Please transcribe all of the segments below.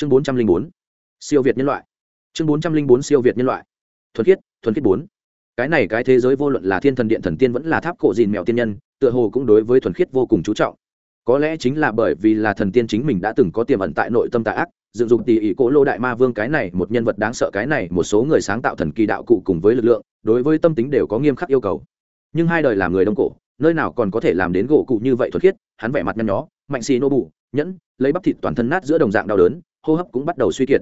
chương bốn trăm linh bốn, siêu việt nhân loại. Chương bốn trăm linh bốn, siêu việt nhân loại. Thuần khiết thuần khiết bốn. Cái này cái thế giới vô luận là thiên thần, điện thần, tiên vẫn là tháp cổ dìn mèo tiên nhân, tựa hồ cũng đối với thuần khiết vô cùng chú trọng. Có lẽ chính là bởi vì là thần tiên chính mình đã từng có tiềm ẩn tại nội tâm tà ác, dựng dục tỷ ý cỗ lô đại ma vương cái này, một nhân vật đáng sợ cái này, một số người sáng tạo thần kỳ đạo cụ cùng với lực lượng, đối với tâm tính đều có nghiêm khắc yêu cầu. Nhưng hai đời làm người đông cổ, nơi nào còn có thể làm đến gỗ cụ như vậy thuật khiết, hắn vẻ mặt nhăn nhó, mạnh xì nô bù, nhẫn, lấy bắp thịt toàn thân nát giữa đồng dạng đau đớn hô hấp cũng bắt đầu suy kiệt.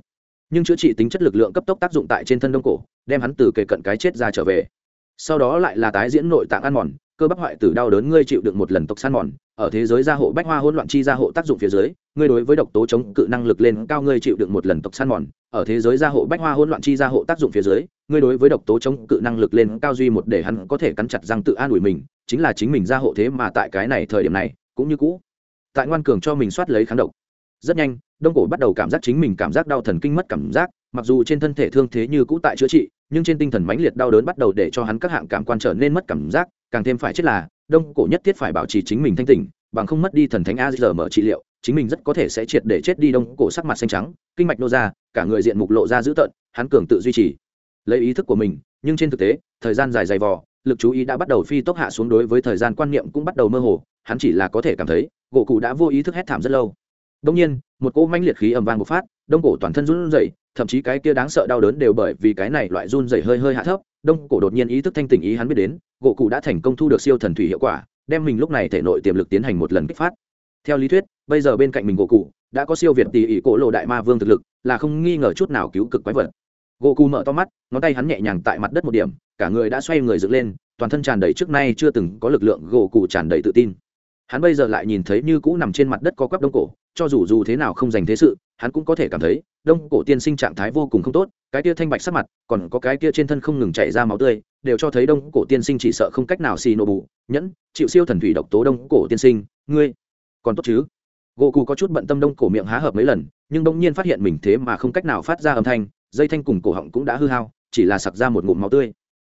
Nhưng chữa trị tính chất lực lượng cấp tốc tác dụng tại trên thân đông cổ, đem hắn từ kề cận cái chết ra trở về. Sau đó lại là tái diễn nội tạng ăn mòn, cơ bắp hoại tử đau đớn ngươi chịu được một lần tộc san mòn, ở thế giới gia hộ bách hoa hỗn loạn chi gia hộ tác dụng phía dưới, ngươi đối với độc tố chống cự năng lực lên cao ngươi chịu được một lần tộc san mòn, ở thế giới gia hộ bách hoa hỗn loạn chi gia hộ tác dụng phía dưới, ngươi đối với độc tố chống cự năng lực lên cao duy một để hắn có thể cắn chặt răng tự an ủi mình, chính là chính mình gia hộ thế mà tại cái này thời điểm này, cũng như cũ. Tại ngoan cường cho mình soát lấy kháng độc rất nhanh, đông cổ bắt đầu cảm giác chính mình cảm giác đau thần kinh mất cảm giác, mặc dù trên thân thể thương thế như cũ tại chữa trị, nhưng trên tinh thần mãnh liệt đau đớn bắt đầu để cho hắn các hạng cảm quan trở nên mất cảm giác, càng thêm phải chết là, đông cổ nhất thiết phải bảo trì chính mình thanh tỉnh, bằng không mất đi thần thánh a giờ mở trị liệu, chính mình rất có thể sẽ triệt để chết đi đông cổ sắc mặt xanh trắng, kinh mạch nô ra, cả người diện mục lộ ra dữ tợn, hắn cường tự duy trì. Lấy ý thức của mình, nhưng trên thực tế, thời gian dài dày vò, lực chú ý đã bắt đầu phi tốc hạ xuống đối với thời gian quan niệm cũng bắt đầu mơ hồ, hắn chỉ là có thể cảm thấy, gỗ cụ đã vô ý thức hét thảm rất lâu đông nhiên, một cỗ manh liệt khí ầm vang bộc phát, đông cổ toàn thân run rẩy, thậm chí cái kia đáng sợ đau đớn đều bởi vì cái này loại run rẩy hơi hơi hạ thấp, đông cổ đột nhiên ý thức thanh tỉnh ý hắn biết đến, gỗ cụ đã thành công thu được siêu thần thủy hiệu quả, đem mình lúc này thể nội tiềm lực tiến hành một lần kích phát. Theo lý thuyết, bây giờ bên cạnh mình gỗ cụ đã có siêu việt tỷ ỷ cổ lộ đại ma vương thực lực, là không nghi ngờ chút nào cứu cực quái vật. Gỗ cụ mở to mắt, ngón tay hắn nhẹ nhàng tại mặt đất một điểm, cả người đã xoay người dựng lên, toàn thân tràn đầy trước nay chưa từng có lực lượng gỗ cụ tràn đầy tự tin hắn bây giờ lại nhìn thấy như cũ nằm trên mặt đất có quắp đông cổ, cho dù dù thế nào không dành thế sự, hắn cũng có thể cảm thấy, đông cổ tiên sinh trạng thái vô cùng không tốt, cái kia thanh bạch sắc mặt, còn có cái kia trên thân không ngừng chảy ra máu tươi, đều cho thấy đông cổ tiên sinh chỉ sợ không cách nào xì nổ bù. Nhẫn, chịu siêu thần thủy độc tố đông cổ tiên sinh, ngươi còn tốt chứ? Gỗ cù có chút bận tâm đông cổ miệng há hợp mấy lần, nhưng đông nhiên phát hiện mình thế mà không cách nào phát ra âm thanh, dây thanh cùng cổ họng cũng đã hư hao, chỉ là sặc ra một ngụm máu tươi.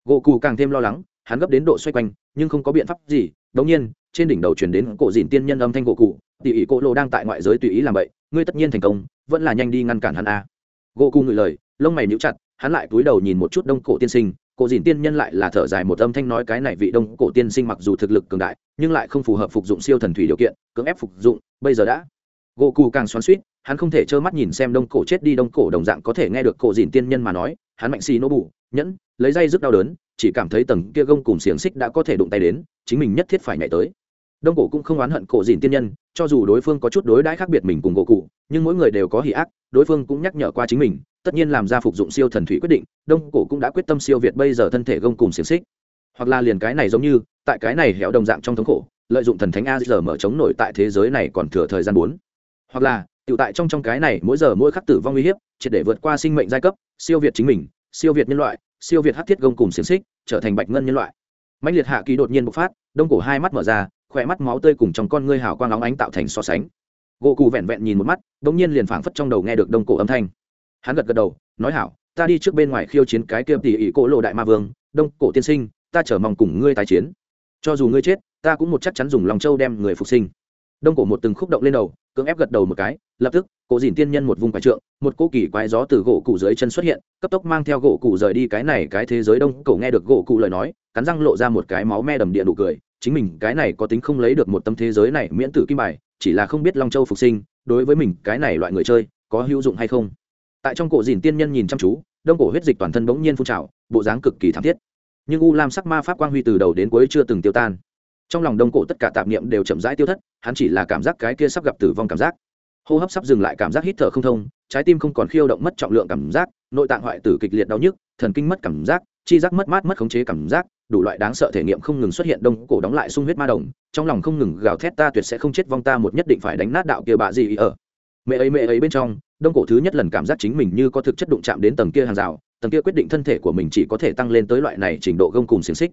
Gỗ cù càng thêm lo lắng, hắn gấp đến độ xoay quanh, nhưng không có biện pháp gì, đống nhiên trên đỉnh đầu truyền đến cổ dìn tiên nhân âm thanh gỗ cụ, tỉ ỉ cổ lộ đang tại ngoại giới tùy ý làm vậy, ngươi tất nhiên thành công, vẫn là nhanh đi ngăn cản hắn a. Gỗ cụ ngửi lời, lông mày níu chặt, hắn lại cúi đầu nhìn một chút đông cổ tiên sinh, cổ dìn tiên nhân lại là thở dài một âm thanh nói cái này vị đông cổ tiên sinh mặc dù thực lực cường đại, nhưng lại không phù hợp phục dụng siêu thần thủy điều kiện, cưỡng ép phục dụng, bây giờ đã. Gỗ cụ càng xoắn suýt hắn không thể trơ mắt nhìn xem đông cổ chết đi, đông cổ đồng dạng có thể nghe được cổ dìn tiên nhân mà nói, hắn mạnh xì nỗ bù, nhẫn lấy dây rất đau đớn, chỉ cảm thấy tầng kia gông cùng xiềng xích đã có thể đụng tay đến, chính mình nhất thiết phải nhảy tới. Đông cổ cũng không oán hận cổ dìn tiên nhân, cho dù đối phương có chút đối đãi khác biệt mình cùng cổ cụ, nhưng mỗi người đều có hỉ ác, đối phương cũng nhắc nhở qua chính mình, tất nhiên làm ra phục dụng siêu thần thủy quyết định, đông cổ cũng đã quyết tâm siêu việt bây giờ thân thể gông cùng xiềng xích. Hoặc là liền cái này giống như, tại cái này héo đồng dạng trong thống khổ, lợi dụng thần thánh a giờ mở chống nổi tại thế giới này còn thừa thời gian bốn. Hoặc là tự tại trong trong cái này mỗi giờ mỗi khắc tử vong uy hiếp, triệt để vượt qua sinh mệnh giai cấp, siêu việt chính mình, siêu việt nhân loại siêu việt hát thiết gông cùng xiềng xích, trở thành bạch ngân nhân loại. Mạnh liệt hạ kỳ đột nhiên bộc phát, đông cổ hai mắt mở ra, khỏe mắt máu tươi cùng trong con ngươi hào quang óng ánh tạo thành so sánh. Gỗ cù vẹn vẹn nhìn một mắt đ ỗ n g nhiên liền phảng phất trong đầu nghe được đông cổ âm thanh. Hắn gật gật đầu, nói hảo, ta đi trước bên ngoài khiêu chiến cái kia tỉ ỉ cổ lộ đại ma vương, đông cổ tiên sinh, ta chờ mong cùng ngươi tái chiến. Cho dù ngươi chết, ta cũng một chắc chắn dùng lòng châu đem người phục sinh đông cổ một từng khúc động lên đầu, cưỡng ép gật đầu một cái, lập tức, cổ dìn tiên nhân một vùng quái trượng, một cỗ kỳ quái gió từ gỗ cụ dưới chân xuất hiện, cấp tốc mang theo gỗ cụ rời đi cái này cái thế giới đông. Cổ nghe được gỗ cụ lời nói, cắn răng lộ ra một cái máu me đầm địa nụ cười, chính mình cái này có tính không lấy được một tâm thế giới này miễn tử kim bài, chỉ là không biết long châu phục sinh, đối với mình cái này loại người chơi, có hữu dụng hay không? Tại trong cổ dìn tiên nhân nhìn chăm chú, đông cổ huyết dịch toàn thân bỗng nhiên phun trào, bộ dáng cực kỳ thảm thiết. Nhưng u lam sắc ma pháp quang huy từ đầu đến cuối chưa từng tiêu tan trong lòng đông cổ tất cả tạp niệm đều chậm rãi tiêu thất, hắn chỉ là cảm giác cái kia sắp gặp tử vong cảm giác. Hô hấp sắp dừng lại cảm giác hít thở không thông, trái tim không còn khiêu động mất trọng lượng cảm giác, nội tạng hoại tử kịch liệt đau nhức, thần kinh mất cảm giác, chi giác mất mát mất khống chế cảm giác, đủ loại đáng sợ thể nghiệm không ngừng xuất hiện đông cổ đóng lại sung huyết ma đồng, trong lòng không ngừng gào thét ta tuyệt sẽ không chết vong ta một nhất định phải đánh nát đạo kia bà gì ở. Mẹ ấy mẹ ấy bên trong, đông cổ thứ nhất lần cảm giác chính mình như có thực chất đụng chạm đến tầng kia hàng rào, tầng kia quyết định thân thể của mình chỉ có thể tăng lên tới loại này trình độ gông cùng xiềng xích.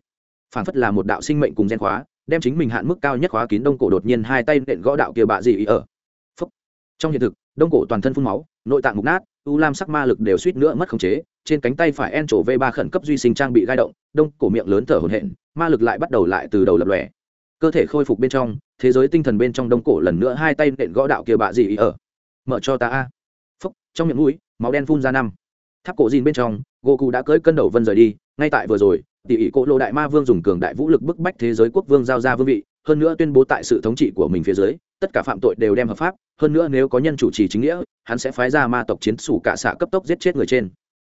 Phản phất là một đạo sinh mệnh cùng gen khóa đem chính mình hạn mức cao nhất khóa kín đông cổ đột nhiên hai tay nện gõ đạo kia bạ gì ở. Phúc. trong hiện thực, đông cổ toàn thân phun máu, nội tạng mục nát, u lam sắc ma lực đều suýt nữa mất khống chế, trên cánh tay phải en trổ v ba khẩn cấp duy sinh trang bị gai động, đông cổ miệng lớn thở hổn hển, ma lực lại bắt đầu lại từ đầu lập lòe. Cơ thể khôi phục bên trong, thế giới tinh thần bên trong đông cổ lần nữa hai tay nện gõ đạo kia bạ gì ở. Mở cho ta a. Phúc, trong miệng mũi, máu đen phun ra năm tháp cổ dìn bên trong, Goku đã cưỡi cân đầu vân rời đi. Ngay tại vừa rồi, tỷ ỷ cỗ lộ đại ma vương dùng cường đại vũ lực bức bách thế giới quốc vương giao ra vương vị, hơn nữa tuyên bố tại sự thống trị của mình phía dưới, tất cả phạm tội đều đem hợp pháp. Hơn nữa nếu có nhân chủ trì chính nghĩa, hắn sẽ phái ra ma tộc chiến sủ cả xạ cấp tốc giết chết người trên.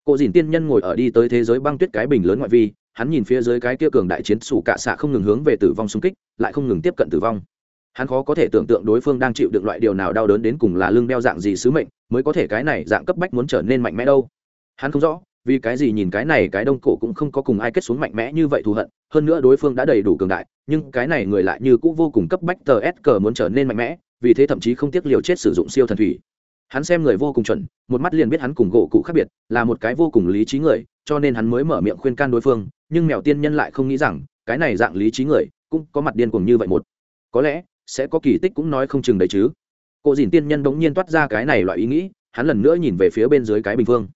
Cổ dìn tiên nhân ngồi ở đi tới thế giới băng tuyết cái bình lớn ngoại vi, hắn nhìn phía dưới cái kia cường đại chiến sủ cả xạ không ngừng hướng về tử vong xung kích, lại không ngừng tiếp cận tử vong. Hắn khó có thể tưởng tượng đối phương đang chịu đựng loại điều nào đau đớn đến cùng là lương đeo dạng gì sứ mệnh, mới có thể cái này dạng cấp bách muốn trở nên mạnh mẽ đâu hắn không rõ, vì cái gì nhìn cái này cái đông cổ cũng không có cùng ai kết xuống mạnh mẽ như vậy thù hận, hơn nữa đối phương đã đầy đủ cường đại, nhưng cái này người lại như cũng vô cùng cấp bách tờ s cờ muốn trở nên mạnh mẽ, vì thế thậm chí không tiếc liều chết sử dụng siêu thần thủy. Hắn xem người vô cùng chuẩn, một mắt liền biết hắn cùng gỗ cụ khác biệt, là một cái vô cùng lý trí người, cho nên hắn mới mở miệng khuyên can đối phương, nhưng mèo tiên nhân lại không nghĩ rằng, cái này dạng lý trí người, cũng có mặt điên cùng như vậy một. Có lẽ, sẽ có kỳ tích cũng nói không chừng đấy chứ. Cô dìn tiên nhân bỗng nhiên toát ra cái này loại ý nghĩ, hắn lần nữa nhìn về phía bên dưới cái bình phương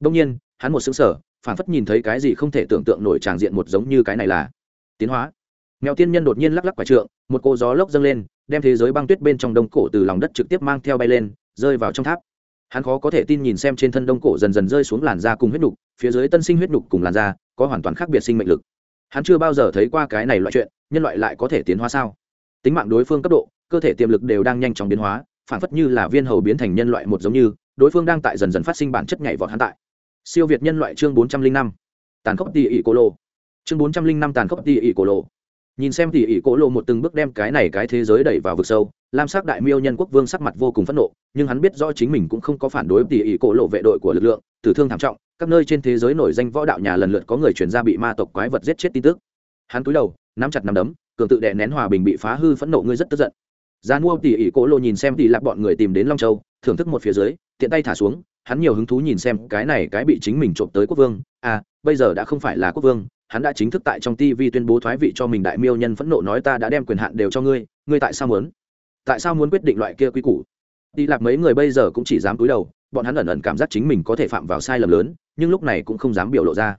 đông nhiên, hắn một xứng sở phản phất nhìn thấy cái gì không thể tưởng tượng nổi tràng diện một giống như cái này là tiến hóa. Mèo tiên nhân đột nhiên lắc lắc quả trượng, một cô gió lốc dâng lên, đem thế giới băng tuyết bên trong đông cổ từ lòng đất trực tiếp mang theo bay lên, rơi vào trong tháp. Hắn khó có thể tin nhìn xem trên thân đông cổ dần dần rơi xuống làn da cùng huyết nục, phía dưới tân sinh huyết nục cùng làn da có hoàn toàn khác biệt sinh mệnh lực. Hắn chưa bao giờ thấy qua cái này loại chuyện, nhân loại lại có thể tiến hóa sao? Tính mạng đối phương cấp độ, cơ thể tiềm lực đều đang nhanh chóng biến hóa phản phất như là viên hầu biến thành nhân loại một giống như, đối phương đang tại dần dần phát sinh bản chất nhảy vọt hắn tại siêu việt nhân loại chương bốn trăm linh năm. Tàn khốc tỉ ỉ cô lô chương bốn trăm linh năm tàn khốc tỉ ỉ cô lô nhìn xem tỉ ỉ cô lô một từng bước đem cái này cái thế giới đẩy vào vực sâu, lam sắc đại miêu nhân quốc vương sắc mặt vô cùng phẫn nộ, nhưng hắn biết rõ chính mình cũng không có phản đối tỉ ỉ cô lộ vệ đội của lực lượng, tử thương thảm trọng, các nơi trên thế giới nổi danh võ đạo nhà lần lượt có người chuyển ra bị ma tộc quái vật giết chết tin tức. Hắn cúi đầu, nắm chặt nắm đấm, cường tự đè nén hòa bình bị phá hư phẫn nộ, ngươi rất tức giận. Gian mua tỉ ỉ cổ lộ nhìn xem tỉ lạc bọn người tìm đến long châu, thưởng thức một phía dưới, tiện tay thả xuống hắn nhiều hứng thú nhìn xem cái này cái bị chính mình trộm tới quốc vương. À bây giờ đã không phải là quốc vương, hắn đã chính thức tại trong tv tuyên bố thoái vị cho mình đại miêu nhân phẫn nộ nói ta đã đem quyền hạn đều cho ngươi ngươi tại sao muốn? Tại sao muốn quyết định loại kia quy củ? Đi lạc mấy người bây giờ cũng chỉ dám cúi đầu, bọn hắn ẩn ẩn cảm giác chính mình có thể phạm vào sai lầm lớn, nhưng lúc này cũng không dám biểu lộ ra.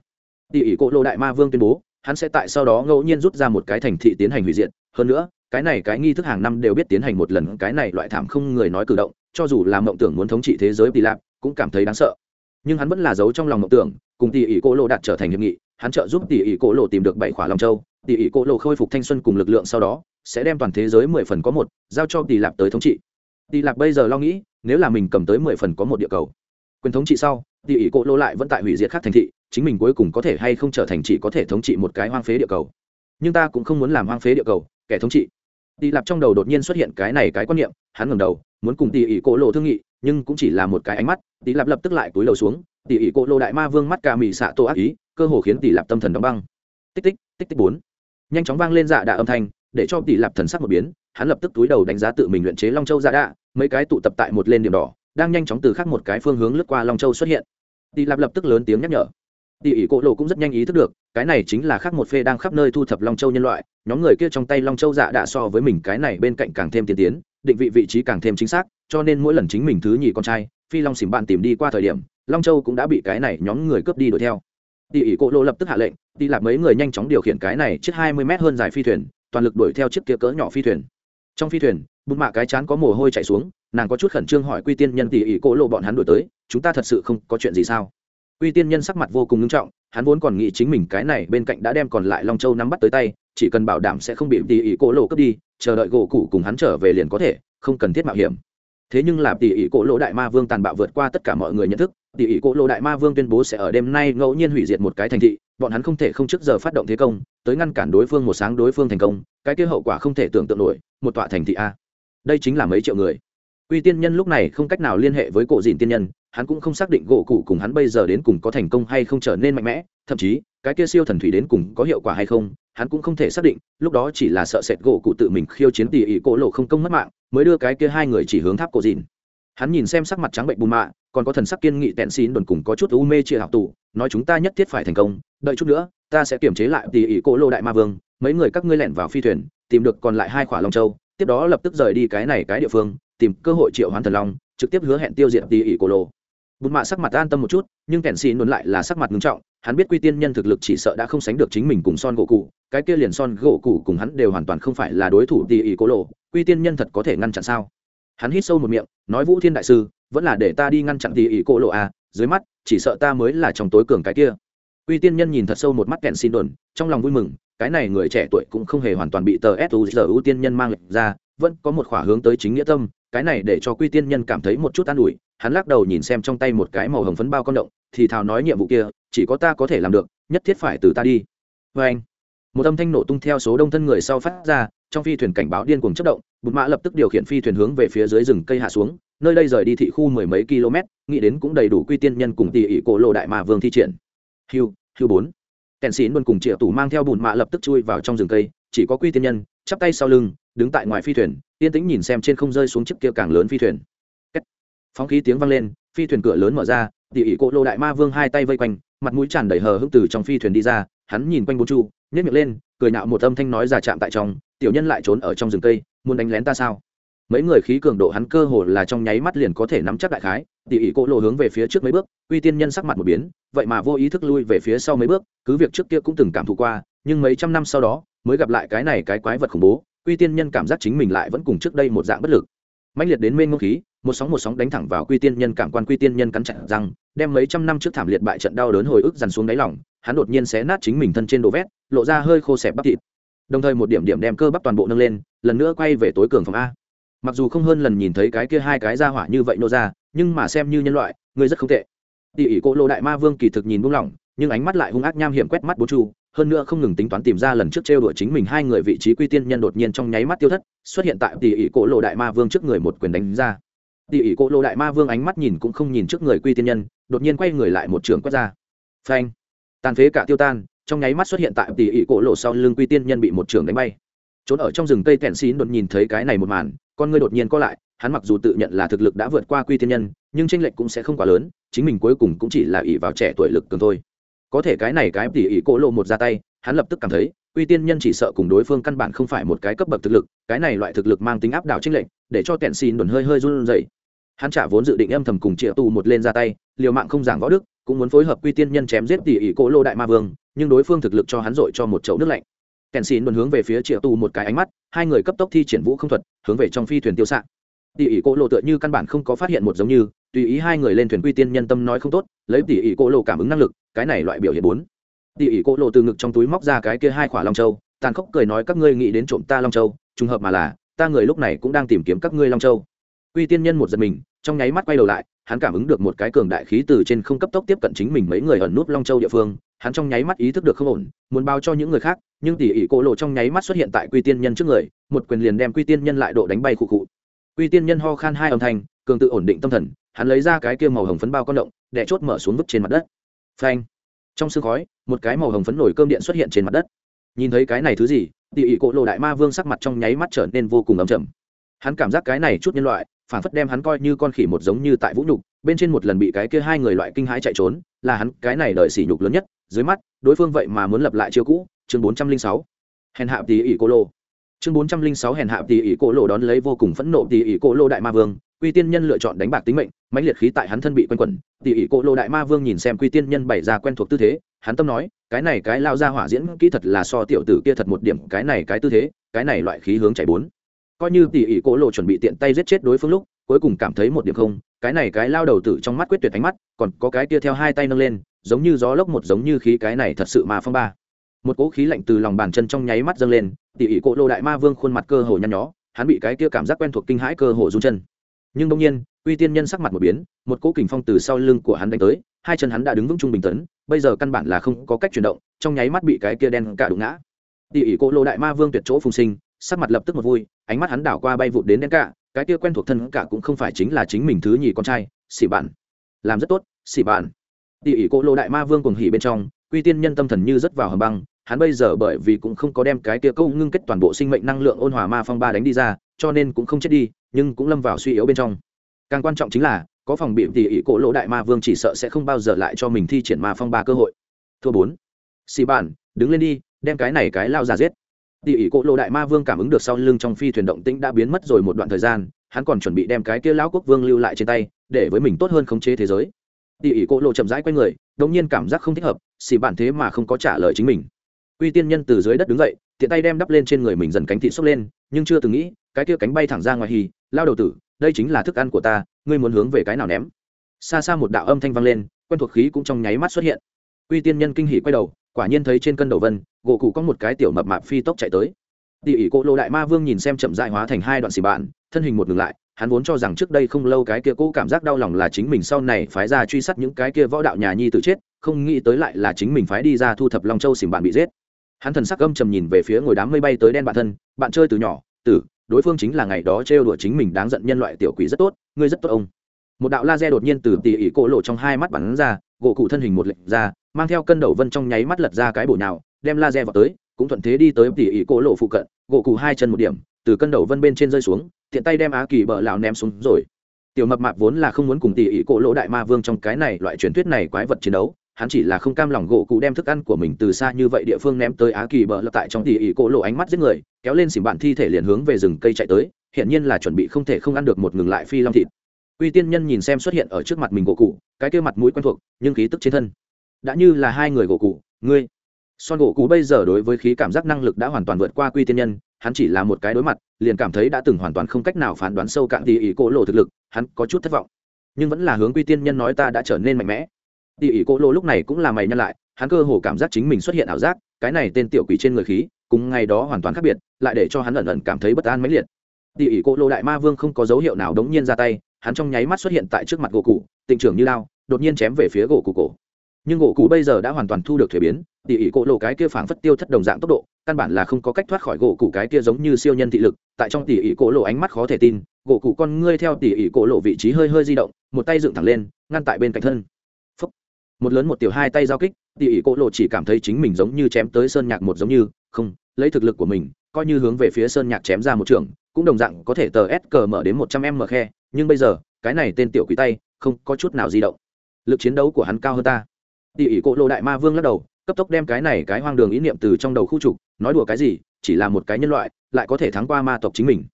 Đi ỷ cộ lô đại ma vương tuyên bố, hắn sẽ tại sau đó ngẫu nhiên rút ra một cái thành thị tiến hành hủy diệt. Hơn nữa, cái này cái nghi thức hàng năm đều biết tiến hành một lần, cái này loại thảm không người nói cử động cho dù là mộng tưởng muốn thống trị thế giới tỷ lạp, cũng cảm thấy đáng sợ. Nhưng hắn vẫn là giấu trong lòng mộng tưởng, cùng tỷ ỷ cô lô đạt trở thành hiệp nghị, hắn trợ giúp tỷ ỷ cô lô tìm được bảy khỏa long châu. Tỷ ỷ cô lô khôi phục thanh xuân cùng lực lượng sau đó, sẽ đem toàn thế giới mười phần có một, giao cho tỷ lạp tới thống trị. Tỷ lạp bây giờ lo nghĩ, nếu là mình cầm tới mười phần có một địa cầu, quyền thống trị sau, tỷ ỷ cô lô lại vẫn tại hủy diệt khác thành thị, chính mình cuối cùng có thể hay không trở thành chỉ có thể thống trị một cái hoang phế địa cầu. Nhưng ta cũng không muốn làm hoang phế địa cầu, kẻ thống trị tỷ lạp trong đầu đột nhiên xuất hiện cái này cái quan niệm, hắn ngẩng đầu, muốn cùng tỷ ỷ Cổ Lộ thương nghị, nhưng cũng chỉ là một cái ánh mắt tỷ lạp lập tức lại túi đầu xuống tỷ ỷ Cổ Lộ đại ma vương mắt ca mị xạ tô ác ý, cơ hồ khiến tỷ lạp tâm thần đóng băng. Tích tích tích tích bốn. Nhanh chóng vang lên dạ đạ âm thanh, để cho tỷ lạp thần sắc một biến, hắn lập tức túi đầu đánh giá tự mình luyện chế long châu dạ đạ, mấy cái tụ tập tại một lên điểm đỏ, đang nhanh chóng từ khác một cái phương hướng lướt qua long châu xuất hiện. Tỷ lạp lập tức lớn tiếng nhắc nhở tỷ ỷ cỗ lộ cũng rất nhanh ý thức được, cái này chính là khác một phê đang khắp nơi thu thập long châu nhân loại, nhóm người kia trong tay long châu dạ đã so với mình cái này bên cạnh càng thêm tiên tiến, định vị vị trí càng thêm chính xác, cho nên mỗi lần chính mình thứ nhì con trai, phi long xỉm bạn tìm đi qua thời điểm, long châu cũng đã bị cái này nhóm người cướp đi đuổi theo. Tỷ ỷ cỗ lộ lập tức hạ lệnh đi lạc mấy người nhanh chóng điều khiển cái này chiếc hai mươi mét hơn dài phi thuyền, toàn lực đuổi theo chiếc kia cỡ nhỏ phi thuyền. Trong phi thuyền bụng mạ cái chán có mồ hôi chạy xuống, nàng có chút khẩn trương hỏi quy tiên nhân tỷ ỷ cỗ lộ bọn hắn đuổi tới, chúng ta thật sự không có chuyện gì sao? Quy tiên nhân sắc mặt vô cùng nghiêm trọng hắn vốn còn nghĩ chính mình cái này bên cạnh đã đem còn lại long châu nắm bắt tới tay chỉ cần bảo đảm sẽ không bị tỷ ỷ cổ lộ cướp đi chờ đợi gỗ cụ cùng hắn trở về liền có thể không cần thiết mạo hiểm. Thế nhưng là tỷ ỷ cổ lộ đại ma vương tàn bạo vượt qua tất cả mọi người nhận thức tỷ ỷ cổ lộ đại ma vương tuyên bố sẽ ở đêm nay ngẫu nhiên hủy diệt một cái thành thị bọn hắn không thể không trước giờ phát động thế công tới ngăn cản đối phương một sáng đối phương thành công cái kia hậu quả không thể tưởng tượng nổi một tọa thành thị a. Đây chính là mấy triệu người. Quy tiên nhân lúc này không cách nào liên hệ với cổ Dịn tiên nhân, hắn cũng không xác định gỗ cụ cùng hắn bây giờ đến cùng có thành công hay không trở nên mạnh mẽ, thậm chí, cái kia siêu thần thủy đến cùng có hiệu quả hay không, hắn cũng không thể xác định, lúc đó chỉ là sợ sệt gỗ cụ tự mình khiêu chiến tỷ ỉ cổ lộ không công mất mạng, mới đưa cái kia hai người chỉ hướng tháp cổ dìn. Hắn nhìn xem sắc mặt trắng bệnh bù mạ, còn có thần sắc kiên nghị tẹn xín đồn cùng có chút u mê chia học tụ, nói chúng ta nhất thiết phải thành công, đợi chút nữa, ta sẽ kiểm chế lại tỷ ỉ cổ lộ đại ma vương, mấy người các ngươi lẻn vào phi thuyền, tìm được còn lại hai khỏa long châu, tiếp đó lập tức rời đi cái này cái địa phương, tìm cơ hội triệu hoán thần long trực tiếp hứa hẹn tiêu diệt tỷ ỉ cổ lộ bùn mạ sắc mặt an tâm một chút, nhưng kẻn xì nôn lại là sắc mặt nghiêm trọng, hắn biết quy tiên nhân thực lực chỉ sợ đã không sánh được chính mình cùng son gỗ cụ, cái kia liền son gỗ cụ cùng hắn đều hoàn toàn không phải là đối thủ tỷ ỷ cổ lộ, quy tiên nhân thật có thể ngăn chặn sao? Hắn hít sâu một miệng, nói vũ thiên đại sư, vẫn là để ta đi ngăn chặn tỉ ỉ cô lộ à dưới mắt, chỉ sợ ta mới là trong tối cường cái kia. Quy tiên nhân nhìn thật sâu một mắt kẹn xin đồn trong lòng vui mừng, cái này người trẻ tuổi cũng không hề hoàn toàn bị tờ suzu tiên nhân mang lệnh ra, vẫn có một khỏa hướng tới chính nghĩa tâm, cái này để cho quy tiên nhân cảm thấy một chút an ủi hắn lắc đầu nhìn xem trong tay một cái màu hồng phấn bao con động, thì thào nói nhiệm vụ kia, chỉ có ta có thể làm được, nhất thiết phải từ ta đi. Vê anh, một âm thanh nổ tung theo số đông thân người sau phát ra, trong phi thuyền cảnh báo điên cuồng chất động, bụt mã lập tức điều khiển phi thuyền hướng về phía dưới rừng cây hạ xuống, nơi đây rời đi thị khu mười mấy km, nghĩ đến cũng đầy đủ quy tiên nhân cùng tỷ ỉ cổ lộ đại mà vương thi triển. Hiu hiu bốn. Kèn xín luôn cùng triệu tủ mang theo bùn mạ lập tức chui vào trong rừng cây, chỉ có quy tiên nhân, chắp tay sau lưng, đứng tại ngoài phi thuyền, yên tĩnh nhìn xem trên không rơi xuống chiếc kia càng lớn phi thuyền phóng khí tiếng vang lên, phi thuyền cửa lớn mở ra, tỉ ỉ cỗ lô đại ma vương hai tay vây quanh, mặt mũi tràn đầy hờ hững từ trong phi thuyền đi ra, hắn nhìn quanh bốn chu nhét miệng lên, cười nạo một âm thanh nói giả chạm tại trong, tiểu nhân lại trốn ở trong rừng cây, muốn đánh lén ta sao? Mấy người khí cường độ hắn cơ hồ là trong nháy mắt liền có thể nắm chắc đại khái, tỉ ỉ cỗ lộ hướng về phía trước mấy bước, uy tiên nhân sắc mặt một biến, vậy mà vô ý thức lui về phía sau mấy bước, cứ việc trước kia cũng từng cảm thụ qua, nhưng mấy trăm năm sau đó, mới gặp lại cái này cái quái vật khủng bố, uy tiên nhân cảm giác chính mình lại vẫn cùng trước đây một dạng bất lực. Mãnh liệt đến mênh ngông khí một sóng một sóng đánh thẳng vào quy tiên nhân cảm quan quy tiên nhân cắn chặt răng, đem mấy trăm năm trước thảm liệt bại trận đau đớn hồi ức dằn xuống đáy lỏng hắn đột nhiên xé nát chính mình thân trên đồ vét, lộ ra hơi khô xẹp bắp thịt. Đồng thời một điểm điểm đem cơ bắp toàn bộ nâng lên, lần nữa quay về tối cường phòng a. Mặc dù không hơn lần nhìn thấy cái kia hai cái ra hỏa như vậy nô ra, nhưng mà xem như nhân loại ngươi rất không tệ. Tỉ ỉ cỗ lộ đại ma vương kỳ thực nhìn buông lỏng, nhưng ánh mắt lại hung ác nham hiểm quét mắt bố chu, hơn nữa không ngừng tính toán tìm ra lần trước trêu đuổi chính mình hai người vị trí quy tiên nhân đột nhiên trong nháy mắt tiêu thất, xuất hiện tại tỷ ỉ cỗ lộ đại ma vương trước người một quyền đánh ra tỷ ỷ cổ lô đại ma vương ánh mắt nhìn cũng không nhìn trước người quy tiên nhân, đột nhiên quay người lại một trường quét ra. Phanh! Tàn phế cả tiêu tan, trong nháy mắt xuất hiện tại tỷ ỷ cổ lộ sau lưng quy tiên nhân bị một trường đánh bay. Trốn ở trong rừng cây kẹn xín đột nhìn thấy cái này một màn, con ngươi đột nhiên co lại, hắn mặc dù tự nhận là thực lực đã vượt qua quy tiên nhân, nhưng tranh lệch cũng sẽ không quá lớn, chính mình cuối cùng cũng chỉ là ỷ vào trẻ tuổi lực cường thôi. Có thể cái này cái tỉ ỉ cổ lộ một ra tay, hắn lập tức cảm thấy, quy tiên nhân chỉ sợ cùng đối phương căn bản không phải một cái cấp bậc thực lực, cái này loại thực lực mang tính áp đảo trinh lệch, để cho tẹn xin đồn hơi hơi run rẩy hắn trả vốn dự định âm thầm cùng triệu tù một lên ra tay, liều mạng không giảng võ đức, cũng muốn phối hợp quy tiên nhân chém giết tỉ ỉ cỗ lô đại ma vương, nhưng đối phương thực lực cho hắn dội cho một chậu nước lạnh. Kèn xin luôn hướng về phía triệu tù một cái ánh mắt, hai người cấp tốc thi triển vũ không thuật, hướng về trong phi thuyền tiêu xạ. Tỷ tỉ ỉ cỗ lô tựa như căn bản không có phát hiện một giống như, tùy ý hai người lên thuyền quy tiên nhân tâm nói không tốt, lấy tỉ ỉ cỗ Lô cảm ứng năng lực, cái này loại biểu hiện bốn. Tỉ ỉ cỗ Lô từ ngực trong túi móc ra cái kia hai khỏa long châu, tàn khốc cười nói các ngươi nghĩ đến trộm ta long châu, trùng hợp mà là, ta người lúc này cũng đang tìm kiếm các ngươi long châu. Quy tiên nhân một giật mình trong nháy mắt quay đầu lại, hắn cảm ứng được một cái cường đại khí từ trên không cấp tốc tiếp cận chính mình mấy người ẩn nút long châu địa phương. Hắn trong nháy mắt ý thức được không ổn, muốn báo cho những người khác, nhưng tỉ ỉ cô lộ trong nháy mắt xuất hiện tại quy tiên nhân trước người, một quyền liền đem quy tiên nhân lại độ đánh bay khụ khụ. Quy tiên nhân ho khan hai âm thanh, cường tự ổn định tâm thần, hắn lấy ra cái kia màu hồng phấn bao con động đẻ chốt mở xuống vứt trên mặt đất. Phanh! Trong sương khói, một cái màu hồng phấn nổi cơm điện xuất hiện trên mặt đất. Nhìn thấy cái này thứ gì, tỉ ỉ cô lộ đại ma vương sắc mặt trong nháy mắt trở nên vô cùng ấm chầm hắn cảm giác cái này chút nhân loại phản phất đem hắn coi như con khỉ một giống như tại vũ nhục, bên trên một lần bị cái kia hai người loại kinh hãi chạy trốn, là hắn cái này đợi sỉ nhục lớn nhất, dưới mắt, đối phương vậy mà muốn lập lại chiêu cũ, chương bốn trăm linh sáu. Hèn hạ tỉ ỉ cô lô. Chương bốn trăm linh sáu hèn hạ tỉ ỉ cô lô đón lấy vô cùng phẫn nộ tỉ ỉ cô lô đại ma vương, quy tiên nhân lựa chọn đánh bạc tính mệnh, mãnh liệt khí tại hắn thân bị quanh quẩn tỉ ỉ cô lô đại ma vương nhìn xem quy tiên nhân bày ra quen thuộc tư thế, hắn tâm nói, cái này cái lao ra hỏa diễn kỹ thật là so tiểu tử kia thật một điểm, cái này cái tư thế, cái này loại khí hướng chạy bốn coi như tỉ ỉ cỗ lô chuẩn bị tiện tay giết chết đối phương lúc, cuối cùng cảm thấy một điểm không, cái này cái lao đầu tử trong mắt quyết tuyệt ánh mắt, còn có cái kia theo hai tay nâng lên, giống như gió lốc một giống như khí cái này thật sự mà phong ba. Một cỗ khí lạnh từ lòng bàn chân trong nháy mắt dâng lên, tỉ ỉ cỗ lô đại ma vương khuôn mặt cơ hồ nhăn nhó, hắn bị cái kia cảm giác quen thuộc kinh hãi cơ hồ run chân. Nhưng đông nhiên uy tiên nhân sắc mặt một biến, một cỗ kình phong từ sau lưng của hắn đánh tới, hai chân hắn đã đứng vững trung bình tấn, bây giờ căn bản là không có cách chuyển động, trong nháy mắt bị cái kia đen cả đụng ngã. Tỉ ỉ cỗ lô đại ma vương tuyệt chỗ phùng sinh sắc mặt lập tức một vui, ánh mắt hắn đảo qua bay vụt đến đen cả, cái kia quen thuộc thân cả cũng không phải chính là chính mình thứ nhì con trai, xỉ bạn. Làm rất tốt, xỉ bạn. Tỉ ỉ cô lộ đại ma vương cùng hỉ bên trong, quy tiên nhân tâm thần như rất vào hầm băng, hắn bây giờ bởi vì cũng không có đem cái kia câu ngưng kết toàn bộ sinh mệnh năng lượng ôn hòa ma phong ba đánh đi ra, cho nên cũng không chết đi, nhưng cũng lâm vào suy yếu bên trong. Càng quan trọng chính là, có phòng bị tỉ ỉ cổ lỗ đại ma vương chỉ sợ sẽ không bao giờ lại cho mình thi triển ma phong ba cơ hội. Thua bốn. Xì bản đứng lên đi, đem cái này cái lao ra giết tỉ ỉ cỗ Lô đại ma vương cảm ứng được sau lưng trong phi thuyền động tĩnh đã biến mất rồi một đoạn thời gian, hắn còn chuẩn bị đem cái kia lão quốc vương lưu lại trên tay, để với mình tốt hơn khống chế thế giới. Tỉ ỉ cỗ lộ chậm rãi q u a y người, đột nhiên cảm giác không thích hợp xì bản thế mà không có trả lời chính mình. Quy tiên nhân từ dưới đất đứng dậy, tiện tay đem đắp lên trên người mình dần cánh thị xốc lên, nhưng chưa từng nghĩ, cái kia cánh bay thẳng ra ngoài hì lao đầu tử, đây chính là thức ăn của ta, ngươi muốn hướng về cái nào ném? Xa xa một đạo âm thanh vang lên, quen thuộc khí cũng trong nháy mắt xuất hiện. Uy tiên nhân kinh hỉ quay đầu quả nhiên thấy trên cân đầu vân, gỗ cụ có một cái tiểu mập mạp phi tốc chạy tới. Tỉ ỉ cỗ lộ đại ma vương nhìn xem chậm dại hóa thành hai đoạn xì bạn, thân hình một ngừng lại, hắn vốn cho rằng trước đây không lâu cái kia cũ cảm giác đau lòng là chính mình sau này phái ra truy sát những cái kia võ đạo nhà nhi tự chết, không nghĩ tới lại là chính mình phái đi ra thu thập long châu xìm bạn bị giết. Hắn thần sắc gâm trầm nhìn về phía ngồi đám mây bay tới đen bạn thân, bạn chơi từ nhỏ, tử, đối phương chính là ngày đó trêu đùa chính mình, đáng giận nhân loại tiểu quỷ rất tốt, ngươi rất tốt ông một đạo laser đột nhiên từ tỉ ỉ cổ lộ trong hai mắt bắn ra, gỗ cụ thân hình một lệnh ra, mang theo cân đầu vân trong nháy mắt lật ra cái bổ nhào, đem laser vào tới, cũng thuận thế đi tới tỉ ỉ cổ lộ phụ cận, gỗ cụ hai chân một điểm, từ cân đầu vân bên trên rơi xuống, tiện tay đem á kỳ bờ lão ném xuống rồi. Tiểu mập mạp vốn là không muốn cùng tỉ ỉ cổ lộ đại ma vương trong cái này, loại truyền thuyết này quái vật chiến đấu, hắn chỉ là không cam lòng gỗ cụ đem thức ăn của mình từ xa như vậy địa phương ném tới á kỳ bờ lập tại trong tỉ ỉ cổ lộ ánh mắt giết người, kéo lên xỉm bạn thi thể liền hướng về rừng cây chạy tới hiện nhiên là chuẩn bị không thể không ăn được một ngừng lại phi long thịt uy tiên nhân nhìn xem xuất hiện ở trước mặt mình gỗ cụ, cái kia mặt mũi quen thuộc, nhưng khí tức trên thân. Đã như là hai người gỗ cụ, ngươi. Son gỗ cụ bây giờ đối với khí cảm giác năng lực đã hoàn toàn vượt qua quy tiên nhân, hắn chỉ là một cái đối mặt, liền cảm thấy đã từng hoàn toàn không cách nào phán đoán sâu cạn tỷ ý cổ lộ thực lực, hắn có chút thất vọng. Nhưng vẫn là hướng quy tiên nhân nói ta đã trở nên mạnh mẽ. Tỷ ý cổ lộ lúc này cũng là mày nhân lại, hắn cơ hồ cảm giác chính mình xuất hiện ảo giác, cái này tên tiểu quỷ trên người khí, cùng ngày đó hoàn toàn khác biệt, lại để cho hắn ẩn ẩn cảm thấy bất an mãnh liệt. Tỷ ỉ cỗ lộ đại ma vương không có dấu hiệu nào đống nhiên ra tay hắn trong nháy mắt xuất hiện tại trước mặt gỗ cụ, tịnh trưởng như lao, đột nhiên chém về phía gỗ cụ cổ. Nhưng gỗ cụ bây giờ đã hoàn toàn thu được thuế biến, tỉ ỉ cỗ lộ cái kia phảng phất tiêu thất đồng dạng tốc độ, căn bản là không có cách thoát khỏi gỗ cụ cái kia giống như siêu nhân thị lực, tại trong tỉ ỉ cỗ lộ ánh mắt khó thể tin, gỗ cụ con ngươi theo tỉ ỉ cỗ lộ vị trí hơi hơi di động, một tay dựng thẳng lên, ngăn tại bên cạnh thân. Phúc. một lớn một tiểu hai tay giao kích, tỉ ỉ cỗ lộ chỉ cảm thấy chính mình giống như chém tới sơn nhạc một giống như, không, lấy thực lực của mình, coi như hướng về phía sơn nhạc chém ra một trường, cũng đồng dạng có thể tờ s cờ mở đến một trăm m khe nhưng bây giờ, cái này tên tiểu quỷ tay, không có chút nào di động. Lực chiến đấu của hắn cao hơn ta. Tỉ ỉ cỗ lộ đại ma vương lắc đầu, cấp tốc đem cái này cái hoang đường ý niệm từ trong đầu khu trục, nói đùa cái gì, chỉ là một cái nhân loại, lại có thể thắng qua ma tộc chính mình.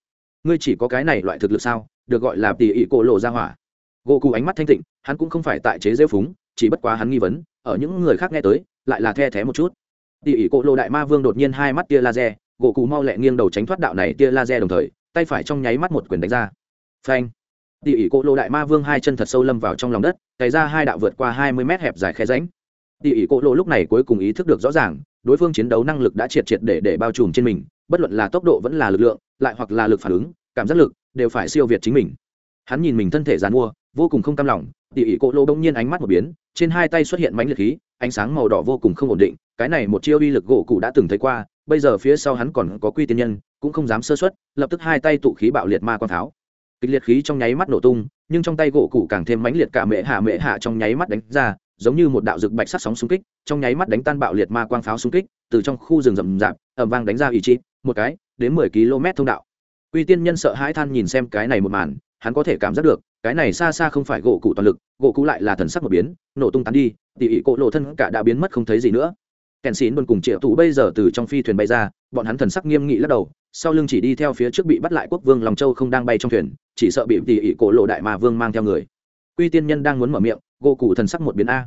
Ngươi chỉ có cái này loại thực lực sao, được gọi là tỉ ỉ cỗ lộ ra hỏa. Gỗ cụ ánh mắt thanh tịnh, hắn cũng không phải tại chế rêu phúng, chỉ bất quá hắn nghi vấn, ở những người khác nghe tới, lại là the thé một chút. Tỉ ỉ cỗ lộ đại ma vương đột nhiên hai mắt tia laser gỗ cụ mau lẹ nghiêng đầu tránh thoát đạo này tia laser đồng thời, tay phải trong nháy mắt một quyền đánh ra. Phanh! Tỉ ỉ cô lô đại ma vương hai chân thật sâu lâm vào trong lòng đất, cày ra hai đạo vượt qua hai mươi mét hẹp dài khe ránh tỉ ỉ cô lô lúc này cuối cùng ý thức được rõ ràng, đối phương chiến đấu năng lực đã triệt triệt để để bao trùm trên mình, bất luận là tốc độ vẫn là lực lượng, lại hoặc là lực phản ứng, cảm giác lực, đều phải siêu việt chính mình. Hắn nhìn mình thân thể dàn mua, vô cùng không cam lòng, tỉ ỉ cô lô bỗng nhiên ánh mắt một biến, trên hai tay xuất hiện mánh liệt khí, ánh sáng màu đỏ vô cùng không ổn định, cái này một chiêu uy lực gỗ cụ đã từng thấy qua, bây giờ phía sau hắn còn có quy tiên nhân, cũng không dám sơ xuất lập tức hai tay tụ khí bạo liệt ma quang tháo kịch liệt khí trong nháy mắt nổ tung, nhưng trong tay gỗ cụ càng thêm mãnh liệt cả mệ hạ mệ hạ trong nháy mắt đánh ra, giống như một đạo rực bạch sắc sóng xung kích, trong nháy mắt đánh tan bạo liệt ma quang pháo xung kích, từ trong khu rừng rậm rạp ẩm vang đánh ra ý chí, một cái, đến mười km thông đạo. Uy tiên nhân sợ hãi than nhìn xem cái này một màn, hắn có thể cảm giác được, cái này xa xa không phải gỗ cụ toàn lực, gỗ cụ lại là thần sắc một biến, nổ tung tán đi, tỉ ỉ cỗ lộ thân cả đã biến mất không thấy gì nữa kèn xín buồn cùng triệu thủ bây giờ từ trong phi thuyền bay ra, bọn hắn thần sắc nghiêm nghị lắc đầu, sau lưng chỉ đi theo phía trước bị bắt lại quốc vương lòng châu không đang bay trong thuyền, chỉ sợ bị tỉ ỉ cổ lộ đại mà vương mang theo người. Quy tiên nhân đang muốn mở miệng gỗ cụ thần sắc một biến a.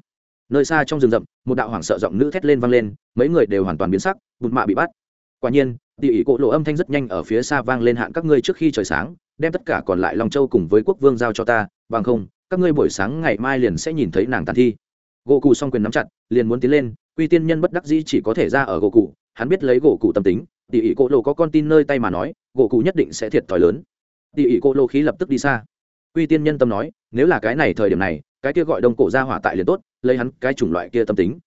Nơi xa trong rừng rậm, một đạo hoảng sợ giọng nữ thét lên vang lên, mấy người đều hoàn toàn biến sắc, bụt mạ bị bắt. Quả nhiên, tỉ ỉ cổ lộ âm thanh rất nhanh ở phía xa vang lên hạn các ngươi trước khi trời sáng, đem tất cả còn lại long châu cùng với quốc vương giao cho ta, bằng không, các ngươi buổi sáng ngày mai liền sẽ nhìn thấy nàng tàn thi. Gỗ cụ s quyền nắm chặt, liền muốn tiến lên quy tiên nhân bất đắc dĩ chỉ có thể ra ở gỗ cụ, hắn biết lấy gỗ cụ tâm tính. Tỉ ỉ cỗ lô có con tin nơi tay mà nói, gỗ cụ nhất định sẽ thiệt thòi lớn. Tỉ ỉ cỗ lô khí lập tức đi xa. Quy tiên nhân tâm nói, nếu là cái này thời điểm này, cái kia gọi đông cổ ra hỏa tại liền tốt, lấy hắn cái chủng loại kia tâm tính.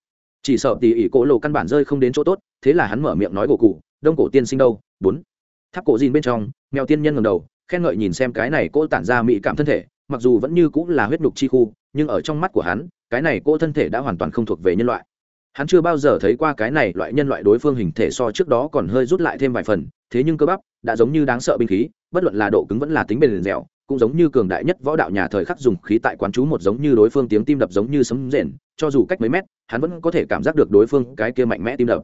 Chỉ sợ tỉ ỉ cỗ lô căn bản rơi không đến chỗ tốt, thế là hắn mở miệng nói gỗ cụ, đông cổ tiên sinh đâu? Bốn. Tháp cổ dìn bên trong, mèo tiên nhân ngầm đầu, khen ngợi nhìn xem cái này cô tản ra mỹ cảm thân thể, mặc dù vẫn như cũng là huyết nhục chi khu, nhưng ở trong mắt của hắn, cái này cô thân thể đã hoàn toàn không thuộc về nhân loại hắn chưa bao giờ thấy qua cái này loại nhân loại đối phương hình thể so trước đó còn hơi rút lại thêm vài phần, thế nhưng cơ bắp đã giống như đáng sợ binh khí, bất luận là độ cứng vẫn là tính bền dẻo, cũng giống như cường đại nhất võ đạo nhà thời khắc dùng khí tại quán chú một giống như đối phương tiếng tim đập giống như sấm rền, cho dù cách mấy mét, hắn vẫn có thể cảm giác được đối phương cái kia mạnh mẽ tim đập.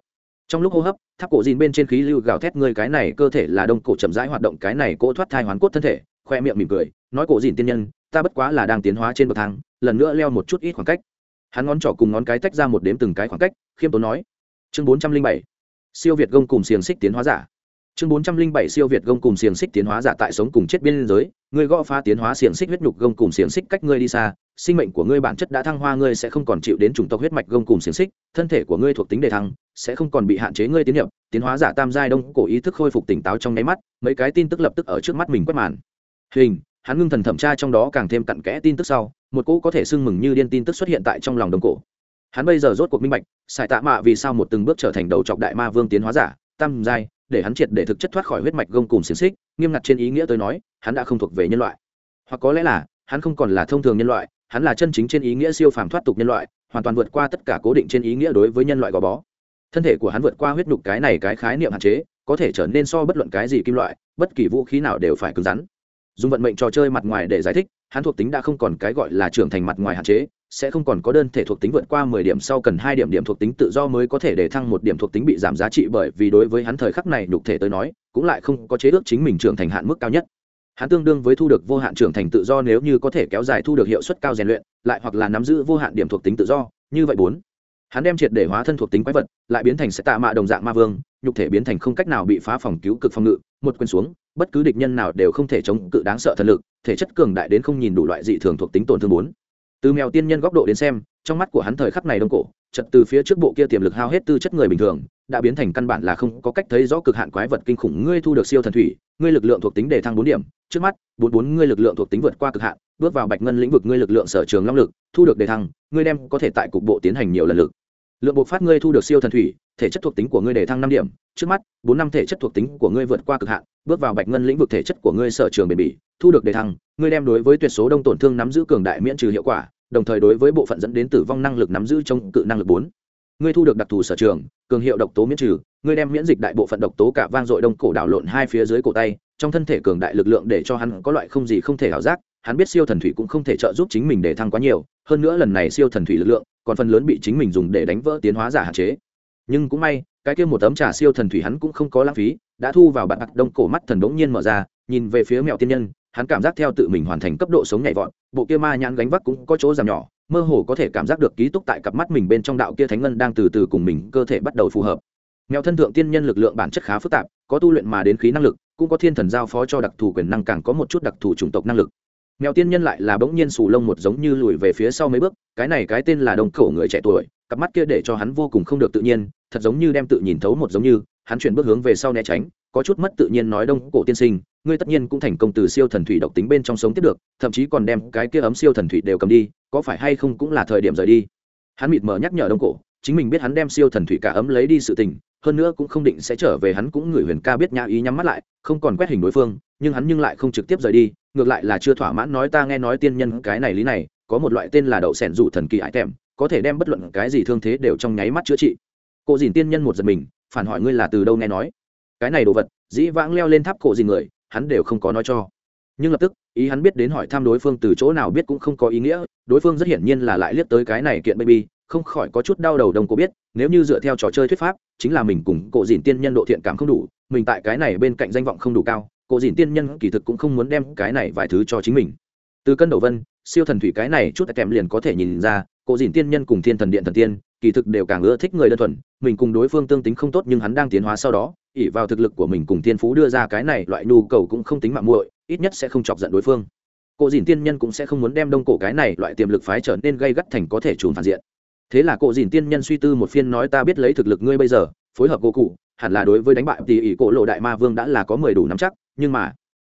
Trong lúc hô hấp, tháp cổ dìn bên trên khí lưu gào thét ngươi cái này cơ thể là đông cổ chậm rãi hoạt động cái này cỗ thoát thai hoán cốt thân thể, khoe miệng mỉm cười, nói cổ dìn tiên nhân, ta bất quá là đang tiến hóa trên bậc thang, lần nữa leo một chút ít khoảng cách hắn ngón trỏ cùng ngón cái tách ra một đếm từng cái khoảng cách, khiêm tốn nói, chương bốn trăm linh bảy, siêu việt gông cùng xiềng xích tiến hóa giả. Chương bốn trăm linh bảy, siêu việt gông cùng xiềng xích tiến hóa giả tại sống cùng chết biên giới, ngươi gõ phá tiến hóa xiềng xích huyết nhục gông cùng xiềng xích cách ngươi đi xa, sinh mệnh của ngươi bản chất đã thăng hoa, ngươi sẽ không còn chịu đến chủng tộc huyết mạch gông cùng xiềng xích, thân thể của ngươi thuộc tính đề thăng, sẽ không còn bị hạn chế, ngươi tiến nhập, tiến hóa giả tam giai đông cổ ý thức khôi phục tỉnh táo trong nháy mắt, mấy cái tin tức lập tức ở trước mắt mình quét màn. Hình, hắn ngưng thần thẩm tra trong đó càng thêm cặn kẽ tin tức sau một cỗ có thể sưng mừng như điên tin tức xuất hiện tại trong lòng đồng cổ. Hắn bây giờ rốt cuộc minh bạch xài tạ mạ vì sao một từng bước trở thành đầu trọc đại ma vương tiến hóa giả, tam giai, để hắn triệt để thực chất thoát khỏi huyết mạch gông cùng xiềng xích, nghiêm ngặt trên ý nghĩa tôi nói, hắn đã không thuộc về nhân loại. Hoặc có lẽ là, hắn không còn là thông thường nhân loại, hắn là chân chính trên ý nghĩa siêu phàm thoát tục nhân loại, hoàn toàn vượt qua tất cả cố định trên ý nghĩa đối với nhân loại gò bó. Thân thể của hắn vượt qua huyết nhục cái này cái khái niệm hạn chế, có thể trở nên so bất luận cái gì kim loại, bất kỳ vũ khí nào đều phải cứng rắn dùng vận mệnh trò chơi mặt ngoài để giải thích, hắn thuộc tính đã không còn cái gọi là trưởng thành mặt ngoài hạn chế, sẽ không còn có đơn thể thuộc tính vượt qua mười điểm sau cần hai điểm điểm thuộc tính tự do mới có thể để thăng một điểm thuộc tính bị giảm giá trị bởi vì đối với hắn thời khắc này nhục thể tới nói, cũng lại không có chế ước chính mình trưởng thành hạn mức cao nhất. Hắn tương đương với thu được vô hạn trưởng thành tự do nếu như có thể kéo dài thu được hiệu suất cao rèn luyện, lại hoặc là nắm giữ vô hạn điểm thuộc tính tự do, như vậy bốn. Hắn đem triệt để hóa thân thuộc tính quái vật, lại biến thành sẽ tạ mạ đồng dạng ma vương, nhục thể biến thành không cách nào bị phá phòng cứu cực phòng ngự, một quyền xuống bất cứ địch nhân nào đều không thể chống cự đáng sợ thần lực, thể chất cường đại đến không nhìn đủ loại dị thường thuộc tính tổn thương bốn. Từ mèo tiên nhân góc độ đến xem, trong mắt của hắn thời khắc này đông cổ, chật từ phía trước bộ kia tiềm lực hao hết tư chất người bình thường, đã biến thành căn bản là không có cách thấy rõ cực hạn quái vật kinh khủng. Ngươi thu được siêu thần thủy, ngươi lực lượng thuộc tính đề thăng bốn điểm, trước mắt, bốn bốn ngươi lực lượng thuộc tính vượt qua cực hạn, bước vào bạch ngân lĩnh vực ngươi lực lượng sở trường long lực, thu được đề thăng, ngươi đem có thể tại cục bộ tiến hành nhiều lần lực lượng bộ phát ngươi thu được siêu thần thủy, thể chất thuộc tính của ngươi đề thăng năm điểm. Trước mắt, bốn năm thể chất thuộc tính của ngươi vượt qua cực hạn, bước vào bạch ngân lĩnh vực thể chất của ngươi sở trường bền bỉ, thu được đề thăng, ngươi đem đối với tuyệt số đông tổn thương nắm giữ cường đại miễn trừ hiệu quả, đồng thời đối với bộ phận dẫn đến tử vong năng lực nắm giữ trong cự năng lực bốn. Ngươi thu được đặc thù sở trường, cường hiệu độc tố miễn trừ, ngươi đem miễn dịch đại bộ phận độc tố cả vang dội đông cổ đảo lộn hai phía dưới cổ tay, trong thân thể cường đại lực lượng để cho hắn có loại không gì không thể ảo giác, hắn biết siêu thần thủy cũng không thể trợ giúp chính mình để thăng quá nhiều, hơn nữa lần này siêu thần thủy lực lượng còn phần lớn bị chính mình dùng để đánh vỡ tiến hóa giả hạn chế. Nhưng cũng may, cái kia một tấm trà siêu thần thủy hắn cũng không có lãng phí, đã thu vào bạn đông cổ mắt thần đống nhiên mở ra, nhìn về phía mẹo tiên nhân, hắn cảm giác theo tự mình hoàn thành cấp độ sống nhảy vọt, bộ kia ma nhãn gánh vác cũng có chỗ giảm nhỏ, mơ hồ có thể cảm giác được ký túc tại cặp mắt mình bên trong đạo kia thánh ngân đang từ từ cùng mình cơ thể bắt đầu phù hợp. Mèo thân thượng tiên nhân lực lượng bản chất khá phức tạp, có tu luyện mà đến khí năng lực, cũng có thiên thần giao phó cho đặc thù quyền năng càng có một chút đặc thù chủng tộc năng lực mèo tiên nhân lại là bỗng nhiên sù lông một giống như lùi về phía sau mấy bước, cái này cái tên là đông cổ người trẻ tuổi, cặp mắt kia để cho hắn vô cùng không được tự nhiên, thật giống như đem tự nhìn thấu một giống như, hắn chuyển bước hướng về sau né tránh, có chút mất tự nhiên nói đông cổ tiên sinh, ngươi tất nhiên cũng thành công từ siêu thần thủy độc tính bên trong sống tiếp được, thậm chí còn đem cái kia ấm siêu thần thủy đều cầm đi, có phải hay không cũng là thời điểm rời đi. Hắn mịt mờ nhắc nhở đông cổ, chính mình biết hắn đem siêu thần thủy cả ấm lấy đi sự tình, hơn nữa cũng không định sẽ trở về hắn cũng người huyền ca biết nhã ý nhắm mắt lại, không còn quét hình đối phương, nhưng hắn nhưng lại không trực tiếp rời đi ngược lại là chưa thỏa mãn nói ta nghe nói tiên nhân cái này lý này, có một loại tên là đậu sẻn rủ thần kỳ ải tèm có thể đem bất luận cái gì thương thế đều trong nháy mắt chữa trị. Cổ dìn tiên nhân một giật mình, phản hỏi ngươi là từ đâu nghe nói? Cái này đồ vật, dĩ vãng leo lên tháp cổ dìn người, hắn đều không có nói cho. Nhưng lập tức, ý hắn biết đến hỏi thăm đối phương từ chỗ nào biết cũng không có ý nghĩa, đối phương rất hiển nhiên là lại liếc tới cái này kiện baby, không khỏi có chút đau đầu đồng cổ biết, nếu như dựa theo trò chơi thuyết pháp, chính là mình cùng cổ dìn tiên nhân độ thiện cảm không đủ, mình tại cái này bên cạnh danh vọng không đủ cao cổ dìn tiên nhân kỳ thực cũng không muốn đem cái này vài thứ cho chính mình. Từ cân đầu vân, siêu thần thủy cái này chút kèm liền có thể nhìn ra, cổ dìn tiên nhân cùng thiên thần điện thần tiên, kỳ thực đều càng ưa thích người đơn thuần, mình cùng đối phương tương tính không tốt nhưng hắn đang tiến hóa sau đó ỉ vào thực lực của mình cùng thiên phú đưa ra cái này loại nhu cầu cũng không tính mạng muội, ít nhất sẽ không chọc giận đối phương. Cổ dìn tiên nhân cũng sẽ không muốn đem đông cổ cái này loại tiềm lực phái trở nên gây gắt thành có thể trùn phản diện. Thế là cổ dìn tiên nhân suy tư một phiên nói ta biết lấy thực lực ngươi bây giờ phối hợp cô cụ, hẳn là đối với đánh bại tỷ ỷ cổ lộ đại ma vương đã là có mười đủ nắm chắc, nhưng mà,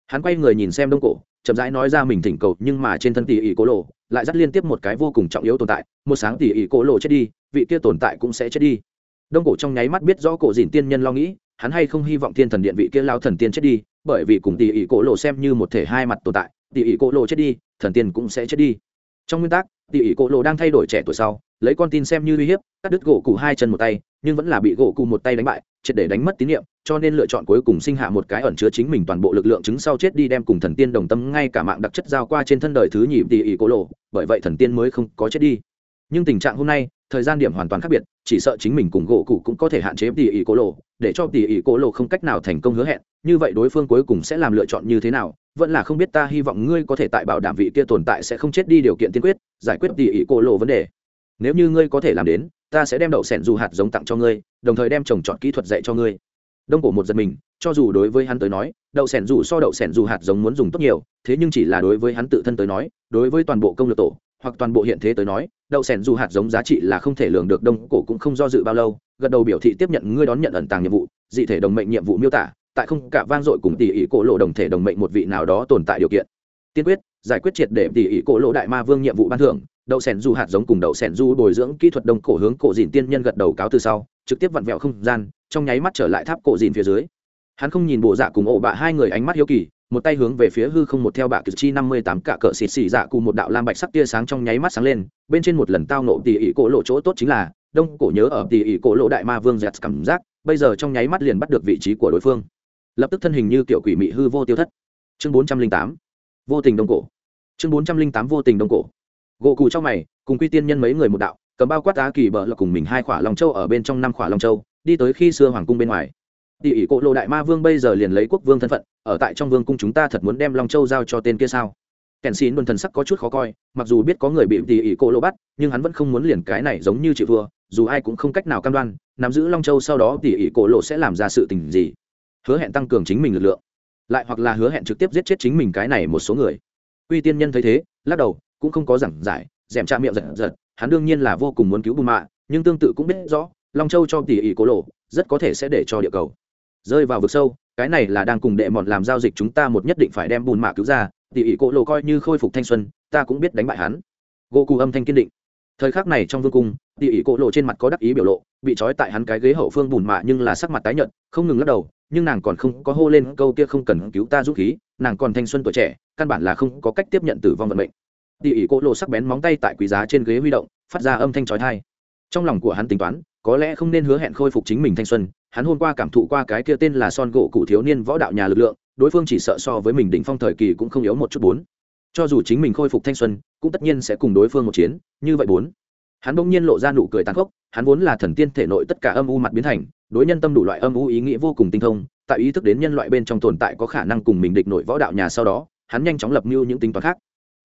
hắn quay người nhìn xem đông cổ, chậm rãi nói ra mình thỉnh cầu, nhưng mà trên thân tỷ ỷ cổ lộ lại dắt liên tiếp một cái vô cùng trọng yếu tồn tại, một sáng tỷ ỷ cổ lộ chết đi, vị kia tồn tại cũng sẽ chết đi. Đông cổ trong nháy mắt biết rõ cổ dìn tiên nhân lo nghĩ, hắn hay không hy vọng thiên thần điện vị kia lao thần tiên chết đi, bởi vì cùng tỷ ỷ cổ lộ xem như một thể hai mặt tồn tại, tỷ ỷ cổ lộ chết đi, thần tiên cũng sẽ chết đi. Trong nguyên tắc, tỷ ỷ cổ lộ đang thay đổi trẻ tuổi sau lấy con tin xem như uy hiếp, cắt đứt gỗ cụ hai chân một tay, nhưng vẫn là bị gỗ cụ một tay đánh bại, triệt để đánh mất tín nhiệm, cho nên lựa chọn cuối cùng sinh hạ một cái ẩn chứa chính mình toàn bộ lực lượng chứng sau chết đi đem cùng thần tiên đồng tâm ngay cả mạng đặc chất giao qua trên thân đời thứ nhị tỉ ỉ cô lộ, bởi vậy thần tiên mới không có chết đi. Nhưng tình trạng hôm nay, thời gian điểm hoàn toàn khác biệt, chỉ sợ chính mình cùng gỗ cụ cũng có thể hạn chế tỉ ỉ cô lộ, để cho tỉ ỉ cô lộ không cách nào thành công hứa hẹn, như vậy đối phương cuối cùng sẽ làm lựa chọn như thế nào, vẫn là không biết ta hy vọng ngươi có thể tại bảo đảm vị kia tồn tại sẽ không chết đi điều kiện tiên quyết, giải quyết tỉ ỉ cô lộ vấn đề nếu như ngươi có thể làm đến, ta sẽ đem đậu sẻn dù hạt giống tặng cho ngươi, đồng thời đem trồng trọt kỹ thuật dạy cho ngươi. Đông cổ một giật mình, cho dù đối với hắn tới nói, đậu sẻn dù so đậu sẻn dù hạt giống muốn dùng tốt nhiều, thế nhưng chỉ là đối với hắn tự thân tới nói, đối với toàn bộ công lược tổ, hoặc toàn bộ hiện thế tới nói, đậu sẻn dù hạt giống giá trị là không thể lường được, đông cổ cũng không do dự bao lâu, gật đầu biểu thị tiếp nhận ngươi đón nhận ẩn tàng nhiệm vụ, dị thể đồng mệnh nhiệm vụ miêu tả, tại không cả vang dội cùng tỷ ỷ cổ lộ đồng thể đồng mệnh một vị nào đó tồn tại điều kiện. Tiên quyết, giải quyết triệt để tỷ ỷ cổ lộ đại ma vương nhiệm vụ ban thưởng đậu sẻn du hạt giống cùng đậu sẻn du bồi dưỡng kỹ thuật đông cổ hướng cổ dìn tiên nhân gật đầu cáo từ sau, trực tiếp vặn vẹo không gian, trong nháy mắt trở lại tháp cổ dìn phía dưới. Hắn không nhìn bộ dạ cùng ổ bạ hai người ánh mắt hiếu kỳ, một tay hướng về phía hư không một theo bạ cử chi năm mươi tám cả cỡ xịt xì dạ cùng một đạo lam bạch sắc tia sáng trong nháy mắt sáng lên, bên trên một lần tao nộ tỷ ỉ cổ lộ chỗ tốt chính là, đông cổ nhớ ở tỷ ỉ cổ lộ đại ma vương dẹt cảm giác, bây giờ trong nháy mắt liền bắt được vị trí của đối phương. Lập tức thân hình như kiểu quỷ mị hư vô tiêu thất. Chương bốn trăm linh tám. Vô tình đông cổ. Chương bốn trăm linh tám vô tình đông cổ gỗ cù trong mày, cùng quy tiên nhân mấy người một đạo, cầm bao quát á kỳ bờ là cùng mình hai khỏa long châu ở bên trong năm khỏa long châu, đi tới khi xưa hoàng cung bên ngoài. Tỷ ỷ cộ lộ đại ma vương bây giờ liền lấy quốc vương thân phận, ở tại trong vương cung chúng ta thật muốn đem long châu giao cho tên kia sao? Kèn xin luôn thần sắc có chút khó coi, mặc dù biết có người bị tỷ ỷ cộ lộ bắt, nhưng hắn vẫn không muốn liền cái này giống như chị vừa dù ai cũng không cách nào cam đoan, nắm giữ long châu sau đó tỷ ỷ cộ lộ sẽ làm ra sự tình gì. Hứa hẹn tăng cường chính mình lực lượng. Lại hoặc là hứa hẹn trực tiếp giết chết chính mình cái này một số người. Uy tiên nhân thấy thế, lắc đầu cũng không có giảng giải, dèm cha miệng giật giật, hắn đương nhiên là vô cùng muốn cứu bùn mạ nhưng tương tự cũng biết rõ, long châu cho tỉ ỉ cố lộ, rất có thể sẽ để cho địa cầu. Rơi vào vực sâu, cái này là đang cùng đệ mọn làm giao dịch chúng ta một nhất định phải đem bùn mạ cứu ra tỉ ỉ cố lộ coi như khôi phục thanh xuân, ta cũng biết đánh bại hắn. Gỗ cù âm thanh kiên định. Thời khắc này trong vương cung tỉ ỉ cố lộ trên mặt có đắc ý biểu lộ, bị trói tại hắn cái ghế hậu phương bùn mạ nhưng là sắc mặt tái nhợt, không ngừng lắc đầu, nhưng nàng còn không có hô lên câu kia không cần cứu ta dũng khí, nàng còn thanh xuân tuổi trẻ, căn bản là không có cách tiếp nhận tử vong vận mệnh tỉ ỉ cỗ lộ sắc bén móng tay tại quý giá trên ghế huy động, phát ra âm thanh trói thai trong lòng của hắn tính toán, có lẽ không nên hứa hẹn khôi phục chính mình thanh xuân, hắn hôm qua cảm thụ qua cái kia tên là son gỗ cụ thiếu niên võ đạo nhà lực lượng, đối phương chỉ sợ so với mình đỉnh phong thời kỳ cũng không yếu một chút bốn. Cho dù chính mình khôi phục thanh xuân, cũng tất nhiên sẽ cùng đối phương một chiến, như vậy bốn. Hắn bỗng nhiên lộ ra nụ cười tàn khốc, hắn vốn là thần tiên thể nội tất cả âm u mặt biến thành, đối nhân tâm đủ loại âm u ý nghĩa vô cùng tinh thông, tại ý thức đến nhân loại bên trong tồn tại có khả năng cùng mình địch nội võ đạo nhà sau đó, hắn nhanh chóng lập mưu những tính toán khác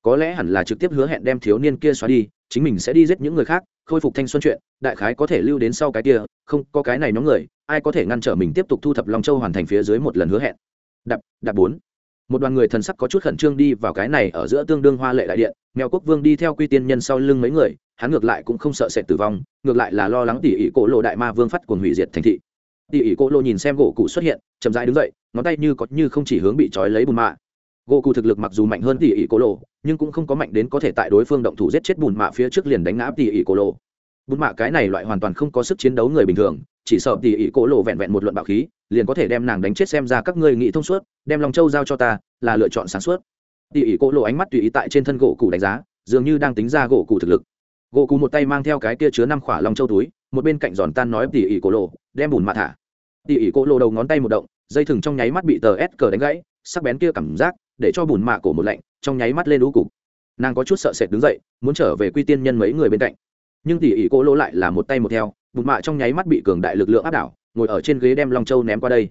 có lẽ hẳn là trực tiếp hứa hẹn đem thiếu niên kia xóa đi chính mình sẽ đi giết những người khác khôi phục thanh xuân chuyện đại khái có thể lưu đến sau cái kia không có cái này nhóm người ai có thể ngăn trở mình tiếp tục thu thập long châu hoàn thành phía dưới một lần hứa hẹn. Đạp, đạp bốn. Một đoàn người thần sắc có chút khẩn trương đi vào cái này ở giữa tương đương hoa lệ đại điện mèo quốc vương đi theo quy tiên nhân sau lưng mấy người hắn ngược lại cũng không sợ sệt tử vong ngược lại là lo lắng tỉ ỉ cổ lộ đại ma vương phát cuồng hủy diệt thành thị. Tỉ ỉ cổ lộ nhìn xem gỗ cụ xuất hiện chậm rãi đứng dậy ngón tay như có như không chỉ hướng bị trói lấy bùn mạ gỗ cụ thực lực mặc dù mạnh hơn tỉ ỉ cổ lộ, nhưng cũng không có mạnh đến có thể tại đối phương động thủ giết chết bùn mạ phía trước liền đánh ngã tỉ ỉ cổ lộ. Bùn mạ cái này loại hoàn toàn không có sức chiến đấu người bình thường, chỉ sợ tỉ ỉ cổ lộ vẹn vẹn một luận bạo khí, liền có thể đem nàng đánh chết xem ra các ngươi nghĩ thông suốt, đem lòng châu giao cho ta, là lựa chọn sáng suốt. Tỉ ỉ cổ lộ ánh mắt tùy ý tại trên thân gỗ cụ đánh giá, dường như đang tính ra gỗ cụ thực lực. Gỗ cụ một tay mang theo cái kia chứa năm khỏa lòng châu túi, một bên cạnh giòn tan nói tỉ ỉ cổ lộ, đem bùn mạ thả. Tỉ ỉ cổ lộ đầu ngón tay một động, dây thừng trong nháy mắt bị tờ s cờ đánh gãy, sắc bén kia cảm giác để cho bùn mạ cổ một lạnh, trong nháy mắt lên lũ cục. Nàng có chút sợ sệt đứng dậy, muốn trở về quy tiên nhân mấy người bên cạnh. Nhưng tỉ ỉ cô lỗ lại là một tay một theo, bùn mạ trong nháy mắt bị cường đại lực lượng áp đảo, ngồi ở trên ghế đem long châu ném qua đây.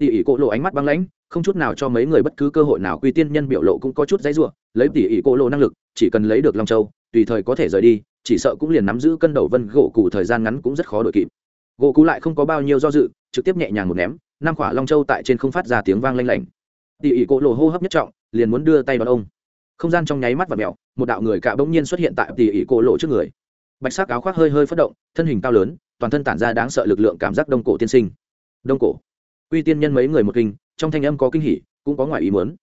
Tỉ ỉ cô lỗ ánh mắt băng lãnh, không chút nào cho mấy người bất cứ cơ hội nào quy tiên nhân biểu lộ cũng có chút dãy ruộng lấy tỉ ỉ cô lỗ năng lực, chỉ cần lấy được long châu, tùy thời có thể rời đi, chỉ sợ cũng liền nắm giữ cân đầu vân gỗ cụ thời gian ngắn cũng rất khó đổi kịp. Gỗ cụ lại không có bao nhiêu do dự, trực tiếp nhẹ nhàng một ném, năm khỏa long châu tại trên không phát ra tiếng vang lanh lảnh tỉ ỉ Cổ lồ hô hấp nhất trọng, liền muốn đưa tay đón ông. Không gian trong nháy mắt và mèo một đạo người cạ bỗng nhiên xuất hiện tại tỉ ỉ Cổ lộ trước người. Bạch sắc áo khoác hơi hơi phất động, thân hình cao lớn, toàn thân tản ra đáng sợ lực lượng cảm giác đông cổ tiên sinh. Đông cổ. Uy tiên nhân mấy người một kinh, trong thanh âm có kinh hỉ, cũng có ngoài ý muốn.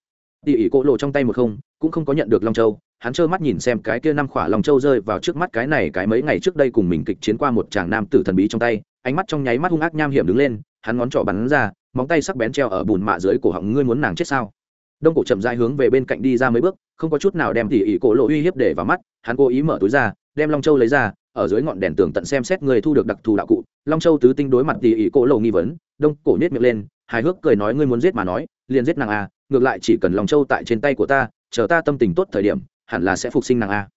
Tỉ ỉ Cổ lộ trong tay một không, cũng không có nhận được long châu, hắn trơ mắt nhìn xem cái kia năm khỏa long châu rơi vào trước mắt cái này cái mấy ngày trước đây cùng mình kịch chiến qua một chàng nam tử thần bí trong tay, ánh mắt trong nháy mắt hung ác nham hiểm đứng lên, hắn ngón trỏ bắn ra móng tay sắc bén treo ở bùn mạ dưới cổ họng, ngươi muốn nàng chết sao? Đông cổ chậm dai hướng về bên cạnh đi ra mấy bước, không có chút nào đem tỉ ỉ cổ lộ uy hiếp để vào mắt, hắn cố ý mở túi ra, đem long châu lấy ra, ở dưới ngọn đèn tường tận xem xét người thu được đặc thù đạo cụ. Long châu tứ tinh đối mặt tỉ ỉ cổ lộ nghi vấn, đông cổ nhét miệng lên, hài hước cười nói, ngươi muốn giết mà nói, liền giết nàng a ngược lại chỉ cần long châu tại trên tay của ta, chờ ta tâm tình tốt thời điểm, hẳn là sẽ phục sinh nàng a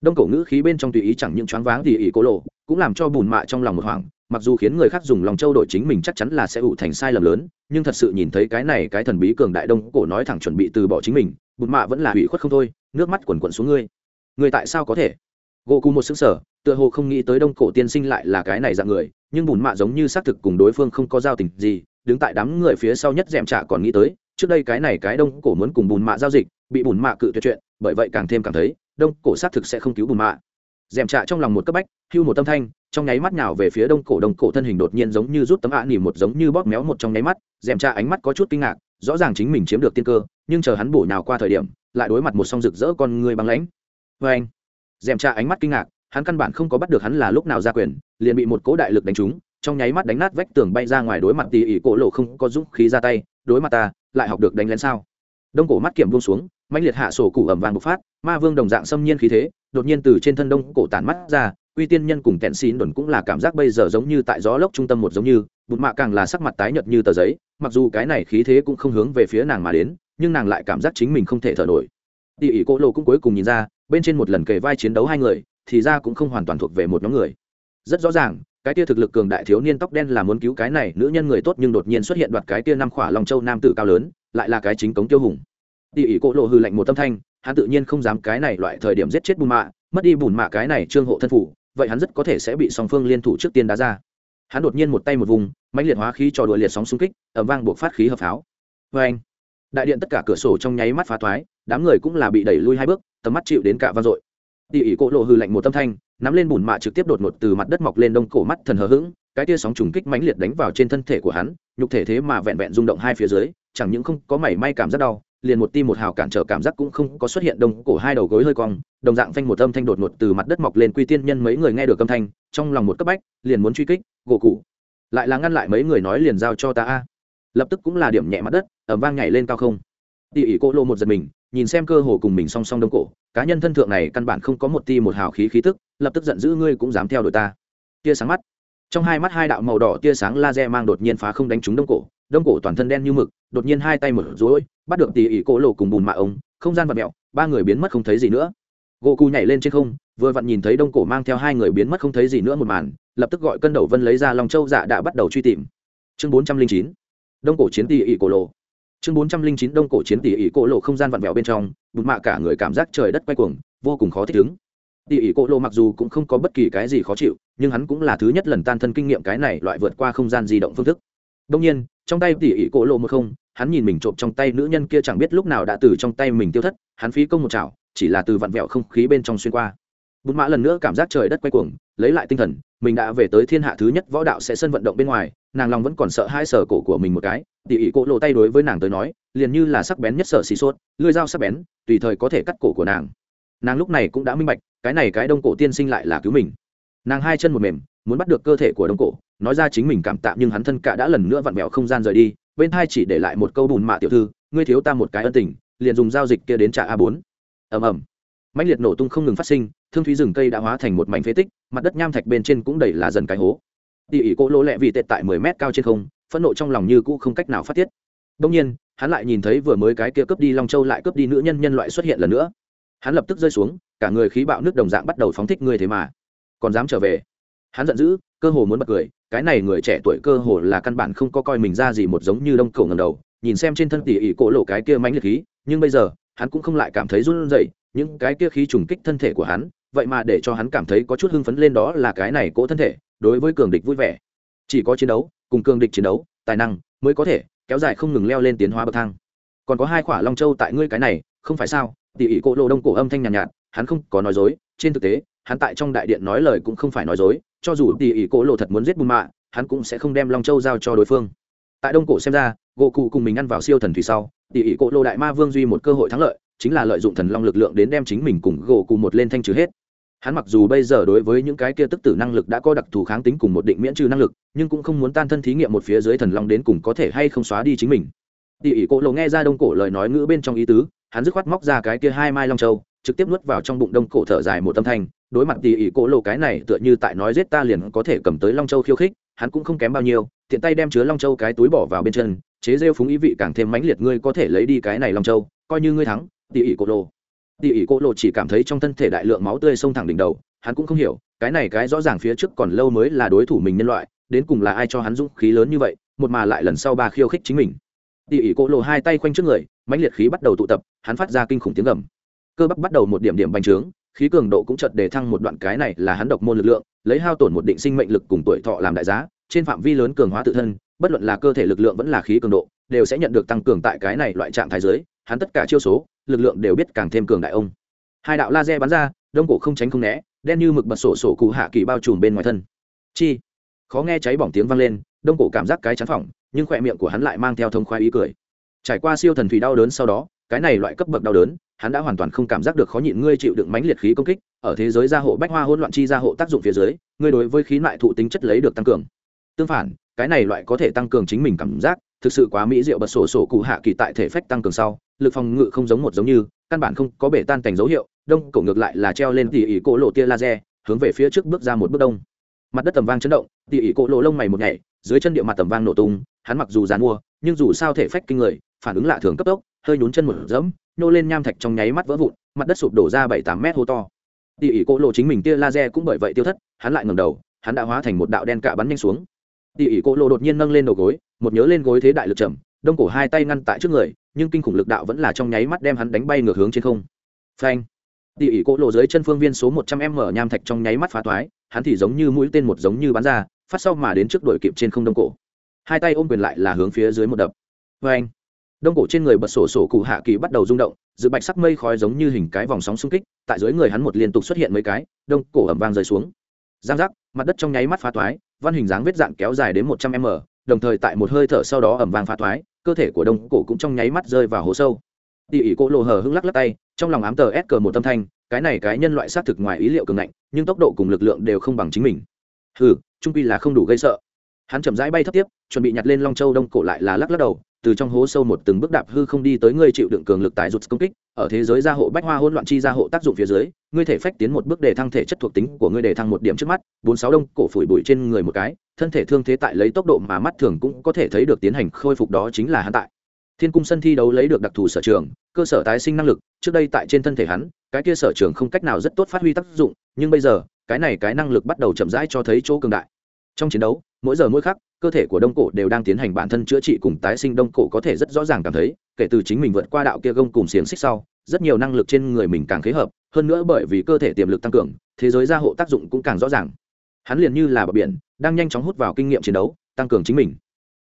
đông cổ ngữ khí bên trong tùy ý chẳng những choáng váng tỉ ỉ cổ lộ, cũng làm cho bùn mạ trong lòng một hoảng mặc dù khiến người khác dùng lòng châu đổi chính mình chắc chắn là sẽ ủ thành sai lầm lớn, nhưng thật sự nhìn thấy cái này cái thần bí cường đại đông cổ nói thẳng chuẩn bị từ bỏ chính mình, bụt mạ vẫn là hủy khuất không thôi, nước mắt quần quần xuống ngươi. Người tại sao có thể? Gỗ cù một xứng sở tựa hồ không nghĩ tới đông cổ tiên sinh lại là cái này dạng người, nhưng bùn mạ giống như xác thực cùng đối phương không có giao tình gì, đứng tại đám người phía sau nhất dèm trả còn nghĩ tới, trước đây cái này cái đông cổ muốn cùng bùn mạ giao dịch, bị bùn mạ cự tuyệt chuyện, bởi vậy càng thêm cảm thấy, đông cổ xác thực sẽ không cứu bùn mạ. Dèm trả trong lòng một cấp bách, hưu một tâm thanh trong nháy mắt nào về phía đông cổ đông cổ thân hình đột nhiên giống như rút tấm ạ nỉ một giống như bóp méo một trong nháy mắt dèm tra ánh mắt có chút kinh ngạc, rõ ràng chính mình chiếm được tiên cơ, nhưng chờ hắn bổ nhào qua thời điểm, lại đối mặt một song rực rỡ con người băng lãnh. Vê anh dèm tra ánh mắt kinh ngạc, hắn căn bản không có bắt được hắn là lúc nào ra quyền, liền bị một cố đại lực đánh trúng, trong nháy mắt đánh nát vách tường bay ra ngoài đối mặt tỉ ỉ cổ lộ không có dũng khí ra tay, đối mặt ta, lại học được đánh lén sao? Đông cổ mắt kiểm buông xuống mạnh liệt hạ sổ cụ ẩm vàng bộc phát, ma vương đồng dạng xâm nhiên khí thế, đột nhiên từ trên thân đông cổ tản mắt ra uy tiên nhân cùng kẹn xín đồn cũng là cảm giác bây giờ giống như tại gió lốc trung tâm một giống như, bụt mạ càng là sắc mặt tái nhợt như tờ giấy, mặc dù cái này khí thế cũng không hướng về phía nàng mà đến, nhưng nàng lại cảm giác chính mình không thể thở nổi. Tỉ ỉ cô lô cũng cuối cùng nhìn ra, bên trên một lần kề vai chiến đấu hai người, thì ra cũng không hoàn toàn thuộc về một nhóm người. Rất rõ ràng, cái tia thực lực cường đại thiếu niên tóc đen là muốn cứu cái này nữ nhân người tốt nhưng đột nhiên xuất hiện đoạt cái tia năm khỏa lòng châu nam tử cao lớn, lại là cái chính cống tiêu hùng. Tỉ ỉ cô lộ hư lạnh một tâm thanh, hắn tự nhiên không dám cái này loại thời điểm giết chết bùn mạ, mất đi bùn mạ cái này trương hộ thân phủ vậy hắn rất có thể sẽ bị song phương liên thủ trước tiên đá ra. Hắn đột nhiên một tay một vùng, mãnh liệt hóa khí trò đuổi liệt sóng xung kích ẩm vang buộc phát khí hợp pháo. Vê anh, đại điện tất cả cửa sổ trong nháy mắt phá thoái, đám người cũng là bị đẩy lui hai bước, tầm mắt chịu đến cả vang dội. Tỉ ỉ cô lộ hư lạnh một tâm thanh, nắm lên bùn mạ trực tiếp đột ngột từ mặt đất mọc lên đông cổ mắt thần hờ hững, cái tia sóng trùng kích mãnh liệt đánh vào trên thân thể của hắn, nhục thể thế mà vẹn vẹn rung động hai phía dưới, chẳng những không có mảy may cảm giác đau liền một tim một hào cản trở cảm giác cũng không có xuất hiện đông cổ hai đầu gối hơi cong, đồng dạng phanh một âm thanh đột ngột từ mặt đất mọc lên, quy tiên nhân mấy người nghe được âm thanh, trong lòng một cấp bách, liền muốn truy kích, gỗ cụ. Lại là ngăn lại mấy người nói liền giao cho ta a. Lập tức cũng là điểm nhẹ mặt đất ẩm vang nhảy lên cao không. Tỉ ỉ cô lộ một giật mình, nhìn xem cơ hồ cùng mình song song đông cổ, cá nhân thân thượng này căn bản không có một ti một hào khí khí tức, lập tức giận dữ, ngươi cũng dám theo đuổi ta. Tia sáng mắt. Trong hai mắt hai đạo màu đỏ tia sáng laser mang đột nhiên phá không đánh trúng đông cổ đông cổ toàn thân đen như mực, đột nhiên hai tay mở rối, bắt được tỉ ỉ cổ lộ cùng bùn mạ ống, không gian và mẹo, ba người biến mất không thấy gì nữa. Gỗ cù nhảy lên trên không, vừa vặn nhìn thấy đông cổ mang theo hai người biến mất không thấy gì nữa một màn, lập tức gọi cân đầu vân lấy ra lòng châu dạ đã bắt đầu truy tìm. Chương bốn trăm linh chín, đông cổ chiến tỉ ỉ cổ lộ. Chương bốn trăm linh chín, đông cổ chiến tỉ ỉ cổ lộ không gian vặn vẹo bên trong bụt mạ cả người cảm giác trời đất quay cuồng, vô cùng khó thích ứng. Tỉ ỉ cổ lộ mặc dù cũng không có bất kỳ cái gì khó chịu, nhưng hắn cũng là thứ nhất lần tan thân kinh nghiệm cái này loại vượt qua không gian di động phương thức đông nhiên, trong tay tỉ ỉ cổ lộ một không, hắn nhìn mình trộm trong tay nữ nhân kia chẳng biết lúc nào đã từ trong tay mình tiêu thất, hắn phí công một chảo, chỉ là từ vặn vẹo không khí bên trong xuyên qua. Bút mã lần nữa cảm giác trời đất quay cuồng, lấy lại tinh thần, mình đã về tới thiên hạ thứ nhất võ đạo sẽ sân vận động bên ngoài, nàng lòng vẫn còn sợ hai sở cổ của mình một cái. Tỉ ỉ cổ lộ tay đối với nàng tới nói, liền như là sắc bén nhất sở xì sốt, lưỡi dao sắc bén, tùy thời có thể cắt cổ của nàng. Nàng lúc này cũng đã minh bạch, cái này cái đông cổ tiên sinh lại là cứu mình. Nàng hai chân một mềm, muốn bắt được cơ thể của đông cổ nói ra chính mình cảm tạ nhưng hắn thân cả đã lần nữa vặn vẹo không gian rời đi, bên hai chỉ để lại một câu bùn mạ tiểu thư, ngươi thiếu ta một cái ân tình, liền dùng giao dịch kia đến trả a bốn. Ầm ầm. Mạnh liệt nổ tung không ngừng phát sinh, thương thúy rừng cây đã hóa thành một mảnh phế tích, mặt đất nham thạch bên trên cũng đầy là dần cái hố. Tỉ ỉ cỗ lỗ lẹ vì tệ tại mười mét cao trên không, phẫn nộ trong lòng như cũ không cách nào phát tiết. Đông nhiên, hắn lại nhìn thấy vừa mới cái kia cướp đi long châu lại cướp đi nữ nhân nhân loại xuất hiện lần nữa. Hắn lập tức rơi xuống, cả người khí bạo nước đồng dạng bắt đầu phóng thích ngươi thế mà. Còn dám trở về? Hắn giận dữ, cơ hồ muốn bật cười cái này người trẻ tuổi cơ hồ là căn bản không có coi mình ra gì một giống như đông cổ ngầm đầu nhìn xem trên thân tỉ ỉ cổ lộ cái kia mãnh liệt khí nhưng bây giờ hắn cũng không lại cảm thấy run rẩy những cái kia khí trùng kích thân thể của hắn vậy mà để cho hắn cảm thấy có chút hưng phấn lên đó là cái này cỗ thân thể đối với cường địch vui vẻ. Chỉ có chiến đấu cùng cường địch chiến đấu tài năng mới có thể kéo dài không ngừng leo lên tiến hóa bậc thang. Còn có hai khỏa long châu tại ngươi cái này không phải sao? Tỉ ỉ cổ lộ đông cổ âm thanh nhàn nhạt, nhạt hắn không có nói dối trên thực tế hắn tại trong đại điện nói lời cũng không phải nói dối cho dù tỉ ỉ cổ lộ thật muốn giết bùn mạ, hắn cũng sẽ không đem long châu giao cho đối phương. Tại đông cổ xem ra, gỗ cụ cùng mình ăn vào siêu thần thủy sau, tỉ ỉ cổ lộ đại ma vương duy một cơ hội thắng lợi, chính là lợi dụng thần long lực lượng đến đem chính mình cùng gỗ cụ một lên thanh trừ hết. Hắn mặc dù bây giờ đối với những cái kia tức tử năng lực đã có đặc thù kháng tính cùng một định miễn trừ năng lực, nhưng cũng không muốn tan thân thí nghiệm một phía dưới thần long đến cùng có thể hay không xóa đi chính mình. Tỉ ỉ cổ lộ nghe ra đông cổ lời nói ngữ bên trong ý tứ, hắn dứt khoát móc ra cái kia hai mai long châu, trực tiếp nuốt vào trong bụng đông cổ thở dài một tâm thanh đối mặt tỉ ỉ cổ lộ cái này tựa như tại nói giết ta liền có thể cầm tới long châu khiêu khích, hắn cũng không kém bao nhiêu, tiện tay đem chứa long châu cái túi bỏ vào bên chân, chế rêu phúng ý vị càng thêm mãnh liệt, ngươi có thể lấy đi cái này long châu, coi như ngươi thắng, tỉ ỉ cổ lộ. Tỉ ỉ cổ lộ chỉ cảm thấy trong thân thể đại lượng máu tươi xông thẳng đỉnh đầu, hắn cũng không hiểu, cái này cái rõ ràng phía trước còn lâu mới là đối thủ mình nhân loại, đến cùng là ai cho hắn dũng khí lớn như vậy, một mà lại lần sau ba khiêu khích chính mình. Tỉ ỉ cổ lộ hai tay quanh trước người, mãnh liệt khí bắt đầu tụ tập, hắn phát ra kinh khủng tiếng gầm. Cơ bắp bắt đầu một điểm điểm bành trướng khí cường độ cũng chợt đề thăng một đoạn cái này là hắn độc môn lực lượng, lấy hao tổn một định sinh mệnh lực cùng tuổi thọ làm đại giá, trên phạm vi lớn cường hóa tự thân, bất luận là cơ thể lực lượng vẫn là khí cường độ, đều sẽ nhận được tăng cường tại cái này loại trạng thái dưới, hắn tất cả chiêu số, lực lượng đều biết càng thêm cường đại ông. Hai đạo laser bắn ra, đông cổ không tránh không né, đen như mực bật sổ sổ cụ hạ kỳ bao trùm bên ngoài thân. Chi. Khó nghe cháy bỏng tiếng vang lên, đông cổ cảm giác cái chán phỏng, nhưng khóe miệng của hắn lại mang theo thông khoái ý cười. Trải qua siêu thần thủy đau đớn sau đó cái này loại cấp bậc đau đớn, hắn đã hoàn toàn không cảm giác được khó nhịn ngươi chịu đựng mãnh liệt khí công kích, ở thế giới gia hộ bách hoa hỗn loạn chi gia hộ tác dụng phía dưới, ngươi đối với khí loại thụ tính chất lấy được tăng cường. Tương phản, cái này loại có thể tăng cường chính mình cảm giác, thực sự quá mỹ diệu bật sổ sổ cụ hạ kỳ tại thể phách tăng cường sau, lực phòng ngự không giống một giống như, căn bản không có bể tan thành dấu hiệu, đông, cổ ngược lại là treo lên tỉ ỉ cỗ lộ tia laser, hướng về phía trước bước ra một bước đông. Mặt đất tầm vang chấn động, tỉ ỉ cỗ lộ lông mày một nhảy, dưới chân địa mặt tầm vang nổ tung, hắn mặc dù dàn mua nhưng dù sao thể phách kinh người, phản ứng lạ thường cấp tốc, hơi nhún chân một dẫm, nhô lên nham thạch trong nháy mắt vỡ vụn, mặt đất sụp đổ ra bảy tám mét hô to. Tỉ ỉ cỗ lộ chính mình tia laser cũng bởi vậy tiêu thất, hắn lại ngầm đầu, hắn đã hóa thành một đạo đen cạ bắn nhanh xuống. Tỉ ỉ cỗ lộ đột nhiên nâng lên đầu gối, một nhớ lên gối thế đại lực chậm đông cổ hai tay ngăn tại trước người, nhưng kinh khủng lực đạo vẫn là trong nháy mắt đem hắn đánh bay ngược hướng trên không. Phanh! Tỉ ỉ cỗ lộ dưới chân phương viên số một trăm m nham thạch trong nháy mắt phá toái hắn thì giống như mũi tên một giống như bắn ra, phát sau mà đến trước đội kịp trên không đông cổ hai tay ôm quyền lại là hướng phía dưới một đập. Phanh đông cổ trên người bật sổ sổ cụ hạ kỳ bắt đầu rung động, dự bạch sắc mây khói giống như hình cái vòng sóng xung kích, tại dưới người hắn một liên tục xuất hiện mấy cái, đông cổ ẩm vang rơi xuống. Giang giác, mặt đất trong nháy mắt phá toái, văn hình dáng vết dạng kéo dài đến một trăm m, đồng thời tại một hơi thở sau đó ẩm vang phá toái, cơ thể của đông cổ cũng trong nháy mắt rơi vào hố sâu. Tỉ ỉ cỗ lộ hờ hưng lắc lắc tay, trong lòng ám tờ ép cờ một tâm thanh, cái này cái nhân loại xác thực ngoài ý liệu cường ngạnh, nhưng tốc độ cùng lực lượng đều không bằng chính mình. Hừ, trung pi là không đủ gây sợ hắn chậm rãi bay thấp tiếp, chuẩn bị nhặt lên long châu đông cổ lại là lắc lắc đầu, từ trong hố sâu một từng bước đạp hư không đi tới ngươi chịu đựng cường lực tại rụt công kích, ở thế giới gia hộ bách hoa hỗn loạn chi gia hộ tác dụng phía dưới, ngươi thể phách tiến một bước để thăng thể chất thuộc tính của ngươi để thăng một điểm trước mắt, bốn sáu đông cổ phủi bụi trên người một cái, thân thể thương thế tại lấy tốc độ mà mắt thường cũng có thể thấy được tiến hành khôi phục đó chính là hắn tại. Thiên cung sân thi đấu lấy được đặc thù sở trường, cơ sở tái sinh năng lực, trước đây tại trên thân thể hắn, cái kia sở trường không cách nào rất tốt phát huy tác dụng, nhưng bây giờ, cái này cái năng lực bắt đầu chậm rãi cho thấy chỗ cường đại trong chiến đấu, mỗi giờ mỗi khắc, cơ thể của đông cổ đều đang tiến hành bản thân chữa trị cùng tái sinh. Đông cổ có thể rất rõ ràng cảm thấy, kể từ chính mình vượt qua đạo kia gông cùng xiềng xích sau, rất nhiều năng lực trên người mình càng khế hợp, hơn nữa bởi vì cơ thể tiềm lực tăng cường, thế giới gia hộ tác dụng cũng càng rõ ràng. Hắn liền như là bờ biển, đang nhanh chóng hút vào kinh nghiệm chiến đấu, tăng cường chính mình.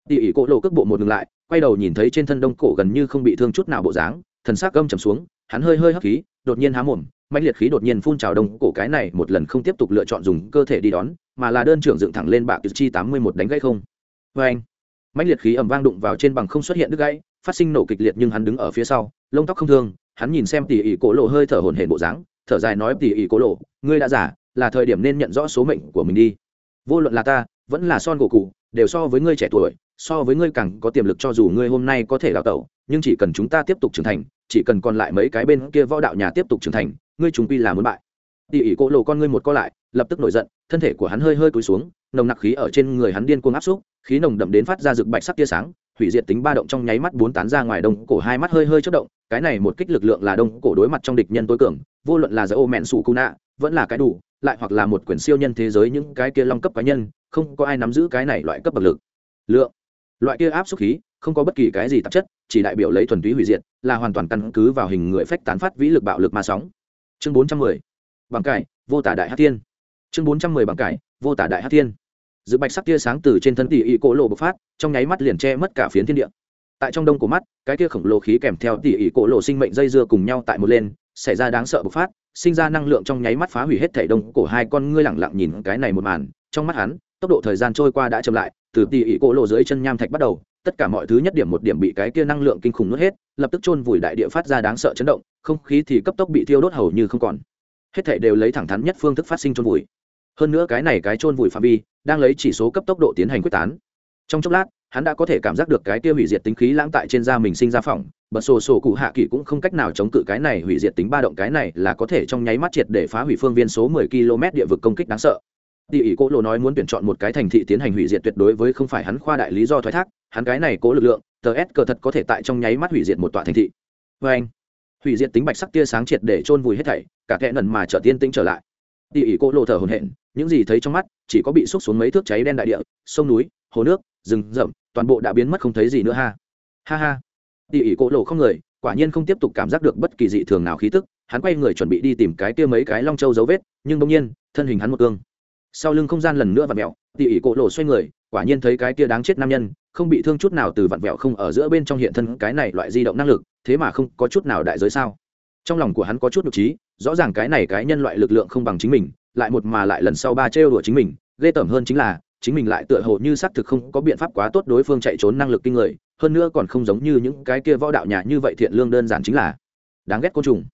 Tỉ ỉ cỗ lộ cước bộ một ngừng lại, quay đầu nhìn thấy trên thân đông cổ gần như không bị thương chút nào bộ dáng, thần s ắ c gâm trầm xuống, hắn hơi hơi hấp khí, đột nhiên há mồm mạnh liệt khí đột nhiên phun trào đông cổ, cái này một lần không tiếp tục lựa chọn dùng cơ thể đi đón mà là đơn trưởng dựng thẳng lên bạc chi tám mươi một đánh gãy không. Vê anh mạnh liệt khí ẩm vang đụng vào trên bằng không xuất hiện đứt gãy, phát sinh nổ kịch liệt nhưng hắn đứng ở phía sau, lông tóc không thương, hắn nhìn xem tỉ ỉ cổ lộ hơi thở hồn hển bộ dáng, thở dài nói tỉ ỉ cổ lộ, ngươi đã giả, là thời điểm nên nhận rõ số mệnh của mình đi. Vô luận là ta, vẫn là son gỗ cụ, đều so với ngươi trẻ tuổi, so với ngươi càng có tiềm lực cho dù ngươi hôm nay có thể đào tẩu, nhưng chỉ cần chúng ta tiếp tục trưởng thành, chỉ cần còn lại mấy cái bên kia võ đạo nhà tiếp tục trưởng thành, ngươi chúng quy là muốn bại tỉ ỉ cỗ lộ con ngươi một co lại, lập tức nổi giận, thân thể của hắn hơi hơi cúi xuống, nồng nặc khí ở trên người hắn điên cuồng áp xúc, khí nồng đậm đến phát ra rực bạch sắc tia sáng, hủy diệt tính ba động trong nháy mắt bốn tán ra ngoài đông cổ hai mắt hơi hơi chất động, cái này một kích lực lượng là đông cổ đối mặt trong địch nhân tối cường, vô luận là giải ô mẹn sủ cù vẫn là cái đủ, lại hoặc là một quyển siêu nhân thế giới những cái kia long cấp cá nhân, không có ai nắm giữ cái này loại cấp bậc lực. Lượng, loại kia áp xúc khí, không có bất kỳ cái gì tạp chất, chỉ đại biểu lấy thuần túy hủy diệt, là hoàn toàn căn cứ vào hình người phách tán phát vĩ lực bạo lực ma sóng. Chương bốn trăm mười bằng cải, vô tả đại hát thiên. Chương bốn trăm mười bằng cải, vô tả đại hát thiên. Giữ bạch sắc tia sáng từ trên thân tỷ ỉ cổ lộ bộc phát, trong nháy mắt liền che mất cả phiến thiên địa. Tại trong đông của mắt, cái tia khổng lồ khí kèm theo tỷ ỉ cổ lộ sinh mệnh dây dưa cùng nhau tại một lên, xảy ra đáng sợ bộc phát, sinh ra năng lượng trong nháy mắt phá hủy hết thể đông cổ hai con ngươi lẳng lặng nhìn cái này một màn, trong mắt hắn, tốc độ thời gian trôi qua đã chậm lại, từ tỷ ỉ cổ lộ dưới chân nham thạch bắt đầu, tất cả mọi thứ nhất điểm một điểm bị cái kia năng lượng kinh khủng nuốt hết, lập tức chôn vùi đại địa phát ra đáng sợ chấn động, không khí thì cấp tốc bị thiêu đốt hầu như không còn hết thể đều lấy thẳng thắn nhất phương thức phát sinh chôn vùi. Hơn nữa cái này cái chôn vùi phạm vi đang lấy chỉ số cấp tốc độ tiến hành quyết tán. Trong chốc lát hắn đã có thể cảm giác được cái kia hủy diệt tính khí lãng tại trên da mình sinh ra phỏng bật sổ sổ cụ hạ kỳ cũng không cách nào chống cự cái này hủy diệt tính ba động cái này là có thể trong nháy mắt triệt để phá hủy phương viên số 10 km địa vực công kích đáng sợ. Tỷ ỷ Cố Lô nói muốn tuyển chọn một cái thành thị tiến hành hủy diệt tuyệt đối với không phải hắn khoa đại lý do thoái thác, hắn cái này cố lực lượng, TS cờ thật có thể tại trong nháy mắt hủy diệt một tòa thành thị. Và anh, hủy diệt tính bạch sắc tia sáng triệt để chôn vùi hết thảy, cả kẽ nần mà trở tiên tĩnh trở lại. tỉ ỉ cô Lộ thở hổn hển, những gì thấy trong mắt, chỉ có bị xúc xuống mấy thước cháy đen đại địa, sông núi, hồ nước, rừng rậm, toàn bộ đã biến mất không thấy gì nữa ha. Ha ha. tỉ ỉ cô Lộ không người, quả nhiên không tiếp tục cảm giác được bất kỳ dị thường nào khí tức, hắn quay người chuẩn bị đi tìm cái kia mấy cái long châu dấu vết, nhưng bỗng nhiên, thân hình hắn một cương sau lưng không gian lần nữa và mẹo tỉ ỉ cổ lộ xoay người quả nhiên thấy cái kia đáng chết nam nhân không bị thương chút nào từ vặn vẹo không ở giữa bên trong hiện thân cái này loại di động năng lực thế mà không có chút nào đại giới sao? Trong lòng của hắn có chút nhục trí, rõ ràng cái này cái nhân loại lực lượng không bằng chính mình, lại một mà lại lần sau ba trêu đùa chính mình, ghê tởm hơn chính là, chính mình lại tựa hồ như xác thực không có biện pháp quá tốt đối phương chạy trốn năng lực kinh người, hơn nữa còn không giống như những cái kia võ đạo nhà như vậy thiện lương đơn giản chính là đáng ghét côn trùng.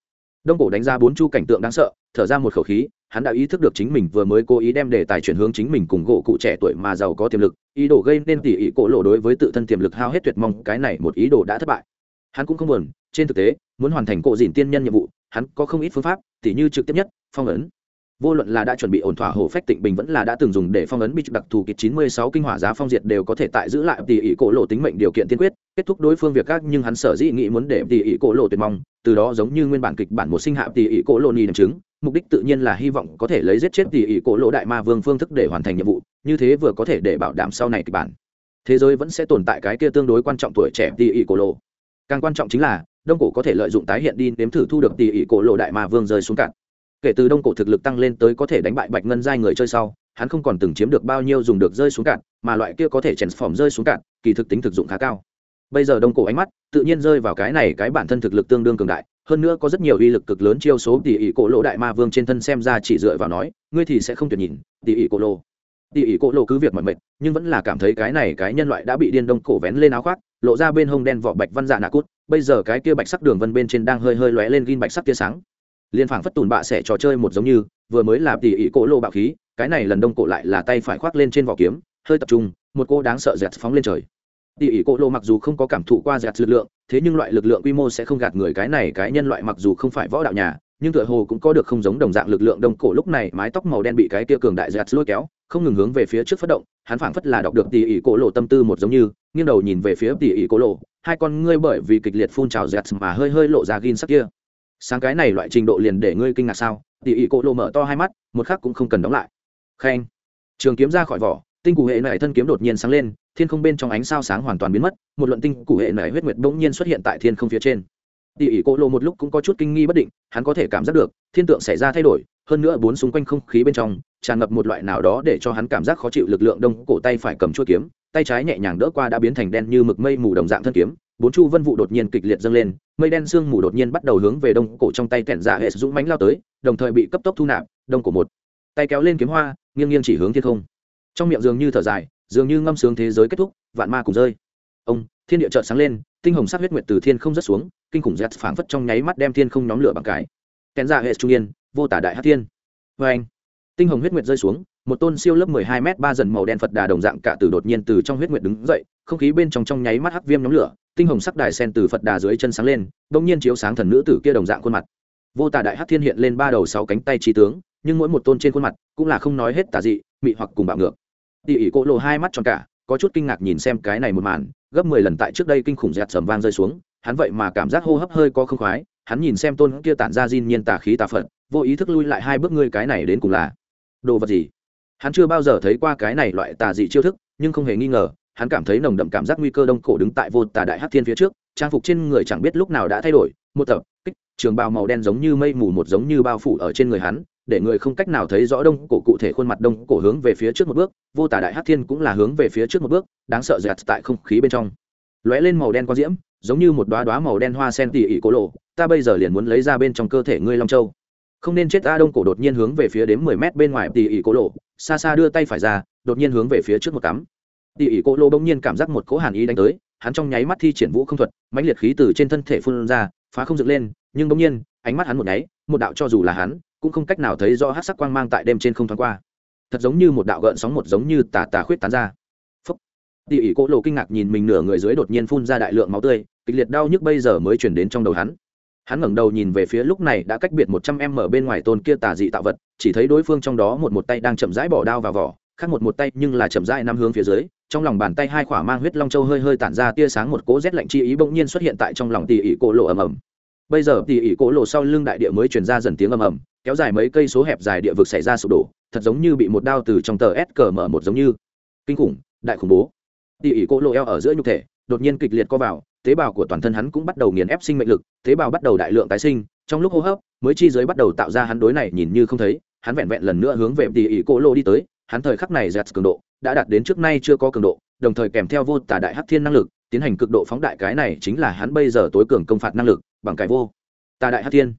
Đông cổ đánh ra bốn chu cảnh tượng đáng sợ, thở ra một khẩu khí, hắn đã ý thức được chính mình vừa mới cố ý đem đề tài chuyển hướng chính mình cùng gỗ cụ trẻ tuổi mà giàu có tiềm lực, ý đồ gây nên tỉ ý cổ lộ đối với tự thân tiềm lực hao hết tuyệt mong, cái này một ý đồ đã thất bại hắn cũng không buồn, trên thực tế, muốn hoàn thành cộ dìn tiên nhân nhiệm vụ, hắn có không ít phương pháp, tỉ như trực tiếp nhất, phong ấn. Vô luận là đã chuẩn bị ổn thỏa hồ phách tịnh bình vẫn là đã từng dùng để phong ấn bị đặc thù kịch 96 kinh hỏa giá phong diệt đều có thể tại giữ lại tỷ ý cổ lộ tính mệnh điều kiện tiên quyết, kết thúc đối phương việc các nhưng hắn sở dĩ nghĩ muốn để tỷ ý cổ lộ tuyệt mong, từ đó giống như nguyên bản kịch bản một sinh hạ tỷ ý cổ lộ nhì chứng mục đích tự nhiên là hy vọng có thể lấy giết chết tỷ ý cổ lộ đại ma vương phương thức để hoàn thành nhiệm vụ, như thế vừa có thể để bảo đảm sau này kịch bản. Thế giới vẫn sẽ tồn tại cái kia tương đối quan trọng tuổi trẻ tỷ ý cổ lộ càng quan trọng chính là, đông cổ có thể lợi dụng tái hiện đi nếm thử thu được tỷ ý cổ lộ đại ma vương rơi xuống cạn. Kể từ đông cổ thực lực tăng lên tới có thể đánh bại bạch ngân giai người chơi sau, hắn không còn từng chiếm được bao nhiêu dùng được rơi xuống cạn, mà loại kia có thể chèn phỏng rơi xuống cạn, kỳ thực tính thực dụng khá cao. Bây giờ đông cổ ánh mắt, tự nhiên rơi vào cái này cái bản thân thực lực tương đương cường đại, hơn nữa có rất nhiều uy lực cực lớn chiêu số tỉ ỉ cổ lộ đại ma vương trên thân xem ra chỉ dựa vào nói, ngươi thì sẽ không tuyệt nhìn, tỉ ỉ cổ lộ. Tỉ ỉ cổ lộ cứ việc mọi mệt, nhưng vẫn là cảm thấy cái này cái nhân loại đã bị điên đông cổ vén lên áo khoác lộ ra bên hông đen vỏ bạch văn dạ nạ cút. Bây giờ cái kia bạch sắc đường vân bên trên đang hơi hơi lóe lên ghim bạch sắc tia sáng. Liên phảng phất tùn bạ sẽ trò chơi một giống như, vừa mới là tỉ ỉ cỗ lộ bạo khí, cái này lần đông cổ lại là tay phải khoác lên trên vỏ kiếm, hơi tập trung, một cô đáng sợ dẹt phóng lên trời. Tỉ ỉ cỗ lộ mặc dù không có cảm thụ qua dẹt lực lượng, thế nhưng loại lực lượng quy mô sẽ không gạt người cái này cái nhân loại mặc dù không phải võ đạo nhà nhưng tựa hồ cũng có được không giống đồng dạng lực lượng đông cổ lúc này, mái tóc màu đen bị cái tia cường đại giật lôi kéo, không ngừng hướng về phía trước phát động, hắn phảng phất là đọc được tỉ ỉ cổ lộ tâm tư một giống như, nghiêng đầu nhìn về phía tỉ ỉ cổ lộ, hai con ngươi bởi vì kịch liệt phun trào giật mà hơi hơi lộ ra gin sắc kia. Sáng cái này loại trình độ liền để ngươi kinh ngạc sao? Tỉ ỉ cổ lộ mở to hai mắt, một khắc cũng không cần đóng lại. Khen. Trường kiếm ra khỏi vỏ, tinh cụ hệ nảy thân kiếm đột nhiên sáng lên, thiên không bên trong ánh sao sáng hoàn toàn biến mất, một luận tinh cụ hệ nảy huyết nguyệt bỗng nhiên xuất hiện tại thiên không phía trên tỉ ỉ Cố lộ một lúc cũng có chút kinh nghi bất định, hắn có thể cảm giác được, thiên tượng xảy ra thay đổi, hơn nữa bốn xung quanh không khí bên trong, tràn ngập một loại nào đó để cho hắn cảm giác khó chịu lực lượng đông cổ tay phải cầm chuôi kiếm, tay trái nhẹ nhàng đỡ qua đã biến thành đen như mực mây mù đồng dạng thân kiếm, bốn chu vân vụ đột nhiên kịch liệt dâng lên, mây đen sương mù đột nhiên bắt đầu hướng về đông cổ trong tay kẹn dạ hệ dũng mánh lao tới, đồng thời bị cấp tốc thu nạp, đông cổ một. Tay kéo lên kiếm hoa, nghiêng nghiêng chỉ hướng thiên không. Trong miệng dường như thở dài, dường như ngâm sướng thế giới kết thúc, vạn ma cùng rơi. Ông, thiên địa trợn sáng lên tinh hồng sắc huyết nguyệt từ thiên không rớt xuống, kinh khủng dẹt phảng phất trong nháy mắt đem thiên không nhóm lửa bằng cái kẹn ra hệ trung yên, vô tả đại hát thiên. Vê anh, tinh hồng huyết nguyệt rơi xuống, một tôn siêu lớp mười hai m ba dần màu đen phật đà đồng dạng cả từ đột nhiên từ trong huyết nguyệt đứng dậy, không khí bên trong trong nháy mắt hắc viêm nhóm lửa, tinh hồng sắc đài sen từ phật đà dưới chân sáng lên đ nhiên chiếu sáng thần nữ tử kia đồng dạng khuôn mặt. Vô tả đại hắc thiên hiện lên ba đầu sáu cánh tay trí tướng, nhưng mỗi một tôn trên khuôn mặt cũng là không nói hết tà dị, mị hoặc cùng bạo ngược. Tỉ ỉ cỗ lộ hai mắt tròn cả, có chút kinh ngạc nhìn xem cái này một màn gấp mười lần tại trước đây kinh khủng dẹt sầm vang rơi xuống, hắn vậy mà cảm giác hô hấp hơi có không khoái, hắn nhìn xem tôn kia tản ra diên nhiên tà khí tà phật, vô ý thức lui lại hai bước ngươi cái này đến cùng là đồ vật gì? Hắn chưa bao giờ thấy qua cái này loại tà dị chiêu thức, nhưng không hề nghi ngờ, hắn cảm thấy nồng đậm cảm giác nguy cơ đông cổ đứng tại vô tà đại hắc thiên phía trước, trang phục trên người chẳng biết lúc nào đã thay đổi, một tập, kích, trường bào màu đen giống như mây mù một giống như bao phủ ở trên người hắn để người không cách nào thấy rõ đông cổ cụ thể khuôn mặt đông cổ hướng về phía trước một bước, vô tả đại hắc thiên cũng là hướng về phía trước một bước, đáng sợ giật tại không khí bên trong. Lóe lên màu đen quang diễm, giống như một đoá đoá màu đen hoa sen tỉ ỉ cố lộ, ta bây giờ liền muốn lấy ra bên trong cơ thể ngươi long châu. Không nên chết ta, đông cổ đột nhiên hướng về phía đến mười mét bên ngoài tỉ ỉ cố lộ, xa xa đưa tay phải ra, đột nhiên hướng về phía trước một cắm. Tỉ ỉ cố lộ bỗng nhiên cảm giác một cỗ hàn ý đánh tới, hắn trong nháy mắt thi triển vũ không thuật, mãnh liệt khí từ trên thân thể phun ra, phá không dựng lên, nhưng bỗng nhiên, ánh mắt hắn một nháy, một đạo cho dù là hắn cũng không cách nào thấy rõ hát sắc quang mang tại đêm trên không thoáng qua. Thật giống như một đạo gợn sóng một giống như tà tà khuyết tán ra. Phúc. Tỉ ỉ cố lộ kinh ngạc nhìn mình nửa người dưới đột nhiên phun ra đại lượng máu tươi, kịch liệt đau nhức bây giờ mới chuyển đến trong đầu hắn. Hắn ngẩng đầu nhìn về phía lúc này đã cách biệt một trăm em ở bên ngoài tôn kia tà dị tạo vật, chỉ thấy đối phương trong đó một một tay đang chậm rãi bỏ đao vào vỏ, khác một một tay nhưng là chậm rãi năm hướng phía dưới, trong lòng bàn tay hai khỏa mang huyết long châu hơi hơi tản ra tia sáng một cỗ rét lạnh chi ý bỗng nhiên xuất hiện tại trong lòng tỉ ỉ cổ lộ ầm ầm bây giờ tỉ ỉ cổ lộ sau lưng đại địa mới truyền ra dần tiếng ầm ầm, kéo dài mấy cây số hẹp dài địa vực xảy ra sụp đổ, thật giống như bị một đao từ trong tờ s cờ mở một giống như. Kinh khủng, đại khủng bố. Tỉ ỉ cổ lộ eo ở giữa nhục thể, đột nhiên kịch liệt co vào, tế bào của toàn thân hắn cũng bắt đầu nghiền ép sinh mệnh lực, tế bào bắt đầu đại lượng tái sinh, trong lúc hô hấp, mới chi giới bắt đầu tạo ra hắn đối này nhìn như không thấy, hắn vẹn vẹn lần nữa hướng về tỉ ỉ cổ lộ đi tới, hắn thời khắc này dẹt cường độ, đã đạt đến trước nay chưa có cường độ, đồng thời kèm theo vô tả đại hắc thiên năng lực, tiến hành cực độ phóng đại cái này chính là hắn bây giờ tối cường công phạt năng lực bằng cái vô. Tà đại hắc thiên.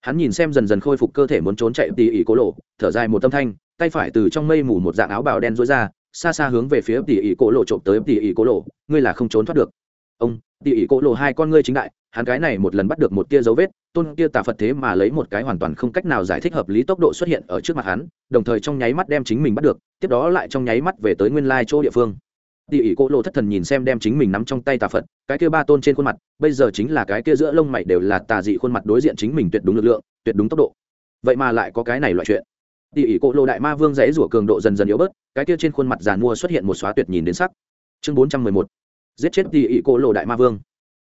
Hắn nhìn xem dần dần khôi phục cơ thể muốn trốn chạy tỉ ỉ cố lộ, thở dài một tâm thanh, tay phải từ trong mây mù một dạng áo bào đen rối ra, xa xa hướng về phía tỉ ỉ cố lộ trộm tới tỉ ỉ cố lộ, ngươi là không trốn thoát được. Ông, tỉ ỉ cố lộ hai con ngươi chính đại, hắn cái này một lần bắt được một tia dấu vết, tôn tia tà phật thế mà lấy một cái hoàn toàn không cách nào giải thích hợp lý tốc độ xuất hiện ở trước mặt hắn, đồng thời trong nháy mắt đem chính mình bắt được, tiếp đó lại trong nháy mắt về tới nguyên lai chỗ địa phương tỉ ỉ cô lộ thất thần nhìn xem đem chính mình nắm trong tay tà phật, cái kia ba tôn trên khuôn mặt, bây giờ chính là cái kia giữa lông mày đều là tà dị khuôn mặt đối diện chính mình tuyệt đúng lực lượng, tuyệt đúng tốc độ. Vậy mà lại có cái này loại chuyện. Tỉ ỉ cô lộ đại ma vương dãy rủa cường độ dần dần yếu bớt, cái kia trên khuôn mặt giàn mua xuất hiện một xóa tuyệt nhìn đến sắc. Chương bốn trăm mười một. Giết chết tỉ ỉ cô lộ đại ma vương.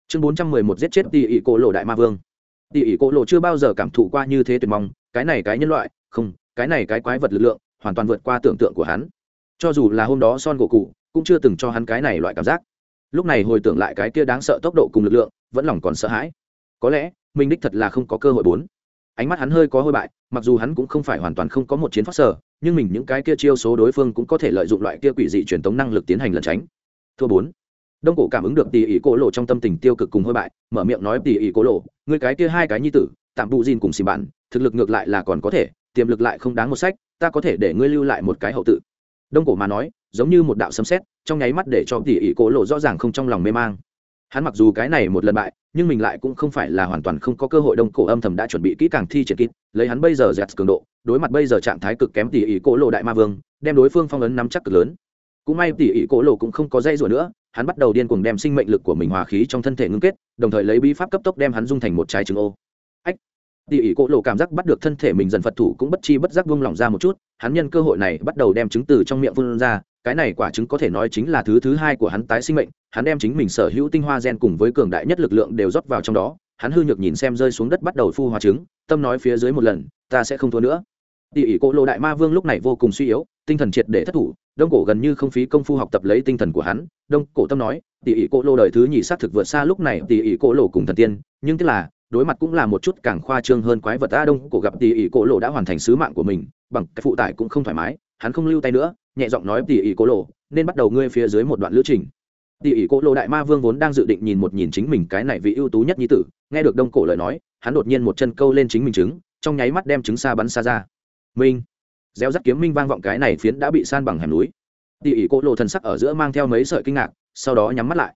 Chương bốn trăm mười một giết chết tỉ ỉ cô lộ đại ma vương. Tỉ ỉ cô lộ chưa bao giờ cảm thụ qua như thế tuyệt mong, cái này cái nhân loại, không, cái này cái quái vật lực lượng, hoàn toàn vượt qua tưởng tượng của hắn. Cho dù là hôm đó son gỗ cụ cũng chưa từng cho hắn cái này loại cảm giác. Lúc này hồi tưởng lại cái kia đáng sợ tốc độ cùng lực lượng, vẫn lòng còn sợ hãi. Có lẽ, mình đích thật là không có cơ hội bốn. Ánh mắt hắn hơi có hơi bại, mặc dù hắn cũng không phải hoàn toàn không có một chiến phát sở, nhưng mình những cái kia chiêu số đối phương cũng có thể lợi dụng loại kia quỷ dị truyền tống năng lực tiến hành lẩn tránh. Thua bốn. Đông cổ cảm ứng được tỉ ỉ cổ lộ trong tâm tình tiêu cực cùng hơi bại, mở miệng nói tỉ ỉ cổ lộ người cái kia hai cái nhi tử, tạm bụ gìn cùng xì bạn, thực lực ngược lại là còn có thể, tiềm lực lại không đáng một sách, ta có thể để ngươi lưu lại một cái hậu tự. Đông cổ mà nói giống như một đạo sấm sét, trong nháy mắt để cho tỉ ỉ cổ lộ rõ ràng không trong lòng mê mang. Hắn mặc dù cái này một lần bại, nhưng mình lại cũng không phải là hoàn toàn không có cơ hội đông cổ âm thầm đã chuẩn bị kỹ càng thi triển kít lấy hắn bây giờ dẹt cường độ, đối mặt bây giờ trạng thái cực kém tỉ ỉ cổ lộ đại ma vương, đem đối phương phong ấn nắm chắc cực lớn. Cũng may tỉ ỉ cổ lộ cũng không có dây rủa nữa, hắn bắt đầu điên cuồng đem sinh mệnh lực của mình hòa khí trong thân thể ngưng kết, đồng thời lấy bí pháp cấp tốc đem hắn dung thành một trái trứng ô. Ách, tỉ ỉ cổ lộ cảm giác bắt được thân thể mình dần phật thủ cũng bất chi bất giác buông lỏng ra một chút, hắn nhân cơ hội này bắt đầu đem trứng từ trong miệng vươn ra cái này quả trứng có thể nói chính là thứ thứ hai của hắn tái sinh mệnh, hắn đem chính mình sở hữu tinh hoa gen cùng với cường đại nhất lực lượng đều rót vào trong đó, hắn hư nhược nhìn xem rơi xuống đất bắt đầu phu hoa trứng, tâm nói phía dưới một lần, ta sẽ không thua nữa. Tỉ ỉ cô lộ đại ma vương lúc này vô cùng suy yếu, tinh thần triệt để thất thủ, đông cổ gần như không phí công phu học tập lấy tinh thần của hắn, đông cổ tâm nói tỉ ỉ cô lộ đời thứ nhì xác thực vượt xa lúc này tỉ ỉ cô lộ cùng thần tiên, nhưng tức là, đối mặt cũng là một chút càng khoa trương hơn quái vật, a đông cổ gặp tỉ ỉ cô lộ đã hoàn thành sứ mạng của mình, bằng cái phụ tải cũng không thoải mái, hắn không lưu tay nữa nhẹ giọng nói tỉ ỉ cô lộ nên bắt đầu ngươi phía dưới một đoạn lữ trình. Tỉ ỉ cô lộ đại ma vương vốn đang dự định nhìn một nhìn chính mình cái này vị ưu tú nhất như tử, nghe được đông cổ lời nói, hắn đột nhiên một chân câu lên chính mình trứng, trong nháy mắt đem trứng xa bắn xa ra. Minh! Gieo rắt kiếm minh vang vọng cái này phiến đã bị san bằng hẻm núi. Tỉ ỉ cô lộ thần sắc ở giữa mang theo mấy sợi kinh ngạc, sau đó nhắm mắt lại.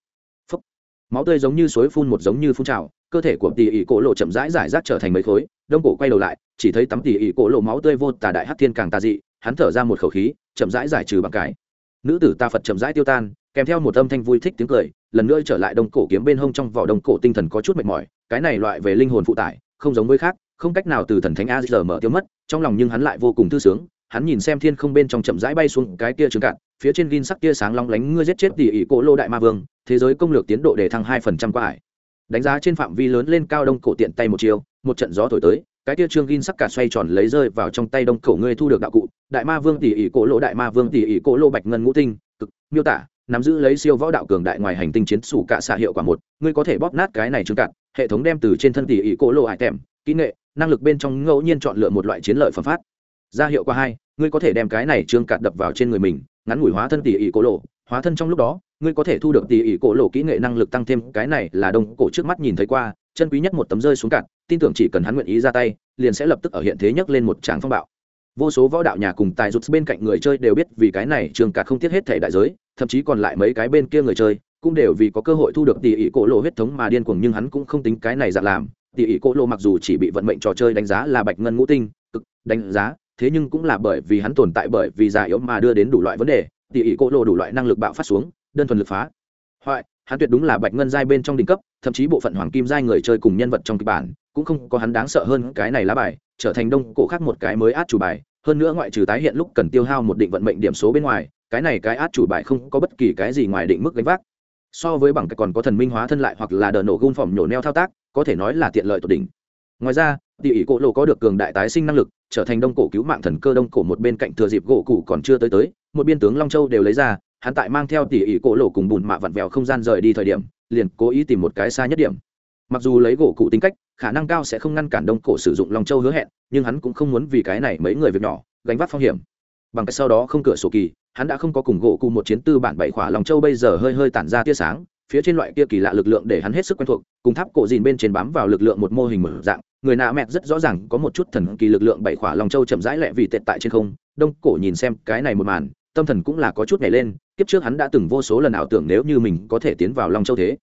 Phúc. máu tươi giống như suối phun một giống như phun trào, cơ thể của tỉ ỉ cô lộ chậm rãi giải rác trở thành mấy khối, đông cổ quay đầu lại, chỉ thấy tắm tỉ ỉ cổ lộ máu tươi vô tà đại hắc thiên càng tà dị hắn thở ra một khẩu khí, chậm rãi giải trừ bằng cái. Nữ tử ta phật chậm rãi tiêu tan, kèm theo một âm thanh vui thích tiếng cười, lần nữa trở lại đông cổ kiếm bên hông trong vỏ đông cổ tinh thần có chút mệt mỏi, cái này loại về linh hồn phụ tải, không giống với khác, không cách nào từ thần thánh a giờ mở tiêu mất, trong lòng nhưng hắn lại vô cùng thư sướng, hắn nhìn xem thiên không bên trong chậm rãi bay xuống cái kia trứng cạn, phía trên gin sắc tia sáng long lánh ngươi giết chết tỉ ỉ cổ lô đại ma vương, thế giới công lược tiến độ để thăng hai phần trăm qua ải. Đánh giá trên phạm vi lớn lên cao đông cổ tiện tay một chiều một trận gió thổi tới cái kia trương gin sắc cả xoay tròn lấy rơi vào trong tay đông cổ ngươi thu được đạo cụ, đại ma vương tỷ ỷ cổ lỗ, đại ma vương tỷ ỷ cổ lỗ bạch ngân ngũ tinh, cực, miêu tả, nắm giữ lấy siêu võ đạo cường đại ngoài hành tinh chiến sủ cả xạ hiệu quả một, ngươi có thể bóp nát cái này trương cạn, hệ thống đem từ trên thân tỷ ỷ cổ lỗ hải tèm, kỹ nghệ, năng lực bên trong ngẫu nhiên chọn lựa một loại chiến lợi phẩm phát. Ra hiệu quả hai, ngươi có thể đem cái này trương cạn đập vào trên người mình, ngắn ngủi hóa thân tỷ ỷ cổ lỗ, hóa thân trong lúc đó, ngươi có thể thu được tỷ ỷ cổ lỗ kỹ nghệ năng lực tăng thêm, cái này là đông cổ trước mắt nhìn thấy qua chân quý nhất một tấm rơi xuống cạn, tin tưởng chỉ cần hắn nguyện ý ra tay, liền sẽ lập tức ở hiện thế nhấc lên một tràng phong bạo. Vô số võ đạo nhà cùng tài rụt bên cạnh người chơi đều biết vì cái này trường cạt không tiếc hết thể đại giới, thậm chí còn lại mấy cái bên kia người chơi, cũng đều vì có cơ hội thu được tỷ ỷ cổ lộ huyết thống mà điên cuồng, nhưng hắn cũng không tính cái này dạng làm. Tỷ ỷ cổ lộ mặc dù chỉ bị vận mệnh trò chơi đánh giá là bạch ngân ngũ tinh, cực đánh giá, thế nhưng cũng là bởi vì hắn tồn tại bởi vì già yếu mà đưa đến đủ loại vấn đề, tỷ ỷ cổ lộ đủ loại năng lực bạo phát xuống, đơn thuần lực phá hoại hắn tuyệt đúng là bạch ngân giai bên trong đỉnh cấp, thậm chí bộ phận hoàng kim giai người chơi cùng nhân vật trong kịch bản, cũng không có hắn đáng sợ hơn cái này lá bài, trở thành đông cổ khác một cái mới át chủ bài. Hơn nữa ngoại trừ tái hiện lúc cần tiêu hao một định vận mệnh điểm số bên ngoài, cái này cái át chủ bài không có bất kỳ cái gì ngoài định mức gánh vác. So với bằng cái còn có thần minh hóa thân lại hoặc là đờ nổ gun phỏng nhổ neo thao tác, có thể nói là tiện lợi tột đỉnh. Ngoài ra địa ỷ cổ lộ có được cường đại tái sinh năng lực, trở thành đông cổ cứu mạng thần cơ đông cổ một bên cạnh thừa dịp gỗ cụ còn chưa tới tới, một biên tướng long châu đều lấy ra hắn tại mang theo tỉ ỉ cổ lộ cùng bùn mạ vặn vẹo không gian rời đi thời điểm, liền cố ý tìm một cái xa nhất điểm. Mặc dù lấy gỗ cụ tính cách, khả năng cao sẽ không ngăn cản đông cổ sử dụng long châu hứa hẹn, nhưng hắn cũng không muốn vì cái này mấy người việc nhỏ, gánh vác phong hiểm. Bằng cái sau đó không cửa sổ kỳ, hắn đã không có cùng gỗ cụ một chiến tư bản bảy khỏa lòng châu bây giờ hơi hơi tản ra tia sáng, phía trên loại kia kỳ lạ lực lượng để hắn hết sức quen thuộc, cùng tháp cổ dìn bên trên bám vào lực lượng một mô hình mở dạng, người nạ mẹt rất rõ ràng có một chút thần kỳ lực lượng bảy khỏa lòng châu chậm rãi lẹ vì tệ tại trên không, đông cổ nhìn xem cái này một màn tâm thần cũng là có chút nhảy lên, kiếp trước hắn đã từng vô số lần ảo tưởng nếu như mình có thể tiến vào long châu thế.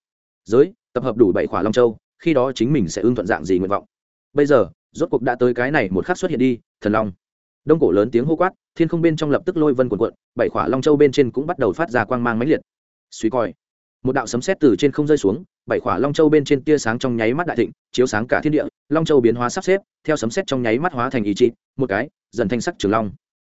Giới, tập hợp đủ bảy khỏa long châu, khi đó chính mình sẽ ưng thuận dạng gì nguyện vọng. Bây giờ, rốt cuộc đã tới cái này một khắc xuất hiện đi, thần long. Đông cổ lớn tiếng hô quát, thiên không bên trong lập tức lôi vân cuộn cuộn, bảy khỏa long châu bên trên cũng bắt đầu phát ra quang mang mãnh liệt. Suy coi, một đạo sấm sét từ trên không rơi xuống, bảy khỏa long châu bên trên tia sáng trong nháy mắt đại thịnh, chiếu sáng cả thiên địa, long châu biến hóa sắp xếp, theo sấm sét trong nháy mắt hóa thành ý chí, một cái, dần thanh sắc trường long.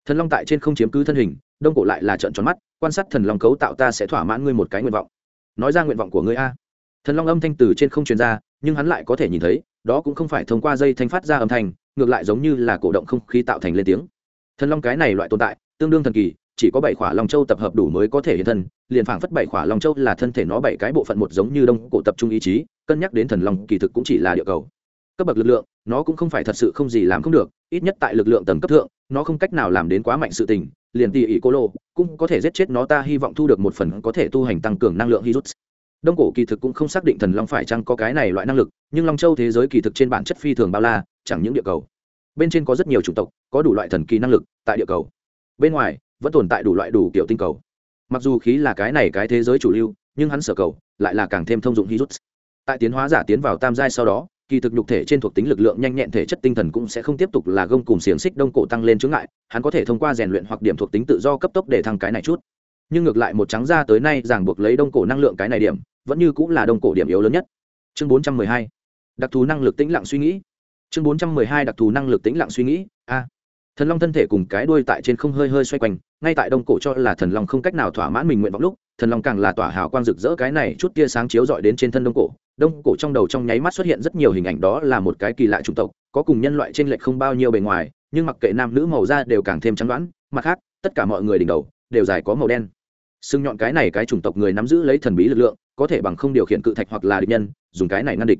Thần long tại trên không chiếm cứ thân hình đông cổ lại là trợn tròn mắt, quan sát thần long cấu tạo ta sẽ thỏa mãn ngươi một cái nguyện vọng. Nói ra nguyện vọng của ngươi a. Thần long âm thanh từ trên không truyền ra, nhưng hắn lại có thể nhìn thấy, đó cũng không phải thông qua dây thanh phát ra âm thanh, ngược lại giống như là cổ động không khí tạo thành lên tiếng. Thần long cái này loại tồn tại, tương đương thần kỳ, chỉ có bảy khỏa long châu tập hợp đủ mới có thể hiện thân, liền phảng phất bảy khỏa long châu là thân thể nó bảy cái bộ phận một giống như đông cổ tập trung ý chí, cân nhắc đến thần long kỳ thực cũng chỉ là địa cầu. Cấp bậc lực lượng, nó cũng không phải thật sự không gì làm không được, ít nhất tại lực lượng tầng cấp thượng nó không cách nào làm đến quá mạnh sự tình, liền tỉ ỉ cô lô, cũng có thể giết chết nó, ta hy vọng thu được một phần có thể tu hành tăng cường năng lượng hirut đông cổ kỳ thực cũng không xác định thần long phải chăng có cái này loại năng lực, nhưng long châu thế giới kỳ thực trên bản chất phi thường bao la, chẳng những địa cầu. Bên trên có rất nhiều chủng tộc, có đủ loại thần kỳ năng lực tại địa cầu. Bên ngoài, vẫn tồn tại đủ loại đủ kiểu tinh cầu. Mặc dù khí là cái này cái thế giới chủ lưu, nhưng hắn sở cầu lại là càng thêm thông dụng hirut tại tiến hóa giả tiến vào tam giai sau đó kỳ thực nhục thể trên thuộc tính lực lượng nhanh nhẹn thể chất tinh thần cũng sẽ không tiếp tục là gông cùng xiềng xích đông cổ tăng lên chướng ngại, hắn có thể thông qua rèn luyện hoặc điểm thuộc tính tự do cấp tốc để thăng cái này chút. Nhưng ngược lại một trắng ra tới nay ràng buộc lấy đông cổ năng lượng cái này điểm, vẫn như cũng là đông cổ điểm yếu lớn nhất. Chương 412 đặc thù năng lực tĩnh lặng suy nghĩ. Chương 412 đặc thù năng lực tĩnh lặng suy nghĩ. A. Thần long thân thể cùng cái đuôi tại trên không hơi hơi xoay quanh, ngay tại đông cổ cho là thần long không cách nào thỏa mãn mình nguyện vọng lúc thần long càng là tỏa hào quang rực rỡ cái này chút tia sáng chiếu dọi đến trên thân đông cổ. Đông cổ trong đầu trong nháy mắt xuất hiện rất nhiều hình ảnh đó là một cái kỳ lạ chủng tộc, có cùng nhân loại trên lệch không bao nhiêu bề ngoài, nhưng mặc kệ nam nữ màu da đều càng thêm trắng đoán, mặt khác, tất cả mọi người đỉnh đầu đều dài có màu đen. Sưng nhọn cái này cái chủng tộc người nắm giữ lấy thần bí lực lượng, có thể bằng không điều khiển cự thạch hoặc là địch nhân, dùng cái này ngăn địch.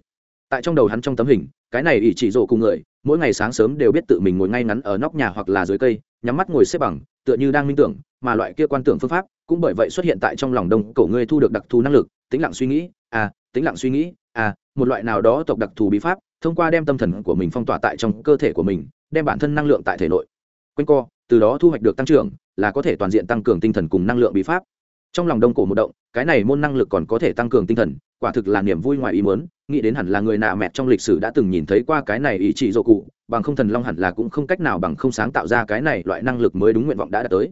Tại trong đầu hắn trong tấm hình, cái này ỷ chỉ rộ cùng người, mỗi ngày sáng sớm đều biết tự mình ngồi ngay ngắn ở nóc nhà hoặc là dưới cây, nhắm mắt ngồi xếp bằng, tựa như đang minh tưởng mà loại kia quan tưởng phương pháp cũng bởi vậy xuất hiện tại trong lòng đông cổ ngươi thu được đặc thù năng lực, tĩnh lặng suy nghĩ à tĩnh lặng suy nghĩ à một loại nào đó tộc đặc thù bí pháp thông qua đem tâm thần của mình phong tỏa tại trong cơ thể của mình, đem bản thân năng lượng tại thể nội. Quanh co, từ đó thu hoạch được tăng trưởng, là có thể toàn diện tăng cường tinh thần cùng năng lượng bí pháp. Trong lòng đông cổ một động, cái này môn năng lực còn có thể tăng cường tinh thần, quả thực là niềm vui ngoài ý muốn, nghĩ đến hẳn là người nạ mẹt trong lịch sử đã từng nhìn thấy qua cái này ý chỉ dỗ cụ, bằng không thần long hẳn là cũng không cách nào bằng không sáng tạo ra cái này loại năng lực mới đúng nguyện vọng đã đạt tới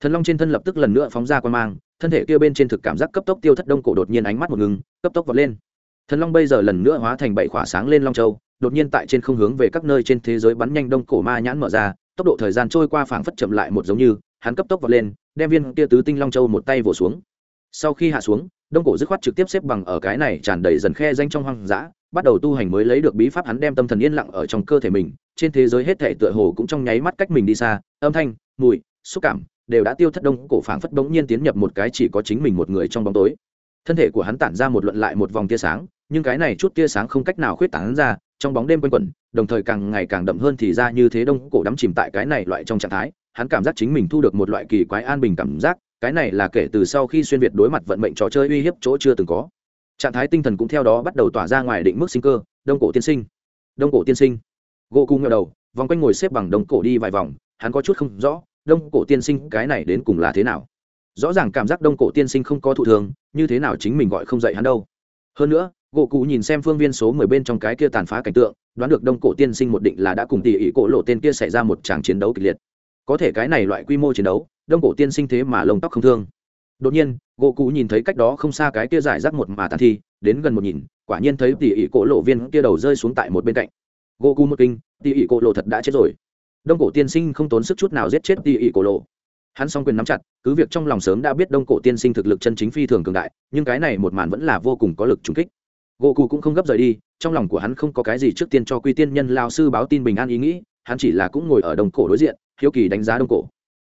thần long trên thân lập tức lần nữa phóng ra quan mang, thân thể kia bên trên thực cảm giác cấp tốc tiêu thất đông cổ đột nhiên ánh mắt một ngừng, cấp tốc vọt lên. Thần long bây giờ lần nữa hóa thành bảy khỏa sáng lên long châu, đột nhiên tại trên không hướng về các nơi trên thế giới bắn nhanh đông cổ ma nhãn mở ra, tốc độ thời gian trôi qua phảng phất chậm lại một giống như, hắn cấp tốc vọt lên, đem viên kia tứ tinh long châu một tay vỗ xuống. Sau khi hạ xuống, đông cổ dứt khoát trực tiếp xếp bằng ở cái này tràn đầy dần khe danh trong hoang dã, bắt đầu tu hành mới lấy được bí pháp hắn đem tâm thần yên lặng ở trong cơ thể mình, trên thế giới hết thể tựa hồ cũng trong nháy mắt cách mình đi xa, âm thanh, mùi, xúc cảm đều đã tiêu thất đông cổ phảng phất bỗng nhiên tiến nhập một cái chỉ có chính mình một người trong bóng tối. Thân thể của hắn tản ra một luận lại một vòng tia sáng, nhưng cái này chút tia sáng không cách nào khuyết tán ra, trong bóng đêm quanh quẩn, đồng thời càng ngày càng đậm hơn thì ra như thế đông cổ đắm chìm tại cái này loại trong trạng thái, hắn cảm giác chính mình thu được một loại kỳ quái an bình cảm giác, cái này là kể từ sau khi xuyên việt đối mặt vận mệnh trò chơi uy hiếp chỗ chưa từng có. Trạng thái tinh thần cũng theo đó bắt đầu tỏa ra ngoài định mức sinh cơ, đông cổ tiên sinh. Đông cổ tiên sinh. Gỗ cung ngờ đầu, vòng quanh ngồi xếp bằng đông cổ đi vài vòng, hắn có chút không rõ đông cổ tiên sinh, cái này đến cùng là thế nào? Rõ ràng cảm giác đông cổ tiên sinh không có thụ thường, như thế nào chính mình gọi không dậy hắn đâu. Hơn nữa, gỗ cụ nhìn xem phương viên số mười bên trong cái kia tàn phá cảnh tượng, đoán được đông cổ tiên sinh một định là đã cùng tỉ ỉ cổ lộ tên kia xảy ra một tràng chiến đấu kịch liệt. Có thể cái này loại quy mô chiến đấu, đông cổ tiên sinh thế mà lông tóc không thương. Đột nhiên, gỗ cụ nhìn thấy cách đó không xa cái kia giải rác một mà tàn thi, đến gần một nhìn, quả nhiên thấy tỉ ỉ cổ lộ viên kia đầu rơi xuống tại một bên cạnh. Gỗ cụ một kinh tỉ ỉ cổ lộ thật đã chết rồi đông cổ tiên sinh không tốn sức chút nào giết chết tỉ ỉ cổ lộ. Hắn s o n g quyền nắm chặt, cứ việc trong lòng sớm đã biết đông cổ tiên sinh thực lực chân chính phi thường cường đại, nhưng cái này một màn vẫn là vô cùng có lực trùng kích. Gỗ cụ cũng không gấp rời đi, trong lòng của hắn không có cái gì trước tiên cho quy tiên nhân lao sư báo tin bình an ý nghĩ, hắn chỉ là cũng ngồi ở đông cổ đối diện, hiếu kỳ đánh giá đông cổ.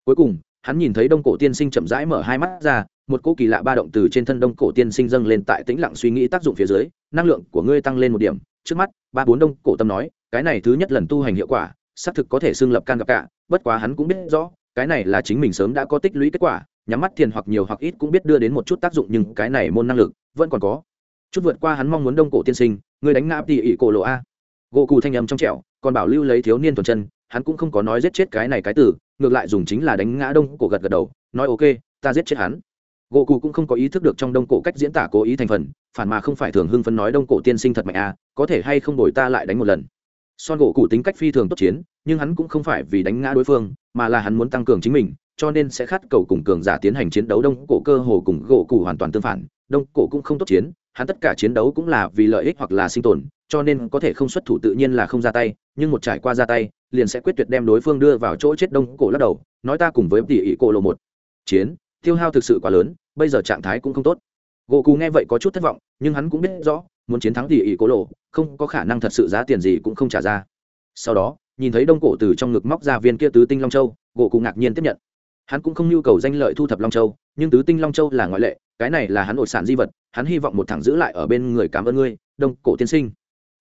Cuối cùng, hắn nhìn thấy đông cổ tiên sinh chậm rãi mở hai mắt ra, một cỗ kỳ lạ ba động từ trên thân đông cổ tiên sinh dâng lên tại tĩnh lặng suy nghĩ tác dụng phía dưới, năng lượng của ngươi tăng lên một điểm. Trước mắt, ba bốn đông cổ tâm nói, cái này thứ nhất lần tu hành hiệu quả xác thực có thể xưng lập can gặp cả bất quá hắn cũng biết rõ cái này là chính mình sớm đã có tích lũy kết quả nhắm mắt thiền hoặc nhiều hoặc ít cũng biết đưa đến một chút tác dụng nhưng cái này môn năng lực vẫn còn có. Chút vượt qua hắn mong muốn đông cổ tiên sinh người đánh ngã tỉ ỉ cổ lộ a. Gỗ cù thanh âm trong trẻo còn bảo lưu lấy thiếu niên thuần chân hắn cũng không có nói giết chết cái này cái tử, ngược lại dùng chính là đánh ngã đông cổ gật gật đầu nói ok ta giết chết hắn. Gỗ cù cũng không có ý thức được trong đông cổ cách diễn tả cố ý thành phần phản mà không phải thường hưng phấn nói đông cổ tiên sinh thật mạnh a có thể hay không đổi ta lại đánh một lần son gỗ cụ tính cách phi thường tốt chiến, nhưng hắn cũng không phải vì đánh ngã đối phương, mà là hắn muốn tăng cường chính mình, cho nên sẽ khát cầu cùng cường giả tiến hành chiến đấu. Đông cổ cơ hồ cùng gỗ cụ hoàn toàn tương phản, đông cổ cũng không tốt chiến, hắn tất cả chiến đấu cũng là vì lợi ích hoặc là sinh tồn, cho nên có thể không xuất thủ tự nhiên là không ra tay, nhưng một trải qua ra tay, liền sẽ quyết tuyệt đem đối phương đưa vào chỗ chết. Đông cổ lắc đầu, nói ta cùng với tỷ ỷ cổ lộ một chiến, tiêu hao thực sự quá lớn, bây giờ trạng thái cũng không tốt. Gỗ cù nghe vậy có chút thất vọng, nhưng hắn cũng biết rõ muốn chiến thắng thì ỷ cố lộ, không có khả năng thật sự giá tiền gì cũng không trả ra. Sau đó, nhìn thấy đông cổ từ trong ngực móc ra viên kia tứ tinh long châu, gỗ cụ ngạc nhiên tiếp nhận. Hắn cũng không nhu cầu danh lợi thu thập long châu, nhưng tứ tinh long châu là ngoại lệ, cái này là hắn ổ sản di vật, hắn hy vọng một thằng giữ lại ở bên người cảm ơn ngươi, đông cổ tiên sinh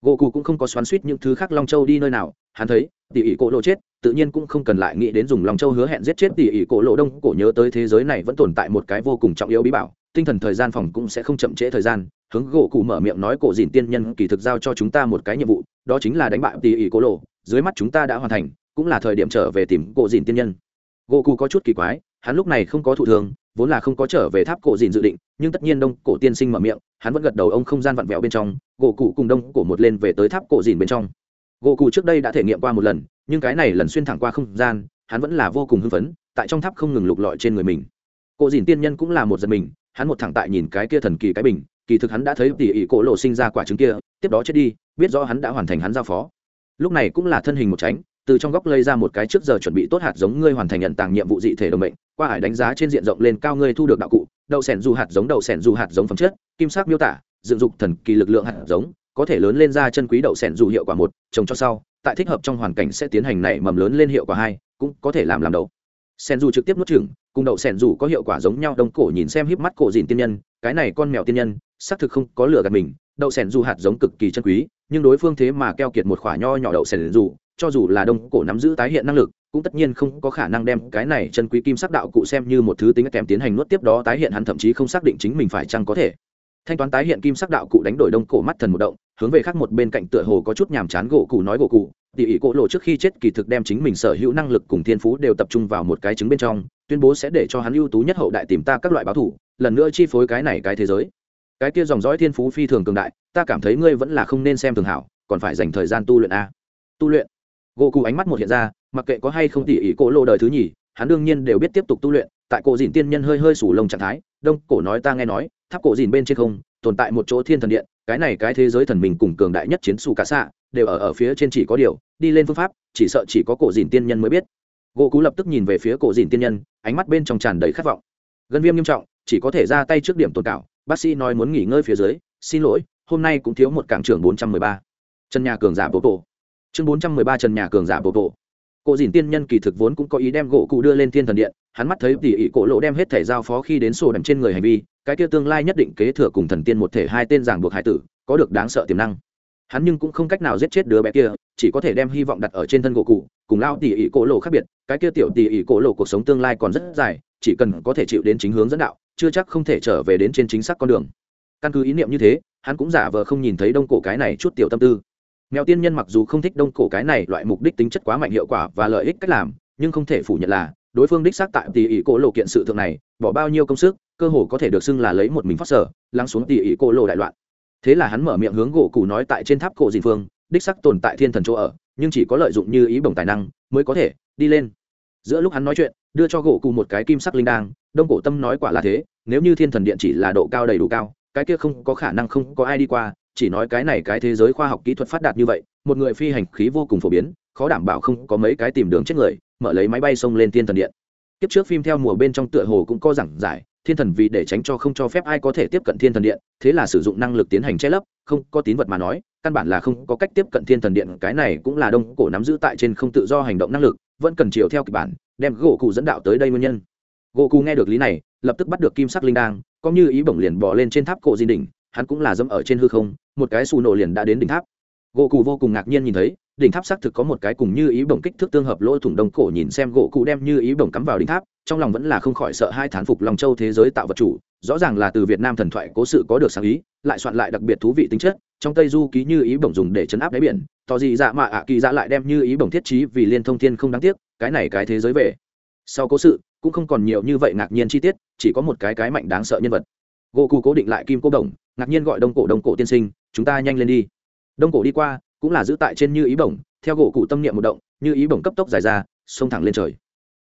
gỗ cụ cũng không có xoắn suýt những thứ khác long châu đi nơi nào, hắn thấy, tỉ ỉ cổ lộ chết, tự nhiên cũng không cần lại nghĩ đến dùng long châu hứa hẹn giết chết tỉ ỉ cổ lộ đông. Cổ nhớ tới thế giới này vẫn tồn tại một cái vô cùng trọng yếu bí bảo, tinh thần thời gian phòng cũng sẽ không chậm trễ thời gian. Hướng gỗ cụ mở miệng nói, cổ dìn tiên nhân, kỳ thực giao cho chúng ta một cái nhiệm vụ, đó chính là đánh bại tỉ ỉ cổ lộ. Dưới mắt chúng ta đã hoàn thành, cũng là thời điểm trở về tìm cổ dìn tiên nhân. Gỗ cụ có chút kỳ quái, hắn lúc này không có thụ thường, vốn là không có trở về tháp cổ dìn dự định, nhưng tất nhiên đông cổ tiên sinh mở miệng hắn vẫn gật đầu ông không gian vặn vẹo bên trong, gỗ cụ cùng đông cổ một lên về tới tháp cổ dìn bên trong. Gỗ cụ trước đây đã thể nghiệm qua một lần, nhưng cái này lần xuyên thẳng qua không gian, hắn vẫn là vô cùng hưng phấn, tại trong tháp không ngừng lục lọi trên người mình. Cổ dìn tiên nhân cũng là một giật mình, hắn một thẳng tại nhìn cái kia thần kỳ cái bình, kỳ thực hắn đã thấy tỉ ỉ cổ lộ sinh ra quả trứng kia, tiếp đó chết đi, biết rõ hắn đã hoàn thành hắn giao phó. Lúc này cũng là thân hình một tránh, từ trong góc lây ra một cái trước giờ chuẩn bị tốt hạt giống ngươi hoàn thành nhận tàng nhiệm vụ dị thể đồng mệnh, qua hải đánh giá trên diện rộng lên cao ngươi thu được đạo cụ, đậu sẻn dù hạt giống, đậu sẻn dù hạt giống phẩm chất kim sắc miêu tả, dựng dục thần kỳ lực lượng hạt giống, có thể lớn lên ra chân quý đậu sẻn dù hiệu quả một, trồng cho sau, tại thích hợp trong hoàn cảnh sẽ tiến hành nảy mầm lớn lên hiệu quả hai, cũng có thể làm làm đậu. Sẻn dù trực tiếp nuốt chừng cùng đậu sẻn dù có hiệu quả giống nhau, đông cổ nhìn xem híp mắt cổ dìn tiên nhân, cái này con mèo tiên nhân, xác thực không có lửa gạt mình, đậu sẻn dù hạt giống cực kỳ chân quý, nhưng đối phương thế mà keo kiệt một khoả nho nhỏ đậu sẻn dù, cho dù là đông cổ nắm giữ tái hiện năng lực, cũng tất nhiên không có khả năng đem cái này chân quý kim sắc đạo cụ xem như một thứ tính kèm tiến hành nuốt tiếp đó tái hiện, hắn thậm chí không xác định chính mình phải chăng có thể thanh toán tái hiện kim sắc đạo cụ đánh đổi đông cổ mắt thần một động, hướng về khác một bên cạnh tựa hồ có chút nhàm chán gỗ cụ nói gỗ cụ tỉ ỉ cỗ lộ trước khi chết kỳ thực đem chính mình sở hữu năng lực cùng thiên phú đều tập trung vào một cái trứng bên trong, tuyên bố sẽ để cho hắn ưu tú nhất hậu đại tìm ta các loại báo thủ, lần nữa chi phối cái này cái thế giới. Cái kia dòng dõi thiên phú phi thường cường đại, ta cảm thấy ngươi vẫn là không nên xem thường hảo, còn phải dành thời gian tu luyện a. Tu luyện? Gỗ cụ ánh mắt một hiện ra, mặc kệ có hay không tỉ ỉ cỗ lộ đời thứ nhì, hắn đương nhiên đều biết tiếp tục tu luyện tại cổ dìn tiên nhân hơi hơi sủ lông trạng thái, đông, cổ nói ta nghe nói, tháp cổ dìn bên trên không, tồn tại một chỗ thiên thần điện, cái này cái thế giới thần mình cùng cường đại nhất chiến xù cả xạ, đều ở ở phía trên chỉ có điều, đi lên phương pháp, chỉ sợ chỉ có cổ dìn tiên nhân mới biết. Gỗ cú lập tức nhìn về phía cổ dìn tiên nhân, ánh mắt bên trong tràn đầy khát vọng. Gân viêm nghiêm trọng, chỉ có thể ra tay trước điểm tồn cảo, bác sĩ nói muốn nghỉ ngơi phía dưới, xin lỗi, hôm nay cũng thiếu một cảng trưởng bốn trăm mười ba. Trần nhà cường giả bộ bộ chương bốn trăm mười ba trần nhà cường giả bộ bộ cổ dìn tiên nhân kỳ thực vốn cũng có ý đem gỗ cụ đưa lên thiên thần điện, hắn mắt thấy tỉ ỉ cổ lộ đem hết thể giao phó khi đến sổ đầm trên người hành vi, cái kia tương lai nhất định kế thừa cùng thần tiên một thể hai tên giảng buộc hải tử, có được đáng sợ tiềm năng. Hắn nhưng cũng không cách nào giết chết đứa bé kia, chỉ có thể đem hy vọng đặt ở trên thân gỗ cụ, cùng lao tỉ ỉ cổ lộ khác biệt, cái kia tiểu tỉ ỉ cổ lộ cuộc sống tương lai còn rất dài, chỉ cần có thể chịu đến chính hướng dẫn đạo, chưa chắc không thể trở về đến trên chính xác con đường. Căn cứ ý niệm như thế, hắn cũng giả vờ không nhìn thấy đông cổ cái này chút tiểu tâm tư mèo tiên nhân mặc dù không thích đông cổ cái này, loại mục đích tính chất quá mạnh hiệu quả và lợi ích cách làm, nhưng không thể phủ nhận là, đối phương đích xác tại tỷ ỷ cổ lộ kiện sự thượng này, bỏ bao nhiêu công sức, cơ hồ có thể được xưng là lấy một mình phát sở, lắng xuống tỷ ỷ cổ lộ đại loạn. Thế là hắn mở miệng hướng gỗ cụ nói tại trên tháp cổ dìn phương, đích sắc tồn tại thiên thần chỗ ở, nhưng chỉ có lợi dụng như ý bổng tài năng, mới có thể đi lên. Giữa lúc hắn nói chuyện, đưa cho gỗ cụ một cái kim sắc linh đang đông cổ tâm nói quả là thế, nếu như thiên thần điện chỉ là độ cao đầy đủ cao, cái kia không có khả năng không có ai đi qua chỉ nói cái này cái thế giới khoa học kỹ thuật phát đạt như vậy, một người phi hành khí vô cùng phổ biến, khó đảm bảo không có mấy cái tìm đường chết người, mở lấy máy bay xông lên thiên thần điện. Tiếp trước phim theo mùa bên trong tựa hồ cũng có giảng giải, thiên thần vì để tránh cho không cho phép ai có thể tiếp cận thiên thần điện, thế là sử dụng năng lực tiến hành che lấp, không có tín vật mà nói, căn bản là không có cách tiếp cận thiên thần điện, cái này cũng là đông cổ nắm giữ tại trên không tự do hành động năng lực, vẫn cần chiều theo kịch bản, đem gỗ cụ dẫn đạo tới đây nguyên nhân. Gỗ cụ nghe được lý này, lập tức bắt được kim sắc linh đang có như ý bổng liền bỏ lên trên tháp cổ di đỉnh, hắn cũng là dẫm ở trên hư không một cái xù nổ liền đã đến đỉnh tháp. Gỗ cụ vô cùng ngạc nhiên nhìn thấy, đỉnh tháp xác thực có một cái cùng như ý bổng kích thước tương hợp lỗ thủng đông cổ nhìn xem gỗ cụ đem như ý bổng cắm vào đỉnh tháp, trong lòng vẫn là không khỏi sợ hai thán phục lòng châu thế giới tạo vật chủ, rõ ràng là từ việt nam thần thoại cố sự có được sáng ý, lại soạn lại đặc biệt thú vị tính chất, trong tây du ký như ý bổng dùng để chấn áp đáy biển tò gì dạ mà ạ kỳ dạ lại đem như ý bổng thiết trí vì liên thông thiên không đáng tiếc, cái này cái thế giới về. Sau cố sự, cũng không còn nhiều như vậy ngạc nhiên chi tiết, chỉ có một cái cái mạnh đáng sợ nhân vật gỗ cụ cố định lại kim cô đồng, ngạc nhiên gọi đông cổ đông cổ tiên sinh, chúng ta nhanh lên đi. Đông cổ đi qua, cũng là giữ tại trên như ý bổng, theo gỗ cụ tâm niệm một động, như ý bổng cấp tốc dài ra, xông thẳng lên trời.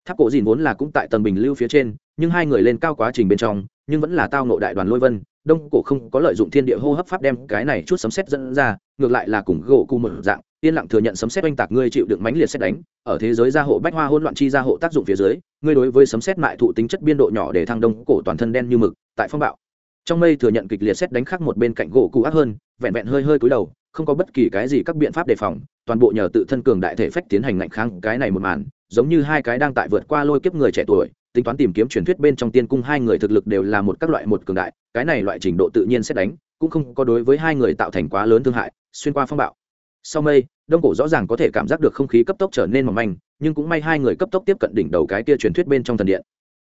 Tháp cổ dìn vốn là cũng tại tầng bình lưu phía trên, nhưng hai người lên cao quá trình bên trong, nhưng vẫn là tao nộ đại đoàn lôi vân, đông cổ không có lợi dụng thiên địa hô hấp pháp đem cái này chút sấm xét dẫn ra, ngược lại là cùng gỗ cụ một dạng, yên lặng thừa nhận sấm xét oanh tạc ngươi chịu đựng mãnh liệt xét đánh, ở thế giới gia hộ bách hoa hỗn loạn chi gia hộ tác dụng phía dưới, ngươi đối với sấm xét mại thụ tính chất biên độ nhỏ để thăng đông cổ toàn thân đen như mực, tại phong bạo trong mây thừa nhận kịch liệt xét đánh khác một bên cạnh gỗ cụ ác hơn, vẹn vẹn hơi hơi cúi đầu, không có bất kỳ cái gì các biện pháp đề phòng, toàn bộ nhờ tự thân cường đại thể phách tiến hành ngạnh kháng cái này một màn, giống như hai cái đang tại vượt qua lôi kiếp người trẻ tuổi, tính toán tìm kiếm truyền thuyết bên trong tiên cung hai người thực lực đều là một các loại một cường đại, cái này loại trình độ tự nhiên xét đánh, cũng không có đối với hai người tạo thành quá lớn thương hại, xuyên qua phong bạo. Sau mây, đông cổ rõ ràng có thể cảm giác được không khí cấp tốc trở nên mỏng manh, nhưng cũng may hai người cấp tốc tiếp cận đỉnh đầu cái kia truyền thuyết bên trong thần điện.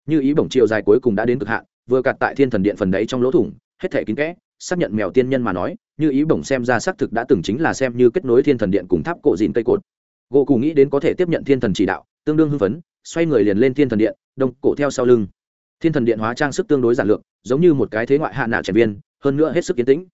Như ý bổng chiều dài cuối cùng đã đến cực hạn vừa cạt tại thiên thần điện phần đấy trong lỗ thủng, hết thể kín kẽ, xác nhận mèo tiên nhân mà nói, như ý bổng xem ra xác thực đã từng chính là xem như kết nối thiên thần điện cùng tháp cổ dìn cây cột. Gỗ cù nghĩ đến có thể tiếp nhận thiên thần chỉ đạo, tương đương hưng phấn, xoay người liền lên thiên thần điện, đông cổ theo sau lưng. Thiên thần điện hóa trang sức tương đối giản lược, giống như một cái thế ngoại hạ nạ trẻ viên, hơn nữa hết sức kiến tĩnh.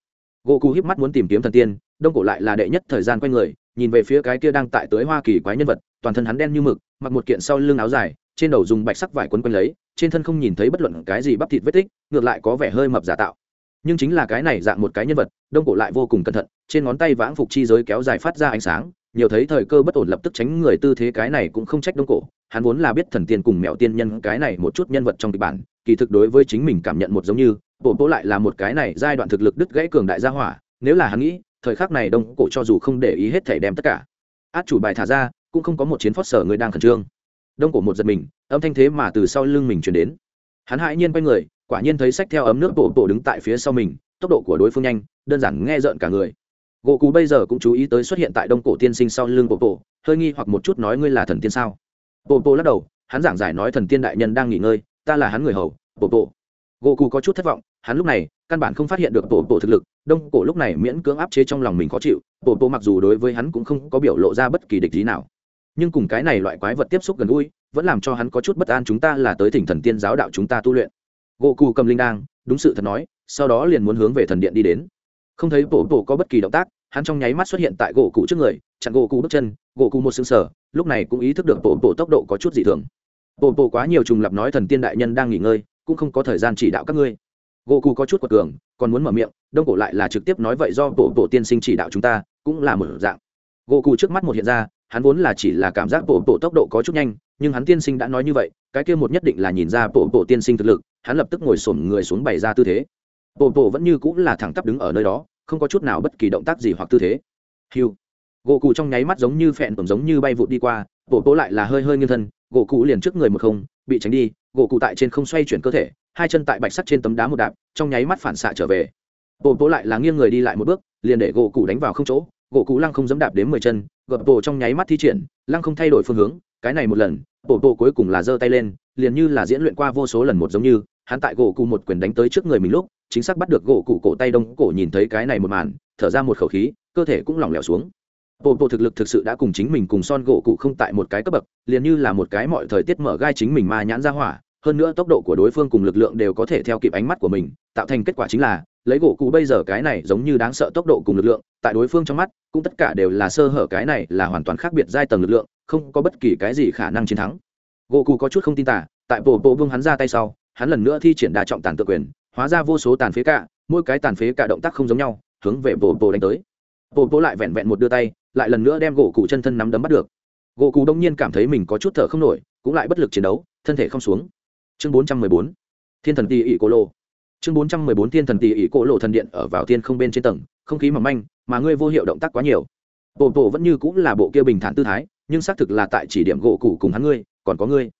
Gỗ cù híp mắt muốn tìm kiếm thần tiên, đông cổ lại là đệ nhất thời gian quay người, nhìn về phía cái kia đang tại tới hoa kỳ quái nhân vật, toàn thân hắn đen như mực, mặc một kiện sau lưng áo dài, trên đầu dùng bạch sắc vải quấn quanh lấy trên thân không nhìn thấy bất luận cái gì bắp thịt vết tích, ngược lại có vẻ hơi mập giả tạo. Nhưng chính là cái này dạng một cái nhân vật, đông cổ lại vô cùng cẩn thận, trên ngón tay vãng phục chi giới kéo dài phát ra ánh sáng, nhiều thấy thời cơ bất ổn lập tức tránh người tư thế cái này cũng không trách đông cổ, hắn vốn là biết thần tiên cùng mẹo tiên nhân cái này một chút nhân vật trong kịch bản, kỳ thực đối với chính mình cảm nhận một giống như, bộ bố lại là một cái này giai đoạn thực lực đứt gãy cường đại gia hỏa, nếu là hắn nghĩ, thời khắc này đông cổ cho dù không để ý hết thể đem tất cả. Át chủ bài thả ra, cũng không có một chiến phót sở người đang khẩn trương đông cổ một giật mình, âm thanh thế mà từ sau lưng mình chuyển đến. Hắn hãi nhiên quay người, quả nhiên thấy sách theo ấm nước bộ bộ đứng tại phía sau mình, tốc độ của đối phương nhanh, đơn giản nghe rợn cả người. Gỗ cú bây giờ cũng chú ý tới xuất hiện tại đông cổ tiên sinh sau lưng bộ bộ hơi nghi hoặc một chút nói ngươi là thần tiên sao? Bộ bộ lắc đầu, hắn giảng giải nói thần tiên đại nhân đang nghỉ ngơi, ta là hắn người hầu bộ bộ gỗ cú có chút thất vọng, hắn lúc này, căn bản không phát hiện được bộ bộ thực lực, đông cổ lúc này miễn cưỡng áp chế trong lòng mình khó chịu bộ bộ mặc dù đối với hắn cũng không có biểu lộ ra bất kỳ địch lý nào nhưng cùng cái này loại quái vật tiếp xúc gần gũi, vẫn làm cho hắn có chút bất an chúng ta là tới thỉnh thần tiên giáo đạo chúng ta tu luyện. Gỗ cù cầm linh đang đúng sự thật nói, sau đó liền muốn hướng về thần điện đi đến. Không thấy bổ bổ có bất kỳ động tác, hắn trong nháy mắt xuất hiện tại gỗ cụ trước người, chặn gỗ cụ bước chân, gỗ cụ một xương sở lúc này cũng ý thức được bổ bổ tốc độ có chút dị thường. Bổ bổ quá nhiều trùng lập nói thần tiên đại nhân đang nghỉ ngơi, cũng không có thời gian chỉ đạo các ngươi. Gỗ cụ có chút quật cường, còn muốn mở miệng, đông cổ lại là trực tiếp nói vậy do bổ bổ tiên sinh chỉ đạo chúng ta, cũng là một dạng. Gỗ cụ trước mắt một hiện ra hắn vốn là chỉ là cảm giác bộ bộ tốc độ có chút nhanh, nhưng hắn tiên sinh đã nói như vậy, cái kia một nhất định là nhìn ra bộ bộ tiên sinh thực lực, hắn lập tức ngồi sổm người xuống bày ra tư thế. Bộ bộ vẫn như cũng là thẳng tắp đứng ở nơi đó, không có chút nào bất kỳ động tác gì hoặc tư thế. Hiu gỗ cụ trong nháy mắt giống như phẹn tầm giống như bay vụt đi qua, bộ bộ lại là hơi hơi nghiêng thân, gỗ cụ liền trước người một không, bị tránh đi, gỗ cụ tại trên không xoay chuyển cơ thể, hai chân tại bạch sắt trên tấm đá một đạp, trong nháy mắt phản xạ trở về. Bộ bộ lại là nghiêng người đi lại một bước, liền để gỗ cụ đánh vào không chỗ gỗ cụ lăng không dẫm đạp đến mười chân gập bộ trong nháy mắt thi triển, lăng không thay đổi phương hướng, cái này một lần bộ bộ cuối cùng là giơ tay lên, liền như là diễn luyện qua vô số lần một giống như, hắn tại gỗ cụ một quyền đánh tới trước người mình lúc, chính xác bắt được gỗ cụ cổ tay đông, cổ nhìn thấy cái này một màn, thở ra một khẩu khí, cơ thể cũng lỏng lẻo xuống. Bộ bộ thực lực thực sự đã cùng chính mình cùng son gỗ cụ không tại một cái cấp bậc, liền như là một cái mọi thời tiết mở gai chính mình ma nhãn ra hỏa hơn nữa tốc độ của đối phương cùng lực lượng đều có thể theo kịp ánh mắt của mình, tạo thành kết quả chính là, lấy gỗ cụ bây giờ cái này giống như đáng sợ tốc độ cùng lực lượng, tại đối phương trong mắt, cũng tất cả đều là sơ hở, cái này là hoàn toàn khác biệt giai tầng lực lượng, không có bất kỳ cái gì khả năng chiến thắng. Gỗ cụ có chút không tin tả tại bộ bộ vương hắn ra tay sau, hắn lần nữa thi triển đa trọng tàn tự quyền, hóa ra vô số tàn phế cả, mỗi cái tàn phế cả động tác không giống nhau, hướng về bộ bộ đánh tới. Bộ bộ lại vẹn vẹn một đưa tay, lại lần nữa đem gỗ cụ chân thân nắm đấm bắt được. Gỗ cụ đông nhiên cảm thấy mình có chút thở không nổi, cũng lại bất lực chiến đấu, thân thể không xuống chương bốn trăm mười bốn, thiên thần tỷ ỷ cô lô chương bốn trăm mười bốn, thiên thần tỷ ỷ cô lộ thần điện ở vào thiên không bên trên tầng, không khí mỏng manh, mà ngươi vô hiệu động tác quá nhiều. Bộ bộ vẫn như cũng là bộ kia bình thản tư thái, nhưng xác thực là tại chỉ điểm gỗ cụ cùng hắn ngươi, còn có ngươi.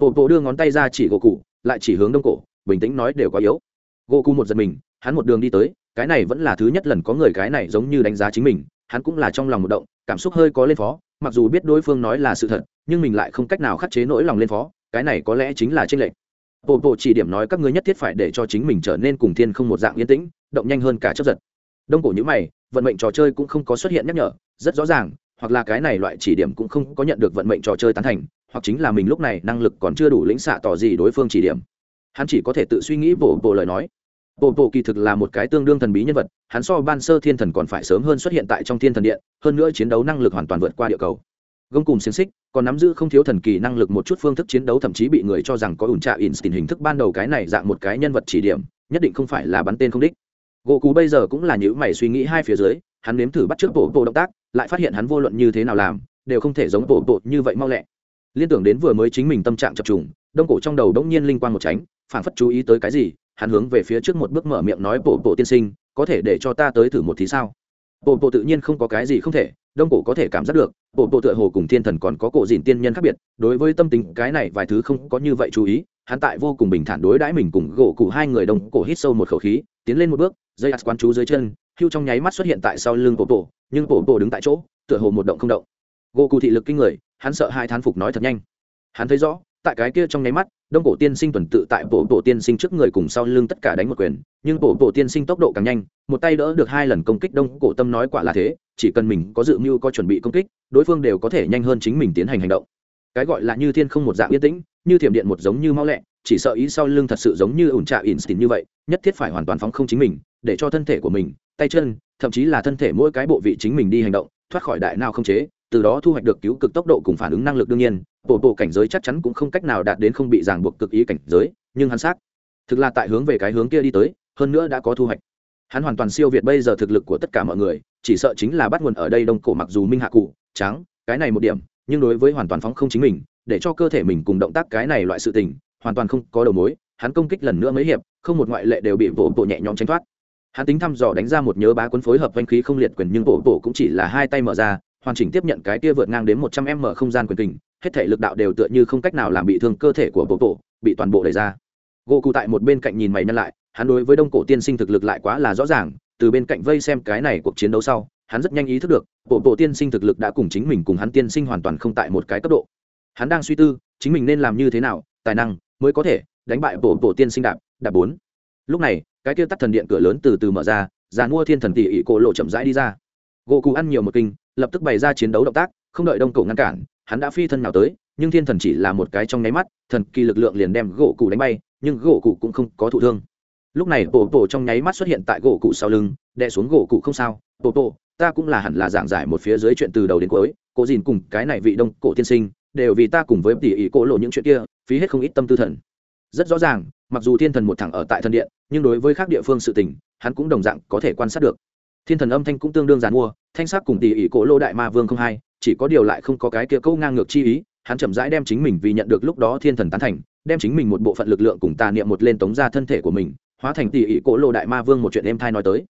Bộ bộ đưa ngón tay ra chỉ gỗ cụ lại chỉ hướng đông cổ, bình tĩnh nói đều quá yếu. Gỗ cụ một giật mình, hắn một đường đi tới, cái này vẫn là thứ nhất lần có người cái này giống như đánh giá chính mình, hắn cũng là trong lòng một động, cảm xúc hơi có lên phó, mặc dù biết đối phương nói là sự thật, nhưng mình lại không cách nào khắc chế nỗi lòng lên phó, cái này có lẽ chính là tranh lệch bộ bộ chỉ điểm nói các ngươi nhất thiết phải để cho chính mình trở nên cùng thiên không một dạng yên tĩnh, động nhanh hơn cả chấp giật. Đông cổ nhữ mày, vận mệnh trò chơi cũng không có xuất hiện nhắc nhở, rất rõ ràng, hoặc là cái này loại chỉ điểm cũng không có nhận được vận mệnh trò chơi tán thành, hoặc chính là mình lúc này năng lực còn chưa đủ lĩnh xạ tỏ gì đối phương chỉ điểm. Hắn chỉ có thể tự suy nghĩ bộ bộ lời nói. Bộ bộ kỳ thực là một cái tương đương thần bí nhân vật, hắn so ban sơ thiên thần còn phải sớm hơn xuất hiện tại trong thiên thần điện, hơn nữa chiến đấu năng lực hoàn toàn vượt qua địa cầu gông cùng xiềng xích, còn nắm giữ không thiếu thần kỳ năng lực một chút phương thức chiến đấu, thậm chí bị người cho rằng có ủn trạ in tình hình thức ban đầu cái này dạng một cái nhân vật chỉ điểm, nhất định không phải là bắn tên không đích. Gỗ cú bây giờ cũng là những mày suy nghĩ hai phía dưới, hắn nếm thử bắt trước bộ bộ động tác, lại phát hiện hắn vô luận như thế nào làm, đều không thể giống bộ bộ như vậy mau lẹ. Liên tưởng đến vừa mới chính mình tâm trạng chập trùng, đông cổ trong đầu đống nhiên linh quan một tránh phản phất chú ý tới cái gì, hắn hướng về phía trước một bước mở miệng nói, bộ bộ tiên sinh, có thể để cho ta tới thử một tí sao? Bộ bộ tự nhiên không có cái gì không thể, đông cổ có thể cảm giác được, bộ bộ tựa hồ cùng thiên thần còn có cổ dìn tiên nhân khác biệt, đối với tâm tính cái này vài thứ không có như vậy chú ý, hắn tại vô cùng bình thản đối đãi mình cùng gỗ cụ hai người đông cổ hít sâu một khẩu khí, tiến lên một bước dây ạt quán chú dưới chân, hưu trong nháy mắt xuất hiện tại sau lưng bộ bộ, nhưng bộ bộ đứng tại chỗ, tựa hồ một động không động. Gỗ cụ thị lực kinh người, hắn sợ hai thán phục nói thật nhanh. Hắn thấy rõ tại cái kia trong nháy mắt, đông cổ tiên sinh tuần tự tại bộ bộ tiên sinh trước người cùng sau lưng tất cả đánh một quyền, nhưng bộ bộ tiên sinh tốc độ càng nhanh, một tay đỡ được hai lần công kích đông cổ tâm nói quả là thế, chỉ cần mình có dự mưu, có chuẩn bị công kích, đối phương đều có thể nhanh hơn chính mình tiến hành hành động. Cái gọi là như thiên không một dạng yên tĩnh, như thiểm điện một giống như mau lẹ, chỉ sợ ý sau lưng thật sự giống như ủn trạ instin như vậy, nhất thiết phải hoàn toàn phóng không chính mình, để cho thân thể của mình, tay chân, thậm chí là thân thể mỗi cái bộ vị chính mình đi hành động, thoát khỏi đại nào không chế, từ đó thu hoạch được cứu cực tốc độ cùng phản ứng năng lực đương nhiên bộ bộ cảnh giới chắc chắn cũng không cách nào đạt đến không bị ràng buộc cực ý cảnh giới, nhưng hắn xác thực là tại hướng về cái hướng kia đi tới, hơn nữa đã có thu hoạch hắn hoàn toàn siêu việt bây giờ thực lực của tất cả mọi người, chỉ sợ chính là bắt nguồn ở đây đông cổ mặc dù minh hạ cụ, tráng, cái này một điểm, nhưng đối với hoàn toàn phóng không chính mình, để cho cơ thể mình cùng động tác cái này loại sự tình, hoàn toàn không có đầu mối, hắn công kích lần nữa mấy hiệp, không một ngoại lệ đều bị bộ bộ nhẹ nhõm tránh thoát hắn tính thăm dò đánh ra một nhớ bá quân phối hợp vanh khí không liệt quyền nhưng bộ bộ cũng chỉ là hai tay mở ra, hoàn chỉnh tiếp nhận cái kia vượt ngang đến một trăm m không gian quyền tình hết thể lực đạo đều tựa như không cách nào làm bị thương cơ thể của bộ tổ, bị toàn bộ đẩy ra. Gỗ cụ tại một bên cạnh nhìn mày nhân lại hắn đối với đông cổ tiên sinh thực lực lại quá là rõ ràng từ bên cạnh vây xem cái này cuộc chiến đấu sau hắn rất nhanh ý thức được bộ bộ tiên sinh thực lực đã cùng chính mình cùng hắn tiên sinh hoàn toàn không tại một cái cấp độ. Hắn đang suy tư chính mình nên làm như thế nào tài năng mới có thể đánh bại bộ bộ tiên sinh đạp đạp bốn. Lúc này cái kia tắt thần điện cửa lớn từ từ mở ra già mua thiên thần tỷ ỷ cổ lộ chậm rãi đi ra. Gỗ cụ ăn nhiều một kinh lập tức bày ra chiến đấu động tác không đợi đông cổ ngăn cản hắn đã phi thân nào tới, nhưng thiên thần chỉ là một cái trong nháy mắt, thần kỳ lực lượng liền đem gỗ cụ đánh bay, nhưng gỗ cụ cũng không có thụ thương. Lúc này bộ bộ trong nháy mắt xuất hiện tại gỗ cụ sau lưng, đè xuống gỗ cụ không sao. Bộ bộ ta cũng là hẳn là giảng giải một phía dưới chuyện từ đầu đến cuối, cổ dìn cùng cái này vị đông cổ tiên sinh, đều vì ta cùng với tỷ ý cổ lộ những chuyện kia, phí hết không ít tâm tư thần. Rất rõ ràng, mặc dù thiên thần một thẳng ở tại thần điện, nhưng đối với các địa phương sự tình, hắn cũng đồng dạng có thể quan sát được. Thiên thần âm thanh cũng tương đương giàn mua, thanh sắc cùng tỷ ý cổ lô đại ma vương không hai chỉ có điều lại không có cái kia câu ngang ngược chi ý, hắn chậm rãi đem chính mình vì nhận được lúc đó thiên thần tán thành, đem chính mình một bộ phận lực lượng cùng tà niệm một lên tống ra thân thể của mình, hóa thành tỷ ỷ cổ lộ đại ma vương một chuyện em thai nói tới.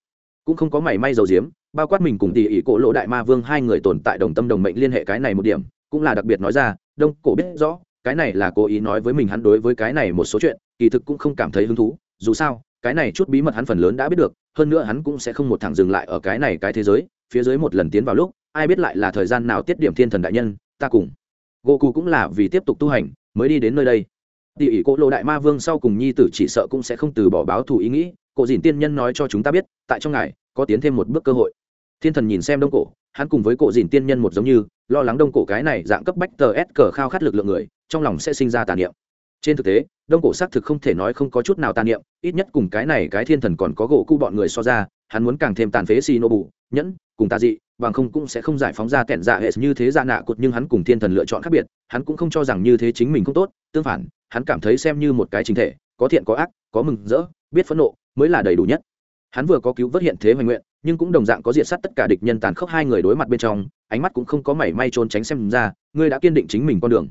Cũng không có mảy may dầu diếm, bao quát mình cùng tỷ ỷ cổ lộ đại ma vương hai người tồn tại đồng tâm đồng mệnh liên hệ cái này một điểm, cũng là đặc biệt nói ra, đông, cổ biết rõ, cái này là cố ý nói với mình hắn đối với cái này một số chuyện, kỳ thực cũng không cảm thấy hứng thú, dù sao, cái này chút bí mật hắn phần lớn đã biết được, hơn nữa hắn cũng sẽ không một thẳng dừng lại ở cái này cái thế giới, phía dưới một lần tiến vào lúc ai biết lại là thời gian nào tiết điểm thiên thần đại nhân, ta cùng gỗ cụ cũng là vì tiếp tục tu hành, mới đi đến nơi đây. Tỉ ỉ cỗ lộ đại ma vương sau cùng nhi tử chỉ sợ cũng sẽ không từ bỏ báo thù ý nghĩ cổ dìn tiên nhân nói cho chúng ta biết, tại trong ngài, có tiến thêm một bước cơ hội. Thiên thần nhìn xem đông cổ, hắn cùng với cổ dìn tiên nhân một giống như, lo lắng đông cổ cái này dạng cấp bách tờ s cờ khao khát lực lượng người, trong lòng sẽ sinh ra tàn niệm. Trên thực tế, đông cổ xác thực không thể nói không có chút nào tàn niệm, ít nhất cùng cái này cái thiên thần còn có gỗ cu bọn người so ra, hắn muốn càng thêm tàn phế xì nô bù, nhẫn, cùng tà dị bằng không cũng sẽ không giải phóng ra kẹn dạ hệ như thế dạ nạ cột nhưng hắn cùng thiên thần lựa chọn khác biệt. Hắn cũng không cho rằng như thế chính mình không tốt. Tương phản, hắn cảm thấy xem như một cái chính thể, có thiện có ác, có mừng rỡ, biết phẫn nộ mới là đầy đủ nhất. Hắn vừa có cứu vớt hiện thế hoành nguyện, nhưng cũng đồng dạng có diện sát tất cả địch nhân tàn khốc hai người đối mặt bên trong, ánh mắt cũng không có mảy may trốn tránh xem ra, ngươi đã kiên định chính mình con đường.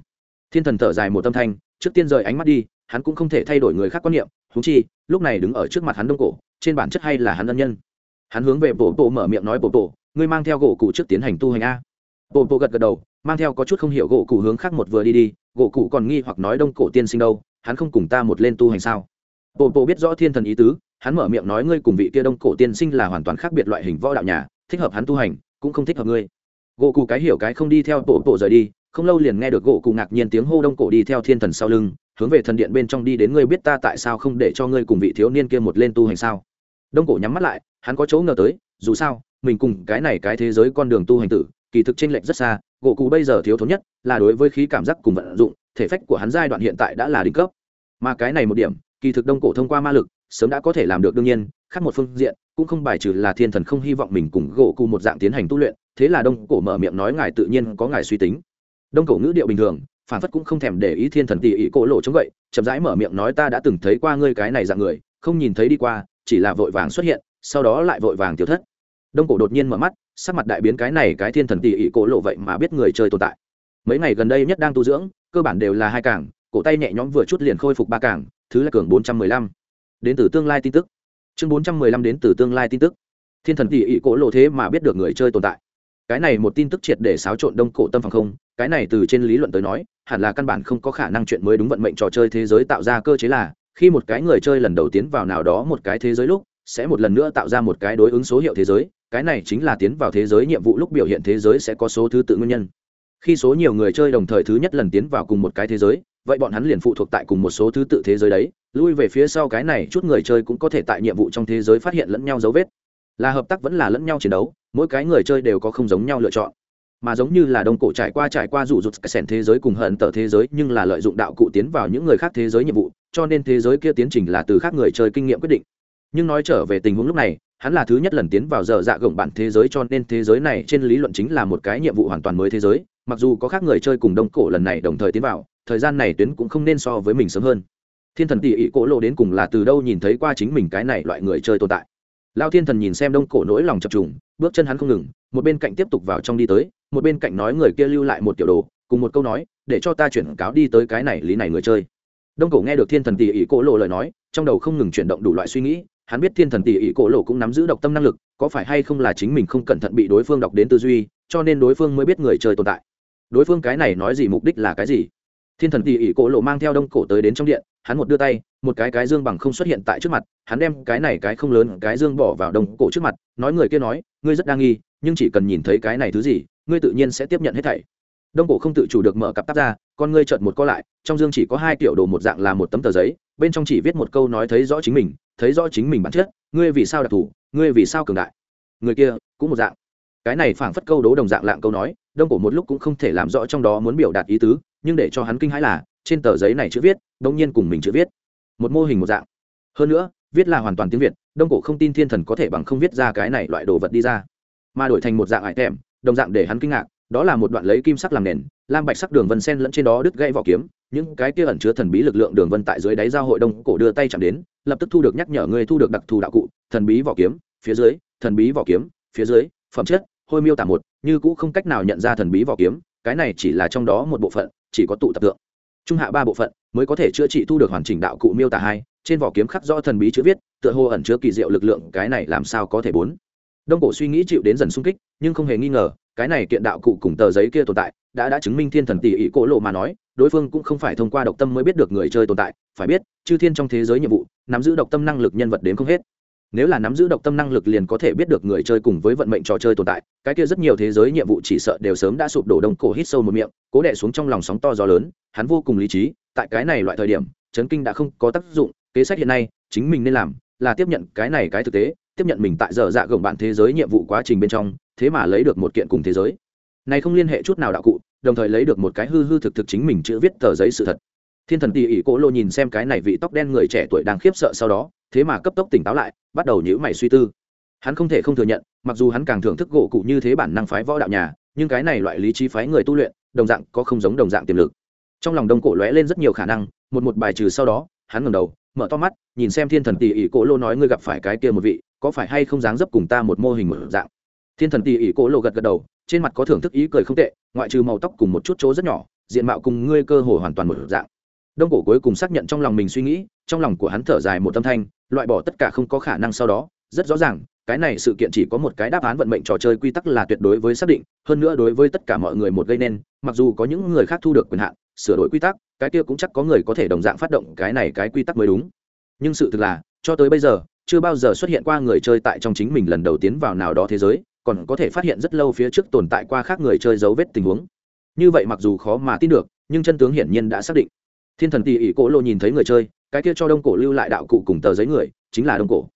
Thiên thần thở dài một tâm thanh, trước tiên rời ánh mắt đi, hắn cũng không thể thay đổi người khác quan niệm thú chi, lúc này đứng ở trước mặt hắn đông cổ, trên bản chất hay là hắn ân nhân. Hắn hướng về bộ bộ mở miệng nói bộ bộ ngươi mang theo gỗ cụ trước tiến hành tu hành a. Bộ bộ gật gật đầu, mang theo có chút không hiểu gỗ cụ hướng khác một vừa đi đi, gỗ cụ còn nghi hoặc nói đông cổ tiên sinh đâu, hắn không cùng ta một lên tu hành sao? Bộ bộ biết rõ thiên thần ý tứ, hắn mở miệng nói ngươi cùng vị kia đông cổ tiên sinh là hoàn toàn khác biệt loại hình võ đạo nhà, thích hợp hắn tu hành, cũng không thích hợp ngươi. Gỗ cụ cái hiểu cái không đi theo bộ bộ rời đi, không lâu liền nghe được gỗ cụ ngạc nhiên tiếng hô đông cổ đi theo thiên thần sau lưng, hướng về thần điện bên trong đi đến ngươi biết ta tại sao không để cho ngươi cùng vị thiếu niên kia một lên tu hành sao? Đông cổ nhắm mắt lại, hắn có chỗ ngờ tới, dù sao mình cùng cái này cái thế giới con đường tu hành tử, kỳ thực chênh lệch rất xa gỗ cụ bây giờ thiếu thốn nhất là đối với khí cảm giác cùng vận dụng, thể phách của hắn giai đoạn hiện tại đã là đỉnh cấp. Mà cái này một điểm, kỳ thực đông cổ thông qua ma lực, sớm đã có thể làm được đương nhiên, khác một phương diện, cũng không bài trừ là thiên thần không hy vọng mình cùng gỗ cụ một dạng tiến hành tu luyện, thế là đông cổ mở miệng nói ngài tự nhiên có ngài suy tính. Đông cổ ngữ điệu bình thường, phản phất cũng không thèm để ý thiên thần tỉ ý cổ lộ chống gậy, chậm rãi mở miệng nói ta đã từng thấy qua ngươi cái này dạng người, không nhìn thấy đi qua, chỉ là vội vàng xuất hiện, sau đó lại vội vàng tiêu thất đông cổ đột nhiên mở mắt, sắc mặt đại biến cái này cái thiên thần tỷ ỉ cổ lộ vậy mà biết người chơi tồn tại. Mấy ngày gần đây nhất đang tu dưỡng, cơ bản đều là hai cảng, cổ tay nhẹ nhõm vừa chút liền khôi phục ba cảng, thứ là cường bốn trăm mười lăm. Đến từ tương lai tin tức. Chương bốn trăm mười lăm đến từ tương lai tin tức. Thiên thần tỷ ỉ cổ lộ thế mà biết được người chơi tồn tại. Cái này một tin tức triệt để xáo trộn đông cổ tâm phòng không, cái này từ trên lý luận tới nói, hẳn là căn bản không có khả năng chuyện mới đúng vận mệnh trò chơi thế giới tạo ra cơ chế là, khi một cái người chơi lần đầu tiến vào nào đó một cái thế giới lúc, sẽ một lần nữa tạo ra một cái đối ứng số hiệu thế giới cái này chính là tiến vào thế giới nhiệm vụ lúc biểu hiện thế giới sẽ có số thứ tự nguyên nhân. Khi số nhiều người chơi đồng thời thứ nhất lần tiến vào cùng một cái thế giới, vậy bọn hắn liền phụ thuộc tại cùng một số thứ tự thế giới đấy, lui về phía sau cái này chút người chơi cũng có thể tại nhiệm vụ trong thế giới phát hiện lẫn nhau dấu vết. Là hợp tác vẫn là lẫn nhau chiến đấu, mỗi cái người chơi đều có không giống nhau lựa chọn. Mà giống như là đông cổ trải qua trải qua rủ rụt cái sẻn thế giới cùng hận tờ thế giới, nhưng là lợi dụng đạo cụ tiến vào những người khác thế giới nhiệm vụ, cho nên thế giới kia tiến trình là từ khác người chơi kinh nghiệm quyết định. Nhưng nói trở về tình huống lúc này hắn là thứ nhất lần tiến vào giờ dạ gồng bản thế giới cho nên thế giới này trên lý luận chính là một cái nhiệm vụ hoàn toàn mới thế giới, mặc dù có khác người chơi cùng đông cổ lần này đồng thời tiến vào, thời gian này tuyến cũng không nên so với mình sớm hơn. Thiên thần tỉ ỉ cổ lộ đến cùng là từ đâu nhìn thấy qua chính mình cái này loại người chơi tồn tại. Lao thiên thần nhìn xem đông cổ nỗi lòng chập trùng, bước chân hắn không ngừng, một bên cạnh tiếp tục vào trong đi tới, một bên cạnh nói người kia lưu lại một tiểu đồ, cùng một câu nói, để cho ta chuyển cáo đi tới cái này lý này người chơi. Đông cổ nghe được thiên thần tỷ ỉ cổ lộ lời nói, trong đầu không ngừng chuyển động đủ loại suy nghĩ hắn biết thiên thần tỷ ỷ cổ lộ cũng nắm giữ độc tâm năng lực, có phải hay không là chính mình không cẩn thận bị đối phương đọc đến tư duy, cho nên đối phương mới biết người chơi tồn tại. Đối phương cái này nói gì mục đích là cái gì? Thiên thần tỷ ỷ cổ lộ mang theo đông cổ tới đến trong điện, hắn một đưa tay, một cái cái dương bằng không xuất hiện tại trước mặt, hắn đem cái này cái không lớn, cái dương bỏ vào đông cổ trước mặt, nói người kia nói, ngươi rất đa nghi, nhưng chỉ cần nhìn thấy cái này thứ gì, ngươi tự nhiên sẽ tiếp nhận hết thảy. Đông cổ không tự chủ được mở cặp tắp ra, con ngươi trợn một co lại, trong dương chỉ có hai kiểu đồ một dạng là một tấm tờ giấy, bên trong chỉ viết một câu nói thấy rõ chính mình thấy rõ chính mình bản chất, ngươi vì sao đặc thù, ngươi vì sao cường đại? Người kia cũng một dạng. Cái này phảng phất câu đố đồng dạng lạng câu nói, đông cổ một lúc cũng không thể làm rõ trong đó muốn biểu đạt ý tứ, nhưng để cho hắn kinh hãi là, trên tờ giấy này chữ viết đông nhiên cùng mình chữ viết. Một mô hình một dạng. Hơn nữa, viết là hoàn toàn tiếng việt, đông cổ không tin thiên thần có thể bằng không viết ra cái này loại đồ vật đi ra. Mà đổi thành một dạng ải thèm đồng dạng để hắn kinh ngạc, đó là một đoạn lấy kim sắc làm nền, lam bạch sắc đường vân sen lẫn trên đó đứt gãy vỏ kiếm những cái kia ẩn chứa thần bí lực lượng đường vân tại dưới đáy giao hội đông cổ đưa tay chạm đến, lập tức thu được nhắc nhở người thu được đặc thù đạo cụ, thần bí vỏ kiếm, phía dưới, thần bí vỏ kiếm, phía dưới, phẩm chất, hôi miêu tả một, như cũ không cách nào nhận ra thần bí vỏ kiếm, cái này chỉ là trong đó một bộ phận, chỉ có tụ tập tượng. Trung hạ ba bộ phận mới có thể chữa trị thu được hoàn chỉnh đạo cụ miêu tả hai, trên vỏ kiếm khắc rõ thần bí chữ viết, tựa hồ ẩn chứa kỳ diệu lực lượng, cái này làm sao có thể bốn? Đông cổ suy nghĩ chịu đến dần sung kích, nhưng không hề nghi ngờ, cái này kiện đạo cụ cùng tờ giấy kia tồn tại đã đã chứng minh thiên thần tỷ ỷ cổ lộ mà nói, đối phương cũng không phải thông qua độc tâm mới biết được người chơi tồn tại, phải biết, chư thiên trong thế giới nhiệm vụ, nắm giữ độc tâm năng lực nhân vật đến không hết. Nếu là nắm giữ độc tâm năng lực liền có thể biết được người chơi cùng với vận mệnh trò chơi tồn tại, cái kia rất nhiều thế giới nhiệm vụ chỉ sợ đều sớm đã sụp đổ đông cổ hít sâu một miệng, cố đẻ xuống trong lòng sóng to gió lớn, hắn vô cùng lý trí, tại cái này loại thời điểm, chấn kinh đã không có tác dụng, kế sách hiện nay, chính mình nên làm là tiếp nhận cái này cái thực tế, tiếp nhận mình tại giờ dạ gồng bạn thế giới nhiệm vụ quá trình bên trong, thế mà lấy được một kiện cùng thế giới này không liên hệ chút nào đạo cụ, đồng thời lấy được một cái hư hư thực thực chính mình chữ viết tờ giấy sự thật. Thiên thần tỉ ỉ cỗ lô nhìn xem cái này vị tóc đen người trẻ tuổi đang khiếp sợ sau đó, thế mà cấp tốc tỉnh táo lại, bắt đầu nhữ mày suy tư. Hắn không thể không thừa nhận, mặc dù hắn càng thưởng thức gỗ cụ như thế bản năng phái võ đạo nhà, nhưng cái này loại lý trí phái người tu luyện, đồng dạng có không giống đồng dạng tiềm lực. Trong lòng đông cổ lóe lên rất nhiều khả năng, một một bài trừ sau đó, hắn ngẩng đầu, mở to mắt, nhìn xem thiên thần tỷ ỉ cỗ lô nói ngươi gặp phải cái kia một vị, có phải hay không dáng dấp cùng ta một mô hình một dạng? Thiên thần tỷ ỉ cỗ lô gật gật đầu trên mặt có thưởng thức ý cười không tệ, ngoại trừ màu tóc cùng một chút chỗ rất nhỏ, diện mạo cùng ngươi cơ hồ hoàn toàn một dạng. Đông cổ cuối cùng xác nhận trong lòng mình suy nghĩ, trong lòng của hắn thở dài một tâm thanh, loại bỏ tất cả không có khả năng sau đó, rất rõ ràng, cái này sự kiện chỉ có một cái đáp án vận mệnh trò chơi quy tắc là tuyệt đối với xác định, hơn nữa đối với tất cả mọi người một gây nên, mặc dù có những người khác thu được quyền hạn, sửa đổi quy tắc, cái kia cũng chắc có người có thể đồng dạng phát động cái này cái quy tắc mới đúng. Nhưng sự thực là, cho tới bây giờ, chưa bao giờ xuất hiện qua người chơi tại trong chính mình lần đầu tiến vào nào đó thế giới còn có thể phát hiện rất lâu phía trước tồn tại qua khác người chơi dấu vết tình huống. Như vậy mặc dù khó mà tin được, nhưng chân tướng hiển nhiên đã xác định. Thiên thần tỷ ỷ cổ lộ nhìn thấy người chơi, cái kia cho đông cổ lưu lại đạo cụ cùng tờ giấy người, chính là đông cổ.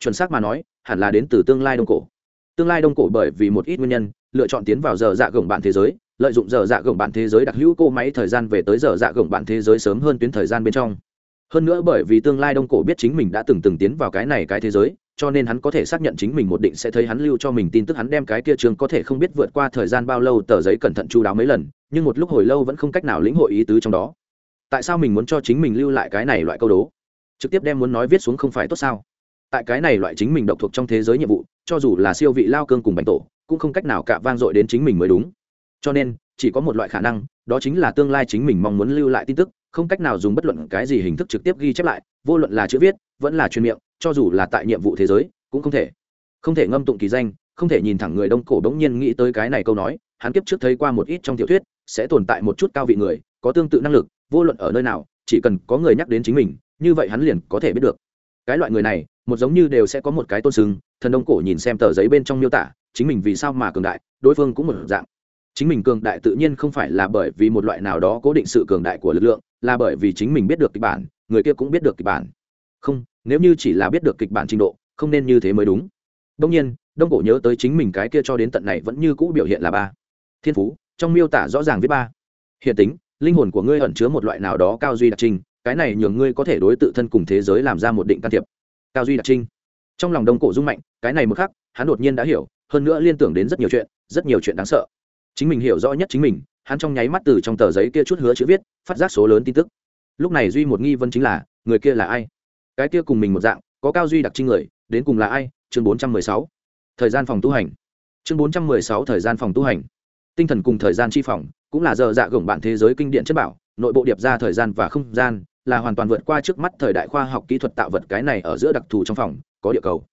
Chuẩn xác mà nói, hẳn là đến từ tương lai đông cổ. Tương lai đông cổ bởi vì một ít nguyên nhân, lựa chọn tiến vào giờ dạ gồng bạn thế giới, lợi dụng giờ dạ gồng bạn thế giới đặc hữu cô máy thời gian về tới giờ dạ gồng bạn thế giới sớm hơn tuyến thời gian bên trong. Hơn nữa bởi vì tương lai đông cổ biết chính mình đã từng từng tiến vào cái này cái thế giới cho nên hắn có thể xác nhận chính mình một định sẽ thấy hắn lưu cho mình tin tức. Hắn đem cái kia trường có thể không biết vượt qua thời gian bao lâu tờ giấy cẩn thận chú đáo mấy lần, nhưng một lúc hồi lâu vẫn không cách nào lĩnh hội ý tứ trong đó. Tại sao mình muốn cho chính mình lưu lại cái này loại câu đố? Trực tiếp đem muốn nói viết xuống không phải tốt sao? Tại cái này loại chính mình độc thuộc trong thế giới nhiệm vụ, cho dù là siêu vị lao cương cùng bánh tổ, cũng không cách nào cả vang dội đến chính mình mới đúng. Cho nên, chỉ có một loại khả năng, đó chính là tương lai chính mình mong muốn lưu lại tin tức, không cách nào dùng bất luận cái gì hình thức trực tiếp ghi chép lại, vô luận là chữ viết, vẫn là chuyên miệng cho dù là tại nhiệm vụ thế giới, cũng không thể. Không thể ngâm tụng kỳ danh, không thể nhìn thẳng người đông cổ đống nhiên nghĩ tới cái này câu nói, hắn kiếp trước thấy qua một ít trong tiểu thuyết, sẽ tồn tại một chút cao vị người, có tương tự năng lực, vô luận ở nơi nào, chỉ cần có người nhắc đến chính mình, như vậy hắn liền có thể biết được. Cái loại người này, một giống như đều sẽ có một cái tôn sưng, thần đông cổ nhìn xem tờ giấy bên trong miêu tả, chính mình vì sao mà cường đại, đối phương cũng một dạng. Chính mình cường đại tự nhiên không phải là bởi vì một loại nào đó cố định sự cường đại của lực lượng, là bởi vì chính mình biết được kịch bản, người kia cũng biết được kịch bản. Không nếu như chỉ là biết được kịch bản trình độ không nên như thế mới đúng. Đông nhiên đông cổ nhớ tới chính mình cái kia cho đến tận này vẫn như cũ biểu hiện là ba. Thiên phú trong miêu tả rõ ràng viết ba. Hiện tính linh hồn của ngươi ẩn chứa một loại nào đó cao duy đặc trình, cái này nhường ngươi có thể đối tự thân cùng thế giới làm ra một định can thiệp. Cao duy đặc trình, trong lòng đông cổ rung mạnh cái này một khắc hắn đột nhiên đã hiểu hơn nữa liên tưởng đến rất nhiều chuyện rất nhiều chuyện đáng sợ. Chính mình hiểu rõ nhất chính mình hắn trong nháy mắt từ trong tờ giấy kia chút hứa chữ viết phát giác số lớn tin tức. Lúc này duy một nghi vấn chính là người kia là ai? Cái kia cùng mình một dạng, có cao duy đặc trinh người, đến cùng là ai? Chương bốn trăm mười sáu. Thời gian phòng tu hành. Chương bốn trăm mười sáu thời gian phòng tu hành. Tinh thần cùng thời gian chi phòng, cũng là giờ dạ gồng bạn thế giới kinh điển chất bảo, nội bộ điệp ra thời gian và không gian, là hoàn toàn vượt qua trước mắt thời đại khoa học kỹ thuật tạo vật cái này ở giữa đặc thù trong phòng, có địa cầu.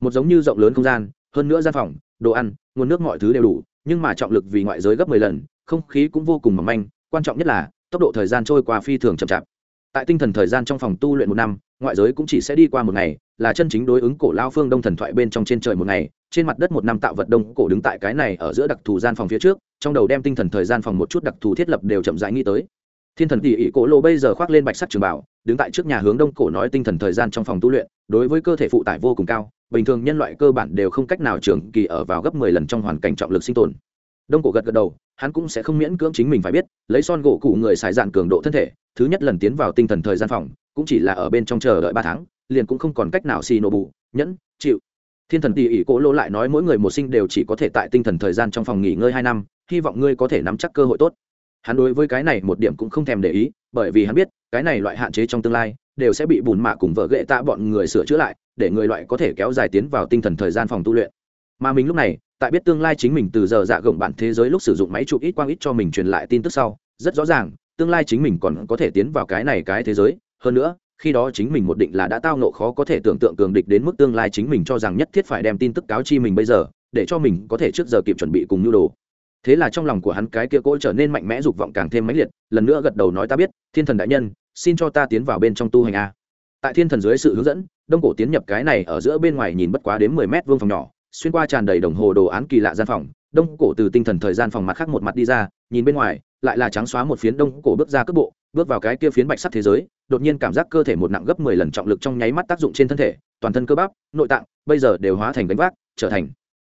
Một giống như rộng lớn không gian, hơn nữa gian phòng, đồ ăn, nguồn nước mọi thứ đều đủ, nhưng mà trọng lực vì ngoại giới gấp mười lần, không khí cũng vô cùng mỏng manh, quan trọng nhất là tốc độ thời gian trôi qua phi thường chậm chạp tại tinh thần thời gian trong phòng tu luyện một năm, ngoại giới cũng chỉ sẽ đi qua một ngày, là chân chính đối ứng cổ lao phương đông thần thoại bên trong trên trời một ngày. Trên mặt đất một năm tạo vật đông cổ đứng tại cái này ở giữa đặc thù gian phòng phía trước, trong đầu đem tinh thần thời gian phòng một chút đặc thù thiết lập đều chậm rãi nghĩ tới. Thiên thần tỷ ỷ cổ lộ bây giờ khoác lên bạch sắc trường bảo, đứng tại trước nhà hướng đông cổ nói tinh thần thời gian trong phòng tu luyện, đối với cơ thể phụ tải vô cùng cao, bình thường nhân loại cơ bản đều không cách nào trường kỳ ở vào gấp mười lần trong hoàn cảnh trọng lực sinh tồn đông cổ gật gật đầu hắn cũng sẽ không miễn cưỡng chính mình phải biết lấy son gỗ cụ người xài dạn cường độ thân thể thứ nhất lần tiến vào tinh thần thời gian phòng cũng chỉ là ở bên trong chờ đợi ba tháng liền cũng không còn cách nào xì nổ bù nhẫn chịu thiên thần tỉ ỉ cỗ lỗ lại nói mỗi người một sinh đều chỉ có thể tại tinh thần thời gian trong phòng nghỉ ngơi hai năm hy vọng ngươi có thể nắm chắc cơ hội tốt hắn đối với cái này một điểm cũng không thèm để ý bởi vì hắn biết cái này loại hạn chế trong tương lai đều sẽ bị bùn mạ cùng vợ ghệ tạ bọn người sửa chữa lại để người loại có thể kéo dài tiến vào tinh thần thời gian phòng tu luyện mà mình lúc này tại biết tương lai chính mình từ giờ dạ gồng bản thế giới lúc sử dụng máy chụp ít quang ít cho mình truyền lại tin tức sau, rất rõ ràng, tương lai chính mình còn có thể tiến vào cái này cái thế giới. Hơn nữa, khi đó chính mình một định là đã tao nộ khó có thể tưởng tượng cường địch đến mức tương lai chính mình cho rằng nhất thiết phải đem tin tức cáo chi mình bây giờ, để cho mình có thể trước giờ kịp chuẩn bị cùng nhu đồ. Thế là trong lòng của hắn cái kia cỗ trở nên mạnh mẽ dục vọng càng thêm mãnh liệt, lần nữa gật đầu nói ta biết, thiên thần đại nhân, xin cho ta tiến vào bên trong tu hành a. Tại thiên thần dưới sự hướng dẫn, đông cổ tiến nhập cái này ở giữa bên ngoài nhìn bất quá đến mười mét vuông phòng nhỏ xuyên qua tràn đầy đồng hồ đồ án kỳ lạ gian phòng, đông cổ từ tinh thần thời gian phòng mặt khác một mặt đi ra, nhìn bên ngoài, lại là trắng xóa một phiến đông cổ bước ra cước bộ, bước vào cái kia phiến bạch sắc thế giới, đột nhiên cảm giác cơ thể một nặng gấp mười lần trọng lực trong nháy mắt tác dụng trên thân thể, toàn thân cơ bắp, nội tạng, bây giờ đều hóa thành gánh vác, trở thành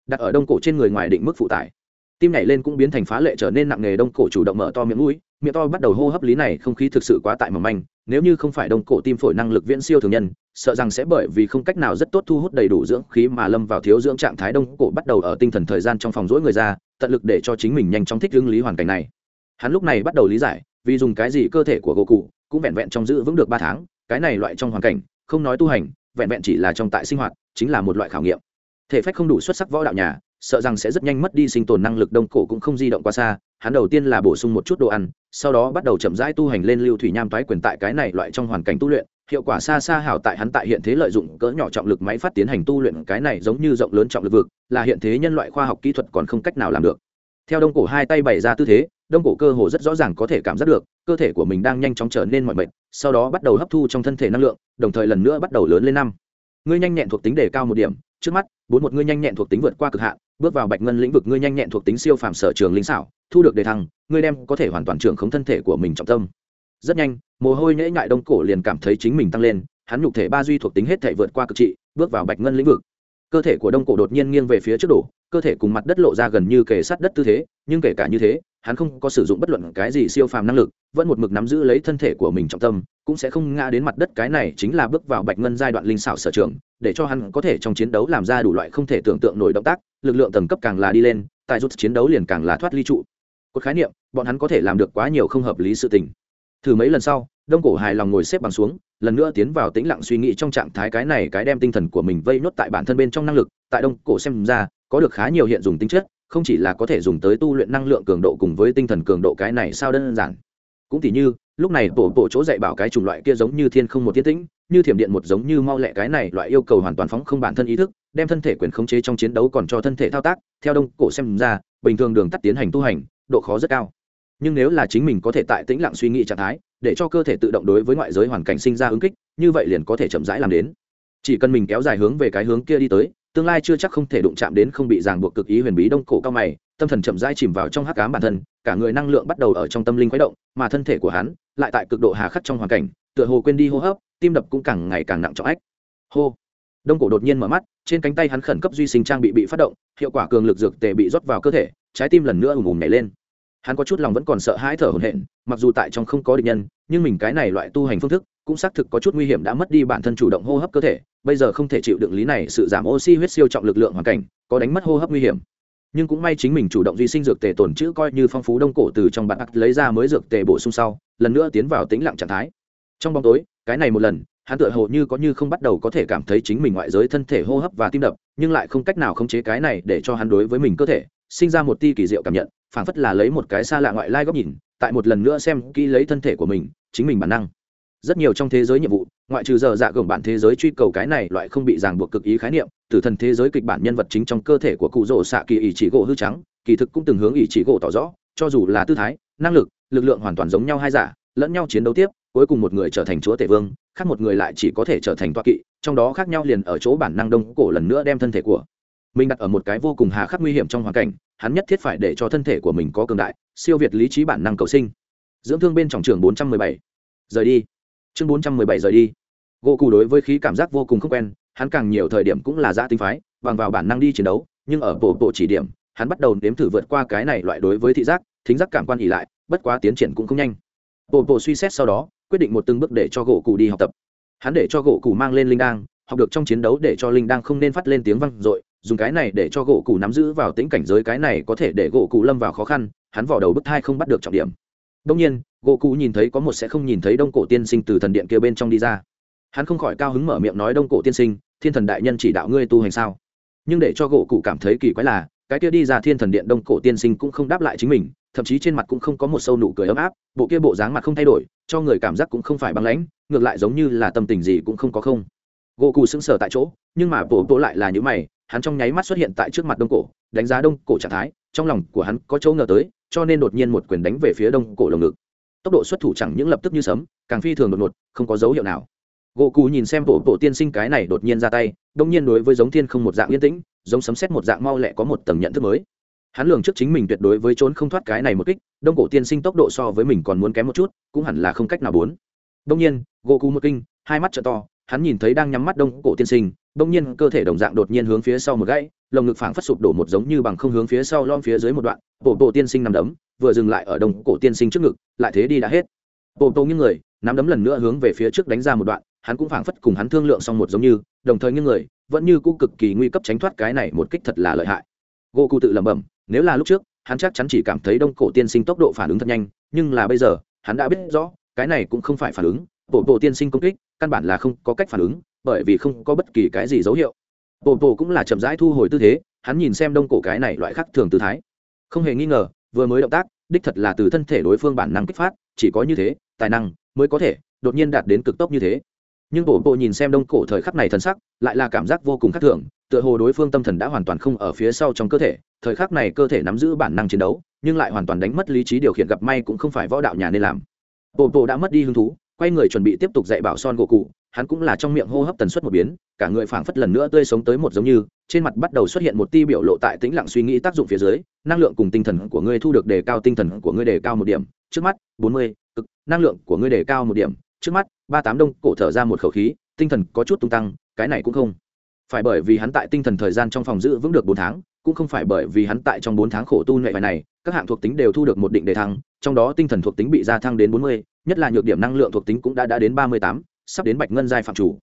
đặt ở đông cổ trên người ngoài định mức phụ tải. Tim nhảy lên cũng biến thành phá lệ trở nên nặng nề, đông cổ chủ động mở to miệng mũi, miệng to bắt đầu hô hấp lý này không khí thực sự quá tại mầm manh, nếu như không phải đông cổ tim phổi năng lực viễn siêu thường nhân sợ rằng sẽ bởi vì không cách nào rất tốt thu hút đầy đủ dưỡng khí mà lâm vào thiếu dưỡng trạng thái đông cổ bắt đầu ở tinh thần thời gian trong phòng rỗi người ra, tận lực để cho chính mình nhanh chóng thích ứng lý hoàn cảnh này. Hắn lúc này bắt đầu lý giải, vì dùng cái gì cơ thể của gỗ cụ cũng vẹn vẹn trong giữ vững được ba tháng, cái này loại trong hoàn cảnh, không nói tu hành, vẹn vẹn chỉ là trong tại sinh hoạt, chính là một loại khảo nghiệm. Thể phách không đủ xuất sắc võ đạo nhà, sợ rằng sẽ rất nhanh mất đi sinh tồn năng lực đông cổ cũng không di động quá xa, hắn đầu tiên là bổ sung một chút đồ ăn, sau đó bắt đầu chậm rãi tu hành lên lưu thủy nham toái quyền tại cái này loại trong hoàn cảnh tu luyện hiệu quả xa xa hảo tại hắn tại hiện thế lợi dụng cỡ nhỏ trọng lực máy phát tiến hành tu luyện, cái này giống như rộng lớn trọng lực vực, là hiện thế nhân loại khoa học kỹ thuật còn không cách nào làm được. Theo đông cổ hai tay bày ra tư thế, đông cổ cơ hồ rất rõ ràng có thể cảm giác được, cơ thể của mình đang nhanh chóng trở nên mọi mệt, sau đó bắt đầu hấp thu trong thân thể năng lượng, đồng thời lần nữa bắt đầu lớn lên năm. Ngươi nhanh nhẹn thuộc tính đề cao một điểm, trước mắt, bốn một ngươi nhanh nhẹn thuộc tính vượt qua cực hạn, bước vào bạch ngân lĩnh vực ngươi nhanh nhẹn thuộc tính siêu phàm sở trường linh xảo, thu được đề thăng, ngươi đem có thể hoàn toàn trưởng khống thân thể của mình trọng tâm rất nhanh, mồ hôi nhễ nhại đông cổ liền cảm thấy chính mình tăng lên, hắn nhục thể ba duy thuộc tính hết thể vượt qua cực trị, bước vào bạch ngân lĩnh vực. Cơ thể của đông cổ đột nhiên nghiêng về phía trước đổ, cơ thể cùng mặt đất lộ ra gần như kề sát đất tư thế, nhưng kể cả như thế, hắn không có sử dụng bất luận cái gì siêu phàm năng lực, vẫn một mực nắm giữ lấy thân thể của mình trọng tâm, cũng sẽ không ngã đến mặt đất, cái này chính là bước vào bạch ngân giai đoạn linh xảo sở trường, để cho hắn có thể trong chiến đấu làm ra đủ loại không thể tưởng tượng nổi động tác, lực lượng tầng cấp càng là đi lên tại rút chiến đấu liền càng là thoát ly trụ. Một khái niệm, bọn hắn có thể làm được quá nhiều không hợp lý sự tình thử mấy lần sau, đông cổ hài lòng ngồi xếp bằng xuống, lần nữa tiến vào tĩnh lặng suy nghĩ trong trạng thái cái này cái đem tinh thần của mình vây nhốt tại bản thân bên trong năng lực, tại đông cổ xem ra, có được khá nhiều hiện dùng tính chất, không chỉ là có thể dùng tới tu luyện năng lượng cường độ cùng với tinh thần cường độ cái này sao đơn giản. Cũng tỉ như, lúc này bộ bộ chỗ dạy bảo cái chủng loại kia giống như thiên không một thiên tĩnh, như thiểm điện một giống như mau lẹ cái này loại yêu cầu hoàn toàn phóng không bản thân ý thức, đem thân thể quyền khống chế trong chiến đấu còn cho thân thể thao tác, theo đông cổ xem ra, bình thường đường tắt tiến hành tu hành, độ khó rất cao nhưng nếu là chính mình có thể tại tĩnh lặng suy nghĩ trạng thái, để cho cơ thể tự động đối với ngoại giới hoàn cảnh sinh ra ứng kích, như vậy liền có thể chậm rãi làm đến. Chỉ cần mình kéo dài hướng về cái hướng kia đi tới, tương lai chưa chắc không thể đụng chạm đến không bị ràng buộc cực ý huyền bí đông cổ cao mày, tâm thần chậm rãi chìm vào trong hắc ám bản thân, cả người năng lượng bắt đầu ở trong tâm linh khuấy động, mà thân thể của hắn lại tại cực độ hà khắc trong hoàn cảnh, tựa hồ quên đi hô hấp, tim đập cũng càng ngày càng nặng trọng ách. Hô. Đông cổ đột nhiên mở mắt, trên cánh tay hắn khẩn cấp duy sinh trang bị bị phát động, hiệu quả cường lực dược tề bị rót vào cơ thể, trái tim lần nữa ùm ùm nhảy lên hắn có chút lòng vẫn còn sợ hãi thở hổn hển, mặc dù tại trong không có địch nhân, nhưng mình cái này loại tu hành phương thức, cũng xác thực có chút nguy hiểm đã mất đi bản thân chủ động hô hấp cơ thể, bây giờ không thể chịu đựng lý này sự giảm oxy huyết siêu trọng lực lượng hoàn cảnh, có đánh mất hô hấp nguy hiểm. Nhưng cũng may chính mình chủ động duy sinh dược tề tổn chữ coi như phong phú đông cổ từ trong bản ắt lấy ra mới dược tề bổ sung sau, lần nữa tiến vào tĩnh lặng trạng thái. Trong bóng tối, cái này một lần, hắn tựa hồ như có như không bắt đầu có thể cảm thấy chính mình ngoại giới thân thể hô hấp và tim đập, nhưng lại không cách nào khống chế cái này để cho hắn đối với mình cơ thể, sinh ra một ti kỳ diệu cảm nhận phảng phất là lấy một cái xa lạ ngoại lai góc nhìn, tại một lần nữa xem kỹ lấy thân thể của mình, chính mình bản năng. Rất nhiều trong thế giới nhiệm vụ, ngoại trừ giờ dạ gồng bản thế giới truy cầu cái này loại không bị ràng buộc cực ý khái niệm tử thần thế giới kịch bản nhân vật chính trong cơ thể của cụ rỗ xạ kỳ ý chỉ gỗ hư trắng, kỳ thực cũng từng hướng ý chỉ gỗ tỏ rõ, cho dù là tư thái, năng lực lực lượng hoàn toàn giống nhau hai giả, lẫn nhau chiến đấu tiếp, cuối cùng một người trở thành chúa tể vương, khác một người lại chỉ có thể trở thành toa kỵ, trong đó khác nhau liền ở chỗ bản năng đông cổ lần nữa đem thân thể của mình đặt ở một cái vô cùng hà khắc nguy hiểm trong hoàn cảnh hắn nhất thiết phải để cho thân thể của mình có cường đại, siêu việt lý trí bản năng cầu sinh. Dưỡng thương bên trọng trường bốn trăm mười bảy. Rời đi. Chương bốn trăm mười bảy rời đi. Gỗ cụ đối với khí cảm giác vô cùng không quen, hắn càng nhiều thời điểm cũng là giã tinh phái, bằng vào bản năng đi chiến đấu, nhưng ở bộ bộ chỉ điểm, hắn bắt đầu nếm thử vượt qua cái này loại đối với thị giác, thính giác cảm quan ỉ lại, bất quá tiến triển cũng không nhanh. Bộ bộ suy xét sau đó, quyết định một từng bước để cho gỗ cụ đi học tập. Hắn để cho gỗ cụ mang lên linh đang học được trong chiến đấu để cho linh đang không nên phát lên tiếng vang dội, dùng cái này để cho gỗ cụ nắm giữ vào tính cảnh giới cái này có thể để gỗ cụ lâm vào khó khăn, hắn vào đầu bức thai không bắt được trọng điểm. Đông nhiên, gỗ cụ nhìn thấy có một sẽ không nhìn thấy đông cổ tiên sinh từ thần điện kia bên trong đi ra. Hắn không khỏi cao hứng mở miệng nói, đông cổ tiên sinh, thiên thần đại nhân chỉ đạo ngươi tu hành sao? Nhưng để cho gỗ cụ cảm thấy kỳ quái là, cái kia đi ra thiên thần điện đông cổ tiên sinh cũng không đáp lại chính mình, thậm chí trên mặt cũng không có một sâu nụ cười ấm áp, bộ kia bộ dáng mặt không thay đổi, cho người cảm giác cũng không phải băng lãnh, ngược lại giống như là tâm tình gì cũng không có không gỗ cụ sững sờ tại chỗ, nhưng mà bộ bộ lại là những mày, hắn trong nháy mắt xuất hiện tại trước mặt đông cổ, đánh giá đông cổ trạng thái, trong lòng của hắn có chỗ ngờ tới, cho nên đột nhiên một quyền đánh về phía đông cổ lồng ngực. Tốc độ xuất thủ chẳng những lập tức như sấm, càng phi thường đột ngột, không có dấu hiệu nào. Gỗ cụ nhìn xem bộ bộ tiên sinh cái này đột nhiên ra tay, đông nhiên đối với giống thiên không một dạng yên tĩnh, giống sấm xét một dạng mau lẹ có một tầng nhận thức mới. Hắn lường trước chính mình tuyệt đối với trốn không thoát cái này một kích, đông cổ tiên sinh tốc độ so với mình còn muốn kém một chút, cũng hẳn là không cách nào bốn. Đông nhiên gỗ cụ một kinh, hai mắt t to hắn nhìn thấy đang nhắm mắt đông cổ tiên sinh, bỗng nhiên cơ thể đồng dạng đột nhiên hướng phía sau một gãy, lồng ngực phảng phất sụp đổ một giống như bằng không hướng phía sau lom phía dưới một đoạn, bộ bộ tiên sinh nằm đấm, vừa dừng lại ở đông cổ tiên sinh trước ngực, lại thế đi đã hết. Bộ bộ những người, nắm đấm lần nữa hướng về phía trước đánh ra một đoạn, hắn cũng phảng phất cùng hắn thương lượng xong một giống như, đồng thời những người, vẫn như cũng cực kỳ nguy cấp tránh thoát cái này một kích thật là lợi hại. Gô cụ tự lẩm bẩm, nếu là lúc trước, hắn chắc chắn chỉ cảm thấy đông cổ tiên sinh tốc độ phản ứng thật nhanh, nhưng là bây giờ, hắn đã biết rõ, cái này cũng không phải phản ứng bộ bộ tiên sinh công kích, căn bản là không có cách phản ứng, bởi vì không có bất kỳ cái gì dấu hiệu. Bộ bộ cũng là chậm rãi thu hồi tư thế, hắn nhìn xem đông cổ cái này loại khác thường tư thái. Không hề nghi ngờ, vừa mới động tác, đích thật là từ thân thể đối phương bản năng kích phát, chỉ có như thế, tài năng mới có thể đột nhiên đạt đến cực tốc như thế. Nhưng bộ bộ nhìn xem đông cổ thời khắc này thân sắc, lại là cảm giác vô cùng khác thường, tựa hồ đối phương tâm thần đã hoàn toàn không ở phía sau trong cơ thể, thời khắc này cơ thể nắm giữ bản năng chiến đấu, nhưng lại hoàn toàn đánh mất lý trí điều khiển gặp may cũng không phải võ đạo nhà nên làm. Bộ bộ đã mất đi hứng thú quay người chuẩn bị tiếp tục dạy bảo son gỗ cụ hắn cũng là trong miệng hô hấp tần suất một biến, cả người phảng phất lần nữa tươi sống tới một giống như, trên mặt bắt đầu xuất hiện một ti biểu lộ tại tĩnh lặng suy nghĩ tác dụng phía dưới, năng lượng cùng tinh thần của ngươi thu được đề cao tinh thần của ngươi đề cao một điểm, trước mắt, bốn mươi, cực, năng lượng của ngươi đề cao một điểm, trước mắt, ba tám đông, cổ thở ra một khẩu khí, tinh thần có chút tung tăng, cái này cũng không phải bởi vì hắn tại tinh thần thời gian trong phòng giữ vững được bốn tháng, cũng không phải bởi vì hắn tại trong bốn tháng khổ tu nhuệ bài này, các hạng thuộc tính đều thu được một định đề thăng, trong đó tinh thần thuộc tính bị gia thăng đến bốn mươi nhất là nhược điểm năng lượng thuộc tính cũng đã đã đến ba mươi tám, sắp đến bạch ngân giai phạm chủ.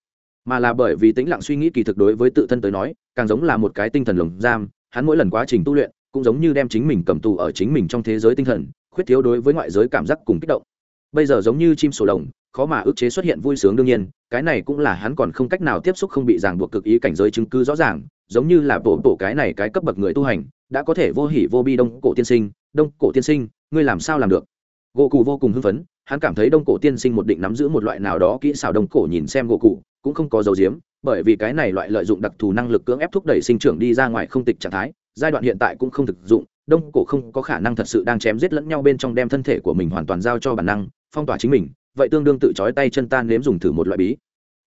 Mà là bởi vì tính lặng suy nghĩ kỳ thực đối với tự thân tới nói, càng giống là một cái tinh thần lồng giam, hắn mỗi lần quá trình tu luyện cũng giống như đem chính mình cầm tù ở chính mình trong thế giới tinh thần, khuyết thiếu đối với ngoại giới cảm giác cùng kích động. Bây giờ giống như chim sổ lồng, khó mà ức chế xuất hiện vui sướng đương nhiên, cái này cũng là hắn còn không cách nào tiếp xúc không bị ràng buộc cực ý cảnh giới chứng cứ rõ ràng, giống như là bộ bộ cái này cái cấp bậc người tu hành, đã có thể vô hỉ vô bi đông cổ tiên sinh, đông cổ tiên sinh, ngươi làm sao làm được? Gỗ cụ vô cùng hưng phấn hắn cảm thấy đông cổ tiên sinh một định nắm giữ một loại nào đó kỹ xảo đông cổ nhìn xem gỗ cụ, cũng không có dấu diếm, bởi vì cái này loại lợi dụng đặc thù năng lực cưỡng ép thúc đẩy sinh trưởng đi ra ngoài không tịch trạng thái, giai đoạn hiện tại cũng không thực dụng, đông cổ không có khả năng thật sự đang chém giết lẫn nhau bên trong đem thân thể của mình hoàn toàn giao cho bản năng, phong tỏa chính mình, vậy tương đương tự trói tay chân tan nếm dùng thử một loại bí.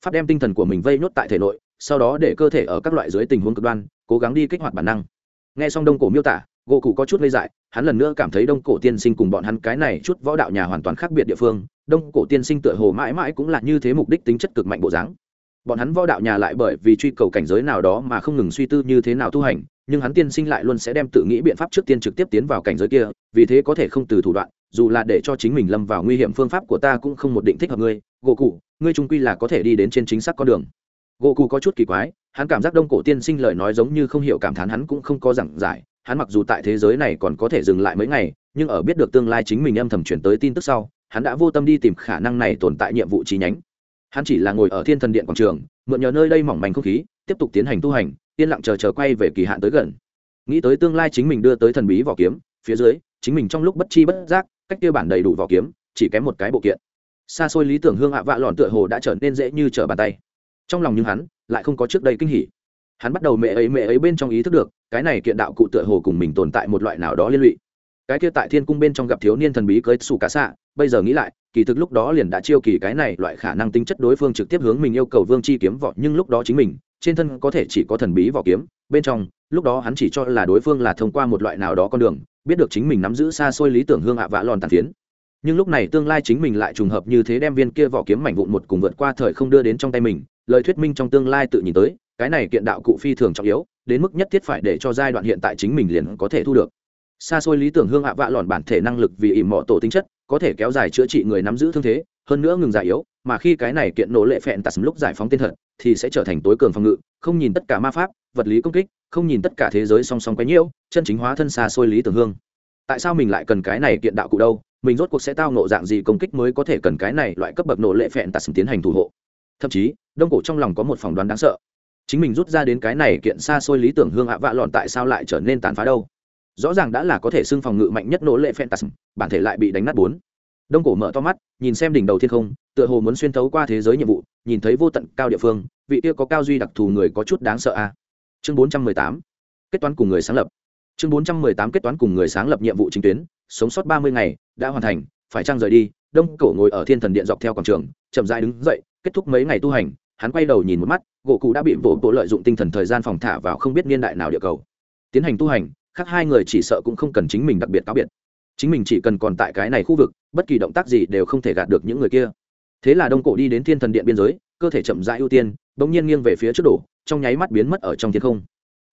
Pháp đem tinh thần của mình vây nhốt tại thể nội, sau đó để cơ thể ở các loại dưới tình huống cực đoan, cố gắng đi kích hoạt bản năng. Nghe xong đông cổ miêu tả gỗ cụ có chút ngây dại, hắn lần nữa cảm thấy đông cổ tiên sinh cùng bọn hắn cái này chút võ đạo nhà hoàn toàn khác biệt địa phương, đông cổ tiên sinh tựa hồ mãi mãi cũng là như thế mục đích tính chất cực mạnh bộ dáng. Bọn hắn võ đạo nhà lại bởi vì truy cầu cảnh giới nào đó mà không ngừng suy tư như thế nào tu hành, nhưng hắn tiên sinh lại luôn sẽ đem tự nghĩ biện pháp trước tiên trực tiếp tiến vào cảnh giới kia, vì thế có thể không từ thủ đoạn, dù là để cho chính mình lâm vào nguy hiểm phương pháp của ta cũng không một định thích hợp ngươi. Gỗ cụ ngươi trung quy là có thể đi đến trên chính xác con đường. Gỗ cụ có chút kỳ quái, hắn cảm giác đông cổ tiên sinh lời nói giống như không hiểu cảm thán hắn cũng không có giảng giải hắn mặc dù tại thế giới này còn có thể dừng lại mấy ngày, nhưng ở biết được tương lai chính mình âm thầm chuyển tới tin tức sau, hắn đã vô tâm đi tìm khả năng này tồn tại nhiệm vụ chi nhánh. Hắn chỉ là ngồi ở thiên thần điện quảng trường, mượn nhờ nơi đây mỏng manh không khí, tiếp tục tiến hành tu hành, yên lặng chờ chờ quay về kỳ hạn tới gần. Nghĩ tới tương lai chính mình đưa tới thần bí vỏ kiếm, phía dưới, chính mình trong lúc bất chi bất giác, cách kia bản đầy đủ vỏ kiếm, chỉ kém một cái bộ kiện. Xa xôi lý tưởng hương hạ vạ lòn tựa hồ đã trở nên dễ như trở bàn tay. Trong lòng nhưng hắn, lại không có trước đây kinh hỉ hắn bắt đầu mẹ ấy mẹ ấy bên trong ý thức được, cái này kiện đạo cụ tựa hồ cùng mình tồn tại một loại nào đó liên lụy. Cái kia tại thiên cung bên trong gặp thiếu niên thần bí cưới xù cá xạ, bây giờ nghĩ lại, kỳ thực lúc đó liền đã chiêu kỳ cái này loại khả năng tính chất đối phương trực tiếp hướng mình yêu cầu vương chi kiếm vỏ, nhưng lúc đó chính mình, trên thân có thể chỉ có thần bí vỏ kiếm, bên trong, lúc đó hắn chỉ cho là đối phương là thông qua một loại nào đó con đường, biết được chính mình nắm giữ xa xôi lý tưởng hương ạ vạ lòn tàn phiến. Nhưng lúc này tương lai chính mình lại trùng hợp như thế đem viên kia vỏ kiếm mảnh vụn một cùng vượt qua thời không đưa đến trong tay mình, lời thuyết minh trong tương lai tự nhìn tới cái này kiện đạo cụ phi thường trọng yếu, đến mức nhất thiết phải để cho giai đoạn hiện tại chính mình liền có thể thu được. Xa xôi lý tưởng hương hạ vạ lòn bản thể năng lực vì ỉm mọ tổ tính chất, có thể kéo dài chữa trị người nắm giữ thương thế, hơn nữa ngừng giải yếu, mà khi cái này kiện nổ lệ phẹn tạt lúc giải phóng tên thật, thì sẽ trở thành tối cường phòng ngự, không nhìn tất cả ma pháp, vật lý công kích, không nhìn tất cả thế giới song song quấy nhiễu, chân chính hóa thân xa xôi lý tưởng hương. Tại sao mình lại cần cái này kiện đạo cụ đâu? Mình rốt cuộc sẽ tao nộ dạng gì công kích mới có thể cần cái này loại cấp bậc nổ lệ phẹn tạt tiến hành thủ hộ? Thậm chí, đông cổ trong lòng có một phỏng đoán đáng sợ chính mình rút ra đến cái này kiện xa xôi lý tưởng hương hạ vạ lọn tại sao lại trở nên tàn phá đâu? Rõ ràng đã là có thể xưng phòng ngự mạnh nhất nỗ lệ phantasm bản thể lại bị đánh nát bốn. Đông cổ mở to mắt, nhìn xem đỉnh đầu thiên không, tựa hồ muốn xuyên thấu qua thế giới nhiệm vụ, nhìn thấy vô tận cao địa phương, vị kia có cao duy đặc thù người có chút đáng sợ a. À. chương bốn trăm mười tám, kết toán cùng người sáng lập. Chương bốn trăm mười tám, kết toán cùng người sáng lập nhiệm vụ chính tuyến, sống sót ba mươi ngày, đã hoàn thành, phải trang rời đi, đông cổ ngồi ở thiên thần điện dọc theo quảng trường, chậm dại đứng dậy, kết thúc mấy ngày tu hành hắn quay đầu nhìn một mắt, gỗ cụ đã bị bộ bộ lợi dụng tinh thần thời gian phòng thả vào không biết niên đại nào địa cầu. Tiến hành tu hành, khác hai người chỉ sợ cũng không cần chính mình đặc biệt cáo biệt. Chính mình chỉ cần còn tại cái này khu vực, bất kỳ động tác gì đều không thể gạt được những người kia. Thế là đông cổ đi đến thiên thần điện biên giới, cơ thể chậm rãi ưu tiên đ ỗ n g nhiên nghiêng về phía trước đổ, trong nháy mắt biến mất ở trong thiên không.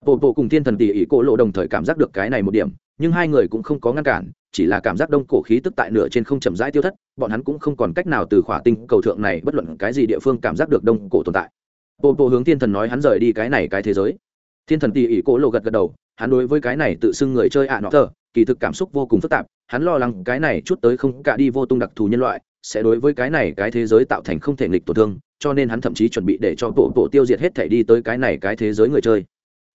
Bộ bộ cùng thiên thần tỉ ỉ cổ lộ đồng thời cảm giác được cái này một điểm nhưng hai người cũng không có ngăn cản, chỉ là cảm giác đông cổ khí tức tại nửa trên không chậm rãi tiêu thất, bọn hắn cũng không còn cách nào từ khỏa tinh cầu thượng này bất luận cái gì địa phương cảm giác được đông cổ tồn tại. Bộ bộ hướng thiên thần nói hắn rời đi cái này cái thế giới. Thiên thần tỉ ỉ cổ lộ gật gật đầu, hắn đối với cái này tự xưng người chơi ạ nọ thờ, kỳ thực cảm xúc vô cùng phức tạp, hắn lo lắng cái này chút tới không cả đi vô tung đặc thù nhân loại, sẽ đối với cái này cái thế giới tạo thành không thể nghịch tổn thương, cho nên hắn thậm chí chuẩn bị để cho bộ bộ tiêu diệt hết thể đi tới cái này cái thế giới người chơi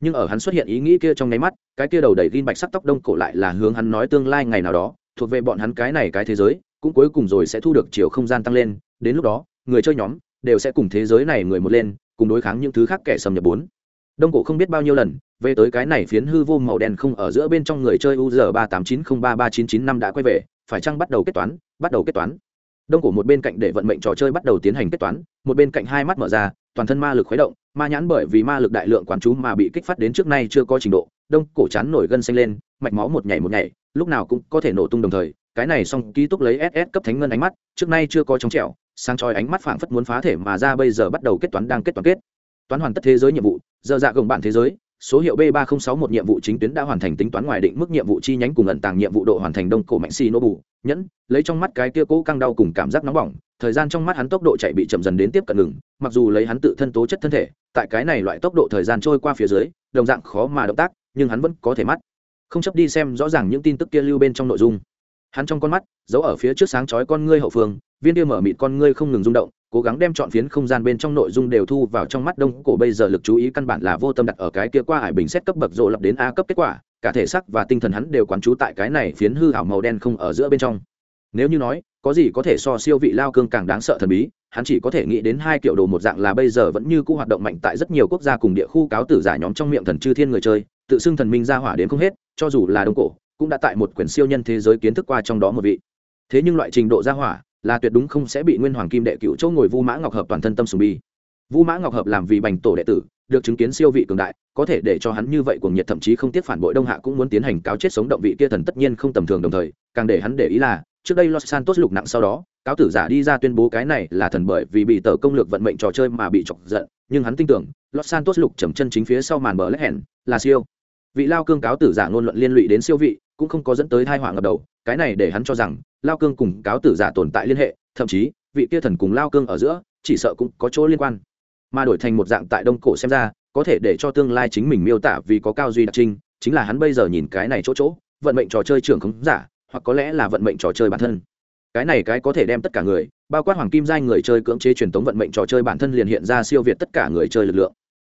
nhưng ở hắn xuất hiện ý nghĩ kia trong nháy mắt, cái kia đầu đầy gin bạch sắc tóc đông cổ lại là hướng hắn nói tương lai ngày nào đó, thuộc về bọn hắn cái này cái thế giới, cũng cuối cùng rồi sẽ thu được chiều không gian tăng lên, đến lúc đó, người chơi nhóm đều sẽ cùng thế giới này người một lên, cùng đối kháng những thứ khác kẻ xâm nhập bốn. Đông cổ không biết bao nhiêu lần, về tới cái này phiến hư vô màu đen không ở giữa bên trong người chơi u ba tám chín không ba ba chín chín năm đã quay về, phải chăng bắt đầu kết toán, bắt đầu kết toán. Đông cổ một bên cạnh để vận mệnh trò chơi bắt đầu tiến hành kết toán, một bên cạnh hai mắt mở ra, toàn thân ma lực khuấy động ma nhãn bởi vì ma lực đại lượng quán chú mà bị kích phát đến trước nay chưa có trình độ, đông cổ chán nổi gân xanh lên, mạch máu một nhảy một nhảy, lúc nào cũng có thể nổ tung đồng thời, cái này xong ký túc lấy ss cấp thánh ngân ánh mắt, trước nay chưa có trống trẹo sang chói ánh mắt phảng phất muốn phá thể mà ra bây giờ bắt đầu kết toán đang kết toán kết. Toán hoàn tất thế giới nhiệm vụ, giờ dạ gồng bạn thế giới số hiệu b ba nghìn sáu một nhiệm vụ chính tuyến đã hoàn thành tính toán ngoài định mức nhiệm vụ chi nhánh cùng ẩn tàng nhiệm vụ độ hoàn thành đông cổ mạnh xì nô bù nhẫn, lấy trong mắt cái kia cố căng đau cùng cảm giác nóng bỏng, thời gian trong mắt hắn tốc độ chạy bị chậm dần đến tiếp cận ngừng, mặc dù lấy hắn tự thân tố chất thân thể, tại cái này loại tốc độ thời gian trôi qua phía dưới, đồng dạng khó mà động tác, nhưng hắn vẫn có thể mắt. Không chấp đi xem rõ ràng những tin tức kia lưu bên trong nội dung. Hắn trong con mắt giấu ở phía trước sáng chói con ngươi hậu phương viên kia mở mịt con ngươi không ngừng rung động, cố gắng đem chọn phiến không gian bên trong nội dung đều thu vào trong mắt đông cổ bây giờ lực chú ý căn bản là vô tâm đặt ở cái kia qua hải bình xét cấp bậc rộ lập đến a cấp kết quả, cả thể sắc và tinh thần hắn đều quán trú tại cái này phiến hư ảo màu đen không ở giữa bên trong. Nếu như nói, có gì có thể so siêu vị lao cương càng đáng sợ thần bí, hắn chỉ có thể nghĩ đến hai kiểu đồ một dạng là bây giờ vẫn như cũ hoạt động mạnh tại rất nhiều quốc gia cùng địa khu cáo tử giả nhóm trong miệng thần chư thiên người chơi, tự xưng thần minh ra hỏa đến không hết, cho dù là đông cổ, cũng đã tại một quyển siêu nhân thế giới kiến thức qua trong đó một vị. Thế nhưng loại trình độ ra hỏa là tuyệt đúng không sẽ bị nguyên hoàng kim đệ cựu châu ngồi vu mã ngọc hợp toàn thân tâm sùng bi. Vu mã ngọc hợp làm vì bành tổ đệ tử, được chứng kiến siêu vị cường đại, có thể để cho hắn như vậy cuồng nhiệt thậm chí không tiếc phản bội đông hạ cũng muốn tiến hành cáo chết sống động vị kia thần tất nhiên không tầm thường đồng thời, càng để hắn để ý là, trước đây los santos lục nặng sau đó, cáo tử giả đi ra tuyên bố cái này là thần bởi vì bị tờ công lược vận mệnh trò chơi mà bị chọc giận, nhưng hắn tin tưởng, los santos lục trầm chân chính phía sau màn bờ lách hẹn là siêu. Vị lao cương cáo tử giả ngôn luận liên lụy đến siêu vị, cũng không có dẫn tới thai họa ngập đầu, cái này để hắn cho rằng lao cương cùng cáo tử giả tồn tại liên hệ thậm chí vị kia thần cùng lao cương ở giữa chỉ sợ cũng có chỗ liên quan. Mà đổi thành một dạng tại đông cổ xem ra có thể để cho tương lai chính mình miêu tả vì có cao duy đặc trinh, chính là hắn bây giờ nhìn cái này chỗ chỗ vận mệnh trò chơi trưởng khống giả hoặc có lẽ là vận mệnh trò chơi bản thân. Cái này cái có thể đem tất cả người bao quát hoàng kim giai người chơi cưỡng chế truyền thống vận mệnh trò chơi bản thân liền hiện ra siêu việt tất cả người chơi lực lượng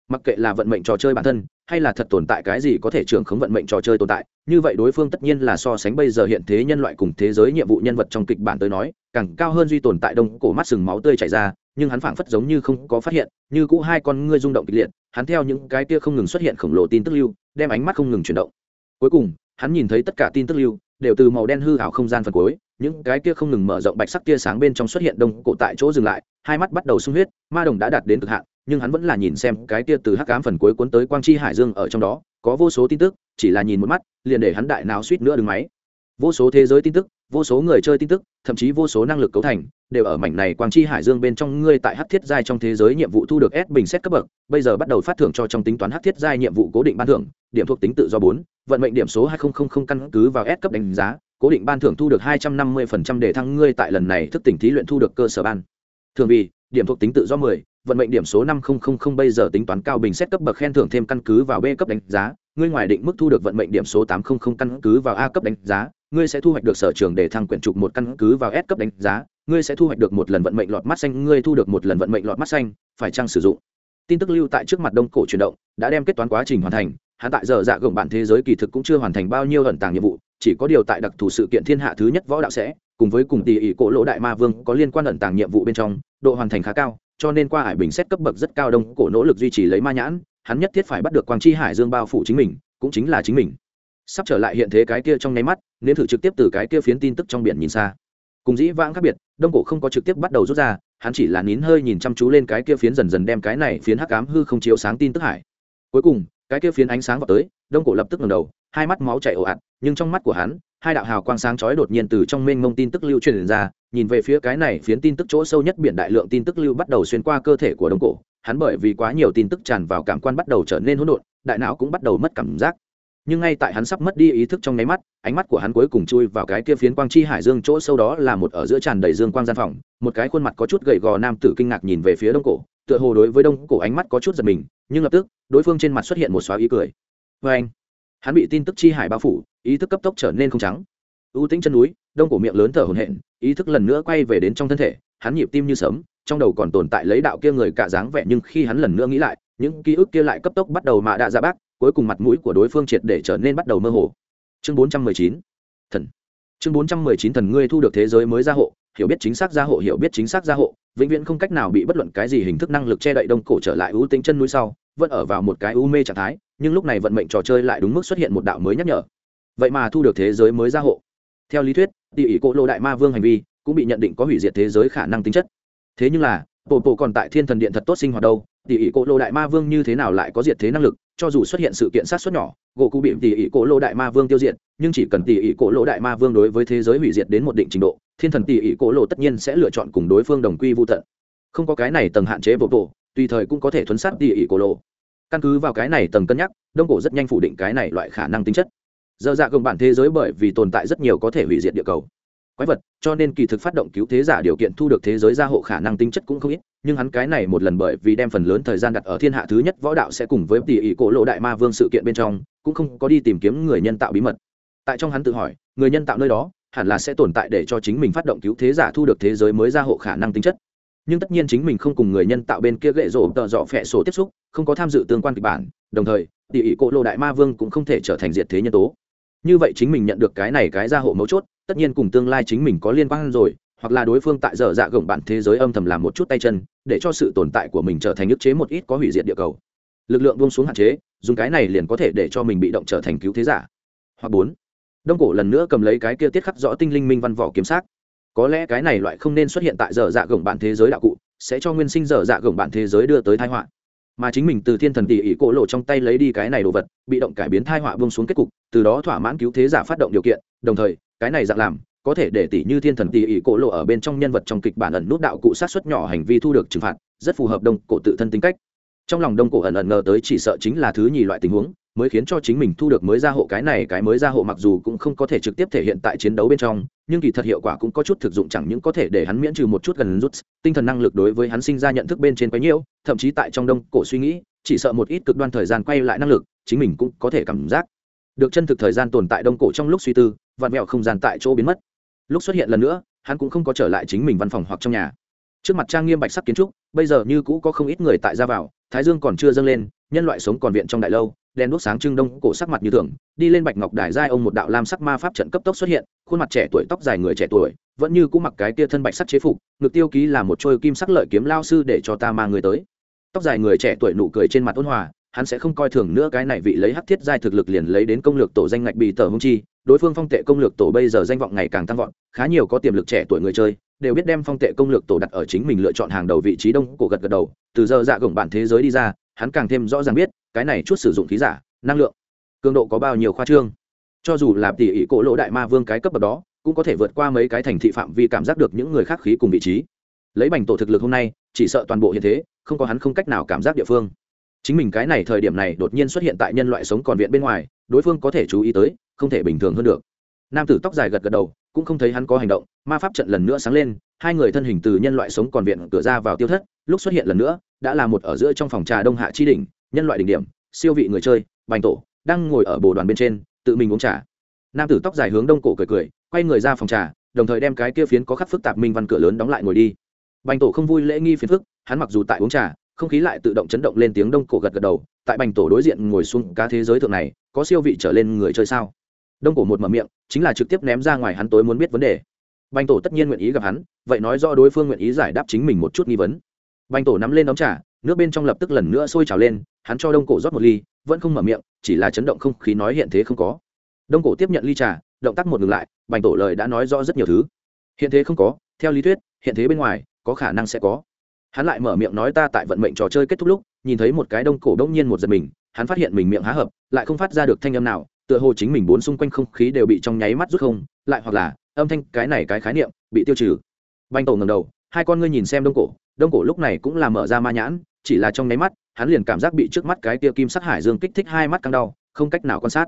mặc kệ là vận mệnh trò chơi bản thân, hay là thật tồn tại cái gì có thể trưởng khống vận mệnh trò chơi tồn tại, như vậy đối phương tất nhiên là so sánh bây giờ hiện thế nhân loại cùng thế giới nhiệm vụ nhân vật trong kịch bản tới nói, càng cao hơn duy tồn tại đông, cổ mắt sừng máu tươi chảy ra, nhưng hắn phảng phất giống như không có phát hiện, như cũ hai con ngươi rung động kịch liệt, hắn theo những cái kia không ngừng xuất hiện khổng lồ tin tức lưu, đem ánh mắt không ngừng chuyển động. Cuối cùng, hắn nhìn thấy tất cả tin tức lưu, đều từ màu đen hư ảo không gian phần cuối, những cái kia không ngừng mở rộng bạch sắc tia sáng bên trong xuất hiện đông, cổ tại chỗ dừng lại, hai mắt bắt đầu sung huyết, ma đồng đã đạt đến cực hạn nhưng hắn vẫn là nhìn xem cái kia từ hắc ám phần cuối cuốn tới quang chi hải dương ở trong đó có vô số tin tức chỉ là nhìn một mắt liền để hắn đại nào suýt nữa đứng máy vô số thế giới tin tức vô số người chơi tin tức thậm chí vô số năng lực cấu thành đều ở mảnh này quang chi hải dương bên trong ngươi tại hắc thiết giai trong thế giới nhiệm vụ thu được S bình xét cấp bậc, bây giờ bắt đầu phát thưởng cho trong tính toán hắc thiết giai nhiệm vụ cố định ban thưởng, điểm thuộc tính tự do bốn, vận mệnh điểm số 2000 căn cứ vào S cấp đánh giá, cố định ban thưởng thu được 250% để thăng ngươi tại lần này thức tỉnh thí luyện thu được cơ sở ban. Thường vì, điểm thuộc tính tự do 10, vận mệnh điểm số 5000 bây giờ tính toán cao bình xét cấp bậc khen thưởng thêm căn cứ vào B cấp đánh giá, ngươi ngoài định mức thu được vận mệnh điểm số 800 căn cứ vào A cấp đánh giá, ngươi sẽ thu hoạch được sở trường để thăng quyển trục một căn cứ vào S cấp đánh giá, ngươi sẽ thu hoạch được một lần vận mệnh lọt mắt xanh, ngươi thu được một lần vận mệnh lọt mắt xanh, phải chăng sử dụng. Tin tức lưu tại trước mặt Đông Cổ chuyển động, đã đem kết toán quá trình hoàn thành, hắn tại giờ dạ gồng bản thế giới kỳ thực cũng chưa hoàn thành bao nhiêu ẩn tàng nhiệm vụ, chỉ có điều tại đặc thù sự kiện thiên hạ thứ nhất võ đạo sẽ, cùng với cùng tỷ ỷ cổ lỗ đại ma vương có liên quan ẩn tàng nhiệm vụ bên trong, độ hoàn thành khá cao, cho nên qua hải bình xét cấp bậc rất cao đông cổ nỗ lực duy trì lấy ma nhãn, hắn nhất thiết phải bắt được quang chi hải dương bao phủ chính mình, cũng chính là chính mình. Sắp trở lại hiện thế cái kia trong nháy mắt nên thử trực tiếp từ cái kia phiến tin tức trong biển nhìn xa. Cùng dĩ vãng khác biệt đông cổ không có trực tiếp bắt đầu rút ra hắn chỉ là nín hơi nhìn chăm chú lên cái kia phiến dần dần đem cái này phiến hắc ám hư không chiếu sáng tin tức hải. Cuối cùng cái kia phiến ánh sáng vào tới đông cổ lập tức ngẩng đầu hai mắt máu chảy ồ ạt nhưng trong mắt của hắn hai đạo hào quang sáng chói đột nhiên từ trong mênh mông tin tức lưu truyền ra, nhìn về phía cái này phiến tin tức chỗ sâu nhất biển đại lượng tin tức lưu bắt đầu xuyên qua cơ thể của đông cổ, hắn bởi vì quá nhiều tin tức tràn vào cảm quan bắt đầu trở nên hỗn độn, đại não cũng bắt đầu mất cảm giác. Nhưng ngay tại hắn sắp mất đi ý thức trong nháy mắt, ánh mắt của hắn cuối cùng chui vào cái kia phiến quang chi hải dương chỗ sâu đó là một ở giữa tràn đầy dương quang gian phòng, một cái khuôn mặt có chút gầy gò nam tử kinh ngạc nhìn về phía đông cổ, tựa hồ đối với đông cổ ánh mắt có chút giật mình, nhưng lập tức, đối phương trên mặt xuất hiện một xóa ý cười. Và anh hắn bị tin tức chi hải bao phủ, ý thức cấp tốc trở nên không trắng. Ưu tính chân núi, đông cổ miệng lớn thở hổn hển, ý thức lần nữa quay về đến trong thân thể, hắn nhịp tim như sớm trong đầu còn tồn tại lấy đạo kia người cả dáng vẻ nhưng khi hắn lần nữa nghĩ lại, những ký ức kia lại cấp tốc bắt đầu mạ đạ ra bác, cuối cùng mặt mũi của đối phương triệt để trở nên bắt đầu mơ hồ. Chương 419 thần. Chương 419 thần ngươi thu được thế giới mới gia hộ, hiểu biết chính xác gia hộ, hiểu biết chính xác gia hộ, vĩnh viễn không cách nào bị bất luận cái gì hình thức năng lực che đậy đông cổ trở lại ưu tính chân núi sau, vẫn ở vào một cái u mê trạng thái nhưng lúc này vận mệnh trò chơi lại đúng mức xuất hiện một đạo mới nhắc nhở. Vậy mà thu được thế giới mới gia hộ. Theo lý thuyết địa ỷ cỗ lộ đại ma vương hành vi cũng bị nhận định có hủy diệt thế giới khả năng tính chất. Thế nhưng là bộ bộ còn tại thiên thần điện thật tốt sinh hoạt đâu, tỷ ỷ cổ lô đại ma vương như thế nào lại có diệt thế năng lực, cho dù xuất hiện sự kiện sát xuất nhỏ, gỗ cụ bị tỷ ỷ cổ lô đại ma vương tiêu diệt, nhưng chỉ cần tỷ ỷ cổ lô đại ma vương đối với thế giới hủy diệt đến một định trình độ, thiên thần tỷ ỷ cổ lô tất nhiên sẽ lựa chọn cùng đối phương đồng quy vô tận. Không có cái này tầng hạn chế bộ bộ tùy thời cũng có thể thuấn sát tỷ ỷ cổ lô căn cứ vào cái này tầng cân nhắc, đông cổ rất nhanh phủ định cái này loại khả năng tính chất. Dơ dạ gồng bản thế giới bởi vì tồn tại rất nhiều có thể hủy diệt địa cầu. Quái vật, cho nên kỳ thực phát động cứu thế giả điều kiện thu được thế giới gia hộ khả năng tính chất cũng không ít, nhưng hắn cái này một lần bởi vì đem phần lớn thời gian đặt ở thiên hạ thứ nhất võ đạo sẽ cùng với tỷ ỷ cổ lộ đại ma vương sự kiện bên trong, cũng không có đi tìm kiếm người nhân tạo bí mật. Tại trong hắn tự hỏi, người nhân tạo nơi đó hẳn là sẽ tồn tại để cho chính mình phát động cứu thế giả thu được thế giới mới gia hộ khả năng tính chất nhưng tất nhiên chính mình không cùng người nhân tạo bên kia gậy rổ tợ dọ phẹ sổ tiếp xúc, không có tham dự tương quan kịch bản, đồng thời, tỷ ỷ cổ lộ đại ma vương cũng không thể trở thành diệt thế nhân tố. Như vậy chính mình nhận được cái này cái gia hộ mấu chốt, tất nhiên cùng tương lai chính mình có liên quan rồi, hoặc là đối phương tại dở dạ gồng bản thế giới âm thầm làm một chút tay chân, để cho sự tồn tại của mình trở thành ức chế một ít có hủy diệt địa cầu. Lực lượng buông xuống hạn chế, dùng cái này liền có thể để cho mình bị động trở thành cứu thế giả. Hoặc bốn. Đông cổ lần nữa cầm lấy cái kia tiết khắc rõ tinh linh minh văn vỏ kiếm sát có lẽ cái này loại không nên xuất hiện tại giờ dạ gồng bản thế giới đạo cụ, sẽ cho nguyên sinh dở dạ gồng bản thế giới đưa tới thái họa. Mà chính mình từ thiên thần tỷ ỷ cổ lộ trong tay lấy đi cái này đồ vật, bị động cải biến thai họa vương xuống kết cục, từ đó thỏa mãn cứu thế giả phát động điều kiện, đồng thời, cái này dạng làm, có thể để tỷ như thiên thần tỷ ỷ cổ lộ ở bên trong nhân vật trong kịch bản ẩn nút đạo cụ sát xuất nhỏ hành vi thu được trừng phạt, rất phù hợp đông cổ tự thân tính cách. Trong lòng đông cổ ẩn ẩn ngờ tới chỉ sợ chính là thứ nhì loại tình huống mới khiến cho chính mình thu được mới gia hộ cái này, cái mới gia hộ mặc dù cũng không có thể trực tiếp thể hiện tại chiến đấu bên trong, nhưng kỳ thật hiệu quả cũng có chút thực dụng, chẳng những có thể để hắn miễn trừ một chút gần rút, tinh thần năng lực đối với hắn sinh ra nhận thức bên trên quấy nhiễu thậm chí tại trong đông cổ suy nghĩ, chỉ sợ một ít cực đoan thời gian quay lại năng lực, chính mình cũng có thể cảm giác được chân thực thời gian tồn tại đông cổ trong lúc suy tư, vạn mẹo không gian tại chỗ biến mất. Lúc xuất hiện lần nữa, hắn cũng không có trở lại chính mình văn phòng hoặc trong nhà. Trước mặt trang nghiêm bạch sắc kiến trúc, bây giờ như cũ có không ít người tại ra vào, thái dương còn chưa dâng lên, nhân loại sống còn viện trong đại lâu đèn đuốc sáng trưng đông cổ sắc mặt như thường, đi lên bạch ngọc đài giai ông một đạo lam sắc ma pháp trận cấp tốc xuất hiện, khuôn mặt trẻ tuổi, tóc dài người trẻ tuổi, vẫn như cũ mặc cái kia thân bạch sắc chế phục, ngực tiêu ký là một trôi kim sắc lợi kiếm lao sư để cho ta mang người tới. Tóc dài người trẻ tuổi nụ cười trên mặt ôn hòa, hắn sẽ không coi thường nữa cái này vị lấy hắc thiết giai thực lực liền lấy đến công lược tổ danh ngạch bị tờ hung chi, đối phương phong tệ công lược tổ bây giờ danh vọng ngày càng tăng vọt, khá nhiều có tiềm lực trẻ tuổi người chơi, đều biết đem phong tệ công lược tổ đặt ở chính mình lựa chọn hàng đầu vị trí đông cổ gật gật đầu, từ giờ dạ gồng bản thế giới đi ra, hắn càng thêm rõ ràng biết cái này chút sử dụng khí giả, năng lượng, cường độ có bao nhiêu khoa trương. Cho dù là tỷ ỉ cổ lỗ đại ma vương cái cấp bậc đó, cũng có thể vượt qua mấy cái thành thị phạm vi cảm giác được những người khác khí cùng vị trí. Lấy bành tổ thực lực hôm nay, chỉ sợ toàn bộ hiện thế, không có hắn không cách nào cảm giác địa phương. Chính mình cái này thời điểm này đột nhiên xuất hiện tại nhân loại sống còn viện bên ngoài, đối phương có thể chú ý tới, không thể bình thường hơn được. Nam tử tóc dài gật gật đầu, cũng không thấy hắn có hành động, ma pháp trận lần nữa sáng lên, hai người thân hình từ nhân loại sống còn viện cửa ra vào tiêu thất, lúc xuất hiện lần nữa, đã là một ở giữa trong phòng trà đông hạ chi đỉnh nhân loại đỉnh điểm, siêu vị người chơi, bành tổ, đang ngồi ở bồ đoàn bên trên, tự mình uống trà. Nam tử tóc dài hướng đông cổ cười cười, quay người ra phòng trà, đồng thời đem cái kia phiến có khắc phức tạp minh văn cửa lớn đóng lại ngồi đi. Bành tổ không vui lễ nghi phiến phức, hắn mặc dù tại uống trà, không khí lại tự động chấn động lên tiếng đông cổ gật gật đầu, tại bành tổ đối diện ngồi xuống cá thế giới thượng này, có siêu vị trở lên người chơi sao? Đông cổ một mở miệng, chính là trực tiếp ném ra ngoài hắn tối muốn biết vấn đề. Bành tổ tất nhiên nguyện ý gặp hắn, vậy nói do đối phương nguyện ý giải đáp chính mình một chút nghi vấn. Bành tổ nắm lên đóng trà nước bên trong lập tức lần nữa sôi trào lên, hắn cho đông cổ rót một ly, vẫn không mở miệng, chỉ là chấn động không khí nói hiện thế không có. Đông cổ tiếp nhận ly trà, động tác một ngừng lại, bành tổ lời đã nói rõ rất nhiều thứ. Hiện thế không có, theo lý thuyết, hiện thế bên ngoài, có khả năng sẽ có. Hắn lại mở miệng nói ta tại vận mệnh trò chơi kết thúc lúc, nhìn thấy một cái đông cổ đông nhiên một giật mình, hắn phát hiện mình miệng há hợp lại không phát ra được thanh âm nào, tựa hồ chính mình bốn xung quanh không khí đều bị trong nháy mắt rút không, lại hoặc là, âm thanh cái này cái khái niệm, bị tiêu trừ. Banh tổ ngầm đầu, hai con ngươi nhìn xem đông cổ đông cổ lúc này cũng là mở ra ma nhãn chỉ là trong nháy mắt, hắn liền cảm giác bị trước mắt cái tia kim sắc hải dương kích thích hai mắt căng đau, không cách nào quan sát.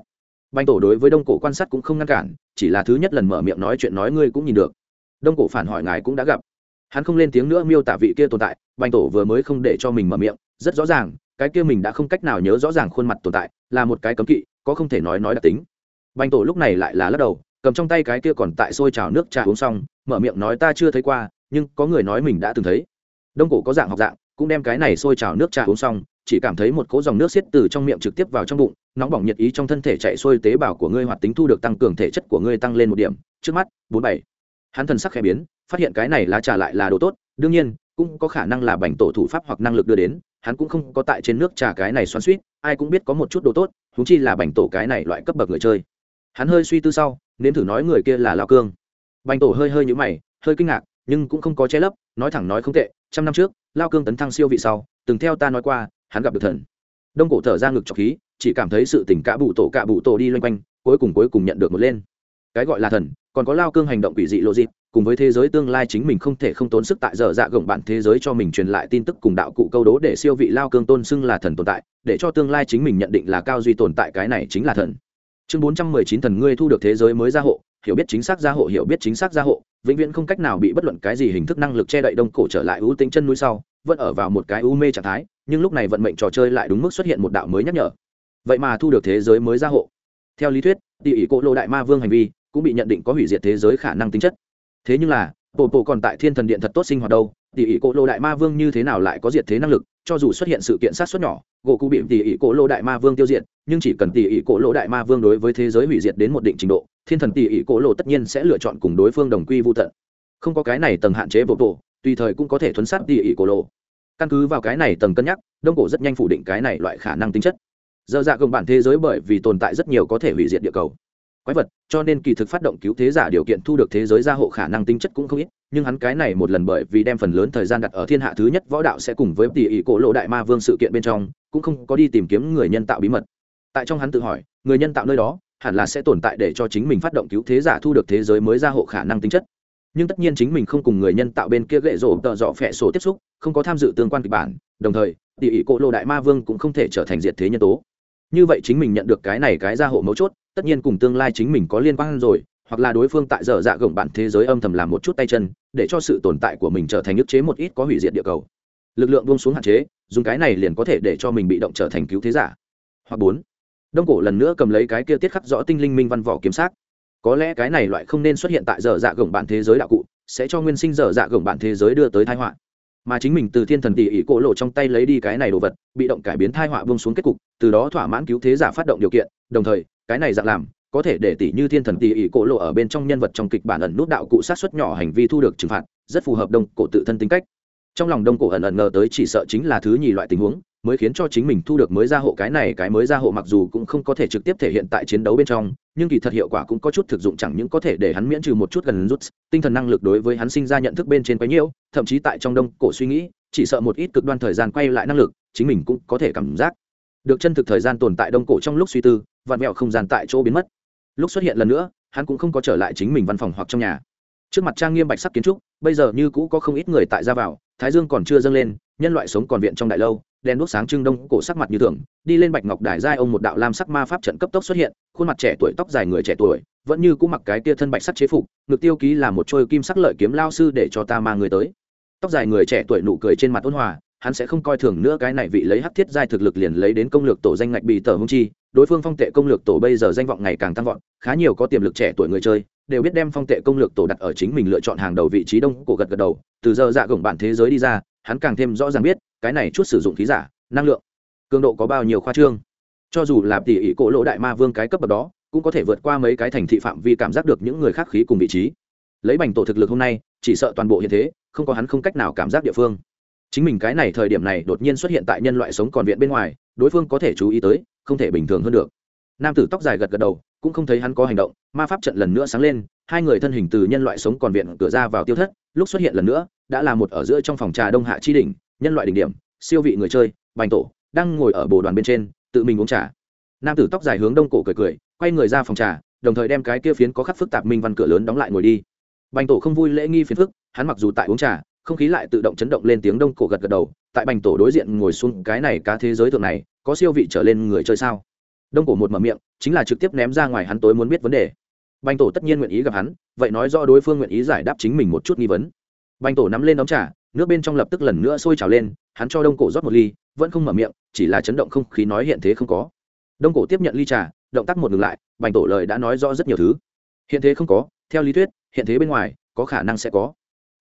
Banh tổ đối với đông cổ quan sát cũng không ngăn cản, chỉ là thứ nhất lần mở miệng nói chuyện nói ngươi cũng nhìn được. Đông cổ phản hỏi ngài cũng đã gặp. Hắn không lên tiếng nữa miêu tả vị kia tồn tại banh tổ vừa mới không để cho mình mở miệng, rất rõ ràng, cái kia mình đã không cách nào nhớ rõ ràng khuôn mặt tồn tại, là một cái cấm kỵ, có không thể nói nói đặc tính. Banh tổ lúc này lại là lắc đầu, cầm trong tay cái kia còn tại sôi trào nước trà uống xong, mở miệng nói ta chưa thấy qua, nhưng có người nói mình đã từng thấy. Đông cổ có dạng học dạng cũng đem cái này xôi trào nước trà uống xong, chỉ cảm thấy một cỗ dòng nước xiết từ trong miệng trực tiếp vào trong bụng, nóng bỏng nhiệt ý trong thân thể chạy xuôi tế bào của ngươi hoạt tính thu được tăng cường thể chất của ngươi tăng lên một điểm. Trước mắt, bốn bảy. Hắn thần sắc khẽ biến, phát hiện cái này lá trà lại là đồ tốt, đương nhiên, cũng có khả năng là bành tổ thủ pháp hoặc năng lực đưa đến, hắn cũng không có tại trên nước trà cái này xoắn suýt ai cũng biết có một chút đồ tốt húng chi là bành tổ cái này loại cấp bậc người chơi. Hắn hơi suy tư sau, nếm thử nói người kia là lao cương. Bành tổ hơi hơi nhũ mày, hơi kinh ngạc, nhưng cũng không có che lấp, nói thẳng nói không tệ, trăm năm trước lao cương tấn thăng siêu vị sau, từng theo ta nói qua, hắn gặp được thần. Đông cổ thở ra ngực trọc khí, chỉ cảm thấy sự tỉnh cả bụ tổ cả bụ tổ đi loanh quanh, cuối cùng cuối cùng nhận được một lên. Cái gọi là thần, còn có lao cương hành động quỷ dị lộ dịp, cùng với thế giới tương lai chính mình không thể không tốn sức tại giờ dạ gồng bạn thế giới cho mình truyền lại tin tức cùng đạo cụ câu đố để siêu vị lao cương tôn xưng là thần tồn tại, để cho tương lai chính mình nhận định là cao duy tồn tại cái này chính là thần. Chương bốn trăm mười chín thần ngươi thu được thế giới mới gia hộ, hiểu biết chính xác gia hộ, hiểu biết chính xác gia hộ vĩnh viễn không cách nào bị bất luận cái gì hình thức năng lực che đậy đông cổ trở lại ưu tính chân núi sau, vẫn ở vào một cái u mê trạng thái, nhưng lúc này vận mệnh trò chơi lại đúng mức xuất hiện một đạo mới nhắc nhở. Vậy mà thu được thế giới mới gia hộ. Theo lý thuyết địa ỷ cỗ lô đại ma vương hành vi cũng bị nhận định có hủy diệt thế giới khả năng tính chất. Thế nhưng là bộ bộ còn tại thiên thần điện thật tốt sinh hoạt đâu, tỷ ỉ cổ lô đại ma vương như thế nào lại có diệt thế năng lực, cho dù xuất hiện sự kiện sát xuất nhỏ, gỗ cụ bị tỷ ỉ cổ lô đại ma vương tiêu diệt, nhưng chỉ cần tỷ ỉ cổ lô đại ma vương đối với thế giới hủy diệt đến một định trình độ, thiên thần tỷ ỉ cổ lô tất nhiên sẽ lựa chọn cùng đối phương đồng quy vô tận. Không có cái này tầng hạn chế bộ bộ, tùy thời cũng có thể thuấn sát tỷ ỉ cổ lô. Căn cứ vào cái này tầng cân nhắc, đông cổ rất nhanh phủ định cái này loại khả năng tính chất. Dơ dạ gồng bản thế giới bởi vì tồn tại rất nhiều có thể hủy diệt địa cầu quái vật, cho nên kỳ thực phát động cứu thế giả điều kiện thu được thế giới gia hộ khả năng tính chất cũng không ít, nhưng hắn cái này một lần bởi vì đem phần lớn thời gian đặt ở thiên hạ thứ nhất võ đạo sẽ cùng với tỷ ỷ cổ lộ đại ma vương sự kiện bên trong, cũng không có đi tìm kiếm người nhân tạo bí mật. Tại trong hắn tự hỏi, người nhân tạo nơi đó hẳn là sẽ tồn tại để cho chính mình phát động cứu thế giả thu được thế giới mới gia hộ khả năng tính chất. Nhưng tất nhiên chính mình không cùng người nhân tạo bên kia gậy rổ tợ dọ phẹ sổ tiếp xúc, không có tham dự tương quan kịch bản, đồng thời, tỷ ỷ cổ lộ đại ma vương cũng không thể trở thành diệt thế nhân tố như vậy chính mình nhận được cái này cái gia hộ mấu chốt, tất nhiên cùng tương lai chính mình có liên quan rồi, hoặc là đối phương tại giờ dạ gồng bản thế giới âm thầm làm một chút tay chân, để cho sự tồn tại của mình trở thành ức chế một ít có hủy diệt địa cầu. Lực lượng buông xuống hạn chế, dùng cái này liền có thể để cho mình bị động trở thành cứu thế giả. Hoặc bốn, đông cổ lần nữa cầm lấy cái kia tiết khắc rõ tinh linh minh văn vỏ kiếm xác có lẽ cái này loại không nên xuất hiện tại giờ dạ gồng bản thế giới đạo cụ, sẽ cho nguyên sinh giờ dạ gồng bản thế giới đưa tới thái họa mà chính mình từ thiên thần tỷ ỷ cổ lộ trong tay lấy đi cái này đồ vật, bị động cải biến thai họa vương xuống kết cục, từ đó thỏa mãn cứu thế giả phát động điều kiện, đồng thời, cái này dạng làm, có thể để tỷ như thiên thần tỷ ỷ cổ lộ ở bên trong nhân vật trong kịch bản ẩn nút đạo cụ sát xuất nhỏ hành vi thu được trừng phạt, rất phù hợp đông cổ tự thân tính cách. Trong lòng đông cổ ẩn ẩn ngờ tới chỉ sợ chính là thứ nhì loại tình huống mới khiến cho chính mình thu được mới ra hộ cái này, cái mới ra hộ mặc dù cũng không có thể trực tiếp thể hiện tại chiến đấu bên trong, nhưng kỳ thật hiệu quả cũng có chút thực dụng, chẳng những có thể để hắn miễn trừ một chút gần rút, tinh thần năng lực đối với hắn sinh ra nhận thức bên trên quấy nhiễu thậm chí tại trong đông cổ suy nghĩ, chỉ sợ một ít cực đoan thời gian quay lại năng lực, chính mình cũng có thể cảm giác được chân thực thời gian tồn tại đông cổ trong lúc suy tư, vạn mẹo không gian tại chỗ biến mất. Lúc xuất hiện lần nữa, hắn cũng không có trở lại chính mình văn phòng hoặc trong nhà. Trước mặt trang nghiêm bạch sắc kiến trúc, bây giờ như cũ có không ít người tại ra vào, thái dương còn chưa dâng lên, nhân loại sống còn viện trong đại lâu đèn đuốc sáng trưng đông cổ sắc mặt như thường, đi lên bạch ngọc đài giai ông một đạo lam sắc ma pháp trận cấp tốc xuất hiện, khuôn mặt trẻ tuổi, tóc dài người trẻ tuổi, vẫn như cũ mặc cái tia thân bạch sắc chế phục, ngực tiêu ký là một trôi kim sắc lợi kiếm lao sư để cho ta mang người tới. Tóc dài người trẻ tuổi nụ cười trên mặt ôn hòa, hắn sẽ không coi thường nữa cái này vị lấy hắc thiết giai thực lực liền lấy đến công lược tổ danh ngạch bị tờ hung chi, đối phương phong tệ công lược tổ bây giờ danh vọng ngày càng tăng vọt, khá nhiều có tiềm lực trẻ tuổi người chơi, đều biết đem phong tệ công lược tổ đặt ở chính mình lựa chọn hàng đầu vị trí đông cổ gật gật đầu, từ giờ dạ gồng bản thế giới đi ra, hắn càng thêm rõ ràng biết cái này chút sử dụng khí giả, năng lượng, cường độ có bao nhiêu khoa trương. Cho dù là tỷ ỉ cổ lỗ đại ma vương cái cấp bậc đó, cũng có thể vượt qua mấy cái thành thị phạm vi cảm giác được những người khác khí cùng vị trí. Lấy bành tổ thực lực hôm nay, chỉ sợ toàn bộ hiện thế, không có hắn không cách nào cảm giác địa phương. Chính mình cái này thời điểm này đột nhiên xuất hiện tại nhân loại sống còn viện bên ngoài, đối phương có thể chú ý tới, không thể bình thường hơn được. Nam tử tóc dài gật gật đầu, cũng không thấy hắn có hành động, ma pháp trận lần nữa sáng lên, hai người thân hình từ nhân loại sống còn viện cửa ra vào tiêu thất, lúc xuất hiện lần nữa, đã là một ở giữa trong phòng trà đông hạ chi đỉnh nhân loại đỉnh điểm, siêu vị người chơi, bành tổ, đang ngồi ở bồ đoàn bên trên, tự mình uống trà. Nam tử tóc dài hướng đông cổ cười cười, quay người ra phòng trà, đồng thời đem cái kia phiến có khắc phức tạp minh văn cửa lớn đóng lại ngồi đi. Bành tổ không vui lễ nghi phiến phức, hắn mặc dù tại uống trà, không khí lại tự động chấn động lên tiếng đông cổ gật gật đầu, tại bành tổ đối diện ngồi xuống, cái này cá thế giới thượng này, có siêu vị trở lên người chơi sao? Đông cổ một mở miệng, chính là trực tiếp ném ra ngoài hắn tối muốn biết vấn đề. Bành tổ tất nhiên nguyện ý gặp hắn, vậy nói do đối phương nguyện ý giải đáp chính mình một chút nghi vấn. Bành tổ nắm lên đóng trà nước bên trong lập tức lần nữa sôi trào lên, hắn cho đông cổ rót một ly, vẫn không mở miệng, chỉ là chấn động không khí nói hiện thế không có. Đông cổ tiếp nhận ly trà, động tác một ngừng lại, bành tổ lời đã nói rõ rất nhiều thứ. Hiện thế không có, theo lý thuyết, hiện thế bên ngoài, có khả năng sẽ có.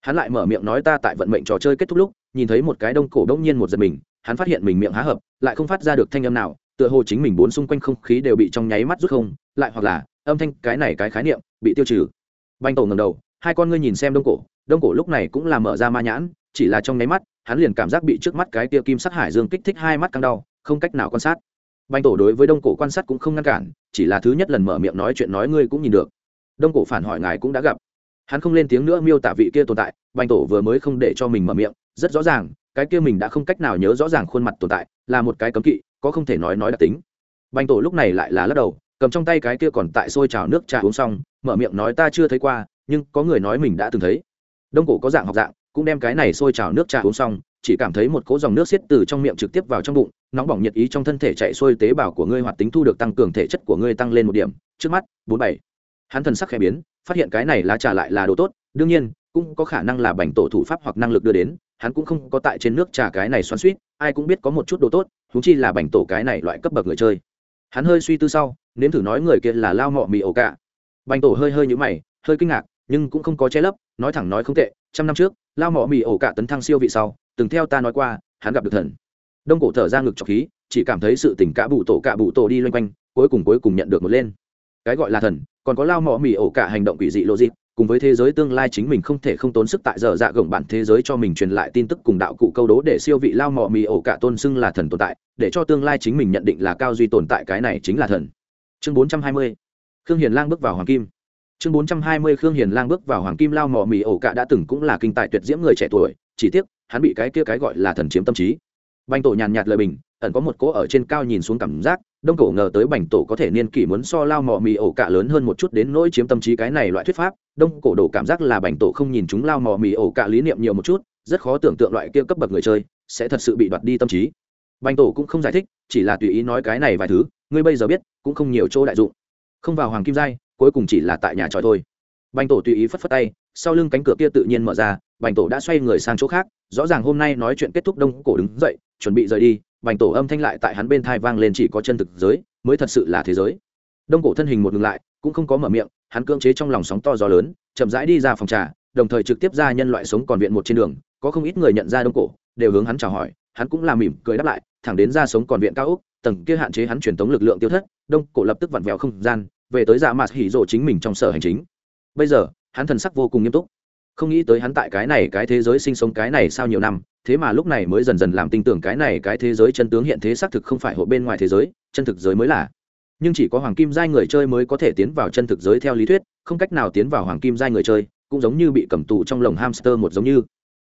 Hắn lại mở miệng nói ta tại vận mệnh trò chơi kết thúc lúc, nhìn thấy một cái đông cổ đông nhiên một giật mình, hắn phát hiện mình miệng há hợp lại không phát ra được thanh âm nào, tựa hồ chính mình bốn xung quanh không khí đều bị trong nháy mắt rút không, lại hoặc là, âm thanh cái này cái khái niệm, bị tiêu trừ. Bành tổ ngầm đầu, hai con ngươi nhìn xem đông cổ đông cổ lúc này cũng là mở ra ma nhãn chỉ là trong nháy mắt, hắn liền cảm giác bị trước mắt cái tia kim sắc hải dương kích thích hai mắt căng đau, không cách nào quan sát. Banh tổ đối với đông cổ quan sát cũng không ngăn cản, chỉ là thứ nhất lần mở miệng nói chuyện nói ngươi cũng nhìn được. Đông cổ phản hỏi ngài cũng đã gặp. Hắn không lên tiếng nữa miêu tả vị kia tồn tại, bành tổ vừa mới không để cho mình mở miệng, rất rõ ràng, cái kia mình đã không cách nào nhớ rõ ràng khuôn mặt tồn tại, là một cái cấm kỵ, có không thể nói nói đặc tính. Bành tổ lúc này lại là lắc đầu, cầm trong tay cái kia còn tại sôi trào nước trà uống xong, mở miệng nói ta chưa thấy qua, nhưng có người nói mình đã từng thấy. Đông cổ có dạng học dạng cũng đem cái này sôi trào nước trà uống xong, chỉ cảm thấy một cỗ dòng nước xiết từ trong miệng trực tiếp vào trong bụng, nóng bỏng nhiệt ý trong thân thể chạy xuôi tế bào của ngươi hoạt tính thu được tăng cường thể chất của ngươi tăng lên một điểm. Trước mắt, bốn bảy. Hắn thần sắc khẽ biến, phát hiện cái này lá trà lại là đồ tốt, đương nhiên, cũng có khả năng là bành tổ thủ pháp hoặc năng lực đưa đến, hắn cũng không có tại trên nước trà cái này xoắn suýt ai cũng biết có một chút đồ tốt húng chi là bành tổ cái này loại cấp bậc người chơi. Hắn hơi suy tư sau, nếm thử nói người kia là lao mọ mì ổ cả bành tổ hơi hơi nhũ mày, hơi kinh ngạc, nhưng cũng không có che lấp, nói thẳng nói không tệ, trăm năm trước lao mọ mì ổ cả tấn thăng siêu vị sau, từng theo ta nói qua, hắn gặp được thần. Đông cổ thở ra ngực trọc khí, chỉ cảm thấy sự tỉnh cả bụ tổ cả bụ tổ đi loanh quanh, cuối cùng cuối cùng nhận được một lên. Cái gọi là thần, còn có lao mọ mì ổ cả hành động quỷ dị lộ dịp cùng với thế giới tương lai chính mình không thể không tốn sức tại giờ dạ gồng bản thế giới cho mình truyền lại tin tức cùng đạo cụ câu đố để siêu vị lao mọ mì ổ cả tôn xưng là thần tồn tại, để cho tương lai chính mình nhận định là cao duy tồn tại cái này chính là thần. Chương bốn trăm hai mươi, khương hiền lang bước vào hoàng kim chương bốn trăm hai mươi khương hiền lang bước vào hoàng kim lao mò mì ổ cả đã từng cũng là kinh tài tuyệt diễm người trẻ tuổi, chỉ tiếc, hắn bị cái kia cái gọi là thần chiếm tâm trí. Bành tổ nhàn nhạt lời bình, ẩn có một cỗ ở trên cao nhìn xuống cảm giác, đông cổ ngờ tới bành tổ có thể niên kỷ muốn so lao mò mì ổ cả lớn hơn một chút đến nỗi chiếm tâm trí cái này loại thuyết pháp, đông cổ đổ cảm giác là bành tổ không nhìn chúng lao mò mì ổ cả lý niệm nhiều một chút, rất khó tưởng tượng loại kia cấp bậc người chơi sẽ thật sự bị đoạt đi tâm trí. Bành tổ cũng không giải thích, chỉ là tùy ý nói cái này vài thứ, ngươi bây giờ biết, cũng không nhiều chỗ đại dụng. Không vào hoàng kim giai cuối cùng chỉ là tại nhà tròi thôi. Bành tổ tùy ý phất phất tay, sau lưng cánh cửa kia tự nhiên mở ra, bành tổ đã xoay người sang chỗ khác, rõ ràng hôm nay nói chuyện kết thúc đông cổ đứng dậy, chuẩn bị rời đi, bành tổ âm thanh lại tại hắn bên thai vang lên chỉ có chân thực giới, mới thật sự là thế giới. Đông cổ thân hình một ngừng lại, cũng không có mở miệng, hắn cưỡng chế trong lòng sóng to gió lớn, chậm rãi đi ra phòng trà, đồng thời trực tiếp ra nhân loại sống còn viện một trên đường, có không ít người nhận ra đông cổ, đều hướng hắn chào hỏi, hắn cũng làm mỉm cười đáp lại, thẳng đến ra sống còn viện cao úc tầng kia hạn chế hắn truyền tống lực lượng tiêu thất, đông cổ lập tức vặn vẹo không gian về tới dạ mạt hỉ rộ chính mình trong sở hành chính. Bây giờ, hắn thần sắc vô cùng nghiêm túc. Không nghĩ tới hắn tại cái này cái thế giới sinh sống cái này sau nhiều năm, thế mà lúc này mới dần dần làm tin tưởng cái này cái thế giới chân tướng hiện thế xác thực không phải hộ bên ngoài thế giới, chân thực giới mới là. Nhưng chỉ có hoàng kim giai người chơi mới có thể tiến vào chân thực giới theo lý thuyết, không cách nào tiến vào hoàng kim giai người chơi, cũng giống như bị cầm tù trong lồng hamster một giống như.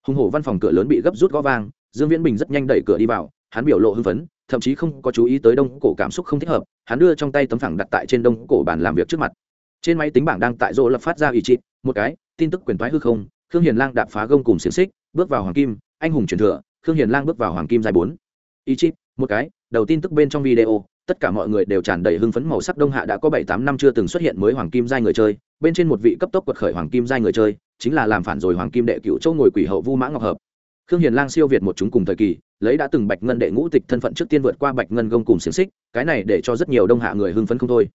Hùng hổ văn phòng cửa lớn bị gấp rút gó vang, dương viễn bình rất nhanh đẩy cửa đi vào, hắn biểu lộ hưng phấn thậm chí không có chú ý tới đông cổ cảm xúc không thích hợp, hắn đưa trong tay tấm phẳng đặt tại trên đông cổ bàn làm việc trước mặt. Trên máy tính bảng đang tại rỗ lập phát ra ủy trị một cái, tin tức quyền thoái hư không, khương hiền lang đạp phá gông cùng xiềng xích, bước vào hoàng kim, anh hùng truyền thừa, khương hiền lang bước vào hoàng kim dài bốn. Ý chip một cái, đầu tin tức bên trong video, tất cả mọi người đều tràn đầy hưng phấn màu sắc đông hạ đã có bảy tám năm chưa từng xuất hiện mới hoàng kim giai người chơi, bên trên một vị cấp tốc quật khởi hoàng kim giai người chơi, chính là làm phản rồi hoàng kim đệ cựu châu ngồi quỷ hậu vu mã ngọc hợp khương hiền lang siêu việt một chúng cùng thời kỳ, lấy đã từng bạch ngân đệ ngũ tịch thân phận trước tiên vượt qua bạch ngân gông cùng xiềng xích, cái này để cho rất nhiều đông hạ người hưng phấn không thôi.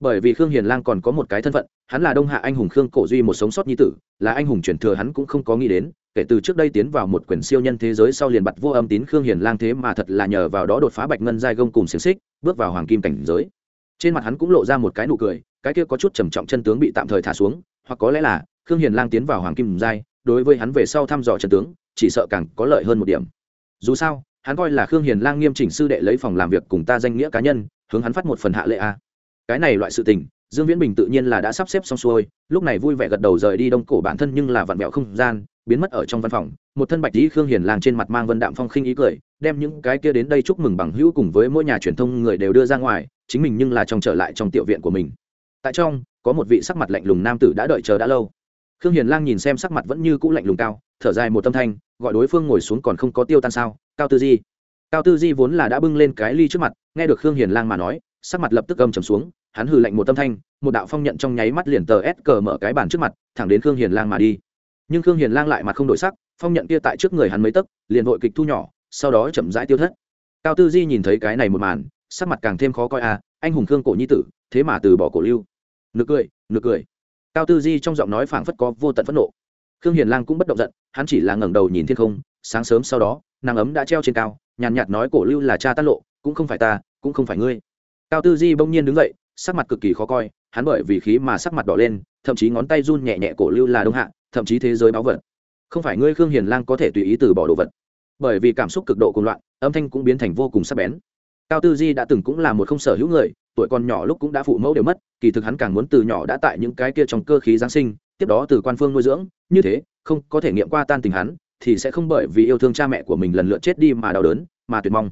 Bởi vì khương hiền lang còn có một cái thân phận, hắn là đông hạ anh hùng khương cổ duy một sống sót nhi tử, là anh hùng truyền thừa hắn cũng không có nghĩ đến, kể từ trước đây tiến vào một quyển siêu nhân thế giới sau liền bặt vô âm tín khương hiền lang thế mà thật là nhờ vào đó đột phá bạch ngân giai gông cùng xiềng xích, bước vào hoàng kim cảnh giới. Trên mặt hắn cũng lộ ra một cái nụ cười, cái kia có chút trầm trọng chân tướng bị tạm thời thả xuống, hoặc có lẽ là khương hiền lang tiến vào hoàng kim giai, đối với hắn về sau thăm dò chân tướng chỉ sợ càng có lợi hơn một điểm. Dù sao, hắn coi là khương hiền lang nghiêm chỉnh sư đệ lấy phòng làm việc cùng ta danh nghĩa cá nhân, hướng hắn phát một phần hạ lệ a. Cái này loại sự tình, dương viễn bình tự nhiên là đã sắp xếp xong xuôi, lúc này vui vẻ gật đầu rời đi đông cổ bản thân nhưng là vặn vẹo không gian, biến mất ở trong văn phòng, một thân bạch lý khương hiền lang trên mặt mang vân đạm phong khinh ý cười, đem những cái kia đến đây chúc mừng bằng hữu cùng với mỗi nhà truyền thông người đều đưa ra ngoài, chính mình nhưng là trong trở lại trong tiểu viện của mình. Tại trong, có một vị sắc mặt lạnh lùng nam tử đã đợi chờ đã lâu. Khương hiền lang nhìn xem sắc mặt vẫn như cũ lạnh lùng cao thở dài một tâm thanh, gọi đối phương ngồi xuống còn không có tiêu tan sao? Cao tư di. Cao tư di vốn là đã bưng lên cái ly trước mặt, nghe được khương hiền lang mà nói, sắc mặt lập tức âm trầm xuống, hắn hừ lạnh một tâm thanh, một đạo phong nhận trong nháy mắt liền tờ s cờ mở cái bàn trước mặt, thẳng đến khương hiền lang mà đi. Nhưng khương hiền lang lại mặt không đổi sắc, phong nhận kia tại trước người hắn mấy tấc, liền vội kịch thu nhỏ, sau đó chậm rãi tiêu thất. Cao tư di nhìn thấy cái này một màn, sắc mặt càng thêm khó coi à anh hùng khương cổ nhi tử, thế mà từ bỏ cổ lưu. Nực cười nực cười. Cao tư di trong giọng nói phảng phất có vô tận phẫn nộ khương hiền lang cũng bất động giận, hắn chỉ là ngẩng đầu nhìn thiên không, sáng sớm sau đó, nàng ấm đã treo trên cao, nhàn nhạt nói cổ lưu là cha tác lộ, cũng không phải ta, cũng không phải ngươi. Cao tư di bỗng nhiên đứng dậy, sắc mặt cực kỳ khó coi, hắn bởi vì khí mà sắc mặt đỏ lên, thậm chí ngón tay run nhẹ nhẹ cổ lưu là đông hạ, thậm chí thế giới báo vật. Không phải ngươi khương hiền lang có thể tùy ý từ bỏ đồ vật. Bởi vì cảm xúc cực độ cùng loạn, âm thanh cũng biến thành vô cùng sắc bén. Cao tư di đã từng cũng là một không sở hữu người, tuổi còn nhỏ lúc cũng đã phụ mẫu đều mất, kỳ thực hắn càng muốn từ nhỏ đã tại những cái kia trong cơ khí giáng sinh tiếp đó từ quan phương nuôi dưỡng, như thế, không có thể nghiệm qua tan tình hắn, thì sẽ không bởi vì yêu thương cha mẹ của mình lần lượt chết đi mà đau đớn, mà tuyệt mong.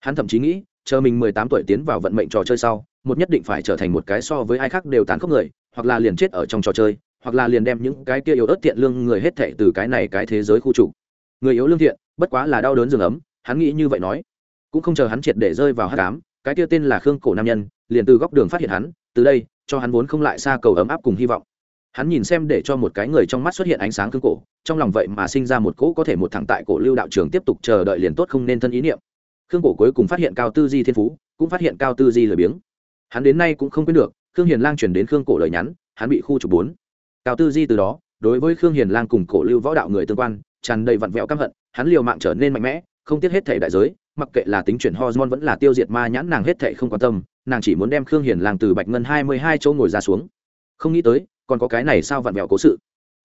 Hắn thậm chí nghĩ, chờ mình mười tám tuổi tiến vào vận mệnh trò chơi sau, một nhất định phải trở thành một cái so với ai khác đều tàn khốc người, hoặc là liền chết ở trong trò chơi, hoặc là liền đem những cái kia yếu ớt thiện lương người hết thệ từ cái này cái thế giới khu trục. Người yếu lương thiện, bất quá là đau đớn rừng ấm, hắn nghĩ như vậy nói. Cũng không chờ hắn triệt để rơi vào hát cám cái kia tên là khương cổ nam nhân, liền từ góc đường phát hiện hắn, từ đây, cho hắn vốn không lại xa cầu ấm áp cùng hy vọng hắn nhìn xem để cho một cái người trong mắt xuất hiện ánh sáng cương cổ, trong lòng vậy mà sinh ra một cỗ có thể một thẳng tại cổ lưu đạo trường tiếp tục chờ đợi liền tốt không nên thân ý niệm. Khương cổ cuối cùng phát hiện cao tư di thiên phú, cũng phát hiện cao tư di lười biếng. Hắn đến nay cũng không quên được, khương hiền lang chuyển đến khương cổ lời nhắn, hắn bị khu trục bốn. Cao tư di từ đó, đối với khương hiền lang cùng cổ lưu võ đạo người tương quan, tràn đầy vặn vẹo căm hận, hắn liều mạng trở nên mạnh mẽ, không tiếc hết thể đại giới, mặc kệ là tính chuyển hormone vẫn là tiêu diệt ma nhãn nàng hết thể không quan tâm, nàng chỉ muốn đem khương hiền lang từ bạch ngân hai mươi hai chỗ ngồi ra xuống. Không nghĩ tới còn có cái này sao vặn vẹo cố sự.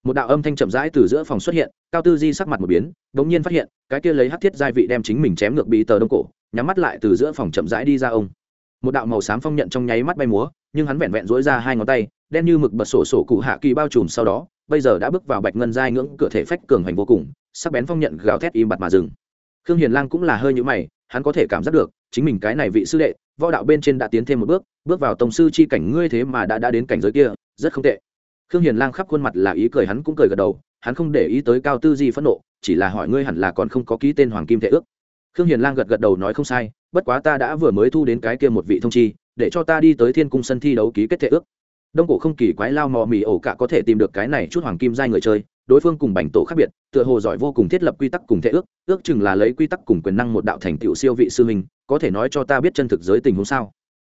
Một đạo âm thanh chậm rãi từ giữa phòng xuất hiện, cao tư di sắc mặt một biến đ ỗ n g nhiên phát hiện, cái kia lấy hát thiết gia vị đem chính mình chém ngược bị tờ đông cổ, nhắm mắt lại từ giữa phòng chậm rãi đi ra ông. Một đạo màu xám phong nhận trong nháy mắt bay múa, nhưng hắn vẹn vẹn dối ra hai ngón tay, đen như mực bật sổ sổ cụ hạ kỳ bao trùm sau đó, bây giờ đã bước vào bạch ngân giai ngưỡng cửa thể phách cường hành vô cùng, sắc bén phong nhận gào thét im bặt mà dừng. Khương hiền lang cũng là hơi nhũ mày, hắn có thể cảm giác được, chính mình cái này vị sư đệ, võ đạo bên trên đã tiến thêm một bước bước vào tổng sư chi cảnh ngươi thế mà đã đã đến cảnh giới kia, rất không tệ khương hiền lang khắp khuôn mặt là ý cười hắn cũng cười gật đầu hắn không để ý tới cao tư di phẫn nộ chỉ là hỏi ngươi hẳn là còn không có ký tên hoàng kim thể ước. Khương hiền lang gật gật đầu nói không sai bất quá ta đã vừa mới thu đến cái kia một vị thông chi để cho ta đi tới thiên cung sân thi đấu ký kết thể ước. Đông cổ không kỳ quái lao mò mì ổ cả có thể tìm được cái này chút hoàng kim giai người chơi đối phương cùng bành tổ khác biệt tựa hồ giỏi vô cùng thiết lập quy tắc cùng thể ước ước chừng là lấy quy tắc cùng quyền năng một đạo thành tựu siêu vị sư mình, có thể nói cho ta biết chân thực giới tình huống sao?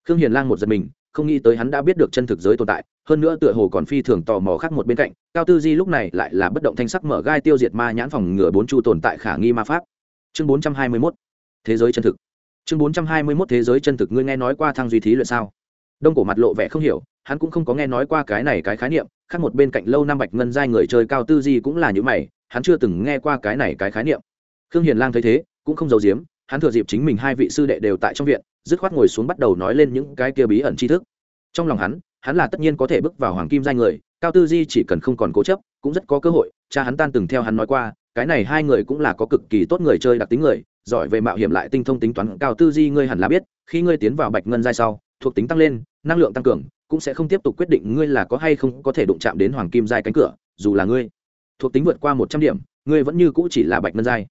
Khương hiền lang một giật mình không nghĩ tới hắn đã biết được chân thực giới tồn tại, hơn nữa tựa hồ còn phi thường tò mò khác một bên cạnh, cao tư di lúc này lại là bất động thanh sắc mở gai tiêu diệt ma nhãn phòng ngừa bốn chu tồn tại khả nghi ma pháp. Chương bốn trăm hai mươi mốt, thế giới chân thực. Chương bốn trăm hai mươi mốt, thế giới chân thực, ngươi nghe nói qua thăng duy thí luyện sao? Đông cổ mặt lộ vẻ không hiểu, hắn cũng không có nghe nói qua cái này cái khái niệm, khác một bên cạnh lâu năm bạch ngân giai người chơi cao tư di cũng là những mày, hắn chưa từng nghe qua cái này cái khái niệm. Khương hiền lang thấy thế, cũng không giấu giếm, hắn thừa dịp chính mình hai vị sư đệ đều tại trong viện dứt khoát ngồi xuống bắt đầu nói lên những cái kia bí ẩn tri thức. Trong lòng hắn hắn là tất nhiên có thể bước vào hoàng kim giai người, cao tư di chỉ cần không còn cố chấp, cũng rất có cơ hội, cha hắn tan từng theo hắn nói qua, cái này hai người cũng là có cực kỳ tốt người chơi đặc tính người, giỏi về mạo hiểm lại tinh thông tính toán, cao tư di ngươi hẳn là biết, khi ngươi tiến vào bạch ngân giai sau, thuộc tính tăng lên, năng lượng tăng cường, cũng sẽ không tiếp tục quyết định ngươi là có hay không có thể đụng chạm đến hoàng kim giai cánh cửa, dù là ngươi thuộc tính vượt qua một trăm điểm, ngươi vẫn như cũ chỉ là bạch ngân giai.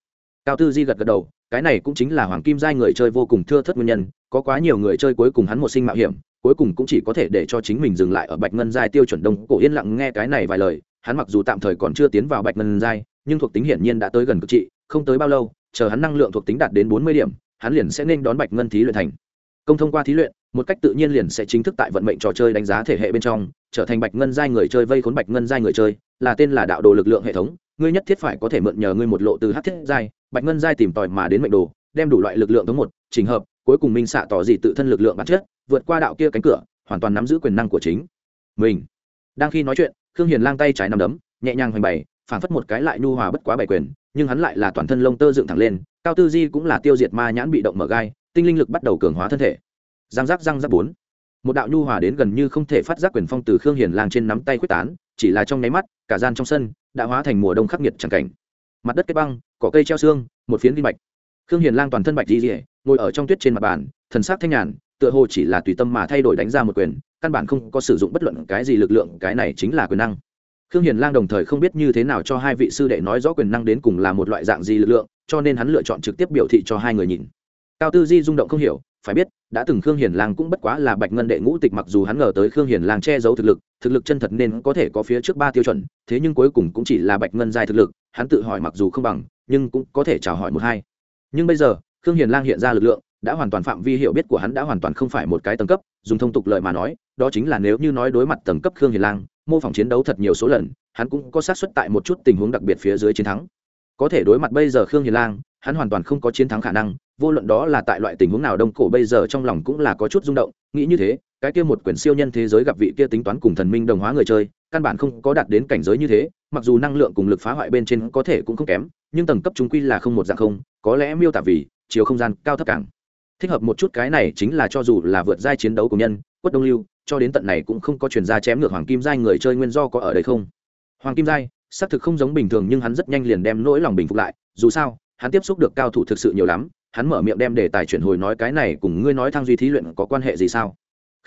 Cao tư di gật gật đầu, cái này cũng chính là hoàng kim giai người chơi vô cùng thưa thất nguyên nhân có quá nhiều người chơi cuối cùng hắn một sinh mạo hiểm, cuối cùng cũng chỉ có thể để cho chính mình dừng lại ở bạch ngân giai tiêu chuẩn đông, cổ yên lặng nghe cái này vài lời, hắn mặc dù tạm thời còn chưa tiến vào bạch ngân giai, nhưng thuộc tính hiển nhiên đã tới gần cực trị, không tới bao lâu, chờ hắn năng lượng thuộc tính đạt đến bốn mươi điểm, hắn liền sẽ nên đón bạch ngân thí luyện thành. Công thông qua thí luyện, một cách tự nhiên liền sẽ chính thức tại vận mệnh trò chơi đánh giá thể hệ bên trong, trở thành bạch ngân giai người chơi vây khốn bạch ngân giai người chơi, là tên là đạo đồ lực lượng hệ thống, ngươi nhất thiết phải có thể mượn nhờ ngươi một lộ từ hát thiết giai, bạch ngân giai tìm tòi mà đến mệnh đồ, đem đủ loại lực lượng thống một trình hợp cuối cùng minh xạ tỏ dị tự thân lực lượng bản chất, vượt qua đạo kia cánh cửa, hoàn toàn nắm giữ quyền năng của chính mình. Đang khi nói chuyện, khương hiền lang tay trái nằm đấm, nhẹ nhàng hoành bày phảng phất một cái lại nhu hòa bất quá bảy quyền, nhưng hắn lại là toàn thân lông tơ dựng thẳng lên, cao tư di cũng là tiêu diệt ma nhãn bị động mở gai, tinh linh lực bắt đầu cường hóa thân thể. Giang giác giang giác bốn. Một đạo nhu hòa đến gần như không thể phát giác quyền phong từ khương hiền lang trên nắm tay quyết tán, chỉ là trong nháy mắt, cả gian trong sân đã hóa thành mùa đông khắc nghiệt chẳng cảnh. Mặt đất kết băng, cỏ cây treo xương, một phiến vi bạch khương hiền lang toàn thân bạch di rỉa ngồi ở trong tuyết trên mặt bàn, thần sắc thanh nhàn, tựa hồ chỉ là tùy tâm mà thay đổi đánh ra một quyền, căn bản không có sử dụng bất luận cái gì lực lượng, cái này chính là quyền năng. Khương hiền lang đồng thời không biết như thế nào cho hai vị sư đệ nói rõ quyền năng đến cùng là một loại dạng gì lực lượng, cho nên hắn lựa chọn trực tiếp biểu thị cho hai người nhìn. Cao tư di rung động không hiểu, phải biết, đã từng khương hiền lang cũng bất quá là bạch ngân đệ ngũ tịch mặc dù hắn ngờ tới khương hiền lang che giấu thực lực thực lực chân thật nên có thể có phía trước ba tiêu chuẩn, thế nhưng cuối cùng cũng chỉ là bạch ngân dài thực lực, hắn tự hỏi mặc dù không bằng, nhưng cũng có thể chào hỏi một hai. Nhưng bây giờ khương hiền lang hiện ra lực lượng, đã hoàn toàn phạm vi hiểu biết của hắn đã hoàn toàn không phải một cái tầng cấp, dùng thông tục lợi mà nói, đó chính là nếu như nói đối mặt tầng cấp khương hiền lang, mô phỏng chiến đấu thật nhiều số lần, hắn cũng có xác suất tại một chút tình huống đặc biệt phía dưới chiến thắng. Có thể đối mặt bây giờ khương hiền lang, hắn hoàn toàn không có chiến thắng khả năng, vô luận đó là tại loại tình huống nào đông cổ bây giờ trong lòng cũng là có chút rung động, nghĩ như thế, cái kia một quyển siêu nhân thế giới gặp vị kia tính toán cùng thần minh đồng hóa người chơi, căn bản không có đạt đến cảnh giới như thế, mặc dù năng lượng cùng lực phá hoại bên trên có thể cũng không kém, nhưng tầng cấp chúng quy là không một dạng không, có lẽ miêu tả vì chiều không gian cao thấp càng thích hợp một chút cái này chính là cho dù là vượt giai chiến đấu của nhân, quất đông lưu, cho đến tận này cũng không có chuyển ra chém ngược hoàng kim giai người chơi nguyên do có ở đây không? Hoàng kim giai, xác thực không giống bình thường nhưng hắn rất nhanh liền đem nỗi lòng bình phục lại, dù sao, hắn tiếp xúc được cao thủ thực sự nhiều lắm, hắn mở miệng đem đề tài chuyển hồi nói cái này cùng ngươi nói thang duy thí luyện có quan hệ gì sao?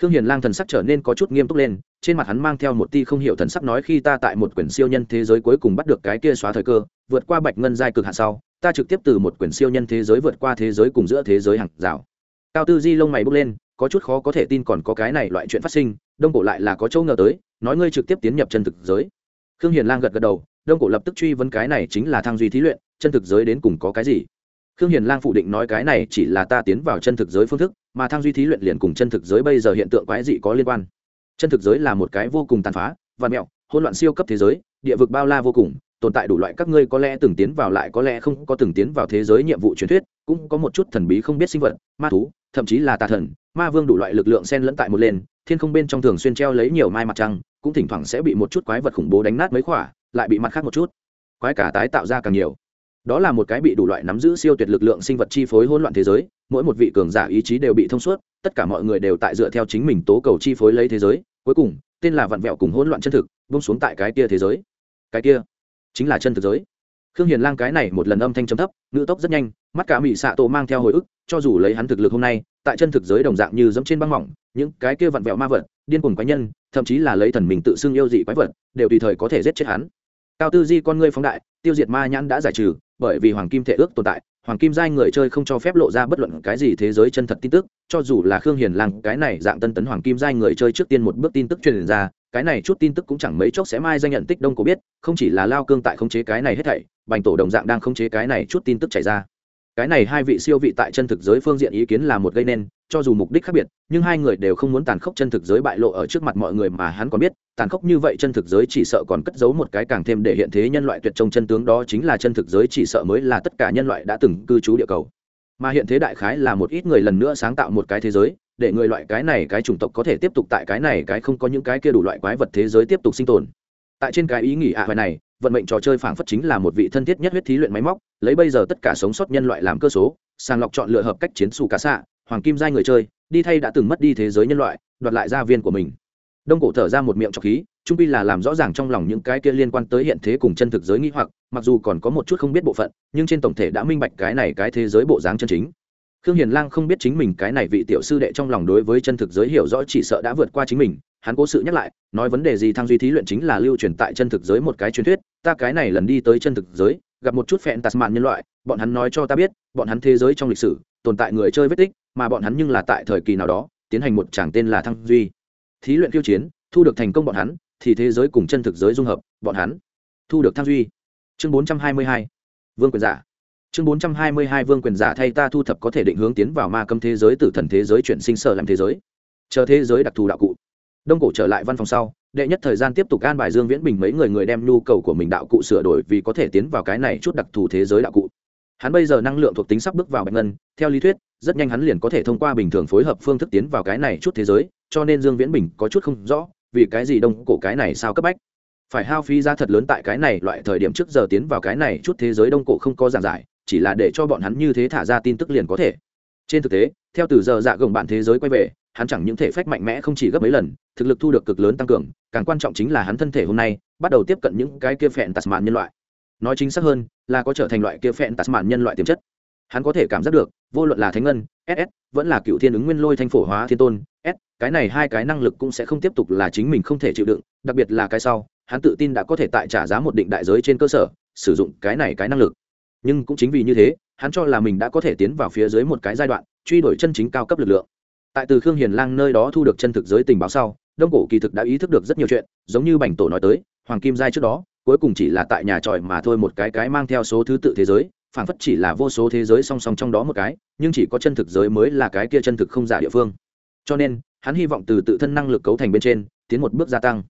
Khương hiền lang thần sắc trở nên có chút nghiêm túc lên, trên mặt hắn mang theo một ti không hiểu thần sắc nói khi ta tại một quyển siêu nhân thế giới cuối cùng bắt được cái kia xóa thời cơ, vượt qua bạch ngân giai cực hạ sau ta trực tiếp từ một quyển siêu nhân thế giới vượt qua thế giới cùng giữa thế giới hàng rào. Cao tư di lông mày bước lên, có chút khó có thể tin còn có cái này loại chuyện phát sinh, đông cổ lại là có chỗ ngờ tới, nói ngươi trực tiếp tiến nhập chân thực giới. Khương hiền lang gật gật đầu, đông cổ lập tức truy vấn cái này chính là thang duy thí luyện, chân thực giới đến cùng có cái gì? Khương hiền lang phủ định nói cái này chỉ là ta tiến vào chân thực giới phương thức, mà thang duy thí luyện liền cùng chân thực giới bây giờ hiện tượng quái dị có liên quan. Chân thực giới là một cái vô cùng tàn phá và mẹo, hỗn loạn siêu cấp thế giới, địa vực bao la vô cùng tồn tại đủ loại các ngươi có lẽ từng tiến vào lại có lẽ không có từng tiến vào thế giới nhiệm vụ truyền thuyết, cũng có một chút thần bí không biết sinh vật, ma thú, thậm chí là tà thần, ma vương đủ loại lực lượng xen lẫn tại một lên, thiên không bên trong thường xuyên treo lấy nhiều mai mặt trăng, cũng thỉnh thoảng sẽ bị một chút quái vật khủng bố đánh nát mấy khỏa, lại bị mặt khác một chút. Quái cả tái tạo ra càng nhiều. Đó là một cái bị đủ loại nắm giữ siêu tuyệt lực lượng sinh vật chi phối hỗn loạn thế giới, mỗi một vị cường giả ý chí đều bị thông suốt, tất cả mọi người đều tại dựa theo chính mình tố cầu chi phối lấy thế giới, cuối cùng, tên là vặn vẹo cùng hỗn loạn chân thực bông xuống tại cái kia thế giới. Cái kia chính là chân thực giới. Khương hiền lang cái này một lần âm thanh chấm thấp, ngữ tốc rất nhanh, mắt cả mỹ xạ tổ mang theo hồi ức, cho dù lấy hắn thực lực hôm nay, tại chân thực giới đồng dạng như dẫm trên băng mỏng, những cái kia vặn vẹo ma vật, điên cuồng quái nhân, thậm chí là lấy thần mình tự xưng yêu dị quái vật, đều tùy thời có thể giết chết hắn. Cao tư di con ngươi phóng đại, tiêu diệt ma nhãn đã giải trừ, bởi vì hoàng kim thể ước tồn tại hoàng kim giai người chơi không cho phép lộ ra bất luận cái gì thế giới chân thật tin tức, cho dù là khương hiền lăng cái này dạng tân tấn hoàng kim giai người chơi trước tiên một bước tin tức truyền ra, cái này chút tin tức cũng chẳng mấy chốc sẽ mai danh nhận tích đông cổ biết, không chỉ là lao cương tại khống chế cái này hết thảy, bành tổ đồng dạng đang khống chế cái này chút tin tức chảy ra cái này hai vị siêu vị tại chân thực giới phương diện ý kiến là một gây nên, cho dù mục đích khác biệt, nhưng hai người đều không muốn tàn khốc chân thực giới bại lộ ở trước mặt mọi người mà hắn còn biết, tàn khốc như vậy chân thực giới chỉ sợ còn cất giấu một cái càng thêm để hiện thế nhân loại tuyệt trong chân tướng đó chính là chân thực giới chỉ sợ mới là tất cả nhân loại đã từng cư trú địa cầu. Mà hiện thế đại khái là một ít người lần nữa sáng tạo một cái thế giới, để người loại cái này cái chủng tộc có thể tiếp tục tại cái này cái không có những cái kia đủ loại quái vật thế giới tiếp tục sinh tồn. Tại trên cái ý nghĩ ạ à này, vận mệnh trò chơi phảng phất chính là một vị thân thiết nhất huyết thí luyện máy móc lấy bây giờ tất cả sống sót nhân loại làm cơ số, sàng lọc chọn lựa hợp cách chiến xù cá xạ, hoàng kim giai người chơi, đi thay đã từng mất đi thế giới nhân loại, đoạt lại gia viên của mình. Đông cổ thở ra một miệng trọc khí, trung pi là làm rõ ràng trong lòng những cái kia liên quan tới hiện thế cùng chân thực giới nghĩ hoặc, mặc dù còn có một chút không biết bộ phận, nhưng trên tổng thể đã minh bạch cái này cái thế giới bộ dáng chân chính. Khương hiền lang không biết chính mình cái này vị tiểu sư đệ trong lòng đối với chân thực giới hiểu rõ chỉ sợ đã vượt qua chính mình, hắn cố sự nhắc lại, nói vấn đề gì thang duy thí luyện chính là lưu truyền tại chân thực giới một cái truyền thuyết, ta cái này lần đi tới chân thực giới gặp một chút phẹn tasman nhân loại, bọn hắn nói cho ta biết, bọn hắn thế giới trong lịch sử, tồn tại người chơi vết tích, mà bọn hắn nhưng là tại thời kỳ nào đó, tiến hành một chàng tên là thăng duy. Thí luyện khiêu chiến, thu được thành công bọn hắn, thì thế giới cùng chân thực giới dung hợp, bọn hắn thu được thăng duy. Chương bốn trăm hai mươi hai, vương quyền giả. Chương bốn trăm hai mươi hai, vương quyền giả thay ta thu thập có thể định hướng tiến vào ma cấm thế giới, tử thần thế giới, chuyển sinh sở làm thế giới. Chờ thế giới đặc thù đạo cụ. Đông cổ trở lại văn phòng sau đệ nhất thời gian tiếp tục an bài dương viễn bình mấy người người đem nhu cầu của mình đạo cụ sửa đổi vì có thể tiến vào cái này chút đặc thù thế giới đạo cụ. Hắn bây giờ năng lượng thuộc tính sắp bước vào bạch ngân, theo lý thuyết, rất nhanh hắn liền có thể thông qua bình thường phối hợp phương thức tiến vào cái này chút thế giới, cho nên dương viễn bình có chút không rõ, vì cái gì đông cổ cái này sao cấp bách. Phải hao phí ra thật lớn tại cái này loại thời điểm trước giờ tiến vào cái này chút thế giới đông cổ không có giảng giải, chỉ là để cho bọn hắn như thế thả ra tin tức liền có thể. Trên thực tế, theo từ giờ dạ gồng bạn thế giới quay về hắn chẳng những thể phách mạnh mẽ không chỉ gấp mấy lần, thực lực thu được cực lớn tăng cường, càng quan trọng chính là hắn thân thể hôm nay bắt đầu tiếp cận những cái kia phẹn màn nhân loại. Nói chính xác hơn, là có trở thành loại kia phẹn màn nhân loại tiềm chất. Hắn có thể cảm giác được, vô luận là thánh ngân ss vẫn là cựu thiên ứng nguyên lôi thanh phổ hóa thiên tôn, s, cái này hai cái năng lực cũng sẽ không tiếp tục là chính mình không thể chịu đựng, đặc biệt là cái sau, hắn tự tin đã có thể tại trả giá một định đại giới trên cơ sở, sử dụng cái này cái năng lực. Nhưng cũng chính vì như thế, hắn cho là mình đã có thể tiến vào phía dưới một cái giai đoạn, truy đuổi chân chính cao cấp lực lượng tại từ khương hiền lang nơi đó thu được chân thực giới tình báo sau, đông cổ kỳ thực đã ý thức được rất nhiều chuyện, giống như bành tổ nói tới, hoàng kim giai trước đó, cuối cùng chỉ là tại nhà tròi mà thôi một cái cái mang theo số thứ tự thế giới phản phất chỉ là vô số thế giới song song trong đó một cái, nhưng chỉ có chân thực giới mới là cái kia chân thực không giả địa phương. Cho nên, hắn hy vọng từ tự thân năng lực cấu thành bên trên, tiến một bước gia tăng.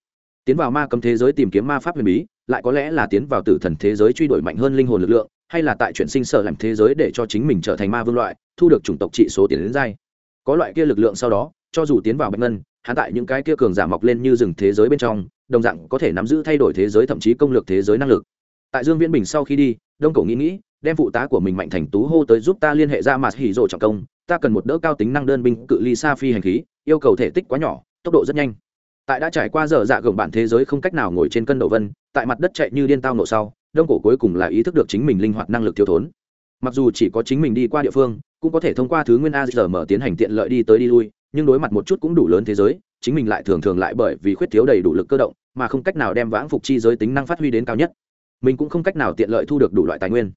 Tiến vào ma cấm thế giới tìm kiếm ma pháp huyền bí, lại có lẽ là tiến vào tử thần thế giới truy đuổi mạnh hơn linh hồn lực lượng, hay là tại chuyển sinh sở làm thế giới để cho chính mình trở thành ma vương loại, thu được chủng tộc trị số tiền đến dai có loại kia lực lượng sau đó, cho dù tiến vào bạch ngân, hắn tại những cái kia cường giả mọc lên như rừng thế giới bên trong, đồng dạng có thể nắm giữ thay đổi thế giới thậm chí công lược thế giới năng lực. Tại dương viễn bình sau khi đi, đông cổ nghĩ nghĩ, đem phụ tá của mình mạnh thành tú hô tới giúp ta liên hệ ra mặt hỉ rộ trọng công, ta cần một đỡ cao tính năng đơn binh cự ly xa phi hành khí, yêu cầu thể tích quá nhỏ, tốc độ rất nhanh. Tại đã trải qua giờ dạ gồng bản thế giới không cách nào ngồi trên cân đầu vân, tại mặt đất chạy như điên tao nổ sau, đông cổ cuối cùng là ý thức được chính mình linh hoạt năng lực thiếu thốn mặc dù chỉ có chính mình đi qua địa phương, cũng có thể thông qua thứ nguyên a giờ mở tiến hành tiện lợi đi tới đi lui, nhưng đối mặt một chút cũng đủ lớn thế giới, chính mình lại thường thường lại bởi vì khuyết thiếu đầy đủ lực cơ động, mà không cách nào đem vãng phục chi giới tính năng phát huy đến cao nhất. Mình cũng không cách nào tiện lợi thu được đủ loại tài nguyên.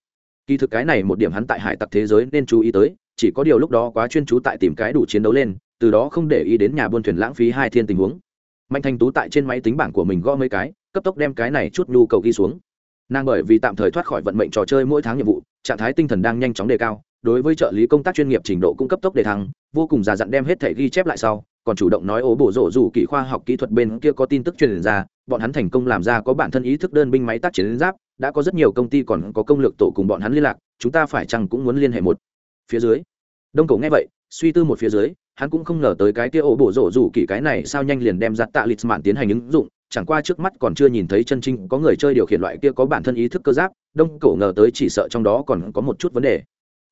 Kỳ thực cái này một điểm hắn tại hải tặc thế giới nên chú ý tới, chỉ có điều lúc đó quá chuyên chú tại tìm cái đủ chiến đấu lên, từ đó không để ý đến nhà buôn thuyền lãng phí hai thiên tình huống. Mạnh thành tú tại trên máy tính bảng của mình gõ mấy cái, cấp tốc đem cái này chút nhu cầu ghi xuống. Nàng bởi vì tạm thời thoát khỏi vận mệnh trò chơi mỗi tháng nhiệm vụ trạng thái tinh thần đang nhanh chóng đề cao, đối với trợ lý công tác chuyên nghiệp trình độ cũng cấp tốc đề thăng, vô cùng già dặn đem hết thể ghi chép lại sau, còn chủ động nói ố bổ rộ dù kỹ khoa học kỹ thuật bên kia có tin tức truyền ra, bọn hắn thành công làm ra có bản thân ý thức đơn binh máy tác chiến giáp, đã có rất nhiều công ty còn có công lược tổ cùng bọn hắn liên lạc, chúng ta phải chăng cũng muốn liên hệ một phía dưới. Đông cổ nghe vậy, suy tư một phía dưới, hắn cũng không ngờ tới cái kia ổ bổ rộ rủ kỹ cái này sao nhanh liền đem giặt tạ lịch mạn tiến hành ứng dụng chẳng qua trước mắt còn chưa nhìn thấy chân trinh có người chơi điều khiển loại kia có bản thân ý thức cơ giáp, đông cổ ngờ tới chỉ sợ trong đó còn có một chút vấn đề.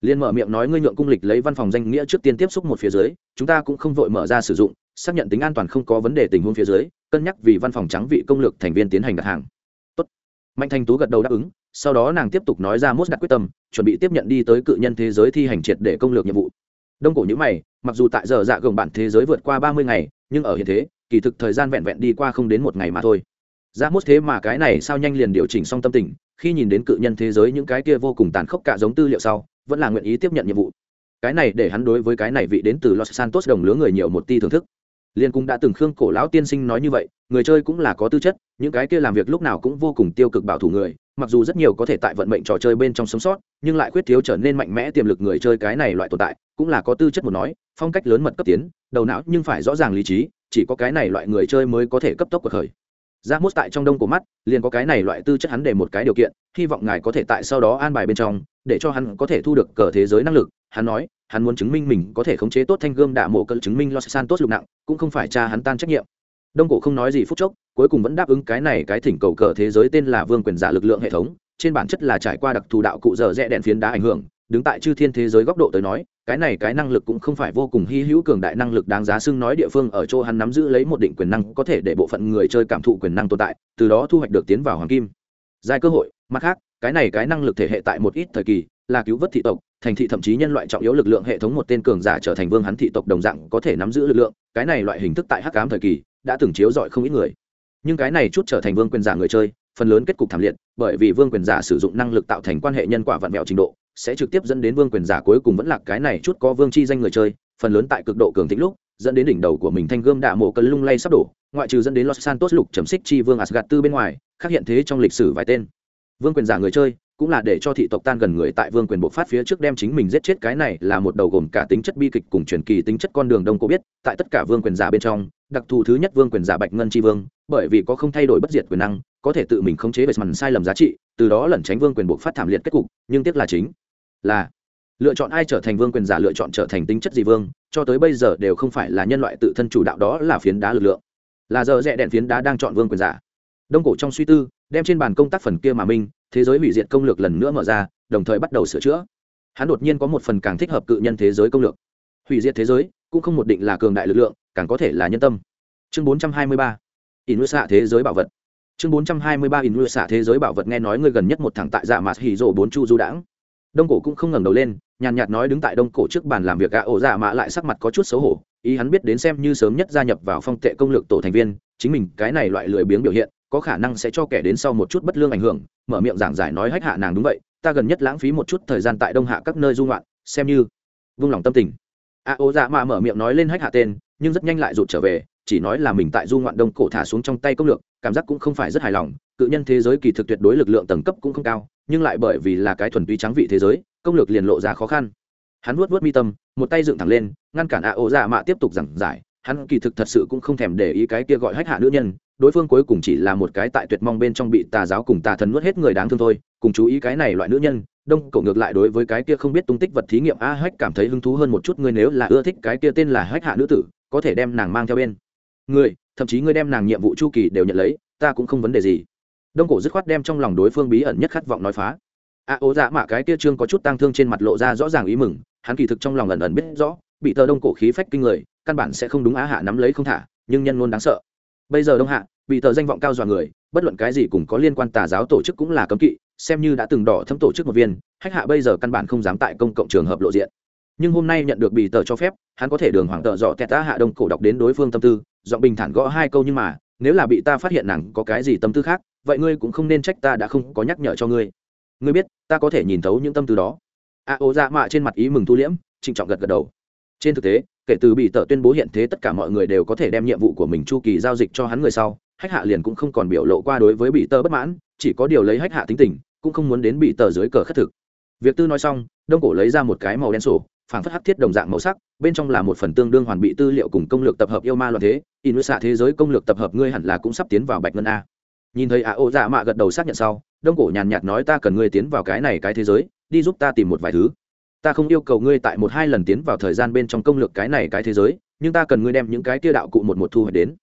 Liên mở miệng nói ngươi nhượng cung lịch lấy văn phòng danh nghĩa trước tiên tiếp xúc một phía dưới, chúng ta cũng không vội mở ra sử dụng, xác nhận tính an toàn không có vấn đề tình huống phía dưới, cân nhắc vì văn phòng trắng vị công lược thành viên tiến hành đặt hàng. Tốt. mạnh thành tú gật đầu đáp ứng, sau đó nàng tiếp tục nói ra mốt đặt quyết tâm, chuẩn bị tiếp nhận đi tới cự nhân thế giới thi hành triệt để công lược nhiệm vụ. Đông cổ nhữ mày, mặc dù tại giờ dạ gồng bản thế giới vượt qua ba mươi ngày, nhưng ở hiện thế kỳ thực thời gian vẹn vẹn đi qua không đến một ngày mà thôi. Ra mốt thế mà cái này sao nhanh liền điều chỉnh xong tâm tình, khi nhìn đến cự nhân thế giới những cái kia vô cùng tàn khốc cả giống tư liệu sau, vẫn là nguyện ý tiếp nhận nhiệm vụ. Cái này để hắn đối với cái này vị đến từ los santos đồng lứa người nhiều một ti thưởng thức. Liên cũng đã từng khương cổ lão tiên sinh nói như vậy, người chơi cũng là có tư chất, những cái kia làm việc lúc nào cũng vô cùng tiêu cực bảo thủ người, mặc dù rất nhiều có thể tại vận mệnh trò chơi bên trong sống sót, nhưng lại khuyết thiếu trở nên mạnh mẽ tiềm lực người chơi cái này loại tồn tại, cũng là có tư chất một nói, phong cách lớn mật cấp tiến, đầu não nhưng phải rõ ràng lý trí chỉ có cái này loại người chơi mới có thể cấp tốc cuộc khởi. Ra mốt tại trong đông của mắt, liền có cái này loại tư chất hắn để một cái điều kiện, hy vọng ngài có thể tại sau đó an bài bên trong, để cho hắn có thể thu được cờ thế giới năng lực. Hắn nói, hắn muốn chứng minh mình có thể khống chế tốt thanh gươm đạ mộ cỡ chứng minh los santos lục nặng, cũng không phải cha hắn tan trách nhiệm. Đông cổ không nói gì phút chốc, cuối cùng vẫn đáp ứng cái này cái thỉnh cầu cờ thế giới tên là vương quyền giả lực lượng hệ thống, trên bản chất là trải qua đặc thù đạo cụ dở rẽ đèn phiến đá ảnh hưởng đứng tại chư thiên thế giới góc độ tới nói, cái này cái năng lực cũng không phải vô cùng hy hữu cường đại năng lực đáng giá xưng nói địa phương ở chỗ hắn nắm giữ lấy một định quyền năng có thể để bộ phận người chơi cảm thụ quyền năng tồn tại, từ đó thu hoạch được tiến vào hoàng kim. Giai cơ hội, mặt khác, cái này cái năng lực thể hệ tại một ít thời kỳ, là cứu vớt thị tộc, thành thị thậm chí nhân loại trọng yếu lực lượng hệ thống một tên cường giả trở thành vương hắn thị tộc đồng dạng có thể nắm giữ lực lượng, cái này loại hình thức tại hắc cám thời kỳ, đã từng chiếu dọi không ít người. Nhưng cái này chút trở thành vương quyền giả người chơi, phần lớn kết cục thảm liệt, bởi vì vương quyền giả sử dụng năng lực tạo thành quan hệ nhân quả vặn mẹo trình độ sẽ trực tiếp dẫn đến vương quyền giả cuối cùng vẫn là cái này chút có vương chi danh người chơi, phần lớn tại cực độ cường thịnh lúc, dẫn đến đỉnh đầu của mình thanh gươm đạ mộ cân lung lay sắp đổ, ngoại trừ dẫn đến los santos lục chấm xích chi vương asgad tư bên ngoài, khác hiện thế trong lịch sử vài tên. Vương quyền giả người chơi cũng là để cho thị tộc tan gần người tại vương quyền bộ phát phía trước đem chính mình giết chết cái này là một đầu gồm cả tính chất bi kịch cùng truyền kỳ tính chất con đường đông cô biết, tại tất cả vương quyền giả bên trong, đặc thù thứ nhất vương quyền giả bạch ngân tri vương, bởi vì có không thay đổi bất diệt quyền năng, có thể tự mình khống chế về mặt sai lầm giá trị, từ đó lẩn tránh vương quyền bộ phát thảm liệt kết cục, nhưng tiếc là chính là lựa chọn ai trở thành vương quyền giả lựa chọn trở thành tính chất gì vương, cho tới bây giờ đều không phải là nhân loại tự thân chủ đạo đó là phiến đá lực lượng. Là giờ rẽ đèn phiến đá đang chọn vương quyền giả. Đông cổ trong suy tư, đem trên bàn công tác phần kia mà minh, thế giới hủy diệt công lược lần nữa mở ra, đồng thời bắt đầu sửa chữa. Hắn đột nhiên có một phần càng thích hợp cự nhân thế giới công lược. Hủy diệt thế giới, cũng không một định là cường đại lực lượng, càng có thể là nhân tâm. Chương 423. in nuôi xạ thế giới bảo vật. Chương 423 in nuôi xạ thế giới bảo vật nghe nói người gần nhất một thằng tại dạ mạt hỉ rộ bốn chu du đãng đông cổ cũng không ngẩng đầu lên, nhàn nhạt nói đứng tại đông cổ trước bàn làm việc gã ổ dạ mạ lại sắc mặt có chút xấu hổ, ý hắn biết đến xem như sớm nhất gia nhập vào phong tệ công lược tổ thành viên, chính mình cái này loại lười biếng biểu hiện, có khả năng sẽ cho kẻ đến sau một chút bất lương ảnh hưởng, mở miệng giảng giải nói hách hạ nàng đúng vậy, ta gần nhất lãng phí một chút thời gian tại đông hạ các nơi dung loạn xem như vung lòng tâm tình. A ố dạ mạ mở miệng nói lên hách hạ tên, nhưng rất nhanh lại rụt trở về, chỉ nói là mình tại du ngoạn đông cổ thả xuống trong tay công lược cảm giác cũng không phải rất hài lòng, cự nhân thế giới kỳ thực tuyệt đối lực lượng tầng cấp cũng không cao, nhưng lại bởi vì là cái thuần túy trắng vị thế giới, công lược liền lộ ra khó khăn. Hắn vuốt vuốt mi tâm, một tay dựng thẳng lên, ngăn cản ạ ổ dạ mạ tiếp tục giảng giải, hắn kỳ thực thật sự cũng không thèm để ý cái kia gọi hách hạ nữ nhân, đối phương cuối cùng chỉ là một cái tại tuyệt mong bên trong bị tà giáo cùng tà thần nuốt hết người đáng thương thôi, cùng chú ý cái này loại nữ nhân, đông cổ ngược lại đối với cái kia không biết tung tích vật thí nghiệm a hách cảm thấy hứng thú hơn một chút, ngươi nếu là ưa thích cái kia tên là hách hạ nữ tử, có thể đem nàng mang theo bên. Người thậm chí ngươi đem nàng nhiệm vụ chu kỳ đều nhận lấy, ta cũng không vấn đề gì. Đông cổ dứt khoát đem trong lòng đối phương bí ẩn nhất khát vọng nói phá. A ố dạ mạ cái kia trương có chút tang thương trên mặt lộ ra rõ ràng ý mừng, hắn kỳ thực trong lòng ẩn ẩn biết rõ, bị tờ đông cổ khí phách kinh người, căn bản sẽ không đúng á hạ nắm lấy không thả, nhưng nhân luôn đáng sợ. Bây giờ đông hạ, bị tờ danh vọng cao dọa người, bất luận cái gì cũng có liên quan tà giáo tổ chức cũng là cấm kỵ, xem như đã từng đỏ thâm tổ chức một viên, hách hạ bây giờ căn bản không dám tại công cộng trường hợp lộ diện nhưng hôm nay nhận được bị tờ cho phép, hắn có thể đường hoàng tợ dọ tẹt ta hạ đông cổ đọc đến đối phương tâm tư, giọng bình thản gõ hai câu nhưng mà, nếu là bị ta phát hiện nàng có cái gì tâm tư khác, vậy ngươi cũng không nên trách ta đã không có nhắc nhở cho ngươi. Ngươi biết, ta có thể nhìn thấu những tâm tư đó. A ô dạ mạ trên mặt ý mừng thu liễm, trịnh trọng gật gật đầu. Trên thực tế, kể từ bị tờ tuyên bố hiện thế tất cả mọi người đều có thể đem nhiệm vụ của mình chu kỳ giao dịch cho hắn người sau, hách hạ liền cũng không còn biểu lộ qua đối với bị tờ bất mãn, chỉ có điều lấy hách hạ tính tình, cũng không muốn đến bị tờ dưới cờ khất thực. Việc tư nói xong, đông cổ lấy ra một cái màu đen sổ phảng phất hắc thiết đồng dạng màu sắc, bên trong là một phần tương đương hoàn bị tư liệu cùng công lược tập hợp yêu ma loạn thế in xạ thế giới công lược tập hợp ngươi hẳn là cũng sắp tiến vào bạch ngân a. Nhìn thấy a ô dạ mạ gật đầu xác nhận sau, đông cổ nhàn nhạt nói ta cần ngươi tiến vào cái này cái thế giới, đi giúp ta tìm một vài thứ. Ta không yêu cầu ngươi tại một hai lần tiến vào thời gian bên trong công lược cái này cái thế giới, nhưng ta cần ngươi đem những cái kia đạo cụ một một thu hoạch đến.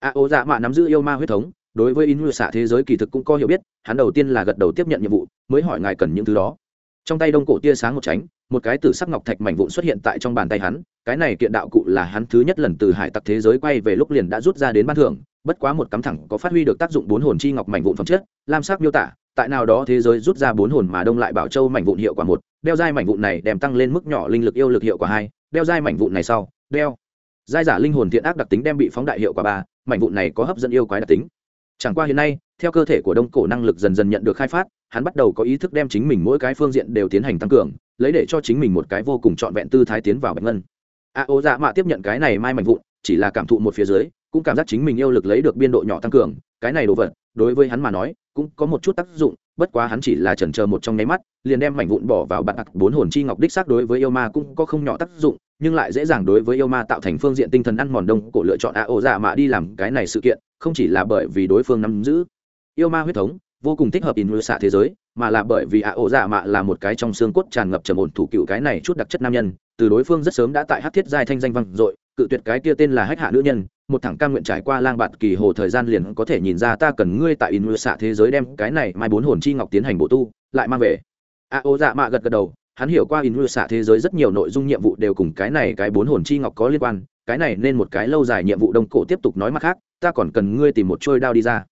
A ô dạ mạ nắm giữ yêu ma huyết thống, đối với in xạ thế giới kỳ thực cũng có hiểu biết, hắn đầu tiên là gật đầu tiếp nhận nhiệm vụ, mới hỏi ngài cần những thứ đó. Trong tay đông cổ tia sáng một tránh một cái tử sắc ngọc thạch mảnh vụn xuất hiện tại trong bàn tay hắn, cái này kiện đạo cụ là hắn thứ nhất lần từ hải tặc thế giới quay về lúc liền đã rút ra đến ban thưởng, bất quá một cắm thẳng có phát huy được tác dụng bốn hồn chi ngọc mảnh vụn phẩm chất, lam sắc miêu tả, tại nào đó thế giới rút ra bốn hồn mà đông lại bảo châu mảnh vụn hiệu quả một, đeo dai mảnh vụn này đem tăng lên mức nhỏ linh lực yêu lực hiệu quả hai, đeo dai mảnh vụn này sau, đeo. Dai giả linh hồn thiện ác đặc tính đem bị phóng đại hiệu quả ba, mảnh vụn này có hấp dẫn yêu quái đặc tính. Chẳng qua hiện nay, theo cơ thể của đông cổ năng lực dần dần nhận được khai phát, hắn bắt đầu có ý thức đem chính mình mỗi cái phương diện đều tiến hành tăng cường lấy để cho chính mình một cái vô cùng trọn vẹn tư thái tiến vào bạch ngân. A ô dạ mạ tiếp nhận cái này mai mạnh vụn, chỉ là cảm thụ một phía dưới, cũng cảm giác chính mình yêu lực lấy được biên độ nhỏ tăng cường, cái này đồ vật, đối với hắn mà nói, cũng có một chút tác dụng, bất quá hắn chỉ là chần chờ một trong nháy mắt, liền đem mảnh vụn bỏ vào bạc bốn hồn chi ngọc đích xác đối với yêu ma cũng có không nhỏ tác dụng, nhưng lại dễ dàng đối với yêu ma tạo thành phương diện tinh thần ăn mòn đông, cổ lựa chọn a ô dạ mạ đi làm cái này sự kiện, không chỉ là bởi vì đối phương nắm giữ. Yêu ma huyết thống vô cùng thích hợp in xạ thế giới, mà là bởi vì ạ ổ dạ mạ là một cái trong xương cốt tràn ngập trầm ổn thủ cựu cái này chút đặc chất nam nhân, từ đối phương rất sớm đã tại hát thiết giai thanh danh vang dội, cự tuyệt cái kia tên là hách hạ nữ nhân, một thẳng cam nguyện trải qua lang bạt kỳ hồ thời gian liền có thể nhìn ra ta cần ngươi tại in xạ thế giới đem cái này mai bốn hồn chi ngọc tiến hành bộ tu, lại mang về. ạ ổ dạ mạ gật gật đầu, hắn hiểu qua in xạ thế giới rất nhiều nội dung nhiệm vụ đều cùng cái này cái bốn hồn chi ngọc có liên quan, cái này nên một cái lâu dài nhiệm vụ đông cổ tiếp tục nói mặt khác, ta còn cần ngươi tìm một trôi đao đi ra.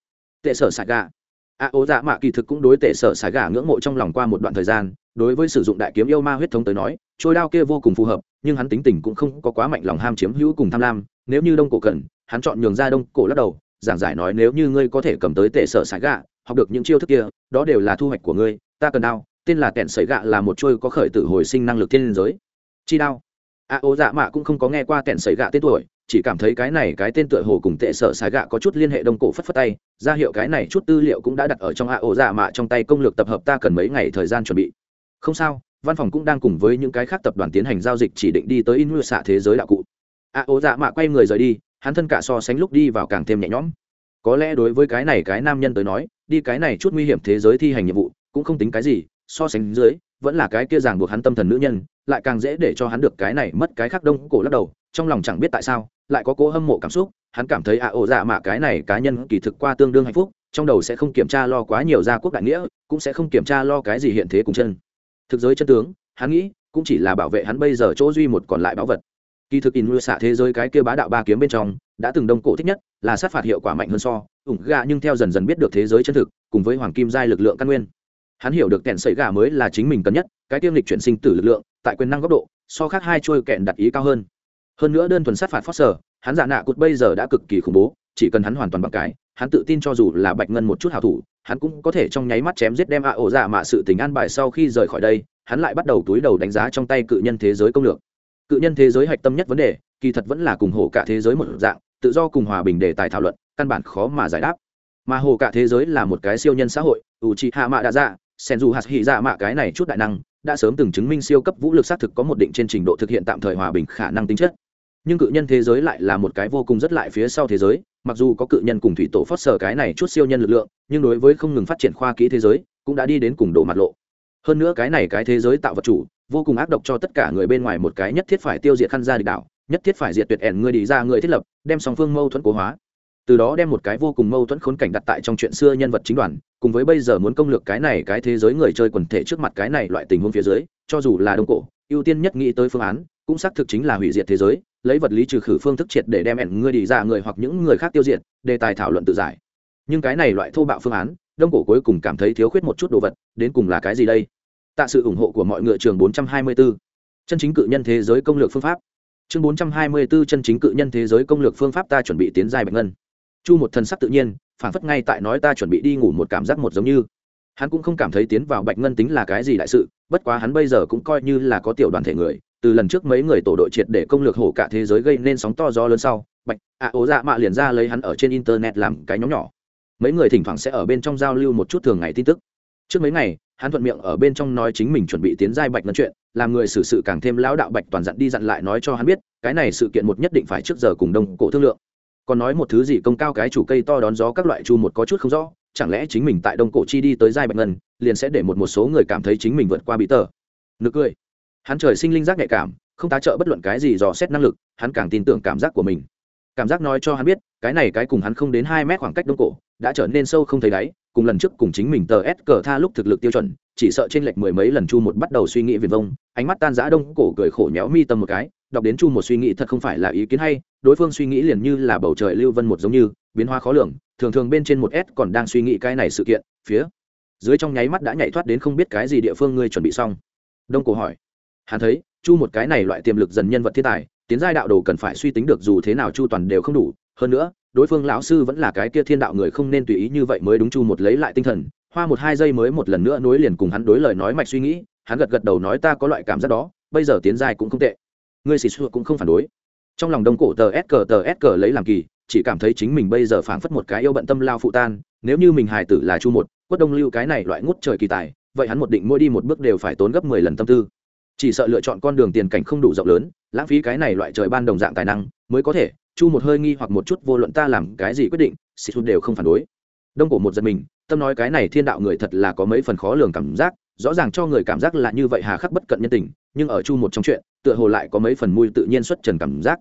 Tệ sở sạc gà a ố dạ mạ kỳ thực cũng đối tệ sở sải gà ngưỡng mộ trong lòng qua một đoạn thời gian, đối với sử dụng đại kiếm yêu ma huyết thống tới nói, trôi đao kia vô cùng phù hợp, nhưng hắn tính tình cũng không có quá mạnh lòng ham chiếm hữu cùng tham lam, nếu như đông cổ cần, hắn chọn nhường ra đông cổ lắc đầu, giảng giải nói nếu như ngươi có thể cầm tới tệ sở sải gà, học được những chiêu thức kia, đó đều là thu hoạch của ngươi, ta cần đao, tên là kẹn sấy gạ là một trôi có khởi tử hồi sinh năng lực thiên liên giới. Chi đao. A ố dạ mạ cũng không có nghe qua kẹn sấy gạ tên tuổi chỉ cảm thấy cái này cái tên tựa hồ cùng tệ sở sái gạ có chút liên hệ đông cổ phất phất tay, ra hiệu cái này chút tư liệu cũng đã đặt ở trong hạ ổ dạ mạ trong tay công lược tập hợp ta cần mấy ngày thời gian chuẩn bị. Không sao, văn phòng cũng đang cùng với những cái khác tập đoàn tiến hành giao dịch chỉ định đi tới in xạ thế giới đạo cụ. Hạ ổ dạ mạ quay người rời đi, hắn thân cả so sánh lúc đi vào càng thêm nhẹ nhõm. Có lẽ đối với cái này cái nam nhân tới nói, đi cái này chút nguy hiểm thế giới thi hành nhiệm vụ cũng không tính cái gì, so sánh dưới vẫn là cái kia ràng buộc hắn tâm thần nữ nhân, lại càng dễ để cho hắn được cái này mất cái khác đông cổ lắc đầu, trong lòng chẳng biết tại sao, lại có cố hâm mộ cảm xúc, hắn cảm thấy à ạ ổ dạ mạ cái này cá nhân kỳ thực qua tương đương hạnh phúc, trong đầu sẽ không kiểm tra lo quá nhiều gia quốc đại nghĩa, cũng sẽ không kiểm tra lo cái gì hiện thế cùng chân. Thực giới chân tướng, hắn nghĩ, cũng chỉ là bảo vệ hắn bây giờ chỗ duy một còn lại báu vật. Kỳ thực in mưa xạ thế giới cái kia bá đạo ba kiếm bên trong, đã từng đông cổ thích nhất, là sát phạt hiệu quả mạnh hơn so, ủng gà nhưng theo dần dần biết được thế giới chân thực, cùng với hoàng kim giai lực lượng căn nguyên hắn hiểu được kẹn sẩy gà mới là chính mình cần nhất, cái tiêm lịch chuyển sinh tử lực lượng, tại quyền năng góc độ, so khác hai trôi kẹn đặt ý cao hơn. Hơn nữa đơn thuần sát phạt foster hắn giả nạ cụt bây giờ đã cực kỳ khủng bố, chỉ cần hắn hoàn toàn bằng cái, hắn tự tin cho dù là bạch ngân một chút hảo thủ, hắn cũng có thể trong nháy mắt chém giết đem ạ ổ giả mạ sự tình an bài sau khi rời khỏi đây, hắn lại bắt đầu túi đầu đánh giá trong tay cự nhân thế giới công lược. Cự nhân thế giới hạch tâm nhất vấn đề, kỳ thật vẫn là cùng hồ cả thế giới một dạng, tự do cùng hòa bình đề tài thảo luận, căn bản khó mà giải đáp. Mà hồ cả thế giới là một cái siêu nhân xã hội ủ trị hạ mạ đã ra sen dù hạt hỉ dạ mạ cái này chút đại năng, đã sớm từng chứng minh siêu cấp vũ lực xác thực có một định trên trình độ thực hiện tạm thời hòa bình khả năng tính chất. Nhưng cự nhân thế giới lại là một cái vô cùng rất lại phía sau thế giới, mặc dù có cự nhân cùng thủy tổ phót sở cái này chút siêu nhân lực lượng, nhưng đối với không ngừng phát triển khoa kỹ thế giới, cũng đã đi đến cùng đổ mặt lộ. Hơn nữa cái này cái thế giới tạo vật chủ, vô cùng ác độc cho tất cả người bên ngoài một cái nhất thiết phải tiêu diệt khăn ra địch đảo, nhất thiết phải diệt tuyệt ẻn người đi ra người thiết lập, đem song phương mâu thuẫn cố hóa. Từ đó đem một cái vô cùng mâu thuẫn khốn cảnh đặt tại trong chuyện xưa nhân vật chính đoàn cùng với bây giờ muốn công lược cái này cái thế giới người chơi quần thể trước mặt cái này loại tình huống phía dưới, cho dù là đông cổ, ưu tiên nhất nghĩ tới phương án, cũng xác thực chính là hủy diệt thế giới, lấy vật lý trừ khử phương thức triệt để đem ẻn ngươi đi ra người hoặc những người khác tiêu diệt, đề tài thảo luận tự giải. Nhưng cái này loại thô bạo phương án, đông cổ cuối cùng cảm thấy thiếu khuyết một chút đồ vật, đến cùng là cái gì đây? Tạ sự ủng hộ của mọi ngựa trường 424. chân chính cự nhân thế giới công lược phương pháp. Chương 424 chân chính cự nhân thế giới công lược phương pháp ta chuẩn bị tiến giai bạch ngân. Chu một thần sắc tự nhiên phản phất ngay tại nói ta chuẩn bị đi ngủ một cảm giác một giống như. Hắn cũng không cảm thấy tiến vào bạch ngân tính là cái gì đại sự, bất quá hắn bây giờ cũng coi như là có tiểu đoàn thể người, từ lần trước mấy người tổ đội triệt để công lược hổ cả thế giới gây nên sóng to gió lớn sau, bạch ạ ố dạ mạ liền ra lấy hắn ở trên internet làm cái nhóm nhỏ. Mấy người thỉnh thoảng sẽ ở bên trong giao lưu một chút thường ngày tin tức. Trước mấy ngày, hắn thuận miệng ở bên trong nói chính mình chuẩn bị tiến giai bạch ngân chuyện, làm người xử sự càng thêm lão đạo bạch toàn dặn đi dặn lại nói cho hắn biết, cái này sự kiện một nhất định phải trước giờ cùng đông cổ thương lượng còn nói một thứ gì công cao cái chủ cây to đón gió các loại chu một có chút không rõ, chẳng lẽ chính mình tại đông cổ chi đi tới giai bạch ngân, liền sẽ để một một số người cảm thấy chính mình vượt qua bị tờ. Nực cười. Hắn trời sinh linh giác nhạy cảm, không tá trợ bất luận cái gì dò xét năng lực, hắn càng tin tưởng cảm giác của mình. Cảm giác nói cho hắn biết, cái này cái cùng hắn không đến hai mét khoảng cách đông cổ, đã trở nên sâu không thấy đáy, cùng lần trước cùng chính mình tờ s cờ tha lúc thực lực tiêu chuẩn, chỉ sợ trên lệch mười mấy lần chu một bắt đầu suy nghĩ viền vông, ánh mắt tan giã đông cổ cười khổ nhéo mi tâm một cái đọc đến chu một suy nghĩ thật không phải là ý kiến hay, đối phương suy nghĩ liền như là bầu trời lưu vân một giống như, biến hóa khó lường, thường thường bên trên một s còn đang suy nghĩ cái này sự kiện, phía dưới trong nháy mắt đã nhảy thoát đến không biết cái gì địa phương ngươi chuẩn bị xong. Đông cổ hỏi, hắn thấy, chu một cái này loại tiềm lực dần nhân vật thiên tài, tiến giai đạo đồ cần phải suy tính được dù thế nào chu toàn đều không đủ, hơn nữa, đối phương lão sư vẫn là cái kia thiên đạo người không nên tùy ý như vậy mới đúng chu một lấy lại tinh thần, hoa một hai giây mới một lần nữa nối liền cùng hắn đối lời nói mạch suy nghĩ, hắn gật gật đầu nói ta có loại cảm giác đó, bây giờ tiến giai cũng không tệ ngươi xì xua cũng không phản đối. Trong lòng đông cổ tờ s cờ tờ s cờ lấy làm kỳ, chỉ cảm thấy chính mình bây giờ phảng phất một cái yêu bận tâm lao phụ tan, nếu như mình hài tử là chu một, quất đông lưu cái này loại ngút trời kỳ tài, vậy hắn một định mỗi đi một bước đều phải tốn gấp mười lần tâm tư. Chỉ sợ lựa chọn con đường tiền cảnh không đủ rộng lớn, lãng phí cái này loại trời ban đồng dạng tài năng, mới có thể, chu một hơi nghi hoặc một chút vô luận ta làm cái gì quyết định, xì thu đều không phản đối. Đông cổ một giật mình, tâm nói cái này thiên đạo người thật là có mấy phần khó lường cảm giác, rõ ràng cho người cảm giác là như vậy hà khắc bất cận nhân tình, nhưng ở chu một trong chuyện tựa hồ lại có mấy phần mùi tự nhiên xuất trần cảm giác.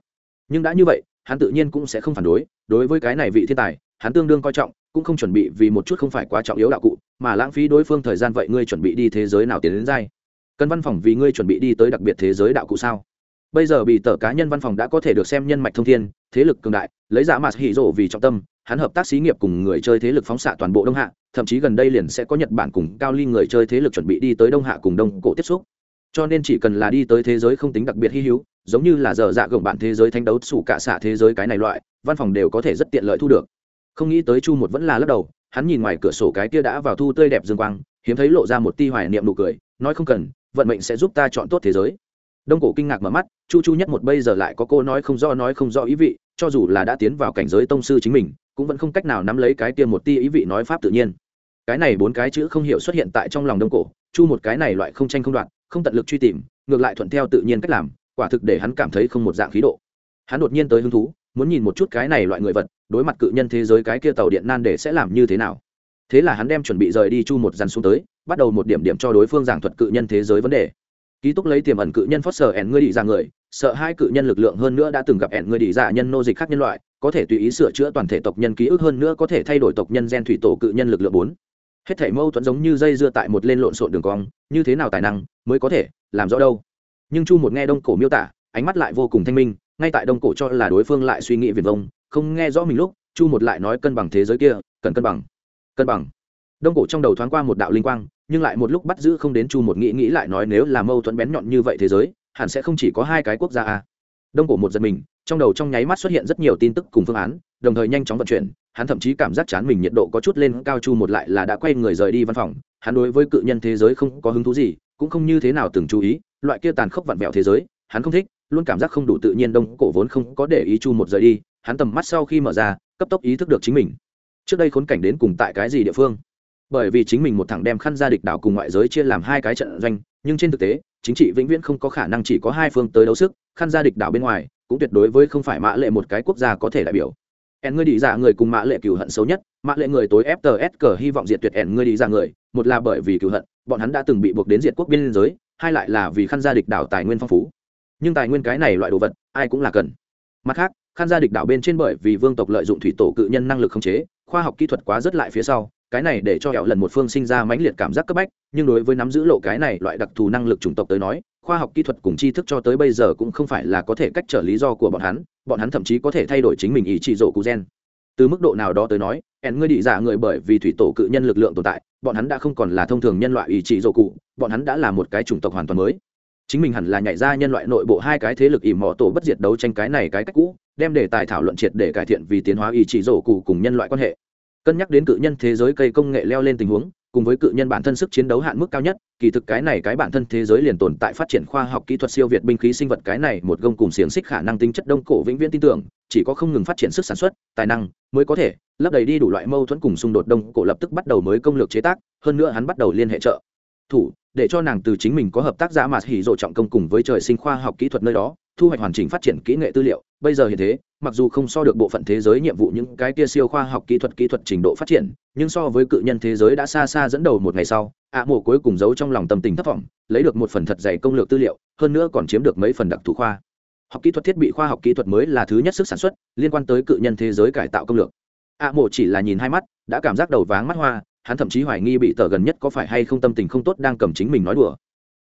Nhưng đã như vậy, hắn tự nhiên cũng sẽ không phản đối đối với cái này vị thiên tài, hắn tương đương coi trọng, cũng không chuẩn bị vì một chút không phải quá trọng yếu đạo cụ, mà lãng phí đối phương thời gian vậy ngươi chuẩn bị đi thế giới nào tiến đến dai? Cần văn phòng vì ngươi chuẩn bị đi tới đặc biệt thế giới đạo cụ sao? Bây giờ bị tờ cá nhân văn phòng đã có thể được xem nhân mạch thông thiên, thế lực cường đại, lấy giả mà hỷ rộ vì trọng tâm, hắn hợp tác xí nghiệp cùng người chơi thế lực phóng xạ toàn bộ đông hạ, thậm chí gần đây liền sẽ có nhật bản cùng cao ly người chơi thế lực chuẩn bị đi tới đông hạ cùng đông cổ tiếp xúc cho nên chỉ cần là đi tới thế giới không tính đặc biệt hy hữu, giống như là giờ dạ gồng bạn thế giới thanh đấu xủ cả xạ thế giới cái này loại, văn phòng đều có thể rất tiện lợi thu được. Không nghĩ tới chu một vẫn là lắc đầu, hắn nhìn ngoài cửa sổ cái kia đã vào thu tươi đẹp dương quang, hiếm thấy lộ ra một ti hoài niệm nụ cười, nói không cần, vận mệnh sẽ giúp ta chọn tốt thế giới. Đông cổ kinh ngạc mở mắt, chu chu nhất một bây giờ lại có cô nói không do nói không do ý vị, cho dù là đã tiến vào cảnh giới tông sư chính mình, cũng vẫn không cách nào nắm lấy cái kia một ti ý vị nói pháp tự nhiên. Cái này bốn cái chữ không hiểu xuất hiện tại trong lòng đông cổ, chu một cái này loại không tranh không đoạn không tận lực truy tìm, ngược lại thuận theo tự nhiên cách làm, quả thực để hắn cảm thấy không một dạng khí độ. Hắn đột nhiên tới hứng thú, muốn nhìn một chút cái này loại người vật, đối mặt cự nhân thế giới cái kia tàu điện nan để sẽ làm như thế nào. Thế là hắn đem chuẩn bị rời đi chu một dàn xuống tới, bắt đầu một điểm điểm cho đối phương giảng thuật cự nhân thế giới vấn đề. Ký túc lấy tiềm ẩn cự nhân phót sở ẻn ngươi đi ra người, sợ hai cự nhân lực lượng hơn nữa đã từng gặp ẻn ngươi đi ra nhân nô dịch khác nhân loại, có thể tùy ý sửa chữa toàn thể tộc nhân ký ức hơn nữa có thể thay đổi tộc nhân gen thủy tổ cự nhân lực lượng bốn hết thể mâu thuẫn giống như dây dưa tại một lên lộn xộn đường cong, như thế nào tài năng mới có thể làm rõ đâu nhưng chu một nghe đông cổ miêu tả, ánh mắt lại vô cùng thanh minh, ngay tại đông cổ cho là đối phương lại suy nghĩ viền vông, không nghe rõ mình lúc, chu một lại nói cân bằng thế giới kia, cần cân bằng cân bằng đông cổ trong đầu thoáng qua một đạo linh quang, nhưng lại một lúc bắt giữ không đến chu một nghĩ nghĩ lại nói nếu là mâu thuẫn bén nhọn như vậy thế giới, hẳn sẽ không chỉ có hai cái quốc gia à. đông cổ một giật mình, trong đầu trong nháy mắt xuất hiện rất nhiều tin tức cùng phương án, đồng thời nhanh chóng vận chuyển hắn thậm chí cảm giác chán mình nhiệt độ có chút lên, cao chu một lại là đã quay người rời đi văn phòng, hắn đối với cự nhân thế giới không có hứng thú gì, cũng không như thế nào từng chú ý, loại kia tàn khốc vặn vẹo thế giới, hắn không thích, luôn cảm giác không đủ tự nhiên, đông cổ vốn không có để ý chu một rời đi, hắn tầm mắt sau khi mở ra, cấp tốc ý thức được chính mình. Trước đây khốn cảnh đến cùng tại cái gì địa phương? Bởi vì chính mình một thằng đem khăn ra địch đảo cùng ngoại giới chia làm hai cái trận doanh, nhưng trên thực tế, chính trị vĩnh viễn không có khả năng chỉ có hai phương tới đấu sức, khăn ra địch đảo bên ngoài, cũng tuyệt đối với không phải mã lệ một cái quốc gia có thể đại biểu ẻn ngươi đi ra người cùng mã lệ cửu hận xấu nhất mã lệ người tối fts cờ hy vọng diệt tuyệt ẻn ngươi đi ra người, một là bởi vì cửu hận, bọn hắn đã từng bị buộc đến diệt quốc biên giới, hai lại là vì khăn gia địch đảo tài nguyên phong phú. Nhưng tài nguyên cái này loại đồ vật, ai cũng là cần. Mặt khác, khăn gia địch đảo bên trên bởi vì vương tộc lợi dụng thủy tổ cự nhân năng lực không chế, khoa học kỹ thuật quá rất lại phía sau cái này để cho hẹo lần một phương sinh ra mãnh liệt cảm giác cấp bách, nhưng đối với nắm giữ lộ cái này loại đặc thù năng lực chủng tộc tới nói, khoa học kỹ thuật cùng tri thức cho tới bây giờ cũng không phải là có thể cách trở lý do của bọn hắn bọn hắn thậm chí có thể thay đổi chính mình ý trị rộ cụ gen. Từ mức độ nào đó tới nói ẻn ngươi đi giả người bởi vì thủy tổ cự nhân lực lượng tồn tại, bọn hắn đã không còn là thông thường nhân loại ý trị rộ cụ, bọn hắn đã là một cái chủng tộc hoàn toàn mới. Chính mình hẳn là nhảy ra nhân loại nội bộ hai cái thế lực ỉ mò tổ bất diệt đấu tranh cái này cái cách cũ, đem đề tài thảo luận triệt để cải thiện vì tiến hóa ý trị dầu cụ cùng nhân loại quan hệ cân nhắc đến cự nhân thế giới cây công nghệ leo lên tình huống, cùng với cự nhân bản thân sức chiến đấu hạn mức cao nhất, kỳ thực cái này cái bản thân thế giới liền tồn tại phát triển khoa học kỹ thuật siêu việt binh khí sinh vật cái này một gông cùng xiềng xích khả năng tính chất đông cổ vĩnh viễn tin tưởng, chỉ có không ngừng phát triển sức sản xuất, tài năng mới có thể lấp đầy đi đủ loại mâu thuẫn cùng xung đột đông cổ lập tức bắt đầu mới công lược chế tác, hơn nữa hắn bắt đầu liên hệ trợ thủ để cho nàng từ chính mình có hợp tác giả mà hỉ rộ trọng công cùng với trời sinh khoa học kỹ thuật nơi đó, thu hoạch hoàn chỉnh phát triển kỹ nghệ tư liệu, bây giờ hiện thế mặc dù không so được bộ phận thế giới nhiệm vụ những cái kia siêu khoa học kỹ thuật kỹ thuật trình độ phát triển, nhưng so với cự nhân thế giới đã xa xa dẫn đầu một ngày sau, ạ à mộ cuối cùng giấu trong lòng tâm tình thất vọng, lấy được một phần thật dày công lược tư liệu, hơn nữa còn chiếm được mấy phần đặc thù khoa. Học kỹ thuật thiết bị khoa học kỹ thuật mới là thứ nhất sức sản xuất, liên quan tới cự nhân thế giới cải tạo công lược. ạ à mộ chỉ là nhìn hai mắt, đã cảm giác đầu váng mắt hoa, hắn thậm chí hoài nghi bị tờ gần nhất có phải hay không tâm tình không tốt đang cầm chính mình nói đùa.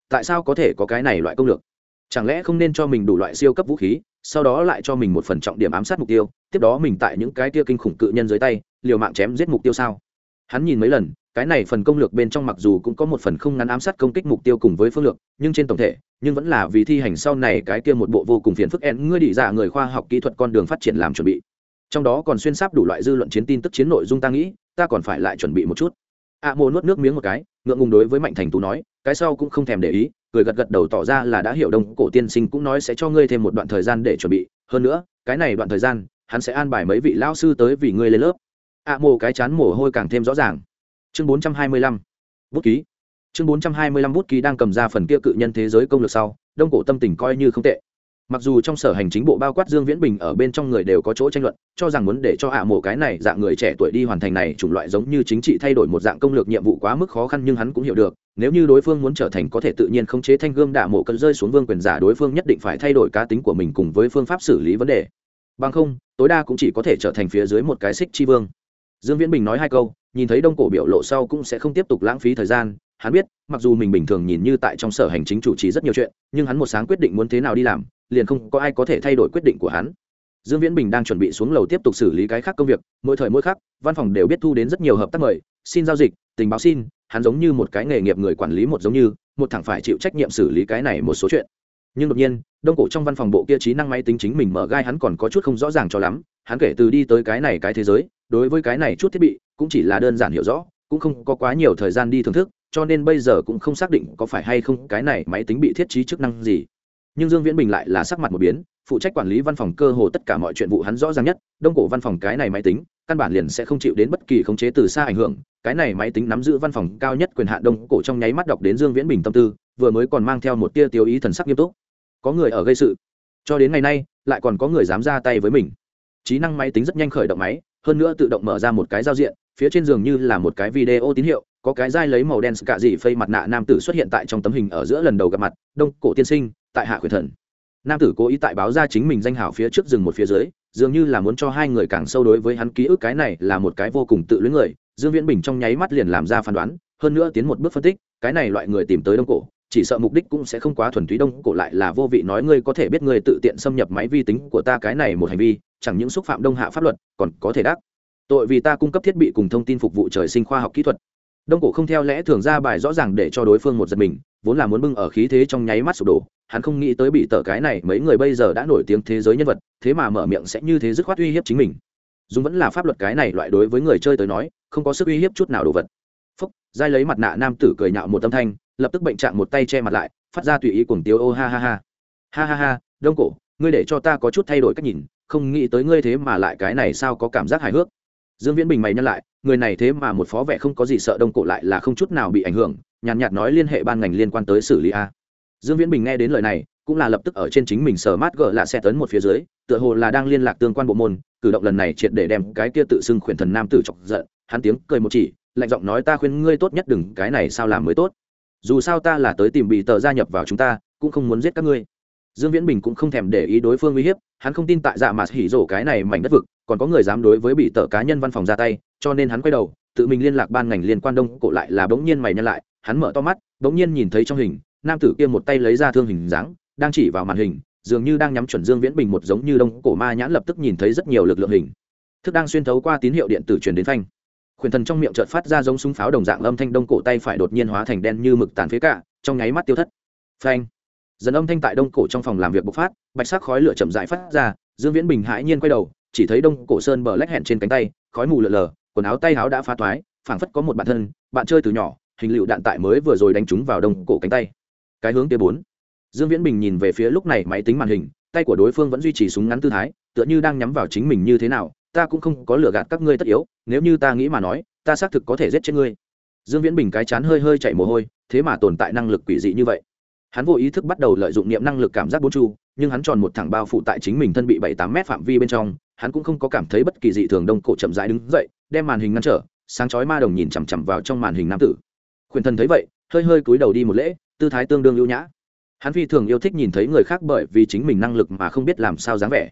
Tại sao có thể có cái này loại công lược? Chẳng lẽ không nên cho mình đủ loại siêu cấp vũ khí sau đó lại cho mình một phần trọng điểm ám sát mục tiêu tiếp đó mình tại những cái kia kinh khủng cự nhân dưới tay liều mạng chém giết mục tiêu sao? Hắn nhìn mấy lần cái này phần công lược bên trong mặc dù cũng có một phần không ngắn ám sát công kích mục tiêu cùng với phương lược nhưng trên tổng thể nhưng vẫn là vì thi hành sau này cái kia một bộ vô cùng phiền phức en ngươi đi giả người khoa học kỹ thuật con đường phát triển làm chuẩn bị. Trong đó còn xuyên sáp đủ loại dư luận chiến tin tức chiến nội dung ta nghĩ ta còn phải lại chuẩn bị một chút. A à, mô nuốt nước miếng một cái ngượng ngùng đối với mạnh thành tú nói cái sau cũng không thèm để ý cười gật gật đầu tỏ ra là đã hiểu đông cổ tiên sinh cũng nói sẽ cho ngươi thêm một đoạn thời gian để chuẩn bị. Hơn nữa cái này đoạn thời gian hắn sẽ an bài mấy vị lao sư tới vì ngươi lên lớp. Ạ à, mồ cái chán mồ hôi càng thêm rõ ràng. Chương bốn trăm hai mươi lăm bút ký. Chương bốn trăm hai mươi lăm bút ký đang cầm ra phần kia cự nhân thế giới công lược sau đông cổ tâm tình coi như không tệ mặc dù trong sở hành chính bộ bao quát dương viễn bình ở bên trong người đều có chỗ tranh luận, cho rằng muốn để cho ạ mộ cái này dạng người trẻ tuổi đi hoàn thành này chủng loại giống như chính trị thay đổi một dạng công lược nhiệm vụ quá mức khó khăn nhưng hắn cũng hiểu được, nếu như đối phương muốn trở thành có thể tự nhiên khống chế thanh gươm đạ mộ cần rơi xuống vương quyền giả đối phương nhất định phải thay đổi cá tính của mình cùng với phương pháp xử lý vấn đề. Bằng không, tối đa cũng chỉ có thể trở thành phía dưới một cái xích chi vương. Dương viễn bình nói hai câu, nhìn thấy đông cổ biểu lộ sau cũng sẽ không tiếp tục lãng phí thời gian hắn biết, mặc dù mình bình thường nhìn như tại trong sở hành chính chủ trì rất nhiều chuyện, nhưng hắn một sáng quyết định muốn thế nào đi làm, liền không có ai có thể thay đổi quyết định của hắn. Dương viễn bình đang chuẩn bị xuống lầu tiếp tục xử lý cái khác công việc, mỗi thời mỗi khác văn phòng đều biết thu đến rất nhiều hợp tác mời, xin giao dịch, tình báo xin, hắn giống như một cái nghề nghiệp người quản lý một giống như, một thằng phải chịu trách nhiệm xử lý cái này một số chuyện. Nhưng đột nhiên, đông cổ trong văn phòng bộ kia trí năng máy tính chính mình mở gai hắn còn có chút không rõ ràng cho lắm, hắn kể từ đi tới cái này cái thế giới, đối với cái này chút thiết bị, cũng chỉ là đơn giản hiểu rõ, cũng không có quá nhiều thời gian đi thưởng thức cho nên bây giờ cũng không xác định có phải hay không cái này máy tính bị thiết trí chức năng gì. Nhưng dương viễn bình lại là sắc mặt một biến, phụ trách quản lý văn phòng cơ hồ tất cả mọi chuyện vụ hắn rõ ràng nhất, đông cổ văn phòng cái này máy tính, căn bản liền sẽ không chịu đến bất kỳ khống chế từ xa ảnh hưởng, cái này máy tính nắm giữ văn phòng cao nhất quyền hạn đông cổ trong nháy mắt đọc đến dương viễn bình tâm tư, vừa mới còn mang theo một tia tiêu ý thần sắc nghiêm túc. Có người ở gây sự. Cho đến ngày nay, lại còn có người dám ra tay với mình. Trí năng máy tính rất nhanh khởi động máy, hơn nữa tự động mở ra một cái giao diện, phía trên giường như là một cái video tín hiệu có cái dai lấy màu đen cả dị phây mặt nạ nam tử xuất hiện tại trong tấm hình ở giữa lần đầu gặp mặt, đông cổ tiên sinh, tại hạ khuyển thần. Nam tử cố ý tại báo ra chính mình danh hảo phía trước rừng một phía dưới, dường như là muốn cho hai người càng sâu đối với hắn ký ức cái này là một cái vô cùng tự luyến người, dương viễn bình trong nháy mắt liền làm ra phán đoán, hơn nữa tiến một bước phân tích, cái này loại người tìm tới đông cổ, chỉ sợ mục đích cũng sẽ không quá thuần túy, đông cổ lại là vô vị nói ngươi có thể biết ngươi tự tiện xâm nhập máy vi tính của ta cái này một hành vi, chẳng những xúc phạm đông hạ pháp luật, còn có thể đắc tội vì ta cung cấp thiết bị cùng thông tin phục vụ trời sinh khoa học kỹ thuật đông cổ không theo lẽ thường ra bài rõ ràng để cho đối phương một giật mình, vốn là muốn bưng ở khí thế trong nháy mắt sụp đổ. Hắn không nghĩ tới bị tờ cái này, mấy người bây giờ đã nổi tiếng thế giới nhân vật, thế mà mở miệng sẽ như thế dứt khoát uy hiếp chính mình. Dùng vẫn là pháp luật cái này loại đối với người chơi tới nói, không có sức uy hiếp chút nào đồ vật. Phúc, giai lấy mặt nạ nam tử cười nhạo một tâm thanh, lập tức bệnh trạng một tay che mặt lại, phát ra tùy ý cuồng tiêu ô, ha ha ha. Ha ha ha, đông cổ, ngươi để cho ta có chút thay đổi cách nhìn, không nghĩ tới ngươi thế mà lại cái này sao có cảm giác hài hước. Dương viễn bình mày nhắc lại người này thế mà một phó vẻ không có gì sợ đông cổ lại là không chút nào bị ảnh hưởng nhàn nhạt, nói liên hệ ban ngành liên quan tới xử lý a. Dương viễn bình nghe đến lời này cũng là lập tức ở trên chính mình sờ mát gỡ lạ xe tấn một phía dưới tựa hồ là đang liên lạc tương quan bộ môn cử động lần này triệt để đem cái kia tự xưng khuyển thần nam tử chọc giận hắn tiếng cười một chỉ lạnh giọng nói ta khuyên ngươi tốt nhất đừng cái này sao làm mới tốt? Dù sao ta là tới tìm bị tờ gia nhập vào chúng ta cũng không muốn giết các ngươi. Dương viễn bình cũng không thèm để ý đối phương uy hiếp hắn không tin tại dạ mà hỉ rổ cái này mảnh đất vực còn có người dám đối với bị tờ cá nhân văn phòng ra tay cho nên hắn quay đầu, tự mình liên lạc ban ngành liên quan đông, cổ lại là bỗng nhiên mày nhăn lại, hắn mở to mắt, bỗng nhiên nhìn thấy trong hình, nam tử kia một tay lấy ra thương hình dáng, đang chỉ vào màn hình, dường như đang nhắm chuẩn dương viễn bình một giống như đông, cổ ma nhãn lập tức nhìn thấy rất nhiều lực lượng hình. Thức đang xuyên thấu qua tín hiệu điện tử truyền đến phanh. Khuyển thần trong miệng chợt phát ra giống súng pháo đồng dạng âm thanh đông, cổ tay phải đột nhiên hóa thành đen như mực tàn phế cả, trong nháy mắt tiêu thất. Phanh. Dần âm thanh tại đông, cổ trong phòng làm việc bộc phát, bạch sắc khói lửa chậm rãi phát ra, dương viễn bình hãi nhiên quay đầu, chỉ thấy đông, cổ sơn bờ lách hẹn trên cánh tay, khói mù lờ lờ quần áo tay áo đã phá toái phảng phất có một bạn thân, bạn chơi từ nhỏ, hình lựu đạn tại mới vừa rồi đánh trúng vào đông cổ cánh tay. Cái hướng tia bốn. Dương viễn bình nhìn về phía lúc này máy tính màn hình, tay của đối phương vẫn duy trì súng ngắn tư thái, tựa như đang nhắm vào chính mình như thế nào, ta cũng không có lừa gạt các ngươi tất yếu, nếu như ta nghĩ mà nói, ta xác thực có thể giết chết ngươi. Dương viễn bình cái chán hơi hơi chạy mồ hôi, thế mà tồn tại năng lực quỷ dị như vậy. Hắn vô ý thức bắt đầu lợi dụng niệm năng lực cảm giác bốn chu nhưng hắn tròn một thẳng bao phủ tại chính mình thân bị bảy tám mét phạm vi bên trong, hắn cũng không có cảm thấy bất kỳ dị thường đông cổ chậm rãi đứng dậy, đem màn hình ngăn trở, sáng chói ma đồng nhìn chằm chằm vào trong màn hình nam tử. Khuyển thần thấy vậy, hơi hơi cúi đầu đi một lễ, tư thái tương đương ưu nhã. Hắn phi thường yêu thích nhìn thấy người khác bởi vì chính mình năng lực mà không biết làm sao dáng vẻ.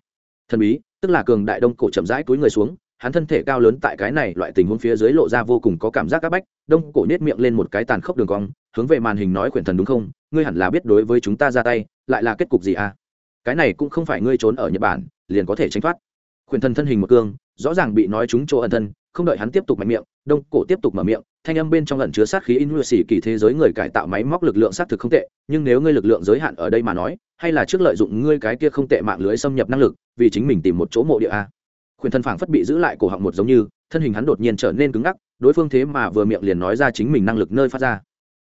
Thần bí, tức là cường đại đông cổ chậm rãi cúi người xuống, hắn thân thể cao lớn tại cái này loại tình huống phía dưới lộ ra vô cùng có cảm giác áp bách, đông cổ nết miệng lên một cái tàn khốc đường cong, hướng về màn hình nói khuyển thần đúng không? Ngươi hẳn là biết đối với chúng ta ra tay, lại là kết cục gì à? Cái này cũng không phải ngươi trốn ở nhật bản, liền có thể tránh thoát. Khuyển thần thân hình một cương, rõ ràng bị nói chúng chỗ ẩn thân, không đợi hắn tiếp tục mạnh miệng, đông cổ tiếp tục mở miệng, thanh âm bên trong lần chứa sát khí in lụa xỉ kỳ thế giới người cải tạo máy móc lực lượng xác thực không tệ, nhưng nếu ngươi lực lượng giới hạn ở đây mà nói, hay là trước lợi dụng ngươi cái kia không tệ mạng lưới xâm nhập năng lực, vì chính mình tìm một chỗ mộ địa a. Khuyển thần phảng phất bị giữ lại cổ họng một giống như, thân hình hắn đột nhiên trở nên cứng ngắc, đối phương thế mà vừa miệng liền nói ra chính mình năng lực nơi phát ra.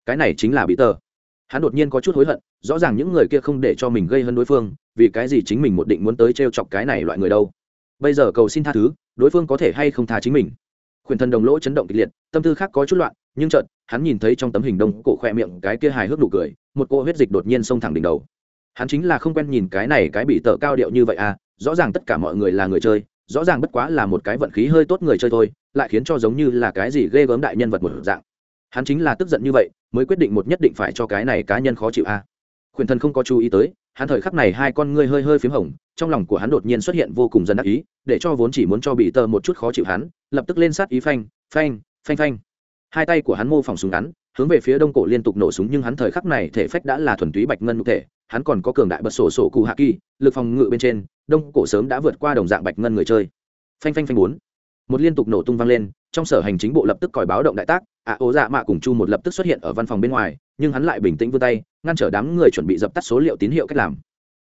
Cái này chính là bị tờ hắn đột nhiên có chút hối hận, rõ ràng những người kia không để cho mình gây hơn đối phương, vì cái gì chính mình một định muốn tới t r e o chọc cái này loại người đâu. Bây giờ cầu xin tha thứ, đối phương có thể hay không tha chính mình? Khuyển thần đồng lỗ chấn động kịch liệt, tâm tư khác có chút loạn, nhưng chợt, hắn nhìn thấy trong tấm hình đông cổ khoe miệng cái kia hài hước nụ cười, một cô huyết dịch đột nhiên xông thẳng đỉnh đầu. Hắn chính là không quen nhìn cái này cái bị tờ cao điệu như vậy à rõ ràng tất cả mọi người là người chơi, rõ ràng bất quá là một cái vận khí hơi tốt người chơi thôi, lại khiến cho giống như là cái gì ghê gớm đại nhân vật một dạng hắn chính là tức giận như vậy, mới quyết định một nhất định phải cho cái này cá nhân khó chịu a. À. khuyển thần không có chú ý tới, hắn thời khắc này hai con ngươi hơi hơi p h í m hồng, trong lòng của hắn đột nhiên xuất hiện vô cùng dần đắc ý, để cho vốn chỉ muốn cho bị tờ một chút khó chịu hắn, lập tức lên sát ý phanh phanh phanh phanh. Hai tay của hắn mô phỏng súng ngắn, hướng về phía đông cổ liên tục nổ súng nhưng hắn thời khắc này thể phách đã là thuần túy bạch ngân cụ thể, hắn còn có cường đại bật sổ sổ cụ hạ kỳ, lực phòng ngự bên trên, đông cổ sớm đã vượt qua đồng dạng bạch ngân người chơi. Phanh phanh phanh bốn một liên tục nổ tung vang lên trong sở hành chính bộ lập tức còi báo động đại tác ạ à, ố dạ mạ cùng chu một lập tức xuất hiện ở văn phòng bên ngoài nhưng hắn lại bình tĩnh vươn tay ngăn trở đám người chuẩn bị dập tắt số liệu tín hiệu cách làm.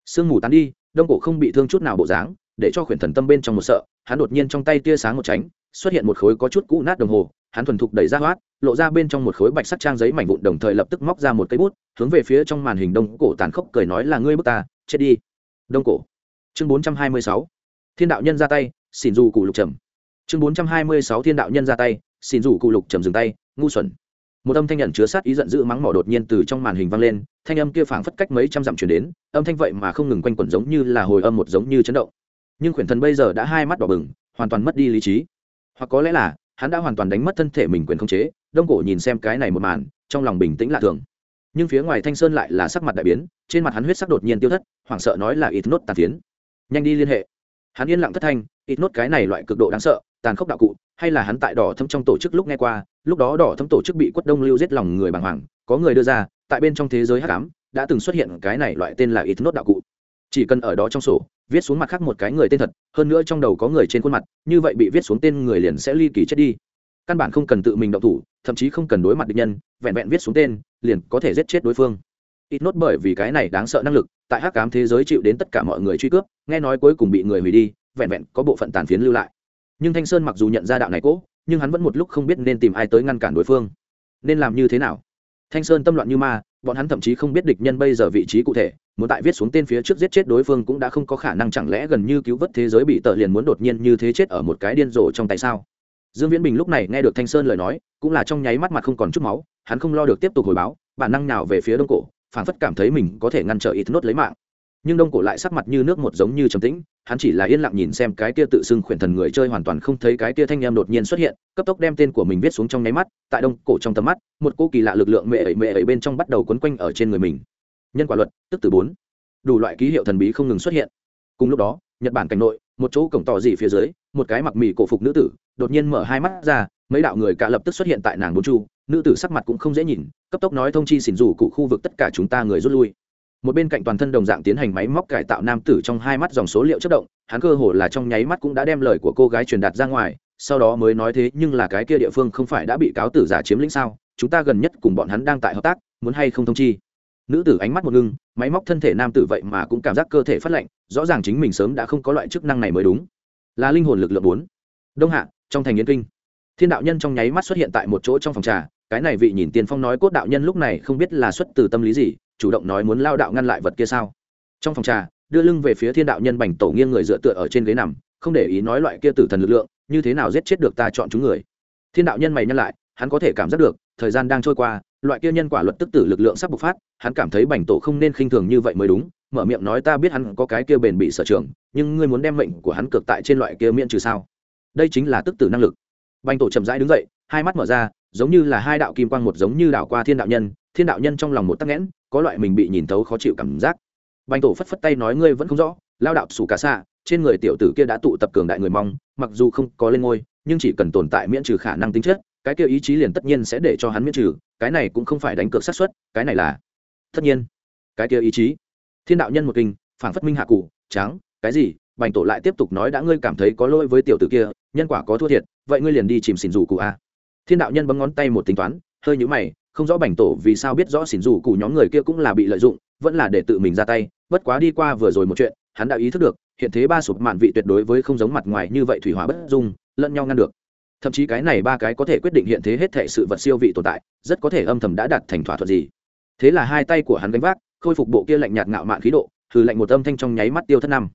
Sương mù tán đi đông cổ không bị thương chút nào bộ dáng để cho khuyển thần tâm bên trong một sợ hắn đột nhiên trong tay tia sáng một tránh xuất hiện một khối có chút cũ nát đồng hồ hắn thuần thục đẩy ra hoát lộ ra bên trong một khối bạch sắt trang giấy mảnh vụn đồng thời lập tức móc ra một cây bút hướng về phía trong màn hình đông cổ tàn khốc cười nói là ngươi bức ta chết đi. Đông cổ. Chương bốn trăm hai mươi sáu. Thiên đạo nhân ra tay xỉn dù cụ lục trầm chương bốn trăm hai mươi sáu thiên đạo nhân ra tay, xin rủ cụ lục trầm dừng tay, ngu xuẩn. Một âm thanh nhận chứa sát ý giận dữ mắng mỏ đột nhiên từ trong màn hình vang lên, thanh âm kia phảng phất cách mấy trăm dặm chuyển đến, âm thanh vậy mà không ngừng quanh quẩn giống như là hồi âm một giống như chấn động. Nhưng khuyển thần bây giờ đã hai mắt đỏ bừng, hoàn toàn mất đi lý trí. Hoặc có lẽ là, hắn đã hoàn toàn đánh mất thân thể mình quyền khống chế, đông cổ nhìn xem cái này một màn, trong lòng bình tĩnh lạ thường. Nhưng phía ngoài thanh sơn lại là sắc mặt đại biến, trên mặt hắn huyết sắc đột nhiên tiêu thất, hoảng sợ nói là ít nốt tàn tiến nhanh đi liên hệ. Hắn yên lặng thất thanh, ít nốt cái này loại cực độ đáng sợ tàn khốc đạo cụ, hay là hắn tại đỏ thâm trong tổ chức lúc nghe qua, lúc đó đỏ thâm tổ chức bị quất đông lưu giết lòng người bàng hoàng, có người đưa ra, tại bên trong thế giới hắc ám, đã từng xuất hiện cái này loại tên là ít nốt đạo cụ. Chỉ cần ở đó trong sổ, viết xuống mặt khác một cái người tên thật, hơn nữa trong đầu có người trên khuôn mặt, như vậy bị viết xuống tên người liền sẽ ly kỳ chết đi. Căn bản không cần tự mình động thủ, thậm chí không cần đối mặt địch nhân, vẹn vẹn viết xuống tên, liền có thể giết chết đối phương. Ít nốt bởi vì cái này đáng sợ năng lực, tại hắc ám thế giới chịu đến tất cả mọi người truy cướp, nghe nói cuối cùng bị người hủy đi, vẹn vẹn có bộ phận tàn phiến lưu lại nhưng thanh sơn mặc dù nhận ra đạo này cỗ, nhưng hắn vẫn một lúc không biết nên tìm ai tới ngăn cản đối phương. Nên làm như thế nào? Thanh sơn tâm loạn như ma, bọn hắn thậm chí không biết địch nhân bây giờ vị trí cụ thể, muốn tại viết xuống tên phía trước giết chết đối phương cũng đã không có khả năng, chẳng lẽ gần như cứu vớt thế giới bị tợ liền muốn đột nhiên như thế chết ở một cái điên rồ trong tay sao? Dương viễn bình lúc này nghe được thanh sơn lời nói, cũng là trong nháy mắt mặt không còn chút máu, hắn không lo được tiếp tục hồi báo, bản năng nào về phía đông cổ phản phất cảm thấy mình có thể ngăn trở ít nốt lấy mạng. Nhưng đông cổ lại sắc mặt như nước một giống như trầm tĩnh hắn chỉ là yên lặng nhìn xem cái kia tự xưng khuyển thần người chơi hoàn toàn không thấy cái kia thanh em đột nhiên xuất hiện, cấp tốc đem tên của mình viết xuống trong nháy mắt, tại đông cổ trong tầm mắt, một cô kỳ lạ lực lượng mẹ ẩy mẹ ẩy bên trong bắt đầu quấn quanh ở trên người mình. Nhân quả luật, tức từ bốn. Đủ loại ký hiệu thần bí không ngừng xuất hiện. Cùng lúc đó, nhật bản cảnh nội, một chỗ cổng tỏ dị phía dưới, một cái mặc mì cổ phục nữ tử, đột nhiên mở hai mắt ra, mấy đạo người cả lập tức xuất hiện tại nàng bốn chu, nữ tử sắc mặt cũng không dễ nhìn, cấp tốc nói thông chi xỉn rủ cụ khu vực tất cả chúng ta người rút lui một bên cạnh toàn thân đồng dạng tiến hành máy móc cải tạo nam tử trong hai mắt dòng số liệu chất động, hắn cơ hồ là trong nháy mắt cũng đã đem lời của cô gái truyền đạt ra ngoài, sau đó mới nói thế, nhưng là cái kia địa phương không phải đã bị cáo tử giả chiếm lĩnh sao? Chúng ta gần nhất cùng bọn hắn đang tại hợp tác, muốn hay không thông chi? Nữ tử ánh mắt một ngưng, máy móc thân thể nam tử vậy mà cũng cảm giác cơ thể phát lạnh, rõ ràng chính mình sớm đã không có loại chức năng này mới đúng. Là linh hồn lực lượng bốn. Đông hạ, trong thành yên kinh. Thiên đạo nhân trong nháy mắt xuất hiện tại một chỗ trong phòng trà, cái này vị nhìn tiền phong nói cốt đạo nhân lúc này không biết là xuất từ tâm lý gì chủ động nói muốn lao đạo ngăn lại vật kia sao? Trong phòng trà, đưa lưng về phía thiên đạo nhân bành tổ nghiêng người dựa tựa ở trên ghế nằm, không để ý nói loại kia tử thần lực lượng, như thế nào giết chết được ta chọn chúng người. Thiên đạo nhân mày nhân lại, hắn có thể cảm giác được, thời gian đang trôi qua, loại kia nhân quả luật tức tử lực lượng sắp bộc phát, hắn cảm thấy bành tổ không nên khinh thường như vậy mới đúng, mở miệng nói ta biết hắn có cái kia bền bị sở trường, nhưng ngươi muốn đem mệnh của hắn cực tại trên loại kia miễn trừ sao? Đây chính là tức tử năng lực. Bành tổ chậm rãi đứng dậy, hai mắt mở ra, giống như là hai đạo kim quang một giống như đạo qua thiên đạo nhân, thiên đạo nhân trong lòng một tắc nghẽn có loại mình bị nhìn thấu khó chịu cảm giác. Bành tổ phất phất tay nói ngươi vẫn không rõ lao đạo xù cả xạ trên người tiểu tử kia đã tụ tập cường đại người mong mặc dù không có lên ngôi nhưng chỉ cần tồn tại miễn trừ khả năng tính chất cái kia ý chí liền tất nhiên sẽ để cho hắn miễn trừ cái này cũng không phải đánh cược sát xuất cái này là tất nhiên. Cái kia ý chí. Thiên đạo nhân một kinh phản phất minh hạ cụ tráng, cái gì? Bành tổ lại tiếp tục nói đã ngươi cảm thấy có lỗi với tiểu tử kia nhân quả có thua thiệt vậy ngươi liền đi chìm xỉn rủ cụ a. Thiên đạo nhân bấm ngón tay một tính toán hơi nhũ mày không rõ bảnh tổ vì sao biết rõ xỉn rủ cụ nhóm người kia cũng là bị lợi dụng, vẫn là để tự mình ra tay. Bất quá đi qua vừa rồi một chuyện, hắn đã ý thức được, hiện thế ba sụp mạn vị tuyệt đối với không giống mặt ngoài như vậy thủy hỏa bất dung, lẫn nhau ngăn được. Thậm chí cái này ba cái có thể quyết định hiện thế hết thể sự vật siêu vị tồn tại, rất có thể âm thầm đã đạt thành thỏa thuận gì. Thế là hai tay của hắn gánh vác, khôi phục bộ kia lạnh nhạt ngạo mạn khí độ, thử lạnh một âm thanh trong nháy mắt tiêu thất năm.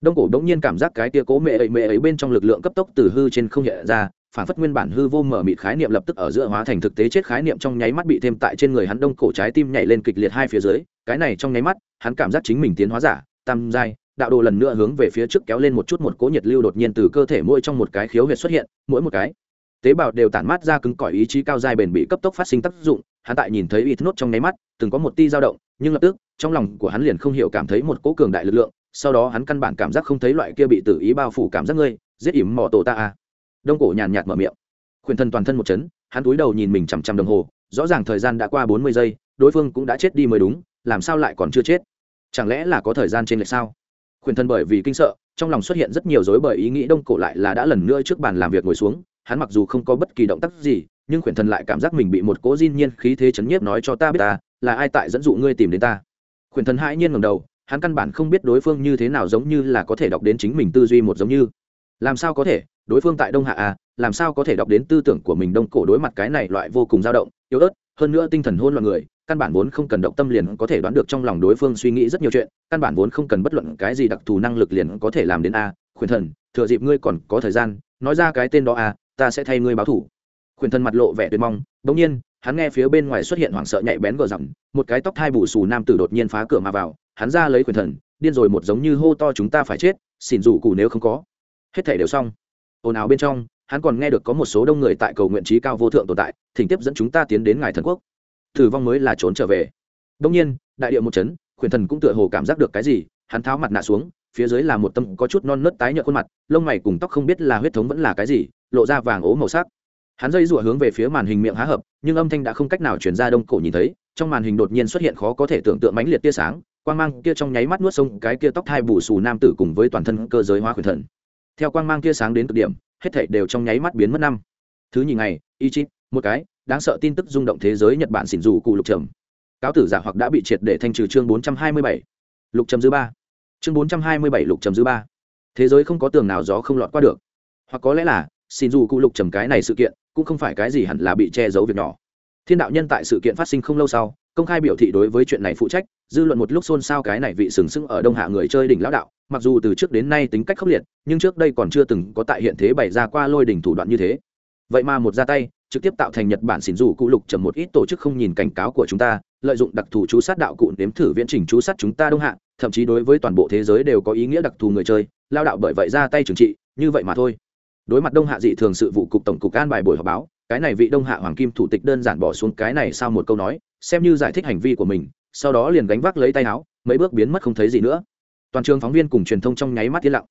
Đông cổ đống nhiên cảm giác cái tia cố mẹ ấy mẹ ấy bên trong lực lượng cấp tốc từ hư trên không hiện ra phản phất nguyên bản hư vô mở mịt khái niệm lập tức ở giữa hóa thành thực tế chết khái niệm trong nháy mắt bị thêm tại trên người hắn đông cổ trái tim nhảy lên kịch liệt hai phía dưới. Cái này trong nháy mắt, hắn cảm giác chính mình tiến hóa giả, tam giai, đạo đồ lần nữa hướng về phía trước kéo lên một chút một cố nhiệt lưu đột nhiên từ cơ thể mỗi trong một cái khiếu huyệt xuất hiện, mỗi một cái tế bào đều tản mát ra cứng cỏi ý chí cao dài bền bị cấp tốc phát sinh tác dụng. Hắn tại nhìn thấy ít nốt trong nháy mắt, từng có một ti dao động, nhưng lập tức, trong lòng của hắn liền không hiểu cảm thấy một cỗ cường đại lực lượng, sau đó hắn căn bản cảm giác không thấy loại kia bị tự ý bao phủ cảm giác ngươi. Giết ỉm mỏ tổ ta à đông cổ nhàn nhạt mở miệng. Khuyển thân toàn thân một chấn, hắn túi đầu nhìn mình chằm chằm đồng hồ, rõ ràng thời gian đã qua bốn mươi giây, đối phương cũng đã chết đi mới đúng, làm sao lại còn chưa chết? Chẳng lẽ là có thời gian trên lệch sao? Khuyển thân bởi vì kinh sợ, trong lòng xuất hiện rất nhiều dối bởi ý nghĩ đông cổ lại là đã lần nữa trước bàn làm việc ngồi xuống, hắn mặc dù không có bất kỳ động tác gì, nhưng khuyển thần lại cảm giác mình bị một cố diên nhiên khí thế chấn nhiếp nói cho ta biết ta, là ai tại dẫn dụ ngươi tìm đến ta? Khuyển thần hãi nhiên ngầm đầu, hắn căn bản không biết đối phương như thế nào giống như là có thể đọc đến chính mình tư duy một giống như. Làm sao có thể? Đối phương tại đông hạ à làm sao có thể đọc đến tư tưởng của mình đông cổ đối mặt cái này loại vô cùng dao động, yếu ớt, hơn nữa tinh thần hôn loạn người, căn bản vốn không cần động tâm liền có thể đoán được trong lòng đối phương suy nghĩ rất nhiều chuyện, căn bản vốn không cần bất luận cái gì đặc thù năng lực liền có thể làm đến a, khuyển thần, thừa dịp ngươi còn có thời gian, nói ra cái tên đó a, ta sẽ thay ngươi báo thủ. Khuyển thần mặt lộ vẻ tuyệt mong bỗng nhiên, hắn nghe phía bên ngoài xuất hiện hoảng sợ nhạy bén gờ rằng một cái tóc thai bù xù nam tử đột nhiên phá cửa mà vào, hắn ra lấy khuyển thần, điên rồi một giống như hô to chúng ta phải chết, xỉn rủ cụ nếu không có. Hết thể đều xong ồn ào bên trong, hắn còn nghe được có một số đông người tại cầu nguyện trí cao vô thượng tồn tại, thỉnh tiếp dẫn chúng ta tiến đến ngài thần quốc. Thử vong mới là trốn trở về. Đông nhiên, đại điệu một chấn, khuyển thần cũng tựa hồ cảm giác được cái gì, hắn tháo mặt nạ xuống, phía dưới là một tâm có chút non nớt tái nhợt khuôn mặt, lông mày cùng tóc không biết là huyết thống vẫn là cái gì, lộ ra vàng ố màu sắc. Hắn dây rủa hướng về phía màn hình miệng há hợp nhưng âm thanh đã không cách nào chuyển ra đông cổ nhìn thấy, trong màn hình đột nhiên xuất hiện khó có thể tưởng tượng mãnh liệt tia sáng, quang mang kia trong nháy mắt nuốt sông cái kia tóc thai bù xù nam tử cùng với toàn thân cơ giới hóa khuyển thần theo quang mang tia sáng đến cực điểm, hết thảy đều trong nháy mắt biến mất năm. Thứ nhì ngày y chít một cái đáng sợ tin tức rung động thế giới nhật bản xỉn dù cụ lục trầm. Cáo tử giả hoặc đã bị triệt để thanh trừ chương bốn trăm hai mươi bảy. Lục trầm dư ba. Chương bốn trăm hai mươi bảy lục trầm dư ba. Thế giới không có tường nào gió không lọt qua được. Hoặc có lẽ là, xỉn dù cụ lục trầm cái này sự kiện, cũng không phải cái gì hẳn là bị che giấu việc nhỏ. Thiên đạo nhân tại sự kiện phát sinh không lâu sau công khai biểu thị đối với chuyện này phụ trách, dư luận một lúc xôn xao cái này vị sừng sững ở đông hạ người chơi đỉnh lão đạo, mặc dù từ trước đến nay tính cách khốc liệt, nhưng trước đây còn chưa từng có tại hiện thế bày ra qua lôi đỉnh thủ đoạn như thế. Vậy mà một ra tay, trực tiếp tạo thành nhật bản xỉn rủ cụ lục trầm một ít tổ chức không nhìn cảnh cáo của chúng ta, lợi dụng đặc thù chú sát đạo cụ nếm thử viễn trình chú sát chúng ta đông hạ, thậm chí đối với toàn bộ thế giới đều có ý nghĩa đặc thù người chơi lao đạo bởi vậy ra tay trừng trị, như vậy mà thôi. Đối mặt đông hạ dị thường sự vụ cục tổng cục an bài buổi họp báo cái này vị đông hạ hoàng kim thủ tịch đơn giản bỏ xuống cái này sau một câu nói, xem như giải thích hành vi của mình, sau đó liền gánh vác lấy tay áo, mấy bước biến mất không thấy gì nữa. Toàn trường phóng viên cùng truyền thông trong nháy mắt yên lặng.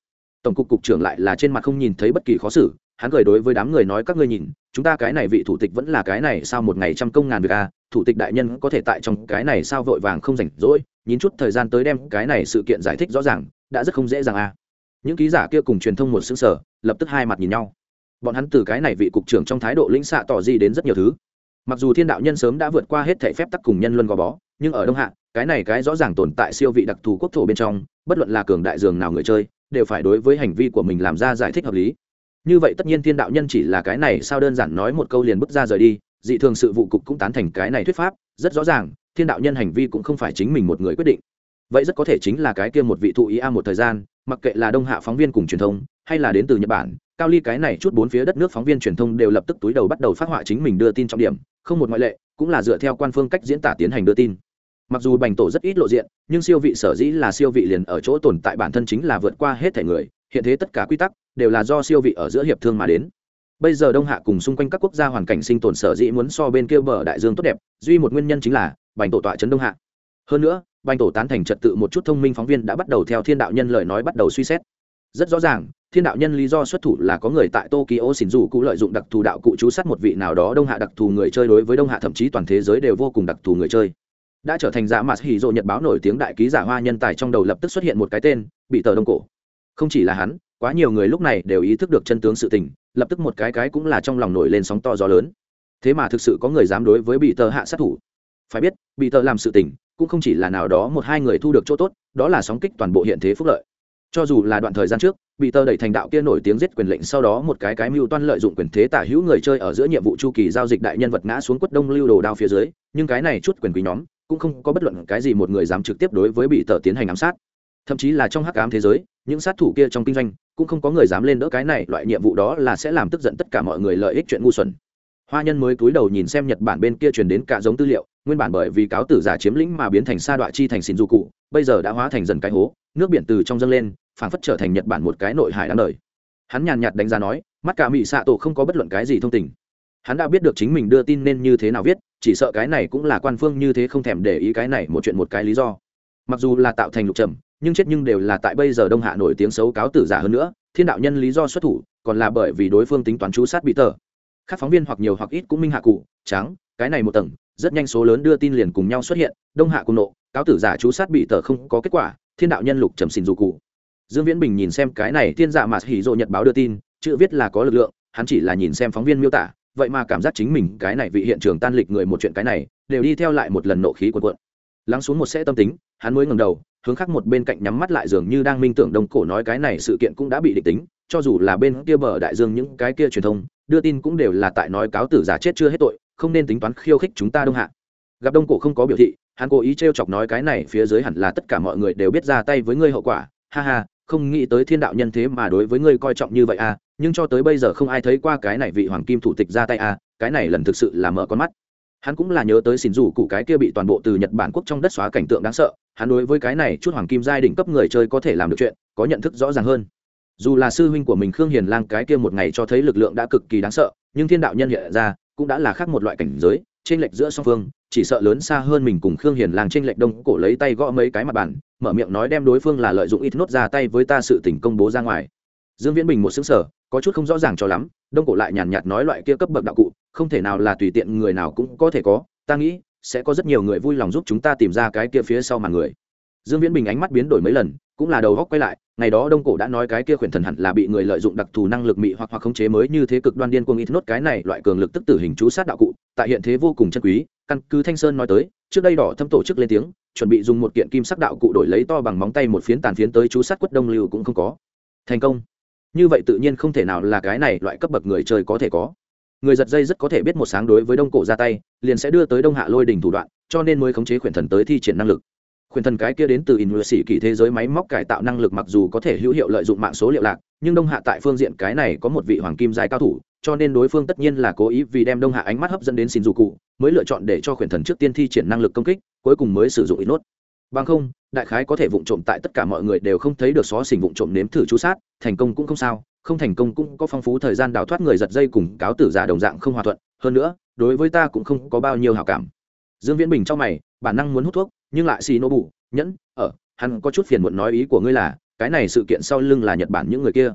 Tổng cục cục trưởng lại là trên mặt không nhìn thấy bất kỳ khó xử, hắn cười đối với đám người nói các ngươi nhìn, chúng ta cái này vị thủ tịch vẫn là cái này sao một ngày trăm công ngàn việc à thủ tịch đại nhân có thể tại trong cái này sao vội vàng không rảnh rỗi, nhìn chút thời gian tới đem cái này sự kiện giải thích rõ ràng, đã rất không dễ dàng à. Những ký giả kia cùng truyền thông một xứng sở lập tức hai mặt nhìn nhau bọn hắn từ cái này vị cục trưởng trong thái độ lĩnh xạ tỏ gì đến rất nhiều thứ. Mặc dù thiên đạo nhân sớm đã vượt qua hết thể phép tắc cùng nhân luân gò bó, nhưng ở đông hạ, cái này cái rõ ràng tồn tại siêu vị đặc thù quốc thổ bên trong, bất luận là cường đại dường nào người chơi, đều phải đối với hành vi của mình làm ra giải thích hợp lý. Như vậy tất nhiên thiên đạo nhân chỉ là cái này, sao đơn giản nói một câu liền bước ra rời đi, dị thường sự vụ cục cũng tán thành cái này thuyết pháp, rất rõ ràng, thiên đạo nhân hành vi cũng không phải chính mình một người quyết định. Vậy rất có thể chính là cái kia một vị thụ ý a một thời gian, mặc kệ là đông hạ phóng viên cùng truyền thông, hay là đến từ nhật bản cao ly cái này chút bốn phía đất nước phóng viên truyền thông đều lập tức túi đầu bắt đầu phát họa chính mình đưa tin trọng điểm, không một ngoại lệ, cũng là dựa theo quan phương cách diễn tả tiến hành đưa tin. Mặc dù bành tổ rất ít lộ diện, nhưng siêu vị sở dĩ là siêu vị liền ở chỗ tồn tại bản thân chính là vượt qua hết thể người, hiện thế tất cả quy tắc đều là do siêu vị ở giữa hiệp thương mà đến. Bây giờ đông hạ cùng xung quanh các quốc gia hoàn cảnh sinh tồn sở dĩ muốn so bên kia bờ đại dương tốt đẹp, duy một nguyên nhân chính là bành tổ tọa trấn đông hạ. Hơn nữa, bành tổ tán thành trật tự một chút thông minh phóng viên đã bắt đầu theo thiên đạo nhân lời nói bắt đầu suy xét. Rất rõ ràng thiên đạo nhân lý do xuất thủ là có người tại tokyo xin dù cụ lợi dụng đặc thù đạo cụ chú sát một vị nào đó đông hạ đặc thù người chơi đối với đông hạ thậm chí toàn thế giới đều vô cùng đặc thù người chơi. Đã trở thành giả mạt hỉ rộ nhật báo nổi tiếng đại ký giả hoa nhân tài trong đầu lập tức xuất hiện một cái tên, bị tờ đông cổ. Không chỉ là hắn, quá nhiều người lúc này đều ý thức được chân tướng sự tình, lập tức một cái cái cũng là trong lòng nổi lên sóng to gió lớn. Thế mà thực sự có người dám đối với bị tờ hạ sát thủ. Phải biết, bị tờ làm sự tình, cũng không chỉ là nào đó một hai người thu được chỗ tốt, đó là sóng kích toàn bộ hiện thế phúc lợi cho dù là đoạn thời gian trước, bị tờ đẩy thành đạo kia nổi tiếng giết quyền lệnh sau đó một cái cái mưu toan lợi dụng quyền thế tả hữu người chơi ở giữa nhiệm vụ chu kỳ giao dịch đại nhân vật ngã xuống quất đông lưu đồ đao phía dưới, nhưng cái này chút quyền quý nhóm cũng không có bất luận cái gì một người dám trực tiếp đối với bị tờ tiến hành ám sát. Thậm chí là trong hắc ám thế giới, những sát thủ kia trong kinh doanh cũng không có người dám lên đỡ cái này, loại nhiệm vụ đó là sẽ làm tức giận tất cả mọi người lợi ích chuyện ngu xuẩn. Hoa nhân mới cúi đầu nhìn xem nhật bản bên kia truyền đến cả giống tư liệu, nguyên bản bởi vì cáo tử giả chiếm lĩnh mà biến thành sa đoạn chi thành xin du cụ bây giờ đã hóa thành dần cái hố nước biển từ trong dâng lên, phảng phất trở thành nhật bản một cái nội hải đáng đời. Hắn nhàn nhạt đánh giá nói, mắt cả mỹ xạ tổ không có bất luận cái gì thông tình. Hắn đã biết được chính mình đưa tin nên như thế nào viết, chỉ sợ cái này cũng là quan phương như thế không thèm để ý cái này một chuyện một cái lý do. Mặc dù là tạo thành lục trầm, nhưng chết nhưng đều là tại bây giờ đông hạ nổi tiếng xấu cáo tử giả hơn nữa, thiên đạo nhân lý do xuất thủ, còn là bởi vì đối phương tính toán chú sát bị tờ. Các phóng viên hoặc nhiều hoặc ít cũng minh hạ cụ trắng cái này một tầng, rất nhanh số lớn đưa tin liền cùng nhau xuất hiện, đông hạ cùng nộ, cáo tử giả chú sát bị tờ không có kết quả thiên đạo nhân lục trầm xin dù cụ. Dương viễn bình nhìn xem cái này thiên dạ mà hỉ rộ nhật báo đưa tin, chữ viết là có lực lượng, hắn chỉ là nhìn xem phóng viên miêu tả, vậy mà cảm giác chính mình cái này vị hiện trường tan lịch người một chuyện cái này, đều đi theo lại một lần nộ khí quần quận lắng xuống một sẽ tâm tính, hắn mới ngẩng đầu, hướng khác một bên cạnh nhắm mắt lại dường như đang minh tưởng đông cổ nói cái này sự kiện cũng đã bị định tính, cho dù là bên kia bờ đại dương những cái kia truyền thông, đưa tin cũng đều là tại nói cáo tử giả chết chưa hết tội, không nên tính toán khiêu khích chúng ta đông hạ. Gặp đông cổ không có biểu thị hắn cố ý t chọc nói cái này phía dưới hẳn là tất cả mọi người đều biết ra tay với ngươi hậu quả. Ha ha, không nghĩ tới thiên đạo nhân thế mà đối với ngươi coi trọng như vậy à nhưng cho tới bây giờ không ai thấy qua cái này vị hoàng kim thủ tịch ra tay à cái này lần thực sự là mở con mắt. Hắn cũng là nhớ tới xin rủ cụ cái kia bị toàn bộ từ nhật bản quốc trong đất xóa cảnh tượng đáng sợ, hắn đối với cái này chút hoàng kim giai đỉnh cấp người chơi có thể làm được chuyện, có nhận thức rõ ràng hơn. Dù là sư huynh của mình khương hiền lang cái kia một ngày cho thấy lực lượng đã cực kỳ đáng sợ, nhưng thiên đạo nhân hiện ra, cũng đã là khác một loại cảnh giới trên lệch giữa song phương, chỉ sợ lớn xa hơn mình cùng khương hiền làng trên lệch đông cổ lấy tay gõ mấy cái mặt bàn, mở miệng nói đem đối phương là lợi dụng ít nốt ra tay với ta sự tình công bố ra ngoài. Dương viễn bình một xứng sở có chút không rõ ràng cho lắm, đông cổ lại nhàn nhạt nói loại kia cấp bậc đạo cụ, không thể nào là tùy tiện người nào cũng có thể có, ta nghĩ sẽ có rất nhiều người vui lòng giúp chúng ta tìm ra cái kia phía sau màn người. Dương viễn bình ánh mắt biến đổi mấy lần, cũng là đầu góc quay lại, ngày đó đông cổ đã nói cái kia khuyển thần hẳn là bị người lợi dụng đặc thù năng lực mị hoặc hoặc khống chế mới như thế cực đoan điên cuồng ít nốt cái này loại cường lực tức tử hình chú sát đạo cụ tại hiện thế vô cùng chân quý, căn cứ thanh sơn nói tới, trước đây đỏ thâm tổ chức lên tiếng, chuẩn bị dùng một kiện kim sắc đạo cụ đổi lấy to bằng móng tay một phiến tàn phiến tới chú sát quất đông lưu cũng không có. Thành công. Như vậy tự nhiên không thể nào là cái này loại cấp bậc người chơi có thể có. Người giật dây rất có thể biết một sáng đối với đông cổ ra tay, liền sẽ đưa tới đông hạ lôi đình thủ đoạn, cho nên mới khống chế khuyển thần tới thi triển năng lực. Khuyển thần cái kia đến từ in sĩ kỳ thế giới máy móc cải tạo năng lực mặc dù có thể hữu hiệu lợi dụng mạng số liệu lạc, nhưng đông hạ tại phương diện cái này có một vị hoàng kim dài cao thủ cho nên đối phương tất nhiên là cố ý vì đem đông hạ ánh mắt hấp dẫn đến xin dù cụ, mới lựa chọn để cho khuyển thần trước tiên thi triển năng lực công kích, cuối cùng mới sử dụng ít nốt. Bằng không, đại khái có thể vụng trộm tại tất cả mọi người đều không thấy được xó xỉnh vụng trộm nếm thử chú sát, thành công cũng không sao, không thành công cũng có phong phú thời gian đào thoát người giật dây cùng cáo tử giả đồng dạng không hòa thuận, hơn nữa, đối với ta cũng không có bao nhiêu hảo cảm. Dương viễn bình trong mày, bản năng muốn hút thuốc, nhưng lại xì nô bù, nhẫn ở hắn có chút phiền muộn nói ý của ngươi là, cái này sự kiện sau lưng là nhật bản những người kia.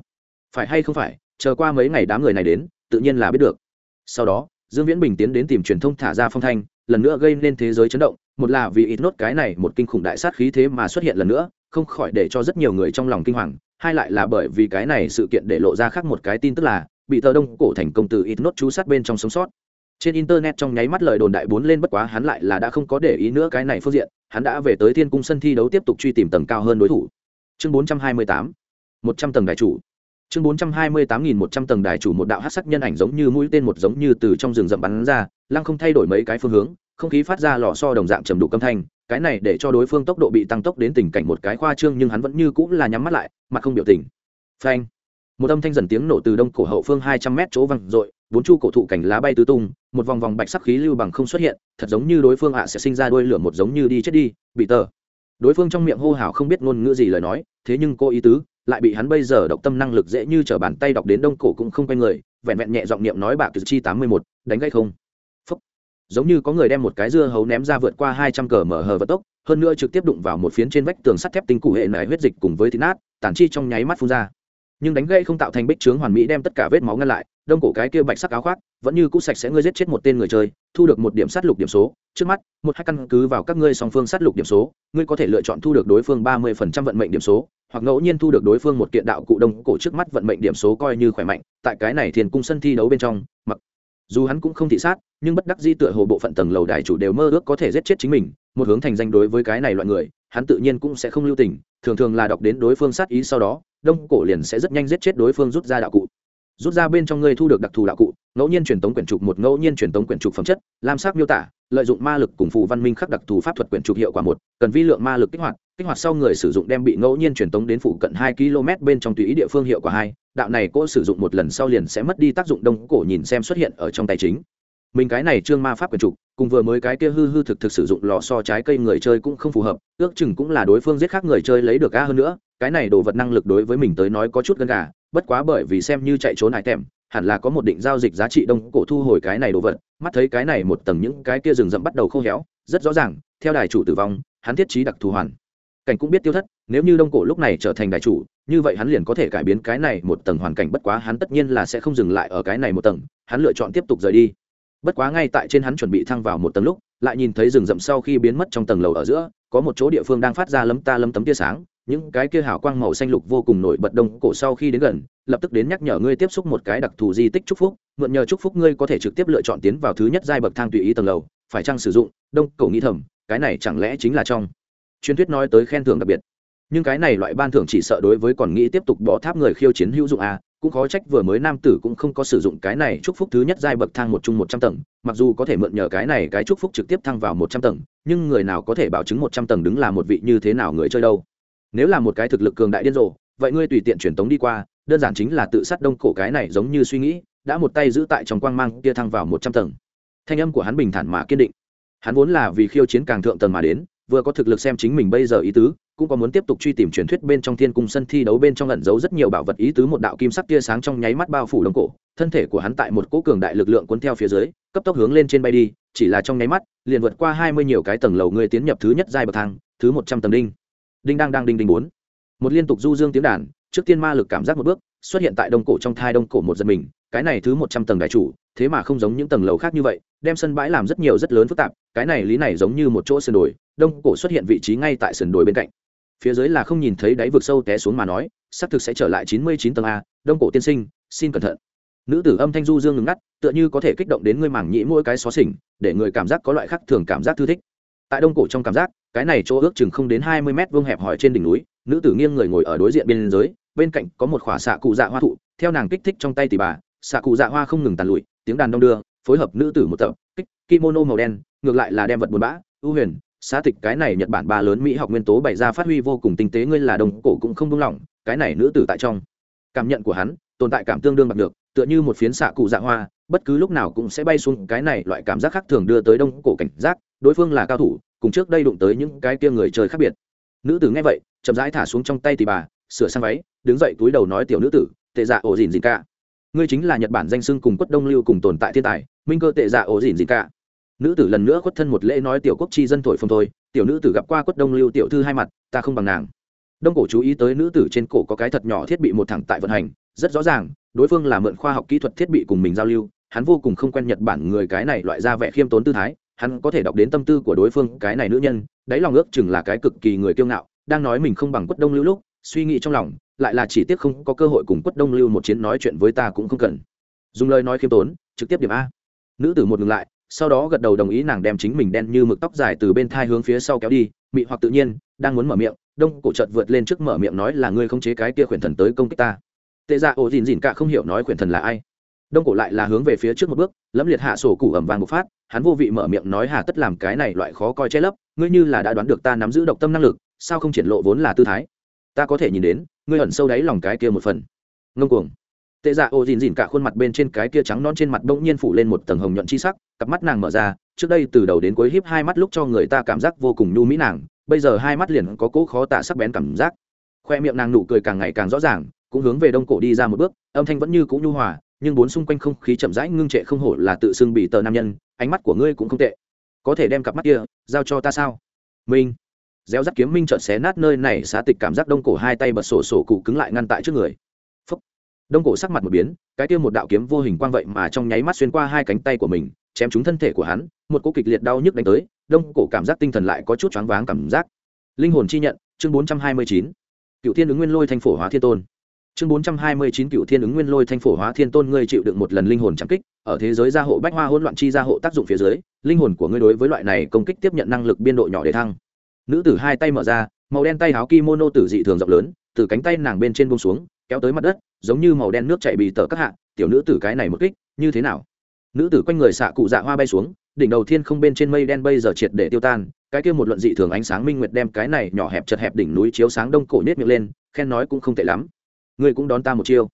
Phải hay không phải, chờ qua mấy ngày đám người này đến tự nhiên là biết được. Sau đó, dương viễn bình tiến đến tìm truyền thông thả ra phong thanh, lần nữa gây nên thế giới chấn động, một là vì ít nốt cái này một kinh khủng đại sát khí thế mà xuất hiện lần nữa, không khỏi để cho rất nhiều người trong lòng kinh hoàng, hai lại là bởi vì cái này sự kiện để lộ ra khác một cái tin tức là, bị tờ đông cổ thành công từ ít nốt chú sát bên trong sống sót. Trên internet trong nháy mắt lời đồn đại bốn lên bất quá hắn lại là đã không có để ý nữa cái này phương diện, hắn đã về tới thiên cung sân thi đấu tiếp tục truy tìm tầng cao hơn đối thủ. Chương 428 100 tầng đại chủ chương 428.100 tầng đài chủ một đạo hát sắc nhân ảnh giống như mũi tên một giống như từ trong rừng rậm bắn ra, lăng không thay đổi mấy cái phương hướng, không khí phát ra lò so đồng dạng trầm đủ âm thanh, cái này để cho đối phương tốc độ bị tăng tốc đến tình cảnh một cái khoa trương nhưng hắn vẫn như cũng là nhắm mắt lại, mặt không biểu tình. Phanh! Một âm thanh dần tiếng nổ từ đông cổ hậu phương hai trăm mét chỗ văng r bốn chu cổ thụ cảnh lá bay tứ tung, một vòng vòng bạch sắc khí lưu bằng không xuất hiện, thật giống như đối phương ạ sẽ sinh ra đôi lửa một giống như đi chết đi, bị tờ. Đối phương trong miệng hô hào không biết ngôn ngữ gì lời nói thế nhưng cô ý tứ, lại bị hắn bây giờ động tâm năng lực dễ như t bàn tay đọc đến đông cổ cũng không quay người, vẹn vẹn nhẹ giọng niệm nói bạc chi tám mươi một đánh gây không Phúc. giống như có người đem một cái dưa hấu ném ra vượt qua hai trăm cờ mở hờ vật tốc, hơn nữa trực tiếp đụng vào một phiến trên vách tường sắt thép tinh cụ hệ nảy huyết dịch cùng với thịt nát tản chi trong nháy mắt phun ra nhưng đánh gây không tạo thành bích trướng hoàn mỹ đem tất cả vết máu ngăn lại đông cổ cái kia bạch sắc áo khoác, vẫn như cũ sạch sẽ, ngươi giết chết một tên người chơi, thu được một điểm sát lục điểm số. Trước mắt, một hai căn cứ vào các ngươi song phương sát lục điểm số, ngươi có thể lựa chọn thu được đối phương ba mươi phần trăm vận mệnh điểm số, hoặc ngẫu nhiên thu được đối phương một kiện đạo cụ đông cổ trước mắt vận mệnh điểm số coi như khỏe mạnh, tại cái này thiền cung sân thi đấu bên trong, mặc dù hắn cũng không thị sát, nhưng bất đắc di tựa hồ bộ phận tầng lầu đại chủ đều mơ ước có thể giết chết chính mình, một hướng thành danh đối với cái này loại người, hắn tự nhiên cũng sẽ không lưu tình, thường thường là đọc đến đối phương sát ý sau đó, đông cổ liền sẽ rất nhanh giết chết đối phương rút ra đạo cụ rút ra bên trong ngươi thu được đặc thù đạo cụ, ngẫu nhiên truyền tống quyển trục một, ngẫu nhiên truyền tống quyển trục phẩm chất, lam sắc miêu tả, lợi dụng ma lực cùng phù văn minh khắc đặc thù pháp thuật quyển trục hiệu quả một, cần vi lượng ma lực kích hoạt kích hoạt sau người sử dụng đem bị ngẫu nhiên truyền tống đến phụ cận hai km bên trong tùy ý địa phương hiệu quả hai, đạo này cô sử dụng một lần sau liền sẽ mất đi tác dụng đông cổ nhìn xem xuất hiện ở trong tài chính. Mình cái này trương ma pháp quyển trục, cùng vừa mới cái kia hư hư thực thực sử dụng lò so trái cây người chơi cũng không phù hợp, ước chừng cũng là đối phương giết khác người chơi lấy được a hơn nữa, cái này đồ vật năng lực đối với mình tới nói có chút gần gà bất quá bởi vì xem như chạy trốn hải tèm hẳn là có một định giao dịch giá trị đông cổ thu hồi cái này đồ vật, mắt thấy cái này một tầng những cái kia rừng rậm bắt đầu khô héo, rất rõ ràng, theo đài chủ tử vong, hắn thiết trí đặc thù hoàn. Cảnh cũng biết tiêu thất, nếu như đông cổ lúc này trở thành đài chủ, như vậy hắn liền có thể cải biến cái này một tầng hoàn cảnh, bất quá hắn tất nhiên là sẽ không dừng lại ở cái này một tầng, hắn lựa chọn tiếp tục rời đi. Bất quá ngay tại trên hắn chuẩn bị thăng vào một tầng lúc, lại nhìn thấy rừng rậm sau khi biến mất trong tầng lầu ở giữa, có một chỗ địa phương đang phát ra lấm ta lấm tấm tia sáng những cái kia hào quang màu xanh lục vô cùng nổi bật đông cổ sau khi đến gần, lập tức đến nhắc nhở ngươi tiếp xúc một cái đặc thù di tích trúc phúc, mượn nhờ trúc phúc ngươi có thể trực tiếp lựa chọn tiến vào thứ nhất giai bậc thang tùy ý tầng lầu, phải chăng sử dụng đông cổ nghĩ thầm cái này chẳng lẽ chính là trong truyền thuyết nói tới khen thưởng đặc biệt. Nhưng cái này loại ban thưởng chỉ sợ đối với còn nghĩ tiếp tục bỏ tháp người khiêu chiến hữu dụng à cũng khó trách vừa mới nam tử cũng không có sử dụng cái này chúc phúc thứ nhất giai bậc thang một chung một trăm tầng, mặc dù có thể mượn nhờ cái này cái chúc phúc trực tiếp thăng vào một trăm tầng, nhưng người nào có thể bảo chứng một trăm tầng đứng là một vị như thế nào người chơi đâu nếu là một cái thực lực cường đại điên rồ, vậy ngươi tùy tiện truyền tống đi qua, đơn giản chính là tự sát đông cổ cái này giống như suy nghĩ, đã một tay giữ tại trong quang mang kia thăng vào một trăm tầng. Thanh âm của hắn bình thản mà kiên định. Hắn vốn là vì khiêu chiến càng thượng tầng mà đến, vừa có thực lực xem chính mình bây giờ ý tứ, cũng có muốn tiếp tục truy tìm truyền thuyết bên trong thiên cung sân thi đấu bên trong ẩn giấu rất nhiều bảo vật ý tứ một đạo kim sắc tia sáng trong nháy mắt bao phủ đông cổ, thân thể của hắn tại một cỗ cường đại lực lượng cuốn theo phía dưới, cấp tốc hướng lên trên bay đi, chỉ là trong nháy mắt, liền vượt qua hai mươi nhiều cái tầng lầu người tiến nhập thứ nhất giai bậc thang, thứ một trăm tầng đinh đinh đang đang đinh đinh bốn. Một liên tục du dương tiếng đàn, trước tiên ma lực cảm giác một bước, xuất hiện tại đông cổ trong thai đông cổ một giật mình, cái này thứ một trăm tầng đại chủ, thế mà không giống những tầng lầu khác như vậy, đem sân bãi làm rất nhiều rất lớn phức tạp, cái này lý này giống như một chỗ sườn đồi, đông cổ xuất hiện vị trí ngay tại sườn đồi bên cạnh. Phía dưới là không nhìn thấy đáy vực sâu té xuống mà nói, xác thực sẽ trở lại chín mươi chín tầng a, đông cổ tiên sinh, xin cẩn thận. Nữ tử âm thanh du dương ngừng ngắt, tựa như có thể kích động đến ngươi mảng nhĩ mỗi cái xó xỉnh, để người cảm giác có loại khác thường cảm giác thư thích. Tại đông cổ trong cảm giác cái này chỗ ước chừng không đến hai mươi mét vuông hẹp hòi trên đỉnh núi, nữ tử nghiêng người ngồi ở đối diện bên giới, bên cạnh có một khỏa xạ cụ dạ hoa thụ, theo nàng kích thích trong tay tỉ bà, xạ cụ dạ hoa không ngừng tàn lụi, tiếng đàn đông đưa, phối hợp nữ tử một tập, kích, kimono màu đen, ngược lại là đem vật buồn bã, ưu huyền, xá tịch cái này nhật bản ba lớn mỹ học nguyên tố bày ra phát huy vô cùng tinh tế ngươi là đồng cổ cũng không buông lỏng, cái này nữ tử tại trong cảm nhận của hắn, tồn tại cảm tương đương bạc được, tựa như một phiến xạ cụ dạ hoa, bất cứ lúc nào cũng sẽ bay xuống, cái này loại cảm giác khác thường đưa tới đông cổ cảnh giác đối phương là cao thủ, cùng trước đây đụng tới những cái kia người chơi khác biệt. Nữ tử nghe vậy, chậm rãi thả xuống trong tay tì bà, sửa sang váy, đứng dậy túi đầu nói tiểu nữ tử, tệ dạ ổ dìn dìn cả. Ngươi chính là nhật bản danh sưng cùng quất đông lưu cùng tồn tại thiên tài, minh cơ tệ dạ ổ dìn dìn cả. Nữ tử lần nữa khuất thân một lễ nói tiểu quốc chi dân thổi phong thôi, tiểu nữ tử gặp qua quất đông lưu tiểu thư hai mặt, ta không bằng nàng. Đông cổ chú ý tới nữ tử trên cổ có cái thật nhỏ thiết bị một thẳng tại vận hành, rất rõ ràng, đối phương là mượn khoa học kỹ thuật thiết bị cùng mình giao lưu, hắn vô cùng không quen nhật bản người cái này loại ra vẻ khiêm tốn tư thái hắn có thể đọc đến tâm tư của đối phương cái này nữ nhân, đáy lòng ước chừng là cái cực kỳ người kiêu ngạo, đang nói mình không bằng quất đông lưu lúc, suy nghĩ trong lòng, lại là chỉ tiếc không có cơ hội cùng quất đông lưu một chiến nói chuyện với ta cũng không cần. Dùng lời nói khiêm tốn, trực tiếp điểm a. Nữ tử một ngừng lại, sau đó gật đầu đồng ý nàng đem chính mình đen như mực tóc dài từ bên thai hướng phía sau kéo đi, mị hoặc tự nhiên, đang muốn mở miệng, đông cổ chợt vượt lên trước mở miệng nói là ngươi không chế cái kia khuyển thần tới công kích ta. Tệ ra ổ dìn dìn cả không hiểu nói khuyển thần là ai đông cổ lại là hướng về phía trước một bước lẫm liệt hạ sổ cụ ẩm vàng một phát, hắn vô vị mở miệng nói, hà, tất làm cái này loại khó coi che lấp, ngươi như là đã đoán được ta nắm giữ độc tâm năng lực, sao không triển lộ vốn là tư thái? Ta có thể nhìn đến, ngươi ẩn sâu đáy lòng cái kia một phần. Ngông cuồng. Tệ dạ ô dìn dìn cả khuôn mặt bên trên cái kia trắng non trên mặt bỗng nhiên phủ lên một tầng hồng nhuận chi sắc, cặp mắt nàng mở ra, trước đây từ đầu đến cuối híp hai mắt lúc cho người ta cảm giác vô cùng nhu mỹ nàng, bây giờ hai mắt liền có cỗ khó tạ sắc bén cảm giác. Khoe miệng nàng nụ cười càng ngày càng rõ ràng, cũng hướng về đông cổ đi ra một bước, âm thanh vẫn như cũ nhu hòa nhưng bốn xung quanh không khí chậm rãi ngưng trệ không hổ là tự xưng bị tờ nam nhân, ánh mắt của ngươi cũng không tệ. Có thể đem cặp mắt kia giao cho ta sao? Minh. Gieo rắt kiếm minh trợn xé nát nơi này, xá tịch cảm giác đông cổ hai tay bật sổ sổ cụ cứng lại ngăn tại trước người. Phúc. đông cổ sắc mặt một biến, cái kia một đạo kiếm vô hình quang vậy mà trong nháy mắt xuyên qua hai cánh tay của mình, chém trúng thân thể của hắn, một cú kịch liệt đau nhức đánh tới, đông cổ cảm giác tinh thần lại có chút choáng váng cảm giác. Linh hồn chi nhận, chương bốn trăm hai mươi chín. Cựu thiên ứng nguyên lôi thanh phổ hóa thiên tôn chương bốn trăm hai mươi chín cựu thiên ứng nguyên lôi thanh phổ hóa thiên tôn, ngươi chịu đựng một lần linh hồn trắng kích, ở thế giới gia hộ bách hoa hỗn loạn chi gia hộ tác dụng phía dưới, linh hồn của ngươi đối với loại này công kích tiếp nhận năng lực biên độ nhỏ để thăng. Nữ tử hai tay mở ra, màu đen tay áo kimono tử dị thường rộng lớn, từ cánh tay nàng bên trên bông xuống, kéo tới mặt đất, giống như màu đen nước chảy bì tở các hạ, tiểu nữ tử cái này một kích, như thế nào? Nữ tử quanh người xạ cụ dạ hoa bay xuống, đỉnh đầu thiên không bên trên mây đen bây giờ triệt để tiêu tan, cái kia một luận dị thường ánh sáng minh nguyệt đem cái này nhỏ hẹp chật hẹp đỉnh núi chiếu sáng đông cổ nết miệng lên, khen nói cũng không tệ lắm ngươi cũng đón ta một chiêu.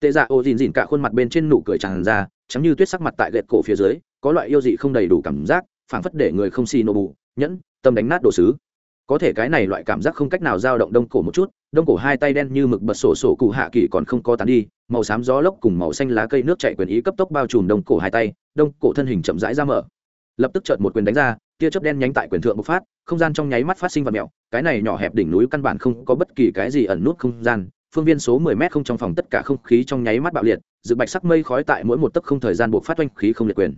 Tệ dạ ô dìn dìn cả khuôn mặt bên trên nụ cười tràn ra chắm như tuyết sắc mặt tại lệch cổ phía dưới, có loại yêu dị không đầy đủ cảm giác, phảng phất để người không xì nổ bù, nhẫn, tâm đánh nát đồ sứ. Có thể cái này loại cảm giác không cách nào dao động đông cổ một chút, đông cổ hai tay đen như mực bật sổ sổ cụ hạ kỳ còn không có tán đi, màu xám gió lốc cùng màu xanh lá cây nước chạy quyền ý cấp tốc bao trùm đông cổ hai tay, đông cổ thân hình chậm rãi ra mở. Lập tức chợt một quyền đánh ra, tia chớp đen nhánh tại quyền thượng bộc phát, không gian trong nháy mắt phát sinh và mèo, cái này nhỏ hẹp đỉnh núi căn bản không có bất kỳ cái gì ẩn nút không gian phương viên số 10 mét không trong phòng tất cả không khí trong nháy mắt bạo liệt, dự bạch sắc mây khói tại mỗi một tấc không thời gian buộc phát oanh khí không liệt quyền.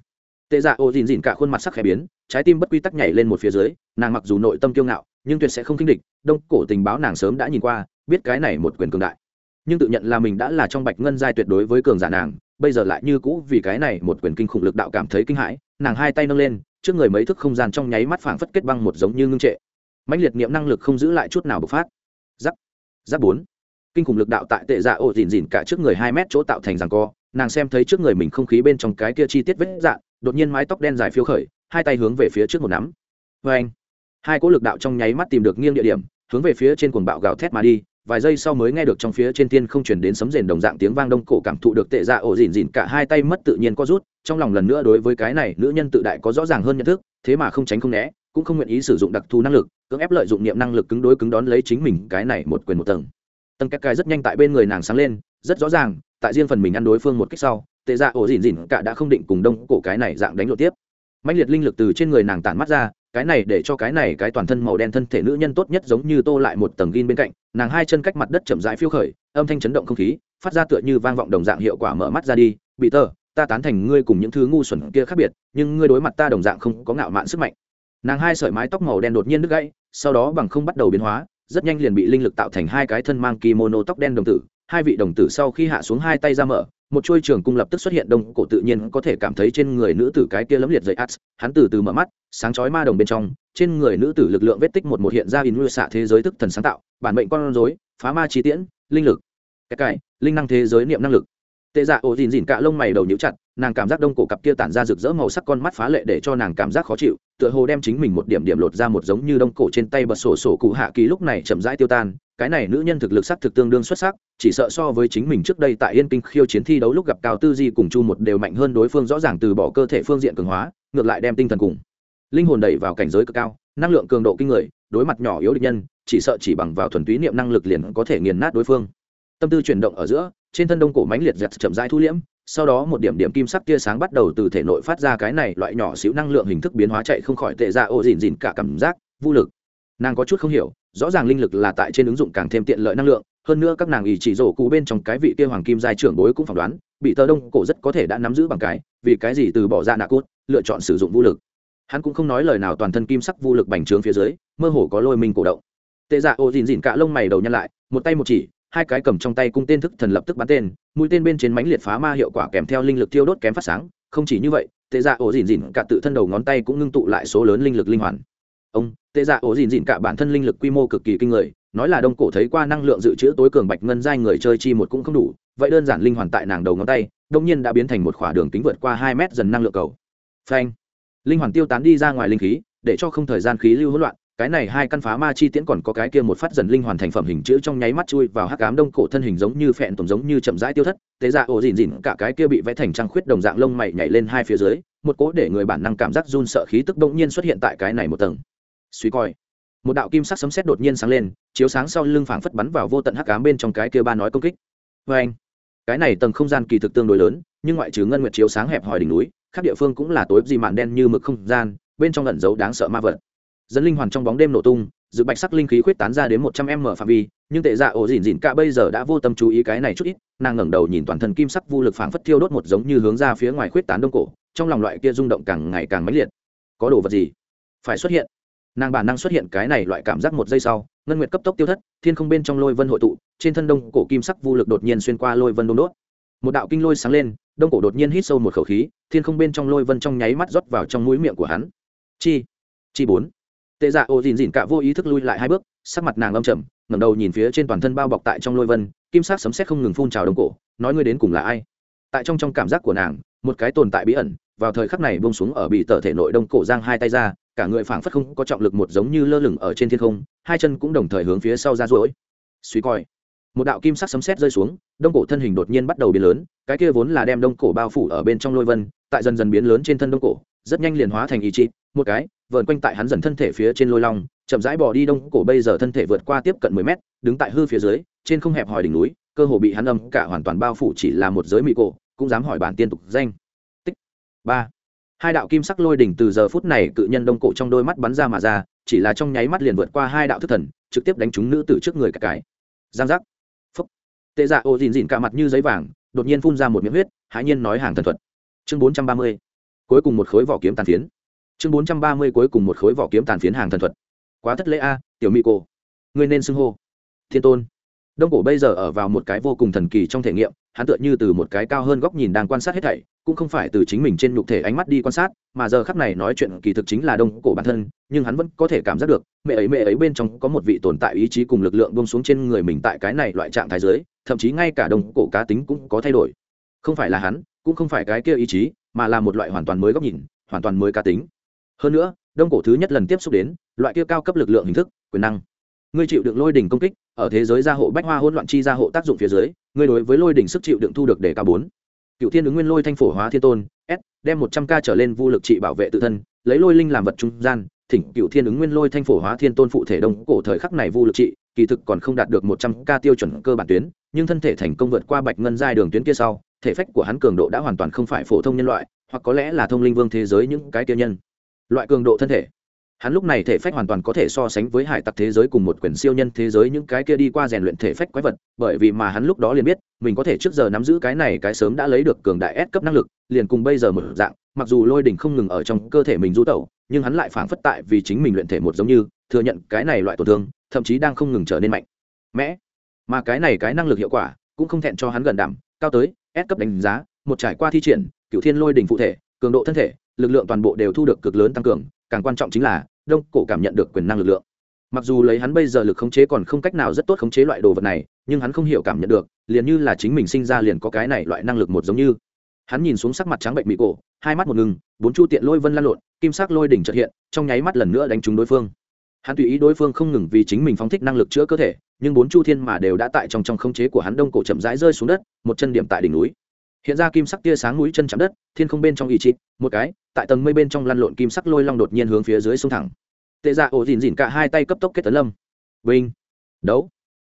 Tệ dạ ô dìn dìn cả khuôn mặt sắc khẽ biến, trái tim bất quy tắc nhảy lên một phía dưới, nàng mặc dù nội tâm kiêu ngạo, nhưng tuyệt sẽ không kinh địch, đông cổ tình báo nàng sớm đã nhìn qua, biết cái này một quyền cường đại. Nhưng tự nhận là mình đã là trong bạch ngân giai tuyệt đối với cường giả nàng, bây giờ lại như cũ vì cái này một quyền kinh khủng lực đạo cảm thấy kinh hãi, nàng hai tay nâng lên, trước người mấy thức không gian trong nháy mắt phảng phất kết băng một giống như ngưng trệ. Mãnh liệt niệm năng lực không giữ lại chút nào bộc phát. Giáp. Giáp bốn kinh khủng lực đạo tại tệ dạ ổ dìn dìn cả trước người hai mét chỗ tạo thành rằng co. Nàng xem thấy trước người mình không khí bên trong cái kia chi tiết vết dạn, đột nhiên mái tóc đen dài phiêu khởi, hai tay hướng về phía trước một nắm. Vê anh, hai cỗ lực đạo trong nháy mắt tìm được nghiêng địa điểm, hướng về phía trên cuồng bạo gào thét mà đi. Vài giây sau mới nghe được trong phía trên thiên không chuyển đến sấm rền đồng dạng tiếng vang đông cổ cảm thụ được tệ dạ ổ dìn dìn cả hai tay mất tự nhiên có rút. Trong lòng lần nữa đối với cái này, nữ nhân tự đại có rõ ràng hơn nhận thức, thế mà không tránh không né, cũng không nguyện ý sử dụng đặc thù năng lực, cưỡng ép lợi dụng niệm năng lực cứng đối cứng đón lấy chính mình cái này một quyền một tầng tần cách cai rất nhanh tại bên người nàng sáng lên, rất rõ ràng, tại riêng phần mình ăn đối phương một cách sau, tệ dạ ổ dỉn dỉn cả đã không định cùng đông cổ cái này dạng đánh lộ tiếp. Mạnh liệt linh lực từ trên người nàng tản mắt ra, cái này để cho cái này cái toàn thân màu đen thân thể nữ nhân tốt nhất giống như tô lại một tầng gin bên cạnh, nàng hai chân cách mặt đất chậm rãi phiêu khởi, âm thanh chấn động không khí, phát ra tựa như vang vọng đồng dạng hiệu quả mở mắt ra đi, bị tờ, ta tán thành ngươi cùng những thứ ngu xuẩn kia khác biệt, nhưng ngươi đối mặt ta đồng dạng không có ngạo mạn sức mạnh. Nàng hai sợi mái tóc màu đen đột nhiên đứt gãy, sau đó bằng không bắt đầu biến hóa rất nhanh liền bị linh lực tạo thành hai cái thân mang kimono tóc đen đồng tử, hai vị đồng tử sau khi hạ xuống hai tay ra mở, một chuôi trường cung lập tức xuất hiện đông cổ tự nhiên có thể cảm thấy trên người nữ tử cái kia lấm liệt dậy ắt hắn từ từ mở mắt, sáng chói ma đồng bên trong, trên người nữ tử lực lượng vết tích một một hiện ra in lưu xạ thế giới thức thần sáng tạo, bản mệnh con rối, phá ma trí tiễn, linh lực. Cái cải linh năng thế giới niệm năng lực. Tệ dạ ổ dìn dìn cả lông mày đầu nhíu chặt nàng cảm giác đông cổ cặp kia tản ra rực rỡ màu sắc con mắt phá lệ để cho nàng cảm giác khó chịu, tựa hồ đem chính mình một điểm điểm lột ra một giống như đông cổ trên tay bật sổ sổ cụ hạ kỳ lúc này chậm rãi tiêu tan. Cái này nữ nhân thực lực sắc thực tương đương xuất sắc, chỉ sợ so với chính mình trước đây tại yên kinh khiêu chiến thi đấu lúc gặp cao tư di cùng chu một đều mạnh hơn đối phương rõ ràng từ bỏ cơ thể phương diện cường hóa, ngược lại đem tinh thần cùng linh hồn đẩy vào cảnh giới cực cao, năng lượng cường độ kinh người, đối mặt nhỏ yếu địch nhân, chỉ sợ chỉ bằng vào thuần túy niệm năng lực liền có thể nghiền nát đối phương. Tâm tư chuyển động ở giữa, trên thân đông cổ mãnh liệt giật chậm rãi thu liễm sau đó một điểm điểm kim sắc tia sáng bắt đầu từ thể nội phát ra cái này loại nhỏ xíu năng lượng hình thức biến hóa chạy không khỏi tệ ra ô dìn dìn cả cảm giác vô lực. Nàng có chút không hiểu, rõ ràng linh lực là tại trên ứng dụng càng thêm tiện lợi năng lượng, hơn nữa các nàng ý chỉ rổ cụ bên trong cái vị kia hoàng kim giai trưởng bối cũng phỏng đoán, bị tờ đông cổ rất có thể đã nắm giữ bằng cái, vì cái gì từ bỏ ra nạ cốt lựa chọn sử dụng vũ lực. Hắn cũng không nói lời nào toàn thân kim sắc vũ lực bành trướng phía dưới, mơ hồ có lôi mình cổ động. Tệ dạ ô dìn dìn cả lông mày đầu nhăn lại, một tay một chỉ hai cái cầm trong tay cung tên thức thần lập tức bắn tên, mũi tên bên trên mánh liệt phá ma hiệu quả kèm theo linh lực tiêu đốt kém phát sáng, không chỉ như vậy, tệ dạ ổ dìn dìn cả tự thân đầu ngón tay cũng ngưng tụ lại số lớn linh lực linh hoàn. Ông, tệ dạ ổ dìn dìn cả bản thân linh lực quy mô cực kỳ kinh người, nói là đông cổ thấy qua năng lượng dự trữ tối cường bạch ngân giai người chơi chi một cũng không đủ, vậy đơn giản linh hoàn tại nàng đầu ngón tay, đông nhiên đã biến thành một khỏa đường kính vượt qua hai mét dần năng lượng cầu. Phanh. Linh hoàn tiêu tán đi ra ngoài linh khí, để cho không thời gian khí lưu hỗn loạn cái này hai căn phá ma chi tiễn còn có cái kia một phát dần linh hoàn thành phẩm hình chữ trong nháy mắt chui vào hắc ám đông cổ thân hình giống như phẹn tổng giống như chậm rãi tiêu thất, tế dạ ổ dìn dìn cả cái kia bị vẽ thành trăng khuyết đồng dạng lông mày nhảy lên hai phía dưới, một cỗ để người bản năng cảm giác run sợ khí tức bỗng nhiên xuất hiện tại cái này một tầng. Suy coi, một đạo kim sắc sấm sét đột nhiên sáng lên, chiếu sáng sau lưng phảng phất bắn vào vô tận hắc ám bên trong cái kia ba nói công kích. Vê anh, cái này tầng không gian kỳ thực tương đối lớn, nhưng ngoại trừ ngân nguyệt chiếu sáng hẹp hòi đỉnh núi các địa phương cũng là tối gì mạn đen như mực không gian, bên trong ẩn giấu đáng sợ ma vật dẫn linh hoàn trong bóng đêm nổ tung, dự bạch sắc linh khí khuyết tán ra đến một trăm m phạm vi, nhưng tệ dạ ổ dỉn dỉn cả bây giờ đã vô tâm chú ý cái này chút ít, nàng ngẩng đầu nhìn toàn thân kim sắc vô lực phảng phất thiêu đốt một giống như hướng ra phía ngoài khuyết tán đông cổ, trong lòng loại kia rung động càng ngày càng mãnh liệt. Có đồ vật gì? Phải xuất hiện. Nàng bản năng xuất hiện cái này loại cảm giác một giây sau, ngân nguyệt cấp tốc tiêu thất, thiên không bên trong lôi vân hội tụ, trên thân đông cổ kim sắc vô lực đột nhiên xuyên qua lôi vân đông đốt. Một đạo kinh lôi sáng lên, đông cổ đột nhiên hít sâu một khẩu khí, thiên không bên trong lôi vân trong nháy mắt rót vào trong mũi miệng của hắn. Chi? Chi bốn tệ dạ ô dìn dìn cả vô ý thức lui lại hai bước, sắc mặt nàng âm trầm, ngẩng đầu nhìn phía trên toàn thân bao bọc tại trong lôi vân, kim sắc sấm sét không ngừng phun trào đông cổ, nói ngươi đến cùng là ai? Tại trong trong cảm giác của nàng, một cái tồn tại bí ẩn, vào thời khắc này bông xuống ở bị tờ thể nội đông cổ giang hai tay ra, cả người phảng phất không có trọng lực một giống như lơ lửng ở trên thiên không, hai chân cũng đồng thời hướng phía sau ra rối suy coi, một đạo kim sắc sấm sét rơi xuống, đông cổ thân hình đột nhiên bắt đầu biến lớn, cái kia vốn là đem đông cổ bao phủ ở bên trong lôi vân, tại dần dần biến lớn trên thân đông cổ, rất nhanh liền hóa thành ý chí, một cái vờn quanh tại hắn dần thân thể phía trên lôi long, chậm rãi bỏ đi đông cổ bây giờ thân thể vượt qua tiếp cận mười mét, đứng tại hư phía dưới, trên không hẹp hòi đỉnh núi, cơ hồ bị hắn âm cả hoàn toàn bao phủ chỉ là một giới mỹ cổ, cũng dám hỏi bản tiên tục danh. Tích. Ba. Hai đạo kim sắc lôi đỉnh từ giờ phút này cự nhân đông cổ trong đôi mắt bắn ra mà ra, chỉ là trong nháy mắt liền vượt qua hai đạo thức thần, trực tiếp đánh trúng nữ tử trước người cả cái. Giang giác. Phúc. Tệ dạ ô dìn dìn cả mặt như giấy vàng, đột nhiên phun ra một miếng huyết, hãi nhiên nói hàng thần thuật. Chương bốn trăm ba mươi. Cuối cùng một khối vỏ kiếm tàn phiến chương bốn trăm ba mươi cuối cùng một khối vỏ kiếm tàn phiến hàng thần thuật. Quá thất lễ a, tiểu mỹ cô ngươi nên xưng hô. Thiên tôn. Đông cổ bây giờ ở vào một cái vô cùng thần kỳ trong thể nghiệm, hắn tựa như từ một cái cao hơn góc nhìn đang quan sát hết thảy, cũng không phải từ chính mình trên nhục thể ánh mắt đi quan sát, mà giờ khắc này nói chuyện kỳ thực chính là đông cổ bản thân, nhưng hắn vẫn có thể cảm giác được, mẹ ấy mẹ ấy bên trong có một vị tồn tại ý chí cùng lực lượng bông xuống trên người mình tại cái này loại trạng thái dưới, thậm chí ngay cả đông cổ cá tính cũng có thay đổi. Không phải là hắn, cũng không phải cái kia ý chí, mà là một loại hoàn toàn mới góc nhìn, hoàn toàn mới cá tính hơn nữa, đông cổ thứ nhất lần tiếp xúc đến, loại kia cao cấp lực lượng hình thức, quyền năng. Ngươi chịu đựng lôi đỉnh công kích, ở thế giới gia hộ bách hoa hỗn loạn chi gia hộ tác dụng phía dưới, ngươi đối với lôi đỉnh sức chịu đựng thu được để cao bốn. Cựu thiên ứng nguyên lôi thanh phổ hóa thiên tôn, s, đem một trăm k trở lên vô lực trị bảo vệ tự thân, lấy lôi linh làm vật trung gian, thỉnh cựu thiên ứng nguyên lôi thanh phổ hóa thiên tôn phụ thể đông cổ thời khắc này vô lực trị, kỳ thực còn không đạt được một trăm k tiêu chuẩn cơ bản tuyến, nhưng thân thể thành công vượt qua bạch ngân giai đường tuyến kia sau, thể phách của hắn cường độ đã hoàn toàn không phải phổ thông nhân loại, hoặc có lẽ là thông linh vương thế giới những cái tiêu nhân loại cường độ thân thể. Hắn lúc này thể phách hoàn toàn có thể so sánh với hải tặc thế giới cùng một quyển siêu nhân thế giới những cái kia đi qua rèn luyện thể phách quái vật, bởi vì mà hắn lúc đó liền biết, mình có thể trước giờ nắm giữ cái này cái sớm đã lấy được cường đại S cấp năng lực, liền cùng bây giờ một dạng, mặc dù lôi đỉnh không ngừng ở trong cơ thể mình du tẩu, nhưng hắn lại phảng phất tại vì chính mình luyện thể một giống như, thừa nhận cái này loại tổn thương, thậm chí đang không ngừng trở nên mạnh. Mẽ mà cái này cái năng lực hiệu quả cũng không thẹn cho hắn gần đảm, cao tới S cấp đánh giá, một trải qua thi triển, cựu thiên lôi đỉnh phụ thể cường độ thân thể, lực lượng toàn bộ đều thu được cực lớn tăng cường, càng quan trọng chính là, đông cổ cảm nhận được quyền năng lực lượng. Mặc dù lấy hắn bây giờ lực khống chế còn không cách nào rất tốt khống chế loại đồ vật này, nhưng hắn không hiểu cảm nhận được, liền như là chính mình sinh ra liền có cái này loại năng lực một giống như. Hắn nhìn xuống sắc mặt trắng bệnh mỹ cổ, hai mắt một ngừng, bốn chu tiện lôi vân lan lộn, kim sắc lôi đỉnh trật hiện, trong nháy mắt lần nữa đánh trúng đối phương. Hắn tùy ý đối phương không ngừng vì chính mình phóng thích năng lực chữa cơ thể, nhưng bốn chu thiên mà đều đã tại trong trong khống chế của hắn đông cổ chậm rãi rơi xuống đất, một chân điểm tại đỉnh núi hiện ra kim sắc tia sáng núi chân chạm đất, thiên không bên trong ý chị một cái, tại tầng mây bên trong lăn lộn kim sắc lôi long đột nhiên hướng phía dưới sông thẳng. Tệ dạ ổ dìn dìn cả hai tay cấp tốc kết tấn lâm. Vinh. Đấu.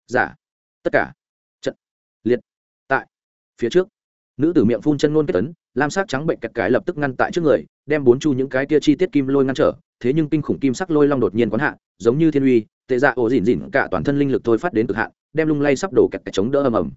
Giả tất cả. Trận. Liệt. Tại. Phía trước. Nữ tử miệng phun chân ngôn kết tấn, lam sắc trắng bệnh cặt cái lập tức ngăn tại trước người, đem bốn chu những cái tia chi tiết kim lôi ngăn trở, thế nhưng kinh khủng kim sắc lôi long đột nhiên quán hạ, giống như thiên uy, tệ dạ ổ dìn dìn cả toàn thân linh lực thôi phát đến cực hạn, đem lung lay sắp đổ kẹt chống đỡ ầm ầm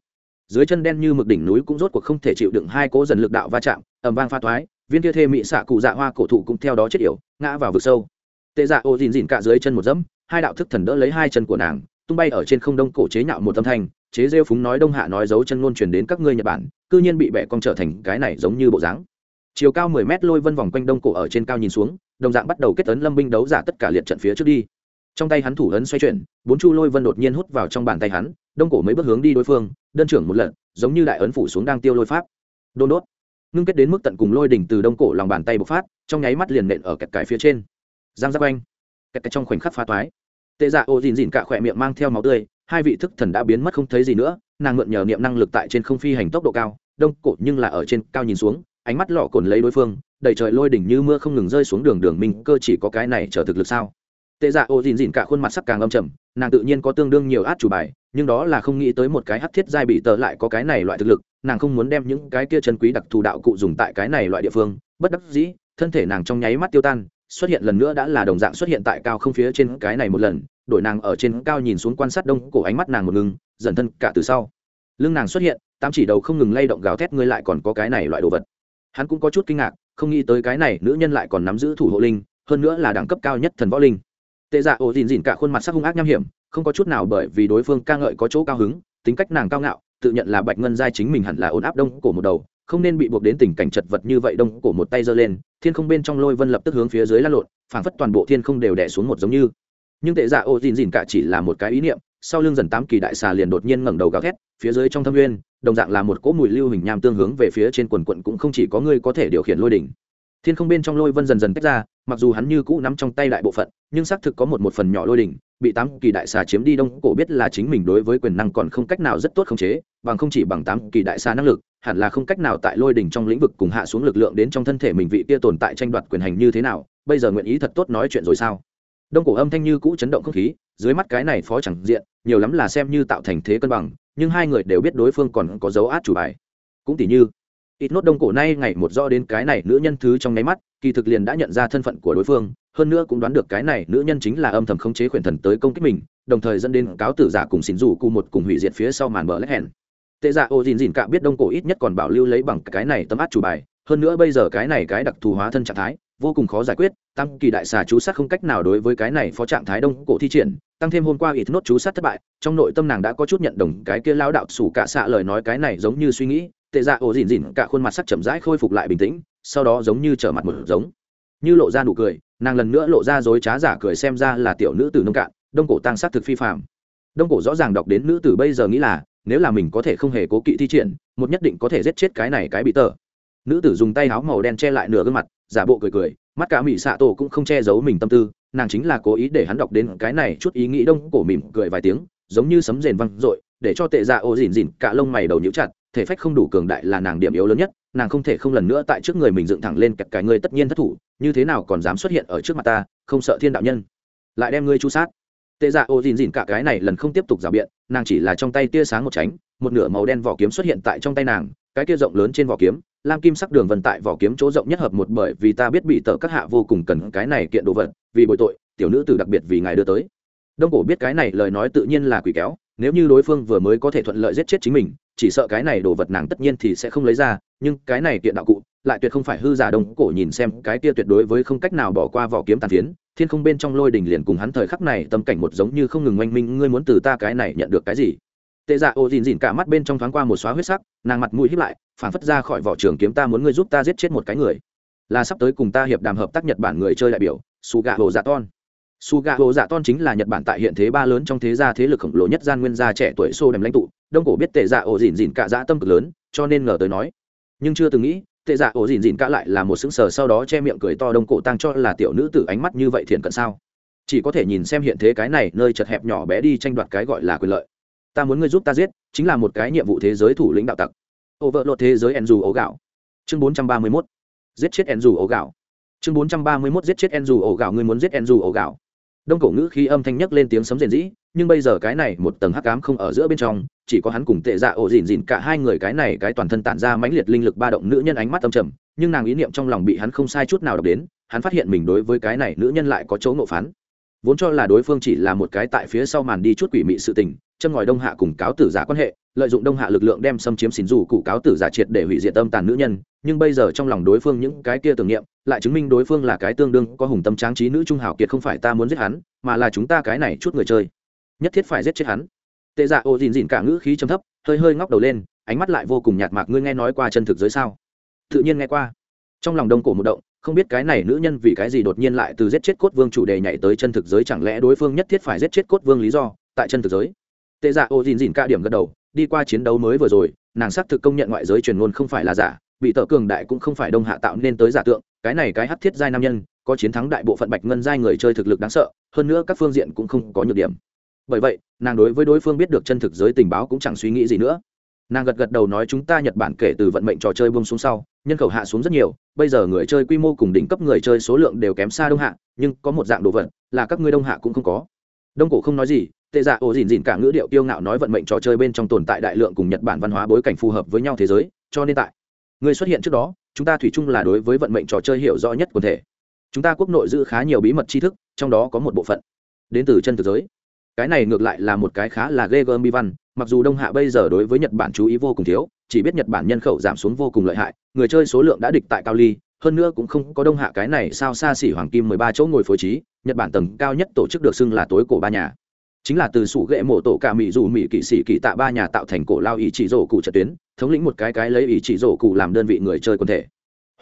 dưới chân đen như mực đỉnh núi cũng rốt cuộc không thể chịu đựng hai cố dần lực đạo va chạm, ầm vang pha thoái, viên kia thê mỹ xạ cụ dạ hoa cổ thụ cũng theo đó chết yểu, ngã vào vực sâu. Tệ dạ ô dìn dìn cả dưới chân một dẫm, hai đạo thức thần đỡ lấy hai chân của nàng, tung bay ở trên không đông cổ chế nhạo một âm thanh, chế rêu phúng nói đông hạ nói dấu chân ngôn truyền đến các ngươi nhật bản, cư nhiên bị bẻ cong trở thành cái này giống như bộ dáng. Chiều cao mười mét lôi vân vòng quanh đông cổ ở trên cao nhìn xuống, đồng dạng bắt đầu kết tấn lâm binh đấu giả tất cả liệt trận phía trước đi. Trong tay hắn thủ ấn xoay chuyển, bốn chu lôi vân đột nhiên hút vào trong bàn tay hắn, đông cổ mấy bước hướng đi đối phương đơn trưởng một lần, giống như đại ấn phủ xuống đang tiêu lôi pháp. Đôn đốt. Ngưng kết đến mức tận cùng lôi đỉnh từ đông cổ lòng bàn tay bộc phát, trong nháy mắt liền nện ở kẹt cải phía trên. Giang giáp anh kẹt trong khoảnh khắc phá toái. Tệ dạ ô dìn dìn cả khỏe miệng mang theo máu tươi, hai vị thức thần đã biến mất không thấy gì nữa, nàng mượn nhờ niệm năng lực tại trên không phi hành tốc độ cao, đông cổ nhưng là ở trên cao nhìn xuống, ánh mắt lọ cồn lấy đối phương, đầy trời lôi đỉnh như mưa không ngừng rơi xuống đường đường minh, cơ chỉ có cái này trở thực lực sao? Tệ dạ ô dìn dìn cả khuôn mặt sắc càng âm trầm, nàng tự nhiên có tương đương nhiều át chủ bài, nhưng đó là không nghĩ tới một cái hát thiết giai bị tờ lại có cái này loại thực lực, nàng không muốn đem những cái kia chân quý đặc thù đạo cụ dùng tại cái này loại địa phương. Bất đắc dĩ, thân thể nàng trong nháy mắt tiêu tan, xuất hiện lần nữa đã là đồng dạng xuất hiện tại cao không phía trên cái này một lần, đổi nàng ở trên cao nhìn xuống quan sát đông cổ ánh mắt nàng một ngừng, dần thân cả từ sau. Lưng nàng xuất hiện, tám chỉ đầu không ngừng lay động gào thét ngươi lại còn có cái này loại đồ vật. Hắn cũng có chút kinh ngạc, không nghĩ tới cái này nữ nhân lại còn nắm giữ thủ hộ linh, hơn nữa là đẳng cấp cao nhất thần võ linh tệ dạ ổ dìn dìn cả khuôn mặt sắc hung ác nham hiểm, không có chút nào bởi vì đối phương ca ngợi có chỗ cao hứng, tính cách nàng cao ngạo, tự nhận là bạch ngân giai chính mình hẳn là ổn áp đông cổ một đầu, không nên bị buộc đến tình cảnh chật vật như vậy đông cổ một tay giơ lên, thiên không bên trong lôi vân lập tức hướng phía dưới lăn lộn, phảng phất toàn bộ thiên không đều đẻ xuống một giống như. Nhưng tệ dạ ô dìn dìn cả chỉ là một cái ý niệm, sau lưng dần tám kỳ đại xà liền đột nhiên ngẩng đầu gào thét, phía dưới trong thâm nguyên, đồng dạng là một cỗ mùi lưu hình nham tương hướng về phía trên quần quận cũng không chỉ có người có thể điều khiển lôi đỉnh thiên không bên trong lôi vân dần dần tách ra, mặc dù hắn như cũ nắm trong tay đại bộ phận, nhưng xác thực có một một phần nhỏ lôi đỉnh, bị tám kỳ đại xà chiếm đi đông cổ biết là chính mình đối với quyền năng còn không cách nào rất tốt khống chế, bằng không chỉ bằng tám kỳ đại xà năng lực, hẳn là không cách nào tại lôi đỉnh trong lĩnh vực cùng hạ xuống lực lượng đến trong thân thể mình vị kia tồn tại tranh đoạt quyền hành như thế nào, bây giờ nguyện ý thật tốt nói chuyện rồi sao? Đông cổ âm thanh như cũ chấn động không khí, dưới mắt cái này phó chẳng diện, nhiều lắm là xem như tạo thành thế cân bằng, nhưng hai người đều biết đối phương còn có dấu át chủ bài. Cũng tỉ như ít nốt đông cổ nay ngày một do đến cái này nữ nhân thứ trong nháy mắt, kỳ thực liền đã nhận ra thân phận của đối phương, hơn nữa cũng đoán được cái này nữ nhân chính là âm thầm khống chế khuyển thần tới công kích mình, đồng thời dẫn đến cáo tử giả cùng xin rủ cụ một cùng hủy diệt phía sau màn bờ lách hẹn. Tệ giả ô dìn dìn cạ biết đông cổ ít nhất còn bảo lưu lấy bằng cái này tấm át chủ bài, hơn nữa bây giờ cái này cái đặc thù hóa thân trạng thái, vô cùng khó giải quyết, tăng kỳ đại xà chú sát không cách nào đối với cái này phó trạng thái đông cổ thi triển, tăng thêm hôm qua ít nốt chú sát thất bại, trong nội tâm nàng đã có chút nhận đồng cái kia lao đạo sủ cả xạ lời nói cái này giống như suy nghĩ tệ dạ ổ dỉn dỉn, cả khuôn mặt sắc chậm rãi khôi phục lại bình tĩnh sau đó giống như trở mặt một giống. Như lộ ra nụ cười nàng lần nữa lộ ra dối trá giả cười xem ra là tiểu nữ tử nông cạn đông cổ tăng sát thực phi phạm đông cổ rõ ràng đọc đến nữ tử bây giờ nghĩ là nếu là mình có thể không hề cố kỵ thi triển một nhất định có thể giết chết cái này cái bị tờ. Nữ tử dùng tay áo màu đen che lại nửa gương mặt giả bộ cười cười mắt cả mỹ xạ tổ cũng không che giấu mình tâm tư nàng chính là cố ý để hắn đọc đến cái này chút ý nghĩ đông cổ mỉm cười vài tiếng giống như sấm rền văng r để cho tệ dạ ô dỉn dỉn, cả lông mày đầu nhíu chặt thể phách không đủ cường đại là nàng điểm yếu lớn nhất, nàng không thể không lần nữa tại trước người mình dựng thẳng lên kẹt cái ngươi tất nhiên thất thủ, như thế nào còn dám xuất hiện ở trước mặt ta, không sợ thiên đạo nhân. Lại đem ngươi chu sát. Tệ dạ ô dìn dìn cả cái này lần không tiếp tục rào biện, nàng chỉ là trong tay tia sáng một tránh, một nửa màu đen vỏ kiếm xuất hiện tại trong tay nàng, cái kia rộng lớn trên vỏ kiếm, lam kim sắc đường vân tại vỏ kiếm chỗ rộng nhất hợp một bởi vì ta biết bị tờ các hạ vô cùng cần cái này kiện đồ vật, vì bội tội, tiểu nữ tử đặc biệt vì ngài đưa tới. Đông cổ biết cái này lời nói tự nhiên là quỷ kéo, nếu như đối phương vừa mới có thể thuận lợi giết chết chính mình chỉ sợ cái này đồ vật nàng tất nhiên thì sẽ không lấy ra, nhưng cái này kiện đạo cụ lại tuyệt không phải hư giả đông cổ nhìn xem, cái kia tuyệt đối với không cách nào bỏ qua vỏ kiếm tàn phiến, thiên không bên trong lôi đình liền cùng hắn thời khắc này tâm cảnh một giống như không ngừng oanh minh, ngươi muốn từ ta cái này nhận được cái gì? Tệ dạ ô dìn dìn cả mắt bên trong thoáng qua một xóa huyết sắc, nàng mặt mũi hiếp lại phản phất ra khỏi vỏ trường kiếm ta muốn ngươi giúp ta giết chết một cái người. Là sắp tới cùng ta hiệp đàm hợp tác nhật bản người chơi đại biểu su gà hồ dạ ton. Su gà hồ dạ ton chính là nhật bản tại hiện thế ba lớn trong thế gia thế lực khổng lồ nhất gian nguyên gia trẻ tuổi xô đềm lãnh tụ đông cổ biết tệ dạ ổ dỉn dỉn cả dã tâm cực lớn, cho nên ngờ tới nói. Nhưng chưa từng nghĩ, tệ dạ ổ dỉn dỉn cả lại là một xứng sờ sau đó che miệng cười to đông cổ tăng cho là tiểu nữ tử ánh mắt như vậy thiện cận sao. Chỉ có thể nhìn xem hiện thế cái này nơi chật hẹp nhỏ bé đi tranh đoạt cái gọi là quyền lợi. Ta muốn ngươi giúp ta giết, chính là một cái nhiệm vụ thế giới thủ lĩnh đạo tặc. Ô vợ lột thế giới en dù ấu gạo. Chương bốn trăm ba mươi mốt. Giết chết en dù ấu gạo. Chương bốn trăm ba mươi mốt giết chết en dù ấu gạo, ngươi muốn giết en dù ấu gạo đông cổ ngữ khi âm thanh nhấc lên tiếng sấm rền rĩ, nhưng bây giờ cái này một tầng hắc ám không ở giữa bên trong, chỉ có hắn cùng tệ dạ ổ dìn dìn cả hai người cái này cái toàn thân tản ra mãnh liệt linh lực ba động nữ nhân ánh mắt âm trầm, nhưng nàng ý niệm trong lòng bị hắn không sai chút nào đọc đến, hắn phát hiện mình đối với cái này nữ nhân lại có chỗ ngộ phán. Vốn cho là đối phương chỉ là một cái tại phía sau màn đi chút quỷ mị sự tình châm ngòi đông hạ cùng cáo tử giả quan hệ, lợi dụng đông hạ lực lượng đem xâm chiếm xỉn dù cụ cáo tử giả triệt để hủy diệt tâm tàn nữ nhân, nhưng bây giờ trong lòng đối phương những cái kia tưởng niệm lại chứng minh đối phương là cái tương đương có hùng tâm tráng trí nữ trung hào kiệt không phải ta muốn giết hắn, mà là chúng ta cái này chút người chơi. Nhất thiết phải giết chết hắn. Tệ dạ ô dìn dìn cả ngữ khí trầm thấp, hơi hơi ngóc đầu lên, ánh mắt lại vô cùng nhạt mạc, ngươi nghe nói qua chân thực giới sao? Tự nhiên nghe qua. Trong lòng đông cổ một động, không biết cái này nữ nhân vì cái gì đột nhiên lại từ giết chết cốt vương chủ đề nhảy tới chân thực giới, chẳng lẽ đối phương nhất thiết phải giết chết cốt vương lý do, tại chân thực giới? Tệ dạ ô dìn dìn ca điểm gật đầu, đi qua chiến đấu mới vừa rồi, nàng xác thực công nhận ngoại giới truyền ngôn không phải là giả, bị tợ cường đại cũng không phải đông hạ tạo nên tới giả tượng cái này cái hắc thiết giai nam nhân, có chiến thắng đại bộ phận bạch ngân giai người chơi thực lực đáng sợ, hơn nữa các phương diện cũng không có nhược điểm. Bởi vậy, nàng đối với đối phương biết được chân thực giới tình báo cũng chẳng suy nghĩ gì nữa. Nàng gật gật đầu nói chúng ta nhật bản kể từ vận mệnh trò chơi bông xuống sau, nhân khẩu hạ xuống rất nhiều, bây giờ người chơi quy mô cùng đỉnh cấp người chơi số lượng đều kém xa đông hạ, nhưng có một dạng đồ vật là các ngươi đông hạ cũng không có. Đông cổ không nói gì, tệ dạ ổ dìn dìn cả ngữ điệu tiêu ngạo nói vận mệnh trò chơi bên trong tồn tại đại lượng cùng nhật bản văn hóa bối cảnh phù hợp với nhau thế giới, cho nên tại người xuất hiện trước đó chúng ta thủy chung là đối với vận mệnh trò chơi hiểu rõ nhất quần thể. Chúng ta quốc nội giữ khá nhiều bí mật tri thức, trong đó có một bộ phận đến từ chân thực giới. Cái này ngược lại là một cái khá là ghê gớm bi văn, mặc dù đông hạ bây giờ đối với nhật bản chú ý vô cùng thiếu, chỉ biết nhật bản nhân khẩu giảm xuống vô cùng lợi hại, người chơi số lượng đã địch tại cao ly, hơn nữa cũng không có đông hạ cái này sao xa xỉ hoàng kim mười ba chỗ ngồi phối trí, nhật bản tầng cao nhất tổ chức được xưng là tối cổ ba nhà. Chính là từ sủ ghệ mổ tổ cả mỹ dù mỹ kỵ sĩ kỵ tạ ba nhà tạo thành cổ lao ý chỉ rổ cụ trận tuyến thống lĩnh một cái cái lấy ý chỉ rổ cụ làm đơn vị người chơi quần thể.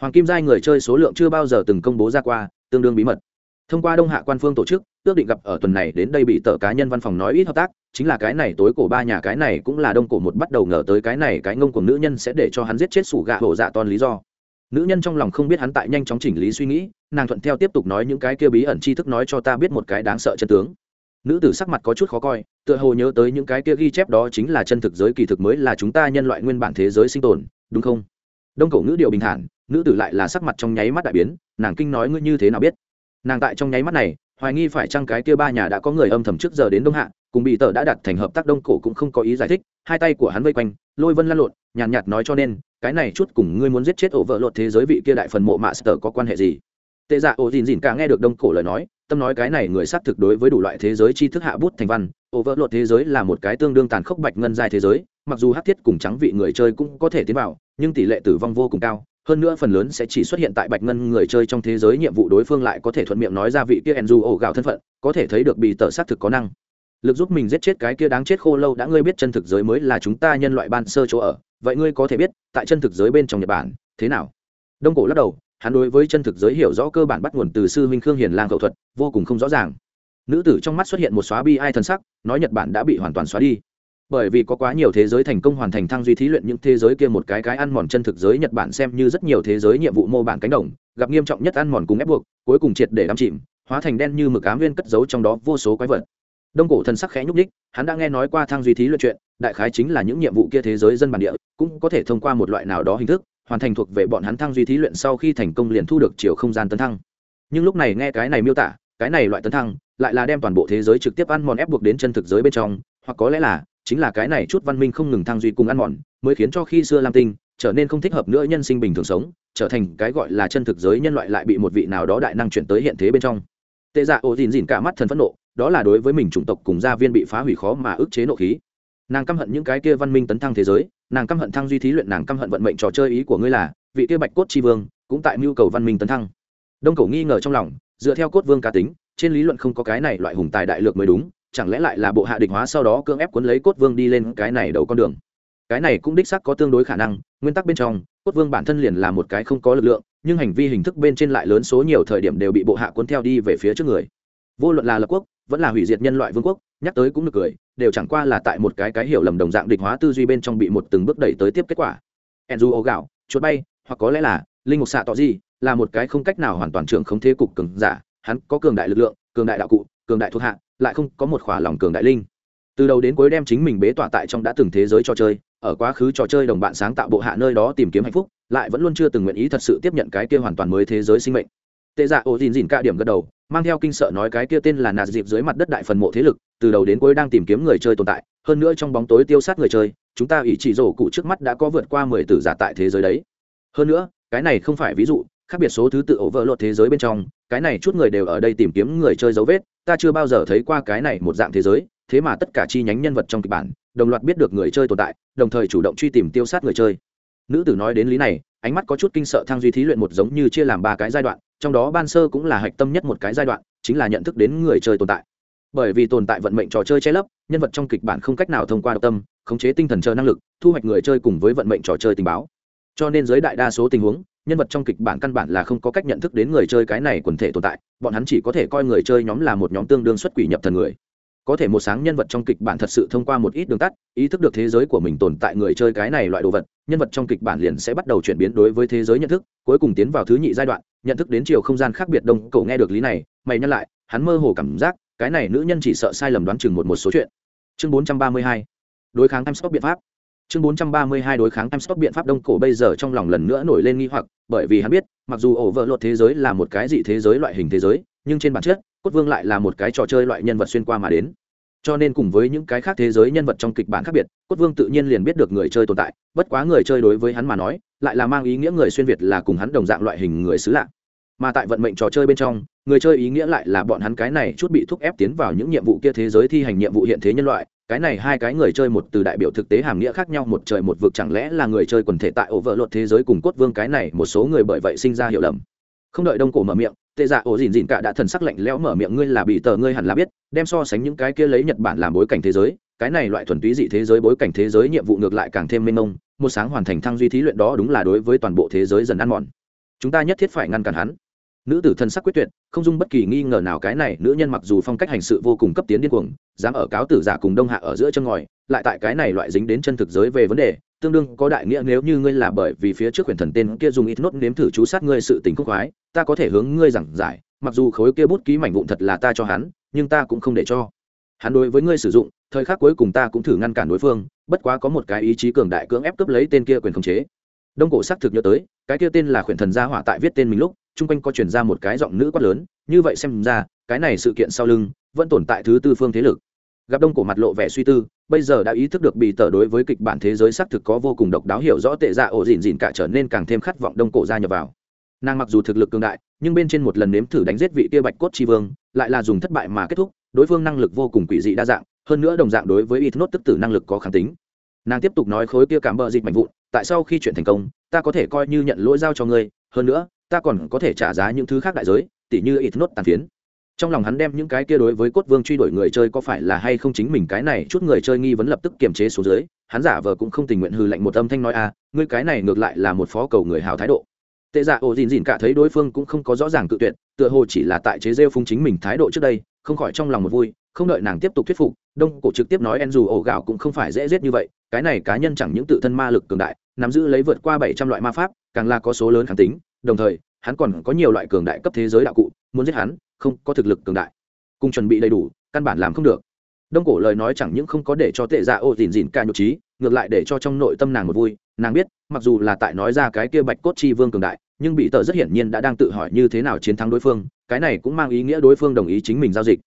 Hoàng kim giai người chơi số lượng chưa bao giờ từng công bố ra qua, tương đương bí mật. Thông qua đông hạ quan phương tổ chức, ước định gặp ở tuần này đến đây bị tờ cá nhân văn phòng nói ít hợp tác, chính là cái này tối cổ ba nhà cái này cũng là đông cổ một bắt đầu ngờ tới cái này cái ngông của nữ nhân sẽ để cho hắn giết chết sủ gạ hổ dạ toàn lý do. Nữ nhân trong lòng không biết hắn tại nhanh chóng chỉnh lý suy nghĩ, nàng thuận theo tiếp tục nói những cái kia bí ẩn tri thức nói cho ta biết một cái đáng sợ chân tướng. Nữ tử sắc mặt có chút khó coi tựa hồ nhớ tới những cái kia ghi chép đó chính là chân thực giới kỳ thực mới là chúng ta nhân loại nguyên bản thế giới sinh tồn đúng không? Đông cổ ngữ điệu bình thản nữ tử lại là sắc mặt trong nháy mắt đại biến nàng kinh nói ngươi như thế nào biết? Nàng tại trong nháy mắt này hoài nghi phải chăng cái kia ba nhà đã có người âm thầm trước giờ đến đông hạ cùng bị tờ đã đặt thành hợp tác đông cổ cũng không có ý giải thích hai tay của hắn vây quanh lôi vân lăn lộn nhàn nhạt, nhạt nói cho nên cái này chút cùng ngươi muốn giết chết ổ vợ lột thế giới vị kia đại phần mộ mạ sờ có quan hệ gì? Tệ dạ ổ dìn dìn cả nghe được đông cổ lời nói tâm nói cái này người xác thực đối với đủ loại thế giới tri thức hạ bút thành văn ô vỡ lột thế giới là một cái tương đương tàn khốc bạch ngân dài thế giới, mặc dù hát thiết cùng trắng vị người chơi cũng có thể tiến vào, nhưng tỷ lệ tử vong vô cùng cao, hơn nữa phần lớn sẽ chỉ xuất hiện tại bạch ngân người chơi trong thế giới, nhiệm vụ đối phương lại có thể thuận miệng nói ra vị kia enzu ổ gạo thân phận, có thể thấy được bị tờ xác thực có năng. Lực giúp mình giết chết cái kia đáng chết khô lâu đã ngươi biết chân thực giới mới là chúng ta nhân loại ban sơ chỗ ở, vậy ngươi có thể biết, tại chân thực giới bên trong nhật bản, thế nào? Đông cổ lắc đầu hắn đối với chân thực giới hiểu rõ cơ bản bắt nguồn từ sư huynh khương hiền lang khẩu thuật, vô cùng không rõ ràng. Nữ tử trong mắt xuất hiện một xóa bi ai thân sắc, nói nhật bản đã bị hoàn toàn xóa đi. Bởi vì có quá nhiều thế giới thành công hoàn thành thăng duy thí luyện, những thế giới kia một cái cái ăn mòn chân thực giới nhật bản xem như rất nhiều thế giới nhiệm vụ mô bản cánh đồng, gặp nghiêm trọng nhất ăn mòn cùng ép buộc, cuối cùng triệt để đắm chìm, hóa thành đen như mực ám viên cất giấu trong đó vô số quái vật. Đông cổ thần sắc khẽ nhúc ních hắn đã nghe nói qua thăng duy thí luyện chuyện, đại khái chính là những nhiệm vụ kia thế giới dân bản địa, cũng có thể thông qua một loại nào đó hình thức hoàn thành thuộc về bọn hắn thăng duy thí luyện sau khi thành công liền thu được chiều không gian tấn thăng. Nhưng lúc này nghe cái này miêu tả, cái này loại tấn thăng, lại là đem toàn bộ thế giới trực tiếp ăn mòn ép buộc đến chân thực giới bên trong, hoặc có lẽ là chính là cái này chút văn minh không ngừng thăng duy cùng ăn mòn, mới khiến cho khi xưa lam tinh trở nên không thích hợp nữa nhân sinh bình thường sống, trở thành cái gọi là chân thực giới nhân loại lại bị một vị nào đó đại năng chuyển tới hiện thế bên trong. Tệ dạ ô dìn dìn cả mắt thần phẫn nộ, đó là đối với mình chủng tộc cùng gia viên bị phá hủy khó mà ức chế nộ khí. Nàng căm hận những cái kia văn minh tấn thăng thế giới nàng căm hận thăng duy thí luyện nàng căm hận vận mệnh trò chơi ý của ngươi là, vị kia bạch cốt tri vương, cũng tại mưu cầu văn minh tấn thăng. Đông cổ nghi ngờ trong lòng, dựa theo cốt vương cá tính, trên lý luận không có cái này loại hùng tài đại lược mới đúng, chẳng lẽ lại là bộ hạ địch hóa sau đó cưỡng ép cuốn lấy cốt vương đi lên cái này đầu con đường? Cái này cũng đích xác có tương đối khả năng, nguyên tắc bên trong, cốt vương bản thân liền là một cái không có lực lượng, nhưng hành vi hình thức bên trên lại lớn số nhiều thời điểm đều bị bộ hạ cuốn theo đi về phía trước người. Vô luận là lập quốc, vẫn là hủy diệt nhân loại vương quốc nhắc tới cũng được cười, đều chẳng qua là tại một cái cái hiểu lầm đồng dạng địch hóa tư duy bên trong bị một từng bước đẩy tới tiếp kết quả. Enzu ố gạo, chuột bay, hoặc có lẽ là, linh mục xạ tỏ gì, là một cái không cách nào hoàn toàn trưởng không thế cục cường giả, hắn có cường đại lực lượng, cường đại đạo cụ, cường đại thuộc hạ, lại không có một khỏa lòng cường đại linh. Từ đầu đến cuối đem chính mình bế tỏa tại trong đã từng thế giới trò chơi, ở quá khứ trò chơi đồng bạn sáng tạo bộ hạ nơi đó tìm kiếm hạnh phúc, lại vẫn luôn chưa từng nguyện ý thật sự tiếp nhận cái kia hoàn toàn mới thế giới sinh mệnh tệ dạ ổ dìn dìn cả điểm gật đầu, mang theo kinh sợ nói cái kia tên là nạt dịp dưới mặt đất đại phần mộ thế lực, từ đầu đến cuối đang tìm kiếm người chơi tồn tại, hơn nữa trong bóng tối tiêu sát người chơi, chúng ta ý chỉ rổ cụ trước mắt đã có vượt qua mười tử giả tại thế giới đấy. Hơn nữa, cái này không phải ví dụ, khác biệt số thứ tự ổ vỡ lột thế giới bên trong, cái này chút người đều ở đây tìm kiếm người chơi dấu vết, ta chưa bao giờ thấy qua cái này một dạng thế giới, thế mà tất cả chi nhánh nhân vật trong kịch bản, đồng loạt biết được người chơi tồn tại, đồng thời chủ động truy tìm tiêu sát người chơi. Nữ tử nói đến lý này, ánh mắt có chút kinh sợ thang duy thí luyện một giống như chia làm ba cái giai đoạn trong đó ban sơ cũng là hạch tâm nhất một cái giai đoạn, chính là nhận thức đến người chơi tồn tại. Bởi vì tồn tại vận mệnh trò chơi che lấp, nhân vật trong kịch bản không cách nào thông qua độc tâm, khống chế tinh thần chờ năng lực, thu hoạch người chơi cùng với vận mệnh trò chơi tình báo. Cho nên dưới đại đa số tình huống, nhân vật trong kịch bản căn bản là không có cách nhận thức đến người chơi cái này quần thể tồn tại, bọn hắn chỉ có thể coi người chơi nhóm là một nhóm tương đương xuất quỷ nhập thần người có thể một sáng nhân vật trong kịch bản thật sự thông qua một ít đường tắt, ý thức được thế giới của mình tồn tại người chơi cái này loại đồ vật, nhân vật trong kịch bản liền sẽ bắt đầu chuyển biến đối với thế giới nhận thức, cuối cùng tiến vào thứ nhị giai đoạn, nhận thức đến chiều không gian khác biệt đông, cậu nghe được lý này, mày nhắc lại, hắn mơ hồ cảm giác, cái này nữ nhân chỉ sợ sai lầm đoán chừng một một số chuyện. Chương bốn trăm ba mươi hai, đối kháng time stop biện pháp. Chương bốn trăm ba mươi hai, đối kháng time stop biện pháp đông cổ bây giờ trong lòng lần nữa nổi lên nghi hoặc, bởi vì hắn biết, mặc dù ổ vợ luật thế giới là một cái dị thế giới loại hình thế giới nhưng trên bản chất, cốt vương lại là một cái trò chơi loại nhân vật xuyên qua mà đến. Cho nên cùng với những cái khác thế giới nhân vật trong kịch bản khác biệt, cốt vương tự nhiên liền biết được người chơi tồn tại, bất quá người chơi đối với hắn mà nói, lại là mang ý nghĩa người xuyên việt là cùng hắn đồng dạng loại hình người xứ lạ. Mà tại vận mệnh trò chơi bên trong, người chơi ý nghĩa lại là bọn hắn cái này chút bị thúc ép tiến vào những nhiệm vụ kia thế giới thi hành nhiệm vụ hiện thế nhân loại. Cái này hai cái người chơi một từ đại biểu thực tế hàm nghĩa khác nhau, một trời một vực chẳng lẽ là người chơi quần thể tại ổ vợ luật thế giới cùng cốt vương cái này một số người bởi vậy sinh ra hiểu lầm. Không đợi đông cổ mở miệng tệ dạ ổ dìn dìn cả đã thần sắc lạnh lẽo mở miệng, ngươi là bị tờ ngươi hẳn là biết, đem so sánh những cái kia lấy nhật bản làm bối cảnh thế giới, cái này loại thuần túy dị thế giới bối cảnh thế giới nhiệm vụ ngược lại càng thêm mênh mông, một sáng hoàn thành thăng duy thí luyện đó đúng là đối với toàn bộ thế giới dần ăn mòn. Chúng ta nhất thiết phải ngăn cản hắn. Nữ tử thần sắc quyết tuyệt, không dung bất kỳ nghi ngờ nào cái này, nữ nhân mặc dù phong cách hành sự vô cùng cấp tiến điên cuồng, dám ở cáo tử giả cùng đông hạ ở giữa chân ngòi, lại tại cái này loại dính đến chân thực giới về vấn đề tương đương có đại nghĩa nếu như ngươi là bởi vì phía trước huyền thần tên kia dùng ít nốt nếm thử chú sát ngươi sự tình khúc khoái, ta có thể hướng ngươi giảng giải, mặc dù khối kia bút ký mảnh vụn thật là ta cho hắn, nhưng ta cũng không để cho. Hắn đối với ngươi sử dụng, thời khắc cuối cùng ta cũng thử ngăn cản đối phương, bất quá có một cái ý chí cường đại cưỡng ép cướp lấy tên kia quyền khống chế. Đông cổ xác thực nhớ tới, cái kia tên là khuyển thần gia hỏa tại viết tên mình lúc, chung quanh có chuyển ra một cái giọng nữ quát lớn, như vậy xem ra, cái này sự kiện sau lưng, vẫn tồn tại thứ tư phương thế lực gặp đông cổ mặt lộ vẻ suy tư, bây giờ đã ý thức được bị tờ đối với kịch bản thế giới xác thực có vô cùng độc đáo hiểu rõ tệ dạ ổ dìn dìn cả trở nên càng thêm khát vọng đông cổ gia nhập vào. Nàng mặc dù thực lực cường đại, nhưng bên trên một lần nếm thử đánh giết vị kia bạch cốt tri vương, lại là dùng thất bại mà kết thúc, đối phương năng lực vô cùng quỷ dị đa dạng, hơn nữa đồng dạng đối với ít nốt tức tử năng lực có kháng tính. Nàng tiếp tục nói khối kia cảm bờ dịch mạnh vụn, tại sau khi chuyện thành công, ta có thể coi như nhận lỗi giao cho ngươi, hơn nữa, ta còn có thể trả giá những thứ khác đại giới, tỉ như ít nốt tàn phiến trong lòng hắn đem những cái kia đối với cốt vương truy đuổi người chơi có phải là hay không chính mình cái này, chút người chơi nghi vấn lập tức kiềm chế xuống dưới, hắn giả vờ cũng không tình nguyện hư lạnh một âm thanh nói a ngươi cái này ngược lại là một phó cầu người hào thái độ. Tệ dạ ổ dìn dìn cả thấy đối phương cũng không có rõ ràng cự tuyệt, tựa hồ chỉ là tại chế rêu phung chính mình thái độ trước đây, không khỏi trong lòng một vui, không đợi nàng tiếp tục thuyết phục, đông cổ trực tiếp nói en dù ổ gạo cũng không phải dễ giết như vậy, cái này cá nhân chẳng những tự thân ma lực cường đại, nắm giữ lấy vượt qua bảy trăm loại ma pháp, càng là có số lớn kháng tính, đồng thời, hắn còn có nhiều loại cường đại cấp thế giới đạo cụ muốn giết hắn, không có thực lực cường đại. Cùng chuẩn bị đầy đủ, căn bản làm không được. Đông cổ lời nói chẳng những không có để cho tệ dạ ô dìn dìn ca nhục trí, ngược lại để cho trong nội tâm nàng một vui. Nàng biết, mặc dù là tại nói ra cái kia bạch cốt chi vương cường đại, nhưng bị tờ rất hiển nhiên đã đang tự hỏi như thế nào chiến thắng đối phương, cái này cũng mang ý nghĩa đối phương đồng ý chính mình giao dịch.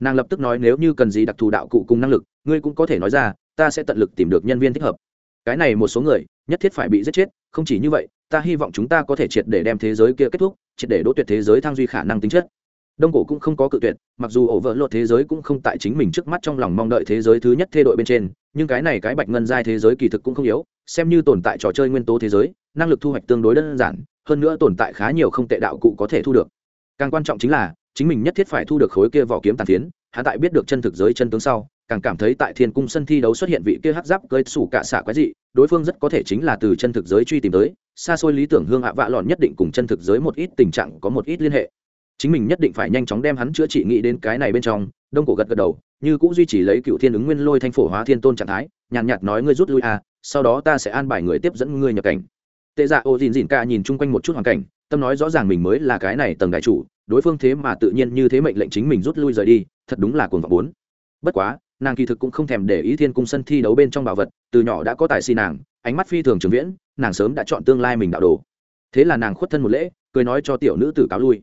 Nàng lập tức nói nếu như cần gì đặc thù đạo cụ cùng năng lực, ngươi cũng có thể nói ra, ta sẽ tận lực tìm được nhân viên thích hợp. Cái này một số người, nhất thiết phải bị giết chết, không chỉ như vậy ta hy vọng chúng ta có thể triệt để đem thế giới kia kết thúc, triệt để đỗ tuyệt thế giới thăng duy khả năng tính chất. Đông cổ cũng không có cự tuyệt, mặc dù ổ vợ lột thế giới cũng không tại chính mình trước mắt trong lòng mong đợi thế giới thứ nhất thê đội bên trên, nhưng cái này cái bạch ngân giai thế giới kỳ thực cũng không yếu, xem như tồn tại trò chơi nguyên tố thế giới, năng lực thu hoạch tương đối đơn giản, hơn nữa tồn tại khá nhiều không tệ đạo cụ có thể thu được. Càng quan trọng chính là, chính mình nhất thiết phải thu được khối kia vỏ kiếm tàn phiến hạ tại biết được chân thực giới chân tướng sau, càng cảm thấy tại thiên cung sân thi đấu xuất hiện vị kia hắc giáp gây sủ cả xạ quái dị, đối phương rất có thể chính là từ chân thực giới truy tìm tới xa xôi lý tưởng hương ạ vạ lọn nhất định cùng chân thực giới một ít tình trạng có một ít liên hệ. Chính mình nhất định phải nhanh chóng đem hắn chữa trị nghĩ đến cái này bên trong đông cổ gật gật đầu như cũng duy trì lấy cựu thiên ứng nguyên lôi thanh phổ hóa thiên tôn trạng thái nhàn nhạt, nhạt nói ngươi rút lui à sau đó ta sẽ an bài người tiếp dẫn ngươi nhập cảnh. Tệ dạ ô dìn dìn ca nhìn chung quanh một chút hoàn cảnh tâm nói rõ ràng mình mới là cái này tầng đại chủ đối phương thế mà tự nhiên như thế mệnh lệnh chính mình rút lui rời đi thật đúng là cuồng vọng bốn. Bất quá nàng kỳ thực cũng không thèm để ý thiên cung sân thi đấu bên trong bảo vật từ nhỏ đã có tài xì nàng ánh mắt phi thường trường viễn nàng sớm đã chọn tương lai mình đạo đồ. Thế là nàng khuất thân một lễ, cười nói cho tiểu nữ tử cáo lui.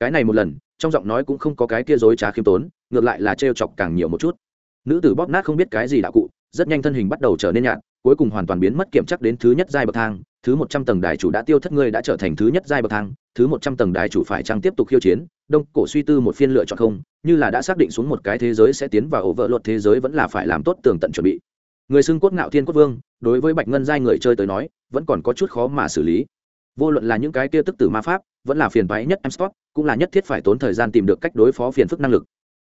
Cái này một lần, trong giọng nói cũng không có cái kia dối trá khiêm tốn, ngược lại là trêu chọc càng nhiều một chút. Nữ tử bóp nát không biết cái gì đạo cụ, rất nhanh thân hình bắt đầu trở nên nhạt, cuối cùng hoàn toàn biến mất kiểm chắc đến thứ nhất giai bậc thang, thứ một trăm tầng đài chủ đã tiêu thất ngươi đã trở thành thứ nhất giai bậc thang, thứ một trăm tầng đài chủ phải trang tiếp tục khiêu chiến, đông, cổ suy tư một phiên lựa chọn không, như là đã xác định xuống một cái thế giới sẽ tiến vào ổ vợ luật thế giới vẫn là phải làm tốt tường tận chuẩn bị. Người xưng cốt ngạo thiên quốc vương, đối với bạch ngân giai người chơi tới nói vẫn còn có chút khó mà xử lý. Vô luận là những cái kia tức tử ma pháp, vẫn là phiền toái nhất em sport cũng là nhất thiết phải tốn thời gian tìm được cách đối phó phiền phức năng lực.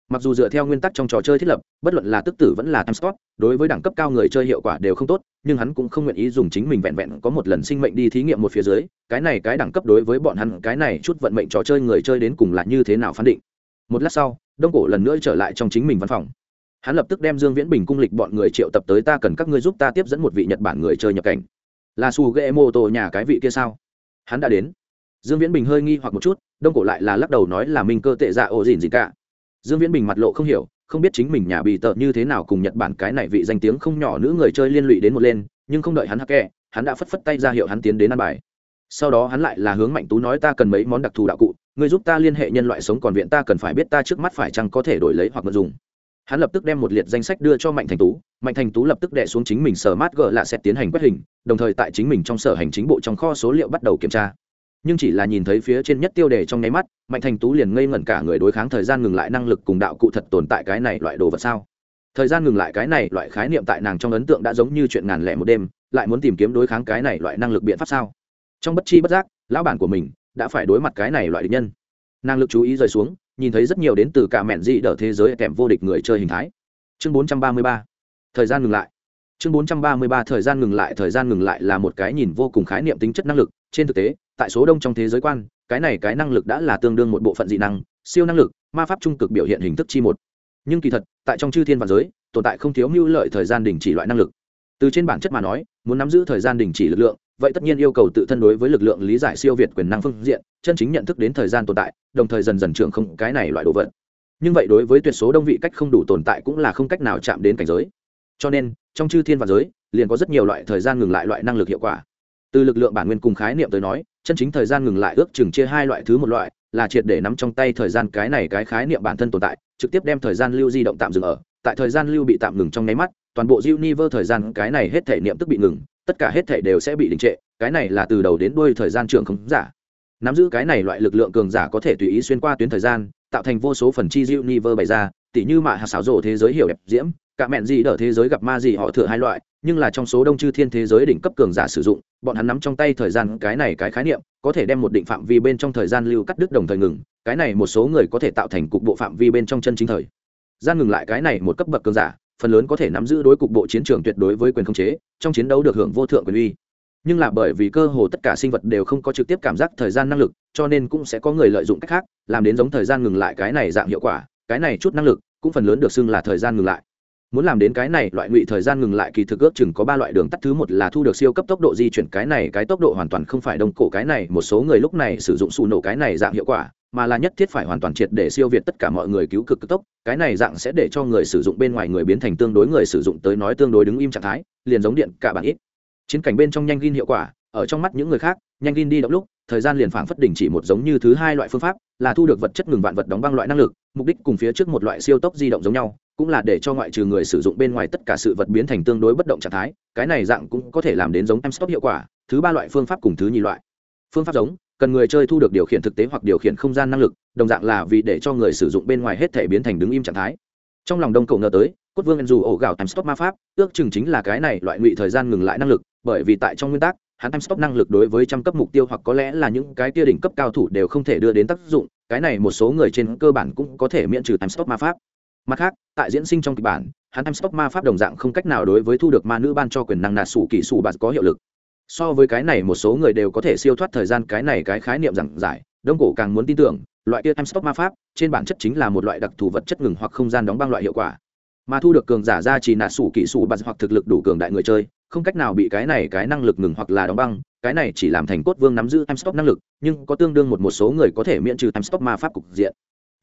Mặc dù dựa theo nguyên tắc trong trò chơi thiết lập, bất luận là tức tử vẫn là time spot đối với đẳng cấp cao người chơi hiệu quả đều không tốt, nhưng hắn cũng không nguyện ý dùng chính mình vẹn vẹn có một lần sinh mệnh đi thí nghiệm một phía dưới, cái này cái đẳng cấp đối với bọn hắn, cái này chút vận mệnh trò chơi người chơi đến cùng là như thế nào phán định. Một lát sau, đông cổ lần nữa trở lại trong chính mình văn phòng. Hắn lập tức đem dương viễn bình cung lịch bọn người triệu tập tới ta cần các ngươi giúp ta tiếp dẫn một vị nhật bản người chơi nhập cảnh là su ghệ mô tô nhà cái vị kia sao? Hắn đã đến. Dương viễn bình hơi nghi hoặc một chút, đông cổ lại là lắc đầu nói là minh cơ tệ dạ ổ dìn gì cả. Dương viễn bình mặt lộ không hiểu, không biết chính mình nhà bị tợ như thế nào cùng nhật bản cái này vị danh tiếng không nhỏ nữ người chơi liên lụy đến một lên, nhưng không đợi hắn hắc kẹ hắn đã phất phất tay ra hiệu hắn tiến đến ăn bài. Sau đó hắn lại là hướng mạnh tú nói ta cần mấy món đặc thù đạo cụ người giúp ta liên hệ nhân loại sống còn viện, ta cần phải biết ta trước mắt phải chăng có thể đổi lấy hoặc mượn dùng hắn lập tức đem một liệt danh sách đưa cho mạnh thành tú, mạnh thành tú lập tức đệ xuống chính mình sở mát gờ lạ sẽ tiến hành quét hình, đồng thời tại chính mình trong sở hành chính bộ trong kho số liệu bắt đầu kiểm tra. Nhưng chỉ là nhìn thấy phía trên nhất tiêu đề trong nháy mắt, mạnh thành tú liền ngây ngẩn cả người đối kháng thời gian ngừng lại năng lực cùng đạo cụ thật tồn tại cái này loại đồ vật sao? Thời gian ngừng lại cái này loại khái niệm tại nàng trong ấn tượng đã giống như chuyện ngàn lẻ một đêm, lại muốn tìm kiếm đối kháng cái này loại năng lực biện pháp sao? Trong bất chi bất giác, lão bản của mình đã phải đối mặt cái này loại địch nhân. Năng lực chú ý rời xuống nhìn thấy rất nhiều đến từ cả mẹn dị đỡ thế giới kèm vô địch người chơi hình thái. Chương 433. thời gian ngừng lại. Chương 433 thời gian ngừng lại, thời gian ngừng lại là một cái nhìn vô cùng khái niệm tính chất năng lực. Trên thực tế, tại số đông trong thế giới quan, cái này cái năng lực đã là tương đương một bộ phận dị năng, siêu năng lực, ma pháp trung cực biểu hiện hình thức chi một. Nhưng kỳ thật, tại trong chư thiên và giới, tồn tại không thiếu mưu lợi thời gian đình chỉ loại năng lực. Từ trên bản chất mà nói, muốn nắm giữ thời gian đình chỉ lực lượng vậy tất nhiên yêu cầu tự thân đối với lực lượng lý giải siêu việt quyền năng phương diện, chân chính nhận thức đến thời gian tồn tại, đồng thời dần dần trưởng không cái này loại đồ vật. Nhưng vậy đối với tuyệt số đông vị cách không đủ tồn tại cũng là không cách nào chạm đến cảnh giới. Cho nên, trong chư thiên và giới, liền có rất nhiều loại thời gian ngừng lại loại năng lực hiệu quả. Từ lực lượng bản nguyên cùng khái niệm tới nói, chân chính thời gian ngừng lại ước chừng chia hai loại thứ một loại, là triệt để nắm trong tay thời gian cái này cái khái niệm bản thân tồn tại, trực tiếp đem thời gian lưu di động tạm dừng ở, tại thời gian lưu bị tạm ngừng trong nháy mắt, toàn bộ universe thời gian cái này hết thể niệm tức bị ngừng tất cả hết thể đều sẽ bị đình trệ, cái này là từ đầu đến đuôi thời gian trường không giả. Nắm giữ cái này loại lực lượng cường giả có thể tùy ý xuyên qua tuyến thời gian, tạo thành vô số phần chi universe bày ra, tỉ như mạ hạt xáo rổ thế giới hiểu đẹp diễm, cả mẹn gì đỡ thế giới gặp ma gì họ thừa hai loại, nhưng là trong số đông chư thiên thế giới đỉnh cấp cường giả sử dụng, bọn hắn nắm trong tay thời gian cái này cái khái niệm, có thể đem một định phạm vi bên trong thời gian lưu cắt đứt đồng thời ngừng, cái này một số người có thể tạo thành cục bộ phạm vi bên trong chân chính thời. Gian ngừng lại cái này một cấp bậc cường giả phần lớn có thể nắm giữ đối cục bộ chiến trường tuyệt đối với quyền khống chế, trong chiến đấu được hưởng vô thượng quyền uy. Nhưng là bởi vì cơ hồ tất cả sinh vật đều không có trực tiếp cảm giác thời gian năng lực, cho nên cũng sẽ có người lợi dụng cách khác, làm đến giống thời gian ngừng lại cái này dạng hiệu quả, cái này chút năng lực cũng phần lớn được xưng là thời gian ngừng lại. Muốn làm đến cái này loại ngụy thời gian ngừng lại kỳ thực ước chừng có ba loại đường tắt. Thứ một là thu được siêu cấp tốc độ di chuyển, cái này cái tốc độ hoàn toàn không phải đông cổ, cái này một số người lúc này sử dụng xù nổ cái này dạng hiệu quả mà là nhất thiết phải hoàn toàn triệt để siêu việt tất cả mọi người cứu cực cực tốc, cái này dạng sẽ để cho người sử dụng bên ngoài người biến thành tương đối người sử dụng tới nói tương đối đứng im trạng thái, liền giống điện, cả bản ít. Chiến cảnh bên trong nhanh gin hiệu quả, ở trong mắt những người khác, nhanh gin đi động lúc, thời gian liền phảng phất đỉnh chỉ một giống như thứ hai loại phương pháp, là thu được vật chất ngừng vạn vật đóng băng loại năng lực, mục đích cùng phía trước một loại siêu tốc di động giống nhau, cũng là để cho ngoại trừ người sử dụng bên ngoài tất cả sự vật biến thành tương đối bất động trạng thái, cái này dạng cũng có thể làm đến giống em stop hiệu quả, thứ ba loại phương pháp cùng thứ nhì loại. Phương pháp giống cần người chơi thu được điều khiển thực tế hoặc điều khiển không gian năng lực, đồng dạng là vì để cho người sử dụng bên ngoài hết thể biến thành đứng im trạng thái. Trong lòng đông cầu ngờ tới, cốt vương dù ổ gạo time stop ma pháp, ước chừng chính là cái này loại ngụy thời gian ngừng lại năng lực, bởi vì tại trong nguyên tắc, hắn time stop năng lực đối với trăm cấp mục tiêu hoặc có lẽ là những cái kia đỉnh cấp cao thủ đều không thể đưa đến tác dụng, cái này một số người trên cơ bản cũng có thể miễn trừ time stop ma pháp. Mặt khác, tại diễn sinh trong kịch bản, hắn time stop ma pháp đồng dạng không cách nào đối với thu được ma nữ ban cho quyền năng nạt sủ kỹ sủ bạt có hiệu lực so với cái này một số người đều có thể siêu thoát thời gian cái này cái khái niệm giảng giải, đông cổ càng muốn tin tưởng, loại kia time stop ma pháp, trên bản chất chính là một loại đặc thù vật chất ngừng hoặc không gian đóng băng loại hiệu quả. Mà thu được cường giả ra chỉ nạ sủ kỹ sủ bạt hoặc thực lực đủ cường đại người chơi, không cách nào bị cái này cái năng lực ngừng hoặc là đóng băng, cái này chỉ làm thành cốt vương nắm giữ time stop năng lực, nhưng có tương đương một một số người có thể miễn trừ time stop ma pháp cục diện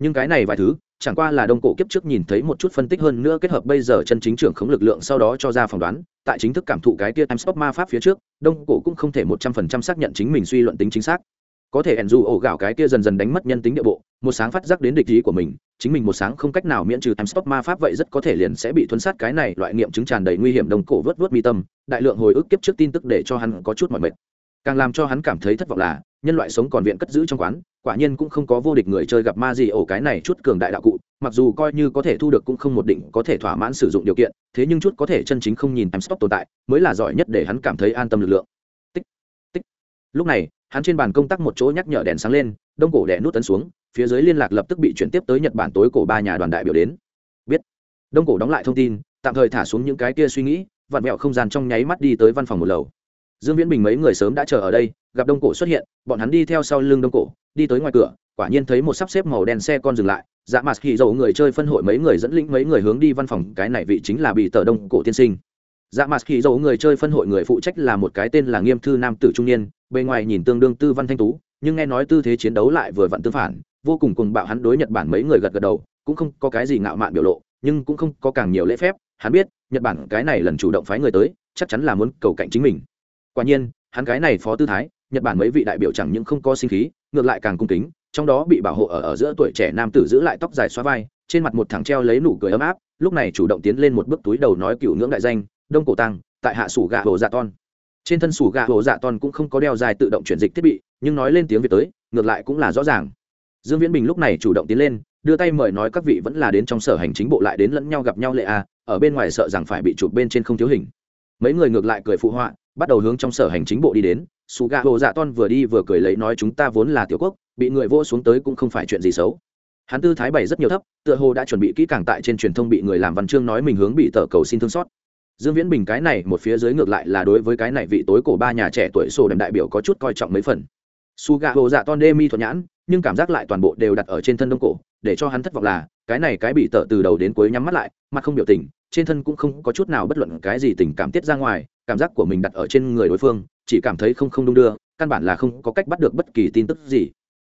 nhưng cái này vài thứ, chẳng qua là đông cổ kiếp trước nhìn thấy một chút phân tích hơn nữa kết hợp bây giờ chân chính trưởng khống lực lượng sau đó cho ra phỏng đoán, tại chính thức cảm thụ cái tia time stop ma pháp phía trước, đông cổ cũng không thể một trăm phần trăm xác nhận chính mình suy luận tính chính xác. Có thể ẩn dù ổ gạo cái kia dần dần đánh mất nhân tính địa bộ, một sáng phát giác đến địch ý của mình, chính mình một sáng không cách nào miễn trừ time stop ma pháp vậy rất có thể liền sẽ bị thuấn sát cái này loại nghiệm chứng tràn đầy nguy hiểm đông cổ vớt vớt mi tâm, đại lượng hồi ức kiếp trước tin tức để cho hắn có chút mọi mệt. Càng làm cho hắn cảm thấy thất vọng là nhân loại sống còn viện cất giữ trong quán, quả nhiên cũng không có vô địch người chơi gặp ma gì ổ cái này chút cường đại đạo cụ, mặc dù coi như có thể thu được cũng không một định có thể thỏa mãn sử dụng điều kiện, thế nhưng chút có thể chân chính không nhìn em stop tồn tại, mới là giỏi nhất để hắn cảm thấy an tâm lực lượng. Tích tích. Lúc này, hắn trên bàn công tác một chỗ nhắc nhở đèn sáng lên, đông cổ đẻ nút tấn xuống, phía dưới liên lạc lập tức bị chuyển tiếp tới nhật bản tối cổ ba nhà đoàn đại biểu đến. Biết. Đông cổ đóng lại thông tin, tạm thời thả xuống những cái kia suy nghĩ, vặn vẹo không gian trong nháy mắt đi tới văn phòng một lầu dương viễn bình mấy người sớm đã chờ ở đây, gặp đông cổ xuất hiện, bọn hắn đi theo sau lưng đông cổ, đi tới ngoài cửa, quả nhiên thấy một sắp xếp màu đen xe con dừng lại. Dạ mặt Kỳ dầu người chơi phân hội mấy người dẫn lĩnh mấy người hướng đi văn phòng, cái này vị chính là bị tờ đông cổ tiên sinh. Dạ mặt Kỳ dầu người chơi phân hội người phụ trách là một cái tên là nghiêm thư nam tử trung niên, bề ngoài nhìn tương đương tư văn thanh tú, nhưng nghe nói tư thế chiến đấu lại vừa vặn tương phản, vô cùng cùng bạo hắn đối nhật bản mấy người gật gật đầu, cũng không có cái gì ngạo mạn biểu lộ, nhưng cũng không có càng nhiều lễ phép. Hắn biết, nhật bản cái này lần chủ động phái người tới, chắc chắn là muốn cầu cạnh chính mình quả nhiên, hắn cái này phó tư thái, nhật bản mấy vị đại biểu chẳng những không có sinh khí, ngược lại càng cung kính, trong đó bị bảo hộ ở ở giữa tuổi trẻ nam tử giữ lại tóc dài xóa vai, trên mặt một thằng treo lấy nụ cười ấm áp, lúc này chủ động tiến lên một bước túi đầu nói cựu ngưỡng đại danh, đông cổ tăng, tại hạ sủ gà hồ dạ ton. Trên thân sủ gà hồ dạ ton cũng không có đeo dài tự động chuyển dịch thiết bị, nhưng nói lên tiếng việt tới, ngược lại cũng là rõ ràng. Dương viễn bình lúc này chủ động tiến lên, đưa tay mời nói các vị vẫn là đến trong sở hành chính bộ lại đến lẫn nhau gặp nhau lệ à ở bên ngoài sợ rằng phải bị chụp bên trên không thiếu hình. Mấy người ngược lại cười phụ họa bắt đầu hướng trong sở hành chính bộ đi đến, su gà hồ dạ ton vừa đi vừa cười lấy nói chúng ta vốn là tiểu quốc, bị người vô xuống tới cũng không phải chuyện gì xấu. Hắn tư thái bày rất nhiều thấp, tựa hồ đã chuẩn bị kỹ càng tại trên truyền thông bị người làm văn chương nói mình hướng bị tờ cầu xin thương xót. Dương viễn bình cái này một phía dưới ngược lại là đối với cái này vị tối cổ ba nhà trẻ tuổi sổ đầm đại biểu có chút coi trọng mấy phần. Su gà hồ dạ ton đê mi thuận nhãn, nhưng cảm giác lại toàn bộ đều đặt ở trên thân đông cổ, để cho hắn thất vọng là, cái này cái bị tợ từ đầu đến cuối nhắm mắt lại, mặt không biểu tình, trên thân cũng không có chút nào bất luận cái gì tình cảm tiết ra ngoài cảm giác của mình đặt ở trên người đối phương, chỉ cảm thấy không không đung đưa, căn bản là không có cách bắt được bất kỳ tin tức gì.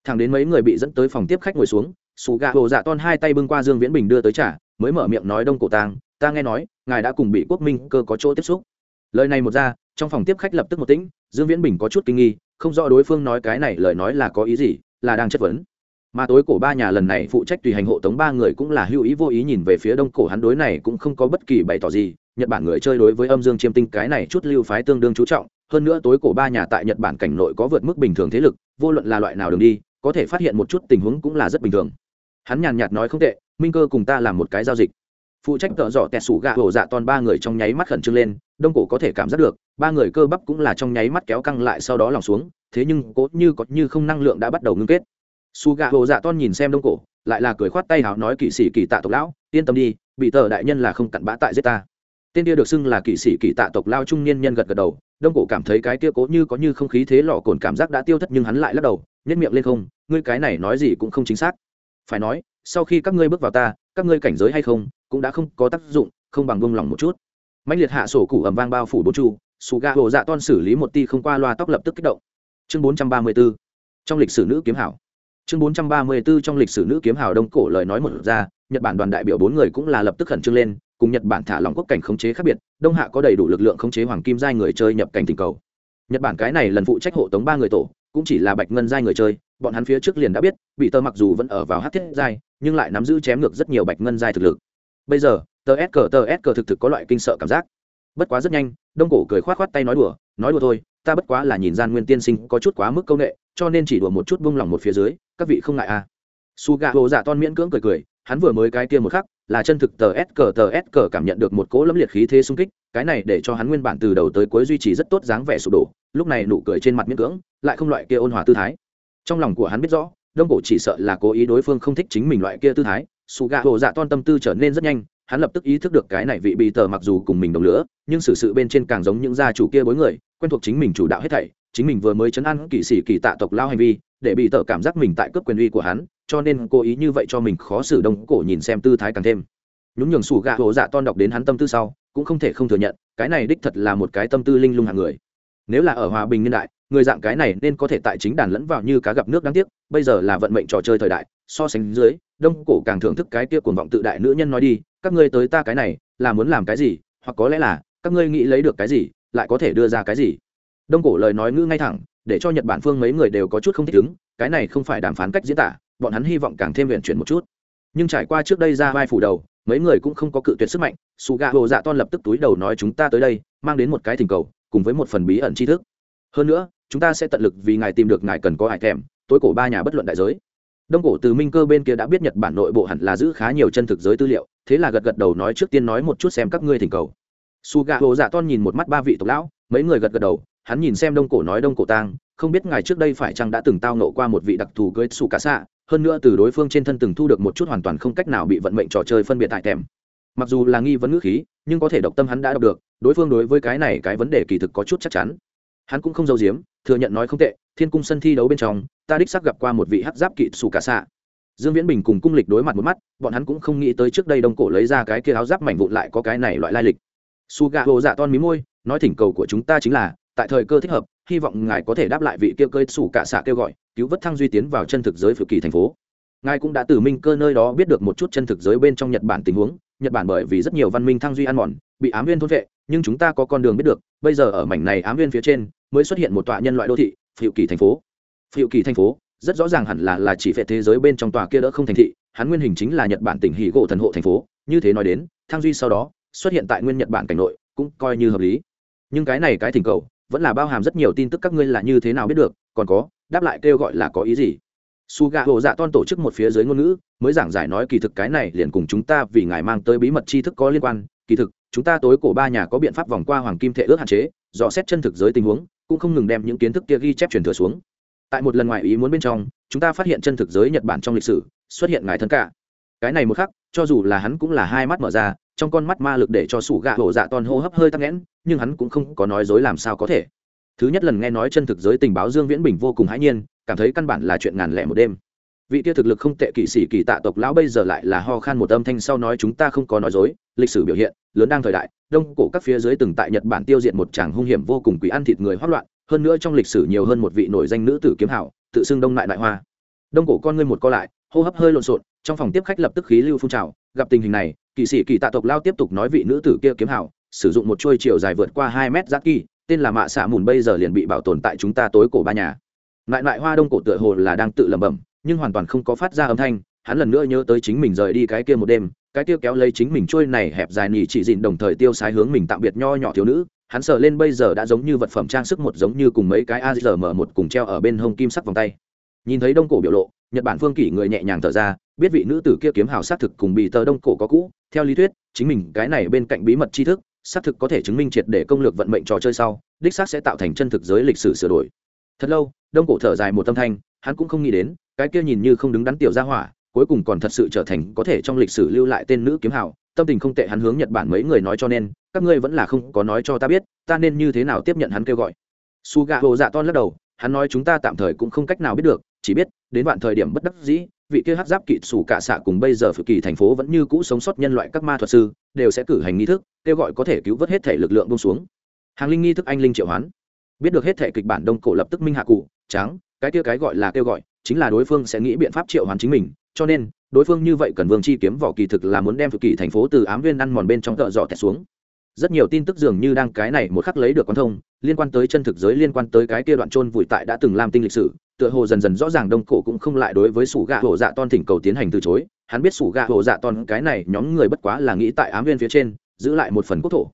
Thằng đến mấy người bị dẫn tới phòng tiếp khách ngồi xuống xù gà hồ dạ ton hai tay bưng qua dương viễn bình đưa tới trả mới mở miệng nói đông cổ tang ta nghe nói, ngài đã cùng bị quốc minh cơ có chỗ tiếp xúc. Lời này một ra, trong phòng tiếp khách lập tức một tĩnh, dương viễn bình có chút kinh nghi, không rõ đối phương nói cái này lời nói là có ý gì, là đang chất vấn mà tối cổ ba nhà lần này phụ trách tùy hành hộ tống ba người cũng là hữu ý vô ý nhìn về phía đông cổ hắn đối này cũng không có bất kỳ bày tỏ gì. Nhật bản người chơi đối với âm dương chiêm tinh cái này chút lưu phái tương đương chú trọng. Hơn nữa tối cổ ba nhà tại nhật bản cảnh nội có vượt mức bình thường thế lực, vô luận là loại nào đường đi, có thể phát hiện một chút tình huống cũng là rất bình thường. Hắn nhàn nhạt nói không tệ, minh cơ cùng ta làm một cái giao dịch. Phụ trách tợ dọ tẹt sủ gạ hổ dạ toàn ba người trong nháy mắt khẩn trương lên, đông cổ có thể cảm giác được, ba người cơ bắp cũng là trong nháy mắt kéo căng lại sau đó lòng xuống, thế nhưng cố như có như không năng lượng đã bắt đầu ngưng kết su gà hồ dạ ton nhìn xem đông cổ, lại là cười khoát tay hào nói kỵ sĩ kỳ tạ tộc lão, yên tâm đi, bị tờ đại nhân là không cặn bã tại giết ta. Tên kia được xưng là kỵ sĩ kỳ tạ tộc lao trung niên nhân gật gật đầu, đông cổ cảm thấy cái kia cố như có như không khí thế lọ cồn cảm giác đã tiêu thất nhưng hắn lại lắc đầu nhất miệng lên không, ngươi cái này nói gì cũng không chính xác. Phải nói, sau khi các ngươi bước vào ta, các ngươi cảnh giới hay không, cũng đã không có tác dụng, không bằng bông lòng một chút. Mạnh liệt hạ sổ cụ ẩm vang bao phủ bốn chu sù ga hồ dạ ton xử lý một ti không qua loa tóc lập tức kích động. Chương bốn trăm ba mươi 434 trong lịch sử nữ kiếm hảo chương bốn trăm ba mươi 434 trong lịch sử nữ kiếm hào đông cổ lời nói một ra, nhật bản đoàn đại biểu bốn người cũng là lập tức khẩn trương lên, cùng nhật bản thả lỏng quốc cảnh khống chế khác biệt, đông hạ có đầy đủ lực lượng khống chế hoàng kim giai người chơi nhập cảnh tình cầu. Nhật bản cái này lần phụ trách hộ tống ba người tổ, cũng chỉ là bạch ngân giai người chơi, bọn hắn phía trước liền đã biết, bị tơ mặc dù vẫn ở vào hát thiết giai, nhưng lại nắm giữ chém ngược rất nhiều bạch ngân giai thực lực. Bây giờ, tờ s cờ tờ s cờ thực thực có loại kinh sợ cảm giác. Bất quá rất nhanh, đông cổ cười khoát khoát tay nói đùa nói đùa thôi, ta bất quá là nhìn gian nguyên tiên sinh có chút quá mức công nghệ, cho nên chỉ đùa một chút buông lỏng một phía dưới các vị không ngại à. Su gà hồ dạ ton miễn cưỡng cười cười, hắn vừa mới cái kia một khắc, là chân thực tờ s cờ tờ s cờ cảm nhận được một cỗ lâm liệt khí thế sung kích, cái này để cho hắn nguyên bản từ đầu tới cuối duy trì rất tốt dáng vẻ sụp đổ, lúc này nụ cười trên mặt miễn cưỡng, lại không loại kia ôn hòa tư thái. Trong lòng của hắn biết rõ, đông cổ chỉ sợ là cố ý đối phương không thích chính mình loại kia tư thái su gà hồ dạ ton tâm tư trở nên rất nhanh, hắn lập tức ý thức được cái này vị bị tờ mặc dù cùng mình đồng lửa, nhưng xử sự bên trên càng giống những gia chủ kia bối người, quen thuộc chính mình chủ đạo hết thảy, chính mình vừa mới chấn an kỵ sĩ kỳ tạ tộc lao hành vi để bị tờ cảm giác mình tại cướp quyền uy của hắn, cho nên cố ý như vậy cho mình khó xử đông cổ nhìn xem tư thái càng thêm. Nhún nhường sủ gạ hồ dạ ton đọc đến hắn tâm tư sau, cũng không thể không thừa nhận, cái này đích thật là một cái tâm tư linh lung hàng người. Nếu là ở hòa bình niên đại, người dạng cái này nên có thể tại chính đàn lẫn vào như cá gặp nước đáng tiếc, bây giờ là vận mệnh trò chơi thời đại, so sánh dưới, đông cổ càng thưởng thức cái kia cuồng vọng tự đại nữ nhân nói đi, các ngươi tới ta cái này, là muốn làm cái gì, hoặc có lẽ là, các ngươi nghĩ lấy được cái gì, lại có thể đưa ra cái gì. Đông cổ lời nói ngữ ngay thẳng để cho nhật bản phương mấy người đều có chút không thích ứng, cái này không phải đàm phán cách diễn tả, bọn hắn hy vọng càng thêm viện chuyển một chút. Nhưng trải qua trước đây ra vai phủ đầu, mấy người cũng không có cự tuyệt sức mạnh su gà hồ dạ ton lập tức túi đầu nói chúng ta tới đây, mang đến một cái thỉnh cầu, cùng với một phần bí ẩn tri thức. Hơn nữa, chúng ta sẽ tận lực vì ngài tìm được ngài cần có hải thèm, tối cổ ba nhà bất luận đại giới. Đông cổ từ minh cơ bên kia đã biết nhật bản nội bộ hẳn là giữ khá nhiều chân thực giới tư liệu, thế là gật gật đầu nói trước tiên nói một chút xem các ngươi thỉnh cầu. Su gà hồ dạ ton nhìn một mắt ba vị tộc lão, mấy người gật gật đầu hắn nhìn xem đông cổ nói đông cổ tang, không biết ngài trước đây phải chăng đã từng tao nộ qua một vị đặc thù cưới xù cá xạ, hơn nữa từ đối phương trên thân từng thu được một chút hoàn toàn không cách nào bị vận mệnh trò chơi phân biệt tại thèm mặc dù là nghi vấn ngữ khí, nhưng có thể độc tâm hắn đã đọc được, đối phương đối với cái này cái vấn đề kỳ thực có chút chắc chắn. Hắn cũng không giấu giếm, thừa nhận nói không tệ, thiên cung sân thi đấu bên trong, ta đích xác gặp qua một vị hắc giáp kỵ xù cả xạ. Dương viễn bình cùng cung lịch đối mặt một mắt, bọn hắn cũng không nghĩ tới trước đây đông cổ lấy ra cái kia áo giáp mảnh vụn lại có cái này loại lai lịch. Su gà hồ dạ ton mí môi, nói thỉnh cầu của chúng ta chính là tại thời cơ thích hợp, hy vọng ngài có thể đáp lại vị kia cơi xủ cả xạ kêu gọi, cứu vớt thăng duy tiến vào chân thực giới phự kỳ thành phố. Ngài cũng đã từ minh cơ nơi đó biết được một chút chân thực giới bên trong nhật bản tình huống, nhật bản bởi vì rất nhiều văn minh thăng duy ăn mòn, bị ám viên thôn vệ, nhưng chúng ta có con đường biết được, bây giờ ở mảnh này ám viên phía trên, mới xuất hiện một tọa nhân loại đô thị phự kỳ thành phố. Phự kỳ thành phố, rất rõ ràng hẳn là là chỉ về thế giới bên trong tòa kia đỡ không thành thị, hắn nguyên hình chính là nhật bản tỉnh hỉ gỗ thần hộ thành phố, như thế nói đến, thăng duy sau đó, xuất hiện tại nguyên nhật bản cảnh nội, cũng coi như hợp lý. Nhưng cái này cái thỉnh cầu vẫn là bao hàm rất nhiều tin tức các ngươi là như thế nào biết được, còn có, đáp lại kêu gọi là có ý gì. Su gà hồ dạ ton tổ chức một phía dưới ngôn ngữ, mới giảng giải nói kỳ thực cái này liền cùng chúng ta vì ngài mang tới bí mật tri thức có liên quan. Kỳ thực, chúng ta tối cổ ba nhà có biện pháp vòng qua hoàng kim thệ ước hạn chế, dò xét chân thực giới tình huống, cũng không ngừng đem những kiến thức kia ghi chép truyền thừa xuống. Tại một lần ngoài ý muốn bên trong, chúng ta phát hiện chân thực giới nhật bản trong lịch sử, xuất hiện ngài thân cả cái này một khắc cho dù là hắn cũng là hai mắt mở ra, trong con mắt ma lực để cho sủ gạ hổ dạ toàn hô hấp hơi tắc nghẽn, nhưng hắn cũng không có nói dối làm sao có thể. Thứ nhất lần nghe nói chân thực giới tình báo dương viễn bình vô cùng hãi nhiên, cảm thấy căn bản là chuyện ngàn lẻ một đêm. Vị kia thực lực không tệ kỵ sĩ kỳ tạ tộc lão bây giờ lại là ho khan một âm thanh sau nói chúng ta không có nói dối, lịch sử biểu hiện, lớn đang thời đại, đông cổ các phía dưới từng tại nhật bản tiêu diệt một chàng hung hiểm vô cùng quỷ ăn thịt người hoát loạn, hơn nữa trong lịch sử nhiều hơn một vị nổi danh nữ tử kiếm hảo, tự xưng đông lại đại hoa. Đông cổ con ngươi một co lại hô hấp hơi lộn xộn, trong phòng tiếp khách lập tức khí lưu phun trào, gặp tình hình này, kỵ sĩ kỳ tạ tộc lao tiếp tục nói vị nữ tử kia kiếm hảo, sử dụng một chuôi chiều dài vượt qua hai mét giác kỳ, tên là mạ xạ mùn bây giờ liền bị bảo tồn tại chúng ta tối cổ ba nhà. Lại lại hoa đông cổ tựa hồ là đang tự lẩm bẩm, nhưng hoàn toàn không có phát ra âm thanh, hắn lần nữa nhớ tới chính mình rời đi cái kia một đêm, cái kia kéo lấy chính mình trôi này hẹp dài nhỉ chỉ dịn đồng thời tiêu sái hướng mình tạm biệt nho nhỏ thiếu nữ, hắn sờ lên bây giờ đã giống như vật phẩm trang sức một giống như cùng mấy cái azm một cùng treo ở bên hông kim sắc vòng tay. Nhìn thấy đông cổ biểu lộ nhật bản phương kỷ người nhẹ nhàng thở ra, biết vị nữ tử kia kiếm hào xác thực cùng bị tờ đông cổ có cũ. Theo lý thuyết, chính mình cái này bên cạnh bí mật tri thức xác thực có thể chứng minh triệt để công lược vận mệnh trò chơi sau, đích xác sẽ tạo thành chân thực giới lịch sử sửa đổi. Thật lâu, đông cổ thở dài một tâm thanh, hắn cũng không nghĩ đến, cái kia nhìn như không đứng đắn tiểu ra hỏa, cuối cùng còn thật sự trở thành có thể trong lịch sử lưu lại tên nữ kiếm hào. Tâm tình không tệ hắn hướng nhật bản mấy người nói cho nên, các ngươi vẫn là không có nói cho ta biết, ta nên như thế nào tiếp nhận hắn kêu gọi. Su gà hồ dạ ton lắc đầu, hắn nói chúng ta tạm thời cũng không cách nào biết được, chỉ biết đến vạn thời điểm bất đắc dĩ, vị kia hát giáp kỵ sủ cả xạ cùng bây giờ phụ kỳ thành phố vẫn như cũ sống sót nhân loại các ma thuật sư, đều sẽ cử hành nghi thức, kêu gọi có thể cứu vớt hết thể lực lượng bông xuống. Hàng linh nghi thức anh linh triệu hoán. Biết được hết thể kịch bản đông cổ lập tức minh hạ cụ, tráng, cái kia cái gọi là kêu gọi, chính là đối phương sẽ nghĩ biện pháp triệu hoán chính mình, cho nên, đối phương như vậy cần vương chi kiếm vỏ kỳ thực là muốn đem phụ kỳ thành phố từ ám viên ăn mòn bên trong tợ dọ tẹt xuống. Rất nhiều tin tức dường như đang cái này một khắc lấy được quan thông, liên quan tới chân thực giới, liên quan tới cái kia đoạn trôn vùi tại đã từng làm tinh lịch sử tựa hồ dần dần rõ ràng đông cổ cũng không lại đối với sủ gạ hổ dạ ton thỉnh cầu tiến hành từ chối. Hắn biết sủ gạ hổ dạ ton, cái này nhóm người bất quá là nghĩ tại ám viên phía trên, giữ lại một phần quốc thổ.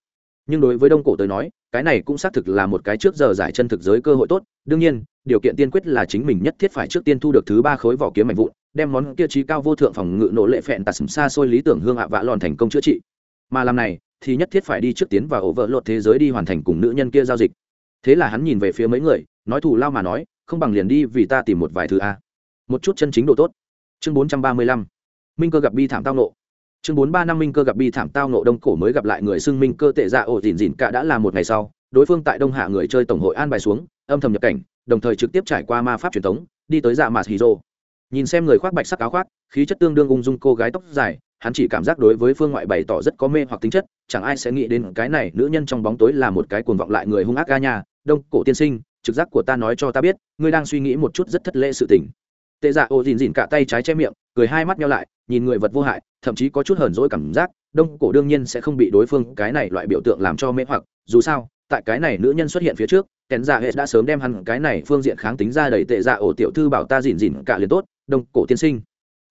Nhưng đối với đông cổ tới nói, cái này cũng xác thực là một cái trước giờ giải chân thực giới cơ hội tốt. Đương nhiên, điều kiện tiên quyết là chính mình nhất thiết phải trước tiên thu được thứ ba khối vỏ kiếm mạnh vụn, đem món kia trí cao vô thượng phòng ngự nổ lệ phẹn tạt xa xôi lý tưởng hương hạ vạ lòn thành công chữa trị. Mà làm này, thì nhất thiết phải đi trước tiến và ổ vợ lột thế giới đi hoàn thành cùng nữ nhân kia giao dịch. Thế là hắn nhìn về phía mấy người, nói thù lao mà nói không bằng liền đi vì ta tìm một vài thứ a. Một chút chân chính độ tốt. Chương bốn trăm ba mươi lăm. Minh cơ gặp bi thảm tao nộ. Chương bốn ba năm minh cơ gặp bi thảm tao nộ đông cổ mới gặp lại người xưng minh cơ tệ ra ổ dìn dìn cả đã là một ngày sau, đối phương tại đông hạ người chơi tổng hội an bài xuống, âm thầm nhập cảnh, đồng thời trực tiếp trải qua ma pháp truyền thống, đi tới dạ mạt hì rô. Nhìn xem người khoác bạch sắc áo khoác, khí chất tương đương ung dung cô gái tóc dài, hắn chỉ cảm giác đối với phương ngoại bày tỏ rất có mê hoặc tính chất, chẳng ai sẽ nghĩ đến cái này, nữ nhân trong bóng tối là một cái cuồng vọng lại người hung ác ga nhà đông cổ tiên sinh trực giác của ta nói cho ta biết ngươi đang suy nghĩ một chút rất thất lễ sự tình. Tệ dạ ô dìn dìn cả tay trái che miệng cười hai mắt nhau lại nhìn người vật vô hại thậm chí có chút hờn dỗi cảm giác đông cổ đương nhiên sẽ không bị đối phương cái này loại biểu tượng làm cho mê hoặc dù sao tại cái này nữ nhân xuất hiện phía trước kèn dạ hệ đã sớm đem hẳn cái này phương diện kháng tính ra đầy tệ dạ ổ tiểu thư bảo ta dìn dìn cả liền tốt đông cổ tiên sinh.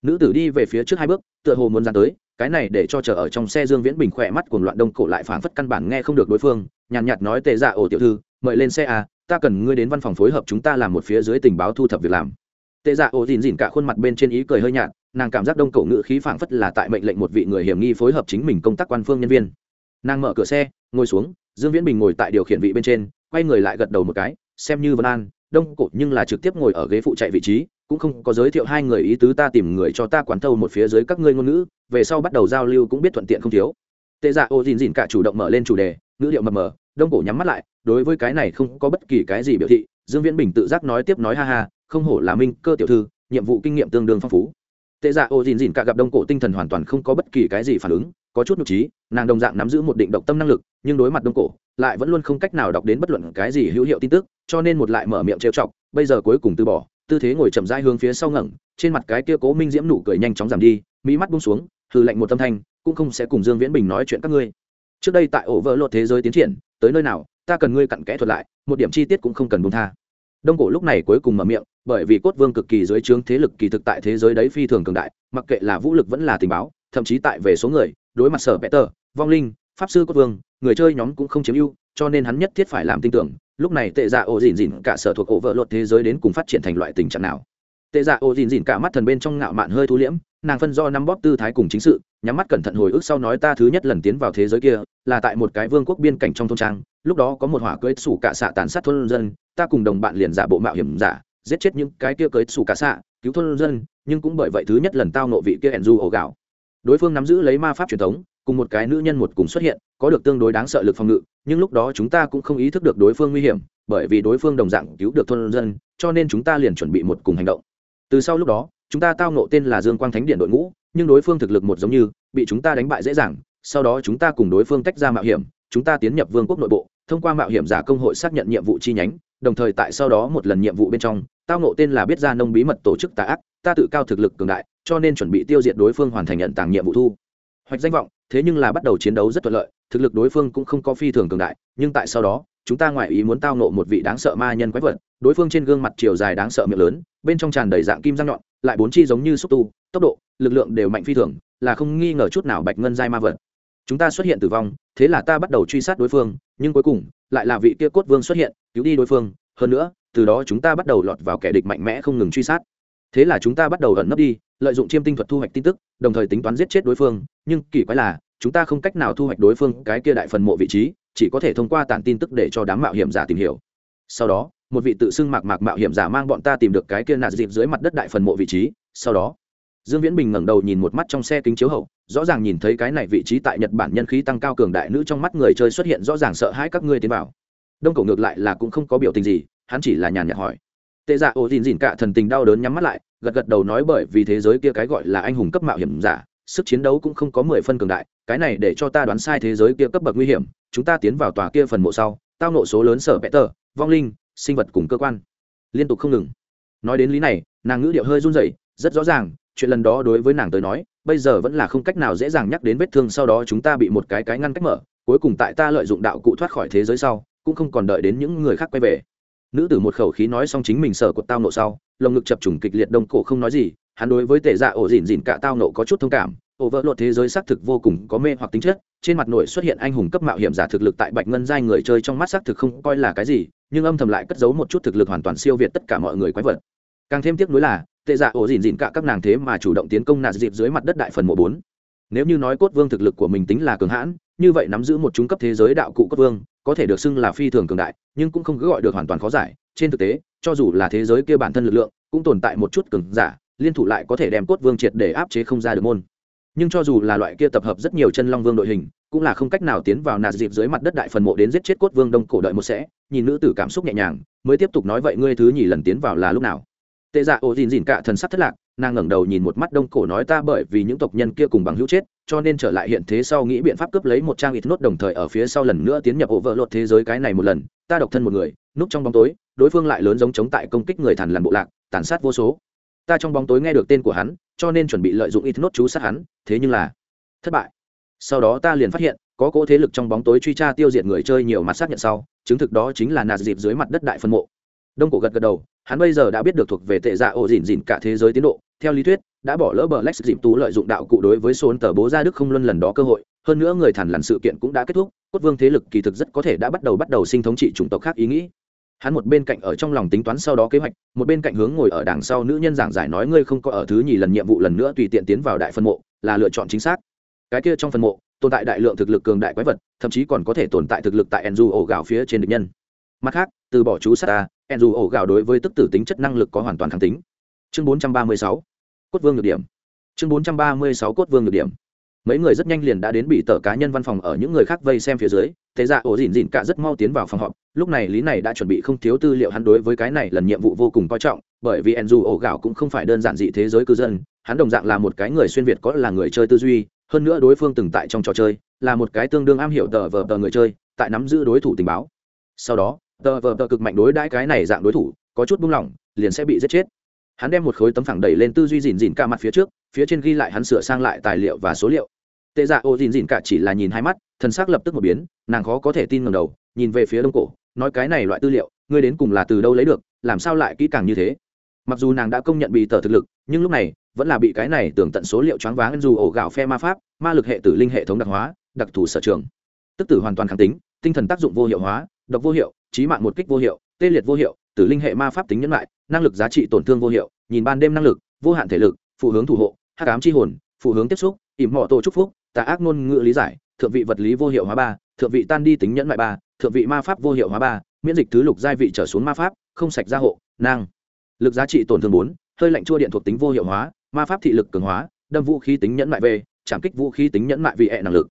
Nữ tử đi về phía trước hai bước tựa hồ muốn dán tới cái này để cho chờ ở trong xe dương viễn bình khỏe mắt cuồng loạn đông cổ lại phảng phất căn bản nghe không được đối phương nhàn nhạt, nhạt nói tệ dạ ổ tiểu thư mời lên xe à ta cần ngươi đến văn phòng phối hợp chúng ta làm một phía dưới tình báo thu thập việc làm. Tệ dạ ô dìn dìn cả khuôn mặt bên trên ý cười hơi nhạt, nàng cảm giác đông cổ ngự khí phảng phất là tại mệnh lệnh một vị người hiểm nghi phối hợp chính mình công tác quan phương nhân viên. Nàng mở cửa xe, ngồi xuống, dương viễn bình ngồi tại điều khiển vị bên trên, quay người lại gật đầu một cái, xem như vân an, đông cổ nhưng là trực tiếp ngồi ở ghế phụ chạy vị trí, cũng không có giới thiệu hai người ý tứ ta tìm người cho ta quán thâu một phía dưới các ngươi ngôn ngữ, về sau bắt đầu giao lưu cũng biết thuận tiện không thiếu. Tệ dạ ô dìn dìn cả chủ động mở lên chủ đề, ngữ điệu mập mờ, đông cổ nhắm mắt lại đối với cái này không có bất kỳ cái gì biểu thị, dương viễn bình tự giác nói tiếp nói ha ha, không hổ là minh cơ tiểu thư, nhiệm vụ kinh nghiệm tương đương phong phú. Tệ dạ ô dìn dìn cả gặp đông cổ tinh thần hoàn toàn không có bất kỳ cái gì phản ứng, có chút nhục trí, nàng đồng dạng nắm giữ một định độc tâm năng lực, nhưng đối mặt đông cổ, lại vẫn luôn không cách nào đọc đến bất luận cái gì hữu hiệu tin tức, cho nên một lại mở miệng trêu chọc, bây giờ cuối cùng từ bỏ, tư thế ngồi chậm rãi hướng phía sau ngẩng, trên mặt cái kia cố minh diễm nụ cười nhanh chóng giảm đi, mỹ mắt buông xuống, hừ lạnh một tâm thanh, cũng không sẽ cùng dương viễn bình nói chuyện các ngươi. Trước đây tại ổ vỡ lột thế giới tiến triển, tới nơi nào ta cần ngươi cặn kẽ thuật lại, một điểm chi tiết cũng không cần buông tha. Đông cổ lúc này cuối cùng mở miệng, bởi vì cốt vương cực kỳ dưới trướng thế lực kỳ thực tại thế giới đấy phi thường cường đại, mặc kệ là vũ lực vẫn là tình báo, thậm chí tại về số người, đối mặt sở peter vong linh, pháp sư cốt vương, người chơi nhóm cũng không chiếm ưu, cho nên hắn nhất thiết phải làm tin tưởng, lúc này tệ dạ Ô dìn dìn cả sở thuộc ổ vợ luật thế giới đến cùng phát triển thành loại tình trạng nào. Tệ dạ Ô dìn dìn cả mắt thần bên trong ngạo mạn hơi thu liễm nàng phân do năm bóp tư thái cùng chính sự, nhắm mắt cẩn thận hồi ức sau nói ta thứ nhất lần tiến vào thế giới kia, là tại một cái vương quốc biên cảnh trong thôn trang, lúc đó có một hỏa cưới sủ cả xạ tàn sát thôn dân, ta cùng đồng bạn liền giả bộ mạo hiểm giả, giết chết những cái kia cưới sủ cả xạ, cứu thôn dân, nhưng cũng bởi vậy thứ nhất lần tao nộ vị kia ẩn du ổ gạo. Đối phương nắm giữ lấy ma pháp truyền thống, cùng một cái nữ nhân một cùng xuất hiện, có được tương đối đáng sợ lực phòng ngự, nhưng lúc đó chúng ta cũng không ý thức được đối phương nguy hiểm, bởi vì đối phương đồng dạng cứu được thôn dân, cho nên chúng ta liền chuẩn bị một cùng hành động. Từ sau lúc đó chúng ta tao nộ tên là dương quang thánh điện đội ngũ, nhưng đối phương thực lực một giống như, bị chúng ta đánh bại dễ dàng, sau đó chúng ta cùng đối phương tách ra mạo hiểm, chúng ta tiến nhập vương quốc nội bộ, thông qua mạo hiểm giả công hội xác nhận nhiệm vụ chi nhánh, đồng thời tại sau đó một lần nhiệm vụ bên trong, tao nộ tên là biết ra nông bí mật tổ chức tà ác, ta tự cao thực lực cường đại, cho nên chuẩn bị tiêu diệt đối phương hoàn thành nhận tàng nhiệm vụ thu. Hoạch danh vọng, thế nhưng là bắt đầu chiến đấu rất thuận lợi, thực lực đối phương cũng không có phi thường cường đại, nhưng tại sau đó, chúng ta ngoại ý muốn tao nộ một vị đáng sợ ma nhân quái vật, đối phương trên gương mặt chiều dài đáng sợ miệng lớn, bên trong tràn đầy dạng kim răng nhọn lại bốn chi giống như xúc tu, tốc độ, lực lượng đều mạnh phi thường, là không nghi ngờ chút nào bạch ngân giai ma vật. Chúng ta xuất hiện tử vong, thế là ta bắt đầu truy sát đối phương, nhưng cuối cùng, lại là vị kia cốt vương xuất hiện, cứu đi đối phương. Hơn nữa, từ đó chúng ta bắt đầu lọt vào kẻ địch mạnh mẽ không ngừng truy sát. Thế là chúng ta bắt đầu ẩn nấp đi, lợi dụng chiêm tinh thuật thu hoạch tin tức, đồng thời tính toán giết chết đối phương. Nhưng kỳ quái là, chúng ta không cách nào thu hoạch đối phương cái kia đại phần mộ vị trí, chỉ có thể thông qua tản tin tức để cho đám mạo hiểm giả tìm hiểu. Sau đó một vị tự xưng mạc mạc mạo hiểm giả mang bọn ta tìm được cái kia nạt dịp dưới mặt đất đại phần mộ vị trí, sau đó, dương viễn bình ngẩng đầu nhìn một mắt trong xe kính chiếu hậu, rõ ràng nhìn thấy cái này vị trí tại nhật bản nhân khí tăng cao cường đại nữ trong mắt người chơi xuất hiện rõ ràng sợ hãi các ngươi tiến vào. Đông cổ ngược lại là cũng không có biểu tình gì, hắn chỉ là nhàn nhạt hỏi. Tệ dạ ô dìn dìn cả thần tình đau đớn nhắm mắt lại, gật gật đầu nói bởi vì thế giới kia cái gọi là anh hùng cấp mạo hiểm giả, sức chiến đấu cũng không có mười phân cường đại, cái này để cho ta đoán sai thế giới kia cấp bậc nguy hiểm, chúng ta tiến vào tòa kia phần mộ sau, tao nộ số lớn sở vẽ tờ vong linh sinh vật cùng cơ quan. Liên tục không ngừng. Nói đến lý này, nàng ngữ điệu hơi run rẩy, rất rõ ràng, chuyện lần đó đối với nàng tới nói, bây giờ vẫn là không cách nào dễ dàng nhắc đến vết thương sau đó chúng ta bị một cái cái ngăn cách mở, cuối cùng tại ta lợi dụng đạo cụ thoát khỏi thế giới sau, cũng không còn đợi đến những người khác quay về. Nữ tử một khẩu khí nói xong chính mình sở cột tao nộ sau, lồng ngực chập trùng kịch liệt đông cổ không nói gì, hắn đối với tệ dạ ổ dỉn dỉn cả tao nộ có chút thông cảm, ổ vỡ lột thế giới xác thực vô cùng có mê hoặc tính chất, trên mặt nội xuất hiện anh hùng cấp mạo hiểm giả thực lực tại bạch ngân giai người chơi trong mắt xác thực không coi là cái gì nhưng âm thầm lại cất giấu một chút thực lực hoàn toàn siêu việt tất cả mọi người quái vật. Càng thêm tiếc nuối là, tệ dạ ổ dìn dìn cả các nàng thế mà chủ động tiến công nạt dịp dưới mặt đất đại phần mộ bốn. Nếu như nói cốt vương thực lực của mình tính là cường hãn, như vậy nắm giữ một trung cấp thế giới đạo cụ cốt vương, có thể được xưng là phi thường cường đại, nhưng cũng không cứ gọi được hoàn toàn khó giải. Trên thực tế, cho dù là thế giới kia bản thân lực lượng, cũng tồn tại một chút cường giả, liên thủ lại có thể đem cốt vương triệt để áp chế không ra được môn. Nhưng cho dù là loại kia tập hợp rất nhiều chân long vương đội hình cũng là không cách nào tiến vào nạt dịp dưới mặt đất đại phần mộ đến giết chết cốt vương đông cổ đợi một sẽ, nhìn nữ tử cảm xúc nhẹ nhàng, mới tiếp tục nói vậy ngươi thứ nhì lần tiến vào là lúc nào? Tệ dạ ô dìn dìn cả thần sắc thất lạc, nàng ngẩng đầu nhìn một mắt đông cổ nói ta bởi vì những tộc nhân kia cùng bằng hữu chết, cho nên trở lại hiện thế sau nghĩ biện pháp cướp lấy một trang ít nốt đồng thời ở phía sau lần nữa tiến nhập ổ vợ lột thế giới cái này một lần, ta độc thân một người, núp trong bóng tối, đối phương lại lớn giống chống tại công kích người thằn lằn bộ lạc, tàn sát vô số. Ta trong bóng tối nghe được tên của hắn, cho nên chuẩn bị lợi dụng ít nốt chú sát hắn, thế nhưng là thất bại sau đó ta liền phát hiện, có cỗ thế lực trong bóng tối truy tra tiêu diệt người chơi nhiều mặt xác nhận sau, chứng thực đó chính là nạt dịp dưới mặt đất đại phân mộ. Đông cổ gật gật đầu, hắn bây giờ đã biết được thuộc về tệ dạ ổ dỉn dỉn cả thế giới tiến độ. Theo lý thuyết, đã bỏ lỡ bờ lex dịp tú lợi dụng đạo cụ đối với số tờ bố ra đức không luân lần đó cơ hội. Hơn nữa người thản lằn sự kiện cũng đã kết thúc, cốt vương thế lực kỳ thực rất có thể đã bắt đầu bắt đầu sinh thống trị chủng tộc khác ý nghĩ. Hắn một bên cạnh ở trong lòng tính toán sau đó kế hoạch, một bên cạnh hướng ngồi ở đằng sau nữ nhân giảng giải nói ngươi không có ở thứ nhì lần nhiệm vụ lần nữa tùy tiện tiến vào đại phân mộ, là lựa chọn chính xác cái kia trong phần mộ, tồn tại đại lượng thực lực cường đại quái vật, thậm chí còn có thể tồn tại thực lực tại enzu ổ gạo phía trên địch nhân. Mặt khác, từ bỏ chú sát ta, enzu ổ gạo đối với tức tử tính chất năng lực có hoàn toàn kháng tính. Chương 436 cốt vương được điểm. Chương 436 cốt vương được điểm. Mấy người rất nhanh liền đã đến bị tờ cá nhân văn phòng ở những người khác vây xem phía dưới, thế ra ổ dỉn dỉn cả rất mau tiến vào phòng họp. Lúc này lý này đã chuẩn bị không thiếu tư liệu hắn đối với cái này lần nhiệm vụ vô cùng coi trọng, bởi vì enzu ổ gạo cũng không phải đơn giản dị thế giới cư dân, hắn đồng dạng là một cái người xuyên việt có là người chơi tư duy hơn nữa đối phương từng tại trong trò chơi, là một cái tương đương am hiểu tờ vờ tờ người chơi, tại nắm giữ đối thủ tình báo. Sau đó, tờ vờ tờ cực mạnh đối đãi cái này dạng đối thủ, có chút buông lỏng, liền sẽ bị giết chết. Hắn đem một khối tấm phẳng đẩy lên tư duy dìn dìn cả mặt phía trước, phía trên ghi lại hắn sửa sang lại tài liệu và số liệu. Tệ dạ ô dìn dìn cả chỉ là nhìn hai mắt, thần xác lập tức một biến, nàng khó có thể tin ngầm đầu, nhìn về phía đông cổ, nói cái này loại tư liệu, ngươi đến cùng là từ đâu lấy được, làm sao lại kỹ càng như thế? Mặc dù nàng đã công nhận bị tờ thực lực, nhưng lúc này, vẫn là bị cái này tưởng tận số liệu choáng váng dù ổ gạo phe ma pháp, ma lực hệ tử linh hệ thống đặc hóa, đặc thù sở trường. Tức tử hoàn toàn kháng tính, tinh thần tác dụng vô hiệu hóa, độc vô hiệu trí mạng một kích vô hiệu, tê liệt vô hiệu, tử linh hệ ma pháp tính nhân lại, năng lực giá trị tổn thương vô hiệu, nhìn ban đêm năng lực, vô hạn thể lực, phụ hướng thủ hộ hát cám chi hồn, phụ hướng tiếp xúc, ỉm mọ tổ trúc phúc, tà ác ngôn ngữ lý giải, thượng vị vật lý vô hiệu hóa ba, thượng vị tan đi tính nhẫn lại ba, thượng vị ma pháp vô hiệu hóa ba, miễn dịch thứ lục giai vị trở xuống ma pháp, không sạch gia hộ năng lực giá trị tổn thương bốn, hơi lạnh chua điện thuộc tính vô hiệu hóa, ma pháp thị lực cường hóa, đâm vũ khí tính nhẫn mại về trảm kích vũ khí tính nhẫn mại vị hệ năng lực.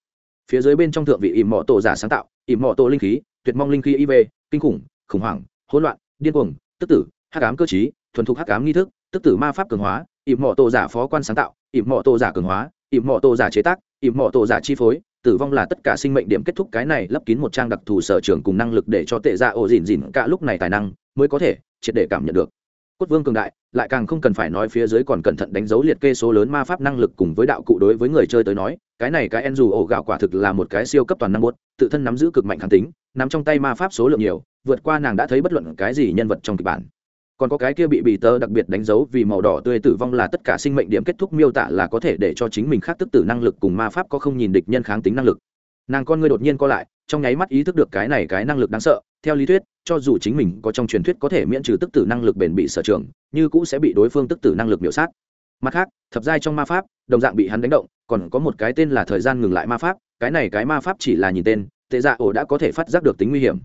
Phía dưới bên trong thượng vị ỉm mỏ tổ giả sáng tạo, ỉm mỏ tổ linh khí, tuyệt mong linh khí iv kinh khủng khủng hoảng, hỗn loạn, điên cuồng, tức tử, hắc ám cơ chí thuần thục hắc ám nghi thức, tức tử ma pháp cường hóa, ỉm mỏ tổ giả phó quan sáng tạo, ỉm mỏ tổ giả cường hóa, ỉm mỏ tổ giả chế tác, ỉm mỏ tổ giả chi phối, tử vong là tất cả sinh mệnh điểm kết thúc cái này lấp kín một trang đặc thù sở trường cùng năng lực để cho tệ ra ổ dìn dìn cả lúc này tài năng mới có thể triệt để cảm nhận được cốt vương cường đại, lại càng không cần phải nói phía dưới còn cẩn thận đánh dấu liệt kê số lớn ma pháp năng lực cùng với đạo cụ đối với người chơi tới nói, cái này cái en dù ổ gạo quả thực là một cái siêu cấp toàn năng bốt, tự thân nắm giữ cực mạnh kháng tính, nắm trong tay ma pháp số lượng nhiều, vượt qua nàng đã thấy bất luận cái gì nhân vật trong kịch bản. Còn có cái kia bị bì tơ đặc biệt đánh dấu vì màu đỏ tươi tử vong là tất cả sinh mệnh điểm kết thúc miêu tả là có thể để cho chính mình khác tức tử năng lực cùng ma pháp có không nhìn địch nhân kháng tính năng lực. Nàng con người đột nhiên co lại trong nháy mắt ý thức được cái này cái năng lực đáng sợ, theo lý thuyết, cho dù chính mình có trong truyền thuyết có thể miễn trừ tức tử năng lực bền bị sở trường, như cũ sẽ bị đối phương tức tử năng lực miểu sát. Mặt khác, thập giai trong ma pháp, đồng dạng bị hắn đánh động, còn có một cái tên là thời gian ngừng lại ma pháp, cái này cái ma pháp chỉ là nhìn tên, tệ dạ ổ đã có thể phát giác được tính nguy hiểm.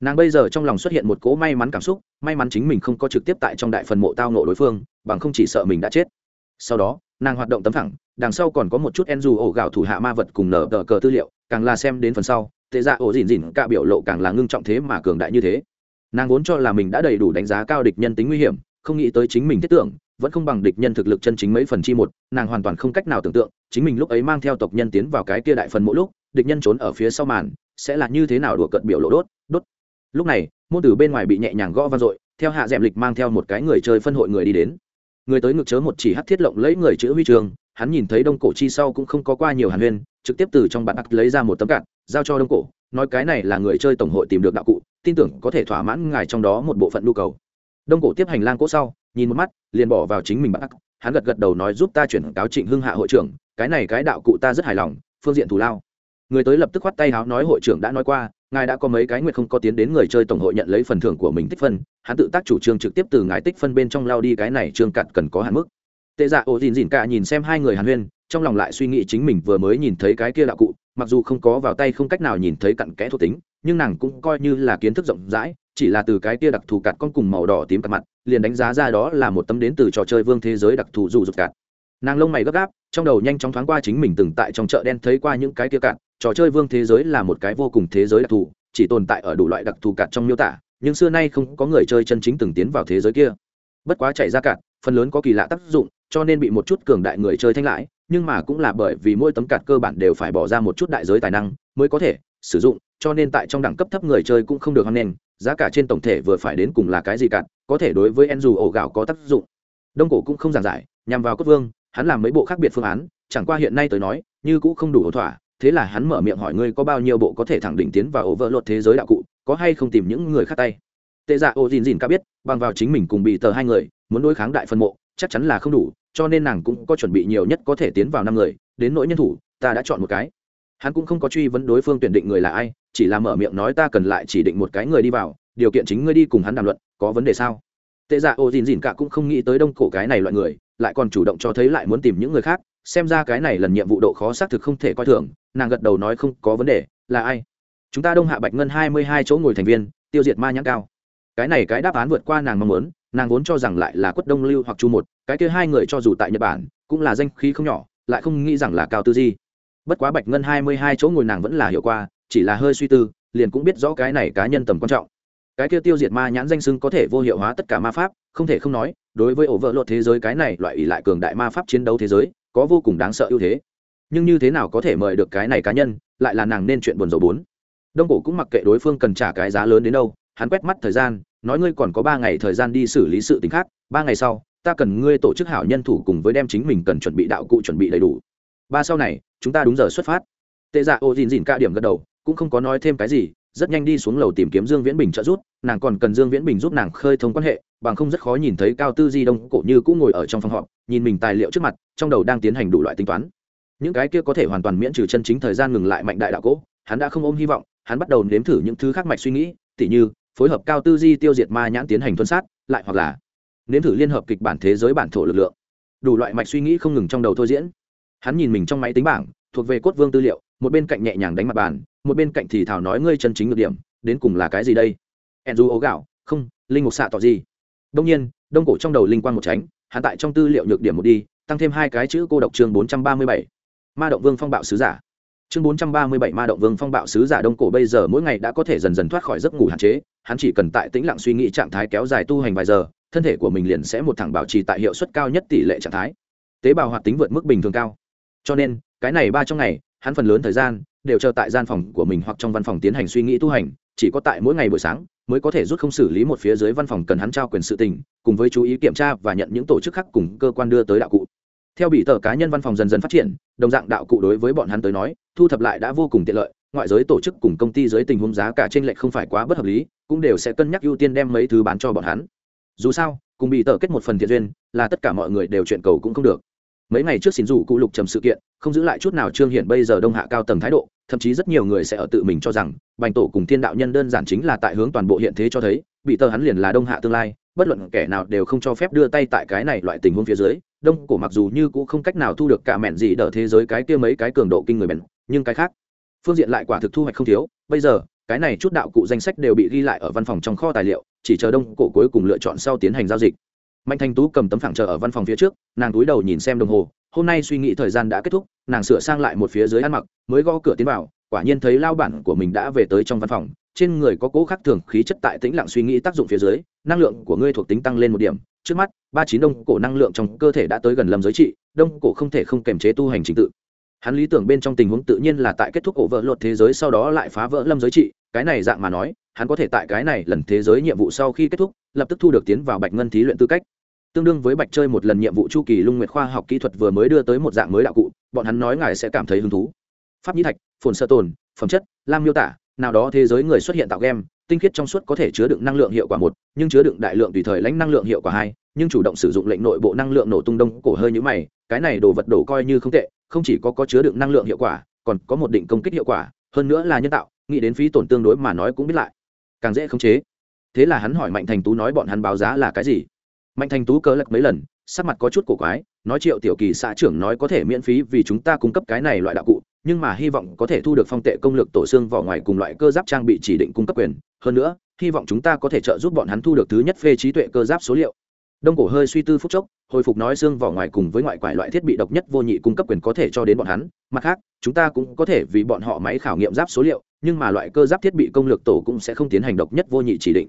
Nàng bây giờ trong lòng xuất hiện một cỗ may mắn cảm xúc, may mắn chính mình không có trực tiếp tại trong đại phần mộ tao nộ đối phương, bằng không chỉ sợ mình đã chết. Sau đó, nàng hoạt động tấm thẳng, đằng sau còn có một chút en dù ổ gạo thủ hạ ma vật cùng nở tờ cờ tư liệu, càng là xem đến phần sau tệ dạ ổ dỉn dỉn cả biểu lộ càng là ngưng trọng thế mà cường đại như thế. Nàng vốn cho là mình đã đầy đủ đánh giá cao địch nhân tính nguy hiểm, không nghĩ tới chính mình thiết tưởng, vẫn không bằng địch nhân thực lực chân chính mấy phần chi một, nàng hoàn toàn không cách nào tưởng tượng, chính mình lúc ấy mang theo tộc nhân tiến vào cái kia đại phần mỗi lúc, địch nhân trốn ở phía sau màn, sẽ là như thế nào đùa cận biểu lộ đốt đốt. Lúc này, môn từ bên ngoài bị nhẹ nhàng gõ vang dội, theo hạ d lịch mang theo một cái người chơi phân hội người đi đến. Người tới ngực chớ một chỉ hắt thiết lộng lấy người chữ huy trường, hắn nhìn thấy đông cổ chi sau cũng không có qua nhiều hàn huyên, trực tiếp từ trong bạn ắt lấy ra một tấm cạn giao cho đông cổ, nói cái này là người chơi tổng hội tìm được đạo cụ, tin tưởng có thể thỏa mãn ngài trong đó một bộ phận nhu cầu. Đông cổ tiếp hành lang cỗ sau, nhìn một mắt, liền bỏ vào chính mình bắt hắn gật gật đầu nói giúp ta chuyển cáo trịnh hưng hạ hội trưởng, cái này cái đạo cụ ta rất hài lòng, phương diện thù lao. Người tới lập tức khoát tay háo nói hội trưởng đã nói qua, ngài đã có mấy cái nguyện không có tiến đến người chơi tổng hội nhận lấy phần thưởng của mình tích phân, hắn tự tác chủ trương trực tiếp từ ngài tích phân bên trong lao đi cái này trương cặn cần có hạn mức. Tệ dạ ô dìn dìn cả nhìn xem hai người hàn huyên, trong lòng lại suy nghĩ chính mình vừa mới nhìn thấy cái kia đạo cụ mặc dù không có vào tay không cách nào nhìn thấy cặn kẽ thuộc tính nhưng nàng cũng coi như là kiến thức rộng rãi chỉ là từ cái kia đặc thù cặn con cùng màu đỏ tím cặn mặt liền đánh giá ra đó là một tấm đến từ trò chơi vương thế giới đặc thù dù rụt cặt nàng lông mày gấp gáp trong đầu nhanh chóng thoáng qua chính mình từng tại trong chợ đen thấy qua những cái kia cặn, trò chơi vương thế giới là một cái vô cùng thế giới đặc thù chỉ tồn tại ở đủ loại đặc thù cặn trong miêu tả nhưng xưa nay không có người chơi chân chính từng tiến vào thế giới kia. Bất quá chạy ra cặn, phần lớn có kỳ lạ tác dụng cho nên bị một chút cường đại người chơi thanh lãi nhưng mà cũng là bởi vì mỗi tấm cạt cơ bản đều phải bỏ ra một chút đại giới tài năng mới có thể sử dụng, cho nên tại trong đẳng cấp thấp người chơi cũng không được hoan nghênh, giá cả trên tổng thể vừa phải đến cùng là cái gì cạn có thể đối với en dù ổ gạo có tác dụng. Đông cổ cũng không giảng giải, nhằm vào cốt vương, hắn làm mấy bộ khác biệt phương án, chẳng qua hiện nay tới nói, như cũng không đủ ổ thỏa, thế là hắn mở miệng hỏi ngươi có bao nhiêu bộ có thể thẳng đỉnh tiến vào ổ vỡ lột thế giới đạo cụ, có hay không tìm những người khác tay. Tệ dạ ô dìn dìn ca biết, bằng vào chính mình cùng bị tờ hai người, muốn đối kháng đại phân mộ, chắc chắn là không đủ cho nên nàng cũng có chuẩn bị nhiều nhất có thể tiến vào năm người, đến nỗi nhân thủ, ta đã chọn một cái. Hắn cũng không có truy vấn đối phương tuyển định người là ai, chỉ là mở miệng nói ta cần lại chỉ định một cái người đi vào, điều kiện chính ngươi đi cùng hắn đàm luận, có vấn đề sao? Tệ dạ ô dìn dìn cả cũng không nghĩ tới đông cổ cái này loại người, lại còn chủ động cho thấy lại muốn tìm những người khác, xem ra cái này lần nhiệm vụ độ khó xác thực không thể coi thường, nàng gật đầu nói không có vấn đề, là ai? Chúng ta đông hạ bạch ngân hai mươi hai chỗ ngồi thành viên, tiêu diệt ma nhãn cao. Cái này cái đáp án vượt qua nàng mong muốn nàng vốn cho rằng lại là quất đông lưu hoặc chu một, cái kia hai người cho dù tại nhật bản, cũng là danh khí không nhỏ, lại không nghĩ rằng là cao tư di. Bất quá bạch ngân hai mươi hai chỗ ngồi nàng vẫn là hiệu qua, chỉ là hơi suy tư, liền cũng biết rõ cái này cá nhân tầm quan trọng. Cái kia tiêu diệt ma nhãn danh sưng có thể vô hiệu hóa tất cả ma pháp, không thể không nói, đối với ổ vợ luật thế giới cái này loại ỷ lại cường đại ma pháp chiến đấu thế giới, có vô cùng đáng sợ ưu thế. Nhưng như thế nào có thể mời được cái này cá nhân, lại là nàng nên chuyện buồn rầu bốn. Đông cổ cũng mặc kệ đối phương cần trả cái giá lớn đến đâu, hắn quét mắt thời gian nói ngươi còn có ba ngày thời gian đi xử lý sự t khác, ba ngày sau, ta cần ngươi tổ chức hảo nhân thủ cùng với đem chính mình cần chuẩn bị đạo cụ chuẩn bị đầy đủ. Ba sau này, chúng ta đúng giờ xuất phát. Tệ dạ ô dìn dìn ca điểm gật đầu, cũng không có nói thêm cái gì, rất nhanh đi xuống lầu tìm kiếm dương viễn bình trợ giúp, nàng còn cần dương viễn bình giúp nàng khơi thông quan hệ, bằng không rất khó nhìn thấy cao tư di đông cổ như cũng ngồi ở trong phòng họp, nhìn mình tài liệu trước mặt, trong đầu đang tiến hành đủ loại tính toán. Những cái kia có thể hoàn toàn miễn trừ chân chính thời gian ngừng lại mạnh đại đạo cỗ hắn đã không ôm hy vọng, hắn bắt đầu nếm thử những thứ khác mạch suy nghĩ, tỉ như phối hợp cao tư di tiêu diệt ma nhãn tiến hành tuân sát, lại hoặc là nếm thử liên hợp kịch bản thế giới bản thổ lực lượng. Đủ loại mạch suy nghĩ không ngừng trong đầu thôi diễn. Hắn nhìn mình trong máy tính bảng, thuộc về cốt vương tư liệu, một bên cạnh nhẹ nhàng đánh mặt bàn, một bên cạnh thì thảo nói ngươi chân chính ngược điểm, đến cùng là cái gì đây? Ẹn du ố gạo, không, linh mục xạ tỏ gì? Đông nhiên, đông cổ trong đầu linh quan một tránh, hắn tại trong tư liệu nhược điểm một đi, tăng thêm hai cái chữ cô độc chương bốn trăm ba mươi bảy. Ma động vương phong bạo sứ giả chương bốn trăm ba mươi bảy ma động vương phong bạo sứ giả đông cổ bây giờ mỗi ngày đã có thể dần dần thoát khỏi giấc ngủ hạn chế, hắn chỉ cần tại tĩnh lặng suy nghĩ trạng thái kéo dài tu hành vài giờ, thân thể của mình liền sẽ một thẳng bảo trì tại hiệu suất cao nhất tỷ lệ trạng thái. Tế bào hoạt tính vượt mức bình thường cao. Cho nên, cái này ba trong ngày, hắn phần lớn thời gian đều chờ tại gian phòng của mình hoặc trong văn phòng tiến hành suy nghĩ tu hành, chỉ có tại mỗi ngày buổi sáng mới có thể rút không xử lý một phía dưới văn phòng cần hắn trao quyền sự tình, cùng với chú ý kiểm tra và nhận những tổ chức khác cùng cơ quan đưa tới đạo cụ theo bị tờ cá nhân văn phòng dần dần phát triển, đồng dạng đạo cụ đối với bọn hắn tới nói, thu thập lại đã vô cùng tiện lợi, ngoại giới tổ chức cùng công ty dưới tình huống giá cả trên lệch không phải quá bất hợp lý, cũng đều sẽ cân nhắc ưu tiên đem mấy thứ bán cho bọn hắn. Dù sao, cùng bị tờ kết một phần thiện duyên, là tất cả mọi người đều chuyện cầu cũng không được. Mấy ngày trước xin dù cụ lục trầm sự kiện, không giữ lại chút nào trương hiện bây giờ đông hạ cao tầng thái độ, thậm chí rất nhiều người sẽ ở tự mình cho rằng, bành tổ cùng thiên đạo nhân đơn giản chính là tại hướng toàn bộ hiện thế cho thấy, bị tờ hắn liền là đông hạ tương lai bất luận kẻ nào đều không cho phép đưa tay tại cái này loại tình huống phía dưới, đông cổ mặc dù như cũng không cách nào thu được cả mẹn gì đỡ thế giới cái kia mấy cái cường độ kinh người bền nhưng cái khác, phương diện lại quả thực thu hoạch không thiếu. Bây giờ, cái này chút đạo cụ danh sách đều bị ghi lại ở văn phòng trong kho tài liệu, chỉ chờ đông cổ cuối cùng lựa chọn sau tiến hành giao dịch. Mạnh Thanh tú cầm tấm phẳng chờ ở văn phòng phía trước, nàng túi đầu nhìn xem đồng hồ, hôm nay suy nghĩ thời gian đã kết thúc, nàng sửa sang lại một phía dưới ăn mặc, mới gõ cửa tiến vào, quả nhiên thấy lao bản của mình đã về tới trong văn phòng trên người có cố khắc thường khí chất tại tĩnh lặng suy nghĩ tác dụng phía dưới, năng lượng của ngươi thuộc tính tăng lên một điểm. Trước mắt, ba chín đông cổ năng lượng trong cơ thể đã tới gần lâm giới trị, đông cổ không thể không kềm chế tu hành trình tự. Hắn lý tưởng bên trong tình huống tự nhiên là tại kết thúc ổ vỡ luật thế giới sau đó lại phá vỡ lâm giới trị, cái này dạng mà nói, hắn có thể tại cái này lần thế giới nhiệm vụ sau khi kết thúc, lập tức thu được tiến vào bạch ngân thí luyện tư cách. Tương đương với bạch chơi một lần nhiệm vụ chu kỳ lung nguyệt khoa học kỹ thuật vừa mới đưa tới một dạng mới đạo cụ, bọn hắn nói ngài sẽ cảm thấy hứng thú. Pháp nhĩ thạch, phồn sơ tồn, phẩm chất, lam miêu tả nào đó thế giới người xuất hiện tạo game tinh khiết trong suốt có thể chứa đựng năng lượng hiệu quả một, nhưng chứa đựng đại lượng tùy thời lãnh năng lượng hiệu quả hai, nhưng chủ động sử dụng lệnh nội bộ năng lượng nổ tung đông cổ hơi như mày, cái này đồ vật đổ coi như không tệ, không chỉ có có chứa đựng năng lượng hiệu quả, còn có một định công kích hiệu quả, hơn nữa là nhân tạo, nghĩ đến phí tổn tương đối mà nói cũng biết lại. Càng dễ khống chế. Thế là hắn hỏi mạnh thành tú nói bọn hắn báo giá là cái gì? Mạnh thành tú cớ lật mấy lần, sắc mặt có chút cổ quái, nói triệu tiểu kỳ xã trưởng nói có thể miễn phí vì chúng ta cung cấp cái này loại đạo cụ nhưng mà hy vọng có thể thu được phong tệ công lực tổ xương vỏ ngoài cùng loại cơ giáp trang bị chỉ định cung cấp quyền. Hơn nữa, hy vọng chúng ta có thể trợ giúp bọn hắn thu được thứ nhất phê trí tuệ cơ giáp số liệu. Đông cổ hơi suy tư phúc chốc, hồi phục nói xương vỏ ngoài cùng với ngoại quải loại thiết bị độc nhất vô nhị cung cấp quyền có thể cho đến bọn hắn. Mặt khác, chúng ta cũng có thể vì bọn họ máy khảo nghiệm giáp số liệu, nhưng mà loại cơ giáp thiết bị công lực tổ cũng sẽ không tiến hành độc nhất vô nhị chỉ định.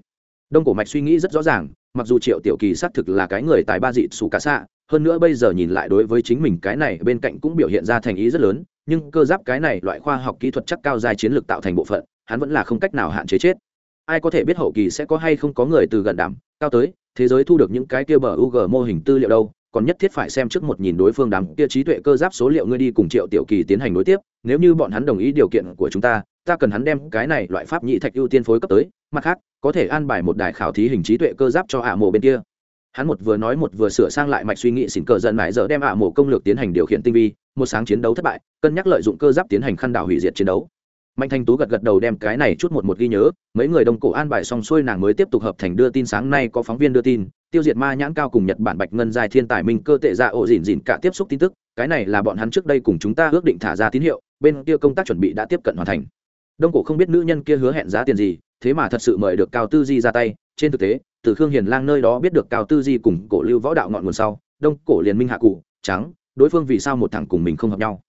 Đông cổ mạch suy nghĩ rất rõ ràng, mặc dù triệu tiểu kỳ xác thực là cái người tài ba dị sủ cả xạ, hơn nữa bây giờ nhìn lại đối với chính mình cái này bên cạnh cũng biểu hiện ra thành ý rất lớn nhưng cơ giáp cái này loại khoa học kỹ thuật chắc cao dài chiến lược tạo thành bộ phận, hắn vẫn là không cách nào hạn chế chết. Ai có thể biết hậu kỳ sẽ có hay không có người từ gần đảm, cao tới, thế giới thu được những cái kia bờ UG mô hình tư liệu đâu, còn nhất thiết phải xem trước một nhìn đối phương đám kia trí tuệ cơ giáp số liệu ngươi đi cùng triệu tiểu kỳ tiến hành đối tiếp, nếu như bọn hắn đồng ý điều kiện của chúng ta ta cần hắn đem cái này loại pháp nhị thạch ưu tiên phối cấp tới, mặt khác, có thể an bài một đài khảo thí hình trí tuệ cơ giáp cho ả mộ bên kia. Hắn một vừa nói một vừa sửa sang lại mạch suy nghĩ xỉn cờ dần mãi giờ đem ả mộ công lược tiến hành điều khiển tinh vi một sáng chiến đấu thất bại, cân nhắc lợi dụng cơ giáp tiến hành khăn đảo hủy diệt chiến đấu. Mạnh thanh tú gật gật đầu đem cái này chút một một ghi nhớ, mấy người đông cổ an bài xong xuôi nàng mới tiếp tục hợp thành đưa tin sáng nay có phóng viên đưa tin, tiêu diệt ma nhãn cao cùng nhật bản bạch ngân dài thiên tài minh cơ tệ ra ổ dỉn dỉn cả tiếp xúc tin tức, cái này là bọn hắn trước đây cùng chúng ta ước định thả ra tín hiệu, bên kia công tác chuẩn bị đã tiếp cận hoàn thành. Đông cổ không biết nữ nhân kia hứa hẹn giá tiền gì, thế mà thật sự mời được cao tư di ra tay, trên thực tế, từ khương hiền lang nơi đó biết được cao tư di cùng cổ lưu võ đạo ngọn nguồn sau, đông cổ liền minh hạ cụ, trắng đối phương vì sao một thằng cùng mình không hợp nhau?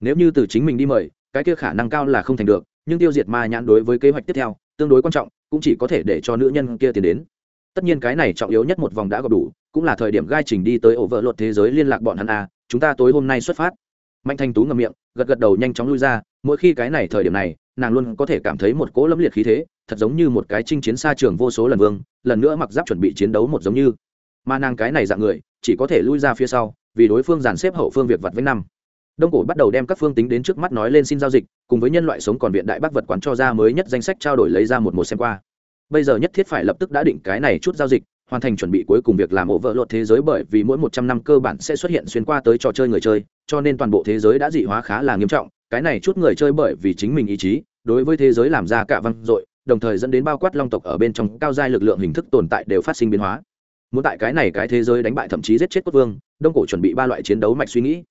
Nếu như từ chính mình đi mời, cái kia khả năng cao là không thành được, nhưng tiêu diệt ma nhãn đối với kế hoạch tiếp theo, tương đối quan trọng, cũng chỉ có thể để cho nữ nhân kia tiến đến. Tất nhiên cái này trọng yếu nhất một vòng đã gặp đủ, cũng là thời điểm gai trình đi tới ổ vợ luật thế giới liên lạc bọn hắn a, chúng ta tối hôm nay xuất phát. Mạnh thanh tú ngậm miệng, gật gật đầu nhanh chóng lui ra, mỗi khi cái này thời điểm này, nàng luôn có thể cảm thấy một cỗ lâm liệt khí thế, thật giống như một cái chinh chiến xa trường vô số lần vương, lần nữa mặc giáp chuẩn bị chiến đấu một giống như. Mà nàng cái này dạng người, chỉ có thể lui ra phía sau vì đối phương dàn xếp hậu phương việc vật với năm. Đông cổ bắt đầu đem các phương tính đến trước mắt nói lên xin giao dịch, cùng với nhân loại sống còn viện đại bác vật quán cho ra mới nhất danh sách trao đổi lấy ra một một xem qua. Bây giờ nhất thiết phải lập tức đã định cái này chút giao dịch, hoàn thành chuẩn bị cuối cùng việc làm ổ vợ luật thế giới bởi vì mỗi một trăm năm cơ bản sẽ xuất hiện xuyên qua tới trò chơi người chơi, cho nên toàn bộ thế giới đã dị hóa khá là nghiêm trọng, cái này chút người chơi bởi vì chính mình ý chí, đối với thế giới làm ra cả văn dội, đồng thời dẫn đến bao quát long tộc ở bên trong cao giai lực lượng hình thức tồn tại đều phát sinh biến hóa muốn tại cái này cái thế giới đánh bại thậm chí giết chết cốt vương, đông cổ chuẩn bị ba loại chiến đấu mạch suy nghĩ.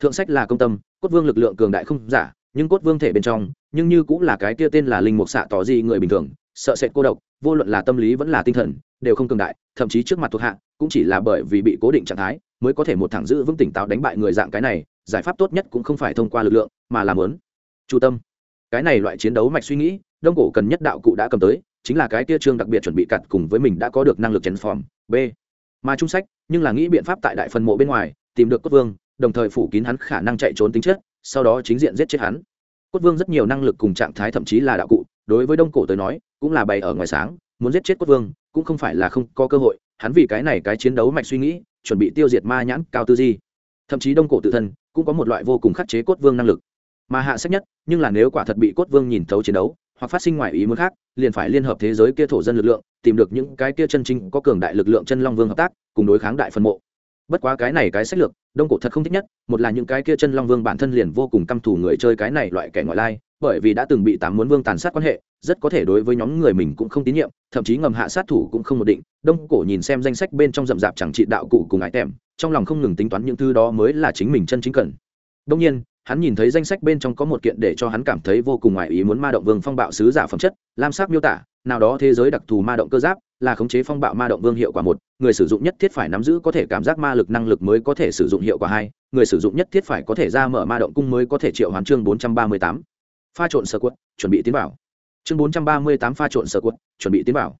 Thượng sách là công tâm, cốt vương lực lượng cường đại không giả, nhưng cốt vương thể bên trong, nhưng như cũng là cái kia tên là linh mục xạ tỏ gì người bình thường, sợ sệt cô độc, vô luận là tâm lý vẫn là tinh thần, đều không cường đại, thậm chí trước mặt thuộc hạ, cũng chỉ là bởi vì bị cố định trạng thái, mới có thể một thẳng giữ vững tỉnh táo đánh bại người dạng cái này, giải pháp tốt nhất cũng không phải thông qua lực lượng, mà là muốn. Chu tâm, cái này loại chiến đấu mạch suy nghĩ, đông cổ cần nhất đạo cụ đã cầm tới chính là cái kia trương đặc biệt chuẩn bị cặt cùng với mình đã có được năng lực chấn form b. Mà trung sách, nhưng là nghĩ biện pháp tại đại phần mộ bên ngoài, tìm được cốt vương, đồng thời phủ kín hắn khả năng chạy trốn tính chất, sau đó chính diện giết chết hắn. Cốt vương rất nhiều năng lực cùng trạng thái thậm chí là đạo cụ, đối với đông cổ tới nói, cũng là bày ở ngoài sáng, muốn giết chết cốt vương, cũng không phải là không có cơ hội, hắn vì cái này cái chiến đấu mạch suy nghĩ, chuẩn bị tiêu diệt ma nhãn cao tư di. Thậm chí đông cổ tự thân, cũng có một loại vô cùng khắc chế cốt vương năng lực. Mà hạ sách nhất, nhưng là nếu quả thật bị cốt vương nhìn thấu chiến đấu hoặc phát sinh ngoài ý muốn khác, liền phải liên hợp thế giới kia thổ dân lực lượng, tìm được những cái kia chân chính có cường đại lực lượng chân long vương hợp tác, cùng đối kháng đại phân mộ. Bất quá cái này cái sách lược, đông cổ thật không thích nhất, một là những cái kia chân long vương bản thân liền vô cùng căm thù người chơi cái này loại kẻ ngoại lai, bởi vì đã từng bị tám muốn vương tàn sát quan hệ, rất có thể đối với nhóm người mình cũng không tín nhiệm, thậm chí ngầm hạ sát thủ cũng không một định. Đông cổ nhìn xem danh sách bên trong rậm rạp chẳng trị đạo cụ cùng ái tèm, trong lòng không ngừng tính toán những thứ đó mới là chính mình chân chính cần. Đông nhiên hắn nhìn thấy danh sách bên trong có một kiện để cho hắn cảm thấy vô cùng ngoại ý muốn ma động vương phong bạo sứ giả phẩm chất, lam sắc miêu tả, nào đó thế giới đặc thù ma động cơ giáp, là khống chế phong bạo ma động vương hiệu quả một, người sử dụng nhất thiết phải nắm giữ có thể cảm giác ma lực năng lực mới có thể sử dụng hiệu quả hai, người sử dụng nhất thiết phải có thể ra mở ma động cung mới có thể triệu hoán chương bốn trăm ba mươi tám. Pha trộn sơ quất chuẩn bị tiến bảo chương bốn trăm ba mươi tám pha trộn sơ quất chuẩn bị tiến bảo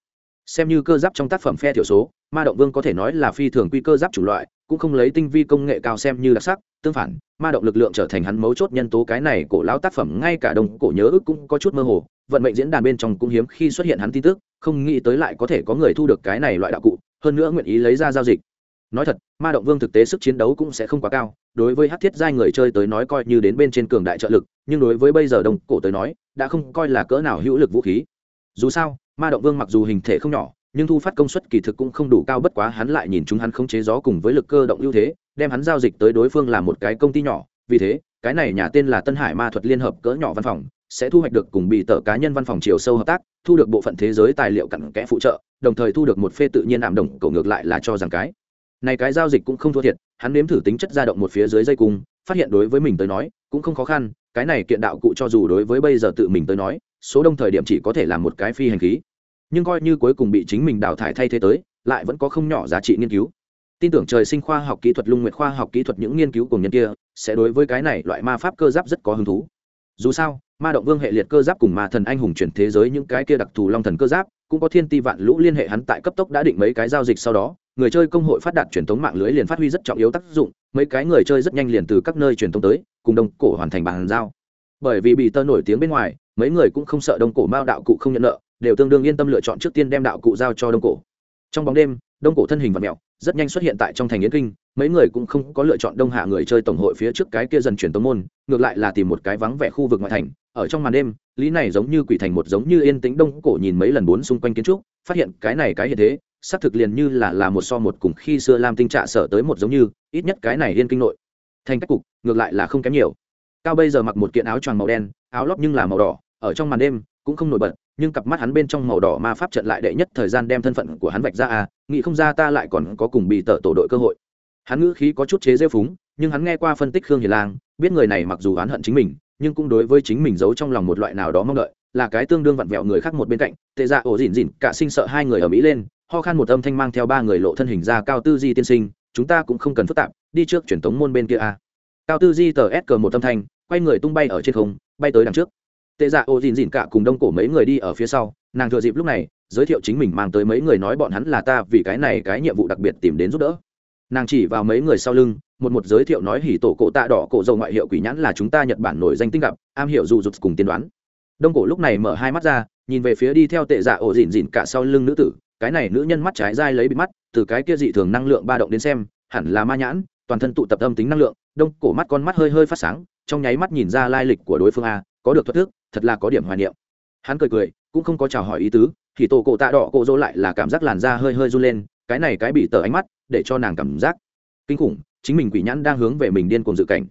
xem như cơ giáp trong tác phẩm phe thiểu số, ma động vương có thể nói là phi thường quy cơ giáp chủng loại cũng không lấy tinh vi công nghệ cao xem như đặc sắc, tương phản, ma động lực lượng trở thành hắn mấu chốt nhân tố cái này cổ lão tác phẩm, ngay cả đồng cổ nhớ ức cũng có chút mơ hồ, vận mệnh diễn đàn bên trong cũng hiếm khi xuất hiện hắn tin tức, không nghĩ tới lại có thể có người thu được cái này loại đạo cụ, hơn nữa nguyện ý lấy ra giao dịch. Nói thật, ma động vương thực tế sức chiến đấu cũng sẽ không quá cao, đối với hát thiết giai người chơi tới nói coi như đến bên trên cường đại trợ lực, nhưng đối với bây giờ đồng cổ tới nói, đã không coi là cỡ nào hữu lực vũ khí. Dù sao, ma động vương mặc dù hình thể không nhỏ nhưng thu phát công suất kỳ thực cũng không đủ cao, bất quá hắn lại nhìn chúng hắn khống chế gió cùng với lực cơ động ưu thế, đem hắn giao dịch tới đối phương là một cái công ty nhỏ. Vì thế, cái này nhà tên là tân hải ma thuật liên hợp cỡ nhỏ văn phòng, sẽ thu hoạch được cùng bị tờ cá nhân văn phòng chiều sâu hợp tác, thu được bộ phận thế giới tài liệu cặn kẽ phụ trợ, đồng thời thu được một phê tự nhiên ảm đồng cầu ngược lại là cho rằng cái này cái giao dịch cũng không thua thiệt. Hắn nếm thử tính chất ra động một phía dưới dây cung, phát hiện đối với mình tới nói, cũng không khó khăn. Cái này kiện đạo cụ cho dù đối với bây giờ tự mình tới nói, số đông thời điểm chỉ có thể là một cái phi hành khí nhưng coi như cuối cùng bị chính mình đào thải thay thế tới, lại vẫn có không nhỏ giá trị nghiên cứu. Tin tưởng trời sinh khoa học kỹ thuật lung nguyệt khoa học kỹ thuật những nghiên cứu cùng nhân kia sẽ đối với cái này loại ma pháp cơ giáp rất có hứng thú. Dù sao, ma động vương hệ liệt cơ giáp cùng ma thần anh hùng chuyển thế giới những cái kia đặc thù long thần cơ giáp cũng có thiên ti vạn lũ liên hệ hắn tại cấp tốc đã định mấy cái giao dịch sau đó, người chơi công hội phát đạt truyền thống mạng lưới liền phát huy rất trọng yếu tác dụng, mấy cái người chơi rất nhanh liền từ các nơi truyền thống tới, cùng đông cổ hoàn thành bàn giao. Bởi vì bị tơ nổi tiếng bên ngoài, mấy người cũng không sợ đông cổ mao đạo cụ không nhận nợ đều tương đương yên tâm lựa chọn trước tiên đem đạo cụ giao cho đông cổ. Trong bóng đêm, đông cổ thân hình và mẹo rất nhanh xuất hiện tại trong thành yến kinh, mấy người cũng không có lựa chọn đông hạ người chơi tổng hội phía trước cái kia dần chuyển tông môn, ngược lại là tìm một cái vắng vẻ khu vực ngoại thành. Ở trong màn đêm, lý này giống như quỷ thành một giống như yên tĩnh đông cổ nhìn mấy lần bốn xung quanh kiến trúc, phát hiện cái này cái hiện thế, xác thực liền như là là một so một cùng khi xưa lam tinh trạ sở tới một giống như, ít nhất cái này yên kinh nội. Thành cách cục, ngược lại là không kém nhiều. Cao bây giờ mặc một kiện áo choàng màu đen, áo lót nhưng là màu đỏ, ở trong màn đêm cũng không nổi bật nhưng cặp mắt hắn bên trong màu đỏ ma pháp trận lại đệ nhất thời gian đem thân phận của hắn vạch ra à nghĩ không ra ta lại còn có cùng bị tở tổ đội cơ hội. Hắn ngữ khí có chút chế rêu phúng, nhưng hắn nghe qua phân tích khương hiền lang, biết người này mặc dù oán hận chính mình, nhưng cũng đối với chính mình giấu trong lòng một loại nào đó mong đợi, là cái tương đương vặn vẹo người khác một bên cạnh, tệ ra ổ dỉn dỉn cả sinh sợ hai người ở mỹ lên, ho khan một âm thanh mang theo ba người lộ thân hình ra cao tư di tiên sinh, chúng ta cũng không cần phức tạp, đi trước truyền thống môn bên kia a cao tư di tờ s cờ một âm thanh, quay người tung bay ở trên không, bay tới đằng trước tệ dạ ô dìn dìn cả cùng đông cổ mấy người đi ở phía sau, nàng thừa dịp lúc này, giới thiệu chính mình mang tới mấy người nói bọn hắn là ta vì cái này cái nhiệm vụ đặc biệt tìm đến giúp đỡ. Nàng chỉ vào mấy người sau lưng, một một giới thiệu nói hỉ tổ cổ tạ đỏ cổ dầu ngoại hiệu quỷ nhãn là chúng ta nhật bản nổi danh tinh gặp, am hiểu dù rụt cùng tiên đoán. Đông cổ lúc này mở hai mắt ra, nhìn về phía đi theo tệ dạ ổ dìn dìn cả sau lưng nữ tử, cái này nữ nhân mắt trái dai lấy bị mắt, từ cái kia dị thường năng lượng ba động đến xem, hẳn là ma nhãn, toàn thân tụ tập âm tính năng lượng, đông cổ mắt con mắt hơi hơi phát sáng, trong nháy mắt nhìn ra lai lịch của đối phương a, có được thoát thức thật là có điểm hoài niệm. Hắn cười cười, cũng không có chào hỏi ý tứ, thì tổ cổ tạ đỏ cổ dỗ lại là cảm giác làn da hơi hơi run lên, cái này cái bị tờ ánh mắt, để cho nàng cảm giác kinh khủng, chính mình quỷ nhãn đang hướng về mình điên cuồng dự cảnh.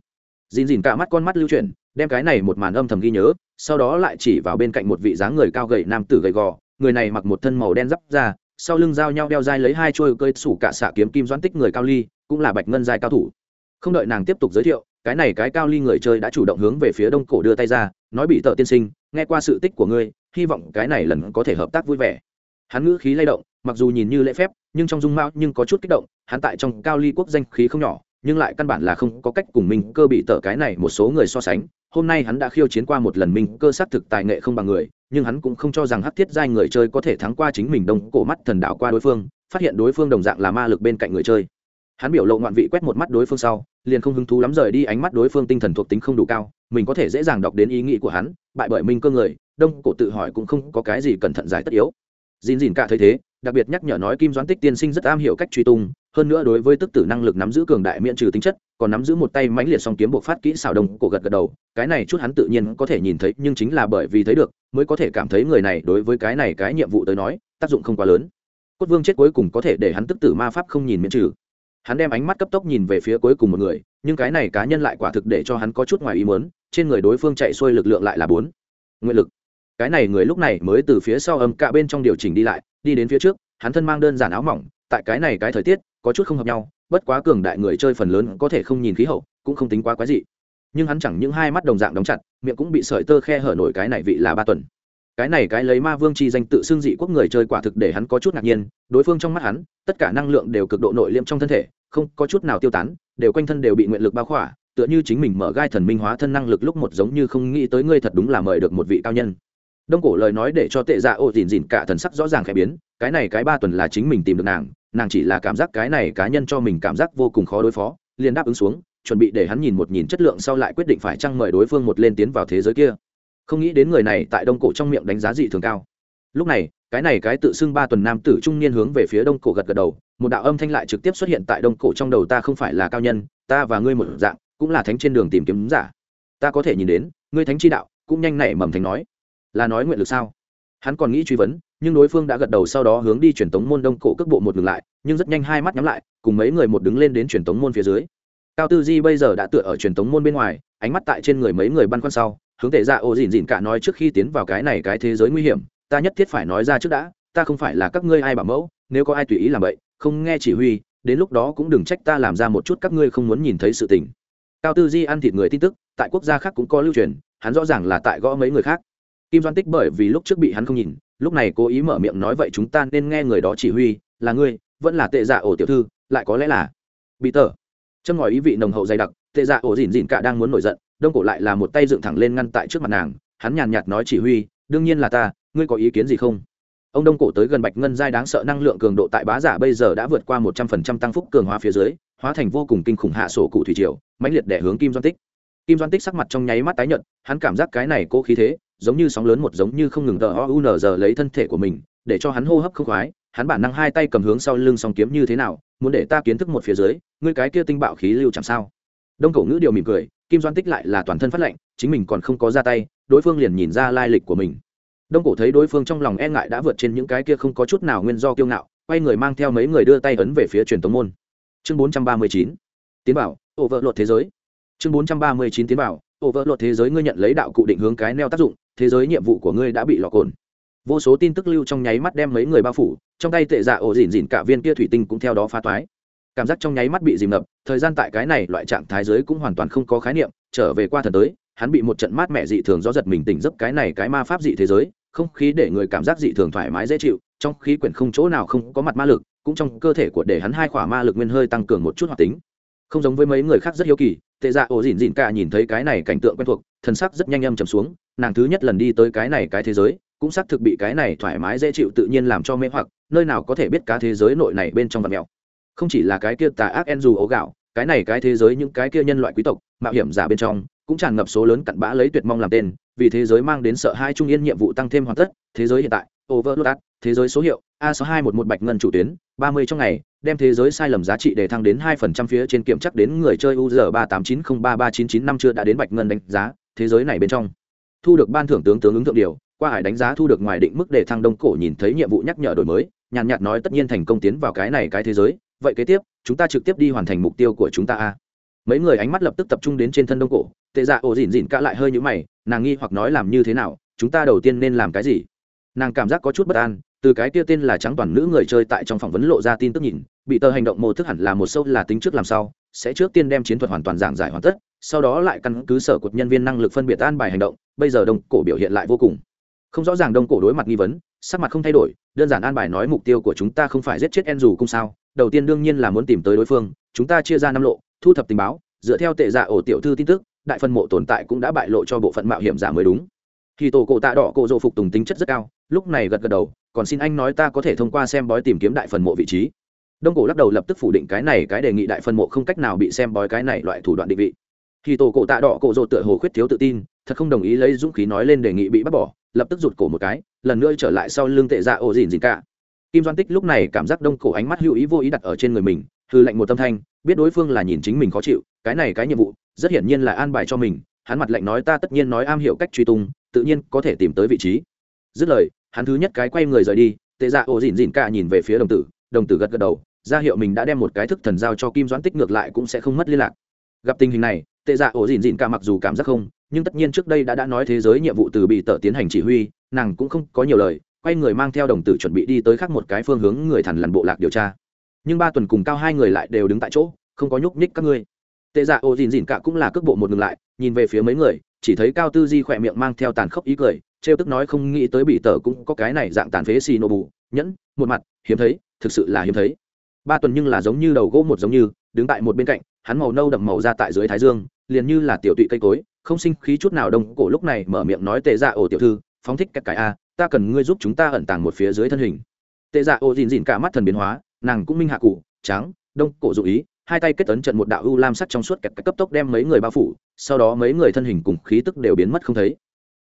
Dìn dìn cả mắt con mắt lưu chuyển, đem cái này một màn âm thầm ghi nhớ, sau đó lại chỉ vào bên cạnh một vị dáng người cao gầy nam tử gầy gò, người này mặc một thân màu đen giáp ra sau lưng giao nhau đeo dai lấy hai trôi cơi sủ cả xạ kiếm kim doãn tích người cao ly, cũng là bạch ngân dài cao thủ. Không đợi nàng tiếp tục giới thiệu cái này cái cao ly người chơi đã chủ động hướng về phía đông cổ đưa tay ra, nói bị tợ tiên sinh, nghe qua sự tích của ngươi, hy vọng cái này lần có thể hợp tác vui vẻ. Hắn ngữ khí lay động, mặc dù nhìn như lễ phép, nhưng trong dung mạo nhưng có chút kích động, hắn tại trong cao ly quốc danh khí không nhỏ, nhưng lại căn bản là không có cách cùng mình cơ bị tợ cái này một số người so sánh. Hôm nay hắn đã khiêu chiến qua một lần mình cơ xác thực tài nghệ không bằng người, nhưng hắn cũng không cho rằng hắc thiết giai người chơi có thể thắng qua chính mình đông cổ mắt thần đạo qua đối phương, phát hiện đối phương đồng dạng là ma lực bên cạnh người chơi hắn biểu lộ ngoạn vị quét một mắt đối phương sau, liền không hứng thú lắm rời đi ánh mắt đối phương tinh thần thuộc tính không đủ cao, mình có thể dễ dàng đọc đến ý nghĩ của hắn, bại bởi minh cơ người, đông cổ tự hỏi cũng không có cái gì cẩn thận giải tất yếu. Dìn dìn cả thấy thế, đặc biệt nhắc nhở nói kim doãn tích tiên sinh rất am hiểu cách truy tung, hơn nữa đối với tức tử năng lực nắm giữ cường đại miễn trừ tính chất, còn nắm giữ một tay mãnh liệt song kiếm bộ phát kỹ xào đồng cổ gật gật đầu, cái này chút hắn tự nhiên có thể nhìn thấy, nhưng chính là bởi vì thấy được, mới có thể cảm thấy người này đối với cái này cái nhiệm vụ tới nói, tác dụng không quá lớn. Cốt vương chết cuối cùng có thể để hắn tức tử ma pháp không nhìn miễn trừ hắn đem ánh mắt cấp tốc nhìn về phía cuối cùng một người, nhưng cái này cá nhân lại quả thực để cho hắn có chút ngoài ý muốn, trên người đối phương chạy xuôi lực lượng lại là bốn. Nguyện lực. Cái này người lúc này mới từ phía sau âm cạ bên trong điều chỉnh đi lại, đi đến phía trước, hắn thân mang đơn giản áo mỏng, tại cái này cái thời tiết, có chút không hợp nhau, bất quá cường đại người chơi phần lớn có thể không nhìn khí hậu, cũng không tính quá quái dị. Nhưng hắn chẳng những hai mắt đồng dạng đóng chặt, miệng cũng bị sợi tơ khe hở nổi cái này vị là ba tuần cái này cái lấy ma vương chi danh tự xưng dị quốc người chơi quả thực để hắn có chút ngạc nhiên, đối phương trong mắt hắn, tất cả năng lượng đều cực độ nội liêm trong thân thể, không có chút nào tiêu tán, đều quanh thân đều bị nguyện lực bao khỏa, tựa như chính mình mở gai thần minh hóa thân năng lực lúc một giống như không nghĩ tới ngươi thật đúng là mời được một vị cao nhân. Đông cổ lời nói để cho tệ dạ ô dìn dìn cả thần sắc rõ ràng khẽ biến, cái này cái ba tuần là chính mình tìm được nàng nàng chỉ là cảm giác cái này cá nhân cho mình cảm giác vô cùng khó đối phó, liền đáp ứng xuống, chuẩn bị để hắn nhìn một nhìn chất lượng sau lại quyết định phải chăng mời đối phương một lên tiến vào thế giới kia không nghĩ đến người này tại đông cổ trong miệng đánh giá dị thường cao. Lúc này, cái này cái tự xưng ba tuần nam tử trung niên hướng về phía đông cổ gật gật đầu, một đạo âm thanh lại trực tiếp xuất hiện tại đông cổ trong đầu ta không phải là cao nhân, ta và ngươi một dạng, cũng là thánh trên đường tìm kiếm giả. Ta có thể nhìn đến, ngươi thánh chi đạo, cũng nhanh nảy mầm thánh nói. Là nói nguyện lực sao? Hắn còn nghĩ truy vấn, nhưng đối phương đã gật đầu sau đó hướng đi truyền tống môn đông cổ cước bộ một ngừng lại, nhưng rất nhanh hai mắt nhắm lại, cùng mấy người một đứng lên đến truyền tống môn phía dưới. Cao tư di bây giờ đã tựa ở truyền tống môn bên ngoài, ánh mắt tại trên người mấy người băn khoăn sau hướng tệ dạ ô dìn dìn cả nói trước khi tiến vào cái này cái thế giới nguy hiểm, ta nhất thiết phải nói ra trước đã, ta không phải là các ngươi ai bảo mẫu, nếu có ai tùy ý làm vậy, không nghe chỉ huy, đến lúc đó cũng đừng trách ta làm ra một chút các ngươi không muốn nhìn thấy sự tình. Cao tư di ăn thịt người tin tức, tại quốc gia khác cũng có lưu truyền, hắn rõ ràng là tại gõ mấy người khác. Kim doan tích bởi vì lúc trước bị hắn không nhìn, lúc này cố ý mở miệng nói vậy chúng ta nên nghe người đó chỉ huy, là ngươi, vẫn là tệ dạ ổ tiểu thư, lại có lẽ là bị tờ châm ngòi ý vị nồng hậu dày đặc, tệ dạ ổ dìn dìn cả đang muốn nổi giận đông cổ lại là một tay dựng thẳng lên ngăn tại trước mặt nàng, hắn nhàn nhạt nói chỉ huy, đương nhiên là ta, ngươi có ý kiến gì không? Ông đông cổ tới gần bạch ngân giai đáng sợ năng lượng cường độ tại bá giả bây giờ đã vượt qua một trăm phần trăm tăng phúc cường hóa phía dưới, hóa thành vô cùng kinh khủng hạ sổ cụ thủy triều, mãnh liệt để hướng kim doan tích. Kim doan tích sắc mặt trong nháy mắt tái nhợt, hắn cảm giác cái này cố khí thế, giống như sóng lớn một giống như không ngừng tờ o u n giờ lấy thân thể của mình, để cho hắn hô hấp không khoái, hắn bản năng hai tay cầm hướng sau lưng song kiếm như thế nào, muốn để ta kiến thức một phía dưới, ngươi cái kia tinh bạo khí lưu chẳng sao. Đông cổ ngữ điều mỉm cười kim doan tích lại là toàn thân phát lệnh chính mình còn không có ra tay, đối phương liền nhìn ra lai lịch của mình. Đông cổ thấy đối phương trong lòng e ngại đã vượt trên những cái kia không có chút nào nguyên do kiêu ngạo, quay người mang theo mấy người đưa tay ấn về phía truyền tống môn. Chương bốn trăm ba mươi chín, tiến bảo ổ vợ luật thế giới. Chương bốn trăm ba mươi chín, tiến bảo ổ vợ luật thế giới, ngươi nhận lấy đạo cụ định hướng cái neo tác dụng, thế giới nhiệm vụ của ngươi đã bị lọ cồn. Vô số tin tức lưu trong nháy mắt đem mấy người bao phủ, trong tay tệ dạ ổ dỉn dỉn cả viên kia thủy tinh cũng theo đó phá toái cảm giác trong nháy mắt bị dìm ngập, thời gian tại cái này loại trạng thái giới cũng hoàn toàn không có khái niệm, trở về qua thần tới, hắn bị một trận mát mẻ dị thường do giật mình tỉnh giấc cái này cái ma pháp dị thế giới, không khí để người cảm giác dị thường thoải mái dễ chịu, trong khí quyển không chỗ nào không có mặt ma lực, cũng trong cơ thể của để hắn hai khỏa ma lực nguyên hơi tăng cường một chút hoạt tính. Không giống với mấy người khác rất hiếu kỳ, tệ dạ ổ dịn dịn cả nhìn thấy cái này cảnh tượng quen thuộc thân sắc rất nhanh âm trầm xuống, nàng thứ nhất lần đi tới cái này cái thế giới, cũng xác thực bị cái này thoải mái dễ chịu tự nhiên làm cho mê hoặc, nơi nào có thể biết cá thế giới nội này bên trong vật mèo không chỉ là cái kia tà ác en dù ấu gạo, cái này cái thế giới những cái kia nhân loại quý tộc, mạo hiểm giả bên trong, cũng tràn ngập số lớn cặn bã lấy tuyệt mong làm tên, vì thế giới mang đến sợ hai trung yên nhiệm vụ tăng thêm hoàn tất, thế giới hiện tại overload thế giới số hiệu, a sáu hai một một bạch ngân chủ tuyến, ba mươi trong ngày, đem thế giới sai lầm giá trị để thăng đến hai phần trăm phía trên kiểm chắc đến người chơi uz ba tám chín không ba ba chín chín năm chưa đã đến bạch ngân đánh giá, thế giới này bên trong. Thu được ban thưởng tướng tướng ứng thượng điều, qua hải đánh giá thu được ngoài định mức để thăng đông cổ nhìn thấy nhiệm vụ nhắc nhở đổi mới, nhàn nhạt nói tất nhiên thành công tiến vào cái này cái thế giới vậy kế tiếp, chúng ta trực tiếp đi hoàn thành mục tiêu của chúng ta a mấy người ánh mắt lập tức tập trung đến trên thân đông cổ, tệ dạ ổ dỉn dỉn cả lại hơi nhũ mày, nàng nghi hoặc nói làm như thế nào, chúng ta đầu tiên nên làm cái gì? Nàng cảm giác có chút bất an, từ cái kia tên là trắng toàn nữ người chơi tại trong phỏng vấn lộ ra tin tức nhìn, bị tờ hành động mô thức hẳn là một sâu là tính trước làm sao sẽ trước tiên đem chiến thuật hoàn toàn giảng giải hoàn tất, sau đó lại căn cứ sở cột nhân viên năng lực phân biệt an bài hành động, bây giờ đông cổ biểu hiện lại vô cùng. Không rõ ràng đông cổ đối mặt nghi vấn, sắc mặt không thay đổi, đơn giản an bài nói mục tiêu của chúng ta không phải giết chết en dù cung sao? Đầu tiên đương nhiên là muốn tìm tới đối phương, chúng ta chia ra năm lộ, thu thập tình báo, dựa theo tệ dạ ổ tiểu thư tin tức, đại phân mộ tồn tại cũng đã bại lộ cho bộ phận mạo hiểm giả mới đúng. Khi tổ cổ tạ đỏ cổ dỗ phục tùng tính chất rất cao, lúc này gật gật đầu, còn xin anh nói ta có thể thông qua xem bói tìm kiếm đại phần mộ vị trí. Đông cổ lắc đầu lập tức phủ định cái này cái đề nghị đại phần mộ không cách nào bị xem bói cái này loại thủ đoạn định vị. Khi tổ cổ tạ đỏ cổ dỗ tựa hồ khuyết thiếu tự tin, thật không đồng ý lấy dũng khí nói lên đề nghị bị bắt bỏ, lập tức rụt cổ một cái, lần nữa trở lại sau lưng tệ dạ ổ dìn dìn cả kim doan tích lúc này cảm giác đông cổ ánh mắt hữu ý vô ý đặt ở trên người mình hư lệnh một tâm thanh, biết đối phương là nhìn chính mình khó chịu, cái này cái nhiệm vụ, rất hiển nhiên là an bài cho mình, hắn mặt lệnh nói ta tất nhiên nói am hiểu cách truy tung, tự nhiên có thể tìm tới vị trí. Dứt lời, hắn thứ nhất cái quay người rời đi, tệ dạ ổ dìn dìn cả nhìn về phía đồng tử đồng tử gật gật đầu, ra hiệu mình đã đem một cái thức thần giao cho kim doãn tích ngược lại cũng sẽ không mất liên lạc. Gặp tình hình này, tệ dạ ổ dìn dìn cả mặc dù cảm giác không, nhưng tất nhiên trước đây đã đã nói thế giới nhiệm vụ từ bị tợ tiến hành chỉ huy, nàng cũng không có nhiều lời quay người mang theo đồng tử chuẩn bị đi tới khác một cái phương hướng người thằn lằn bộ lạc điều tra. Nhưng ba tuần cùng cao hai người lại đều đứng tại chỗ, không có nhúc nhích các ngươi. Tệ dạ Ô dìn dìn cả cũng là cước bộ một ngừng lại, nhìn về phía mấy người, chỉ thấy cao tư di khỏe miệng mang theo tàn khốc ý cười, trêu tức nói không nghĩ tới bị tờ cũng có cái này dạng tàn phế xì nổ bù, nhẫn, một mặt, hiếm thấy, thực sự là hiếm thấy. Ba tuần nhưng là giống như đầu gỗ một giống như, đứng tại một bên cạnh, hắn màu nâu đậm màu ra tại dưới thái dương, liền như là tiểu tụy cây cối, không sinh khí chút nào đông cổ lúc này mở miệng nói tệ dạ ổ tiểu thư, phóng thích các cái a ta cần ngươi giúp chúng ta ẩn tàng một phía dưới thân hình. Tệ dạ ô dìn dìn cả mắt thần biến hóa, nàng cũng minh hạ cụ, trắng, đông, cổ dụ ý, hai tay kết tấn trận một đạo u lam sắt trong suốt kẹt cái cấp tốc đem mấy người bao phủ, sau đó mấy người thân hình cùng khí tức đều biến mất không thấy.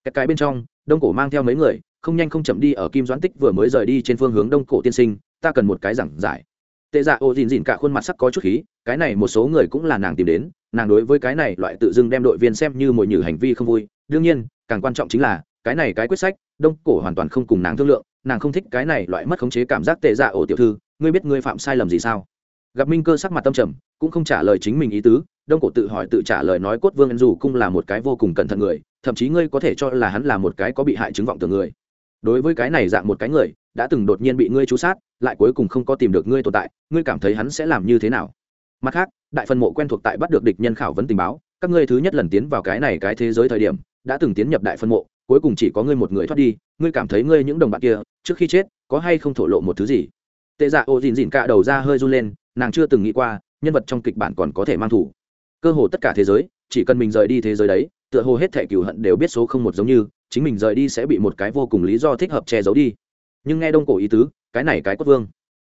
Kẹt cái bên trong, đông cổ mang theo mấy người, không nhanh không chậm đi ở kim doãn tích vừa mới rời đi trên phương hướng đông cổ tiên sinh, ta cần một cái giảng giải. Tệ dạ ô dìn dìn cả khuôn mặt sắc có chút khí, cái này một số người cũng là nàng tìm đến, nàng đối với cái này loại tự dưng đem đội viên xem như mồi nhử hành vi không vui. Đương nhiên, càng quan trọng chính là cái này cái quyết sách, đông cổ hoàn toàn không cùng nàng thương lượng, nàng không thích cái này loại mất khống chế cảm giác tệ dạ ổ tiểu thư, ngươi biết ngươi phạm sai lầm gì sao? Gặp minh cơ sắc mặt tâm trầm, cũng không trả lời chính mình ý tứ, đông cổ tự hỏi tự trả lời nói cốt vương dù cung là một cái vô cùng cẩn thận người, thậm chí ngươi có thể cho là hắn là một cái có bị hại chứng vọng từ người. Đối với cái này dạng một cái người, đã từng đột nhiên bị ngươi chú sát, lại cuối cùng không có tìm được ngươi tồn tại, ngươi cảm thấy hắn sẽ làm như thế nào? Mặt khác, đại phân mộ quen thuộc tại bắt được địch nhân khảo vấn tình báo, các ngươi thứ nhất lần tiến vào cái này cái thế giới thời điểm, đã từng tiến nhập đại phân mộ cuối cùng chỉ có ngươi một người thoát đi, ngươi cảm thấy ngươi những đồng bạn kia, trước khi chết, có hay không thổ lộ một thứ gì? Tệ dạ ô dìn dìn cạ đầu ra hơi run lên, nàng chưa từng nghĩ qua, nhân vật trong kịch bản còn có thể mang thủ. Cơ hồ tất cả thế giới, chỉ cần mình rời đi thế giới đấy, tựa hồ hết thẻ cửu hận đều biết số không một giống như, chính mình rời đi sẽ bị một cái vô cùng lý do thích hợp che giấu đi. Nhưng nghe đông cổ ý tứ, cái này cái quốc vương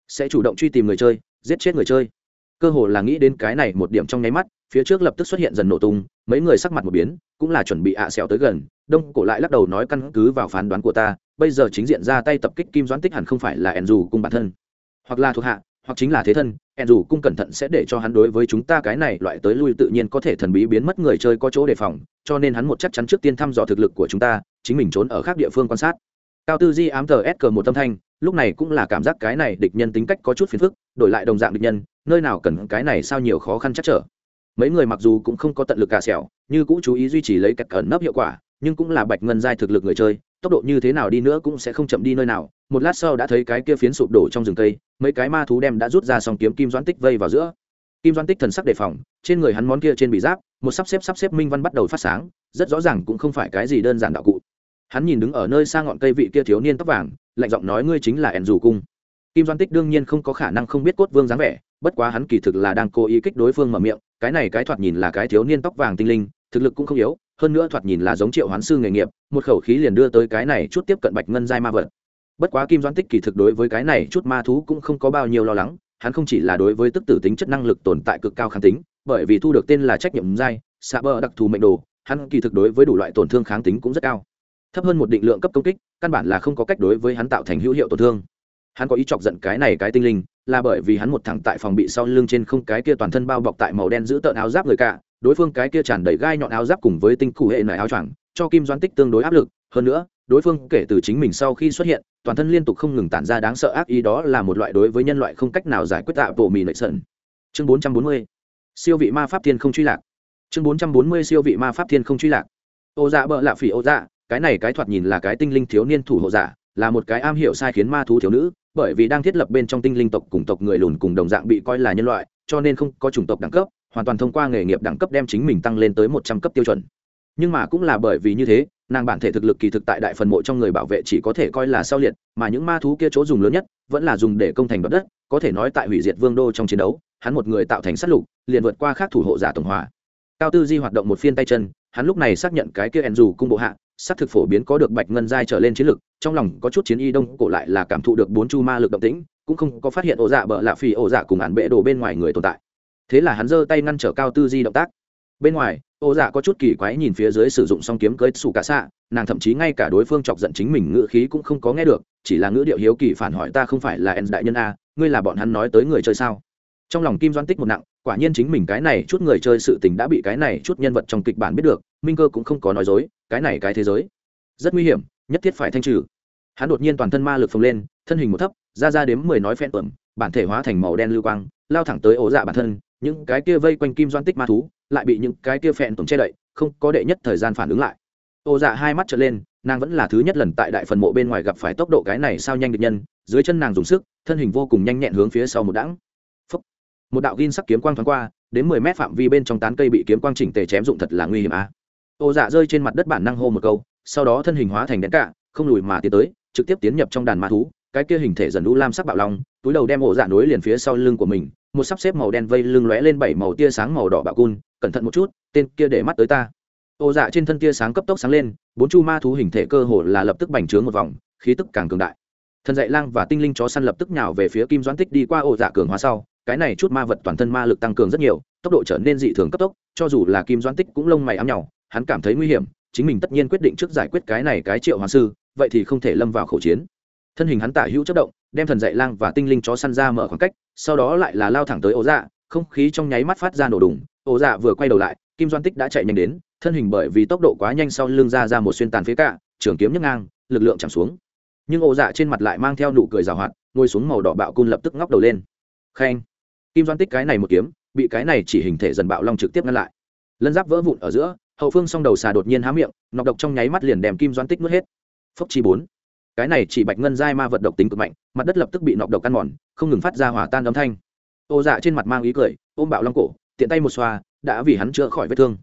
sẽ chủ động truy tìm người chơi, giết chết người chơi. Cơ hồ là nghĩ đến cái này một điểm trong nháy mắt, phía trước lập tức xuất hiện dần nổ tung, mấy người sắc mặt một biến, cũng là chuẩn bị ạ à xẻo tới gần đông cổ lại lắc đầu nói căn cứ vào phán đoán của ta, bây giờ chính diện ra tay tập kích kim doãn tích hẳn không phải là ẻn dù cung bản thân, hoặc là thuộc hạ, hoặc chính là thế thân. Ẻn dù cung cẩn thận sẽ để cho hắn đối với chúng ta cái này loại tới lui tự nhiên có thể thần bí biến mất người chơi có chỗ đề phòng, cho nên hắn một chắc chắn trước tiên thăm dò thực lực của chúng ta, chính mình trốn ở khác địa phương quan sát. Cao tư di ám tờ s cờ một tâm thanh, lúc này cũng là cảm giác cái này địch nhân tính cách có chút phiền phức, đổi lại đồng dạng địch nhân, nơi nào cần cái này sao nhiều khó khăn chắc trở. Mấy người mặc dù cũng không có tận lực cả sẹo như cũng chú ý duy trì lấy cách ẩn nấp hiệu quả nhưng cũng là bạch ngân giai thực lực người chơi, tốc độ như thế nào đi nữa cũng sẽ không chậm đi nơi nào. Một lát sau đã thấy cái kia phiến sụp đổ trong rừng cây, mấy cái ma thú đem đã rút ra xong kiếm kim doãn tích vây vào giữa. Kim doãn tích thần sắc đề phòng, trên người hắn món kia trên bị giáp, một sắp xếp sắp xếp minh văn bắt đầu phát sáng, rất rõ ràng cũng không phải cái gì đơn giản đạo cụ. Hắn nhìn đứng ở nơi xa ngọn cây vị kia thiếu niên tóc vàng, lạnh giọng nói ngươi chính là ẻn dù cung. Kim doan tích đương nhiên không có khả năng không biết cốt vương dáng vẻ, bất quá hắn kỳ thực là đang cố ý kích đối phương mở miệng, cái này cái thoạt nhìn là cái thiếu niên tóc vàng tinh linh, thực lực cũng không yếu hơn nữa thoạt nhìn là giống triệu hoán sư nghề nghiệp, một khẩu khí liền đưa tới cái này chút tiếp cận bạch ngân giai ma vật. Bất quá kim doan tích kỳ thực đối với cái này chút ma thú cũng không có bao nhiêu lo lắng, hắn không chỉ là đối với tức tử tính chất năng lực tồn tại cực cao kháng tính, bởi vì thu được tên là trách nhiệm giai xạ bờ đặc thù mệnh đồ, hắn kỳ thực đối với đủ loại tổn thương kháng tính cũng rất cao. Thấp hơn một định lượng cấp công kích, căn bản là không có cách đối với hắn tạo thành hữu hiệu tổn thương. Hắn có ý chọc giận cái này cái tinh linh, là bởi vì hắn một thẳng tại phòng bị sau lưng trên không cái kia toàn thân bao bọc tại màu đen giữ tợn áo giáp người cả đối phương cái kia tràn đầy gai nhọn áo giáp cùng với tinh cụ hệ nải áo choàng, cho kim doan tích tương đối áp lực. Hơn nữa, đối phương kể từ chính mình sau khi xuất hiện, toàn thân liên tục không ngừng tản ra đáng sợ ác ý đó là một loại đối với nhân loại không cách nào giải quyết tạ bộ mì nội sận chương 440 siêu vị ma pháp thiên không truy lạc. Chương 440 siêu vị ma pháp thiên không truy lạc. Ô dạ bợ lạ phỉ ô dạ cái này cái thoạt nhìn là cái tinh linh thiếu niên thủ hộ giả là một cái am hiểu sai khiến ma thú thiếu nữ, bởi vì đang thiết lập bên trong tinh linh tộc cùng tộc người lùn cùng đồng dạng bị coi là nhân loại, cho nên không có chủng tộc đẳng cấp hoàn toàn thông qua nghề nghiệp đẳng cấp đem chính mình tăng lên tới một trăm cấp tiêu chuẩn. Nhưng mà cũng là bởi vì như thế, nàng bản thể thực lực kỳ thực tại đại phần mộ trong người bảo vệ chỉ có thể coi là sao liệt, mà những ma thú kia chỗ dùng lớn nhất vẫn là dùng để công thành đoạt đất, có thể nói tại hủy diệt vương đô trong chiến đấu, hắn một người tạo thành sát lục, liền vượt qua các thủ hộ giả tổng hòa. Cao tư di hoạt động một phiên tay chân, hắn lúc này xác nhận cái kia en dù cung bộ hạ xác thực phổ biến có được bạch ngân giai trở lên chiến lực, trong lòng có chút chiến y đông, cổ lại là cảm thụ được bốn chu ma lực động tĩnh, cũng không có phát hiện ổ dạ bợ lạ phì ổ dạ cùng ản bệ đồ bên ngoài người tồn tại thế là hắn giơ tay ngăn trở cao tư di động tác. Bên ngoài, ô dạ có chút kỳ quái nhìn phía dưới sử dụng song kiếm cưới xù cả xạ, nàng thậm chí ngay cả đối phương chọc giận chính mình ngữ khí cũng không có nghe được, chỉ là ngữ điệu hiếu kỳ phản hỏi ta không phải là en đại nhân a, ngươi là bọn hắn nói tới người chơi sao? Trong lòng kim doan tích một nặng, quả nhiên chính mình cái này chút người chơi sự tình đã bị cái này chút nhân vật trong kịch bản biết được, minh cơ cũng không có nói dối, cái này cái thế giới, rất nguy hiểm, nhất thiết phải thanh trừ. Hắn đột nhiên toàn thân ma lực phồng lên, thân hình một thấp, ra ra đếm mười nói phen tuẩm, bản thể hóa thành màu đen lưu quang, lao thẳng tới ổ dạ bản thân những cái kia vây quanh kim doan tích ma thú, lại bị những cái kia phẹn tuẩm che đậy, không có đệ nhất thời gian phản ứng lại. Ô dạ hai mắt trở lên, nàng vẫn là thứ nhất lần tại đại phần mộ bên ngoài gặp phải tốc độ cái này sao nhanh được nhân, dưới chân nàng dùng sức, thân hình vô cùng nhanh nhẹn hướng phía sau một đãng. Một đạo gin sắc kiếm quang thoáng qua, đến mười mét phạm vi bên trong tán cây bị kiếm quang chỉnh tề chém dụng thật là nguy hiểm à. ô dạ rơi trên mặt đất bản năng hô một câu, sau đó thân hình hóa thành đèn cả, không lùi mà tiến tới, trực tiếp tiến nhập trong đàn ma thú, cái kia hình thể dần đu lam sắc bạo long, túi đầu đem ổ dạ nối liền phía sau lưng của mình một sắp xếp màu đen vây lưng lóe lên bảy màu tia sáng màu đỏ bạo cun, cẩn thận một chút, tên kia để mắt tới ta. Ô dạ trên thân tia sáng cấp tốc sáng lên, bốn chu ma thú hình thể cơ hồ là lập tức bành trướng một vòng, khí tức càng cường đại. Thần dạy lang và tinh linh chó săn lập tức nhào về phía kim doãn tích đi qua ô dạ cường hóa sau, cái này chút ma vật toàn thân ma lực tăng cường rất nhiều, tốc độ trở nên dị thường cấp tốc, cho dù là kim doãn tích cũng lông mày ám nhau hắn cảm thấy nguy hiểm, chính mình tất nhiên quyết định trước giải quyết cái này cái triệu hoàng sư, vậy thì không thể lâm vào khẩu chiến. Thân hình hắn tả hữu chất động đem thần dạy lang và tinh linh chó săn ra mở khoảng cách, sau đó lại là lao thẳng tới ổ dạ không khí trong nháy mắt phát ra nổ đùng, ổ dạ vừa quay đầu lại, kim doan tích đã chạy nhanh đến, thân hình bởi vì tốc độ quá nhanh sau lưng ra ra một xuyên tàn phía cạ trường kiếm nhấc ngang, lực lượng chạm xuống. Nhưng ổ dạ trên mặt lại mang theo nụ cười rào hoạt, ngồi xuống màu đỏ bạo cun lập tức ngóc đầu lên. Khen. Kim doan tích cái này một kiếm, bị cái này chỉ hình thể dần bạo long trực tiếp ngăn lại. Lân giáp vỡ vụn ở giữa, hậu phương song đầu xà đột nhiên há miệng, nọc độc trong nháy mắt liền đèm kim doan tích nuốt hết. Phốc chi bốn cái này chỉ bạch ngân giai ma vật độc tính cực mạnh, mặt đất lập tức bị nọc độc ăn mòn, không ngừng phát ra hỏa tan âm thanh. Ô dạ trên mặt mang ý cười, ôm bạo long cổ, tiện tay một xoa, đã vì hắn chữa khỏi vết thương.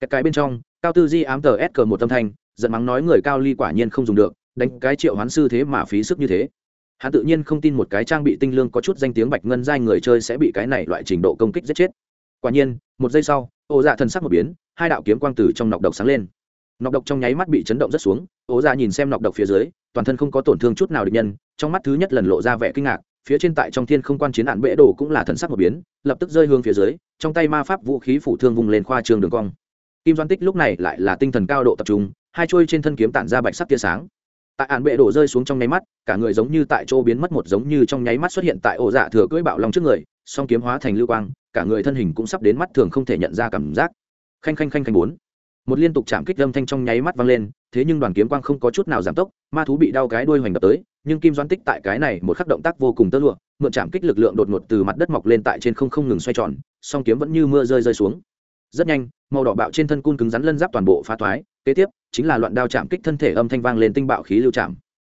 Cái cái bên trong, cao tư di ám tờ s cờ một âm thanh, giận mắng nói người cao ly quả nhiên không dùng được, đánh cái triệu hoán sư thế mà phí sức như thế. Hắn tự nhiên không tin một cái trang bị tinh lương có chút danh tiếng bạch ngân giai người chơi sẽ bị cái này loại trình độ công kích giết chết. Quả nhiên, một giây sau ô dạ thần sắc một biến, hai đạo kiếm quang từ trong nọc độc sáng lên. Nọc độc trong nháy mắt bị chấn động rất xuống ô dạ nhìn xem nọc độc phía dưới toàn thân không có tổn thương chút nào địch nhân, trong mắt thứ nhất lần lộ ra vẻ kinh ngạc, phía trên tại trong thiên không quan chiến hạn bệ đồ cũng là thần sắc một biến, lập tức rơi hướng phía dưới, trong tay ma pháp vũ khí phủ thương vùng lên khoa trường đường cong. Kim doan tích lúc này lại là tinh thần cao độ tập trung, hai chuôi trên thân kiếm tản ra bạch sắc tia sáng. Tại ạn bệ đổ rơi xuống trong nháy mắt, cả người giống như tại chỗ biến mất một giống như trong nháy mắt xuất hiện tại ổ dạ thừa cưỡi bạo long trước người, song kiếm hóa thành lưu quang, cả người thân hình cũng sắp đến mắt thường không thể nhận ra cảm giác. Khanh khanh khanh khanh bốn một liên tục chạm kích âm thanh trong nháy mắt vang lên, thế nhưng đoàn kiếm quang không có chút nào giảm tốc, ma thú bị đau cái đuôi hoành đập tới, nhưng kim doan tích tại cái này một khắc động tác vô cùng tơ lụa, mượn chạm kích lực lượng đột ngột từ mặt đất mọc lên tại trên không không ngừng xoay tròn, song kiếm vẫn như mưa rơi rơi xuống. Rất nhanh, màu đỏ bạo trên thân cun cứng rắn lân giáp toàn bộ phá thoái, kế tiếp, chính là loạn đao chạm kích thân thể âm thanh vang lên tinh bạo khí lưu chạm.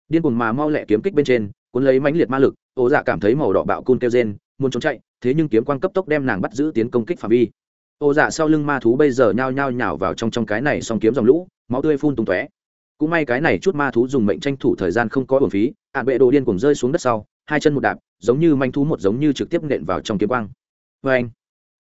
Điên cuồng mà mau lẹ kiếm kích bên trên, cuốn lấy mãnh liệt ma lực ố dạ cảm thấy màu đỏ bạo cun kêu rên, muốn trốn chạy, thế nhưng kiếm quang cấp tốc đem nàng bắt giữ tiến công kích phạm vi ô dạ sau lưng ma thú bây giờ nhao nhao nhào vào trong trong cái này xong kiếm dòng lũ, máu tươi phun tung tóe. Cũng may cái này chút ma thú dùng mệnh tranh thủ thời gian không có bổn phí ạn bệ đồ điên cùng rơi xuống đất sau, hai chân một đạp, giống như manh thú một giống như trực tiếp nện vào trong kiếm quang. Vê anh,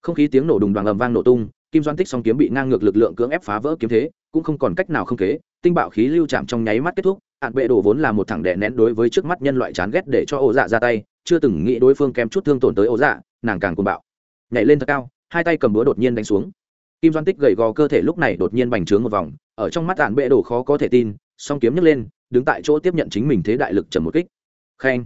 không khí tiếng nổ đùng đoàn ầm vang nổ tung, kim doan tích song kiếm bị ngang ngược lực lượng cưỡng ép phá vỡ kiếm thế, cũng không còn cách nào không kế, tinh bạo khí lưu chạm trong nháy mắt kết thúc ạn bệ đồ vốn là một thẳng đè nén đối với trước mắt nhân loại chán ghét để cho ổ dạ ra tay, chưa từng nghĩ đối phương kém chút thương tổn tới ổ dạ nàng càng cuồng bạo, nhảy lên thật cao hai tay cầm búa đột nhiên đánh xuống. Kim doan tích gầy gò cơ thể lúc này đột nhiên bành trướng một vòng, ở trong mắt ạn bệ đồ khó có thể tin, song kiếm nhấc lên, đứng tại chỗ tiếp nhận chính mình thế đại lực trầm một kích. Khen.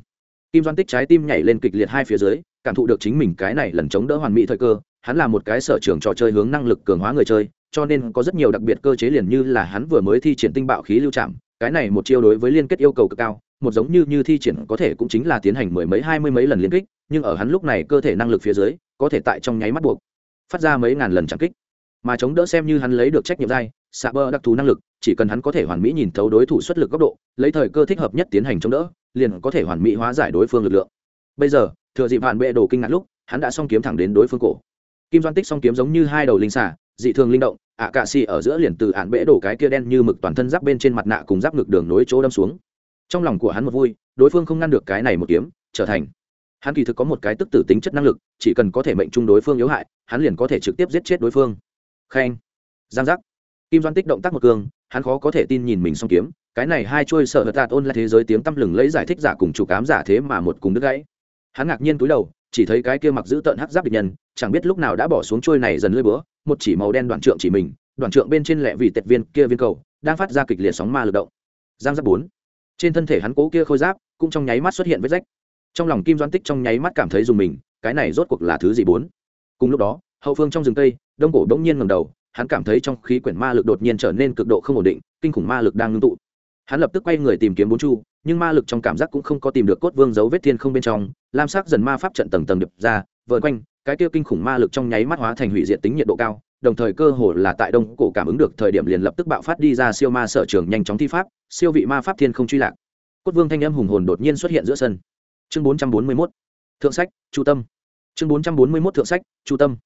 Kim doan tích trái tim nhảy lên kịch liệt hai phía dưới, cảm thụ được chính mình cái này lần chống đỡ hoàn mỹ thời cơ, hắn là một cái sở trường trò chơi hướng năng lực cường hóa người chơi, cho nên có rất nhiều đặc biệt cơ chế liền như là hắn vừa mới thi triển tinh bạo khí lưu chạm cái này một chiêu đối với liên kết yêu cầu cực cao, một giống như như thi triển có thể cũng chính là tiến hành mười mấy, hai mươi mấy lần liên kích, nhưng ở hắn lúc này cơ thể năng lực phía dưới, có thể tại trong nháy mắt buộc phát ra mấy ngàn lần chẳng kích. Mà chống đỡ xem như hắn lấy được trách nhiệm dai, xạ bơ đặc thù năng lực, chỉ cần hắn có thể hoàn mỹ nhìn thấu đối thủ xuất lực góc độ, lấy thời cơ thích hợp nhất tiến hành chống đỡ, liền có thể hoàn mỹ hóa giải đối phương lực lượng. Bây giờ, thừa dịp hạn bệ đồ kinh ngạc lúc, hắn đã s kiếm thẳng đến đối phương cổ. Kim doan tích s kiếm giống như hai đầu linh xả dị thường linh động, ạ cạ xì ở giữa liền từ hạn bệ đổ cái kia đen như mực toàn thân giáp bên trên mặt nạ cùng giáp ngực đường nối chỗ đâm xuống. Trong lòng của hắn một vui, đối phương không ngăn được cái này một kiếm, trở thành hắn kỳ thực có một cái tức tử tính chất năng lực, chỉ cần có thể mệnh chung đối phương yếu hại, hắn liền có thể trực tiếp giết chết đối phương. Khen. Giang giác. Kim doan tích động tác một cương hắn khó có thể tin nhìn mình xong kiếm, cái này hai chuôi sợ hợt tạt ôn là thế giới tiếng tăm lừng lấy giải thích giả cùng chủ cám giả thế mà một cùng đứt gãy. Hắn ngạc nhiên túi đầu, chỉ thấy cái kia mặc giữ tợn hắc giáp địch nhân, chẳng biết lúc nào đã bỏ xuống chuôi này dần lưỡi búa, một chỉ màu đen đoạn trượng chỉ mình, đoạn trượng bên trên lẹ vị tẹt viên kia viên cầu, đang phát ra kịch liệt sóng ma lực động. Giang giáp bốn. Trên thân thể hắn cố kia khôi giáp, cũng trong nháy mắt xuất hiện vết rách trong lòng kim doan tích trong nháy mắt cảm thấy dùng mình, cái này rốt cuộc là thứ gì bốn? Cùng lúc đó, hậu phương trong rừng tây, đông cổ đống nhiên ngầm đầu, hắn cảm thấy trong khí quyển ma lực đột nhiên trở nên cực độ không ổn định, kinh khủng ma lực đang ngưng tụ. Hắn lập tức quay người tìm kiếm bốn chu, nhưng ma lực trong cảm giác cũng không có tìm được cốt vương dấu vết thiên không bên trong, lam sắc dần ma pháp trận tầng tầng điệp ra vợn quanh, cái kia kinh khủng ma lực trong nháy mắt hóa thành hủy diệt tính nhiệt độ cao, đồng thời cơ hồ là tại đông cổ cảm ứng được thời điểm liền lập tức bạo phát đi ra siêu ma sở trường nhanh chóng thi pháp, siêu vị ma pháp thiên không truy lạc. Cốt vương thanh âm hùng hồn đột nhiên xuất hiện giữa sân chương bốn trăm bốn mươi mốt, thượng sách, chu tâm. Chương bốn trăm bốn mươi mốt, thượng sách, chu tâm.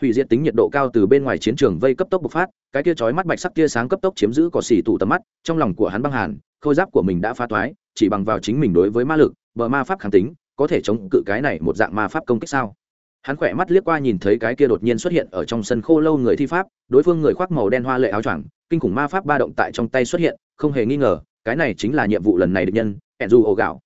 Hủy diệt tính nhiệt độ cao từ bên ngoài chiến trường vây cấp tốc bộc phát, cái kia chói mắt bạch sắc tia sáng cấp tốc chiếm giữ cỏ xỉ tụ tầm mắt, trong lòng của hắn băng hàn, khôi giáp của mình đã phá toái chỉ bằng vào chính mình đối với ma lực, bờ ma pháp kháng tính, có thể chống cự cái này một dạng ma pháp công kích sao? Hắn khỏe mắt liếc qua nhìn thấy cái kia đột nhiên xuất hiện ở trong sân khô lâu người thi pháp, đối phương người khoác màu đen hoa lệ áo choàng, kinh khủng ma pháp ba động tại trong tay xuất hiện, không hề nghi ngờ, cái này chính là nhiệm vụ lần này được nhân ẻn dù ổ gạo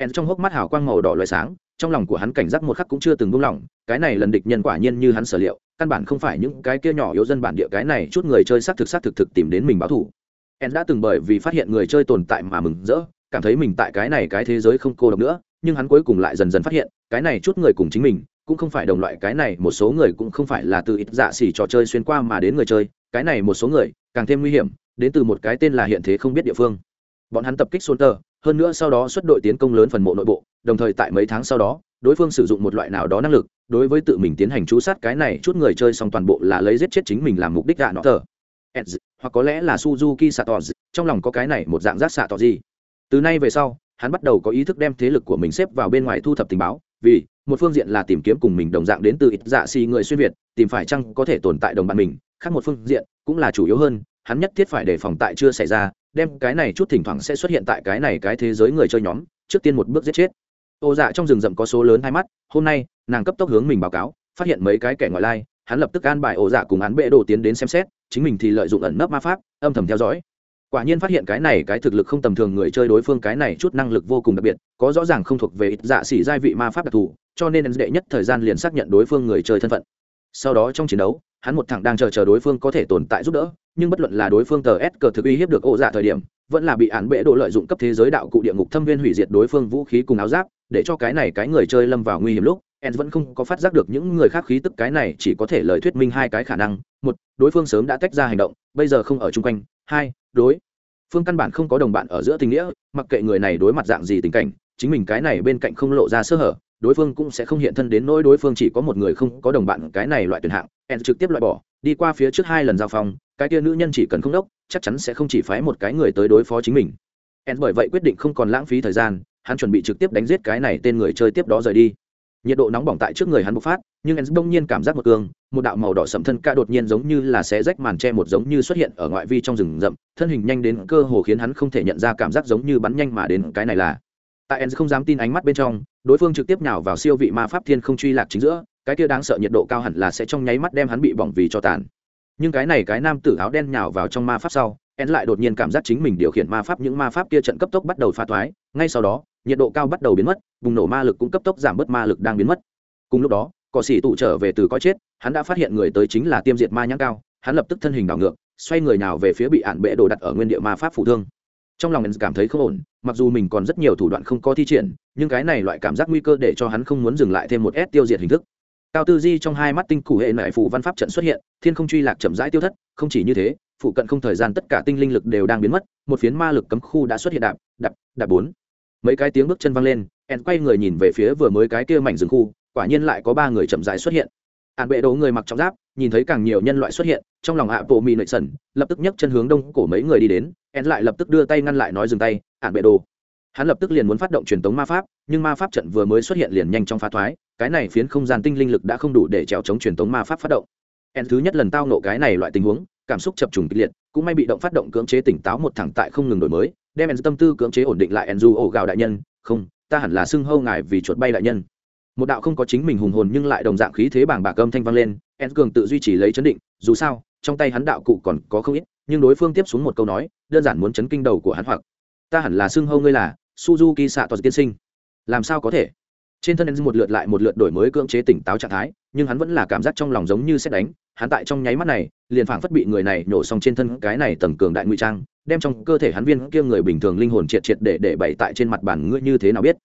en trong hốc mắt hào quang màu đỏ loé sáng, trong lòng của hắn cảnh giác một khắc cũng chưa từng buông lỏng, cái này lần địch nhân quả nhiên như hắn sở liệu, căn bản không phải những cái kia nhỏ yếu dân bản địa, cái này chút người chơi xác thực xác thực thực tìm đến mình báo thủ en đã từng bởi vì phát hiện người chơi tồn tại mà mừng rỡ, cảm thấy mình tại cái này cái thế giới không cô độc nữa, nhưng hắn cuối cùng lại dần dần phát hiện, cái này chút người cùng chính mình, cũng không phải đồng loại, cái này một số người cũng không phải là từ ít dạ xỉ trò chơi xuyên qua mà đến người chơi, cái này một số người, càng thêm nguy hiểm, đến từ một cái tên là hiện thế không biết địa phương bọn hắn tập kích xôn tờ hơn nữa sau đó xuất đội tiến công lớn phần mộ nội bộ, đồng thời tại mấy tháng sau đó, đối phương sử dụng một loại nào đó năng lực, đối với tự mình tiến hành chú sát cái này chút người chơi xong toàn bộ là lấy giết chết chính mình làm mục đích gạ nọ tờ. Hoặc có lẽ là suzuki satoz trong lòng có cái này một dạng rác sato gì từ nay về sau, hắn bắt đầu có ý thức đem thế lực của mình xếp vào bên ngoài thu thập tình báo, vì một phương diện là tìm kiếm cùng mình đồng dạng đến từ ít dạ xì người xuyên việt, tìm phải chăng có thể tồn tại đồng bạn mình, khác một phương diện cũng là chủ yếu hơn, hắn nhất thiết phải đề phòng tại chưa xảy ra đem cái này chút thỉnh thoảng sẽ xuất hiện tại cái này cái thế giới người chơi nhóm, trước tiên một bước giết chết. Ô dạ trong rừng rậm có số lớn hai mắt, hôm nay, nàng cấp tốc hướng mình báo cáo, phát hiện mấy cái kẻ ngoại lai, hắn lập tức an bài ổ dạ cùng án bệ đồ tiến đến xem xét, chính mình thì lợi dụng ẩn nấp ma pháp, âm thầm theo dõi. Quả nhiên phát hiện cái này cái thực lực không tầm thường người chơi đối phương cái này chút năng lực vô cùng đặc biệt, có rõ ràng không thuộc về ít dạ xỉ giai vị ma pháp đặc thù, cho nên đệ nhất thời gian liền xác nhận đối phương người chơi thân phận sau đó trong chiến đấu, hắn một thằng đang chờ chờ đối phương có thể tồn tại giúp đỡ, nhưng bất luận là đối phương tờ s cờ thực uy hiếp được ô dạ thời điểm, vẫn là bị án bệ độ lợi dụng cấp thế giới đạo cụ địa ngục thâm viên hủy diệt đối phương vũ khí cùng áo giáp, để cho cái này cái người chơi lâm vào nguy hiểm lúc en vẫn không có phát giác được những người khác khí tức cái này chỉ có thể lời thuyết minh hai cái khả năng. Một, đối phương sớm đã tách ra hành động, bây giờ không ở chung quanh. Hai, đối phương căn bản không có đồng bạn ở giữa tình nghĩa, mặc kệ người này đối mặt dạng gì tình cảnh, chính mình cái này bên cạnh không lộ ra sơ hở đối phương cũng sẽ không hiện thân đến nỗi đối phương chỉ có một người không có đồng bạn cái này loại tuyển hạng. En trực tiếp loại bỏ, đi qua phía trước hai lần giao phong, cái kia nữ nhân chỉ cần không đốc, chắc chắn sẽ không chỉ phái một cái người tới đối phó chính mình. En bởi vậy quyết định không còn lãng phí thời gian, hắn chuẩn bị trực tiếp đánh giết cái này tên người chơi tiếp đó rời đi. Nhiệt độ nóng bỏng tại trước người hắn bộc phát, nhưng en đông nhiên cảm giác một cương một đạo màu đỏ sậm thân ca đột nhiên giống như là xé rách màn tre một giống như xuất hiện ở ngoại vi trong rừng rậm, thân hình nhanh đến cơ hồ khiến hắn không thể nhận ra cảm giác giống như bắn nhanh mà đến, cái này là tại Enz không dám tin ánh mắt bên trong, đối phương trực tiếp nhào vào siêu vị ma pháp thiên không truy lạc chính giữa, cái kia đáng sợ nhiệt độ cao hẳn là sẽ trong nháy mắt đem hắn bị bỏng vì cho tàn. Nhưng cái này cái nam tử áo đen nhào vào trong ma pháp sau en lại đột nhiên cảm giác chính mình điều khiển ma pháp những ma pháp kia trận cấp tốc bắt đầu pha thoái, ngay sau đó, nhiệt độ cao bắt đầu biến mất, bùng nổ ma lực cũng cấp tốc giảm bớt ma lực đang biến mất. Cùng lúc đó cỏ xỉ tụ trở về từ có chết, hắn đã phát hiện người tới chính là tiêm diệt ma nhãn cao, hắn lập tức thân hình đảo ngược, xoay người nào về phía bị ạn bệ đồ đặt ở nguyên địa ma pháp phủ thương. Trong lòng cảm thấy không ổn mặc dù mình còn rất nhiều thủ đoạn không có thi triển, nhưng cái này loại cảm giác nguy cơ để cho hắn không muốn dừng lại thêm một s tiêu diệt hình thức. Cao tư di trong hai mắt tinh củ hệ nại phụ văn pháp trận xuất hiện, thiên không truy lạc chậm rãi tiêu thất, không chỉ như thế, phụ cận không thời gian tất cả tinh linh lực đều đang biến mất, một phiến ma lực cấm khu đã xuất hiện đạp đạp đạp bốn. Mấy cái tiếng bước chân văng lên en quay người nhìn về phía vừa mới cái kia mảnh rừng khu, quả nhiên lại có ba người chậm rãi xuất hiện ạn bệ đồ người mặc trọng giáp, nhìn thấy càng nhiều nhân loại xuất hiện, trong lòng hạ bộ mì nội sẩn lập tức nhấc chân hướng đông cổ mấy người đi đến en lại lập tức đưa tay ngăn lại nói dừng tay ạn bệ đồ. Hắn lập tức liền muốn phát động truyền tống ma pháp, nhưng ma pháp trận vừa mới xuất hiện liền nhanh trong phá thoái, cái này phiến không gian tinh linh lực đã không đủ để trèo chống truyền tống ma pháp phát động. En thứ nhất lần tao nộ cái này loại tình huống, cảm xúc chập trùng kịch liệt, cũng may bị động phát động cưỡng chế tỉnh táo một thẳng tại không ngừng đổi mới, đem en tâm tư cưỡng chế ổn định lại en du ổ gào đại nhân, không, ta hẳn là xưng hâu ngài vì chuột bay đại nhân một đạo không có chính mình hùng hồn nhưng lại đồng dạng khí thế bảng bạc âm thanh vang lên, en cường tự duy trì lấy chấn định, dù sao, trong tay hắn đạo cụ còn có không ít, nhưng đối phương tiếp xuống một câu nói, đơn giản muốn chấn kinh đầu của hắn hoặc, ta hẳn là xưng hâu ngươi là suzuki xạ toàn tiên sinh. Làm sao có thể? Trên thân en một lượt lại một lượt đổi mới cưỡng chế tỉnh táo trạng thái, nhưng hắn vẫn là cảm giác trong lòng giống như xét đánh, hắn tại trong nháy mắt này, liền phảng phất bị người này nhổ xong trên thân cái này tầng cường đại ngụy trang, đem trong cơ thể hắn viên kia người bình thường linh hồn triệt triệt để để bày tại trên mặt bàn ngươi như thế nào biết?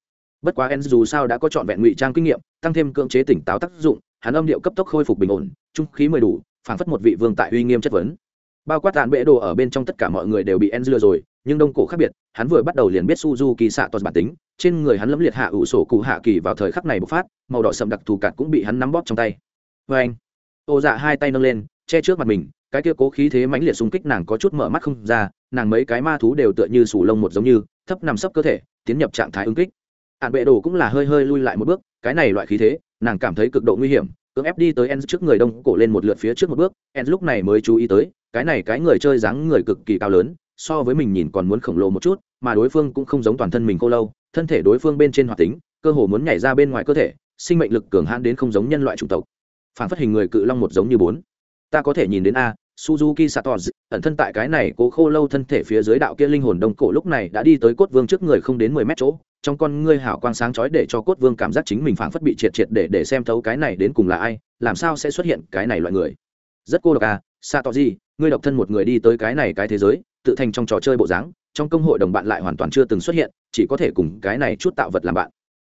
Bất quá en dù sao đã có trọn vẹn ngụy trang kinh nghiệm, tăng thêm cưỡng chế tỉnh táo tác dụng, hắn âm điệu cấp tốc khôi phục bình ổn, trung khí mười đủ, phảng phất một vị vương tại uy nghiêm chất vấn. Bao quát tàn bệ đồ ở bên trong tất cả mọi người đều bị en lừa rồi, nhưng đông cổ khác biệt, hắn vừa bắt đầu liền biết suzuki xạ toàn bản tính, trên người hắn lẫm liệt hạ ủ sổ cụ hạ kỳ vào thời khắc này bộc phát, màu đỏ sậm đặc thù cạt cũng bị hắn nắm bóp trong tay. Vê anh, ô dạ hai tay nâng lên, che trước mặt mình, cái kia cố khí thế mãnh liệt xung kích nàng có chút mở mắt không ra, nàng mấy cái ma thú đều tựa như sủ lông một giống như, thấp nằm sấp cơ thể, tiến nhập trạng thái ứng kích hạn bệ đồ cũng là hơi hơi lui lại một bước, cái này loại khí thế, nàng cảm thấy cực độ nguy hiểm, cưỡng ép đi tới en trước người đông cổ lên một lượt phía trước một bước en lúc này mới chú ý tới, cái này cái người chơi dáng người cực kỳ cao lớn, so với mình nhìn còn muốn khổng lồ một chút, mà đối phương cũng không giống toàn thân mình cô lâu, thân thể đối phương bên trên hoạt tính, cơ hồ muốn nhảy ra bên ngoài cơ thể, sinh mệnh lực cường hãn đến không giống nhân loại chủng tộc. Phản phát hình người cự long một giống như bốn. Ta có thể nhìn đến a suzuki satos ẩn thân tại cái này cố khô lâu thân thể phía dưới đạo kia linh hồn đông cổ lúc này đã đi tới cốt vương trước người không đến mười mét chỗ. Trong con ngươi hảo quang sáng chói để cho cốt vương cảm giác chính mình phảng phất bị triệt triệt để để xem thấu cái này đến cùng là ai, làm sao sẽ xuất hiện cái này loại người. Rất cô độc à satoji ngươi độc thân một người đi tới cái này cái thế giới, tự thành trong trò chơi bộ dáng, trong công hội đồng bạn lại hoàn toàn chưa từng xuất hiện, chỉ có thể cùng cái này chút tạo vật làm bạn.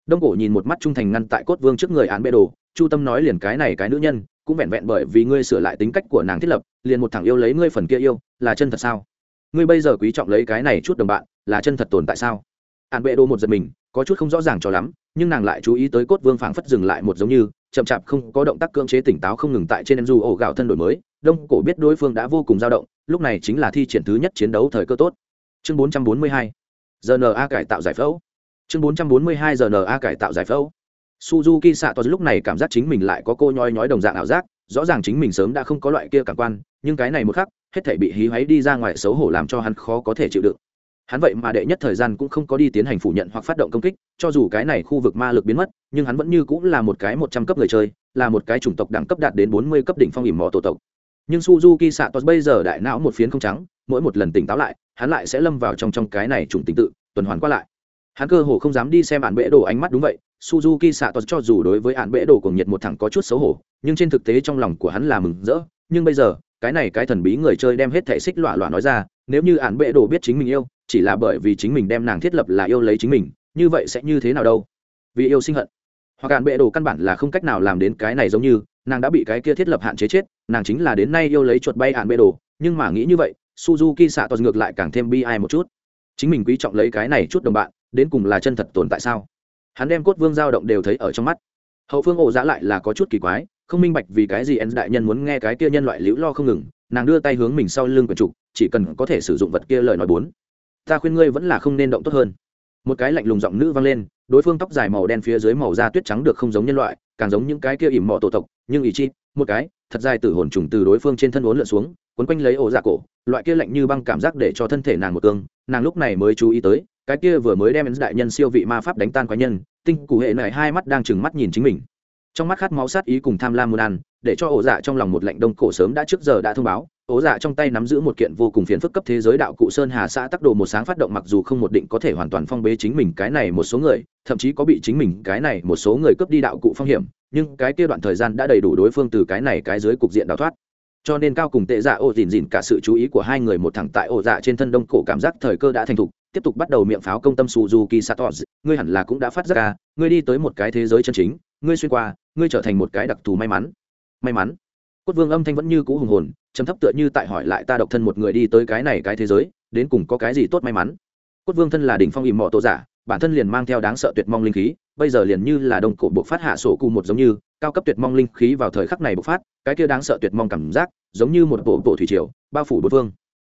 Đông cổ nhìn một mắt trung thành ngăn tại cốt vương trước người án bê đồ, chu tâm nói liền cái này cái nữ nhân cũng vẹn vẹn bởi vì ngươi sửa lại tính cách của nàng thiết lập, liền một thằng yêu lấy ngươi phần kia yêu, là chân thật sao? Ngươi bây giờ quý trọng lấy cái này chút đồng bạn, là chân thật tồn tại sao? Hạn bê đô một giật mình, có chút không rõ ràng cho lắm, nhưng nàng lại chú ý tới cốt vương phảng phất dừng lại một giống như, chậm chạp không có động tác cưỡng chế tỉnh táo không ngừng tại trên em du ổ gạo thân đổi mới, đông cổ biết đối phương đã vô cùng dao động, lúc này chính là thi triển thứ nhất chiến đấu thời cơ tốt. Chương 442 rna cải tạo giải phẫu. Chương 442 rna cải tạo giải phẫu suzuki xạ toàn lúc này cảm giác chính mình lại có cô nhoi nhói đồng dạng ảo giác, rõ ràng chính mình sớm đã không có loại kia cảm quan, nhưng cái này một khắc, hết thể bị hí hoáy đi ra ngoài xấu hổ làm cho hắn khó có thể chịu đựng. Hắn vậy mà đệ nhất thời gian cũng không có đi tiến hành phủ nhận hoặc phát động công kích, cho dù cái này khu vực ma lực biến mất, nhưng hắn vẫn như cũng là một cái một trăm cấp người chơi, là một cái chủng tộc đẳng cấp đạt đến bốn mươi cấp đỉnh phong ỉm mò tổ tộc. Nhưng suzuki xạ tos bây giờ đại não một phiến không trắng, mỗi một lần tỉnh táo lại, hắn lại sẽ lâm vào trong trong cái này trùng tình tự, tuần hoàn qua lại. Hắn cơ hồ không dám đi xem bản bệ đồ ánh mắt đúng vậy suzuki xạ tos cho dù đối với Án bệ đồ cùng nhiệt một thằng có chút xấu hổ, nhưng trên thực tế trong lòng của hắn là mừng rỡ. Nhưng bây giờ, cái này cái thần bí người chơi đem hết thể xích lọa lọa nói ra, nếu như Án bệ đồ biết chính mình yêu, chỉ là bởi vì chính mình đem nàng thiết lập là yêu lấy chính mình, như vậy sẽ như thế nào đâu? Vì yêu sinh hận. Hoặc ạn bệ đồ căn bản là không cách nào làm đến cái này giống như, nàng đã bị cái kia thiết lập hạn chế chết, nàng chính là đến nay yêu lấy chuột bay Án bệ đồ. Nhưng mà nghĩ như vậy, suzuki xạ tos ngược lại càng thêm bi ai một chút. Chính mình quý trọng lấy cái này chút đồng bạn, đến cùng là chân thật tồn tại sao? Hắn đem cốt vương giao động đều thấy ở trong mắt. Hậu phương ổ giã lại là có chút kỳ quái, không minh bạch vì cái gì en đại nhân muốn nghe cái kia nhân loại liễu lo không ngừng, nàng đưa tay hướng mình sau lưng quần trục, chỉ cần có thể sử dụng vật kia lời nói bốn. Ta khuyên ngươi vẫn là không nên động tốt hơn. Một cái lạnh lùng giọng nữ vang lên, đối phương tóc dài màu đen phía dưới màu da tuyết trắng được không giống nhân loại, càng giống những cái kia ỉm mọ tổ tộc, nhưng ý chi một cái, thật dài từ hồn trùng từ đối phương trên thân uốn lượn xuống, quấn quanh lấy ổ dạ cổ, loại kia lạnh như băng cảm giác để cho thân thể nàng một cương, nàng lúc này mới chú ý tới cái kia vừa mới đem đại nhân siêu vị ma pháp đánh tan quái nhân, tinh cụ hệ này hai mắt đang trừng mắt nhìn chính mình. Trong mắt khát máu sát ý cùng tham lam muốn ăn, để cho ổ dạ trong lòng một lạnh đông cổ sớm đã trước giờ đã thông báo ố dạ trong tay nắm giữ một kiện vô cùng phiền phức cấp thế giới đạo cụ sơn hà xã tắc đồ một sáng phát động mặc dù không một định có thể hoàn toàn phong bế chính mình cái này một số người, thậm chí có bị chính mình cái này một số người cướp đi đạo cụ phong hiểm, nhưng cái kia đoạn thời gian đã đầy đủ đối phương từ cái này cái dưới cục diện đào thoát. Cho nên cao cùng tệ dạ ô dìn dìn cả sự chú ý của hai người một thẳng tại ổ dạ trên thân đông cổ cảm giác thời cơ đã thành thục tiếp tục bắt đầu miệng pháo công tâm suzuki satos. Ngươi hẳn là cũng đã phát giác ca ngươi đi tới một cái thế giới chân chính, ngươi xuyên qua, ngươi trở thành một cái đặc thù may mắn. May mắn. Cốt vương âm thanh vẫn như cũ hùng hồn chấm thấp tựa như tại hỏi lại ta độc thân một người đi tới cái này cái thế giới, đến cùng có cái gì tốt may mắn. Cốt vương thân là đỉnh phong ìm mọ tổ giả, bản thân liền mang theo đáng sợ tuyệt mong linh khí, bây giờ liền như là đông cổ buộc phát hạ sổ cụ một giống như, cao cấp tuyệt mong linh khí vào thời khắc này bộc phát, cái kia đáng sợ tuyệt mong cảm giác, giống như một bộ bộ thủy triều, bao phủ bốn phương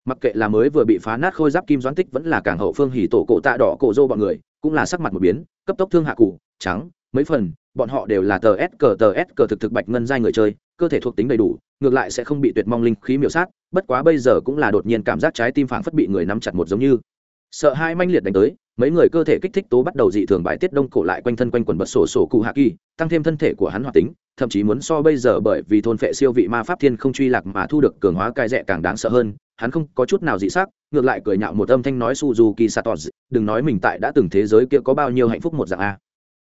mặc kệ là mới vừa bị phá nát khôi giáp kim doãn tích vẫn là cảng hậu phương hỉ tổ cổ tạ đỏ cổ dô bọn người, cũng là sắc mặt một biến, cấp tốc thương hạ cụ, trắng, mấy phần, bọn họ đều là tờ s cờ tờ s cờ thực thực bạch ngân giai người chơi, cơ thể thuộc tính đầy đủ, ngược lại sẽ không bị tuyệt mong linh khí miểu sát, bất quá bây giờ cũng là đột nhiên cảm giác trái tim phảng phất bị người nắm chặt một giống như. Sợ hai manh liệt đánh tới mấy người cơ thể kích thích tố bắt đầu dị thường bài tiết đông cổ lại quanh thân quanh quần bật sổ sổ cụ hạ kỳ, tăng thêm thân thể của hắn hoạt tính, thậm chí muốn so bây giờ bởi vì thôn phệ siêu vị ma pháp thiên không truy lạc mà thu được cường hóa cai rẻ càng đáng sợ hơn, hắn không có chút nào dị sắc, ngược lại cười nhạo một âm thanh nói suzuki satos, đừng nói mình tại đã từng thế giới kia có bao nhiêu hạnh phúc một dạng a.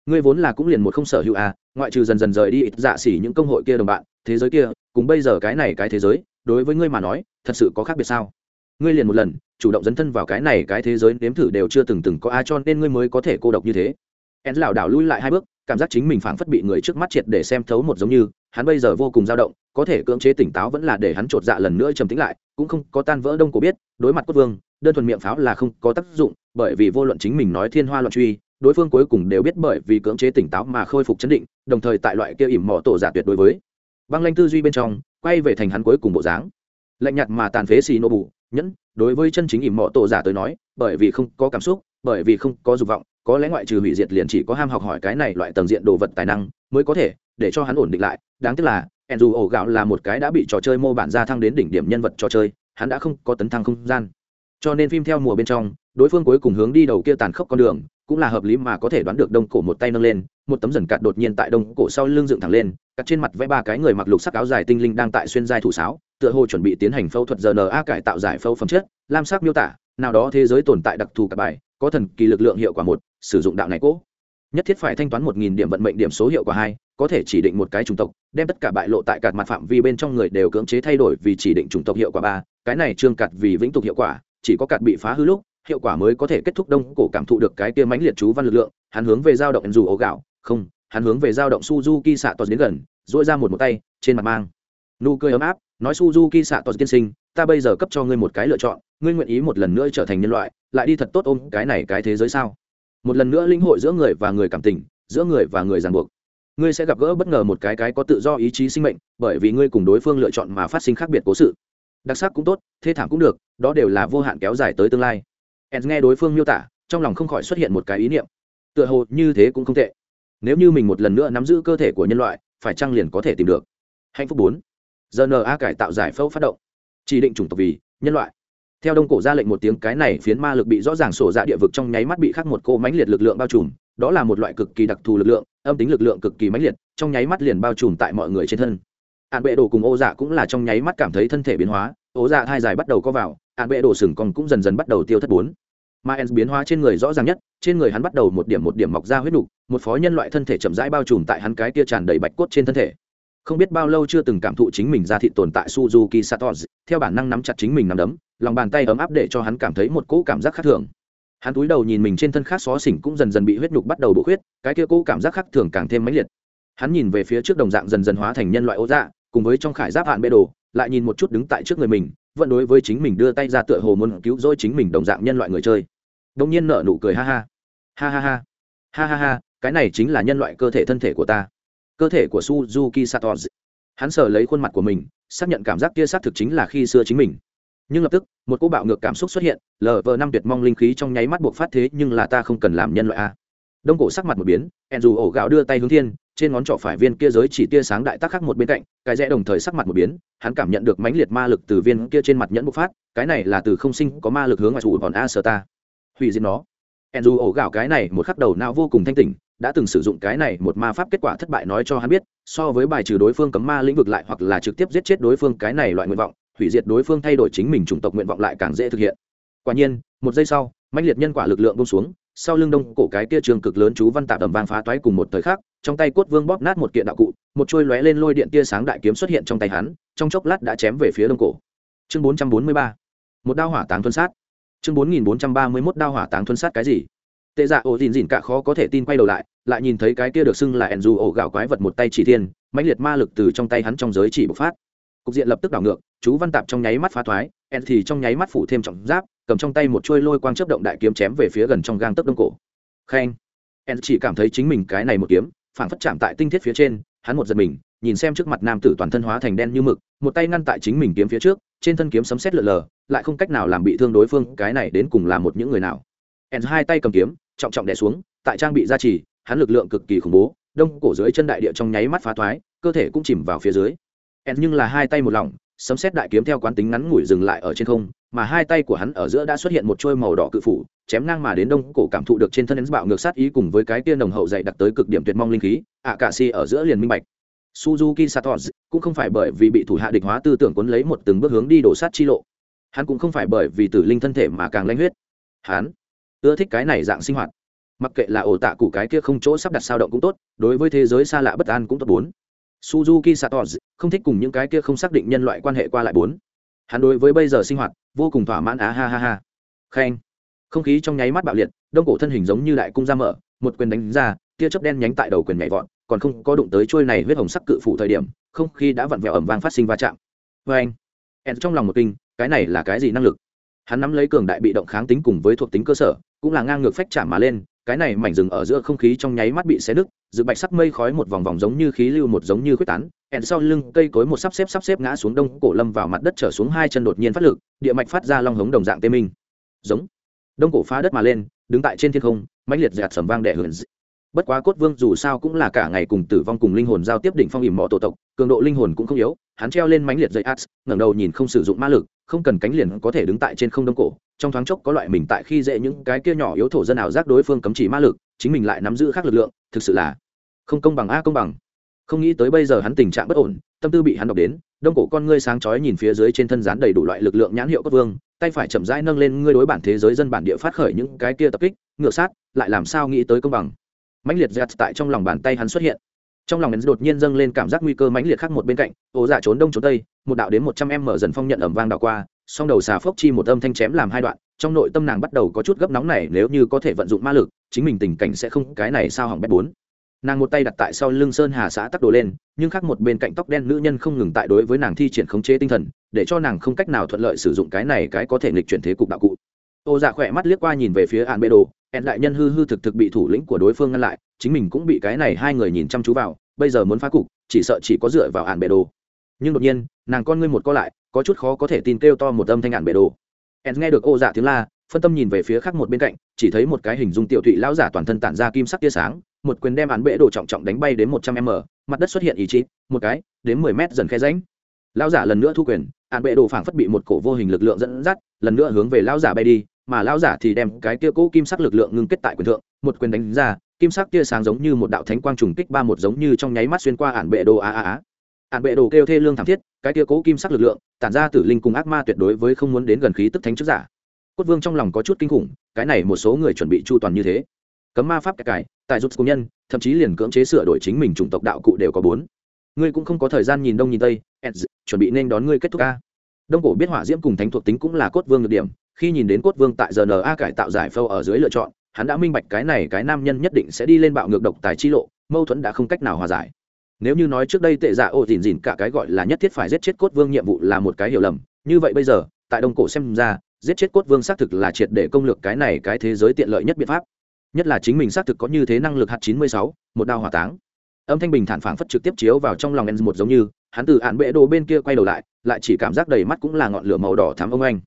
Ngươi vốn là cũng liền một không sở hữu a, ngoại trừ dần dần rời đi ít dạ xỉ những công hội kia đồng bạn, thế giới kia, cùng bây giờ cái này cái thế giới, đối với ngươi mà nói, thật sự có khác biệt sao? Ngươi liền một lần, chủ động dấn thân vào cái này, cái thế giới nếm thử đều chưa từng từng có ai, cho nên ngươi mới có thể cô độc như thế. En lảo đảo lui lại hai bước, cảm giác chính mình phảng phất bị người trước mắt triệt để xem thấu một giống như, hắn bây giờ vô cùng dao động, có thể cưỡng chế tỉnh táo vẫn là để hắn chột dạ lần nữa trầm tĩnh lại, cũng không có tan vỡ đông cổ biết, đối mặt quốc vương, đơn thuần miệng pháo là không có tác dụng, bởi vì vô luận chính mình nói thiên hoa loạn truy, đối phương cuối cùng đều biết bởi vì cưỡng chế tỉnh táo mà khôi phục chấn định, đồng thời tại loại kia ỉm mỏ tổ giả tuyệt đối với. Băng lanh tư duy bên trong, quay về thành hắn cuối cùng bộ dáng. Lạnh nhạt mà tàn phế xì nô bù nhẫn, đối với chân chính ỉm mọ tổ giả tới nói, bởi vì không có cảm xúc, bởi vì không có dục vọng, có lẽ ngoại trừ hủy diệt liền chỉ có ham học hỏi cái này loại tầng diện đồ vật tài năng mới có thể để cho hắn ổn định lại. Đáng tiếc là dù ổ gạo là một cái đã bị trò chơi mô bản gia thăng đến đỉnh điểm nhân vật trò chơi, hắn đã không có tấn thăng không gian. Cho nên phim theo mùa bên trong, đối phương cuối cùng hướng đi đầu kia tàn khốc con đường, cũng là hợp lý mà có thể đoán được đông cổ một tay nâng lên, một tấm dần cạt đột nhiên tại đông cổ sau lưng dựng thẳng lên, cắt trên mặt vẽ ba cái người mặc lục sắc áo dài tinh linh đang tại xuyên giai thủ sáo tựa hồ chuẩn bị tiến hành phẫu thuật rna cải tạo giải phẫu phẩm chất, lam sắc miêu tả, nào đó thế giới tồn tại đặc thù cả bài, có thần kỳ lực lượng hiệu quả một, sử dụng đạo này cố. Nhất thiết phải thanh toán một nghìn điểm vận mệnh điểm số hiệu quả hai, có thể chỉ định một cái chủng tộc, đem tất cả bại lộ tại cạt mặt phạm vi bên trong người đều cưỡng chế thay đổi vì chỉ định chủng tộc hiệu quả ba, cái này trương cạt vì vĩnh tục hiệu quả, chỉ có cạt bị phá hư lúc, hiệu quả mới có thể kết thúc đông cổ cảm thụ được cái kia mãnh liệt chú văn lực lượng, hắn hướng về dao động dù ố gạo, không, hắn hướng về dao động suzuki xạ toàn đến gần dỗi ra một một tay, trên mặt mang nụ cười ấm áp nói suzuki xạ tos tiên sinh, ta bây giờ cấp cho ngươi một cái lựa chọn, ngươi nguyện ý một lần nữa trở thành nhân loại, lại đi thật tốt ôm cái này cái thế giới sao? Một lần nữa linh hội giữa người và người cảm tình, giữa người và người ràng buộc. Ngươi sẽ gặp gỡ bất ngờ một cái cái có tự do ý chí sinh mệnh, bởi vì ngươi cùng đối phương lựa chọn mà phát sinh khác biệt cố sự. Đặc sắc cũng tốt, thê thảm cũng được, đó đều là vô hạn kéo dài tới tương lai. Ed nghe đối phương miêu tả, trong lòng không khỏi xuất hiện một cái ý niệm. Tựa hồ như thế cũng không tệ. Nếu như mình một lần nữa nắm giữ cơ thể của nhân loại, phải chăng liền có thể tìm được? Hạnh phúc bốn rna cải tạo giải phẫu phát động. Chỉ định chủng tộc vì nhân loại. Theo đông cổ ra lệnh một tiếng, cái này phiến ma lực bị rõ ràng sổ dạ địa vực trong nháy mắt bị khắc một cô mãnh liệt lực lượng bao trùm, đó là một loại cực kỳ đặc thù lực lượng, âm tính lực lượng cực kỳ mãnh liệt, trong nháy mắt liền bao trùm tại mọi người trên thân. Hạn bệ đồ cùng ô dạ cũng là trong nháy mắt cảm thấy thân thể biến hóa, ô dạ hai dài bắt đầu có vào, hạn bệ đồ sừng còn cũng dần dần bắt đầu tiêu thất bốn. Mà ens biến hóa trên người rõ ràng nhất, trên người hắn bắt đầu một điểm một điểm mọc ra huyết nục, một phó nhân loại thân thể chậm rãi bao trùm tại hắn cái tia tràn đầy bạch cốt trên thân thể không biết bao lâu chưa từng cảm thụ chính mình ra thị tồn tại suzuki satoz theo bản năng nắm chặt chính mình nắm đấm, lòng bàn tay ấm áp để cho hắn cảm thấy một cỗ cảm giác khác thường. Hắn túi đầu nhìn mình trên thân khác xó xỉnh cũng dần dần bị huyết nhục bắt đầu bổ huyết cái kia cỗ cảm giác khác thường càng thêm mãnh liệt. Hắn nhìn về phía trước đồng dạng dần dần hóa thành nhân loại ố dạ cùng với trong khải giáp hạn bê đồ, lại nhìn một chút đứng tại trước người mình, vẫn đối với chính mình đưa tay ra tựa hồ muốn cứu rỗi chính mình đồng dạng nhân loại người chơi. Đông nhiên nở nụ cười ha ha. Ha ha ha. Ha ha ha, cái này chính là nhân loại cơ thể thân thể của ta cơ thể của suzuki Sator, hắn sờ lấy khuôn mặt của mình xác nhận cảm giác kia xác thực chính là khi xưa chính mình. Nhưng lập tức một cô bạo ngược cảm xúc xuất hiện lờ vờ năm tuyệt mong linh khí trong nháy mắt buộc phát thế nhưng là ta không cần làm nhân loại a. Đông cổ sắc mặt một biến ẹn dù ổ gạo đưa tay hướng thiên trên ngón trỏ phải viên kia giới chỉ tia sáng đại tác khắc một bên cạnh cái rẽ đồng thời sắc mặt một biến hắn cảm nhận được mãnh liệt ma lực từ viên kia trên mặt nhẫn bộc phát cái này là từ không sinh có ma lực hướng ngoài chủ còn a sơ ta. Hủy diệt nó. Ẹn dù ổ gạo cái này một khắc đầu não vô cùng thanh tỉnh đã từng sử dụng cái này một ma pháp kết quả thất bại nói cho hắn biết, so với bài trừ đối phương cấm ma lĩnh vực lại hoặc là trực tiếp giết chết đối phương cái này loại nguyện vọng, hủy diệt đối phương thay đổi chính mình chủng tộc nguyện vọng lại càng dễ thực hiện. Quả nhiên, một giây sau, mãnh liệt nhân quả lực lượng bông xuống, sau lưng đông cổ cái kia trường cực lớn chú văn tạp ẩm vang phá toái cùng một thời khắc, trong tay cốt vương bóp nát một kiện đạo cụ, một trôi lóe lên lôi điện tia sáng đại kiếm xuất hiện trong tay hắn, trong chốc lát đã chém về phía đông cổ. Chương bốn trăm bốn mươi ba, một đao hỏa táng thuân sát. Chương bốn nghìn bốn trăm ba mươi mốt đao hỏa táng thuân sát cái gì? Tệ dạ ổ dìn dìn cả khó có thể tin quay đầu lại lại nhìn thấy cái kia được xưng là ẩn dù ổ gạo quái vật một tay chỉ thiên, mãnh liệt ma lực từ trong tay hắn trong giới chỉ bộc phát. Cục diện lập tức đảo ngược, chú văn tạp trong nháy mắt phá thoái, en thì trong nháy mắt phủ thêm trọng giáp, cầm trong tay một chuôi lôi quang chớp động đại kiếm chém về phía gần trong gang tấc đông cổ. Khen. En chỉ cảm thấy chính mình cái này một kiếm phản phất chạm tại tinh thiết phía trên, hắn một giật mình, nhìn xem trước mặt nam tử toàn thân hóa thành đen như mực, một tay ngăn tại chính mình kiếm phía trước, trên thân kiếm sấm sét lượn lờ, lại không cách nào làm bị thương đối phương, cái này đến cùng là một những người nào? En hai tay cầm kiếm, trọng trọng đè xuống, tại trang bị gia trì, hắn lực lượng cực kỳ khủng bố, đông cổ dưới chân đại địa trong nháy mắt phá thoái, cơ thể cũng chìm vào phía dưới. En nhưng là hai tay một lỏng sấm xét đại kiếm theo quán tính ngắn ngủi dừng lại ở trên không, mà hai tay của hắn ở giữa đã xuất hiện một trôi màu đỏ cự phủ, chém ngang mà đến đông cổ cảm thụ được trên thân ấn bạo ngược sát ý cùng với cái tia nồng hậu dày đặt tới cực điểm tuyệt mong linh khí ạ cả si ở giữa liền minh bạch. Suzuki satos cũng không phải bởi vì bị thủ hạ địch hóa tư tưởng cuốn lấy một từng bước hướng đi đổ sát chi lộ. Hắn cũng không phải bởi vì tử linh thân thể mà càng lanh huyết. Hắn ưa thích cái này dạng sinh hoạt. Mặc kệ là ổ tạ cụ cái kia không chỗ sắp đặt sao động cũng tốt, đối với thế giới xa lạ bất an cũng tốt bốn. Suzuki satos không thích cùng những cái kia không xác định nhân loại quan hệ qua lại bốn. Hắn đối với bây giờ sinh hoạt vô cùng thỏa mãn, á ha ha ha. Khen. Không khí trong nháy mắt bạo liệt, đông cổ thân hình giống như đại cung ra mở, một quyền đánh ra, tia chớp đen nhánh tại đầu quyền nhảy vọt, còn không có đụng tới trôi này huyết hồng sắc cự phủ thời điểm, không khí đã vặn vẹo ẩm vang phát sinh va chạm. Vê anh en trong lòng một kinh, cái này là cái gì năng lực? Hắn nắm lấy cường đại bị động kháng tính cùng với thuộc tính cơ sở cũng là ngang ngược phách chạm mà lên, cái này mảnh rừng ở giữa không khí trong nháy mắt bị xé nứt dự bạch sắc mây khói một vòng vòng giống như khí lưu một giống như quyết tán, ẹn sau lưng cây cối một sắp xếp sắp xếp ngã xuống đông, cổ lâm vào mặt đất trở xuống hai chân đột nhiên phát lực, địa mạch phát ra long hống đồng dạng tê minh. Giống. Đông cổ phá đất mà lên, đứng tại trên thiên không, mãnh liệt dạt sầm vang đẻ hưởng bất quá cốt vương dù sao cũng là cả ngày cùng tử vong cùng linh hồn giao tiếp đỉnh phong ỉm mọ tổ tộc, cường độ linh hồn cũng không yếu, hắn treo lên mánh liệt dây ads ngẩng đầu nhìn không sử dụng ma lực, không cần cánh liền có thể đứng tại trên không đông cổ. Trong thoáng chốc có loại mình tại khi dễ những cái kia nhỏ yếu thổ dân nào giác đối phương cấm chỉ ma lực, chính mình lại nắm giữ khác lực lượng, thực sự là không công bằng a, công bằng. Không nghĩ tới bây giờ hắn tình trạng bất ổn, tâm tư bị hắn đọc đến, đông cổ con ngươi sáng chói nhìn phía dưới trên thân rán đầy đủ loại lực lượng nhãn hiệu cốt vương, tay phải chậm rãi nâng lên ngươi đối bản thế giới dân bản địa phát khởi những cái kia tập kích ngược sát, lại làm sao nghĩ tới công bằng mãnh liệt giặt tại trong lòng bàn tay hắn xuất hiện. Trong lòng hắn đột nhiên dâng lên cảm giác nguy cơ mãnh liệt khác một bên cạnh ố dạ trốn đông trốn tây, một đạo đến một trăm em mở dần phong nhận ẩm vang đảo qua, song đầu xà phốc chi một âm thanh chém làm hai đoạn, trong nội tâm nàng bắt đầu có chút gấp nóng này, nếu như có thể vận dụng ma lực, chính mình tình cảnh sẽ không cái này sao hỏng bét bốn. Nàng một tay đặt tại sau lưng sơn hà xã tắc đồ lên, nhưng khác một bên cạnh tóc đen nữ nhân không ngừng tại đối với nàng thi triển khống chế tinh thần, để cho nàng không cách nào thuận lợi sử dụng cái này cái có thể nghịch chuyển thế cục đạo cụ ô dạ khỏe mắt liếc qua nhìn về phía hạn bê đồ, hẹn đại nhân hư hư thực thực bị thủ lĩnh của đối phương ngăn lại, chính mình cũng bị cái này hai người nhìn chăm chú vào, bây giờ muốn phá cục, chỉ sợ chỉ có dựa vào hạn bê đồ. Nhưng đột nhiên, nàng con ngươi một co lại, có chút khó có thể tin kêu to một âm thanh hạn bê đồ. Hẹn nghe được ô dạ tiếng la, phân tâm nhìn về phía khác một bên cạnh, chỉ thấy một cái hình dung tiểu thụy lão giả toàn thân tản ra kim sắc tia sáng, một quyền đem án bệ đồ trọng trọng đánh bay đến một trăm m, mặt đất xuất hiện ý chí, một cái, đến mười m dần khe ránh lão giả lần nữa thu quyền án bệ đồ phảng phất bị một cổ vô hình lực lượng dẫn dắt, lần nữa hướng về lão giả bay đi, mà lão giả thì đem cái tia cỗ kim sắc lực lượng ngưng kết tại quyền thượng, một quyền đánh ra, kim sắc tia sáng giống như một đạo thánh quang trùng kích ba một giống như trong nháy mắt xuyên qua ản bệ đồ, a a a. Ản bệ đồ kêu thê lương thảm thiết, cái tia cỗ kim sắc lực lượng, tản ra tử linh cùng ác ma tuyệt đối với không muốn đến gần khí tức thánh trước giả. Cốt vương trong lòng có chút kinh khủng, cái này một số người chuẩn bị chu toàn như thế. Cấm ma pháp cải cải tại giúp công nhân, thậm chí liền cưỡng chế sửa đổi chính mình chủng tộc đạo cụ đều có bốn ngươi cũng không có thời gian nhìn đông nhìn tây Eds, chuẩn bị nên đón ngươi kết thúc ca. Đông cổ biết hỏa diễm cùng thánh thuộc tính cũng là cốt vương được điểm khi nhìn đến cốt vương tại giờ rna cải tạo giải phâu ở dưới lựa chọn hắn đã minh bạch cái này cái nam nhân nhất định sẽ đi lên bạo ngược độc tài chi lộ mâu thuẫn đã không cách nào hòa giải. Nếu như nói trước đây tệ dạ giả ô dìn dìn cả cái gọi là nhất thiết phải giết chết cốt vương nhiệm vụ là một cái hiểu lầm như vậy bây giờ tại đông cổ xem ra giết chết cốt vương xác thực là triệt để công lược cái này cái thế giới tiện lợi nhất biện pháp. Nhất là chính mình xác thực có như thế năng lực hạt chín mươi sáu một đao hỏa táng âm thanh bình thản phảng phất trực tiếp chiếu vào trong lòng Enz một giống như, hắn từ hạn bệ đồ bên kia quay đầu lại lại chỉ cảm giác đầy mắt cũng là ngọn lửa màu đỏ thắm ông anh.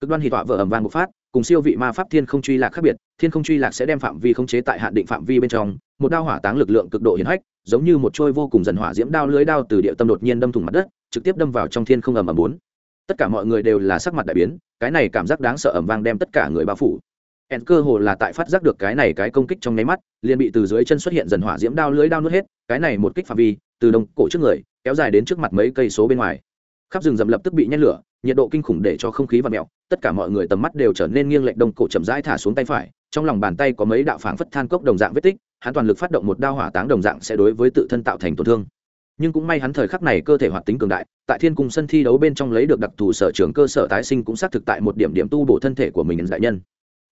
Cực đoan hì tọa vợ ẩm vàng một phát, cùng siêu vị ma pháp thiên không truy lạc khác biệt, thiên không truy lạc sẽ đem phạm vi không chế tại hạn định phạm vi bên trong, một đao hỏa táng lực lượng cực độ hiển hách, giống như một trôi vô cùng dần hỏa diễm đao lưới đao từ địa tâm đột nhiên đâm thủng mặt đất, trực tiếp đâm vào trong thiên không ầm ầm bốn. Tất cả mọi người đều là sắc mặt đại biến, cái này cảm giác đáng sợ ẩm vang đem tất cả người bao phủ ẹn cơ hồ là tại phát giác được cái này cái công kích trong nháy mắt, liền bị từ dưới chân xuất hiện dần hỏa diễm đao lưới đao nuốt hết, cái này một kích phạm vi, từ đông cổ trước người, kéo dài đến trước mặt mấy cây số bên ngoài. Khắp rừng rậm lập tức bị nhét lửa, nhiệt độ kinh khủng để cho không khí và mẹo tất cả mọi người tầm mắt đều trở nên nghiêng lệch đông cổ chậm rãi thả xuống tay phải, trong lòng bàn tay có mấy đạo phảng phất than cốc đồng dạng vết tích, hắn toàn lực phát động một đao hỏa táng đồng dạng sẽ đối với tự thân tạo thành tổn thương. Nhưng cũng may hắn thời khắc này cơ thể hoạt tính cường đại, tại thiên cung sân thi đấu bên trong lấy được đặc thù sở trường cơ sở tái sinh cũng xác thực tại một điểm điểm tu bổ thân thể của mình đại nhân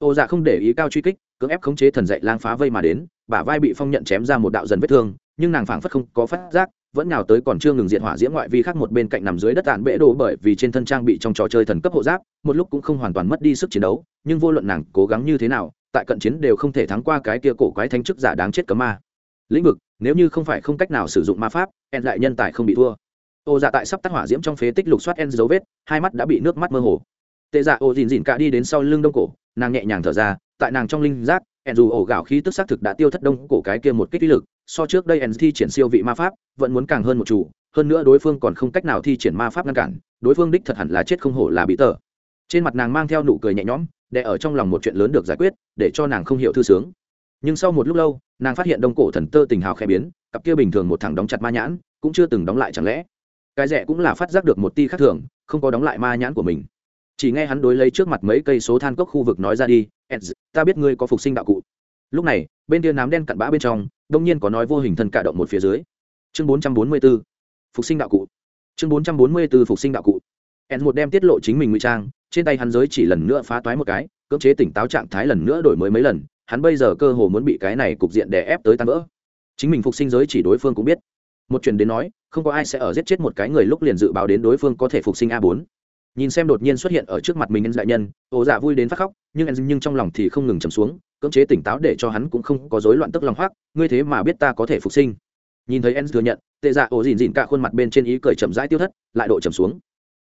ô dạ không để ý cao truy kích, cưỡng ép khống chế thần dạy lang phá vây mà đến, bả vai bị phong nhận chém ra một đạo dần vết thương, nhưng nàng phảng phất không có phát giác, vẫn nào tới còn chưa ngừng diện hỏa diễm ngoại vi khác một bên cạnh nằm dưới đất tàn bể đồ bởi vì trên thân trang bị trong trò chơi thần cấp hộ giáp, một lúc cũng không hoàn toàn mất đi sức chiến đấu, nhưng vô luận nàng cố gắng như thế nào, tại cận chiến đều không thể thắng qua cái kia cổ quái thanh chức giả đáng chết cấm ma. Lĩnh vực, nếu như không phải không cách nào sử dụng ma pháp, en lại nhân tài không bị thua. Ô dạ tại sắp tắt hỏa diễm trong phế tích lục soát en dấu vết, hai mắt đã bị nước mắt mơ hồ. Tệ dạ ô dìn dìn cả đi đến sau lưng đông cổ nàng nhẹ nhàng thở ra, tại nàng trong linh giác en dù ổ gạo khí tức xác thực đã tiêu thất đông cổ cái kia một kích uy lực, so trước đây en thi triển siêu vị ma pháp, vẫn muốn càng hơn một chủ, hơn nữa đối phương còn không cách nào thi triển ma pháp ngăn cản, đối phương đích thật hẳn là chết không hổ là bị tờ trên mặt nàng mang theo nụ cười nhẹ nhõm, để ở trong lòng một chuyện lớn được giải quyết, để cho nàng không hiểu thư sướng. Nhưng sau một lúc lâu, nàng phát hiện đông cổ thần tơ tình hào khẽ biến, cặp kia bình thường một thằng đóng chặt ma nhãn, cũng chưa từng đóng lại chẳng lẽ. Cái rẻ cũng là phát giác được một ti khác thường, không có đóng lại ma nhãn của mình chỉ nghe hắn đối lấy trước mặt mấy cây số than cốc khu vực nói ra đi, eds, ta biết ngươi có phục sinh đạo cụ. Lúc này, bên kia nám đen cặn bã bên trong, đông nhiên có nói vô hình thân cả động một phía dưới. Chương bốn trăm bốn mươi b ố phục sinh đạo cụ. Chương bốn trăm bốn mươi b ố phục sinh đạo cụ. N một đem tiết lộ chính mình ngụy trang, trên tay hắn giới chỉ lần nữa phá toái một cái, cưỡng chế tỉnh táo trạng thái lần nữa đổi mới mấy lần, hắn bây giờ cơ hồ muốn bị cái này cục diện đè ép tới tan vỡ. Chính mình phục sinh giới chỉ đối phương cũng biết. Một chuyện đến nói, không có ai sẽ ở giết chết một cái người lúc liền dự báo đến đối phương có thể phục sinh a bốn nhìn xem đột nhiên xuất hiện ở trước mặt mình đại nhân, ổ dạ vui đến phát khóc, nhưng anh nhưng trong lòng thì không ngừng trầm xuống, cưỡng chế tỉnh táo để cho hắn cũng không có rối loạn tức lòng hoác ngươi thế mà biết ta có thể phục sinh. Nhìn thấy en thừa nhận, tệ dạ ổ dìn dìn cả khuôn mặt bên trên ý cười chậm rãi tiêu thất, lại độ trầm xuống.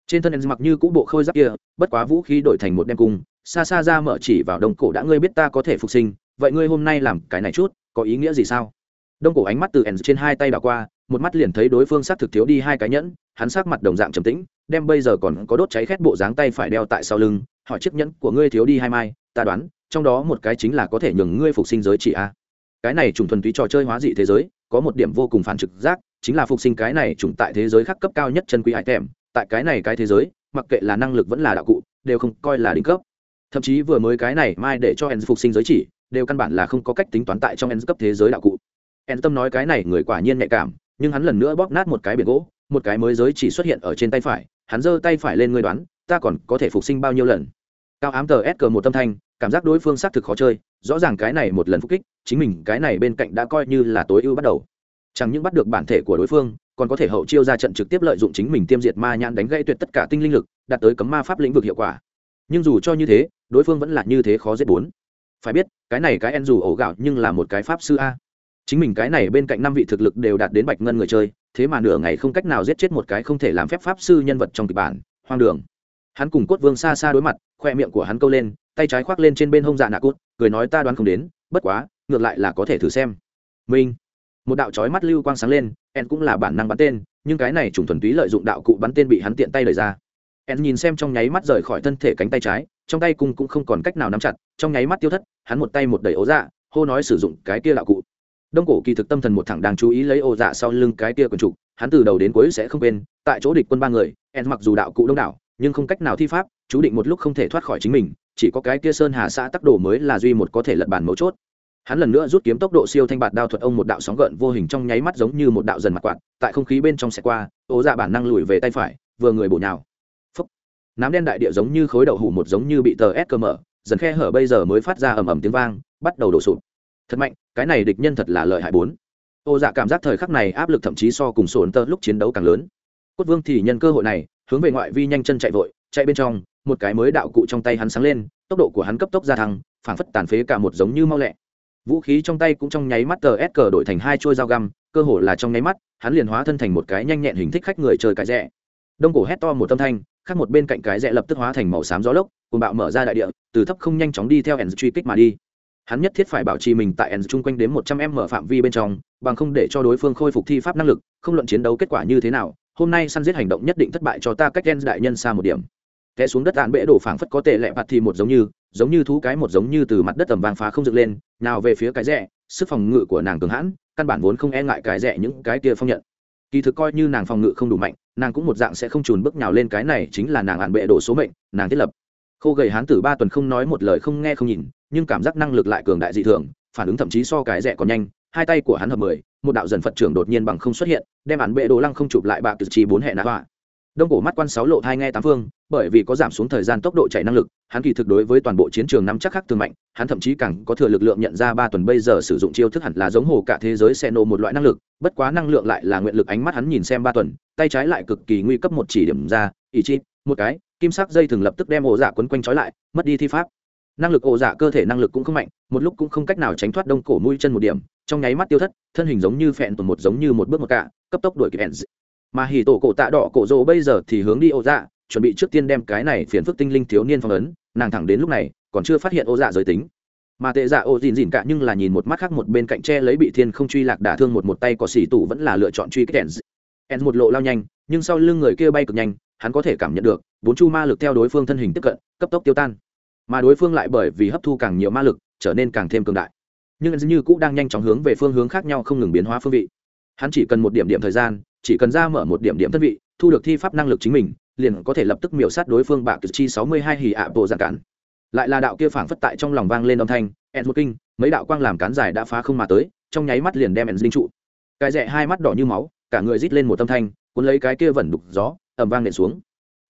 Trên thân en mặc như cũ bộ khôi giáp kia, bất quá vũ khí đổi thành một đem cung, xa xa ra mở chỉ vào đông cổ đã ngươi biết ta có thể phục sinh, vậy ngươi hôm nay làm cái này chút, có ý nghĩa gì sao? Đông cổ ánh mắt từ en trên hai tay đảo qua, một mắt liền thấy đối phương sát thực thiếu đi hai cái nhẫn hắn sắc mặt đồng dạng trầm tĩnh, đem bây giờ còn có đốt cháy khét bộ dáng tay phải đeo tại sau lưng, hỏi chiếc nhẫn của ngươi thiếu đi hai mai, ta đoán, trong đó một cái chính là có thể nhường ngươi phục sinh giới chỉ a. Cái này trùng thuần túy trò chơi hóa dị thế giới, có một điểm vô cùng phản trực giác, chính là phục sinh cái này trùng tại thế giới khác cấp cao nhất chân quý hải tèm tại cái này cái thế giới, mặc kệ là năng lực vẫn là đạo cụ, đều không coi là đỉnh cấp. Thậm chí vừa mới cái này mai để cho en phục sinh giới chỉ, đều căn bản là không có cách tính toán tại trong en cấp thế giới đạo cụ. En tâm nói cái này người quả nhiên nhạy cảm, nhưng hắn lần nữa bóp nát một cái biển gỗ một cái mới giới chỉ xuất hiện ở trên tay phải, hắn giơ tay phải lên ngươi đoán, ta còn có thể phục sinh bao nhiêu lần? Cao ám tờ s cờ một tâm thanh, cảm giác đối phương xác thực khó chơi, rõ ràng cái này một lần phục kích, chính mình cái này bên cạnh đã coi như là tối ưu bắt đầu. Chẳng những bắt được bản thể của đối phương, còn có thể hậu chiêu ra trận trực tiếp lợi dụng chính mình tiêm diệt ma nhãn đánh gây tuyệt tất cả tinh linh lực, đạt tới cấm ma pháp lĩnh vực hiệu quả. Nhưng dù cho như thế, đối phương vẫn là như thế khó giết bốn. Phải biết, cái này cái en dù ổ gạo nhưng là một cái pháp sư a. Chính mình cái này bên cạnh năm vị thực lực đều đạt đến bạch ngân người chơi thế mà nửa ngày không cách nào giết chết một cái không thể làm phép pháp sư nhân vật trong kịch bản, hoang đường. Hắn cùng cốt vương xa xa đối mặt, khoe miệng của hắn câu lên, tay trái khoác lên trên bên hông dạ nạ cốt cười nói ta đoán không đến, bất quá, ngược lại là có thể thử xem. Minh. Một đạo trói mắt lưu quang sáng lên, en cũng là bản năng bắn tên, nhưng cái này trùng thuần túy lợi dụng đạo cụ bắn tên bị hắn tiện tay lời ra. En nhìn xem trong nháy mắt rời khỏi thân thể cánh tay trái, trong tay cung cũng không còn cách nào nắm chặt, trong nháy mắt tiêu thất, hắn một tay một đầy ấu dạ hô nói sử dụng cái kia đạo cụ đông cổ kỳ thực tâm thần một thẳng đang chú ý lấy ô dạ sau lưng cái kia quần trục hắn từ đầu đến cuối sẽ không quên, tại chỗ địch quân ba người, en mặc dù đạo cụ đông đảo, nhưng không cách nào thi pháp, chú định một lúc không thể thoát khỏi chính mình, chỉ có cái kia sơn hà xã tắc đồ mới là duy một có thể lật bàn mấu chốt. Hắn lần nữa rút kiếm tốc độ siêu thanh bạt đao thuật ông một đạo sóng gợn vô hình trong nháy mắt giống như một đạo dần mặt quạt, tại không khí bên trong xe qua ố dạ bản năng lùi về tay phải, vừa người bổ nhào. Phấp nám đen đại địa giống như khối đậu hủ một giống như bị tờ ép cơ mở, dần khe hở bây giờ mới phát ra ầm ầm tiếng vang, bắt đầu đổ sụp thật mạnh, cái này địch nhân thật là lợi hại bốn. Ô dạ cảm giác thời khắc này áp lực thậm chí so cùng sổn tơ lúc chiến đấu càng lớn. Cốt vương thì nhân cơ hội này, hướng về ngoại vi nhanh chân chạy vội, chạy bên trong, một cái mới đạo cụ trong tay hắn sáng lên, tốc độ của hắn cấp tốc gia thăng phảng phất tàn phế cả một giống như mau lẹ. Vũ khí trong tay cũng trong nháy mắt tờ s cờ đổi thành hai trôi dao găm, cơ hồ là trong nháy mắt, hắn liền hóa thân thành một cái nhanh nhẹn hình thích khách người chơi cái rẽ. Đông cổ hét to một tâm thanh, khác một bên cạnh cái rẽ lập tức hóa thành màu xám gió lốc cùng bạo mở ra đại địa, từ thấp không nhanh chóng đi theo ẩn truy kích mà đi hắn nhất thiết phải bảo trì mình tại ẩn chung quanh đến một trăm m phạm vi bên trong, bằng không để cho đối phương khôi phục thi pháp năng lực, không luận chiến đấu kết quả như thế nào, hôm nay săn giết hành động nhất định thất bại cho ta cách gen đại nhân xa một điểm. Té xuống đất tàn bệ đổ phảng phất có tệ lẹ phạt thì một giống như giống như thú cái một giống như từ mặt đất tầm vàng phá không dựng lên, nào về phía cái rẽ, sức phòng ngự của nàng cường hãn, căn bản vốn không e ngại cái rẽ những cái kia phong nhận. Kỳ thực coi như nàng phòng ngự không đủ mạnh, nàng cũng một dạng sẽ không trùn bước nhào lên cái này chính là nàng hạn bệ đổ số mệnh, nàng thiết lập. Khô gầy hán tử ba tuần không nói một lời không nghe không nhìn nhưng cảm giác năng lực lại cường đại dị thường, phản ứng thậm chí so cái rẻ còn nhanh, hai tay của hắn hợp mười, một đạo dần phật trưởng đột nhiên bằng không xuất hiện, đem hắn bệ đồ lăng không chụp lại bạc cực trì bốn hệ nạ họa. Đông cổ mắt quan sáu lộ thai nghe tám phương, bởi vì có giảm xuống thời gian tốc độ chạy năng lực, hắn kỳ thực đối với toàn bộ chiến trường nắm chắc khác thường mạnh, hắn thậm chí càng có thừa lực lượng nhận ra ba tuần bây giờ sử dụng chiêu thức hẳn là giống hồ cả thế giới xe nổ một loại năng lực, bất quá năng lượng lại là nguyện lực ánh mắt hắn nhìn xem ba tuần, tay trái lại cực kỳ nguy cấp một chỉ điểm ra, ý chi một cái, kim sắc dây thường lập tức đem ổ giả dạ quấn quanh trói lại, mất đi thi pháp năng lực ổ dạ cơ thể năng lực cũng không mạnh, một lúc cũng không cách nào tránh thoát đông cổ mũi chân một điểm, trong nháy mắt tiêu thất, thân hình giống như phẹn tuần một giống như một bước một cạ, cấp tốc đuổi kịp ends mà hì tổ cổ tạ đỏ cổ rỗ bây giờ thì hướng đi ổ dạ chuẩn bị trước tiên đem cái này phiền phức tinh linh thiếu niên phong ấn, nàng thẳng đến lúc này, còn chưa phát hiện ổ dạ giới tính. Mà tệ dạ ô dìn dìn cả nhưng là nhìn một mắt khác một bên cạnh tre lấy bị thiên không truy lạc đả thương một một tay có xỉ tủ vẫn là lựa chọn truy kích ends ends một lộ lao nhanh, nhưng sau lưng người kia bay cực nhanh, hắn có thể cảm nhận được, bốn chu ma lực theo đối phương thân hình tiếp cận, cấp tốc tiêu tan mà đối phương lại bởi vì hấp thu càng nhiều ma lực, trở nên càng thêm cường đại. Nhưng như cũng đang nhanh chóng hướng về phương hướng khác nhau không ngừng biến hóa phương vị. Hắn chỉ cần một điểm điểm thời gian, chỉ cần ra mở một điểm điểm thân vị, thu được thi pháp năng lực chính mình, liền có thể lập tức miểu sát đối phương bạc chi sáu mươi hai hì ạ bộ giàn cản. Lại là đạo kia phảng phất tại trong lòng vang lên âm thanh ed một kinh, mấy đạo quang làm cán dài đã phá không mà tới, trong nháy mắt liền đem ed linh trụ. Cái rẽ hai mắt đỏ như máu, cả người rít lên một âm thanh, cuốn lấy cái kia vẩn đục gió ẩm vang nện xuống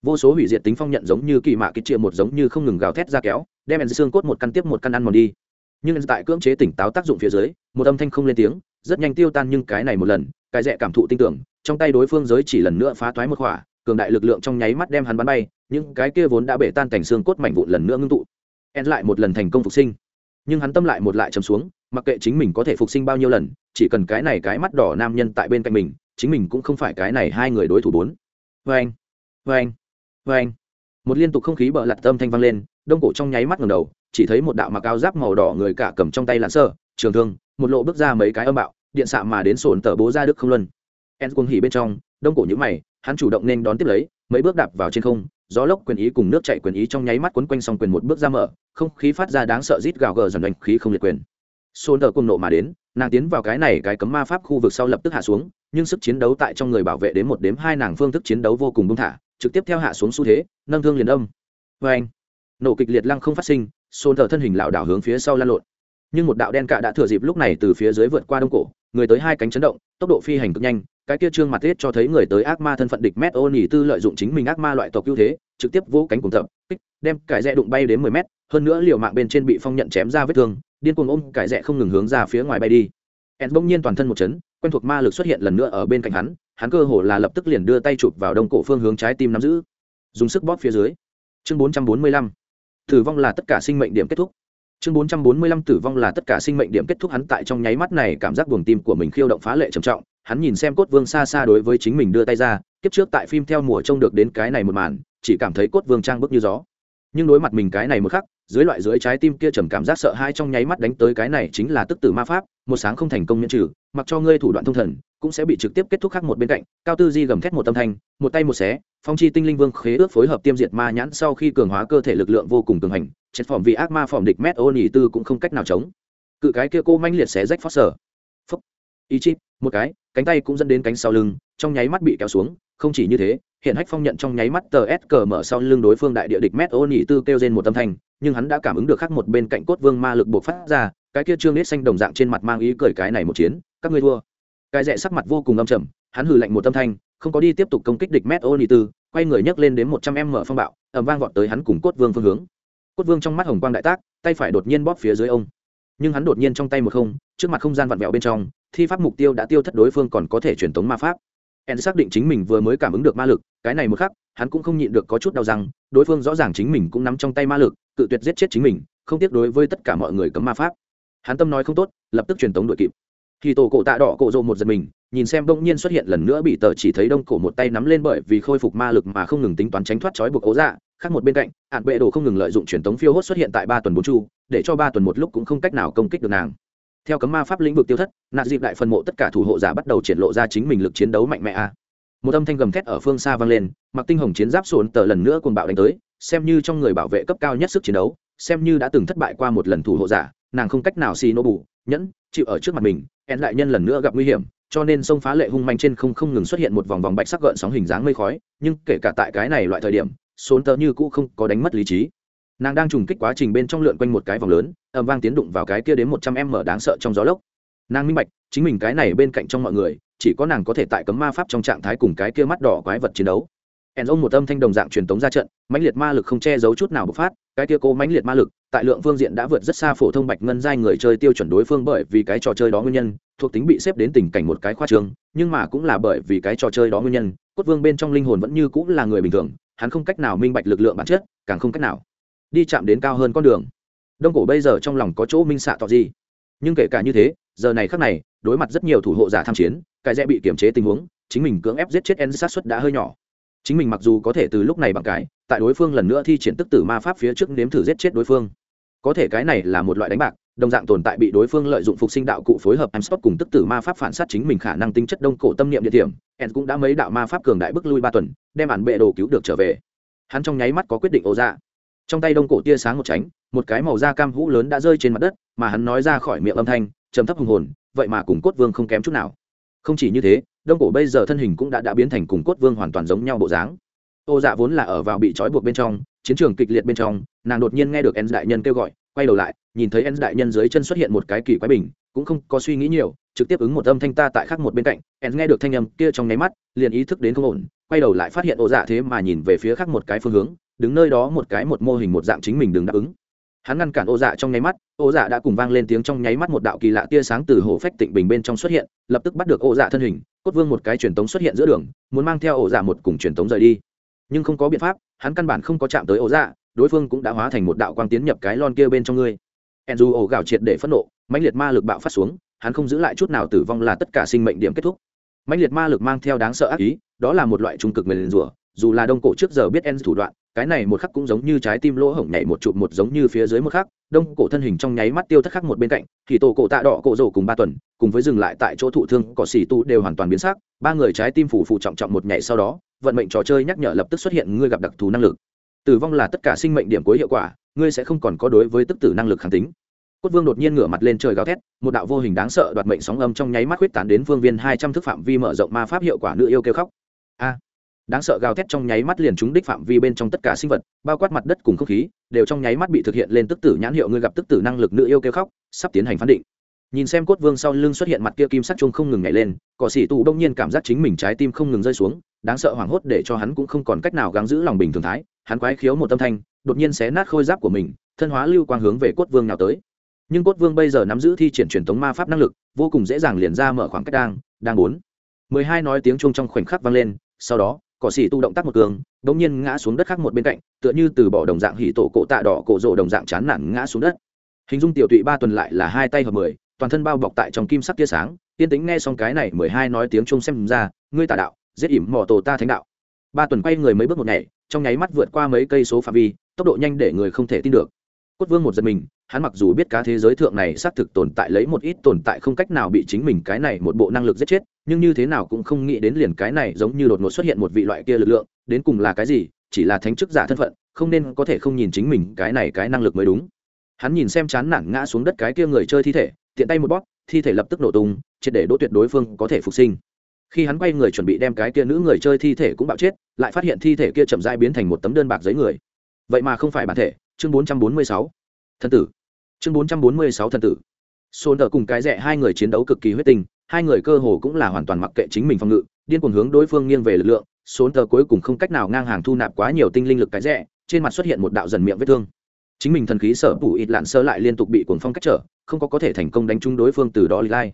vô số hủy diệt tính phong nhận giống như kỳ mạ kích triệu một giống như không ngừng gào thét ra kéo, đem ẹn xương cốt một căn tiếp một căn ăn mòn đi. Nhưng tại cưỡng chế tỉnh táo tác dụng phía dưới, một âm thanh không lên tiếng, rất nhanh tiêu tan nhưng cái này một lần, cái rẽ cảm thụ tin tưởng, trong tay đối phương giới chỉ lần nữa phá toái một khỏa, cường đại lực lượng trong nháy mắt đem hắn bắn bay, những cái kia vốn đã bể tan thành xương cốt mảnh vụn lần nữa ngưng tụ. En lại một lần thành công phục sinh. Nhưng hắn tâm lại một lại chầm xuống, mặc kệ chính mình có thể phục sinh bao nhiêu lần, chỉ cần cái này cái mắt đỏ nam nhân tại bên cạnh mình, chính mình cũng không phải cái này hai người đối thủ bốn. Vê anh vê anh vê anh, một liên tục không khí bợ lặt tâm thanh vang lên, đông cổ trong nháy mắt ngầm đầu, chỉ thấy một đạo mặc áo giáp màu đỏ người cả cầm trong tay lặn sơ, trường thương, một lộ bước ra mấy cái âm bạo, điện xạ mà đến sồn tờ bố ra đức không luân. En cuồng hỉ bên trong, đông cổ nhữ mày, hắn chủ động nên đón tiếp lấy, mấy bước đạp vào trên không, gió lốc quyền ý cùng nước chạy quyền ý trong nháy mắt quấn quanh xong quyền một bước ra mở, không khí phát ra đáng sợ rít gào gờ dần đánh khí không liệt quyền. Sồn tờ cùng nộ mà đến, nàng tiến vào cái này cái cấm ma pháp khu vực sau lập tức hạ xuống, nhưng sức chiến đấu tại trong người bảo vệ đến một đếm hai nàng phương thức chiến đấu vô cùng bung thả trực tiếp theo hạ xuống xu thế, nâng thương liền âm vê anh, nổ kịch liệt lăng không phát sinh, xôn thờ thân hình lảo đảo hướng phía sau lan lộn. Nhưng một đạo đen cạ đã thừa dịp lúc này từ phía dưới vượt qua đông cổ, người tới hai cánh chấn động, tốc độ phi hành cực nhanh, cái kia trương mặt tiết cho thấy người tới ác ma thân phận địch mét ô nỉ tư lợi dụng chính mình ác ma loại tộc ưu thế, trực tiếp vỗ cánh cùng thập kích, đem cải rẽ đụng bay đến mười mét, hơn nữa liều mạng bên trên bị phong nhận chém ra vết thương, điên cuồng ôm cải rẽ không ngừng hướng ra phía ngoài bay đi. En bỗng nhiên toàn thân một chấn, quen thuộc ma lực xuất hiện lần nữa ở bên cạnh hắn hắn cơ hồ là lập tức liền đưa tay chụp vào đông cổ phương hướng trái tim nắm giữ. Dùng sức bóp phía dưới. Chương bốn trăm bốn mươi lăm. Tử vong là tất cả sinh mệnh điểm kết thúc. Chương bốn trăm bốn mươi lăm tử vong là tất cả sinh mệnh điểm kết thúc hắn tại trong nháy mắt này cảm giác buồng tim của mình khiêu động phá lệ trầm trọng, hắn nhìn xem cốt vương xa xa đối với chính mình đưa tay ra, kiếp trước tại phim theo mùa trông được đến cái này một màn, chỉ cảm thấy cốt vương trang bức như gió. Nhưng đối mặt mình cái này một khắc, dưới loại dưới trái tim kia trầm cảm giác sợ hãi trong nháy mắt đánh tới cái này chính là tức tử ma pháp, một sáng không thành công miễn trừ, mặc cho ngươi thủ đoạn thông thần cũng sẽ bị trực tiếp kết thúc khác một bên cạnh, cao tư di gầm thét một tâm thanh, một tay một xé, phong chi tinh linh vương khế ước phối hợp tiêm diệt ma nhãn sau khi cường hóa cơ thể lực lượng vô cùng cường hành, chết phỏng vì ác ma phỏng địch mét ô nhị tư cũng không cách nào chống. Cự cái kia cô manh liệt xé rách phát sở phấp ý chip một cái, cánh tay cũng dẫn đến cánh sau lưng, trong nháy mắt bị kéo xuống, không chỉ như thế, hiện hách phong nhận trong nháy mắt tờ s cờ mở sau lưng đối phương đại địa địch mét ô nhị tư kêu trên một tâm thanh, nhưng hắn đã cảm ứng được khác một bên cạnh cốt vương ma lực buộc phát ra, cái kia trương nết xanh đồng dạng trên mặt mang ý cười cái này một chiến, các ngươi thua cái rẽ sắc mặt vô cùng âm trầm hắn hừ lạnh một tâm thanh không có đi tiếp tục công kích địch mét ô nhị tư quay người nhấc lên đến một trăm em mở phong bạo ẩm vang vọt tới hắn cùng cốt vương phương hướng. Cốt vương trong mắt hồng quang đại tác tay phải đột nhiên bóp phía dưới ông. Nhưng hắn đột nhiên trong tay một không trước mặt không gian vặn vẹo bên trong thi pháp mục tiêu đã tiêu thất đối phương còn có thể truyền tống ma pháp. En xác định chính mình vừa mới cảm ứng được ma lực cái này một khắc hắn cũng không nhịn được có chút đau rằng, đối phương rõ ràng chính mình cũng nắm trong tay ma lực cự tuyệt giết chết chính mình không tiếc đối với tất cả mọi người cấm ma pháp. Hắn tâm nói không tốt lập tức truyền tống đội kịp khi tổ cổ tạ đỏ cổ rộ một giật mình, nhìn xem bỗng nhiên xuất hiện lần nữa bị tờ chỉ thấy đông cổ một tay nắm lên bởi vì khôi phục ma lực mà không ngừng tính toán tránh thoát trói buộc ố dạ khác một bên cạnh hạn bệ đồ không ngừng lợi dụng truyền tống phiêu hốt xuất hiện tại ba tuần bốn chu, để cho ba tuần một lúc cũng không cách nào công kích được nàng. Theo cấm ma pháp lĩnh vực tiêu thất nạn dịp đại phân mộ tất cả thủ hộ giả bắt đầu triển lộ ra chính mình lực chiến đấu mạnh mẽ a. Một âm thanh gầm thét ở phương xa vang lên, mặc tinh hồng chiến giáp sồn tờ lần nữa cuồng bạo đánh tới, xem như trong người bảo vệ cấp cao nhất sức chiến đấu, xem như đã từng thất bại qua một lần thủ hộ giả, nàng không cách nào xì nô bù, nhẫn, chịu ở trước mặt mình en đại nhân lần nữa gặp nguy hiểm, cho nên sông phá lệ hung manh trên không không ngừng xuất hiện một vòng vòng bạch sắc gợn sóng hình dáng mây khói, nhưng kể cả tại cái này loại thời điểm sốn tờ như cũ không có đánh mất lý trí. Nàng đang trùng kích quá trình bên trong lượn quanh một cái vòng lớn âm vang tiến đụng vào cái kia đến một trăm em mở đáng sợ trong gió lốc. Nàng minh bạch, chính mình cái này bên cạnh trong mọi người, chỉ có nàng có thể tại cấm ma pháp trong trạng thái cùng cái kia mắt đỏ quái vật chiến đấu. Ẻn ông một âm thanh đồng dạng truyền tống ra trận, mãnh liệt ma lực không che giấu chút nào bộc phát, cái kia cô mãnh liệt ma lực tại lượng phương diện đã vượt rất xa phổ thông bạch ngân giai người chơi tiêu chuẩn đối phương bởi vì cái trò chơi đó nguyên nhân, thuộc tính bị xếp đến tình cảnh một cái khoa trương nhưng mà cũng là bởi vì cái trò chơi đó nguyên nhân, cốt vương bên trong linh hồn vẫn như cũng là người bình thường, hắn không cách nào minh bạch lực lượng bản chất, càng không cách nào đi chạm đến cao hơn con đường. Đông cổ bây giờ trong lòng có chỗ minh xạ tỏ gì? Nhưng kể cả như thế, giờ này khác này, đối mặt rất nhiều thủ hộ giả tham chiến, cái rẽ bị kiểm chế tình huống, chính mình cưỡng ép giết chết en sát xuất đã hơi nhỏ. Chính mình mặc dù có thể từ lúc này bằng cái, tại đối phương lần nữa thi triển tức tử ma pháp phía trước nếm thử giết chết đối phương có thể cái này là một loại đánh bạc, đồng dạng tồn tại bị đối phương lợi dụng phục sinh đạo cụ phối hợp em stop cùng tức tử ma pháp phản sát chính mình khả năng tính chất đông cổ tâm niệm địa điểm. En cũng đã mấy đạo ma pháp cường đại bức lui ba tuần, đem bản bệ đồ cứu được trở về. Hắn trong nháy mắt có quyết định ô ra. Trong tay đông cổ tia sáng một tránh, một cái màu da cam hũ lớn đã rơi trên mặt đất, mà hắn nói ra khỏi miệng âm thanh, trầm thấp hùng hồn, vậy mà cùng cốt vương không kém chút nào. Không chỉ như thế, đông cổ bây giờ thân hình cũng đã đã biến thành cùng cốt vương hoàn toàn giống nhau bộ dáng. Ô dạ vốn là ở vào bị trói buộc bên trong chiến trường kịch liệt bên trong, nàng đột nhiên nghe được en đại nhân kêu gọi, quay đầu lại, nhìn thấy en đại nhân dưới chân xuất hiện một cái kỳ quái bình, cũng không có suy nghĩ nhiều, trực tiếp ứng một âm thanh ta tại khác một bên cạnh. En nghe được thanh âm kia trong nháy mắt, liền ý thức đến không ổn, quay đầu lại phát hiện ổ dạ thế mà nhìn về phía khác một cái phương hướng, đứng nơi đó một cái một mô hình một dạng chính mình đừng đáp ứng. Hắn ngăn cản ô dạ trong nháy mắt ô dạ đã cùng vang lên tiếng trong nháy mắt một đạo kỳ lạ tia sáng từ hồ phách tịnh bình bên trong xuất hiện, lập tức bắt được ô dạ thân hình, cốt vương một cái truyền tống xuất hiện giữa đường, muốn mang theo ô dạ một cùng truyền tống rời đi nhưng không có biện pháp, hắn căn bản không có chạm tới ổ dạ đối phương cũng đã hóa thành một đạo quang tiến nhập cái lon kia bên trong ngươi. Enzu ổ gạo triệt để phẫn nộ, mãnh liệt ma lực bạo phát xuống, hắn không giữ lại chút nào tử vong là tất cả sinh mệnh điểm kết thúc. Mãnh liệt ma lực mang theo đáng sợ ác ý, đó là một loại trung cực mềm rủa dù là đông cổ trước giờ biết en thủ đoạn, cái này một khắc cũng giống như trái tim lỗ hổng nhảy một chụp một giống như phía dưới một khắc, đông cổ thân hình trong nháy mắt tiêu thất khắc một bên cạnh, thì tổ cổ tạ đỏ cổ rổ cùng ba tuần, cùng với dừng lại tại chỗ thụ thương, cỏ xì tu đều hoàn toàn biến sắc, ba người trái tim phủ phụ trọng trọng một nhảy sau đó vận mệnh trò chơi nhắc nhở lập tức xuất hiện ngươi gặp đặc thù năng lực. Tử vong là tất cả sinh mệnh điểm cuối hiệu quả, ngươi sẽ không còn có đối với tức tử năng lực kháng tính. Cốt vương đột nhiên ngửa mặt lên trời gào thét, một đạo vô hình đáng sợ đoạt mệnh sóng âm trong nháy mắt huyết tán đến phương viên hai trăm thước phạm vi mở rộng ma pháp hiệu quả nữ yêu kêu khóc. A! Đáng sợ gào thét trong nháy mắt liền trúng đích phạm vi bên trong tất cả sinh vật, bao quát mặt đất cùng không khí, đều trong nháy mắt bị thực hiện lên tức tử nhãn hiệu ngươi gặp tức tử năng lực nữ yêu kêu khóc, sắp tiến hành phán định nhìn xem cốt vương sau lưng xuất hiện mặt kia kim sắc chung không ngừng nhảy lên, cỏ xỉ tù đông nhiên cảm giác chính mình trái tim không ngừng rơi xuống, đáng sợ hoảng hốt để cho hắn cũng không còn cách nào gắng giữ lòng bình thường thái, hắn quái khiếu một tâm thanh, đột nhiên xé nát khôi giáp của mình, thân hóa lưu quang hướng về cốt vương nào tới. Nhưng cốt vương bây giờ nắm giữ thi triển truyền thống ma pháp năng lực, vô cùng dễ dàng liền ra mở khoảng cách đang đang bốn. Mười hai nói tiếng chuông trong khoảnh khắc vang lên, sau đó, cỏ xỉ tu động tác một cường đ nhiên ngã xuống đất khác một bên cạnh, tựa như từ bỏ đồng dạng hỉ tổ cổ tạ đỏ cổ rộ đồng dạng chán nản ngã xuống đất. Hình dung tiểu tụy ba tuần lại là hai tay hợp mười toàn thân bao bọc tại trong kim sắc tia sáng tiên tính nghe xong cái này mười hai nói tiếng chung xem ra, ngươi tà đạo, giết ỉm mò tổ ta thánh đạo. Ba tuần quay người mấy bước một ngày trong nháy mắt vượt qua mấy cây số phạm vi, tốc độ nhanh để người không thể tin được. Cốt vương một giật mình, hắn mặc dù biết cá thế giới thượng này xác thực tồn tại lấy một ít tồn tại không cách nào bị chính mình cái này một bộ năng lực giết chết, nhưng như thế nào cũng không nghĩ đến liền cái này giống như đột ngột xuất hiện một vị loại kia lực lượng, đến cùng là cái gì, chỉ là thánh chức giả thân phận, không nên có thể không nhìn chính mình cái này cái năng lực mới đúng. Hắn nhìn xem chán nản ngã xuống đất cái kia người chơi thi thể tiện tay một bóp thi thể lập tức nổ tung triệt để đỗ tuyệt đối phương có thể phục sinh. Khi hắn quay người chuẩn bị đem cái kia nữ người chơi thi thể cũng bạo chết lại phát hiện thi thể kia chậm dai biến thành một tấm đơn bạc giấy người. Vậy mà không phải bản thể chương 446. thân tử. Chương 446 thân tử. Xôn tờ cùng cái rẽ hai người chiến đấu cực kỳ huyết tình hai người cơ hồ cũng là hoàn toàn mặc kệ chính mình phòng ngự điên cuồng hướng đối phương nghiêng về lực lượng. Xôn tờ cuối cùng không cách nào ngang hàng thu nạp quá nhiều tinh linh lực cái rẽ, trên mặt xuất hiện một đạo dần miệng vết thương chính mình thần khí sở bù ít lạn sơ lại liên tục bị cuồng phong cách trở, không có có thể thành công đánh trúng đối phương từ đó lai.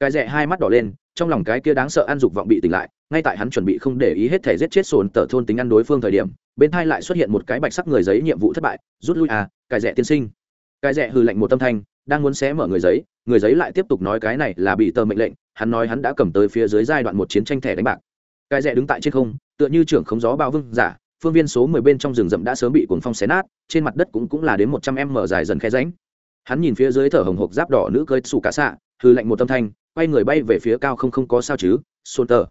Cái rẽ hai mắt đỏ lên, trong lòng cái kia đáng sợ ăn dục vọng bị tỉnh lại, ngay tại hắn chuẩn bị không để ý hết thể giết chết sồn tờ thôn tính ăn đối phương thời điểm, bên thai lại xuất hiện một cái bạch sắc người giấy nhiệm vụ thất bại, rút lui à cái rẽ tiên sinh. Cái rẽ hư lệnh một tâm thanh, đang muốn xé mở người giấy người giấy lại tiếp tục nói cái này là bị tờ mệnh lệnh, hắn nói hắn đã cầm tới phía dưới giai đoạn một chiến tranh thẻ đánh bạc. Cái rẽ đứng tại trên không, tựa như trưởng khống gió bao vương giả phương viên số mười bên trong rừng rậm đã sớm bị cuồng phong xé nát, trên mặt đất cũng cũng là đến một trăm em mở dài dần khe ránh hắn nhìn phía dưới thở hồng hộc giáp đỏ nữ cơi xù cả xạ hư lạnh một tâm thanh, quay người bay về phía cao không không có sao chứ xôn tờ.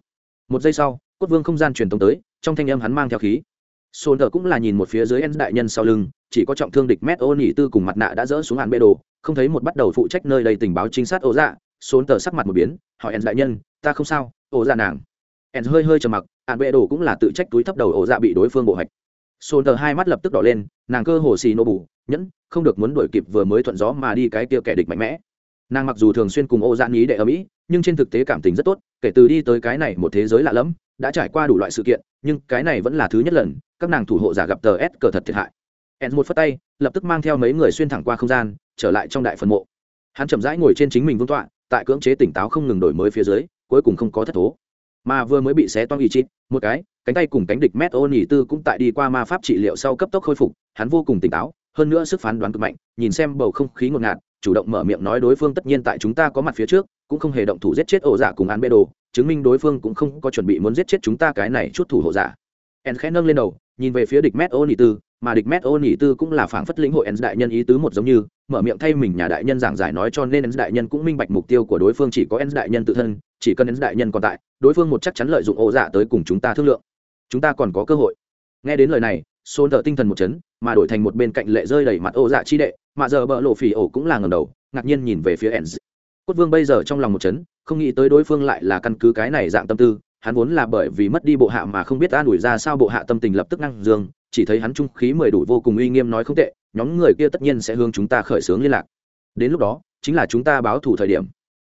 Một giây sau, cốt vương không gian truyền tống tới, trong thanh âm hắn mang theo khí. Xôn tờ cũng là nhìn một phía dưới en đại nhân sau lưng, chỉ có trọng thương địch mét ô nỉ tư cùng mặt nạ đã dỡ xuống hạn bê đồ, không thấy một bắt đầu phụ trách nơi đây tình báo trinh sát ô dạ. Xôn tờ sắc mặt một biến, hỏi en đại nhân, ta không sao, ô dạ nàng. En hơi hơi trầm mặc hạn bệ đồ cũng là tự trách túi thấp đầu ổ dạ bị đối phương bộ hạch. Xôn tờ hai mắt lập tức đỏ lên, nàng cơ hồ xì nô bù, nhẫn, không được muốn đuổi kịp vừa mới thuận gió mà đi cái kia kẻ địch mạnh mẽ. Nàng mặc dù thường xuyên cùng ô dạn ý đệ ở mỹ, nhưng trên thực tế cảm tình rất tốt, kể từ đi tới cái này một thế giới lạ lẫm, đã trải qua đủ loại sự kiện, nhưng cái này vẫn là thứ nhất lần, các nàng thủ hộ giả gặp tờ s cờ thật thiệt hại. Ed một phất tay, lập tức mang theo mấy người xuyên thẳng qua không gian, trở lại trong đại phần mộ. Hắn chậm rãi ngồi trên chính mình vương tọa, tại cưỡng chế tỉnh táo không ngừng đổi mới phía dưới, cuối cùng không có thất thố mà vừa mới bị xé toang ý chít một cái, cánh tay cùng cánh địch mét ô nhì tư cũng tại đi qua ma pháp trị liệu sau cấp tốc khôi phục, hắn vô cùng tỉnh táo, hơn nữa sức phán đoán cực mạnh, nhìn xem bầu không khí ngột ngạt, chủ động mở miệng nói đối phương tất nhiên tại chúng ta có mặt phía trước, cũng không hề động thủ giết chết ổ giả cùng án bê đồ, chứng minh đối phương cũng không có chuẩn bị muốn giết chết chúng ta cái này chút thủ hộ giả. En khẽ nâng lên đầu, nhìn về phía địch mét ô nhì tư, mà địch mét ô nhì tư cũng là phảng phất lĩnh hội en đại nhân ý tứ một giống như mở miệng thay mình nhà đại nhân giảng giải nói cho nên en đại nhân cũng minh bạch mục tiêu của đối phương, chỉ có en đại nhân tự thân, chỉ cần en đại nhân còn tại, đối phương một chắc chắn lợi dụng ổ dạ tới cùng chúng ta thương lượng. Chúng ta còn có cơ hội. Nghe đến lời này xôn thợ tinh thần một chấn, mà đổi thành một bên cạnh lệ rơi đầy mặt ô dạ chi đệ, mà giờ bợ lộ phỉ ổ cũng là ngầm đầu, ngạc nhiên nhìn về phía enz. Cốt vương bây giờ trong lòng một chấn, không nghĩ tới đối phương lại là căn cứ cái này dạng tâm tư, hắn vốn là bởi vì mất đi bộ hạ mà không biết an ủi ra sao bộ hạ tâm tình lập tức năng dương, chỉ thấy hắn trung khí mười đủ vô cùng uy nghiêm nói không tệ nhóm người kia tất nhiên sẽ hướng chúng ta khởi xướng liên lạc. Đến lúc đó, chính là chúng ta báo thủ thời điểm.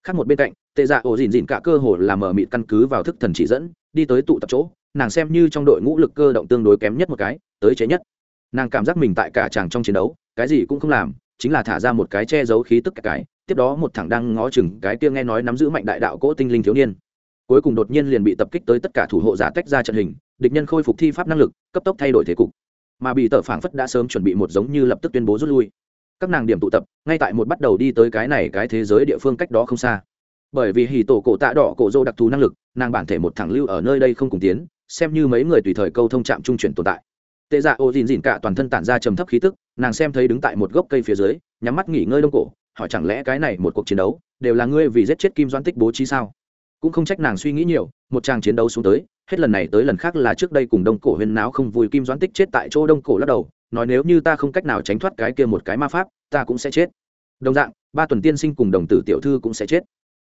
Khác một bên cạnh, tệ dạ ổ dìn dìn cả cơ hồ là mở mịt căn cứ vào thức thần chỉ dẫn, đi tới tụ tập chỗ, nàng xem như trong đội ngũ lực cơ động tương đối kém nhất một cái, tới chế nhất. Nàng cảm giác mình tại cả chàng trong chiến đấu, cái gì cũng không làm, chính là thả ra một cái che giấu khí tức cả cái, tiếp đó một thằng đang ngó chừng cái kia nghe nói nắm giữ mạnh đại đạo cỗ tinh linh thiếu niên. Cuối cùng đột nhiên liền bị tập kích tới tất cả thủ hộ giả tách ra trận hình, địch nhân khôi phục thi pháp năng lực, cấp tốc thay đổi thế cục mà bị tờ phảng phất đã sớm chuẩn bị một giống như lập tức tuyên bố rút lui. Các nàng điểm tụ tập, ngay tại một bắt đầu đi tới cái này cái thế giới địa phương cách đó không xa. Bởi vì hì tổ cổ tạ đỏ cổ dô đặc thù năng lực, nàng bản thể một thẳng lưu ở nơi đây không cùng tiến, xem như mấy người tùy thời câu thông trạm trung chuyển tồn tại. Tệ dạ ô dìn dìn cả toàn thân tản ra trầm thấp khí tức, nàng xem thấy đứng tại một gốc cây phía dưới, nhắm mắt nghỉ ngơi đông cổ, hỏi chẳng lẽ cái này một cuộc chiến đấu đều là ngươi vì giết chết kim doan tích bố trí sao? Cũng không trách nàng suy nghĩ nhiều, một tràng chiến đấu xuống tới hết lần này tới lần khác là trước đây cùng đông cổ huyên náo không vui kim doãn tích chết tại chỗ đông cổ lắc đầu, nói nếu như ta không cách nào tránh thoát cái kia một cái ma pháp, ta cũng sẽ chết. Đồng dạng, ba tuần tiên sinh cùng đồng tử tiểu thư cũng sẽ chết.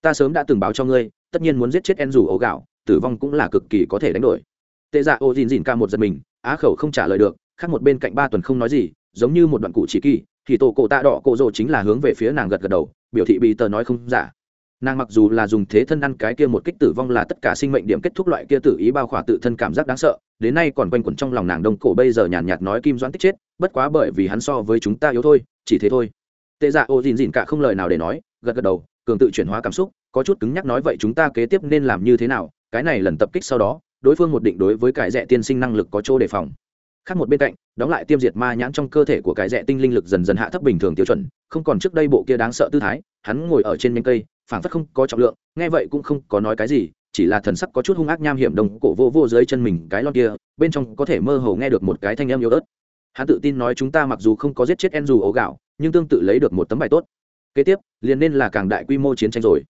Ta sớm đã từng báo cho ngươi, tất nhiên muốn giết chết en rủ ấu gạo, tử vong cũng là cực kỳ có thể đánh đổi. Tệ dạ ô dìn dìn ca một giật mình, á khẩu không trả lời được, khác một bên cạnh ba tuần không nói gì, giống như một đoạn cụ chỉ kỳ, thì tổ cổ tạ đỏ cổ rồ chính là hướng về phía nàng gật gật đầu, biểu thị bị tờ nói không giả nàng mặc dù là dùng thế thân ăn cái kia một kích tử vong là tất cả sinh mệnh điểm kết thúc loại kia tự ý bao khỏa tự thân cảm giác đáng sợ, đến nay còn quanh quẩn trong lòng nàng đông cổ bây giờ nhàn nhạt nói kim doãn tích chết, bất quá bởi vì hắn so với chúng ta yếu thôi, chỉ thế thôi. Tệ dạ ô dìn dìn cả không lời nào để nói, gật gật đầu, cường tự chuyển hóa cảm xúc, có chút cứng nhắc nói vậy chúng ta kế tiếp nên làm như thế nào, cái này lần tập kích sau đó, đối phương một định đối với cái rẻ tiên sinh năng lực có chỗ đề phòng. Khác một bên cạnh, đóng lại tiêm diệt ma nhãn trong cơ thể của cái rẻ tinh linh lực dần dần hạ thấp bình thường tiêu chuẩn, không còn trước đây bộ kia đáng sợ tư thái, hắn ngồi ở trên nhánh cây phảng phất không có trọng lượng, nghe vậy cũng không có nói cái gì, chỉ là thần sắc có chút hung ác nham hiểm đồng cổ vô vô dưới chân mình cái lon kia, bên trong có thể mơ hồ nghe được một cái thanh âm yếu ớt. Hắn tự tin nói chúng ta mặc dù không có giết chết en dù ấu gạo, nhưng tương tự lấy được một tấm bài tốt. Kế tiếp, liền nên là càng đại quy mô chiến tranh rồi.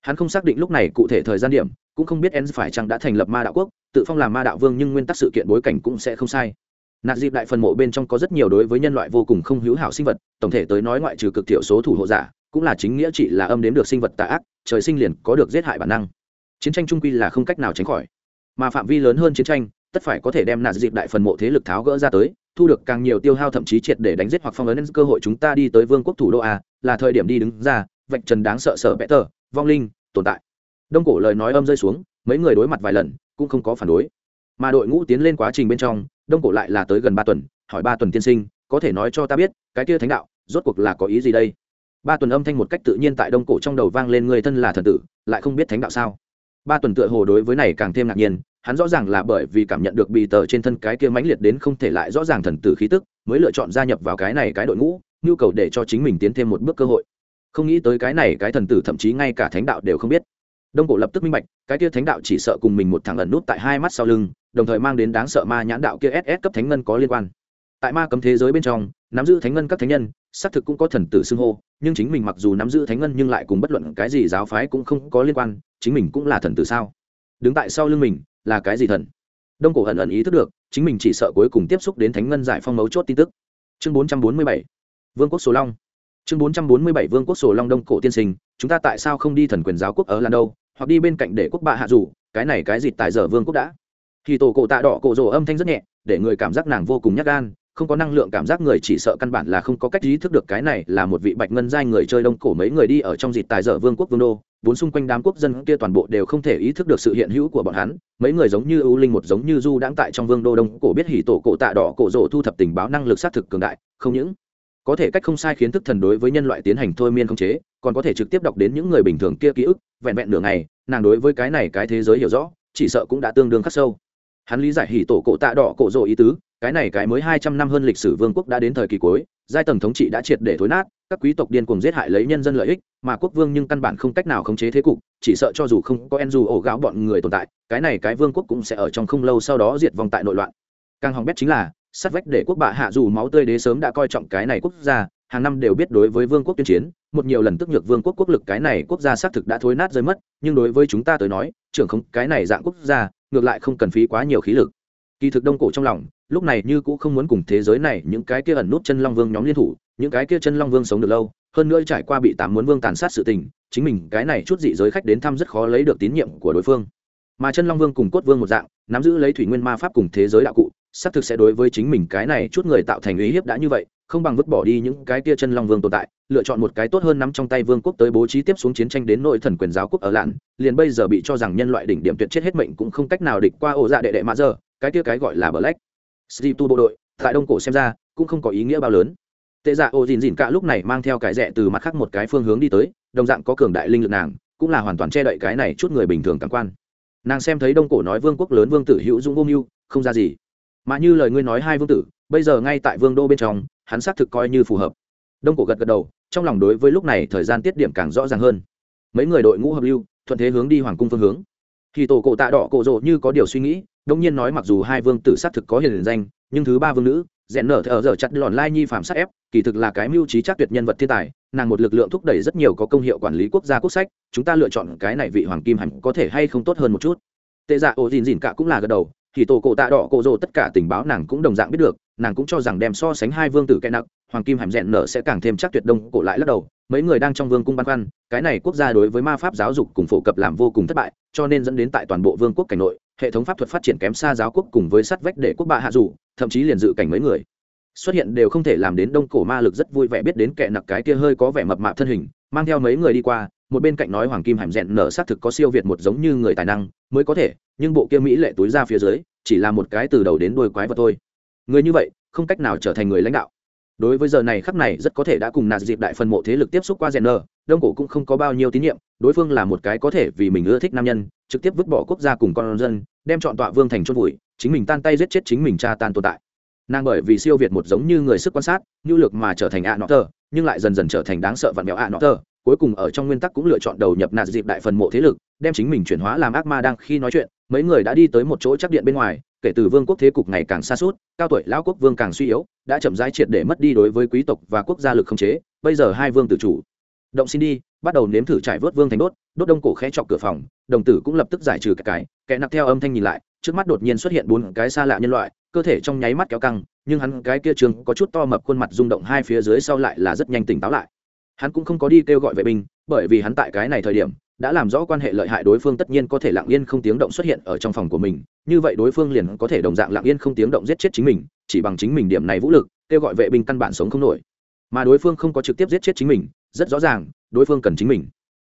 Hắn không xác định lúc này cụ thể thời gian điểm, cũng không biết en phải chăng đã thành lập ma đạo quốc, tự phong làm ma đạo vương nhưng nguyên tắc sự kiện bối cảnh cũng sẽ không sai. Nạt dịp đại phần mộ bên trong có rất nhiều đối với nhân loại vô cùng không hữu hảo sinh vật, tổng thể tới nói ngoại trừ cực thiểu số thủ hộ giả cũng là chính nghĩa chỉ là âm đến được sinh vật tà ác, trời sinh liền có được giết hại bản năng. Chiến tranh trung quy là không cách nào tránh khỏi. Mà phạm vi lớn hơn chiến tranh, tất phải có thể đem nạn dịp đại phần mộ thế lực tháo gỡ ra tới, thu được càng nhiều tiêu hao thậm chí triệt để đánh giết hoặc phong ấn cơ hội chúng ta đi tới vương quốc thủ đô a, là thời điểm đi đứng ra, vạch trần đáng sợ sợ bẽ tờ, vong linh, tồn tại. Đông cổ lời nói âm rơi xuống, mấy người đối mặt vài lần, cũng không có phản đối. Mà đội ngũ tiến lên quá trình bên trong, đông cổ lại là tới gần ba tuần, hỏi ba tuần tiên sinh, có thể nói cho ta biết, cái kia thánh đạo, rốt cuộc là có ý gì đây? Ba tuần âm thanh một cách tự nhiên tại đông cổ trong đầu vang lên người thân là thần tử, lại không biết thánh đạo sao. Ba tuần tựa hồ đối với này càng thêm ngạc nhiên, hắn rõ ràng là bởi vì cảm nhận được bị tờ trên thân cái kia mãnh liệt đến không thể lại rõ ràng thần tử khí tức, mới lựa chọn gia nhập vào cái này cái đội ngũ, nhu cầu để cho chính mình tiến thêm một bước cơ hội. Không nghĩ tới cái này cái thần tử thậm chí ngay cả thánh đạo đều không biết. Đông cổ lập tức minh bạch, cái kia thánh đạo chỉ sợ cùng mình một thằng ẩn nút tại hai mắt sau lưng, đồng thời mang đến đáng sợ ma nhãn đạo kia ss cấp thánh ngân có liên quan tại ma cấm thế giới bên trong, nắm giữ thánh ngân các thánh nhân, xác thực cũng có thần tử xưng hô, nhưng chính mình mặc dù nắm giữ thánh ngân nhưng lại cùng bất luận cái gì giáo phái cũng không có liên quan, chính mình cũng là thần tử sao? Đứng tại sau lưng mình, là cái gì thần? Đông cổ hận ẩn ý thức được, chính mình chỉ sợ cuối cùng tiếp xúc đến thánh ngân giải phong mấu chốt tin tức. Chương bốn trăm bốn mươi bảy, vương quốc số long. Chương bốn trăm bốn mươi bảy, vương quốc sổ long đông cổ tiên sinh, chúng ta tại sao không đi thần quyền giáo quốc ở lan đâu hoặc đi bên cạnh để quốc bạ hạ dù cái này cái gì tại giờ vương quốc đã? Thì tổ cổ tạ đỏ cổ rồ âm thanh rất nhẹ, để người cảm giác nàng vô cùng nhát gan không có năng lượng cảm giác người chỉ sợ căn bản là không có cách ý thức được cái này là một vị bạch ngân giai người chơi đông cổ mấy người đi ở trong dịp tài dở vương quốc vương đô. Vốn xung quanh đám quốc dân kia toàn bộ đều không thể ý thức được sự hiện hữu của bọn hắn. Mấy người giống như ưu linh một giống như du đãng tại trong vương đô đông cổ biết hỉ tổ cổ tạ đỏ cổ rộ thu thập tình báo năng lực xác thực cường đại, không những có thể cách không sai khiến thức thần đối với nhân loại tiến hành thôi miên không chế, còn có thể trực tiếp đọc đến những người bình thường kia ký ức, vẹn vẹn nửa ngày, nàng đối với cái này cái thế giới hiểu rõ, chỉ sợ cũng đã tương đương khắc sâu. Hắn lý giải hỉ tổ cổ tạ đỏ cổ rộ ý tứ cái này cái mới hai trăm năm hơn lịch sử vương quốc đã đến thời kỳ cuối, giai tầng thống trị đã triệt để thối nát, các quý tộc điên cuồng giết hại lấy nhân dân lợi ích, mà quốc vương nhưng căn bản không cách nào khống chế thế cục, chỉ sợ cho dù không có en dù ổ gáo bọn người tồn tại, cái này cái vương quốc cũng sẽ ở trong không lâu sau đó diệt vong tại nội loạn. Càng hỏng bét chính là, sát vách để quốc bạ hạ dù máu tươi đế sớm đã coi trọng cái này quốc gia, hàng năm đều biết đối với vương quốc tuyên chiến, một nhiều lần tức nhược vương quốc quốc lực cái này quốc gia xác thực đã thối nát rơi mất, nhưng đối với chúng ta tới nói, trưởng không, cái này dạng quốc gia, ngược lại không cần phí quá nhiều khí lực. Kỳ thực đông cổ trong lòng lúc này như cũng không muốn cùng thế giới này những cái kia ẩn nút chân long vương nhóm liên thủ, những cái kia chân long vương sống được lâu, hơn nữa trải qua bị tám muốn vương tàn sát sự tình, chính mình cái này chút dị giới khách đến thăm rất khó lấy được tín nhiệm của đối phương. Mà chân long vương cùng cốt vương một dạng, nắm giữ lấy thủy nguyên ma pháp cùng thế giới đạo cụ, xác thực sẽ đối với chính mình cái này chút người tạo thành ý hiếp đã như vậy, không bằng vứt bỏ đi những cái kia chân long vương tồn tại, lựa chọn một cái tốt hơn nắm trong tay vương quốc tới bố trí tiếp xuống chiến tranh đến nội thần quyền giáo quốc ở lạn, liền bây giờ bị cho rằng nhân loại đỉnh điểm tuyệt chết hết mệnh cũng không cách nào địch qua ổ dạ đệ đệ mã giờ cái kia cái gọi là black Steve tu bộ đội, tại đông cổ xem ra, cũng không có ý nghĩa bao lớn. Tệ dạ ô dìn dìn cả lúc này mang theo cái rẻ từ mặt khác một cái phương hướng đi tới, đồng dạng có cường đại linh lực nàng, cũng là hoàn toàn che đậy cái này chút người bình thường cảm quan. Nàng xem thấy đông cổ nói vương quốc lớn vương tử hữu dũng vô mưu, không ra gì. Mà như lời ngươi nói hai vương tử, bây giờ ngay tại vương đô bên trong, hắn xác thực coi như phù hợp. Đông cổ gật gật đầu, trong lòng đối với lúc này thời gian tiết điểm càng rõ ràng hơn. Mấy người đội ngũ hợp lưu, thuận thế hướng đi hoàng cung phương hướng. Thì tổ cổ tạ đỏ cổ rộ như có điều suy nghĩ đông nhiên nói mặc dù hai vương tử xác thực có hiền danh, nhưng thứ ba vương nữ, rèn nở thở giờ chặt lòn lai nhi phạm sát ép, kỳ thực là cái mưu trí chắc tuyệt nhân vật thiên tài, nàng một lực lượng thúc đẩy rất nhiều có công hiệu quản lý quốc gia quốc sách, chúng ta lựa chọn cái này vị hoàng kim hẳn có thể hay không tốt hơn một chút. Tệ dạ ổ dìn dìn cả cũng là gật đầu, thì tổ cổ tạ đỏ cổ rồ tất cả tình báo nàng cũng đồng dạng biết được, nàng cũng cho rằng đem so sánh hai vương tử kẽ nặng, hoàng kim hàm rèn nở sẽ càng thêm chắc tuyệt đông cổ lại lắc đầu, mấy người đang trong vương cung băn khoăn, cái này quốc gia đối với ma pháp giáo dục cùng phổ cập làm vô cùng thất bại, cho nên dẫn đến tại toàn bộ vương quốc cảnh nội hệ thống pháp thuật phát triển kém xa giáo quốc cùng với sắt vách để quốc bạ hạ dù, thậm chí liền dự cảnh mấy người. Xuất hiện đều không thể làm đến đông cổ ma lực rất vui vẻ biết đến kẻ nặc cái kia hơi có vẻ mập mạp thân hình, mang theo mấy người đi qua, một bên cạnh nói hoàng kim hàm rèn nở xác thực có siêu việt một giống như người tài năng, mới có thể, nhưng bộ kia mỹ lệ túi ra phía dưới, chỉ là một cái từ đầu đến đuôi quái vật thôi. Người như vậy, không cách nào trở thành người lãnh đạo. Đối với giờ này khắp này, rất có thể đã cùng nạt dịp đại phần mộ thế lực tiếp xúc qua rèn nở, đông cổ cũng không có bao nhiêu tín nhiệm, đối phương là một cái có thể vì mình ưa thích nam nhân, trực tiếp vứt bỏ quốc gia cùng con dân đem chọn tọa vương thành chôn vùi, chính mình tan tay giết chết chính mình cha tan tồn tại. Nàng bởi vì siêu việt một giống như người sức quan sát, nhu lược mà trở thành ạ nọ tờ nhưng lại dần dần trở thành đáng sợ vặn vẹo ạ nọ tờ cuối cùng ở trong nguyên tắc cũng lựa chọn đầu nhập nạt dịp đại phần mộ thế lực, đem chính mình chuyển hóa làm ác ma đang khi nói chuyện, mấy người đã đi tới một chỗ chắc điện bên ngoài, kể từ vương quốc thế cục ngày càng xa suốt, cao tuổi lão quốc vương càng suy yếu, đã chậm rãi triệt để mất đi đối với quý tộc và quốc gia lực không chế, bây giờ hai vương tự chủ. Động xin đi, bắt đầu nếm thử trải vớt vương thành đốt đốt đông cổ khẽ chọc cửa phòng, đồng tử cũng lập tức giải trừ cái cái kẻ nặc theo âm thanh nhìn lại, trước mắt đột nhiên xuất hiện bốn cái xa lạ nhân loại, cơ thể trong nháy mắt kéo căng, nhưng hắn cái kia trường có chút to mập khuôn mặt rung động hai phía dưới sau lại là rất nhanh tỉnh táo lại. Hắn cũng không có đi kêu gọi vệ binh, bởi vì hắn tại cái này thời điểm, đã làm rõ quan hệ lợi hại đối phương tất nhiên có thể lặng yên không tiếng động xuất hiện ở trong phòng của mình, như vậy đối phương liền có thể đồng dạng lặng yên không tiếng động giết chết chính mình, chỉ bằng chính mình điểm này vũ lực, kêu gọi vệ binh căn bản sống không nổi. Mà đối phương không có trực tiếp giết chết chính mình, rất rõ ràng, đối phương cần chính mình.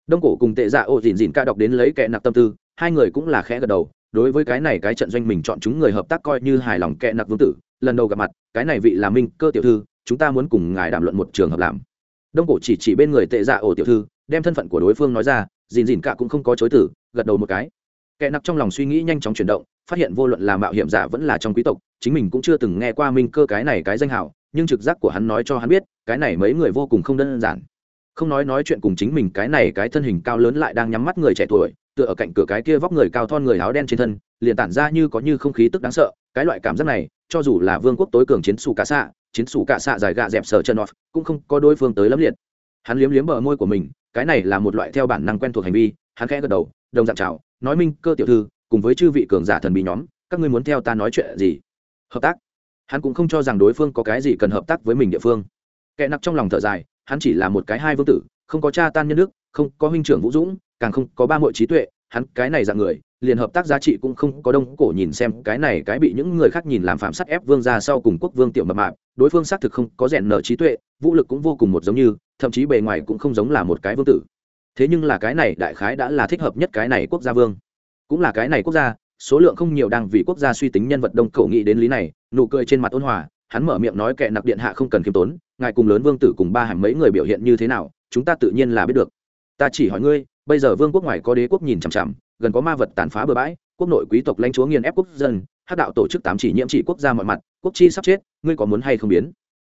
Đông cổ cùng tệ dạ ô dìn dìn ca đọc đến lấy kẻ nặc tâm tư hai người cũng là khẽ gật đầu, đối với cái này cái trận doanh mình chọn chúng người hợp tác coi như hài lòng kẹ nặc vương tử, lần đầu gặp mặt, cái này vị là minh cơ tiểu thư, chúng ta muốn cùng ngài đàm luận một trường hợp làm. Đông cổ chỉ chỉ bên người tệ dạ ổ tiểu thư, đem thân phận của đối phương nói ra dìn dìn cả cũng không có chối tử, gật đầu một cái. Kẻ nặc trong lòng suy nghĩ nhanh chóng chuyển động, phát hiện vô luận là mạo hiểm giả vẫn là trong quý tộc, chính mình cũng chưa từng nghe qua minh cơ cái này cái danh hào, nhưng trực giác của hắn nói cho hắn biết, cái này mấy người vô cùng không đơn giản. Không nói nói chuyện cùng chính mình cái này cái thân hình cao lớn lại đang nhắm mắt người trẻ tuổi tựa ở cạnh cửa cái kia vóc người cao thon người áo đen trên thân, liền tản ra như có như không khí tức đáng sợ, cái loại cảm giác này, cho dù là vương quốc tối cường chiến xù cả xạ, chiến xù cả xạ dài gạ dẹp sở chân off, cũng không có đối phương tới lắm liệt. Hắn liếm liếm bờ môi của mình, cái này là một loại theo bản năng quen thuộc hành vi, hắn khẽ gật đầu, đồng dạng chào, nói minh, cơ tiểu thư, cùng với chư vị cường giả thần bí nhóm, các ngươi muốn theo ta nói chuyện gì? Hợp tác. Hắn cũng không cho rằng đối phương có cái gì cần hợp tác với mình địa phương. Kẻ nặc trong lòng thở dài, hắn chỉ là một cái hai vương tử không có cha tan nhân đức, không có huynh trưởng vũ dũng, càng không có ba mội trí tuệ, hắn cái này dạng người, liền hợp tác giá trị cũng không có đông cổ nhìn xem, cái này cái bị những người khác nhìn làm phạm sát ép vương ra sau cùng quốc vương tiểu mập mạp, đối phương xác thực không có rèn nợ trí tuệ, vũ lực cũng vô cùng một giống như, thậm chí bề ngoài cũng không giống là một cái vương tử. Thế nhưng là cái này đại khái đã là thích hợp nhất cái này quốc gia vương. Cũng là cái này quốc gia, số lượng không nhiều đang vì quốc gia suy tính nhân vật đông cổ nghĩ đến lý này, nụ cười trên mặt ôn hòa, hắn mở miệng nói kệ nặc điện hạ không cần khiêm tốn, ngài cùng lớn vương tử cùng ba hàng mấy người biểu hiện như thế nào chúng ta tự nhiên là biết được. Ta chỉ hỏi ngươi, bây giờ vương quốc ngoài có đế quốc nhìn chằm chằm, gần có ma vật tàn phá bừa bãi, quốc nội quý tộc lãnh chúa nghiền ép quốc dân hát đạo tổ chức tám chỉ nhiễm trị quốc gia mọi mặt, quốc chi sắp chết, ngươi có muốn hay không biến?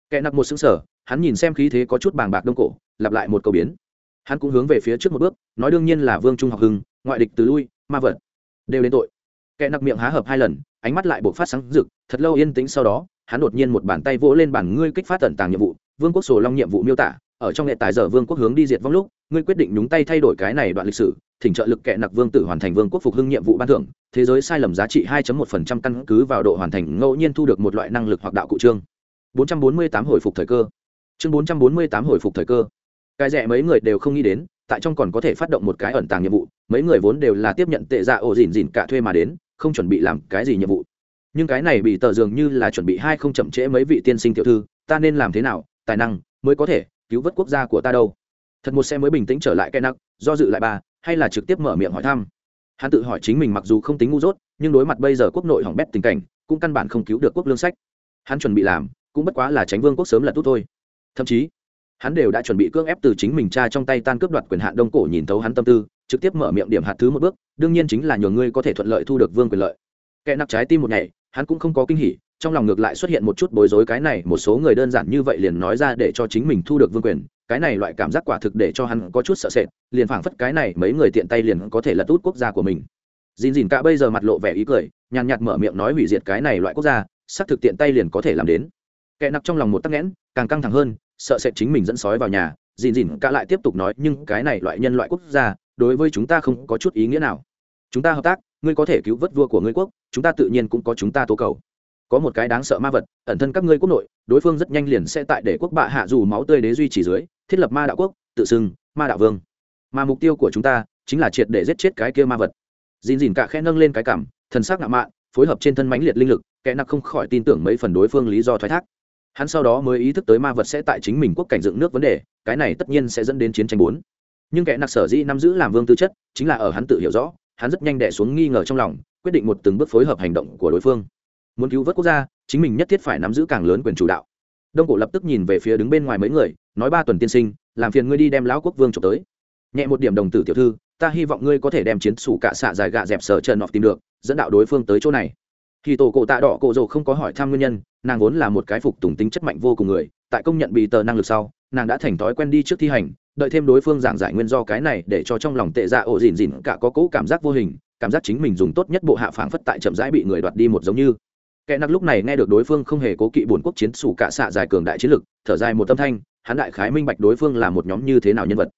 Kẻ nặc một xứng sở hắn nhìn xem khí thế có chút bàng bạc đông cổ, lặp lại một câu biến. Hắn cũng hướng về phía trước một bước, nói đương nhiên là vương trung học hưng, ngoại địch từ lui, ma vật đều đến tội. Kẻ nặc miệng há hợp hai lần, ánh mắt lại buộc phát sáng rực, thật lâu yên tĩnh sau đó, hắn đột nhiên một bàn tay vỗ lên bản ngươi kích phát tận tàng nhiệm vụ, vương quốc sổ long nhiệm vụ miêu tả ở trong hệ tài giờ vương quốc hướng đi diệt vong lúc, ngươi quyết định nhúng tay thay đổi cái này đoạn lịch sử, thỉnh trợ lực kệ nặc vương tử hoàn thành vương quốc phục hưng nhiệm vụ ban thưởng, thế giới sai lầm giá trị 2.1% căn cứ vào độ hoàn thành ngẫu nhiên thu được một loại năng lực hoặc đạo cụ trương. 448 hồi phục thời cơ. Chương 448 hồi phục thời cơ. Cái rẻ mấy người đều không nghĩ đến, tại trong còn có thể phát động một cái ẩn tàng nhiệm vụ, mấy người vốn đều là tiếp nhận tệ dạ ổ dỉn dỉn cả thuê mà đến, không chuẩn bị làm cái gì nhiệm vụ. Nhưng cái này bị tờ dường như là chuẩn bị hai không chậm trễ mấy vị tiên sinh tiểu thư, ta nên làm thế nào, tài năng mới có thể cứu vớt quốc gia của ta đâu? Thật một xe mới bình tĩnh trở lại cái nặng do dự lại bà, hay là trực tiếp mở miệng hỏi thăm? Hắn tự hỏi chính mình mặc dù không tính ngu dốt nhưng đối mặt bây giờ quốc nội hỏng bét tình cảnh cũng căn bản không cứu được quốc lương sách. Hắn chuẩn bị làm cũng bất quá là tránh vương quốc sớm là tốt thôi. Thậm chí hắn đều đã chuẩn bị cưỡng ép từ chính mình cha trong tay tan cướp đoạt quyền hạn đông cổ nhìn thấu hắn tâm tư trực tiếp mở miệng điểm hạt thứ một bước đương nhiên chính là nhờ ngươi có thể thuận lợi thu được vương quyền lợi. Kẻ nặc trái tim một ngày hắn cũng không có kinh hỉ trong lòng ngược lại xuất hiện một chút bối rối, cái này một số người đơn giản như vậy liền nói ra để cho chính mình thu được vương quyền, cái này loại cảm giác quả thực để cho hắn có chút sợ sệt, liền phảng phất cái này mấy người tiện tay liền có thể lật út quốc gia của mình. Dìn dìn cả bây giờ mặt lộ vẻ ý cười, nhàn nhạt mở miệng nói hủy diệt cái này loại quốc gia, xác thực tiện tay liền có thể làm đến. Kẻ nặc trong lòng một tắc nghẽn, càng căng thẳng hơn, sợ sệt chính mình dẫn sói vào nhà, dìn dìn cả lại tiếp tục nói, nhưng cái này loại nhân loại quốc gia, đối với chúng ta không có chút ý nghĩa nào. Chúng ta hợp tác, ngươi có thể cứu vớt vua của ngươi quốc, chúng ta tự nhiên cũng có chúng ta tố cầu có một cái đáng sợ ma vật, ẩn thân các ngươi quốc nội, đối phương rất nhanh liền sẽ tại để quốc bạ hạ dù máu tươi đế duy trì dưới, thiết lập ma đạo quốc, tự xưng, ma đạo vương. Mà mục tiêu của chúng ta, chính là triệt để giết chết cái kia ma vật. Dìn dìn cả khe nâng lên cái cảm, thần sắc ngạo mạn, phối hợp trên thân mãnh liệt linh lực, kẻ nặc không khỏi tin tưởng mấy phần đối phương lý do thoái thác. Hắn sau đó mới ý thức tới ma vật sẽ tại chính mình quốc cảnh dựng nước vấn đề, cái này tất nhiên sẽ dẫn đến chiến tranh bốn. Nhưng kẻ nặc sở dĩ nắm giữ làm vương tư chất, chính là ở hắn tự hiểu rõ, hắn rất nhanh đẻ xuống nghi ngờ trong lòng, quyết định một từng bước phối hợp hành động của đối phương muốn cứu vớt quốc gia, chính mình nhất thiết phải nắm giữ càng lớn quyền chủ đạo. Đông cổ lập tức nhìn về phía đứng bên ngoài mấy người, nói ba tuần tiên sinh, làm phiền ngươi đi đem lão quốc vương trộm tới. Nhẹ một điểm đồng tử tiểu thư, ta hy vọng ngươi có thể đem chiến sủ cạ xạ dài gạ dẹp sở trần nọt tìm được, dẫn đạo đối phương tới chỗ này. Khi tổ cổ tạ đỏ cổ rồ không có hỏi thăm nguyên nhân, nàng vốn là một cái phục tùng tính chất mạnh vô cùng người, tại công nhận bị tờ năng lực sau, nàng đã thành thói quen đi trước thi hành, đợi thêm đối phương giảng giải nguyên do cái này để cho trong lòng tệ dạ ổ dỉn dỉn cả có cỗ cảm giác vô hình, cảm giác chính mình dùng tốt nhất bộ hạ phảng phất tại chậm rãi bị người đoạt đi một giống như kẻ nặc lúc này nghe được đối phương không hề cố kỵ bổn quốc chiến sủ cả xạ dài cường đại chiến lực, thở dài một tâm thanh, hắn đại khái minh bạch đối phương là một nhóm như thế nào nhân vật.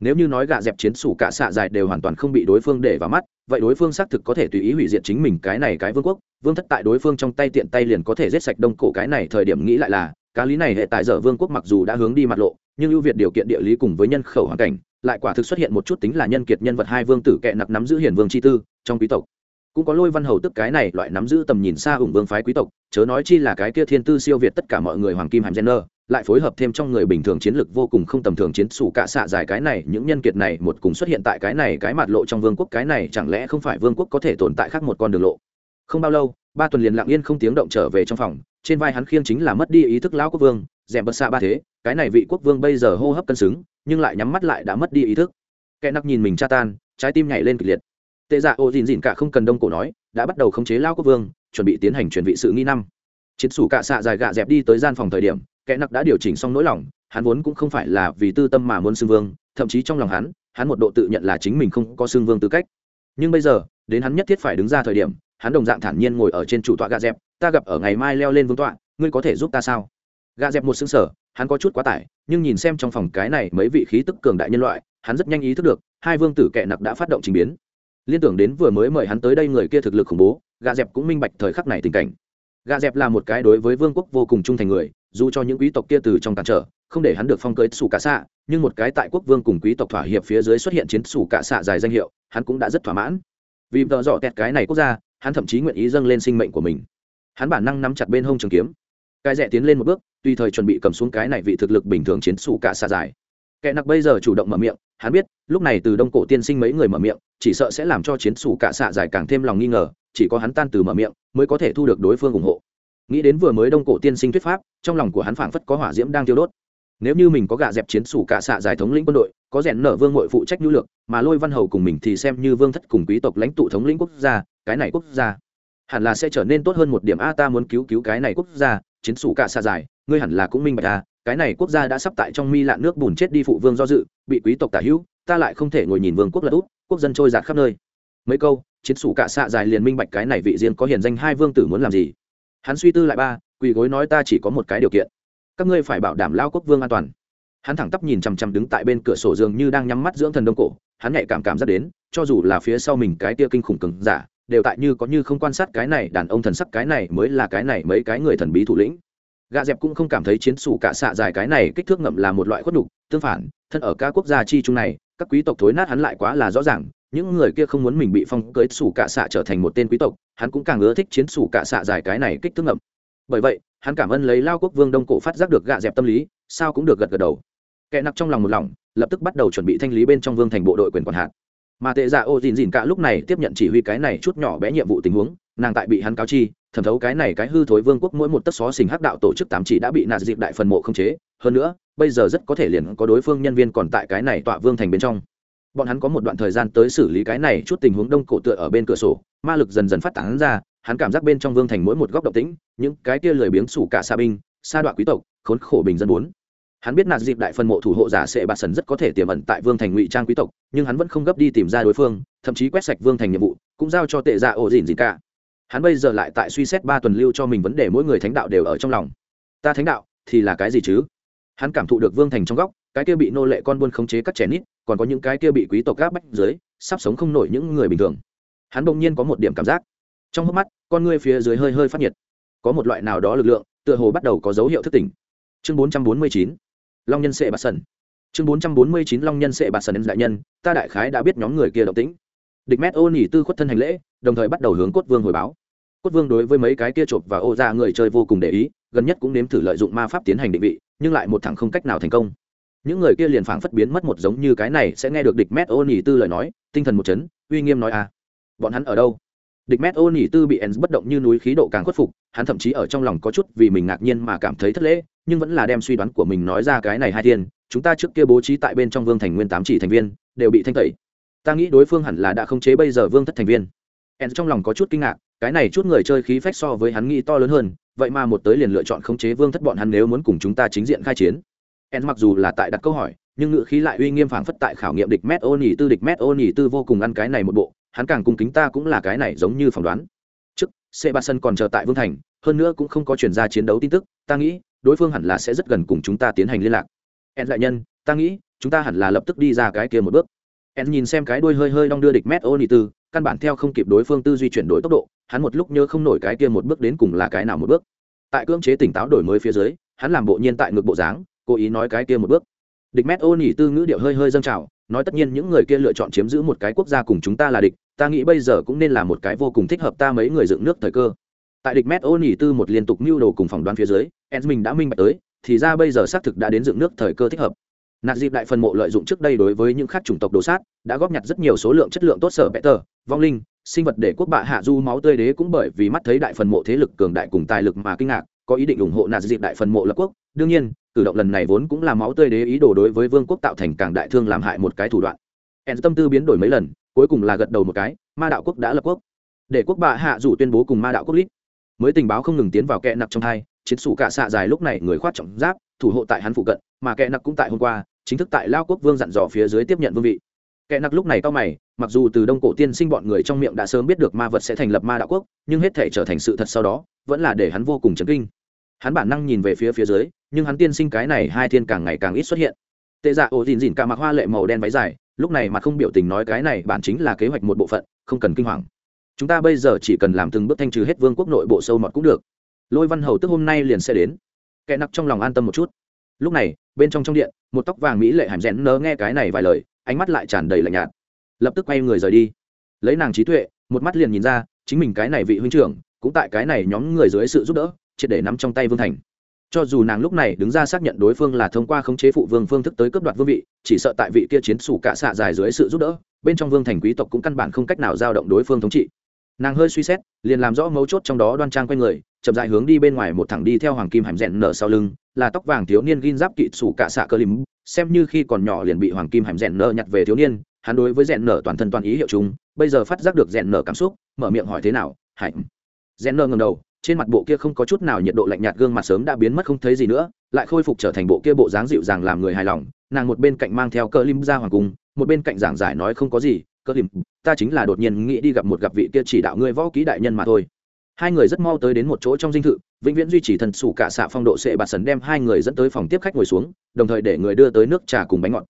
Nếu như nói gạ dẹp chiến sủ cả xạ dài đều hoàn toàn không bị đối phương để vào mắt, vậy đối phương xác thực có thể tùy ý hủy diệt chính mình cái này cái vương quốc. Vương thất tại đối phương trong tay tiện tay liền có thể giết sạch đông cổ cái này thời điểm nghĩ lại là, cá lý này hệ tại giờ vương quốc mặc dù đã hướng đi mặt lộ, nhưng ưu việt điều kiện địa lý cùng với nhân khẩu hoàn cảnh, lại quả thực xuất hiện một chút tính là nhân kiệt nhân vật hai vương tử kệ nặc nắm giữ hiển vương chi tư, trong quý tộc cũng có lôi văn hầu tức cái này loại nắm giữ tầm nhìn xa ủng vương phái quý tộc, chớ nói chi là cái kia thiên tư siêu việt tất cả mọi người hoàng kim hàm jenner lại phối hợp thêm trong người bình thường chiến lực vô cùng không tầm thường chiến sủ cả xạ dài cái này, những nhân kiệt này một cùng xuất hiện tại cái này cái mặt lộ trong vương quốc, cái này chẳng lẽ không phải vương quốc có thể tồn tại khác một con đường lộ? Không bao lâu, ba tuần liền lặng yên không tiếng động trở về trong phòng, trên vai hắn khiêng chính là mất đi ý thức lão quốc vương rèm bật xa ba thế, cái này vị quốc vương bây giờ hô hấp cân xứng, nhưng lại nhắm mắt lại đã mất đi ý thức. Kẻ nặc nhìn mình cha tan, trái tim nhảy lên kịch liệt tệ dạ ô dìn dìn cả không cần đông cổ nói, đã bắt đầu khống chế lao quốc vương, chuẩn bị tiến hành chuyển vị sự nghi năm. Chiến sủ cạ xạ dài gạ dẹp đi tới gian phòng thời điểm, kẻ nặc đã điều chỉnh xong nỗi lòng, hắn vốn cũng không phải là vì tư tâm mà muốn xưng vương, thậm chí trong lòng hắn hắn một độ tự nhận là chính mình không có xưng vương tư cách. Nhưng bây giờ, đến hắn nhất thiết phải đứng ra thời điểm, hắn đồng dạng thản nhiên ngồi ở trên chủ tọa gạ dẹp, ta gặp ở ngày mai leo lên vương tọa, ngươi có thể giúp ta sao? Gạ dẹp một xương sở hắn có chút quá tải, nhưng nhìn xem trong phòng cái này mấy vị khí tức cường đại nhân loại, hắn rất nhanh ý thức được, hai vương tử kẻ nặc đã phát động trình biến liên tưởng đến vừa mới mời hắn tới đây người kia thực lực khủng bố gà dẹp cũng minh bạch thời khắc này tình cảnh. Gà dẹp là một cái đối với vương quốc vô cùng trung thành người, dù cho những quý tộc kia từ trong cản trở, không để hắn được phong cưới xù cả xạ nhưng một cái tại quốc vương cùng quý tộc thỏa hiệp phía dưới xuất hiện chiến xù cả xạ dài danh hiệu, hắn cũng đã rất thỏa mãn. Vì vợ dọ tẹt cái này quốc gia, hắn thậm chí nguyện ý dâng lên sinh mệnh của mình. Hắn bản năng nắm chặt bên hông trường kiếm. Cái rẽ tiến lên một bước, tùy thời chuẩn bị cầm xuống cái này vị thực lực bình thường chiến xù cả xạ dài kẻ nặc bây giờ chủ động mở miệng, hắn biết, lúc này từ đông cổ tiên sinh mấy người mở miệng, chỉ sợ sẽ làm cho chiến sủ cả xạ dài càng thêm lòng nghi ngờ, chỉ có hắn tan từ mở miệng, mới có thể thu được đối phương ủng hộ nghĩ đến vừa mới đông cổ tiên sinh thuyết pháp, trong lòng của hắn phảng phất có hỏa diễm đang tiêu đốt nếu như mình có gạ dẹp chiến sủ cả xạ giải thống lĩnh quân đội, có rèn nở vương hội phụ trách nhu lược mà lôi văn hầu cùng mình thì xem như vương thất cùng quý tộc lãnh tụ thống lĩnh quốc gia, cái này quốc gia hẳn là sẽ trở nên tốt hơn một điểm a, ta muốn cứu cứu cái này quốc gia, chiến sủ cả xạ giải, ngươi hẳn là cũng minh bạch à? Cái này quốc gia đã sắp tại trong mi lạn nước bùn chết đi phụ vương do dự, bị quý tộc tả hữu, ta lại không thể ngồi nhìn vương quốc lật út quốc dân trôi giạt khắp nơi. Mấy câu, chiến sủ cả xạ dài liền minh bạch cái này vị riêng có hiền danh hai vương tử muốn làm gì. Hắn suy tư lại ba, quỳ gối nói ta chỉ có một cái điều kiện. Các ngươi phải bảo đảm lao quốc vương an toàn. Hắn thẳng tắp nhìn chằm chằm đứng tại bên cửa sổ giường như đang nhắm mắt dưỡng thần đông cổ, hắn nhạy cảm cảm giác đến, cho dù là phía sau mình cái tia kinh khủng cứng giả, đều tại như có như không quan sát cái này đàn ông thần sắc cái này mới là cái này mấy cái người thần bí thủ lĩnh gạ dẹp cũng không cảm thấy chiến sủ cả xạ dài cái này kích thước ngậm là một loại khuất đục tương phản, thân ở các quốc gia chi chung này, các quý tộc thối nát hắn lại quá là rõ ràng, những người kia không muốn mình bị phong cưới sủ cả xạ trở thành một tên quý tộc, hắn cũng càng ưa thích chiến sủ cả xạ dài cái này kích thước ngậm. Bởi vậy, hắn cảm ơn lấy lao quốc vương đông cổ phát giác được gạ dẹp tâm lý, sao cũng được gật gật đầu. Kẻ nặc trong lòng một lòng, lập tức bắt đầu chuẩn bị thanh lý bên trong vương thành bộ đội quyền quản hạt. Mà tệ dạ ô dìn dìn cả lúc này tiếp nhận chỉ huy cái này chút nhỏ bé nhiệm vụ tình huống, nàng tại bị hắn cáo chi thẩm thấu cái này cái hư thối vương quốc mỗi một tấc xó xình hắc đạo tổ chức tám chỉ đã bị nạt dịp đại phần mộ không chế. Hơn nữa, bây giờ rất có thể liền có đối phương nhân viên còn tại cái này tọa vương thành bên trong. Bọn hắn có một đoạn thời gian tới xử lý cái này chút tình huống đông cổ tựa ở bên cửa sổ, ma lực dần dần phát tán ra, hắn cảm giác bên trong vương thành mỗi một góc động tĩnh, những cái kia lười biếng sủ cả xa binh, sa đoạn quý tộc, khốn khổ bình dân bốn. Hắn biết nạt dịp đại phân mộ thủ hộ giả sẽ bạt sần rất có thể tiềm ẩn tại vương thành ngụy trang quý tộc, nhưng hắn vẫn không gấp đi tìm ra đối phương, thậm chí quét sạch vương thành nhiệm vụ, cũng giao cho tệ dạ ổ dìn gì cả hắn bây giờ lại tại suy xét ba tuần lưu cho mình vấn đề mỗi người thánh đạo đều ở trong lòng. Ta thánh đạo, thì là cái gì chứ? Hắn cảm thụ được vương thành trong góc, cái kia bị nô lệ con buôn khống chế các trẻ nít, còn có những cái kia bị quý tộc gáp bách dưới, sắp sống không nổi những người bình thường. Hắn bỗng nhiên có một điểm cảm giác. Trong hốc mắt, con ngươi phía dưới hơi hơi phát nhiệt. Có một loại nào đó lực lượng, tựa hồ bắt đầu có dấu hiệu thức tỉnh. Chương bốn trăm bốn mươi chín, long nhân sệ bạt sần. Chương bốn trăm bốn mươi chín, long nhân sệ bạt sần đại nhân, ta đại khái đã biết nhóm người kia động tĩnh. Địch mét ô nỉ tư khuất thân hành lễ đồng thời bắt đầu hướng cốt vương hồi báo. Cốt vương đối với mấy cái kia chộp và ô ra người chơi vô cùng để ý, gần nhất cũng nếm thử lợi dụng ma pháp tiến hành định vị, nhưng lại một thằng không cách nào thành công. Những người kia liền phảng phất biến mất một giống như cái này sẽ nghe được địch mét ô nhì tư lời nói, tinh thần một chấn, uy nghiêm nói à bọn hắn ở đâu? Địch mét ô nhì tư bị ens bất động như núi khí độ càng khuất phục, hắn thậm chí ở trong lòng có chút vì mình ngạc nhiên mà cảm thấy thất lễ, nhưng vẫn là đem suy đoán của mình nói ra cái này hai thiên chúng ta trước kia bố trí tại bên trong vương thành nguyên tám chỉ thành viên, đều bị thanh tẩy. Ta nghĩ đối phương hẳn là đã khống chế bây giờ vương thất thành viên. En trong lòng có chút kinh ngạc, cái này chút người chơi khí phách so với hắn nghĩ to lớn hơn, vậy mà một tới liền lựa chọn khống chế vương thất bọn hắn nếu muốn cùng chúng ta chính diện khai chiến. En mặc dù là tại đặt câu hỏi, nhưng ngữ khí lại uy nghiêm phảng phất tại khảo nghiệm địch mét ô nỉ tư, địch mét ô nỉ tư vô cùng ăn cái này một bộ, hắn càng cung kính ta cũng là cái này giống như phỏng đoán. Trước, sebastian còn chờ tại vương thành, hơn nữa cũng không có chuyển ra chiến đấu tin tức, ta nghĩ, đối phương hẳn là sẽ rất gần cùng chúng ta tiến hành liên lạc. En đại nhân, ta nghĩ, chúng ta hẳn là lập tức đi ra cái kia một bước en nhìn xem cái đuôi hơi hơi đong đưa địch mét nỉ tư căn bản theo không kịp đối phương tư duy chuyển đổi tốc độ, hắn một lúc nhớ không nổi cái kia một bước đến cùng là cái nào một bước. Tại cưỡng chế tỉnh táo đổi mới phía dưới, hắn làm bộ nhiên tại ngược bộ dáng, cố ý nói cái kia một bước. Địch mét nỉ tư ngữ điệu hơi hơi dâng trào, nói tất nhiên những người kia lựa chọn chiếm giữ một cái quốc gia cùng chúng ta là địch, ta nghĩ bây giờ cũng nên là một cái vô cùng thích hợp ta mấy người dựng nước thời cơ. Tại địch mét nỉ tư một liên tục mưu đồ cùng phỏng đoán phía dưới En mình đã minh bạch tới, thì ra bây giờ xác thực đã đến dựng nước thời cơ thích hợp nạt dịp đại phần mộ lợi dụng trước đây đối với những khác chủng tộc đồ sát, đã góp nhặt rất nhiều số lượng chất lượng tốt sở bẽ tờ vong linh, sinh vật để quốc bạ hạ du máu tươi đế cũng bởi vì mắt thấy đại phần mộ thế lực cường đại cùng tài lực mà kinh ngạc, có ý định ủng hộ nạt dịp đại phần mộ lập quốc. Đương nhiên, cử động lần này vốn cũng là máu tươi đế ý đồ đối với vương quốc tạo thành càng đại thương làm hại một cái thủ đoạn. En tâm tư biến đổi mấy lần, cuối cùng là gật đầu một cái, ma đạo quốc đã lập quốc. Để quốc bạ hạ dù tuyên bố cùng ma đạo quốc lít mới tình báo không ngừng tiến vào kẽ nặc trong hai, chiến sủ cả xạ dài lúc này người khoát trọng giáp, thủ hộ tại hắn phụ cận, mà kẽ nặc cũng tại hôm qua chính thức tại lao quốc vương dặn dò phía dưới tiếp nhận vương vị. Kẻ nặc lúc này cao mày, mặc dù từ đông cổ tiên sinh bọn người trong miệng đã sớm biết được ma vật sẽ thành lập ma đạo quốc, nhưng hết thể trở thành sự thật sau đó, vẫn là để hắn vô cùng chấn kinh. Hắn bản năng nhìn về phía phía dưới, nhưng hắn tiên sinh cái này hai thiên càng ngày càng ít xuất hiện. Tệ dạ ổ dìn dìn cả mặc hoa lệ màu đen váy dài, lúc này mà không biểu tình nói cái này bản chính là kế hoạch một bộ phận, không cần kinh hoàng. Chúng ta bây giờ chỉ cần làm từng bước thanh trừ hết vương quốc nội bộ sâu mọt cũng được. Lôi văn hầu tức hôm nay liền sẽ đến. Kẻ nặc trong lòng an tâm một chút. Lúc này bên trong trong điện, một tóc vàng mỹ lệ hàm rẽn nớ nghe cái này vài lời, ánh mắt lại tràn đầy lạnh nhạt. Lập tức quay người rời đi. Lấy nàng trí tuệ, một mắt liền nhìn ra, chính mình cái này vị huynh trưởng, cũng tại cái này nhóm người dưới sự giúp đỡ, triệt để nắm trong tay vương thành. Cho dù nàng lúc này đứng ra xác nhận đối phương là thông qua khống chế phụ vương phương thức tới cướp đoạt vương vị, chỉ sợ tại vị kia chiến sủ cả xạ dài dưới sự giúp đỡ, bên trong vương thành quý tộc cũng căn bản không cách nào giao động đối phương thống trị. Nàng hơi suy xét, liền làm rõ mấu chốt trong đó đoan trang q u a n người chậm dài hướng đi bên ngoài một thẳng đi theo hoàng kim hàm rèn nở sau lưng, là tóc vàng thiếu niên gin giáp kỵ sủ cả xạ cơ lim xem như khi còn nhỏ liền bị hoàng kim hàm rèn nở nhặt về thiếu niên, hắn đối với rèn nở toàn thân toàn ý hiệu chúng bây giờ phát giác được rèn nở cảm xúc, mở miệng hỏi thế nào hạnh rèn nở ngầm đầu, trên mặt bộ kia không có chút nào nhiệt độ lạnh nhạt, gương mặt sớm đã biến mất không thấy gì nữa, lại khôi phục trở thành bộ kia bộ dáng dịu dàng làm người hài lòng. Nàng một bên cạnh mang theo cơ lim ra hoàng cung, một bên cạnh giảng giải nói không có gì, cơ lim ta chính là đột nhiên nghĩ đi gặp một gặp vị kia chỉ đạo ngươi võ ký đại nhân mà thôi hai người rất mau tới đến một chỗ trong dinh thự, vĩnh viễn duy trì thần sủ cả xạ phong độ sệ bạt sần đem hai người dẫn tới phòng tiếp khách ngồi xuống, đồng thời để người đưa tới nước trà cùng bánh ngọt.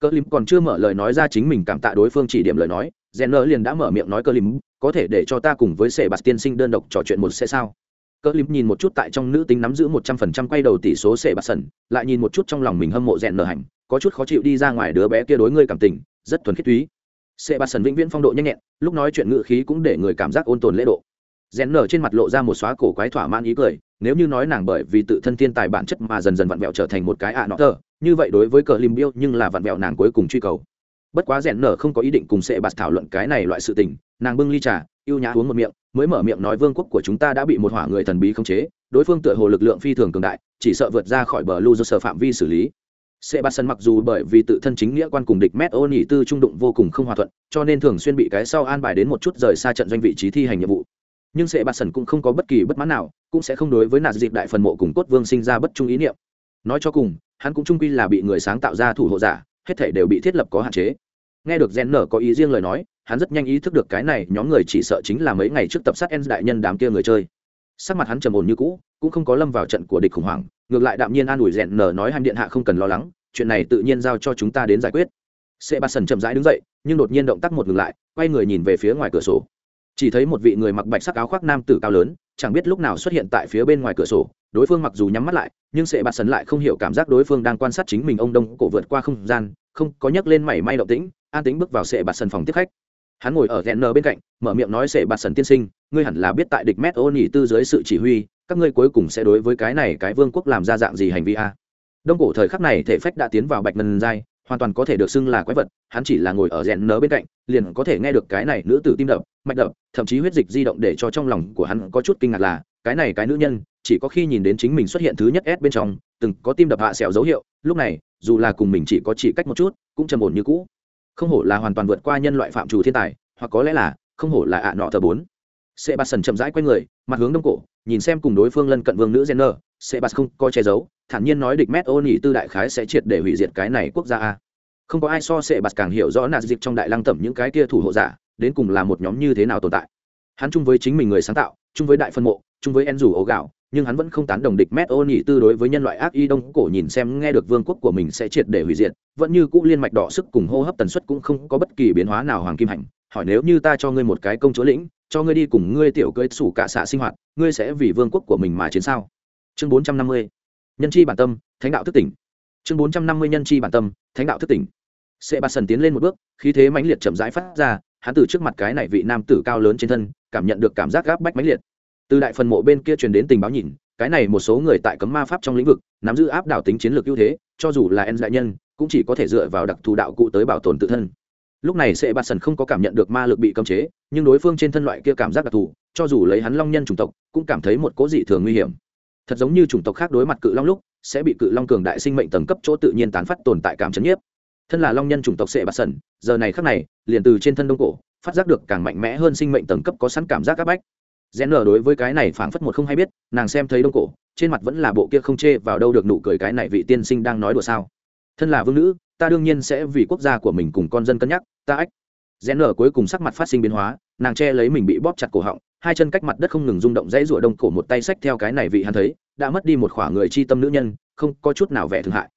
Cơ lim còn chưa mở lời nói ra chính mình cảm tạ đối phương chỉ điểm lời nói rèn nơ liền đã mở miệng nói cơ lim, có thể để cho ta cùng với sệ bạt tiên sinh đơn độc trò chuyện một sẽ sao? Cơ lim nhìn một chút tại trong nữ tính nắm giữ một trăm phần trăm quay đầu tỷ số sệ bạt sần, lại nhìn một chút trong lòng mình hâm mộ rèn nở hành, có chút khó chịu đi ra ngoài đứa bé kia đối ngươi cảm tình, rất thuần khiết túy. Sệ bạt sần vĩnh viễn phong độ nhanh nhẹn, lúc nói chuyện ngữ khí cũng để người cảm giác ôn tồn lễ độ rèn nở trên mặt lộ ra một xóa cổ quái thỏa mãn ý cười nếu như nói nàng bởi vì tự thân thiên tài bản chất mà dần dần vặn vẹo trở thành một cái ạ nọ tờ, như vậy đối với cờ lim biêu nhưng là vặn vẹo nàng cuối cùng truy cầu. Bất quá rèn nở không có ý định cùng sệ bạt thảo luận cái này loại sự tình nàng bưng ly trà yêu nhã uống một miệng mới mở miệng nói vương quốc của chúng ta đã bị một hỏa người thần bí khống chế đối phương tựa hồ lực lượng phi thường cường đại chỉ sợ vượt ra khỏi bờ lưu do sở phạm vi xử lý. Sẽ bắt sân mặc dù bởi vì tự thân chính nghĩa quan cùng địch mét ô nhị tư trung đụng vô cùng không hòa thuận cho nên thường xuyên bị cái sau an bài đến một chút rời xa trận doanh vị trí thi hành nhiệm vụ nhưng sệ bạt sần cũng không có bất kỳ bất mãn nào, cũng sẽ không đối với nạt dịp đại phần mộ cùng cốt vương sinh ra bất trung ý niệm. Nói cho cùng, hắn cũng trung quy là bị người sáng tạo ra thủ hộ giả, hết thể đều bị thiết lập có hạn chế. Nghe được gen nở có ý riêng lời nói, hắn rất nhanh ý thức được cái này nhóm người chỉ sợ chính là mấy ngày trước tập sát en đại nhân đám kia người chơi. Sắc mặt hắn trầm ổn như cũ, cũng không có lâm vào trận của địch khủng hoảng, ngược lại đạm nhiên an ủi rèn nở nói hai điện hạ không cần lo lắng, chuyện này tự nhiên giao cho chúng ta đến giải quyết. Sẽ ba sần chậm rãi đứng dậy, nhưng đột nhiên động tác một ngừng lại, quay người nhìn về phía ngoài cửa sổ chỉ thấy một vị người mặc bạch sắc áo khoác nam tử cao lớn, chẳng biết lúc nào xuất hiện tại phía bên ngoài cửa sổ, đối phương mặc dù nhắm mắt lại, nhưng sệ bạt sần lại không hiểu cảm giác đối phương đang quan sát chính mình ông đông cổ vượt qua không gian, không có nhấc lên mảy may động tĩnh, an tính bước vào sệ bạt sần phòng tiếp khách. Hắn ngồi ở rẽn nờ bên cạnh, mở miệng nói sệ bạt sần tiên sinh, ngươi hẳn là biết tại địch mét ô nhị tư dưới sự chỉ huy, các ngươi cuối cùng sẽ đối với cái này cái vương quốc làm ra dạng gì hành vi a? Đông cổ thời khắc này thể phách đã tiến vào bạch ngân giai hoàn toàn có thể được xưng là quái vật hắn chỉ là ngồi ở rèn nớ bên cạnh liền có thể nghe được cái này nữ tử tim đập mạch đập thậm chí huyết dịch di động để cho trong lòng của hắn có chút kinh ngạc là cái này cái nữ nhân chỉ có khi nhìn đến chính mình xuất hiện thứ nhất S bên trong từng có tim đập hạ sẹo dấu hiệu lúc này dù là cùng mình chỉ có chỉ cách một chút cũng trầm ổn như cũ. Không hổ là hoàn toàn vượt qua nhân loại phạm trù thiên tài hoặc có lẽ là không hổ là ạ nọ thờ bốn. Sẽ bạt sần chậm rãi quay người mặt hướng đông cổ nhìn xem cùng đối phương lân cận vương nữ Jenner, sẽ bạt không có che giấu, thản nhiên nói địch mét ô nhị tư đại khái sẽ triệt để hủy diệt cái này quốc gia a. Không có ai so sẽ bạt càng hiểu rõ nạt dịch trong đại lăng tẩm những cái kia thủ hộ giả, đến cùng là một nhóm như thế nào tồn tại. Hắn chung với chính mình người sáng tạo, chung với đại phân mộ, chung với en rủ ố gạo, nhưng hắn vẫn không tán đồng địch mét ô nhị tư đối với nhân loại ác y đông cổ nhìn xem nghe được vương quốc của mình sẽ triệt để hủy diệt, vẫn như cũ liên mạch đỏ sức cùng hô hấp tần suất cũng không có bất kỳ biến hóa nào hoàng kim hạnh, hỏi nếu như ta cho ngươi một cái công chúa lĩnh, cho ngươi đi cùng ngươi tiểu cưỡi sủ cả xạ sinh hoạt, ngươi sẽ vì vương quốc của mình mà chiến sao? Chương bốn trăm năm mươi, nhân chi bản tâm, thánh đạo thức tỉnh. Chương bốn trăm năm mươi, nhân chi bản tâm, thánh đạo thức tỉnh. Sẽ bạt sần tiến lên một bước, khí thế mãnh liệt chậm rãi phát ra, hắn từ trước mặt cái này vị nam tử cao lớn trên thân, cảm nhận được cảm giác gáp bách mãnh liệt. Từ đại phần mộ bên kia truyền đến tình báo nhìn, cái này một số người tại cấm ma pháp trong lĩnh vực, nắm giữ áp đảo tính chiến lược ưu thế, cho dù là en đại nhân, cũng chỉ có thể dựa vào đặc thù đạo cụ tới bảo tồn tự thân. Lúc này sẽ bạt sần không có cảm nhận được ma lực bị cấm chế, nhưng đối phương trên thân loại kia cảm giác đặc thù, cho dù lấy hắn long nhân chủng tộc, cũng cảm thấy một cố dị thường nguy hiểm thật giống như chủng tộc khác đối mặt cự long lúc, sẽ bị cự long cường đại sinh mệnh tầng cấp chỗ tự nhiên tán phát tồn tại cảm chấn nhiếp. Thân là long nhân chủng tộc sệ bạt sần giờ này khắc này, liền từ trên thân đông cổ, phát giác được càng mạnh mẽ hơn sinh mệnh tầng cấp có sẵn cảm giác áp bách. Rẽ nở đối với cái này phảng phất một không hay biết, nàng xem thấy đông cổ, trên mặt vẫn là bộ kia không chê vào đâu được nụ cười cái này vị tiên sinh đang nói đùa sao. Thân là vương nữ, ta đương nhiên sẽ vì quốc gia của mình cùng con dân cân nhắc, ta ách rẽ nở cuối cùng sắc mặt phát sinh biến hóa, nàng che lấy mình bị bóp chặt cổ họng, hai chân cách mặt đất không ngừng rung động dãy rủa đông cổ một tay xách theo cái này vị hắn thấy, đã mất đi một khỏa người chi tâm nữ nhân, không có chút nào vẻ thương hại.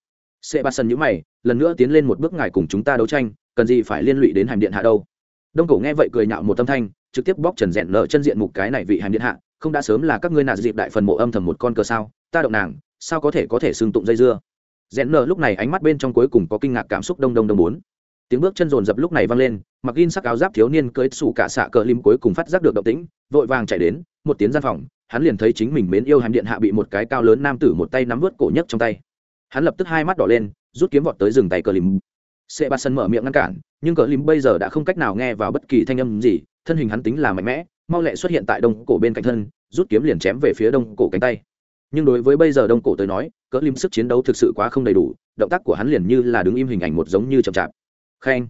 Sẽ ba sân nhữ mày, lần nữa tiến lên một bước ngài cùng chúng ta đấu tranh, cần gì phải liên lụy đến hành điện hạ đâu? Đông cổ nghe vậy cười nhạo một tâm thanh, trực tiếp bóc trần rẽn nở chân diện mục cái này vị hành điện hạ, không đã sớm là các ngươi nạt dịp đại phần mộ âm thầm một con cờ sao, ta động nàng, sao có thể có thể xương tụng dây dưa? Rẽn nở lúc này ánh mắt bên trong cuối cùng có kinh ngạc cảm xúc đông đông đông bốn. Tiếng bước chân rồn rập lúc này vang lên mặc in sắc áo giáp thiếu niên cưới xù cả xạ cờ lim cuối cùng phát giác được động tĩnh, vội vàng chạy đến, một tiếng gian phòng, hắn liền thấy chính mình mến yêu hàm điện hạ bị một cái cao lớn nam tử một tay nắm vớt cổ nhấc trong tay. Hắn lập tức hai mắt đỏ lên, rút kiếm vọt tới rừng tay cờ lim. Sệ ba sân mở miệng ngăn cản, nhưng cờ lim bây giờ đã không cách nào nghe vào bất kỳ thanh âm gì, thân hình hắn tính là mạnh mẽ, mau lẹ xuất hiện tại đông cổ bên cạnh thân, rút kiếm liền chém về phía đông cổ cánh tay. Nhưng đối với bây giờ đông cổ tới nói cỡ lim sức chiến đấu thực sự quá không đầy đủ, động tác của hắn liền như là đứng im hình ảnh một giống như chậm chạp. Khen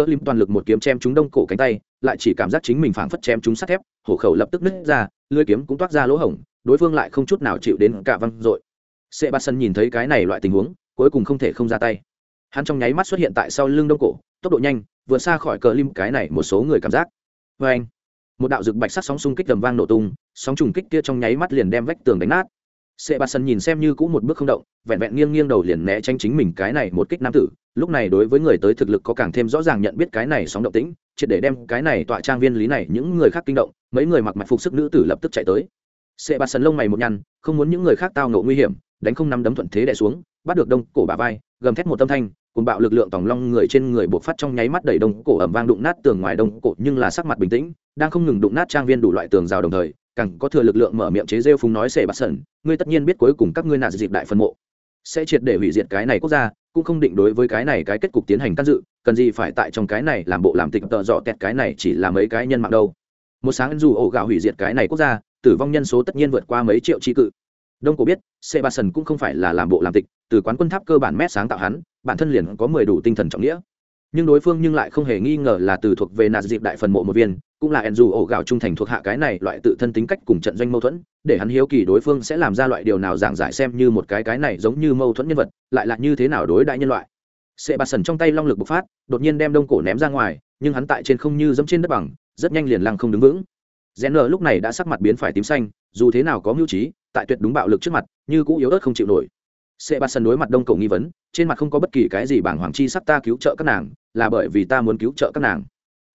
cỡ lim toàn lực một kiếm chém trúng đông cổ cánh tay, lại chỉ cảm giác chính mình phảng phất chém trúng sắt thép, hổ khẩu lập tức nứt ra, lưỡi kiếm cũng toát ra lỗ hổng, đối phương lại không chút nào chịu đến cả văng dội. Sệ bát sân nhìn thấy cái này loại tình huống, cuối cùng không thể không ra tay. Hắn trong nháy mắt xuất hiện tại sau lưng đông cổ, tốc độ nhanh, vượt xa khỏi cờ lim cái này một số người cảm giác. Vê anh một đạo rực bạch sắc sóng xung kích tầm vang nổ tung, sóng trùng kích kia trong nháy mắt liền đem vách tường đánh nát sệ bạt sân nhìn xem như cũ một bước không động, vẹn vẹn nghiêng nghiêng đầu liền né tranh chính mình cái này một kích nam tử. Lúc này đối với người tới thực lực có càng thêm rõ ràng nhận biết cái này sóng động tĩnh, triệt để đem cái này tọa trang viên lý này những người khác kinh động, mấy người mặc mặt phục sức nữ tử lập tức chạy tới. Sệ bạt sần lông mày một nhăn, không muốn những người khác tao ngộ nguy hiểm, đánh không nắm đấm thuận thế đè xuống, bắt được đông cổ bà vai, gầm thét một tâm thanh cùng bạo lực lượng tòng long người trên người buộc phát trong nháy mắt đẩy đông cổ ẩm vang đụng nát tường ngoài đông cổ nhưng là sắc mặt bình tĩnh, đang không ngừng đụng nát trang viên đủ loại tường rào đồng thời, càng có thừa lực lượng mở miệng chế rêu phúng nói sệ bạt sẩn, ngươi tất nhiên biết cuối cùng các ngươi nạn dịp đại phân mộ. Sẽ triệt để hủy diệt cái này quốc gia, cũng không định đối với cái này cái kết cục tiến hành can dự, cần gì phải tại trong cái này làm bộ làm tịch tợ dọ tẹt cái này chỉ là mấy cái nhân mạng đâu. Một sáng dù ổ gạo hủy diệt cái này quốc gia, tử vong nhân số tất nhiên vượt qua mấy triệu tri cự. Đông cổ biết sebastian cũng không phải là làm bộ làm tịch từ quán quân tháp cơ bản mét sáng tạo hắn, bản thân liền có mười đủ tinh thần trọng nghĩa. Nhưng đối phương nhưng lại không hề nghi ngờ là từ thuộc về nạt dịp đại phần mộ một viên, cũng là ẩn dù ổ gạo trung thành thuộc hạ cái này loại tự thân tính cách cùng trận doanh mâu thuẫn, để hắn hiếu kỳ đối phương sẽ làm ra loại điều nào giảng giải xem như một cái cái này giống như mâu thuẫn nhân vật, lại là như thế nào đối đại nhân loại. Sệ bạt sần trong tay long lực bộc phát, đột nhiên đem đông cổ ném ra ngoài, nhưng hắn tại trên không như dẫm trên đất bằng, rất nhanh liền lăng không đứng vững. Rẽ nở lúc này đã sắc mặt biến phải tím xanh, dù thế nào có mưu trí, tại tuyệt đúng bạo lực trước mặt, như cũ yếu ớt không chịu nổi. Sẽ bạt sân đối mặt đông cổ nghi vấn, trên mặt không có bất kỳ cái gì bảng hoàng chi sắc ta cứu trợ các nàng, là bởi vì ta muốn cứu trợ các nàng.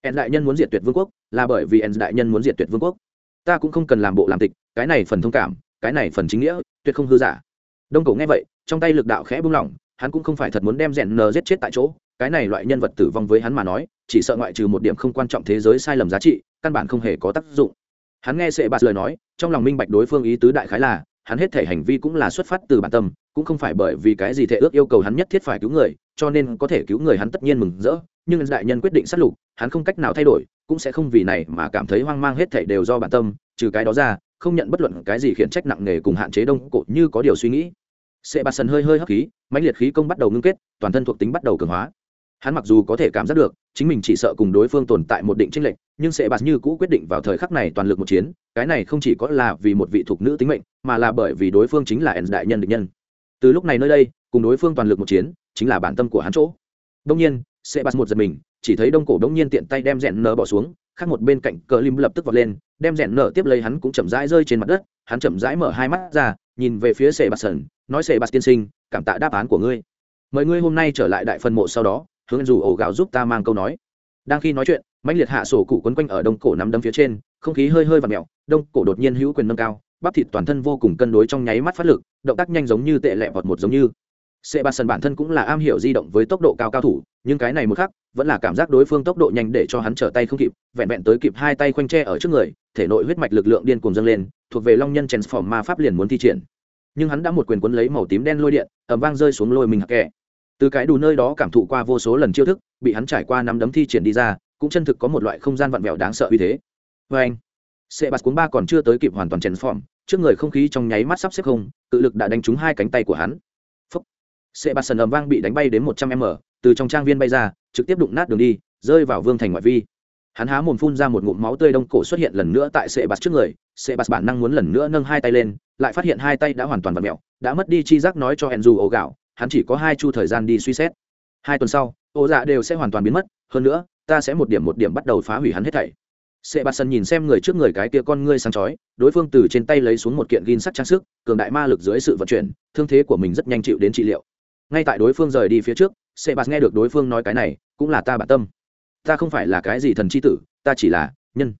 En đại nhân muốn diệt tuyệt vương quốc, là bởi vì en đại nhân muốn diệt tuyệt vương quốc. Ta cũng không cần làm bộ làm tịch, cái này phần thông cảm, cái này phần chính nghĩa, tuyệt không hư giả. Đông cổ nghe vậy, trong tay lực đạo khẽ buông lỏng, hắn cũng không phải thật muốn đem rèn nờ giết chết tại chỗ, cái này loại nhân vật tử vong với hắn mà nói, chỉ sợ ngoại trừ một điểm không quan trọng thế giới sai lầm giá trị, căn bản không hề có tác dụng. Hắn nghe sệ bạt lời nói, trong lòng minh bạch đối phương ý tứ đại khái là hắn hết thể hành vi cũng là xuất phát từ bản tâm, cũng không phải bởi vì cái gì thể ước yêu cầu hắn nhất thiết phải cứu người, cho nên có thể cứu người hắn tất nhiên mừng rỡ, nhưng đại nhân quyết định sát lục, hắn không cách nào thay đổi, cũng sẽ không vì này mà cảm thấy hoang mang hết thể đều do bản tâm, trừ cái đó ra, không nhận bất luận cái gì khiển trách nặng nề cùng hạn chế đông cổ như có điều suy nghĩ. Sệ bạt sần hơi hơi hấp khí, mãnh liệt khí công bắt đầu ngưng kết, toàn thân thuộc tính bắt đầu cường hóa hắn mặc dù có thể cảm giác được, chính mình chỉ sợ cùng đối phương tồn tại một định tranh lệch, nhưng sệ bạt như cũ quyết định vào thời khắc này toàn lực một chiến, cái này không chỉ có là vì một vị thuộc nữ tính mệnh, mà là bởi vì đối phương chính là ẩn đại nhân địch nhân. Từ lúc này nơi đây, cùng đối phương toàn lực một chiến, chính là bản tâm của hắn chỗ. Đông nhiên sệ bạt một giật mình, chỉ thấy đông cổ đông nhiên tiện tay đem rẽn nở bỏ xuống, khác một bên cạnh cờ lim lập tức vọt lên, đem rẽn nở tiếp lấy hắn cũng chậm rãi rơi trên mặt đất, hắn chậm rãi mở hai mắt ra, nhìn về phía sệ bạt sần, nói sệ bạt tiên sinh, cảm tạ đáp án của ngươi. Mời ngươi hôm nay trở lại đại phân mộ sau đó hướng dù ổ gạo giúp ta mang câu nói. Đang khi nói chuyện, mãnh liệt hạ sổ cụ quấn quanh ở đông cổ nắm đấm phía trên, không khí hơi hơi và mẹo đông cổ đột nhiên hữu quyền nâng cao, bắp thịt toàn thân vô cùng cân đối trong nháy mắt phát lực, động tác nhanh giống như tệ lẹ vọt một giống như. Sệ ba sần bản thân cũng là am hiểu di động với tốc độ cao cao thủ, nhưng cái này một khắc, vẫn là cảm giác đối phương tốc độ nhanh để cho hắn trở tay không kịp, vẹn vẹn tới kịp hai tay khoanh tre ở trước người, thể nội huyết mạch lực lượng điên cuồng dâng lên, thuộc về long nhân transform ma pháp liền muốn thi triển. Nhưng hắn đã một quyền quấn lấy màu tím đen lôi điện ẩm vang rơi xuống lôi mình hạc kẹ từ cái đủ nơi đó cảm thụ qua vô số lần chiêu thức, bị hắn trải qua năm đấm thi triển đi ra, cũng chân thực có một loại không gian vặn vẹo đáng sợ uy thế. Vê anh sệ bạt cuốn ba còn chưa tới kịp hoàn toàn transform trước người không khí trong nháy mắt sắp xếp không tự lực đã đánh trúng hai cánh tay của hắn. Phúc. Sệ bạt sần ầm vang bị đánh bay đến một trăm m, từ trong trang viên bay ra, trực tiếp đụng nát đường đi, rơi vào vương thành ngoại vi. Hắn há mồm phun ra một ngụm máu tươi đông cổ xuất hiện lần nữa tại sệ bạt trước người. Sệ bạt bản năng muốn lần nữa nâng hai tay lên, lại phát hiện hai tay đã hoàn toàn vặn mẹo đã mất đi chi giác nói cho hẹn dù ổ gạo hắn chỉ có hai chu thời gian đi suy xét. Hai tuần sau, ô dạ đều sẽ hoàn toàn biến mất, hơn nữa, ta sẽ một điểm một điểm bắt đầu phá hủy hắn hết thảy. Sệ bạt sân nhìn xem người trước người cái kia con ngươi sáng chói, đối phương từ trên tay lấy xuống một kiện gin sắt trang sức, cường đại ma lực dưới sự vận chuyển, thương thế của mình rất nhanh chịu đến trị liệu. Ngay tại đối phương rời đi phía trước sệ bạt nghe được đối phương nói cái này, cũng là ta bản tâm. Ta không phải là cái gì thần c h i tử, ta chỉ là nhân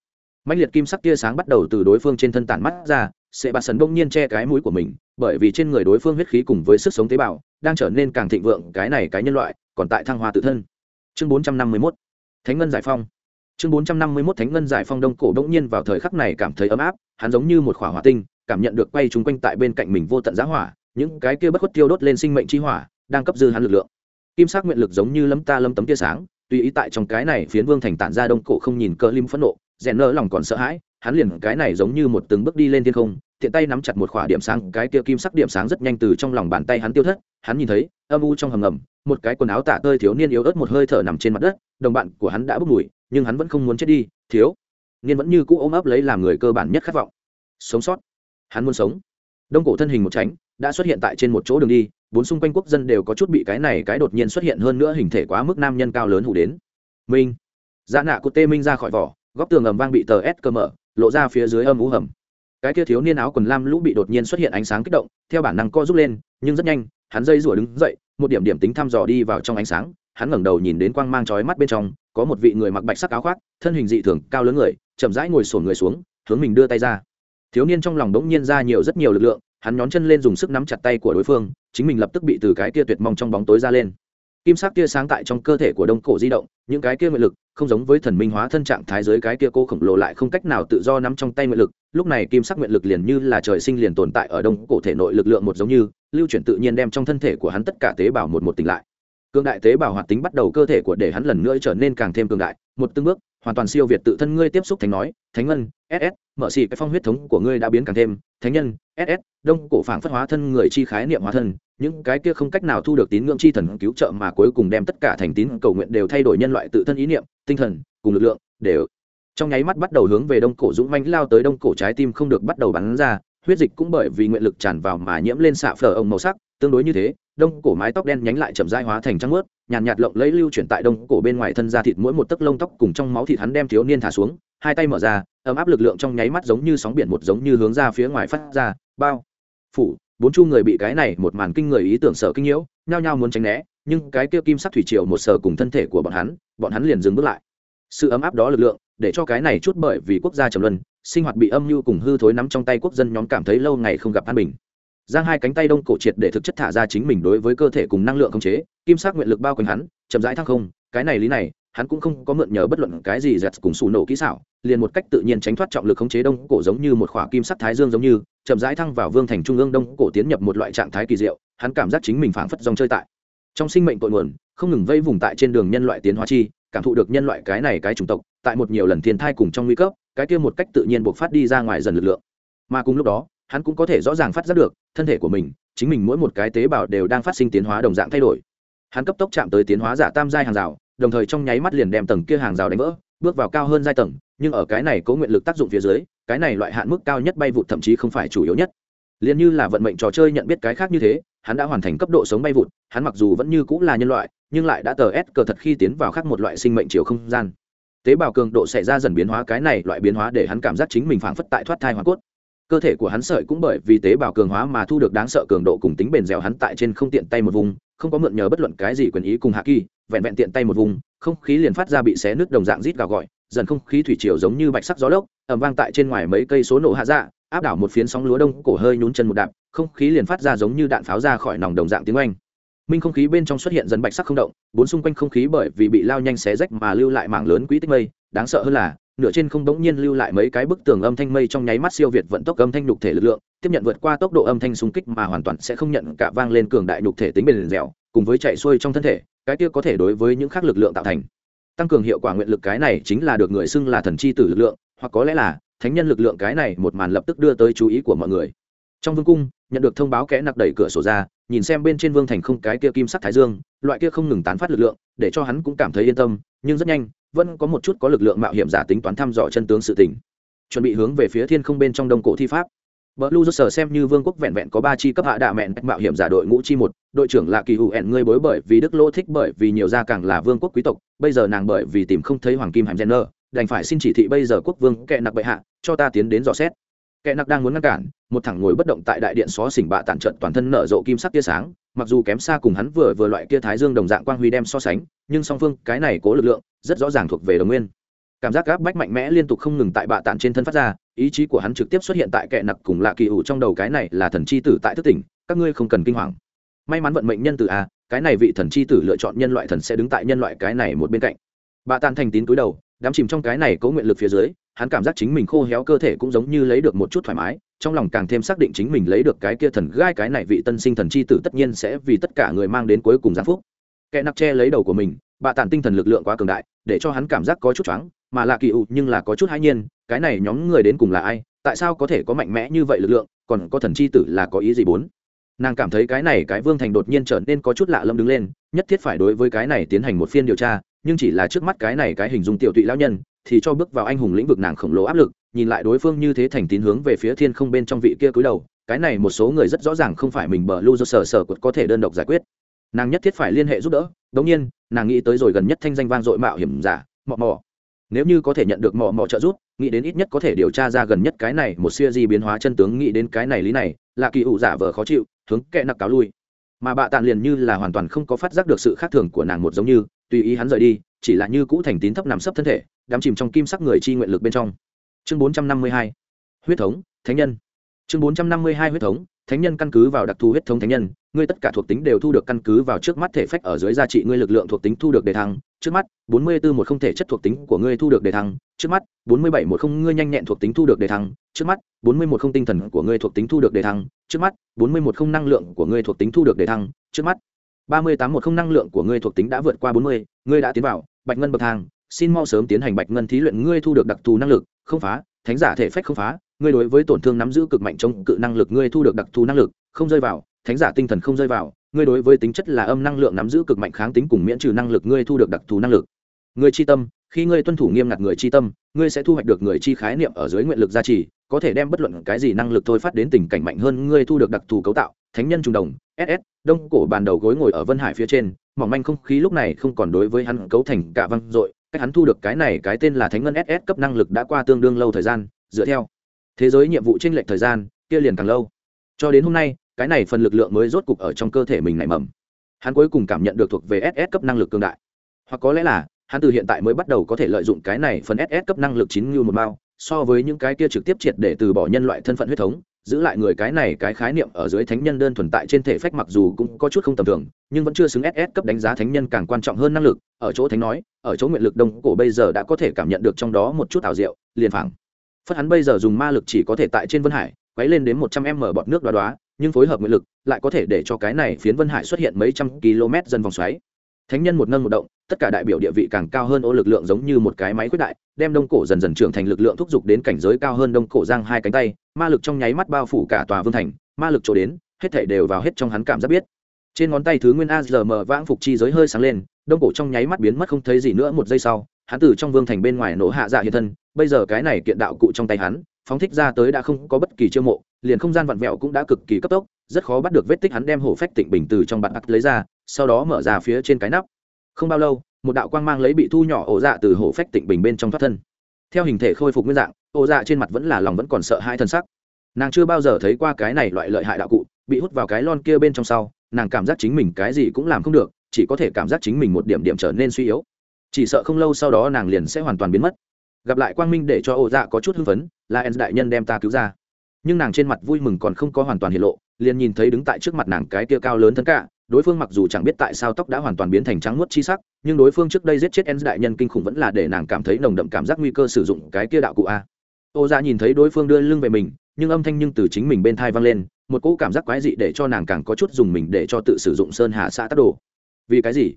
mạnh liệt kim sắc tia sáng bắt đầu từ đối phương trên thân tản mắt ra sệ bà sần bỗng nhiên che cái mũi của mình, bởi vì trên người đối phương huyết khí cùng với sức sống tế bào, đang trở nên càng thịnh vượng, cái này cái nhân loại, còn tại thăng hoa tự thân. Chương bốn trăm năm mươi mốt, thánh ngân giải phong. Chương bốn trăm năm mươi mốt, thánh ngân giải phong đông cổ đông nhiên vào thời khắc này cảm thấy ấm áp, hắn giống như một khỏa hỏa tinh, cảm nhận được quay chung quanh tại bên cạnh mình vô tận giá hỏa, những cái kia bất khuất tiêu đốt lên sinh mệnh chi hỏa, đang cấp dư hắn lực lượng. Kim sắc nguyện lực giống như lâm ta lâm tấm tia sáng, tùy ý tại trong cái này phiến vương thành tản ra đông cổ không nhìn cơ lim phẫn nộ rèn nỡ lòng còn sợ hãi, hắn liền cái này giống như một từng bước đi lên thiên không, tiện tay nắm chặt một khỏa điểm sáng, cái kia kim sắc điểm sáng rất nhanh từ trong lòng bàn tay hắn tiêu thất, hắn nhìn thấy, âm u trong hầm ngầm, một cái quần áo tả tơi thiếu niên yếu ớt một hơi thở nằm trên mặt đất, đồng bạn của hắn đã bốc mùi, nhưng hắn vẫn không muốn chết đi, thiếu. Niên vẫn như cũ ôm ấp lấy làm người cơ bản nhất khát vọng. Sống sót. Hắn muốn sống. Đông cổ thân hình một tránh, đã xuất hiện tại trên một chỗ đường đi, bốn xung quanh quốc dân đều có chút bị cái này cái đột nhiên xuất hiện hơn nữa hình thể quá mức nam nhân cao lớn hủ đến. Minh. Dạ nạ của tê minh ra khỏi vỏ góc tường ầm vang bị tờ s cơ mở, lộ ra phía dưới âm ú hầm. Cái kia thiếu niên áo quần lam lũ bị đột nhiên xuất hiện ánh sáng kích động, theo bản năng co rút lên, nhưng rất nhanh, hắn dây rủa đứng dậy, một điểm điểm tính thăm dò đi vào trong ánh sáng, hắn ngẩng đầu nhìn đến quang mang chói mắt bên trong, có một vị người mặc bạch sắc áo khoác, thân hình dị thường, cao lớn người, chậm rãi ngồi sổn người xuống, hướng mình đưa tay ra. Thiếu niên trong lòng đống nhiên ra nhiều rất nhiều lực lượng, hắn nhón chân lên dùng sức nắm chặt tay của đối phương, chính mình lập tức bị từ cái kia tuyệt mong trong bóng tối ra lên. Kim sắc kia sáng tại trong cơ thể của đông cổ di động, những cái kia nguyện lực không giống với thần minh hóa thân trạng thái giới cái kia cô khổng lồ lại không cách nào tự do nắm trong tay nguyện lực, lúc này kim sắc nguyện lực liền như là trời sinh liền tồn tại ở đông cổ thể nội lực lượng một giống như, lưu chuyển tự nhiên đem trong thân thể của hắn tất cả tế bào một một tỉnh lại. Cương đại tế bào hoạt tính bắt đầu cơ thể của để hắn lần nữa trở nên càng thêm cường đại, một tương bước, hoàn toàn siêu việt tự thân ngươi tiếp xúc thành nói, thánh ngân ss mở xì, cái phong huyết thống của ngươi đã biến càng thêm, thánh nhân ss đông cổ phảng phất hóa thân người chi khái niệm hóa thân những cái kia không cách nào thu được tín ngưỡng chi thần cứu trợ mà cuối cùng đem tất cả thành tín cầu nguyện đều thay đổi nhân loại tự thân ý niệm tinh thần cùng lực lượng đều. Trong nháy mắt bắt đầu hướng về đông cổ dũng mãnh lao tới đông cổ trái tim không được bắt đầu bắn ra huyết dịch cũng bởi vì nguyện lực tràn vào mà nhiễm lên xạ phở ông màu sắc tương đối như thế đông cổ mái tóc đen nhánh lại chậm dai hóa thành trắng ướt nhàn nhạt, nhạt lộng lấy lưu chuyển tại đông cổ bên ngoài thân da thịt mỗi một tấc lông tóc cùng trong máu thịt hắn đem thiếu niên thả xuống hai tay mở ra ấm áp lực lượng trong nháy mắt giống như sóng biển một giống như hướng ra phía ngoài phát ra bao phủ, bốn chu người bị cái này một màn kinh người ý tưởng sợ kinh nhiễu, nhao nhao muốn tránh né, nhưng cái kia kim sắc thủy triều một sở cùng thân thể của bọn hắn bọn hắn liền dừng bước lại. Sự ấm áp đó lực lượng, để cho cái này chút bởi vì quốc gia trầm luân, sinh hoạt bị âm mưu cùng hư thối nắm trong tay quốc dân nhóm cảm thấy lâu ngày không gặp an bình. Giang hai cánh tay đông cổ triệt để thực chất thả ra chính mình đối với cơ thể cùng năng lượng khống chế, kim sắc nguyện lực bao quanh hắn, chậm rãi thăng không, cái này lý này hắn cũng không có mượn nhờ bất luận cái gì giật cùng sủ nổ kỹ xảo, liền một cách tự nhiên tránh thoát trọng lực khống chế đông cổ giống như một khỏa kim sắc thái dương giống như, chậm rãi thăng vào vương thành trung ương đông cổ tiến nhập một loại trạng thái kỳ diệu, hắn cảm giác chính mình phảng phất dòng chơi tại. Trong sinh mệnh tội nguồn, không ngừng vây vùng tại trên đường nhân loại tiến hóa chi, cảm thụ được nhân loại cái này cái chủng tộc, tại một nhiều lần thiên thai cùng trong nguy cấp, cái kia một cách tự nhiên buộc phát đi ra ngoài dần lực lượng. Mà cùng lúc đó, hắn cũng có thể rõ ràng phát giác được, thân thể của mình, chính mình mỗi một cái tế bào đều đang phát sinh tiến hóa đồng dạng thay đổi. Hắn cấp tốc chạm tới tiến hóa giả tam giai hàng rào đồng thời trong nháy mắt liền đem tầng kia hàng rào đánh vỡ, bước vào cao hơn giai tầng, nhưng ở cái này có nguyện lực tác dụng phía dưới, cái này loại hạn mức cao nhất bay vụt thậm chí không phải chủ yếu nhất. Liền như là vận mệnh trò chơi nhận biết cái khác như thế, hắn đã hoàn thành cấp độ sống bay vụt, hắn mặc dù vẫn như cũng là nhân loại, nhưng lại đã tờ ép cờ thật khi tiến vào khác một loại sinh mệnh chiều không gian. Tế bào cường độ xảy ra dần biến hóa, cái này loại biến hóa để hắn cảm giác chính mình phảng phất tại thoát thai hoàn cốt. Cơ thể của hắn sợi cũng bởi vì tế bào cường hóa mà thu được đáng sợ cường độ cùng tính bền dẻo, hắn tại trên không tiện tay một vùng, không có mượn nhờ bất luận cái gì quyền ý cùng hạ kỳ vẹn vẹn tiện tay một vùng, không khí liền phát ra bị xé nứt đồng dạng rít gào gọi, dần không khí thủy triều giống như bạch sắc gió lốc ẩm vang tại trên ngoài mấy cây số nổ hạ dạ áp đảo một phiến sóng lúa đông, cổ hơi nhún chân một đạp, không khí liền phát ra giống như đạn pháo ra khỏi nòng đồng dạng tiếng oanh. Minh không khí bên trong xuất hiện dần bạch sắc không động, bốn xung quanh không khí bởi vì bị lao nhanh xé rách mà lưu lại mảng lớn quỹ tích mây, đáng sợ hơn là, nửa trên không bỗng nhiên lưu lại mấy cái bức tường âm thanh mây trong nháy mắt siêu việt vận tốc âm thanh nhục thể lực lượng, tiếp nhận vượt qua tốc độ âm thanh xung kích mà hoàn toàn sẽ không nhận cả vang lên cường đại nhục thể tính bền dẻo, cùng với chạy xuôi trong thân thể cái kia có thể đối với những khác lực lượng tạo thành. Tăng cường hiệu quả nguyện lực cái này chính là được người xưng là thần chi tử lực lượng, hoặc có lẽ là thánh nhân lực lượng cái này một màn lập tức đưa tới chú ý của mọi người. Trong vương cung, nhận được thông báo kẽ nặc đẩy cửa sổ ra, nhìn xem bên trên vương thành không cái kia kim sắc thái dương, loại kia không ngừng tán phát lực lượng, để cho hắn cũng cảm thấy yên tâm, nhưng rất nhanh, vẫn có một chút có lực lượng mạo hiểm giả tính toán thăm dò chân tướng sự tình. Chuẩn bị hướng về phía thiên không bên trong đông cổ thi pháp. Blue Joker xem như vương quốc vẹn vẹn có ba chi cấp hạ đạ mện mạo hiểm giả đội ngũ chi một, đội trưởng là kỳ hữu ẻn ngươi bối bởi vì Đức Lô thích bởi vì nhiều gia càng là vương quốc quý tộc, bây giờ nàng bởi vì tìm không thấy hoàng kim hàm Jenner, đành phải xin chỉ thị bây giờ quốc vương kệ nặc bệ hạ, cho ta tiến đến dò xét. Kệ nặc đang muốn ngăn cản, một thằng ngồi bất động tại đại điện xó xỉnh bạ tản trận toàn thân nở rộ kim sắc tia sáng, mặc dù kém xa cùng hắn vừa vừa loại kia thái dương đồng dạng quang huy đem so sánh, nhưng song phương cái này cố lực lượng, rất rõ ràng thuộc về đồng nguyên cảm giác áp bách mạnh mẽ liên tục không ngừng tại bạ tản trên thân phát ra ý chí của hắn trực tiếp xuất hiện tại kẻ nặc cùng lạ kỳ ủ trong đầu cái này là thần chi tử tại thức tỉnh, các ngươi không cần kinh hoàng. May mắn vận mệnh nhân tử a cái này vị thần chi tử lựa chọn nhân loại thần sẽ đứng tại nhân loại cái này một bên cạnh. Bà tan thành tín túi đầu, đám chìm trong cái này có nguyện lực phía dưới, hắn cảm giác chính mình khô héo cơ thể cũng giống như lấy được một chút thoải mái, trong lòng càng thêm xác định chính mình lấy được cái kia thần gai cái này vị tân sinh thần chi tử tất nhiên sẽ vì tất cả người mang đến cuối cùng giáng phúc. Kẻ nặc che lấy đầu của mình, bà tàn tinh thần lực lượng quá cường đại, để cho hắn cảm giác có chút choáng mà là kỳ ụ nhưng là có chút hãi nhiên, cái này nhóm người đến cùng là ai, tại sao có thể có mạnh mẽ như vậy lực lượng, còn có thần chi tử là có ý gì bốn? Nàng cảm thấy cái này cái vương thành đột nhiên trở nên có chút lạ lâm đứng lên, nhất thiết phải đối với cái này tiến hành một phiên điều tra, nhưng chỉ là trước mắt cái này cái hình dung tiểu tụy lão nhân, thì cho bước vào anh hùng lĩnh vực nàng khổng lồ áp lực, nhìn lại đối phương như thế thành tín hướng về phía thiên không bên trong vị kia cúi đầu, cái này một số người rất rõ ràng không phải mình bờ lưu do sở sở có thể đơn độc giải quyết. Nàng nhất thiết phải liên hệ giúp đỡ, đống nhiên, nàng nghĩ tới rồi gần nhất thanh danh vang dội mạo hiểm giả, mọ mọ nếu như có thể nhận được mò mò trợ giúp, nghĩ đến ít nhất có thể điều tra ra gần nhất cái này, một siêu di biến hóa chân tướng, nghĩ đến cái này lý này là kỳ ủ giả vờ khó chịu, hướng kẹ nặc cáo lui. Mà bạ tàn liền như là hoàn toàn không có phát giác được sự khác thường của nàng một giống như, tùy ý hắn rời đi, chỉ là như cũ thành tín thấp nằm sấp thân thể, đắm chìm trong kim sắc người chi nguyện lực bên trong. Chương bốn trăm năm mươi hai, huyết thống, thánh nhân. Chương bốn trăm năm mươi hai, huyết thống, thánh nhân căn cứ vào đặc thù huyết thống thánh nhân, ngươi tất cả thuộc tính đều thu được căn cứ vào trước mắt thể phách ở dưới giá trị ngươi lực lượng thuộc tính thu được đề thăng trước mắt, bốn mươi bốn một không thể chất thuộc tính của ngươi thu được đề thăng. Trước mắt, bốn mươi bảy một không ngươi nhanh nhẹn thuộc tính thu được đề thăng. Trước mắt, bốn mươi một không tinh thần của ngươi thuộc tính thu được đề thăng. Trước mắt, bốn mươi một không năng lượng của ngươi thuộc tính thu được đề thăng. Trước mắt, ba mươi tám một không năng lượng của ngươi thuộc tính đã vượt qua bốn mươi, ngươi đã tiến vào bạch ngân bậc thang. Xin mau sớm tiến hành bạch ngân thí luyện, ngươi thu được đặc thù năng lực. Không phá, thánh giả thể phách không phá. Ngươi đối với tổn thương nắm giữ cực mạnh chống cự năng lực, ngươi thu được đặc thù năng lực, không rơi vào. Thánh giả tinh thần không rơi vào ngươi đối với tính chất là âm năng lượng nắm giữ cực mạnh kháng tính cùng miễn trừ năng lực, ngươi thu được đặc thù năng lực. Người chi tâm, khi ngươi tuân thủ nghiêm ngặt người chi tâm, ngươi sẽ thu hoạch được người chi khái niệm ở dưới nguyện lực gia trì, có thể đem bất luận cái gì năng lực thôi phát đến tình cảnh mạnh hơn, ngươi thu được đặc thù cấu tạo, thánh nhân trùng đồng ss đông cổ bàn đầu gối ngồi ở vân hải phía trên, mỏng manh không khí lúc này không còn đối với hắn cấu thành cả văng dội, cách hắn thu được cái này cái tên là thánh ngân ss cấp năng lực đã qua tương đương lâu thời gian, dựa theo thế giới nhiệm vụ t r lệch thời gian, kia liền càng lâu. Cho đến hôm nay cái này phần lực lượng mới rốt cục ở trong cơ thể mình nảy mầm. Hắn cuối cùng cảm nhận được thuộc về ss cấp năng lực cương đại. Hoặc có lẽ là, hắn từ hiện tại mới bắt đầu có thể lợi dụng cái này phần ss cấp năng lực chín như một mao, so với những cái kia trực tiếp triệt để từ bỏ nhân loại thân phận huyết thống, giữ lại người cái này cái khái niệm ở dưới thánh nhân đơn thuần tại trên thể phách mặc dù cũng có chút không tầm thường, nhưng vẫn chưa xứng ss cấp đánh giá thánh nhân càng quan trọng hơn năng lực, ở chỗ thánh nói, ở chỗ nguyện lực đông cổ bây giờ đã có thể cảm nhận được trong đó một chút ảo diệu, liền phẳng phất hắn bây giờ dùng ma lực chỉ có thể tại trên vân hải, quấy lên đến một trăm m bọt nước đoá đoá nhưng phối hợp nguyện lực lại có thể để cho cái này phiến vân hải xuất hiện mấy trăm km dân vòng xoáy. Thánh nhân một nâng một động, tất cả đại biểu địa vị càng cao hơn ô lực lượng giống như một cái máy quyết đại, đem đông cổ dần dần trưởng thành lực lượng thúc giục đến cảnh giới cao hơn đông cổ giang hai cánh tay, ma lực trong nháy mắt bao phủ cả tòa vương thành, ma lực chỗ đến, hết thảy đều vào hết trong hắn cảm giác biết. Trên ngón tay thứ nguyên a rm vãng phục chi giới hơi sáng lên, đông cổ trong nháy mắt biến mất không thấy gì nữa một giây sau, hắn từ trong vương thành bên ngoài nổ hạ dạ hiện thân, bây giờ cái này kiện đạo cụ trong tay hắn phóng thích ra tới đã không có bất kỳ chiêu mộ, liền không gian vặn vẹo cũng đã cực kỳ cấp tốc, rất khó bắt được vết tích hắn đem hổ phách tịnh bình từ trong bạn ắt lấy ra, sau đó mở ra phía trên cái nắp. Không bao lâu, một đạo quang mang lấy bị thu nhỏ ổ dạ từ hổ phách tịnh bình bên trong thoát thân. Theo hình thể khôi phục nguyên dạng, ổ dạ trên mặt vẫn là lòng vẫn còn sợ hai thân sắc. Nàng chưa bao giờ thấy qua cái này loại lợi hại đạo cụ, bị hút vào cái lon kia bên trong sau, nàng cảm giác chính mình cái gì cũng làm không được, chỉ có thể cảm giác chính mình một điểm điểm trở nên suy yếu. Chỉ sợ không lâu sau đó nàng liền sẽ hoàn toàn biến mất gặp lại quang minh để cho ổ dạ có chút hưng phấn, là ens đại nhân đem ta cứu ra. Nhưng nàng trên mặt vui mừng còn không có hoàn toàn hiện lộ, liền nhìn thấy đứng tại trước mặt nàng cái kia cao lớn thân cả đối phương mặc dù chẳng biết tại sao tóc đã hoàn toàn biến thành trắng muốt chi sắc, nhưng đối phương trước đây giết chết en đại nhân kinh khủng vẫn là để nàng cảm thấy nồng đậm cảm giác nguy cơ sử dụng cái kia đạo cụ a. Ô ra dạ nhìn thấy đối phương đưa lưng về mình, nhưng âm thanh nhưng từ chính mình bên thai vang lên, một cỗ cảm giác quái dị để cho nàng càng có chút dùng mình để cho tự sử dụng sơn hà xã tắc đồ. Vì cái gì?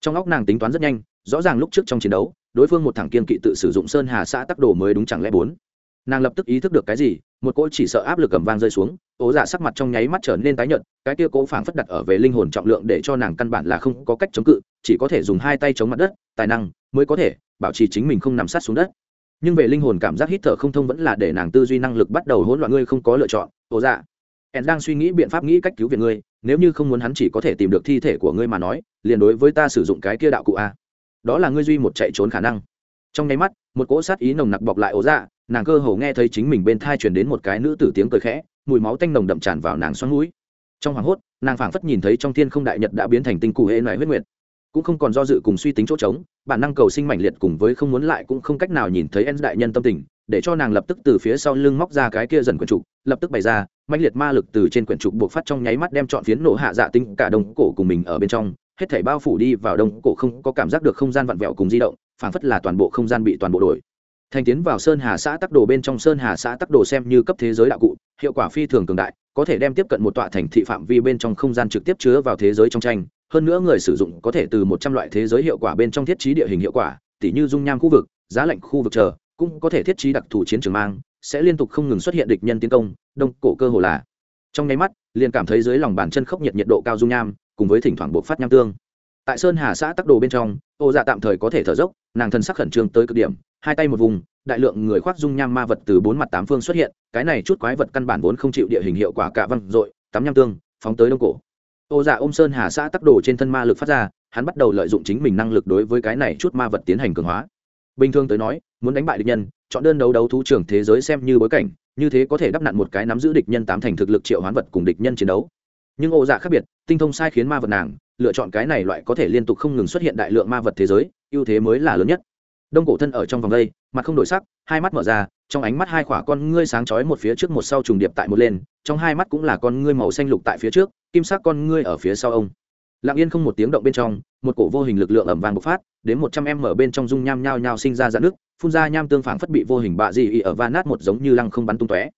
Trong óc nàng tính toán rất nhanh, rõ ràng lúc trước trong chiến đấu đối phương một thằng kiên kỵ tự sử dụng sơn hà xã tắc đồ mới đúng chẳng lẽ bốn? Nàng lập tức ý thức được cái gì, một cỗ chỉ sợ áp lực cầm vang rơi xuống, ố dạ sắc mặt trong nháy mắt trở nên tái nhợt, cái kia cố phảng phất đặt ở về linh hồn trọng lượng để cho nàng căn bản là không có cách chống cự, chỉ có thể dùng hai tay chống mặt đất, tài năng mới có thể bảo trì chính mình không nằm sát xuống đất. Nhưng về linh hồn cảm giác hít thở không thông vẫn là để nàng tư duy năng lực bắt đầu hỗn loạn, ngươi không có lựa chọn, ố dạ. Ẻn đang suy nghĩ biện pháp nghĩ cách cứu viện ngươi, nếu như không muốn hắn chỉ có thể tìm được thi thể của ngươi mà nói, liền đối với ta sử dụng cái kia đạo cụ a đó là ngươi duy một chạy trốn khả năng. Trong nháy mắt, một cỗ sát ý nồng nặc bọc lại ố dạ nàng cơ hồ nghe thấy chính mình bên thai truyền đến một cái nữ tử tiếng cười khẽ, mùi máu tanh nồng đậm tràn vào nàng xoắn mũi. Trong hoảng hốt, nàng phảng phất nhìn thấy trong thiên không đại nhật đã biến thành tinh cụ hệ loại huyết nguyệt. Cũng không còn do dự cùng suy tính chỗ trống, bản năng cầu sinh mãnh liệt cùng với không muốn lại cũng không cách nào nhìn thấy en đại nhân tâm tình, để cho nàng lập tức từ phía sau lưng móc ra cái kia dần quyển trục, lập tức bày ra, mãnh liệt ma lực từ trên quyển trục buộc phát trong nháy mắt đem chọn phiến nổ hạ dạ tinh cả đồng cổ cùng mình ở bên trong hết thảy bao phủ đi vào đông cổ không có cảm giác được không gian vặn vẹo cùng di động, phảng phất là toàn bộ không gian bị toàn bộ đổi. Thành tiến vào sơn hà xã tắc đồ bên trong sơn hà xã tắc đồ xem như cấp thế giới đạo cụ, hiệu quả phi thường cường đại, có thể đem tiếp cận một tọa thành thị phạm vi bên trong không gian trực tiếp chứa vào thế giới trong tranh. Hơn nữa người sử dụng có thể từ một trăm loại thế giới hiệu quả bên trong thiết trí địa hình hiệu quả, tỉ như dung nham khu vực, giá lạnh khu vực chờ, cũng có thể thiết trí đặc thù chiến trường mang, sẽ liên tục không ngừng xuất hiện địch nhân tiến công, đông cổ cơ hồ là. Trong nháy mắt, liền cảm thấy dưới lòng bàn chân khốc nhiệt nhiệt độ cao dung nham cùng với thỉnh thoảng buộc phát nham tương. Tại sơn hà xã tắc đồ bên trong, ô dạ tạm thời có thể thở dốc, nàng thân sắc khẩn trương tới cực điểm, hai tay một vùng, đại lượng người khoác dung nham ma vật từ bốn mặt tám phương xuất hiện, cái này chút quái vật căn bản vốn không chịu địa hình hiệu quả cả văn dội, tắm nham tương, phóng tới đông cổ. Ô dạ ôm sơn hà xã tắc đồ trên thân ma lực phát ra, hắn bắt đầu lợi dụng chính mình năng lực đối với cái này chút ma vật tiến hành cường hóa. Bình thường tới nói, muốn đánh bại địch nhân, chọn đơn đấu đấu thú trưởng thế giới xem như bối cảnh, như thế có thể đắp nặn một cái nắm giữ địch nhân tám thành thực lực triệu hoán vật cùng địch nhân chiến đấu nhưng ô dạ khác biệt, tinh thông sai khiến ma vật nàng, lựa chọn cái này loại có thể liên tục không ngừng xuất hiện đại lượng ma vật thế giới, ưu thế mới là lớn nhất. Đông cổ thân ở trong vòng đây, mặt không đổi sắc, hai mắt mở ra, trong ánh mắt hai khỏa con ngươi sáng chói một phía trước một sau trùng điệp tại một lên, trong hai mắt cũng là con ngươi màu xanh lục tại phía trước, kim sắc con ngươi ở phía sau ông. Lặng yên không một tiếng động bên trong, một cổ vô hình lực lượng ẩm vàng bộc phát, đến một trăm em ở bên trong dung nham nhao nhao sinh ra dạn nước, phun ra nham tương phảng phất bị vô hình bạ dị ở va nát một giống như lăng không bắn tung tóe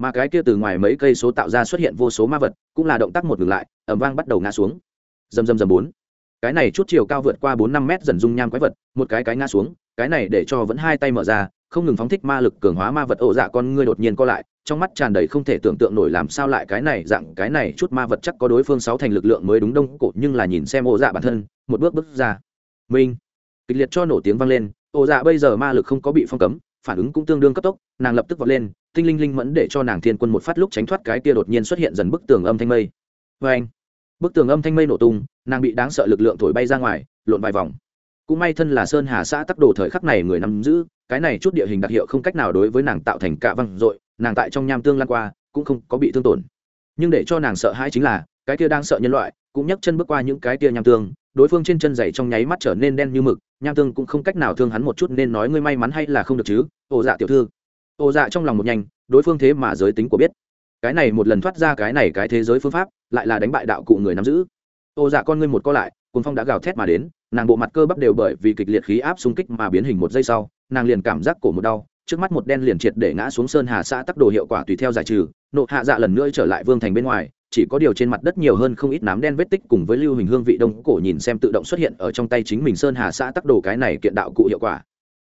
mà cái kia từ ngoài mấy cây số tạo ra xuất hiện vô số ma vật, cũng là động tác một ngừng lại ẩm vang bắt đầu ngã xuống. Dầm dầm dầm bốn. Cái này chút chiều cao vượt qua bốn năm mét dần dung nham quái vật, một cái cái ngã xuống, cái này để cho vẫn hai tay mở ra, không ngừng phóng thích ma lực cường hóa ma vật. Ổ dạ con ngươi đột nhiên co lại, trong mắt tràn đầy không thể tưởng tượng nổi làm sao lại cái này dạng, cái này chút ma vật chắc có đối phương sáu thành lực lượng mới đúng đông cổ, nhưng là nhìn xem ổ dạ bản thân, một bước bước ra. Minh. Kịch liệt cho nổ tiếng vang lên ổ dạ bây giờ ma lực không có bị phong cấm, phản ứng cũng tương đương cấp tốc, nàng lập tức vọt lên tinh linh linh mẫn để cho nàng thiên quân một phát lúc tránh thoát cái tia đột nhiên xuất hiện dần bức tường âm thanh mây. Vê anh, bức tường âm thanh mây nổ tung, nàng bị đáng sợ lực lượng thổi bay ra ngoài, lộn vài vòng. Cũng may thân là sơn hà xã tắc đồ thời khắc này người nắm giữ, cái này chút địa hình đặc hiệu không cách nào đối với nàng tạo thành cạ văng dội, nàng tại trong nham tương lan qua, cũng không có bị thương tổn. Nhưng để cho nàng sợ hãi chính là, cái kia đang sợ nhân loại, cũng nhấc chân bước qua những cái kia nham tương, đối phương trên chân dày trong nháy mắt trở nên đen như mực, nham tương cũng không cách nào thương hắn một chút nên nói ngươi may mắn hay là không được chứ ồ dạ tiểu thư. Ô dạ trong lòng một nhanh, đối phương thế mà giới tính của biết. Cái này một lần thoát ra cái này cái thế giới phương pháp, lại là đánh bại đạo cụ người nắm giữ. Ô dạ con ngươi một co lại, cuồng phong đã gào thét mà đến, nàng bộ mặt cơ bắp đều bởi vì kịch liệt khí áp xung kích mà biến hình một giây sau, nàng liền cảm giác cổ một đau, trước mắt một đen liền triệt để ngã xuống sơn hà xã tắc đồ hiệu quả tùy theo giải trừ, nộ hạ dạ lần nữa trở lại vương thành bên ngoài, chỉ có điều trên mặt đất nhiều hơn không ít nám đen vết tích cùng với lưu hình hương vị đông cổ nhìn xem tự động xuất hiện ở trong tay chính mình sơn hà xã tắc đồ cái này kiện đạo cụ hiệu quả.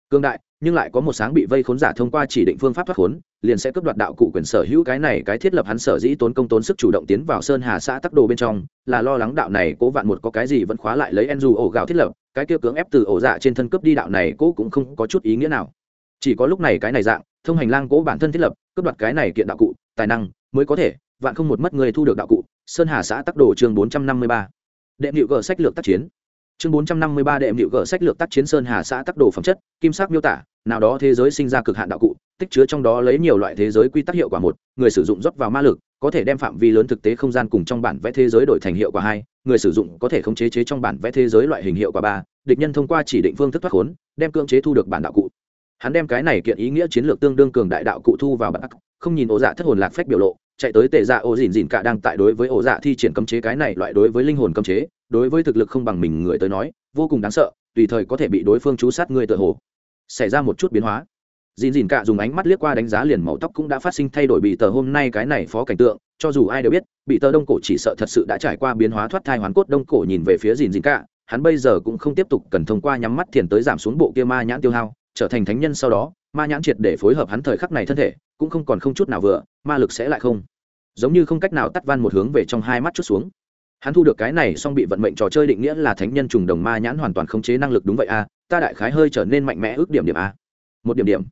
Cương đại nhưng lại có một sáng bị vây khốn giả thông qua chỉ định phương pháp thoát khốn, liền sẽ cướp đoạt đạo cụ quyền sở hữu cái này cái thiết lập hắn sở dĩ tốn công tốn sức chủ động tiến vào sơn hà xã tắc đồ bên trong, là lo lắng đạo này cố vạn một có cái gì vẫn khóa lại lấy en dù ổ gạo thiết lập, cái kia cưỡng ép từ ổ dạ trên thân cướp đi đạo này cố cũng không có chút ý nghĩa nào. Chỉ có lúc này cái này dạng, thông hành lang cố bản thân thiết lập, cướp đoạt cái này kiện đạo cụ, tài năng, mới có thể, vạn không một mất người thu được đạo cụ, sơn hà xã tắc đồ chương bốn trăm năm mươi ba. Đệ nhịu gờ sách lược tác chiến chương bốn trăm năm mươi ba sách lược tác chiến sơn hà xã tắc đồ phẩm chất, kim sắc miêu tả, nào đó thế giới sinh ra cực hạn đạo cụ, tích chứa trong đó lấy nhiều loại thế giới quy tắc hiệu quả một, người sử dụng rót vào ma lực, có thể đem phạm vi lớn thực tế không gian cùng trong bản vẽ thế giới đổi thành hiệu quả hai, người sử dụng có thể khống chế chế trong bản vẽ thế giới loại hình hiệu quả ba, địch nhân thông qua chỉ định phương thức thoát khốn, đem cưỡng chế thu được bản đạo cụ. Hắn đem cái này kiện ý nghĩa chiến lược tương đương cường đại đạo cụ thu vào bản không nhìn ổ dạ thất hồn lạc phách biểu lộ, chạy tới tệ dạ ổ dìn dìn cả đang tại đối với ổ dạ thi triển cấm chế cái này loại đối với linh hồn cấm chế đối với thực lực không bằng mình người tới nói, vô cùng đáng sợ, tùy thời có thể bị đối phương chú sát người tự hồ. Xảy ra một chút biến hóa. Dìn dìn cả dùng ánh mắt liếc qua đánh giá liền màu tóc cũng đã phát sinh thay đổi bị tờ hôm nay cái này phó cảnh tượng, cho dù ai đều biết, bị tờ đông cổ chỉ sợ thật sự đã trải qua biến hóa thoát thai hoàn cốt đông cổ nhìn về phía dìn dìn cả hắn bây giờ cũng không tiếp tục cần thông qua nhắm mắt thiền tới giảm xuống bộ kia ma nhãn tiêu hao, trở thành thánh nhân sau đó, ma nhãn triệt để phối hợp hắn thời khắc này thân thể, cũng không còn không chút nào vừa, ma lực sẽ lại không. Giống như không cách nào tắt van một hướng về trong hai mắt chút xuống hắn thu được cái này xong bị vận mệnh trò chơi định nghĩa là thánh nhân trùng đồng ma nhãn hoàn toàn khống chế năng lực đúng vậy a, ta đại khái hơi trở nên mạnh mẽ ước điểm điểm a. Một điểm điểm.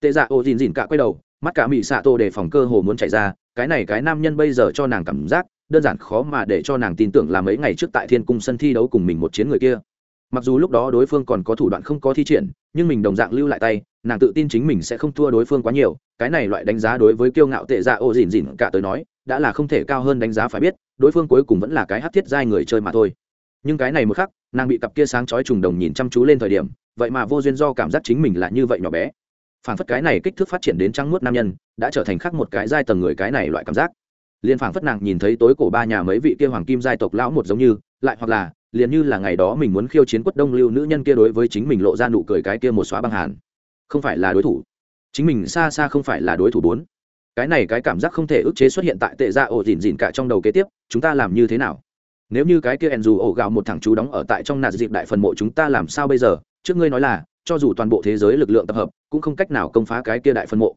Tệ dạ ô dìn dìn cả quay đầu, mắt cả mỹ xạ tô để phòng cơ hồ muốn chạy ra, cái này cái nam nhân bây giờ cho nàng cảm giác, đơn giản khó mà để cho nàng tin tưởng là mấy ngày trước tại thiên cung sân thi đấu cùng mình một chiến người kia. Mặc dù lúc đó đối phương còn có thủ đoạn không có thi triển, nhưng mình đồng dạng lưu lại tay, nàng tự tin chính mình sẽ không thua đối phương quá nhiều, cái này loại đánh giá đối với kiêu ngạo tệ dạ ô dìn dìn cả tới nói đã là không thể cao hơn đánh giá phải biết, đối phương cuối cùng vẫn là cái hát thiết giai người chơi mà thôi. Nhưng cái này một khắc, nàng bị cặp kia sáng chói trùng đồng nhìn chăm chú lên thời điểm, vậy mà vô duyên do cảm giác chính mình là như vậy nhỏ bé. Phản phất cái này kích thước phát triển đến trăng muốt nam nhân, đã trở thành khác một cái giai tầng người cái này loại cảm giác. Liền phảng phất nàng nhìn thấy tối cổ ba nhà mấy vị kia hoàng kim giai tộc lão một giống như, lại hoặc là, liền như là ngày đó mình muốn khiêu chiến quất đông lưu nữ nhân kia đối với chính mình lộ ra nụ cười cái kia một xóa băng hàn. Không phải là đối thủ. Chính mình xa xa không phải là đối thủ bốn cái này cái cảm giác không thể ức chế xuất hiện tại tệ ra ổ dỉn dỉn cả trong đầu kế tiếp, chúng ta làm như thế nào? Nếu như cái kia ẩn dù ổ gạo một thằng chú đóng ở tại trong nạt dịp đại phần mộ chúng ta làm sao bây giờ? Trước ngươi nói là, cho dù toàn bộ thế giới lực lượng tập hợp, cũng không cách nào công phá cái kia đại phân mộ.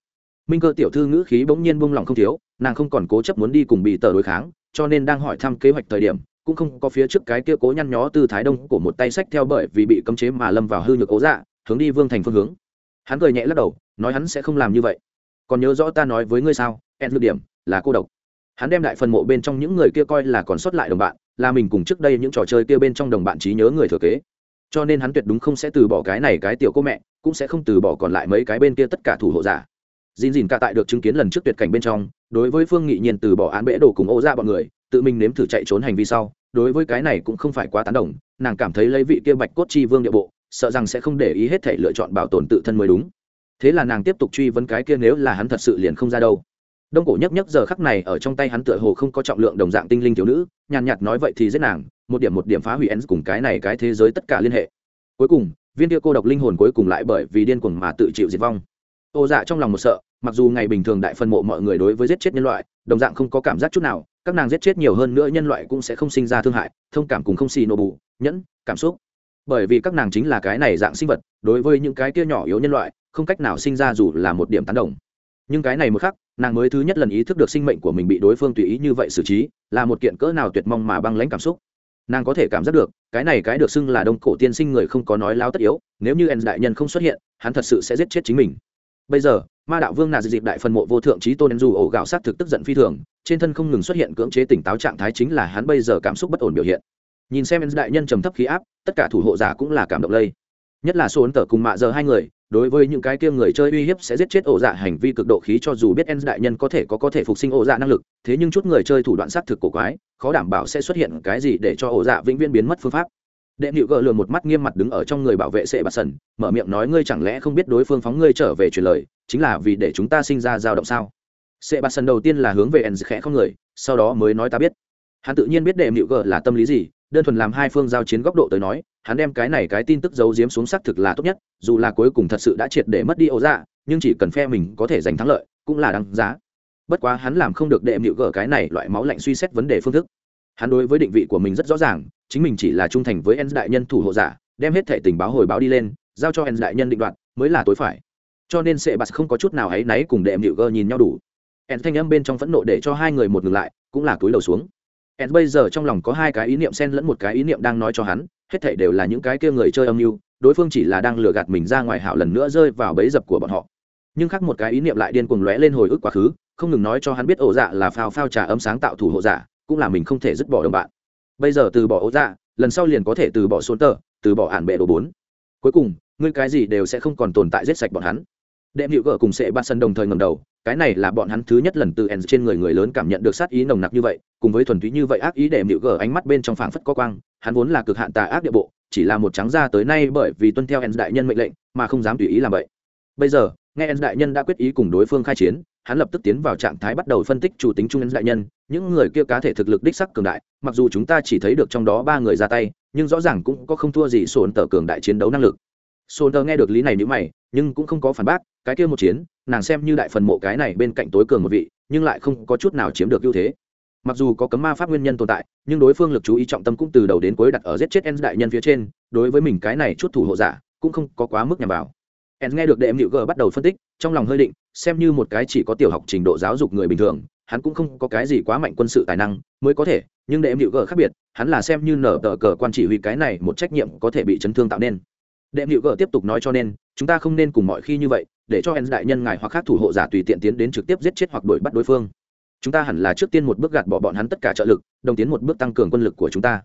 Minh cơ tiểu thư ngữ khí bỗng nhiên buông lỏng không thiếu, nàng không còn cố chấp muốn đi cùng bị tờ đối kháng, cho nên đang hỏi thăm kế hoạch thời điểm, cũng không có phía trước cái kia cố nhăn nhó từ thái đông của một tay sách theo bởi vì bị cấm chế mà lâm vào hư nhược cố dạ hướng đi vương thành phương hướng. Hắn cười nhẹ lắc đầu, nói hắn sẽ không làm như vậy còn nhớ rõ ta nói với ngươi sao? En lược điểm là cô độc. Hắn đem đại phần mộ bên trong những người kia coi là còn sót lại đồng bạn, là mình cùng trước đây những trò chơi kia bên trong đồng bạn trí nhớ người thừa kế. Cho nên hắn tuyệt đúng không sẽ từ bỏ cái này cái tiểu cô mẹ, cũng sẽ không từ bỏ còn lại mấy cái bên kia tất cả thủ hộ giả. Dìn dìn cả tại được chứng kiến lần trước tuyệt cảnh bên trong, đối với phương nghị nhiên từ bỏ án bẽ đổ cùng ô ra bọn người, tự mình nếm thử chạy trốn hành vi sau, đối với cái này cũng không phải quá tán đồng, nàng cảm thấy lấy vị kia bạch cốt chi vương địa bộ, sợ rằng sẽ không để ý hết thể lựa chọn bảo tồn tự thân mới đúng thế là nàng tiếp tục truy vấn cái kia nếu là hắn thật sự liền không ra đâu. Đông cổ nhấc nhấc giờ khắc này ở trong tay hắn tựa hồ không có trọng lượng đồng dạng tinh linh thiếu nữ, nhàn nhạt nói vậy thì giết nàng, một điểm một điểm phá hủy ens cùng cái này cái thế giới tất cả liên hệ. Cuối cùng, viên kia cô độc linh hồn cuối cùng lại bởi vì điên cuồng mà tự chịu diệt vong. Ô dạ trong lòng một sợ, mặc dù ngày bình thường đại phân mộ mọi người đối với giết chết nhân loại, đồng dạng không có cảm giác chút nào, các nàng giết chết nhiều hơn nữa nhân loại cũng sẽ không sinh ra thương hại, thông cảm cùng không xì nổ bù, nhẫn, cảm xúc bởi vì các nàng chính là cái này dạng sinh vật, đối với những cái kia nhỏ yếu nhân loại, không cách nào sinh ra dù là một điểm tán đồng. Nhưng cái này một khắc, nàng mới thứ nhất lần ý thức được sinh mệnh của mình bị đối phương tùy ý như vậy xử trí, là một kiện cỡ nào tuyệt mong mà băng lãnh cảm xúc. Nàng có thể cảm giác được, cái này cái được xưng là đông cổ tiên sinh người không có nói láo tất yếu, nếu như en đại nhân không xuất hiện, hắn thật sự sẽ giết chết chính mình. Bây giờ, ma đạo vương nà dịp đại phần mộ vô thượng trí tôn en dù ổ gạo sát thực tức giận phi thường, trên thân không ngừng xuất hiện cưỡng chế tỉnh táo trạng thái chính là hắn bây giờ cảm xúc bất ổn biểu hiện. Nhìn xem en đại nhân trầm thấp khí áp tất cả thủ hộ giả cũng là cảm động lây. Nhất là số ấn tở cùng mạ giờ hai người, đối với những cái kia người chơi uy hiếp sẽ giết chết ổ dạ hành vi cực độ khí cho dù biết en đại nhân có thể có có thể phục sinh ổ dạ năng lực, thế nhưng chút người chơi thủ đoạn xác thực cổ quái, khó đảm bảo sẽ xuất hiện cái gì để cho ổ dạ vĩnh viễn biến mất phương pháp. Đệ nịu gỡ lừa một mắt nghiêm mặt đứng ở trong người bảo vệ sệ bạt sần, mở miệng nói ngươi chẳng lẽ không biết đối phương phóng ngươi trở về truyền lời, chính là vì để chúng ta sinh ra dao động sao? Sệ bạt sần đầu tiên là hướng về en khẽ không người, sau đó mới nói ta biết. Hắn tự nhiên biết đệ nịu gỡ là tâm lý gì đơn thuần làm hai phương giao chiến góc độ tới nói, hắn đem cái này cái tin tức giấu giếm xuống xác thực là tốt nhất, dù là cuối cùng thật sự đã triệt để mất đi ấu dạ nhưng chỉ cần phe mình có thể giành thắng lợi, cũng là đáng giá. Bất quá hắn làm không được đệ nịu gỡ cái này loại máu lạnh suy xét vấn đề phương thức. Hắn đối với định vị của mình rất rõ ràng, chính mình chỉ là trung thành với En đại nhân thủ hộ giả, đem hết thẻ tình báo hồi báo đi lên, giao cho En đại nhân định đoạt, mới là tối phải. Cho nên sệ bạt không có chút nào áy náy cùng đệ nịu gỡ nhìn nhau đủ. En thanh âm bên trong phẫn nộ để cho hai người một ngừng lại, cũng là túi đầu xuống ens bây giờ trong lòng có hai cái ý niệm xen lẫn một cái ý niệm đang nói cho hắn, hết thảy đều là những cái kia người chơi âm mưu, đối phương chỉ là đang lừa gạt mình ra ngoài hảo lần nữa rơi vào bẫy dập của bọn họ. Nhưng khác một cái ý niệm lại điên cuồng lóe lên hồi ức quá khứ, không ngừng nói cho hắn biết ổ dạ là phao phao trà ấm sáng tạo thủ hộ giả cũng là mình không thể dứt bỏ đồng bạn. Bây giờ từ bỏ ổ dạ lần sau liền có thể từ bỏ xuống tờ từ bỏ ản bệ đồ bốn. Cuối cùng, ngươi cái gì đều sẽ không còn tồn tại giết sạch bọn hắn. Đệm hiệu gỡ cùng sẽ ba sân đồng thời ngầm đầu, cái này là bọn hắn thứ nhất lần từ ens trên người người lớn cảm nhận được sát ý nồng nặc như vậy cùng với thuần túy như vậy ác ý để mịu gờ ánh mắt bên trong phảng phất có quang, hắn vốn là cực hạn tà ác địa bộ, chỉ là một trắng ra tới nay bởi vì tuân theo ens đại nhân mệnh lệnh mà không dám tùy ý làm vậy. Bây giờ, nghe ens đại nhân đã quyết ý cùng đối phương khai chiến, hắn lập tức tiến vào trạng thái bắt đầu phân tích chủ tính trung ens đại nhân, những người kia cá thể thực lực đích sắc cường đại, mặc dù chúng ta chỉ thấy được trong đó ba người ra tay, nhưng rõ ràng cũng có không thua gì sổn tờ cường đại chiến đấu năng lực. Sổn tờ nghe được lý này nhữ mày, nhưng cũng không có phản bác, cái kia một chiến, nàng xem như đại phần mộ cái này bên cạnh tối cường một vị, nhưng lại không có chút nào chiếm được ưu thế mặc dù có cấm ma pháp nguyên nhân tồn tại, nhưng đối phương lực chú ý trọng tâm cũng từ đầu đến cuối đặt ở giết chết en đại nhân phía trên, đối với mình cái này chút thủ hộ giả, cũng không có quá mức nhằm vào. En nghe được đệ em hiệu g bắt đầu phân tích, trong lòng hơi định, xem như một cái chỉ có tiểu học trình độ giáo dục người bình thường, hắn cũng không có cái gì quá mạnh quân sự tài năng mới có thể, nhưng đệ em hiệu g khác biệt, hắn là xem như nở tờ cờ quan chỉ huy cái này một trách nhiệm có thể bị chấn thương tạo nên. Đệ em hiệu g tiếp tục nói cho nên, chúng ta không nên cùng mọi khi như vậy, để cho en đại nhân ngài hoặc khác thủ hộ giả tùy tiện tiến đến trực tiếp giết chết hoặc đuổi bắt đối phương chúng ta hẳn là trước tiên một bước gạt bỏ bọn hắn tất cả trợ lực, đồng tiến một bước tăng cường quân lực của chúng ta.